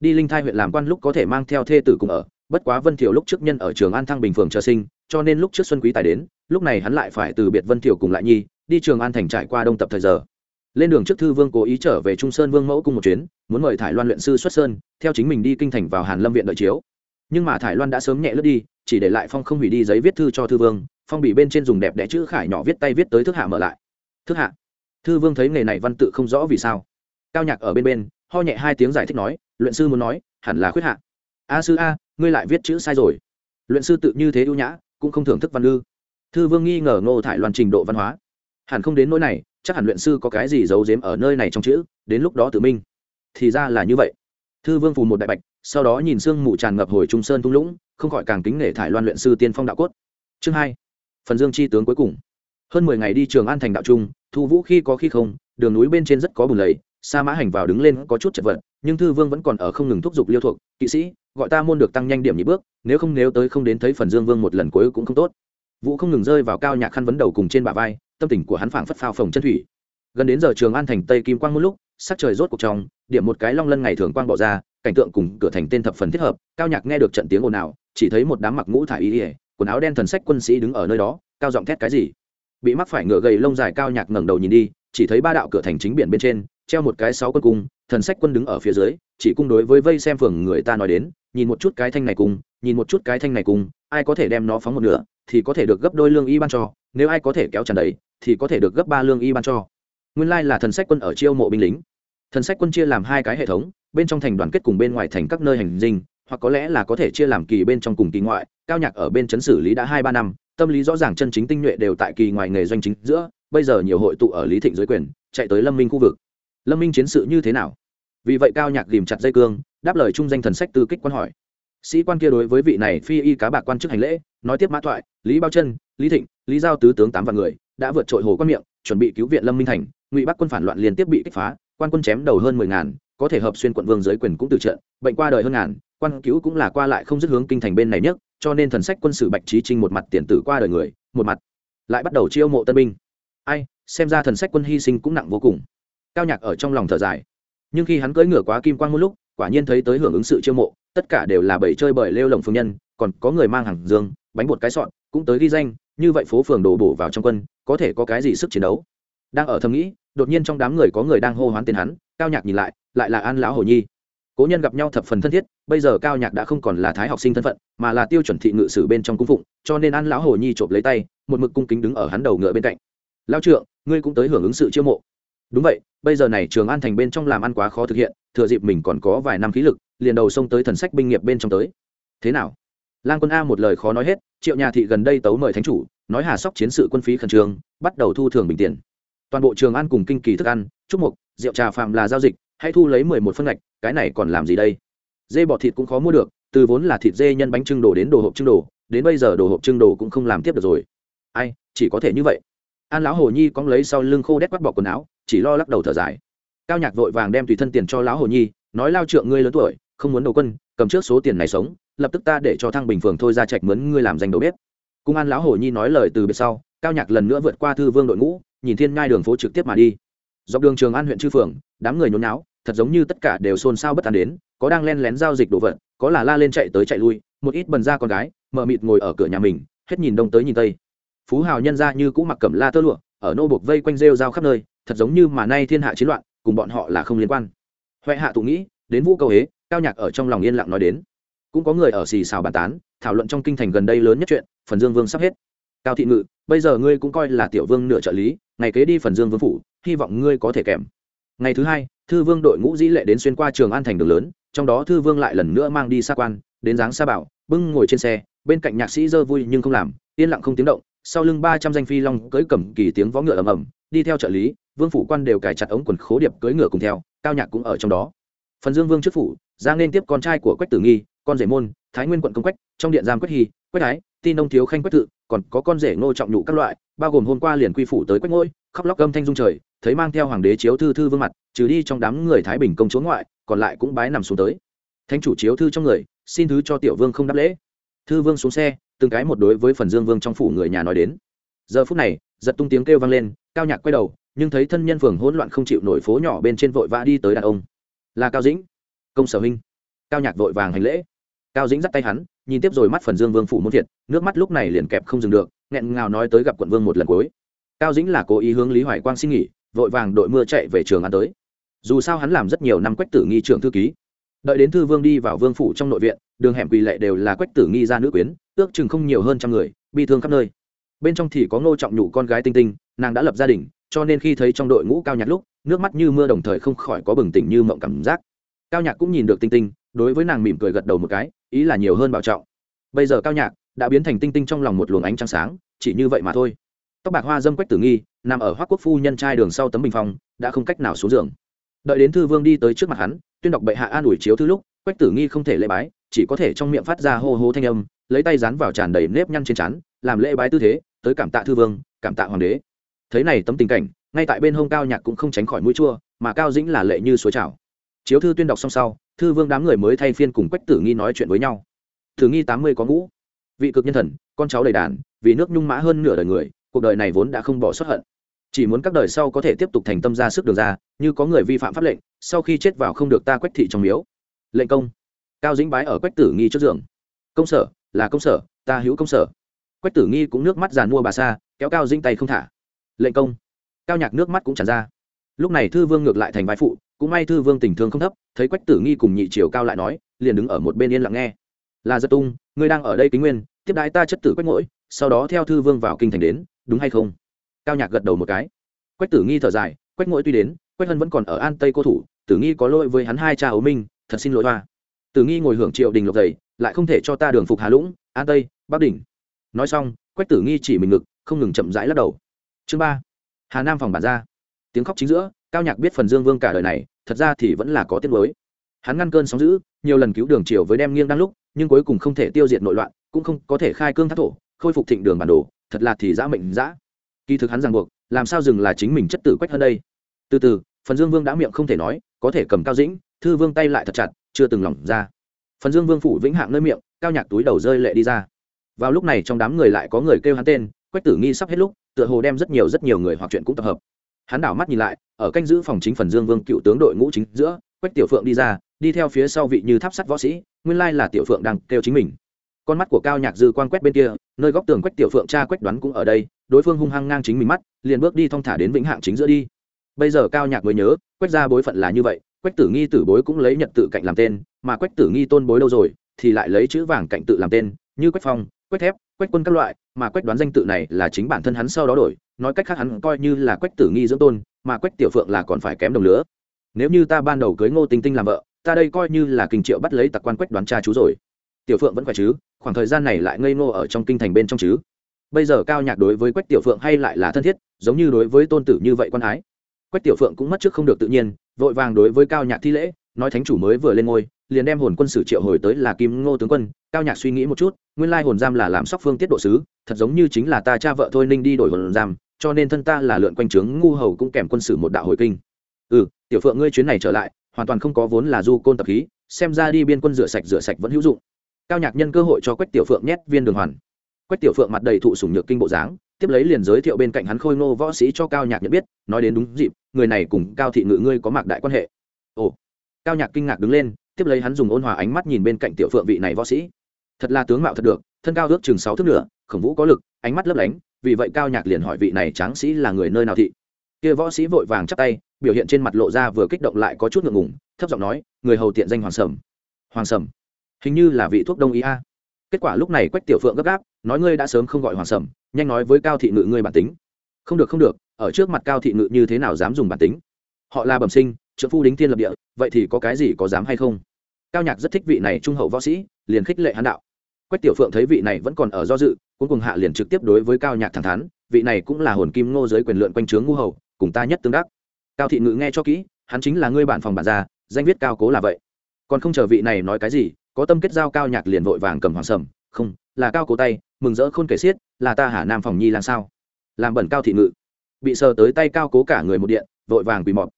Đi linh thai huyện làm quan lúc có thể mang theo thê tử cùng ở, bất quá vân Thiều lúc trước nhân ở trường an thăng bình phường chờ sinh, cho nên lúc trước xuân quý tài đến, lúc này hắn lại phải từ biệt vân Thiều cùng lại nhi, đi trường an thành trải qua đông tập thời giờ. Lên đường trước thư vương cố ý trở về trung sơn vương mẫu cùng một chuyến, muốn mời thải loan luyện sư xuất sơn, theo chính mình đi kinh thành vào hàn lâm viện đợi chiếu. Nhưng mà thải loan đã sớm nhẹ lướt đi chỉ để lại phong không hủy đi giấy viết thư cho thư vương, phong bị bên trên dùng đẹp đẽ chữ khải nhỏ viết tay viết tới thức hạ mở lại. Thức hạ. Thư vương thấy nghề này văn tự không rõ vì sao. Cao nhạc ở bên bên, ho nhẹ hai tiếng giải thích nói, luyện sư muốn nói, hẳn là khuyết hạ. A sư a, ngươi lại viết chữ sai rồi. Luyện sư tự như thế ưu nhã, cũng không thưởng thức văn lư thư vương nghi ngờ ngô thải loan trình độ văn hóa. Hẳn không đến nỗi này, chắc hẳn luyện sư có cái gì giấu giếm ở nơi này trong chữ, đến lúc đó tự minh. Thì ra là như vậy thư vương phù một đại bạch, sau đó nhìn sương mù tràn ngập hồi trung sơn thung lũng, không khỏi càng kính nể thải loan luyện sư tiên phong đạo cốt. Chương hai, phần dương chi tướng cuối cùng. Hơn mười ngày đi trường an thành đạo trung, thu vũ khi có khi không, đường núi bên trên rất có bùn lầy, sa mã hành vào đứng lên có chút chật vật, nhưng thư vương vẫn còn ở không ngừng thúc giục liêu thuộc kỵ sĩ, gọi ta môn được tăng nhanh điểm nhị bước, nếu không nếu tới không đến thấy phần dương vương một lần cuối cũng không tốt. Vũ không ngừng rơi vào cao nhạc khăn vấn đầu cùng trên bả vai, tâm tình của hắn phảng phất phao phồng chân thủy. Gần đến giờ trường an thành tây kim quang một lúc, sắc trời rốt cuộc trong điểm một cái long lân ngày thường quang bỏ ra, cảnh tượng cùng cửa thành tên thập phần thích hợp, cao nhạc nghe được trận tiếng ồn ào, chỉ thấy một đám mặc ngũ thải y ỉa quần áo đen thần sách quân sĩ đứng ở nơi đó, cao giọng thét cái gì. Bị mắc phải ngựa gầy lông dài cao nhạc ngẩng đầu nhìn đi, chỉ thấy ba đạo cửa thành chính biển bên trên, treo một cái sáu quân cung, thần sách quân đứng ở phía dưới, chỉ cung đối với vây xem phường người ta nói đến, nhìn một chút cái thanh này cung, nhìn một chút cái thanh này cung, ai có thể đem nó phóng một nửa, thì có thể được gấp đôi lương y ban cho, nếu ai có thể kéo tràn đầy, thì có thể được gấp ba lương y ban cho. Nguyên lai là thần sách quân ở chiêu mộ binh lính thần sách quân chia làm hai cái hệ thống, bên trong thành đoàn kết cùng bên ngoài thành các nơi hành dinh, hoặc có lẽ là có thể chia làm kỳ bên trong cùng kỳ ngoại, cao nhạc ở bên chấn xử lý đã hai ba năm, tâm lý rõ ràng chân chính tinh nhuệ đều tại kỳ ngoài nghề doanh chính giữa, bây giờ nhiều hội tụ ở lý thịnh dưới quyền, chạy tới lâm minh khu vực. Lâm minh chiến sự như thế nào? Vì vậy cao nhạc ghìm chặt dây cương, đáp lời trung danh thần sách tư kích quan hỏi. Sĩ quan kia đối với vị này phi y cá bạc quan chức hành lễ, nói tiếp mã thoại, lý bao chân, lý thịnh, lý giao tứ tướng tám vạn người, đã vượt trội hồ quan miệng, chuẩn bị cứu viện lâm minh thành, ngụy bắc quân phản loạn liên tiếp bị kích phá quan quân chém đầu hơn mười ngàn, có thể hợp xuyên quận vương dưới quyền cũng từ trận, bệnh qua đời hơn ngàn, quan cứu cũng là qua lại không dứt hướng kinh thành bên này nhất cho nên thần sách quân sự bạch trí trinh một mặt tiền tử qua đời người, một mặt lại bắt đầu chiêu mộ tân binh. Ai, xem ra thần sách quân hy sinh cũng nặng vô cùng. Cao nhạc ở trong lòng thở dài. Nhưng khi hắn cưỡi ngựa quá kim quang một lúc, quả nhiên thấy tới hưởng ứng sự chiêu mộ, tất cả đều là bảy chơi bởi lêu lồng phương nhân, còn có người mang hàng dương, bánh bột cái sọn cũng tới ghi danh, như vậy phố phường đổ bổ vào trong quân, có thể có cái gì sức chiến đấu? Đang ở thầm nghĩ đột nhiên trong đám người có người đang hô hoán tên hắn, cao nhạc nhìn lại lại là an lão hồ nhi. Cố nhân gặp nhau thập phần thân thiết, bây giờ cao nhạc đã không còn là thái học sinh thân phận, mà là tiêu chuẩn thị ngự sử bên trong cung phụng, cho nên an lão hồ nhi chộp lấy tay, một mực cung kính đứng ở hắn đầu ngựa bên cạnh. Lao trượng, ngươi cũng tới hưởng ứng sự chiêu mộ. Đúng vậy, bây giờ này trường an thành bên trong làm ăn quá khó thực hiện, thừa dịp mình còn có vài năm khí lực, liền đầu xông tới thần sách binh nghiệp bên trong tới. Thế nào? Lang quân a một lời khó nói hết, triệu nhà thị gần đây tấu mời thánh chủ, nói hà sóc chiến sự quân phí khẩn trương, bắt đầu thu thường bình tiền toàn bộ trường ăn cùng kinh kỳ thức ăn trúc mục, rượu trà phạm là giao dịch, hãy thu lấy mười một phân ngạch, cái này còn làm gì đây? Dê bọ thịt cũng khó mua được, từ vốn là thịt dê nhân bánh trưng đồ đến đồ hộp trưng đồ, đến bây giờ đồ hộp trưng đồ cũng không làm tiếp được rồi. Ai, chỉ có thể như vậy. An lão hồ nhi cóng lấy sau lưng khô đét bắt bỏ quần áo, chỉ lo lắc đầu thở dài. Cao nhạc vội vàng đem tùy thân tiền cho lão hồ nhi, nói lao trượng ngươi lớn tuổi, không muốn đầu quân, cầm trước số tiền này sống, lập tức ta để cho thăng bình phường thôi ra trạch mướn ngươi làm danh đầu bếp. Cung an lão hồ nhi nói lời từ biệt sau, cao nhạc lần nữa vượt qua thư vương đội ngũ nhìn thiên ngai đường phố trực tiếp mà đi. Dọc đường trường an huyện chư phường, đám người nhốn náo thật giống như tất cả đều xôn xao bất an đến, có đang len lén giao dịch đồ vật, có là la lên chạy tới chạy lui, một ít bần ra con gái, mờ mịt ngồi ở cửa nhà mình, hết nhìn đông tới nhìn tây. Phú hào nhân ra như cũ mặc cẩm la tơ lụa, ở nô buộc vây quanh rêu rao khắp nơi, thật giống như mà nay thiên hạ chiến loạn, cùng bọn họ là không liên quan. Huệ hạ tụ nghĩ, đến vũ cầu hế, cao nhạc ở trong lòng yên lặng nói đến. Cũng có người ở xì xào bàn tán, thảo luận trong kinh thành gần đây lớn nhất chuyện, phần dương vương sắp hết cao thị ngự, bây giờ ngươi cũng coi là tiểu vương nửa trợ lý, ngày kế đi phần dương vương phủ, hy vọng ngươi có thể kèm. Ngày thứ hai, thư vương đội ngũ dĩ lệ đến xuyên qua trường an thành đường lớn, trong đó thư vương lại lần nữa mang đi xa quan, đến dáng Sa bảo, bưng ngồi trên xe, bên cạnh nhạc sĩ dơ vui nhưng không làm, yên lặng không tiếng động, sau lưng ba trăm danh phi long cưỡi cầm kỳ tiếng vó ngựa ầm ầm, đi theo trợ lý, vương phủ quan đều cài chặt ống quần khố điệp cưỡi ngựa cùng theo, cao nhạc cũng ở trong đó. Phần dương vương trước phủ giang nên tiếp con trai của quách tử nghi, con rể môn, thái nguyên quận công quách, trong điện giam quách hy, quách thái tin nông thiếu khanh quách tự còn có con rể ngô trọng nhụ các loại, bao gồm hôm qua liền quy phủ tới quách ngôi, khóc lóc âm thanh dung trời, thấy mang theo hoàng đế chiếu thư thư vương mặt, trừ đi trong đám người thái bình công chúa ngoại, còn lại cũng bái nằm xuống tới. Thánh chủ chiếu thư trong người, xin thứ cho tiểu vương không đáp lễ. Thư vương xuống xe, từng cái một đối với phần dương vương trong phủ người nhà nói đến. Giờ phút này, giật tung tiếng kêu vang lên, cao nhạc quay đầu, nhưng thấy thân nhân phường hỗn loạn không chịu nổi phố nhỏ bên trên vội vã đi tới đàn ông. Là cao dĩnh. Công sở huynh. Cao nhạc vội vàng hành lễ. Cao dĩnh dắt tay hắn nhìn tiếp rồi mắt phần dương vương phủ muốn thiệt, nước mắt lúc này liền kẹp không dừng được, nghẹn ngào nói tới gặp quận vương một lần cuối. Cao dĩnh là cố ý hướng lý hoài quang xin nghỉ, vội vàng đội mưa chạy về trường ăn tới. Dù sao hắn làm rất nhiều năm quách tử nghi trưởng thư ký. Đợi đến thư vương đi vào vương phủ trong nội viện, đường hẻm quỳ lệ đều là quách tử nghi ra nữ quyến, ước chừng không nhiều hơn trăm người, bi thương khắp nơi. Bên trong thì có ngô trọng nhủ con gái tinh tinh, nàng đã lập gia đình, cho nên khi thấy trong đội ngũ cao nhạc lúc, nước mắt như mưa đồng thời không khỏi có bừng tỉnh như mộng cảm giác. Cao nhạc cũng nhìn được tinh tinh, đối với nàng mỉm cười gật đầu một cái ý là nhiều hơn bảo trọng. Bây giờ cao nhạc đã biến thành tinh tinh trong lòng một luồng ánh trăng sáng chỉ như vậy mà thôi. Tóc bạc hoa dâm quách tử nghi nằm ở hoác quốc phu nhân trai đường sau tấm bình phong đã không cách nào xuống giường. Đợi đến thư vương đi tới trước mặt hắn tuyên đọc bệ hạ an ủi chiếu thư lúc quách tử nghi không thể lễ bái chỉ có thể trong miệng phát ra hô hô thanh âm lấy tay dán vào tràn đầy nếp nhăn trên trán, làm lễ bái tư thế tới cảm tạ thư vương cảm tạ hoàng đế. Thấy này tấm tình cảnh ngay tại bên hông cao nhạc cũng không tránh khỏi mũi chua mà cao dĩnh là lệ như suối trào. Chiếu thư tuyên đọc xong sau thư vương đám người mới thay phiên cùng quách tử nghi nói chuyện với nhau. Tử nghi tám mươi có ngũ. Vị cực nhân thần, con cháu đầy đàn, vì nước nhung mã hơn nửa đời người, cuộc đời này vốn đã không bỏ xuất hận. Chỉ muốn các đời sau có thể tiếp tục thành tâm ra sức đường ra, như có người vi phạm pháp lệnh, sau khi chết vào không được ta quách thị trong miếu. Lệnh công. Cao dĩnh bái ở quách tử nghi trước giường. Công sở, là công sở, ta hữu công sở. Quách tử nghi cũng nước mắt giàn mua bà xa kéo cao dĩnh tay không thả. Lệnh công. Cao nhạc nước mắt cũng tràn ra. Lúc này thư vương ngược lại thành vai phụ, cũng may thư vương tình thương không thấp thấy quách tử nghi cùng nhị triều cao lại nói, liền đứng ở một bên yên lặng nghe. Là giật tung, ngươi đang ở đây kính nguyên, tiếp đái ta chất tử quách mỗi, sau đó theo thư vương vào kinh thành đến, đúng hay không? Cao nhạc gật đầu một cái. Quách tử nghi thở dài, quách mỗi tuy đến, quách hân vẫn còn ở an tây cô thủ, tử nghi có lỗi với hắn hai cha ấu minh, thật xin lỗi hoa tử nghi ngồi hưởng triệu đình lộc dày, lại không thể cho ta đường phục hà lũng, an tây, bắc đỉnh. Nói xong, quách tử nghi chỉ mình ngực, không ngừng chậm rãi lắc đầu. Chương ba. Hà nam phòng bản ra. Tiếng khóc chính giữa, cao nhạc biết phần dương vương cả đời này thật ra thì vẫn là có tiết mới hắn ngăn cơn sóng giữ nhiều lần cứu đường triều với đem nghiêng đang lúc, nhưng cuối cùng không thể tiêu diệt nội loạn, cũng không có thể khai cương thác thổ, khôi phục thịnh đường bản đồ, thật là thì giã mệnh giã kỳ thực hắn ràng buộc, làm sao dừng là chính mình chất tử quách hơn đây? Từ từ, phần dương vương đã miệng không thể nói, có thể cầm cao dĩnh, thư vương tay lại thật chặt, chưa từng lỏng ra. Phần dương vương phủ vĩnh hạng nơi miệng, cao nhạc túi đầu rơi lệ đi ra. Vào lúc này trong đám người lại có người kêu hắn tên, quách tử nghi sắp hết lúc, tựa hồ đem rất nhiều rất nhiều người hoặc chuyện cũng tập hợp hắn đảo mắt nhìn lại, ở canh giữ phòng chính phần dương vương cựu tướng đội ngũ chính giữa, quách tiểu phượng đi ra, đi theo phía sau vị như tháp sắt võ sĩ, nguyên lai là tiểu phượng đang kêu chính mình. Con mắt của cao nhạc dư quan quét bên kia, nơi góc tường quách tiểu phượng cha quách đoán cũng ở đây, đối phương hung hăng ngang chính mình mắt, liền bước đi thong thả đến vĩnh hạng chính giữa đi. Bây giờ cao nhạc mới nhớ, quách ra bối phận là như vậy, quách tử nghi tử bối cũng lấy nhật tự cạnh làm tên, mà quách tử nghi tôn bối đâu rồi, thì lại lấy chữ vàng cạnh tự làm tên, như quách phong, quách thép, quách quân các loại, mà quách đoán danh tự này là chính bản thân hắn sau đó đổi nói cách khác hắn coi như là quách tử nghi dưỡng tôn, mà quách tiểu phượng là còn phải kém đồng lứa. Nếu như ta ban đầu cưới ngô tinh tinh làm vợ, ta đây coi như là kinh triệu bắt lấy tặc quan quách đoán cha chú rồi. Tiểu phượng vẫn khỏe chứ, khoảng thời gian này lại ngây ngô ở trong kinh thành bên trong chứ. Bây giờ cao nhạc đối với quách tiểu phượng hay lại là thân thiết, giống như đối với tôn tử như vậy quan ái. Quách tiểu phượng cũng mất trước không được tự nhiên, vội vàng đối với cao nhạc thi lễ, nói thánh chủ mới vừa lên ngôi, liền đem hồn quân sử triệu hồi tới là kim ngô tướng quân. Cao nhạc suy nghĩ một chút, nguyên lai hồn giam là làm sóc phương tiết độ sứ, thật giống như chính là ta cha vợ thôi, ninh đi đổi hồn giam cho nên thân ta là lượn quanh trướng ngu hầu cũng kèm quân sử một đạo hồi kinh. Ừ tiểu phượng ngươi chuyến này trở lại hoàn toàn không có vốn là du côn tập khí xem ra đi biên quân rửa sạch rửa sạch vẫn hữu dụng. Cao nhạc nhân cơ hội cho quách tiểu phượng nhét viên đường hoàn. Quách tiểu phượng mặt đầy thụ sủng nhược kinh bộ dáng tiếp lấy liền giới thiệu bên cạnh hắn khôi ngô võ sĩ cho cao nhạc nhận biết nói đến đúng dịp người này cùng cao thị ngự ngươi có mạc đại quan hệ. Ồ cao nhạc kinh ngạc đứng lên tiếp lấy hắn dùng ôn hòa ánh mắt nhìn bên cạnh tiểu phượng vị này võ sĩ. Thật là tướng mạo thật được thân cao ước chừng sáu thước nửa, khổng vũ có lực ánh mắt lấp lánh vì vậy cao nhạc liền hỏi vị này tráng sĩ là người nơi nào thị. Kia võ sĩ vội vàng chắp tay, biểu hiện trên mặt lộ ra vừa kích động lại có chút ngượng ngùng, thấp giọng nói, người hầu tiện danh hoàng sầm. Hoàng sầm? Hình như là vị thuốc đông y a. Kết quả lúc này quách tiểu phượng gấp gáp, nói, ngươi đã sớm không gọi hoàng sầm, nhanh nói với cao thị ngự ngươi bản tính. Không được không được, ở trước mặt cao thị ngự như thế nào dám dùng bản tính? Họ là bẩm sinh trợ phu đính thiên lập địa, vậy thì có cái gì có dám hay không? Cao nhạc rất thích vị này trung hậu võ sĩ, liền khích lệ hán đạo. Quách tiểu phượng thấy vị này vẫn còn ở do dự cuối cùng hạ liền trực tiếp đối với cao nhạc thẳng thắn, vị này cũng là hồn kim ngô giới quyền lượn quanh trướng ngu hầu, cùng ta nhất tương đắc. Cao thị ngự nghe cho kỹ, hắn chính là ngươi bản phòng bản gia danh viết cao cố là vậy. Còn không chờ vị này nói cái gì, có tâm kết giao cao nhạc liền vội vàng cầm hoàng sầm, không, là cao cố tay, mừng rỡ khôn kể xiết, là ta hà nam phòng nhi làm sao? Làm bẩn cao thị ngự. Bị sờ tới tay cao cố cả người một điện, vội vàng quỳ mọt.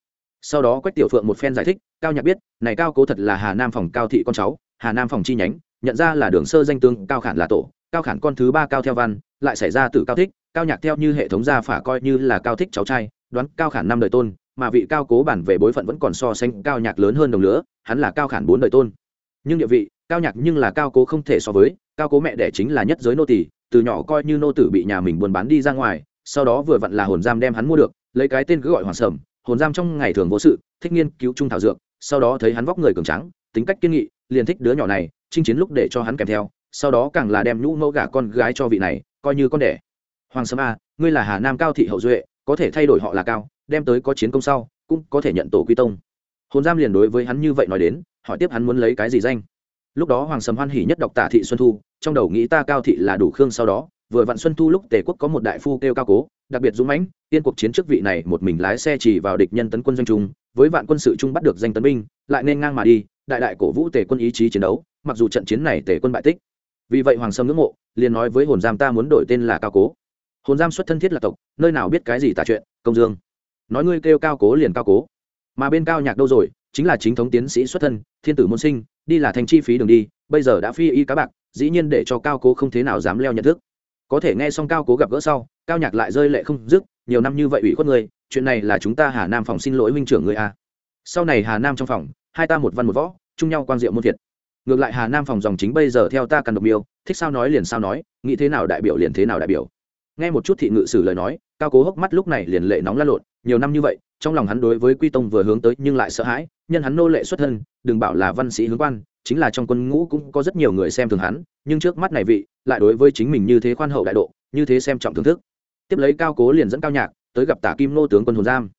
sau đó quách tiểu phượng một phen giải thích, cao nhạc biết, này cao cố thật là hà nam phòng cao thị con cháu, hà nam phòng chi nhánh nhận ra là đường sơ danh tương cao khản là tổ cao khản con thứ ba cao theo văn lại xảy ra từ cao thích cao nhạc theo như hệ thống gia phả coi như là cao thích cháu trai đoán cao khản năm đời tôn mà vị cao cố bản về bối phận vẫn còn so sánh cao nhạc lớn hơn đồng lứa hắn là cao khản bốn đời tôn. Nhưng địa vị cao nhạc nhưng là cao cố không thể so với cao cố mẹ đẻ chính là nhất giới nô tỳ, từ nhỏ coi như nô tử bị nhà mình buôn bán đi ra ngoài sau đó vừa vặn là hồn giam đem hắn mua được lấy cái tên cứ gọi hoàng sầm hồn giam trong ngày thường vô sự thích nghiên cứu trung thảo dược sau đó thấy hắn vóc người cường trắng tính cách kiên nghị liền thích đứa nhỏ này, chinh chiến lúc để cho hắn kèm theo, sau đó càng là đem nhũ mẫu gả con gái cho vị này, coi như con đẻ. Hoàng sâm a, ngươi là hà nam cao thị hậu duệ, có thể thay đổi họ là cao, đem tới có chiến công sau, cũng có thể nhận tổ quy tông. Hồn giam liền đối với hắn như vậy nói đến, hỏi tiếp hắn muốn lấy cái gì danh. Lúc đó hoàng sầm hoan hỉ nhất đọc tả thị xuân thu, trong đầu nghĩ ta cao thị là đủ khương sau đó, vừa vặn xuân thu lúc tề quốc có một đại phu kêu cao cố, đặc biệt dũng mãnh tiên cuộc chiến trước vị này một mình lái xe chỉ vào địch nhân tấn quân doanh trung, với vạn quân sự trung bắt được danh tấn binh, lại nên ngang mà đi đại đại cổ vũ tề quân ý chí chiến đấu, mặc dù trận chiến này tề quân bại tích. Vì vậy hoàng sâm ngưỡng mộ, liền nói với hồn giam ta muốn đổi tên là cao cố. Hồn giam xuất thân thiết là tộc, nơi nào biết cái gì tả chuyện, công dương. Nói ngươi kêu cao cố liền cao cố. Mà bên cao nhạc đâu rồi, chính là chính thống tiến sĩ xuất thân, thiên tử môn sinh, đi là thành chi phí đường đi, bây giờ đã phi y cá bạc, dĩ nhiên để cho cao cố không thế nào dám leo nhận thức. Có thể nghe xong cao cố gặp gỡ sau, cao nhạc lại rơi lệ không dứt, nhiều năm như vậy ủy khuất người chuyện này là chúng ta hà nam phòng xin lỗi huynh trưởng người a à. sau này hà nam trong phòng hai ta một văn một võ, chung nhau quang diệu môn thiệt. Ngược lại hà nam phòng dòng chính bây giờ theo ta cần độc miêu, thích sao nói liền sao nói, nghĩ thế nào đại biểu liền thế nào đại biểu. Nghe một chút thị ngự sử lời nói, cao cố hốc mắt lúc này liền lệ nóng la lộn, nhiều năm như vậy, trong lòng hắn đối với quy tông vừa hướng tới nhưng lại sợ hãi, nhân hắn nô lệ xuất thân, đừng bảo là văn sĩ hướng quan, chính là trong quân ngũ cũng có rất nhiều người xem thường hắn, nhưng trước mắt này vị, lại đối với chính mình như thế khoan hậu đại độ, như thế xem trọng thưởng thức. Tiếp lấy cao cố liền dẫn cao nhạc tới gặp tả kim nô tướng quân hồn giam.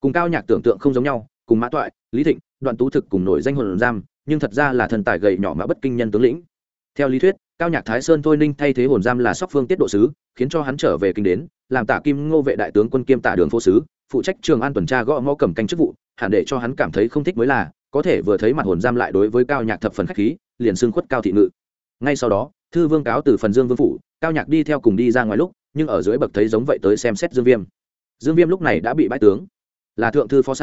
Cùng cao nhạc tưởng tượng không giống nhau, cùng mã toại, lý thịnh đoạn tú thực cùng nổi danh hồn giam, nhưng thật ra là thần tài gầy nhỏ mà bất kinh nhân tướng lĩnh. Theo lý thuyết, cao nhạc thái sơn thôi ninh thay thế hồn giam là sóc phương tiết độ sứ, khiến cho hắn trở về kinh đến, làm tả kim ngô vệ đại tướng quân kiêm tả đường phố sứ, phụ trách trường an tuần tra gõ ngõ cầm canh chức vụ, hẳn để cho hắn cảm thấy không thích mới là, có thể vừa thấy mặt hồn giam lại đối với cao nhạc thập phần khách khí, liền xương khuất cao thị ngự. Ngay sau đó, thư vương cáo từ phần dương vương phủ, cao nhạc đi theo cùng đi ra ngoài lúc, nhưng ở dưới bậc thấy giống vậy tới xem xét dương viêm. Dương viêm lúc này đã bị bãi tướng, là thượng thư phó s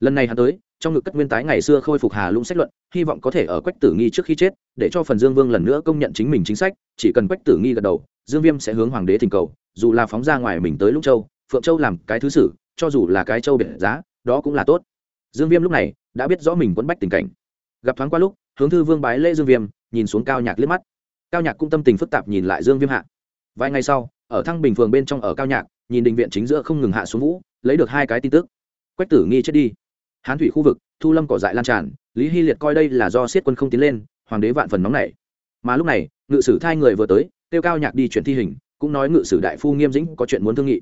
lần này hắn tới trong ngực cất nguyên tái ngày xưa khôi phục hà lũng sách luận, hy vọng có thể ở quách tử nghi trước khi chết, để cho phần dương vương lần nữa công nhận chính mình chính sách, chỉ cần quách tử nghi gật đầu, dương viêm sẽ hướng hoàng đế thỉnh cầu, dù là phóng ra ngoài mình tới lũng châu, phượng châu làm cái thứ sử, cho dù là cái châu biệt giá, đó cũng là tốt. Dương viêm lúc này đã biết rõ mình quẫn bách tình cảnh. Gặp thoáng qua lúc, hướng thư vương bái lễ dương viêm, nhìn xuống cao nhạc liếc mắt. Cao nhạc cũng tâm tình phức tạp nhìn lại dương viêm hạ. Vài ngày sau, ở thăng bình phường bên trong ở cao nhạc, nhìn đình viện chính giữa không ngừng hạ xuống vũ, lấy được hai cái tin tức. Quách tử nghi chết đi hán thủy khu vực, thu lâm cỏ dại lan tràn, lý hy liệt coi đây là do siết quân không tiến lên, hoàng đế vạn phần nóng nảy. Mà lúc này, ngự sử thai người vừa tới, kêu cao nhạc đi chuyển thi hình, cũng nói ngự sử đại phu nghiêm dĩnh có chuyện muốn thương nghị.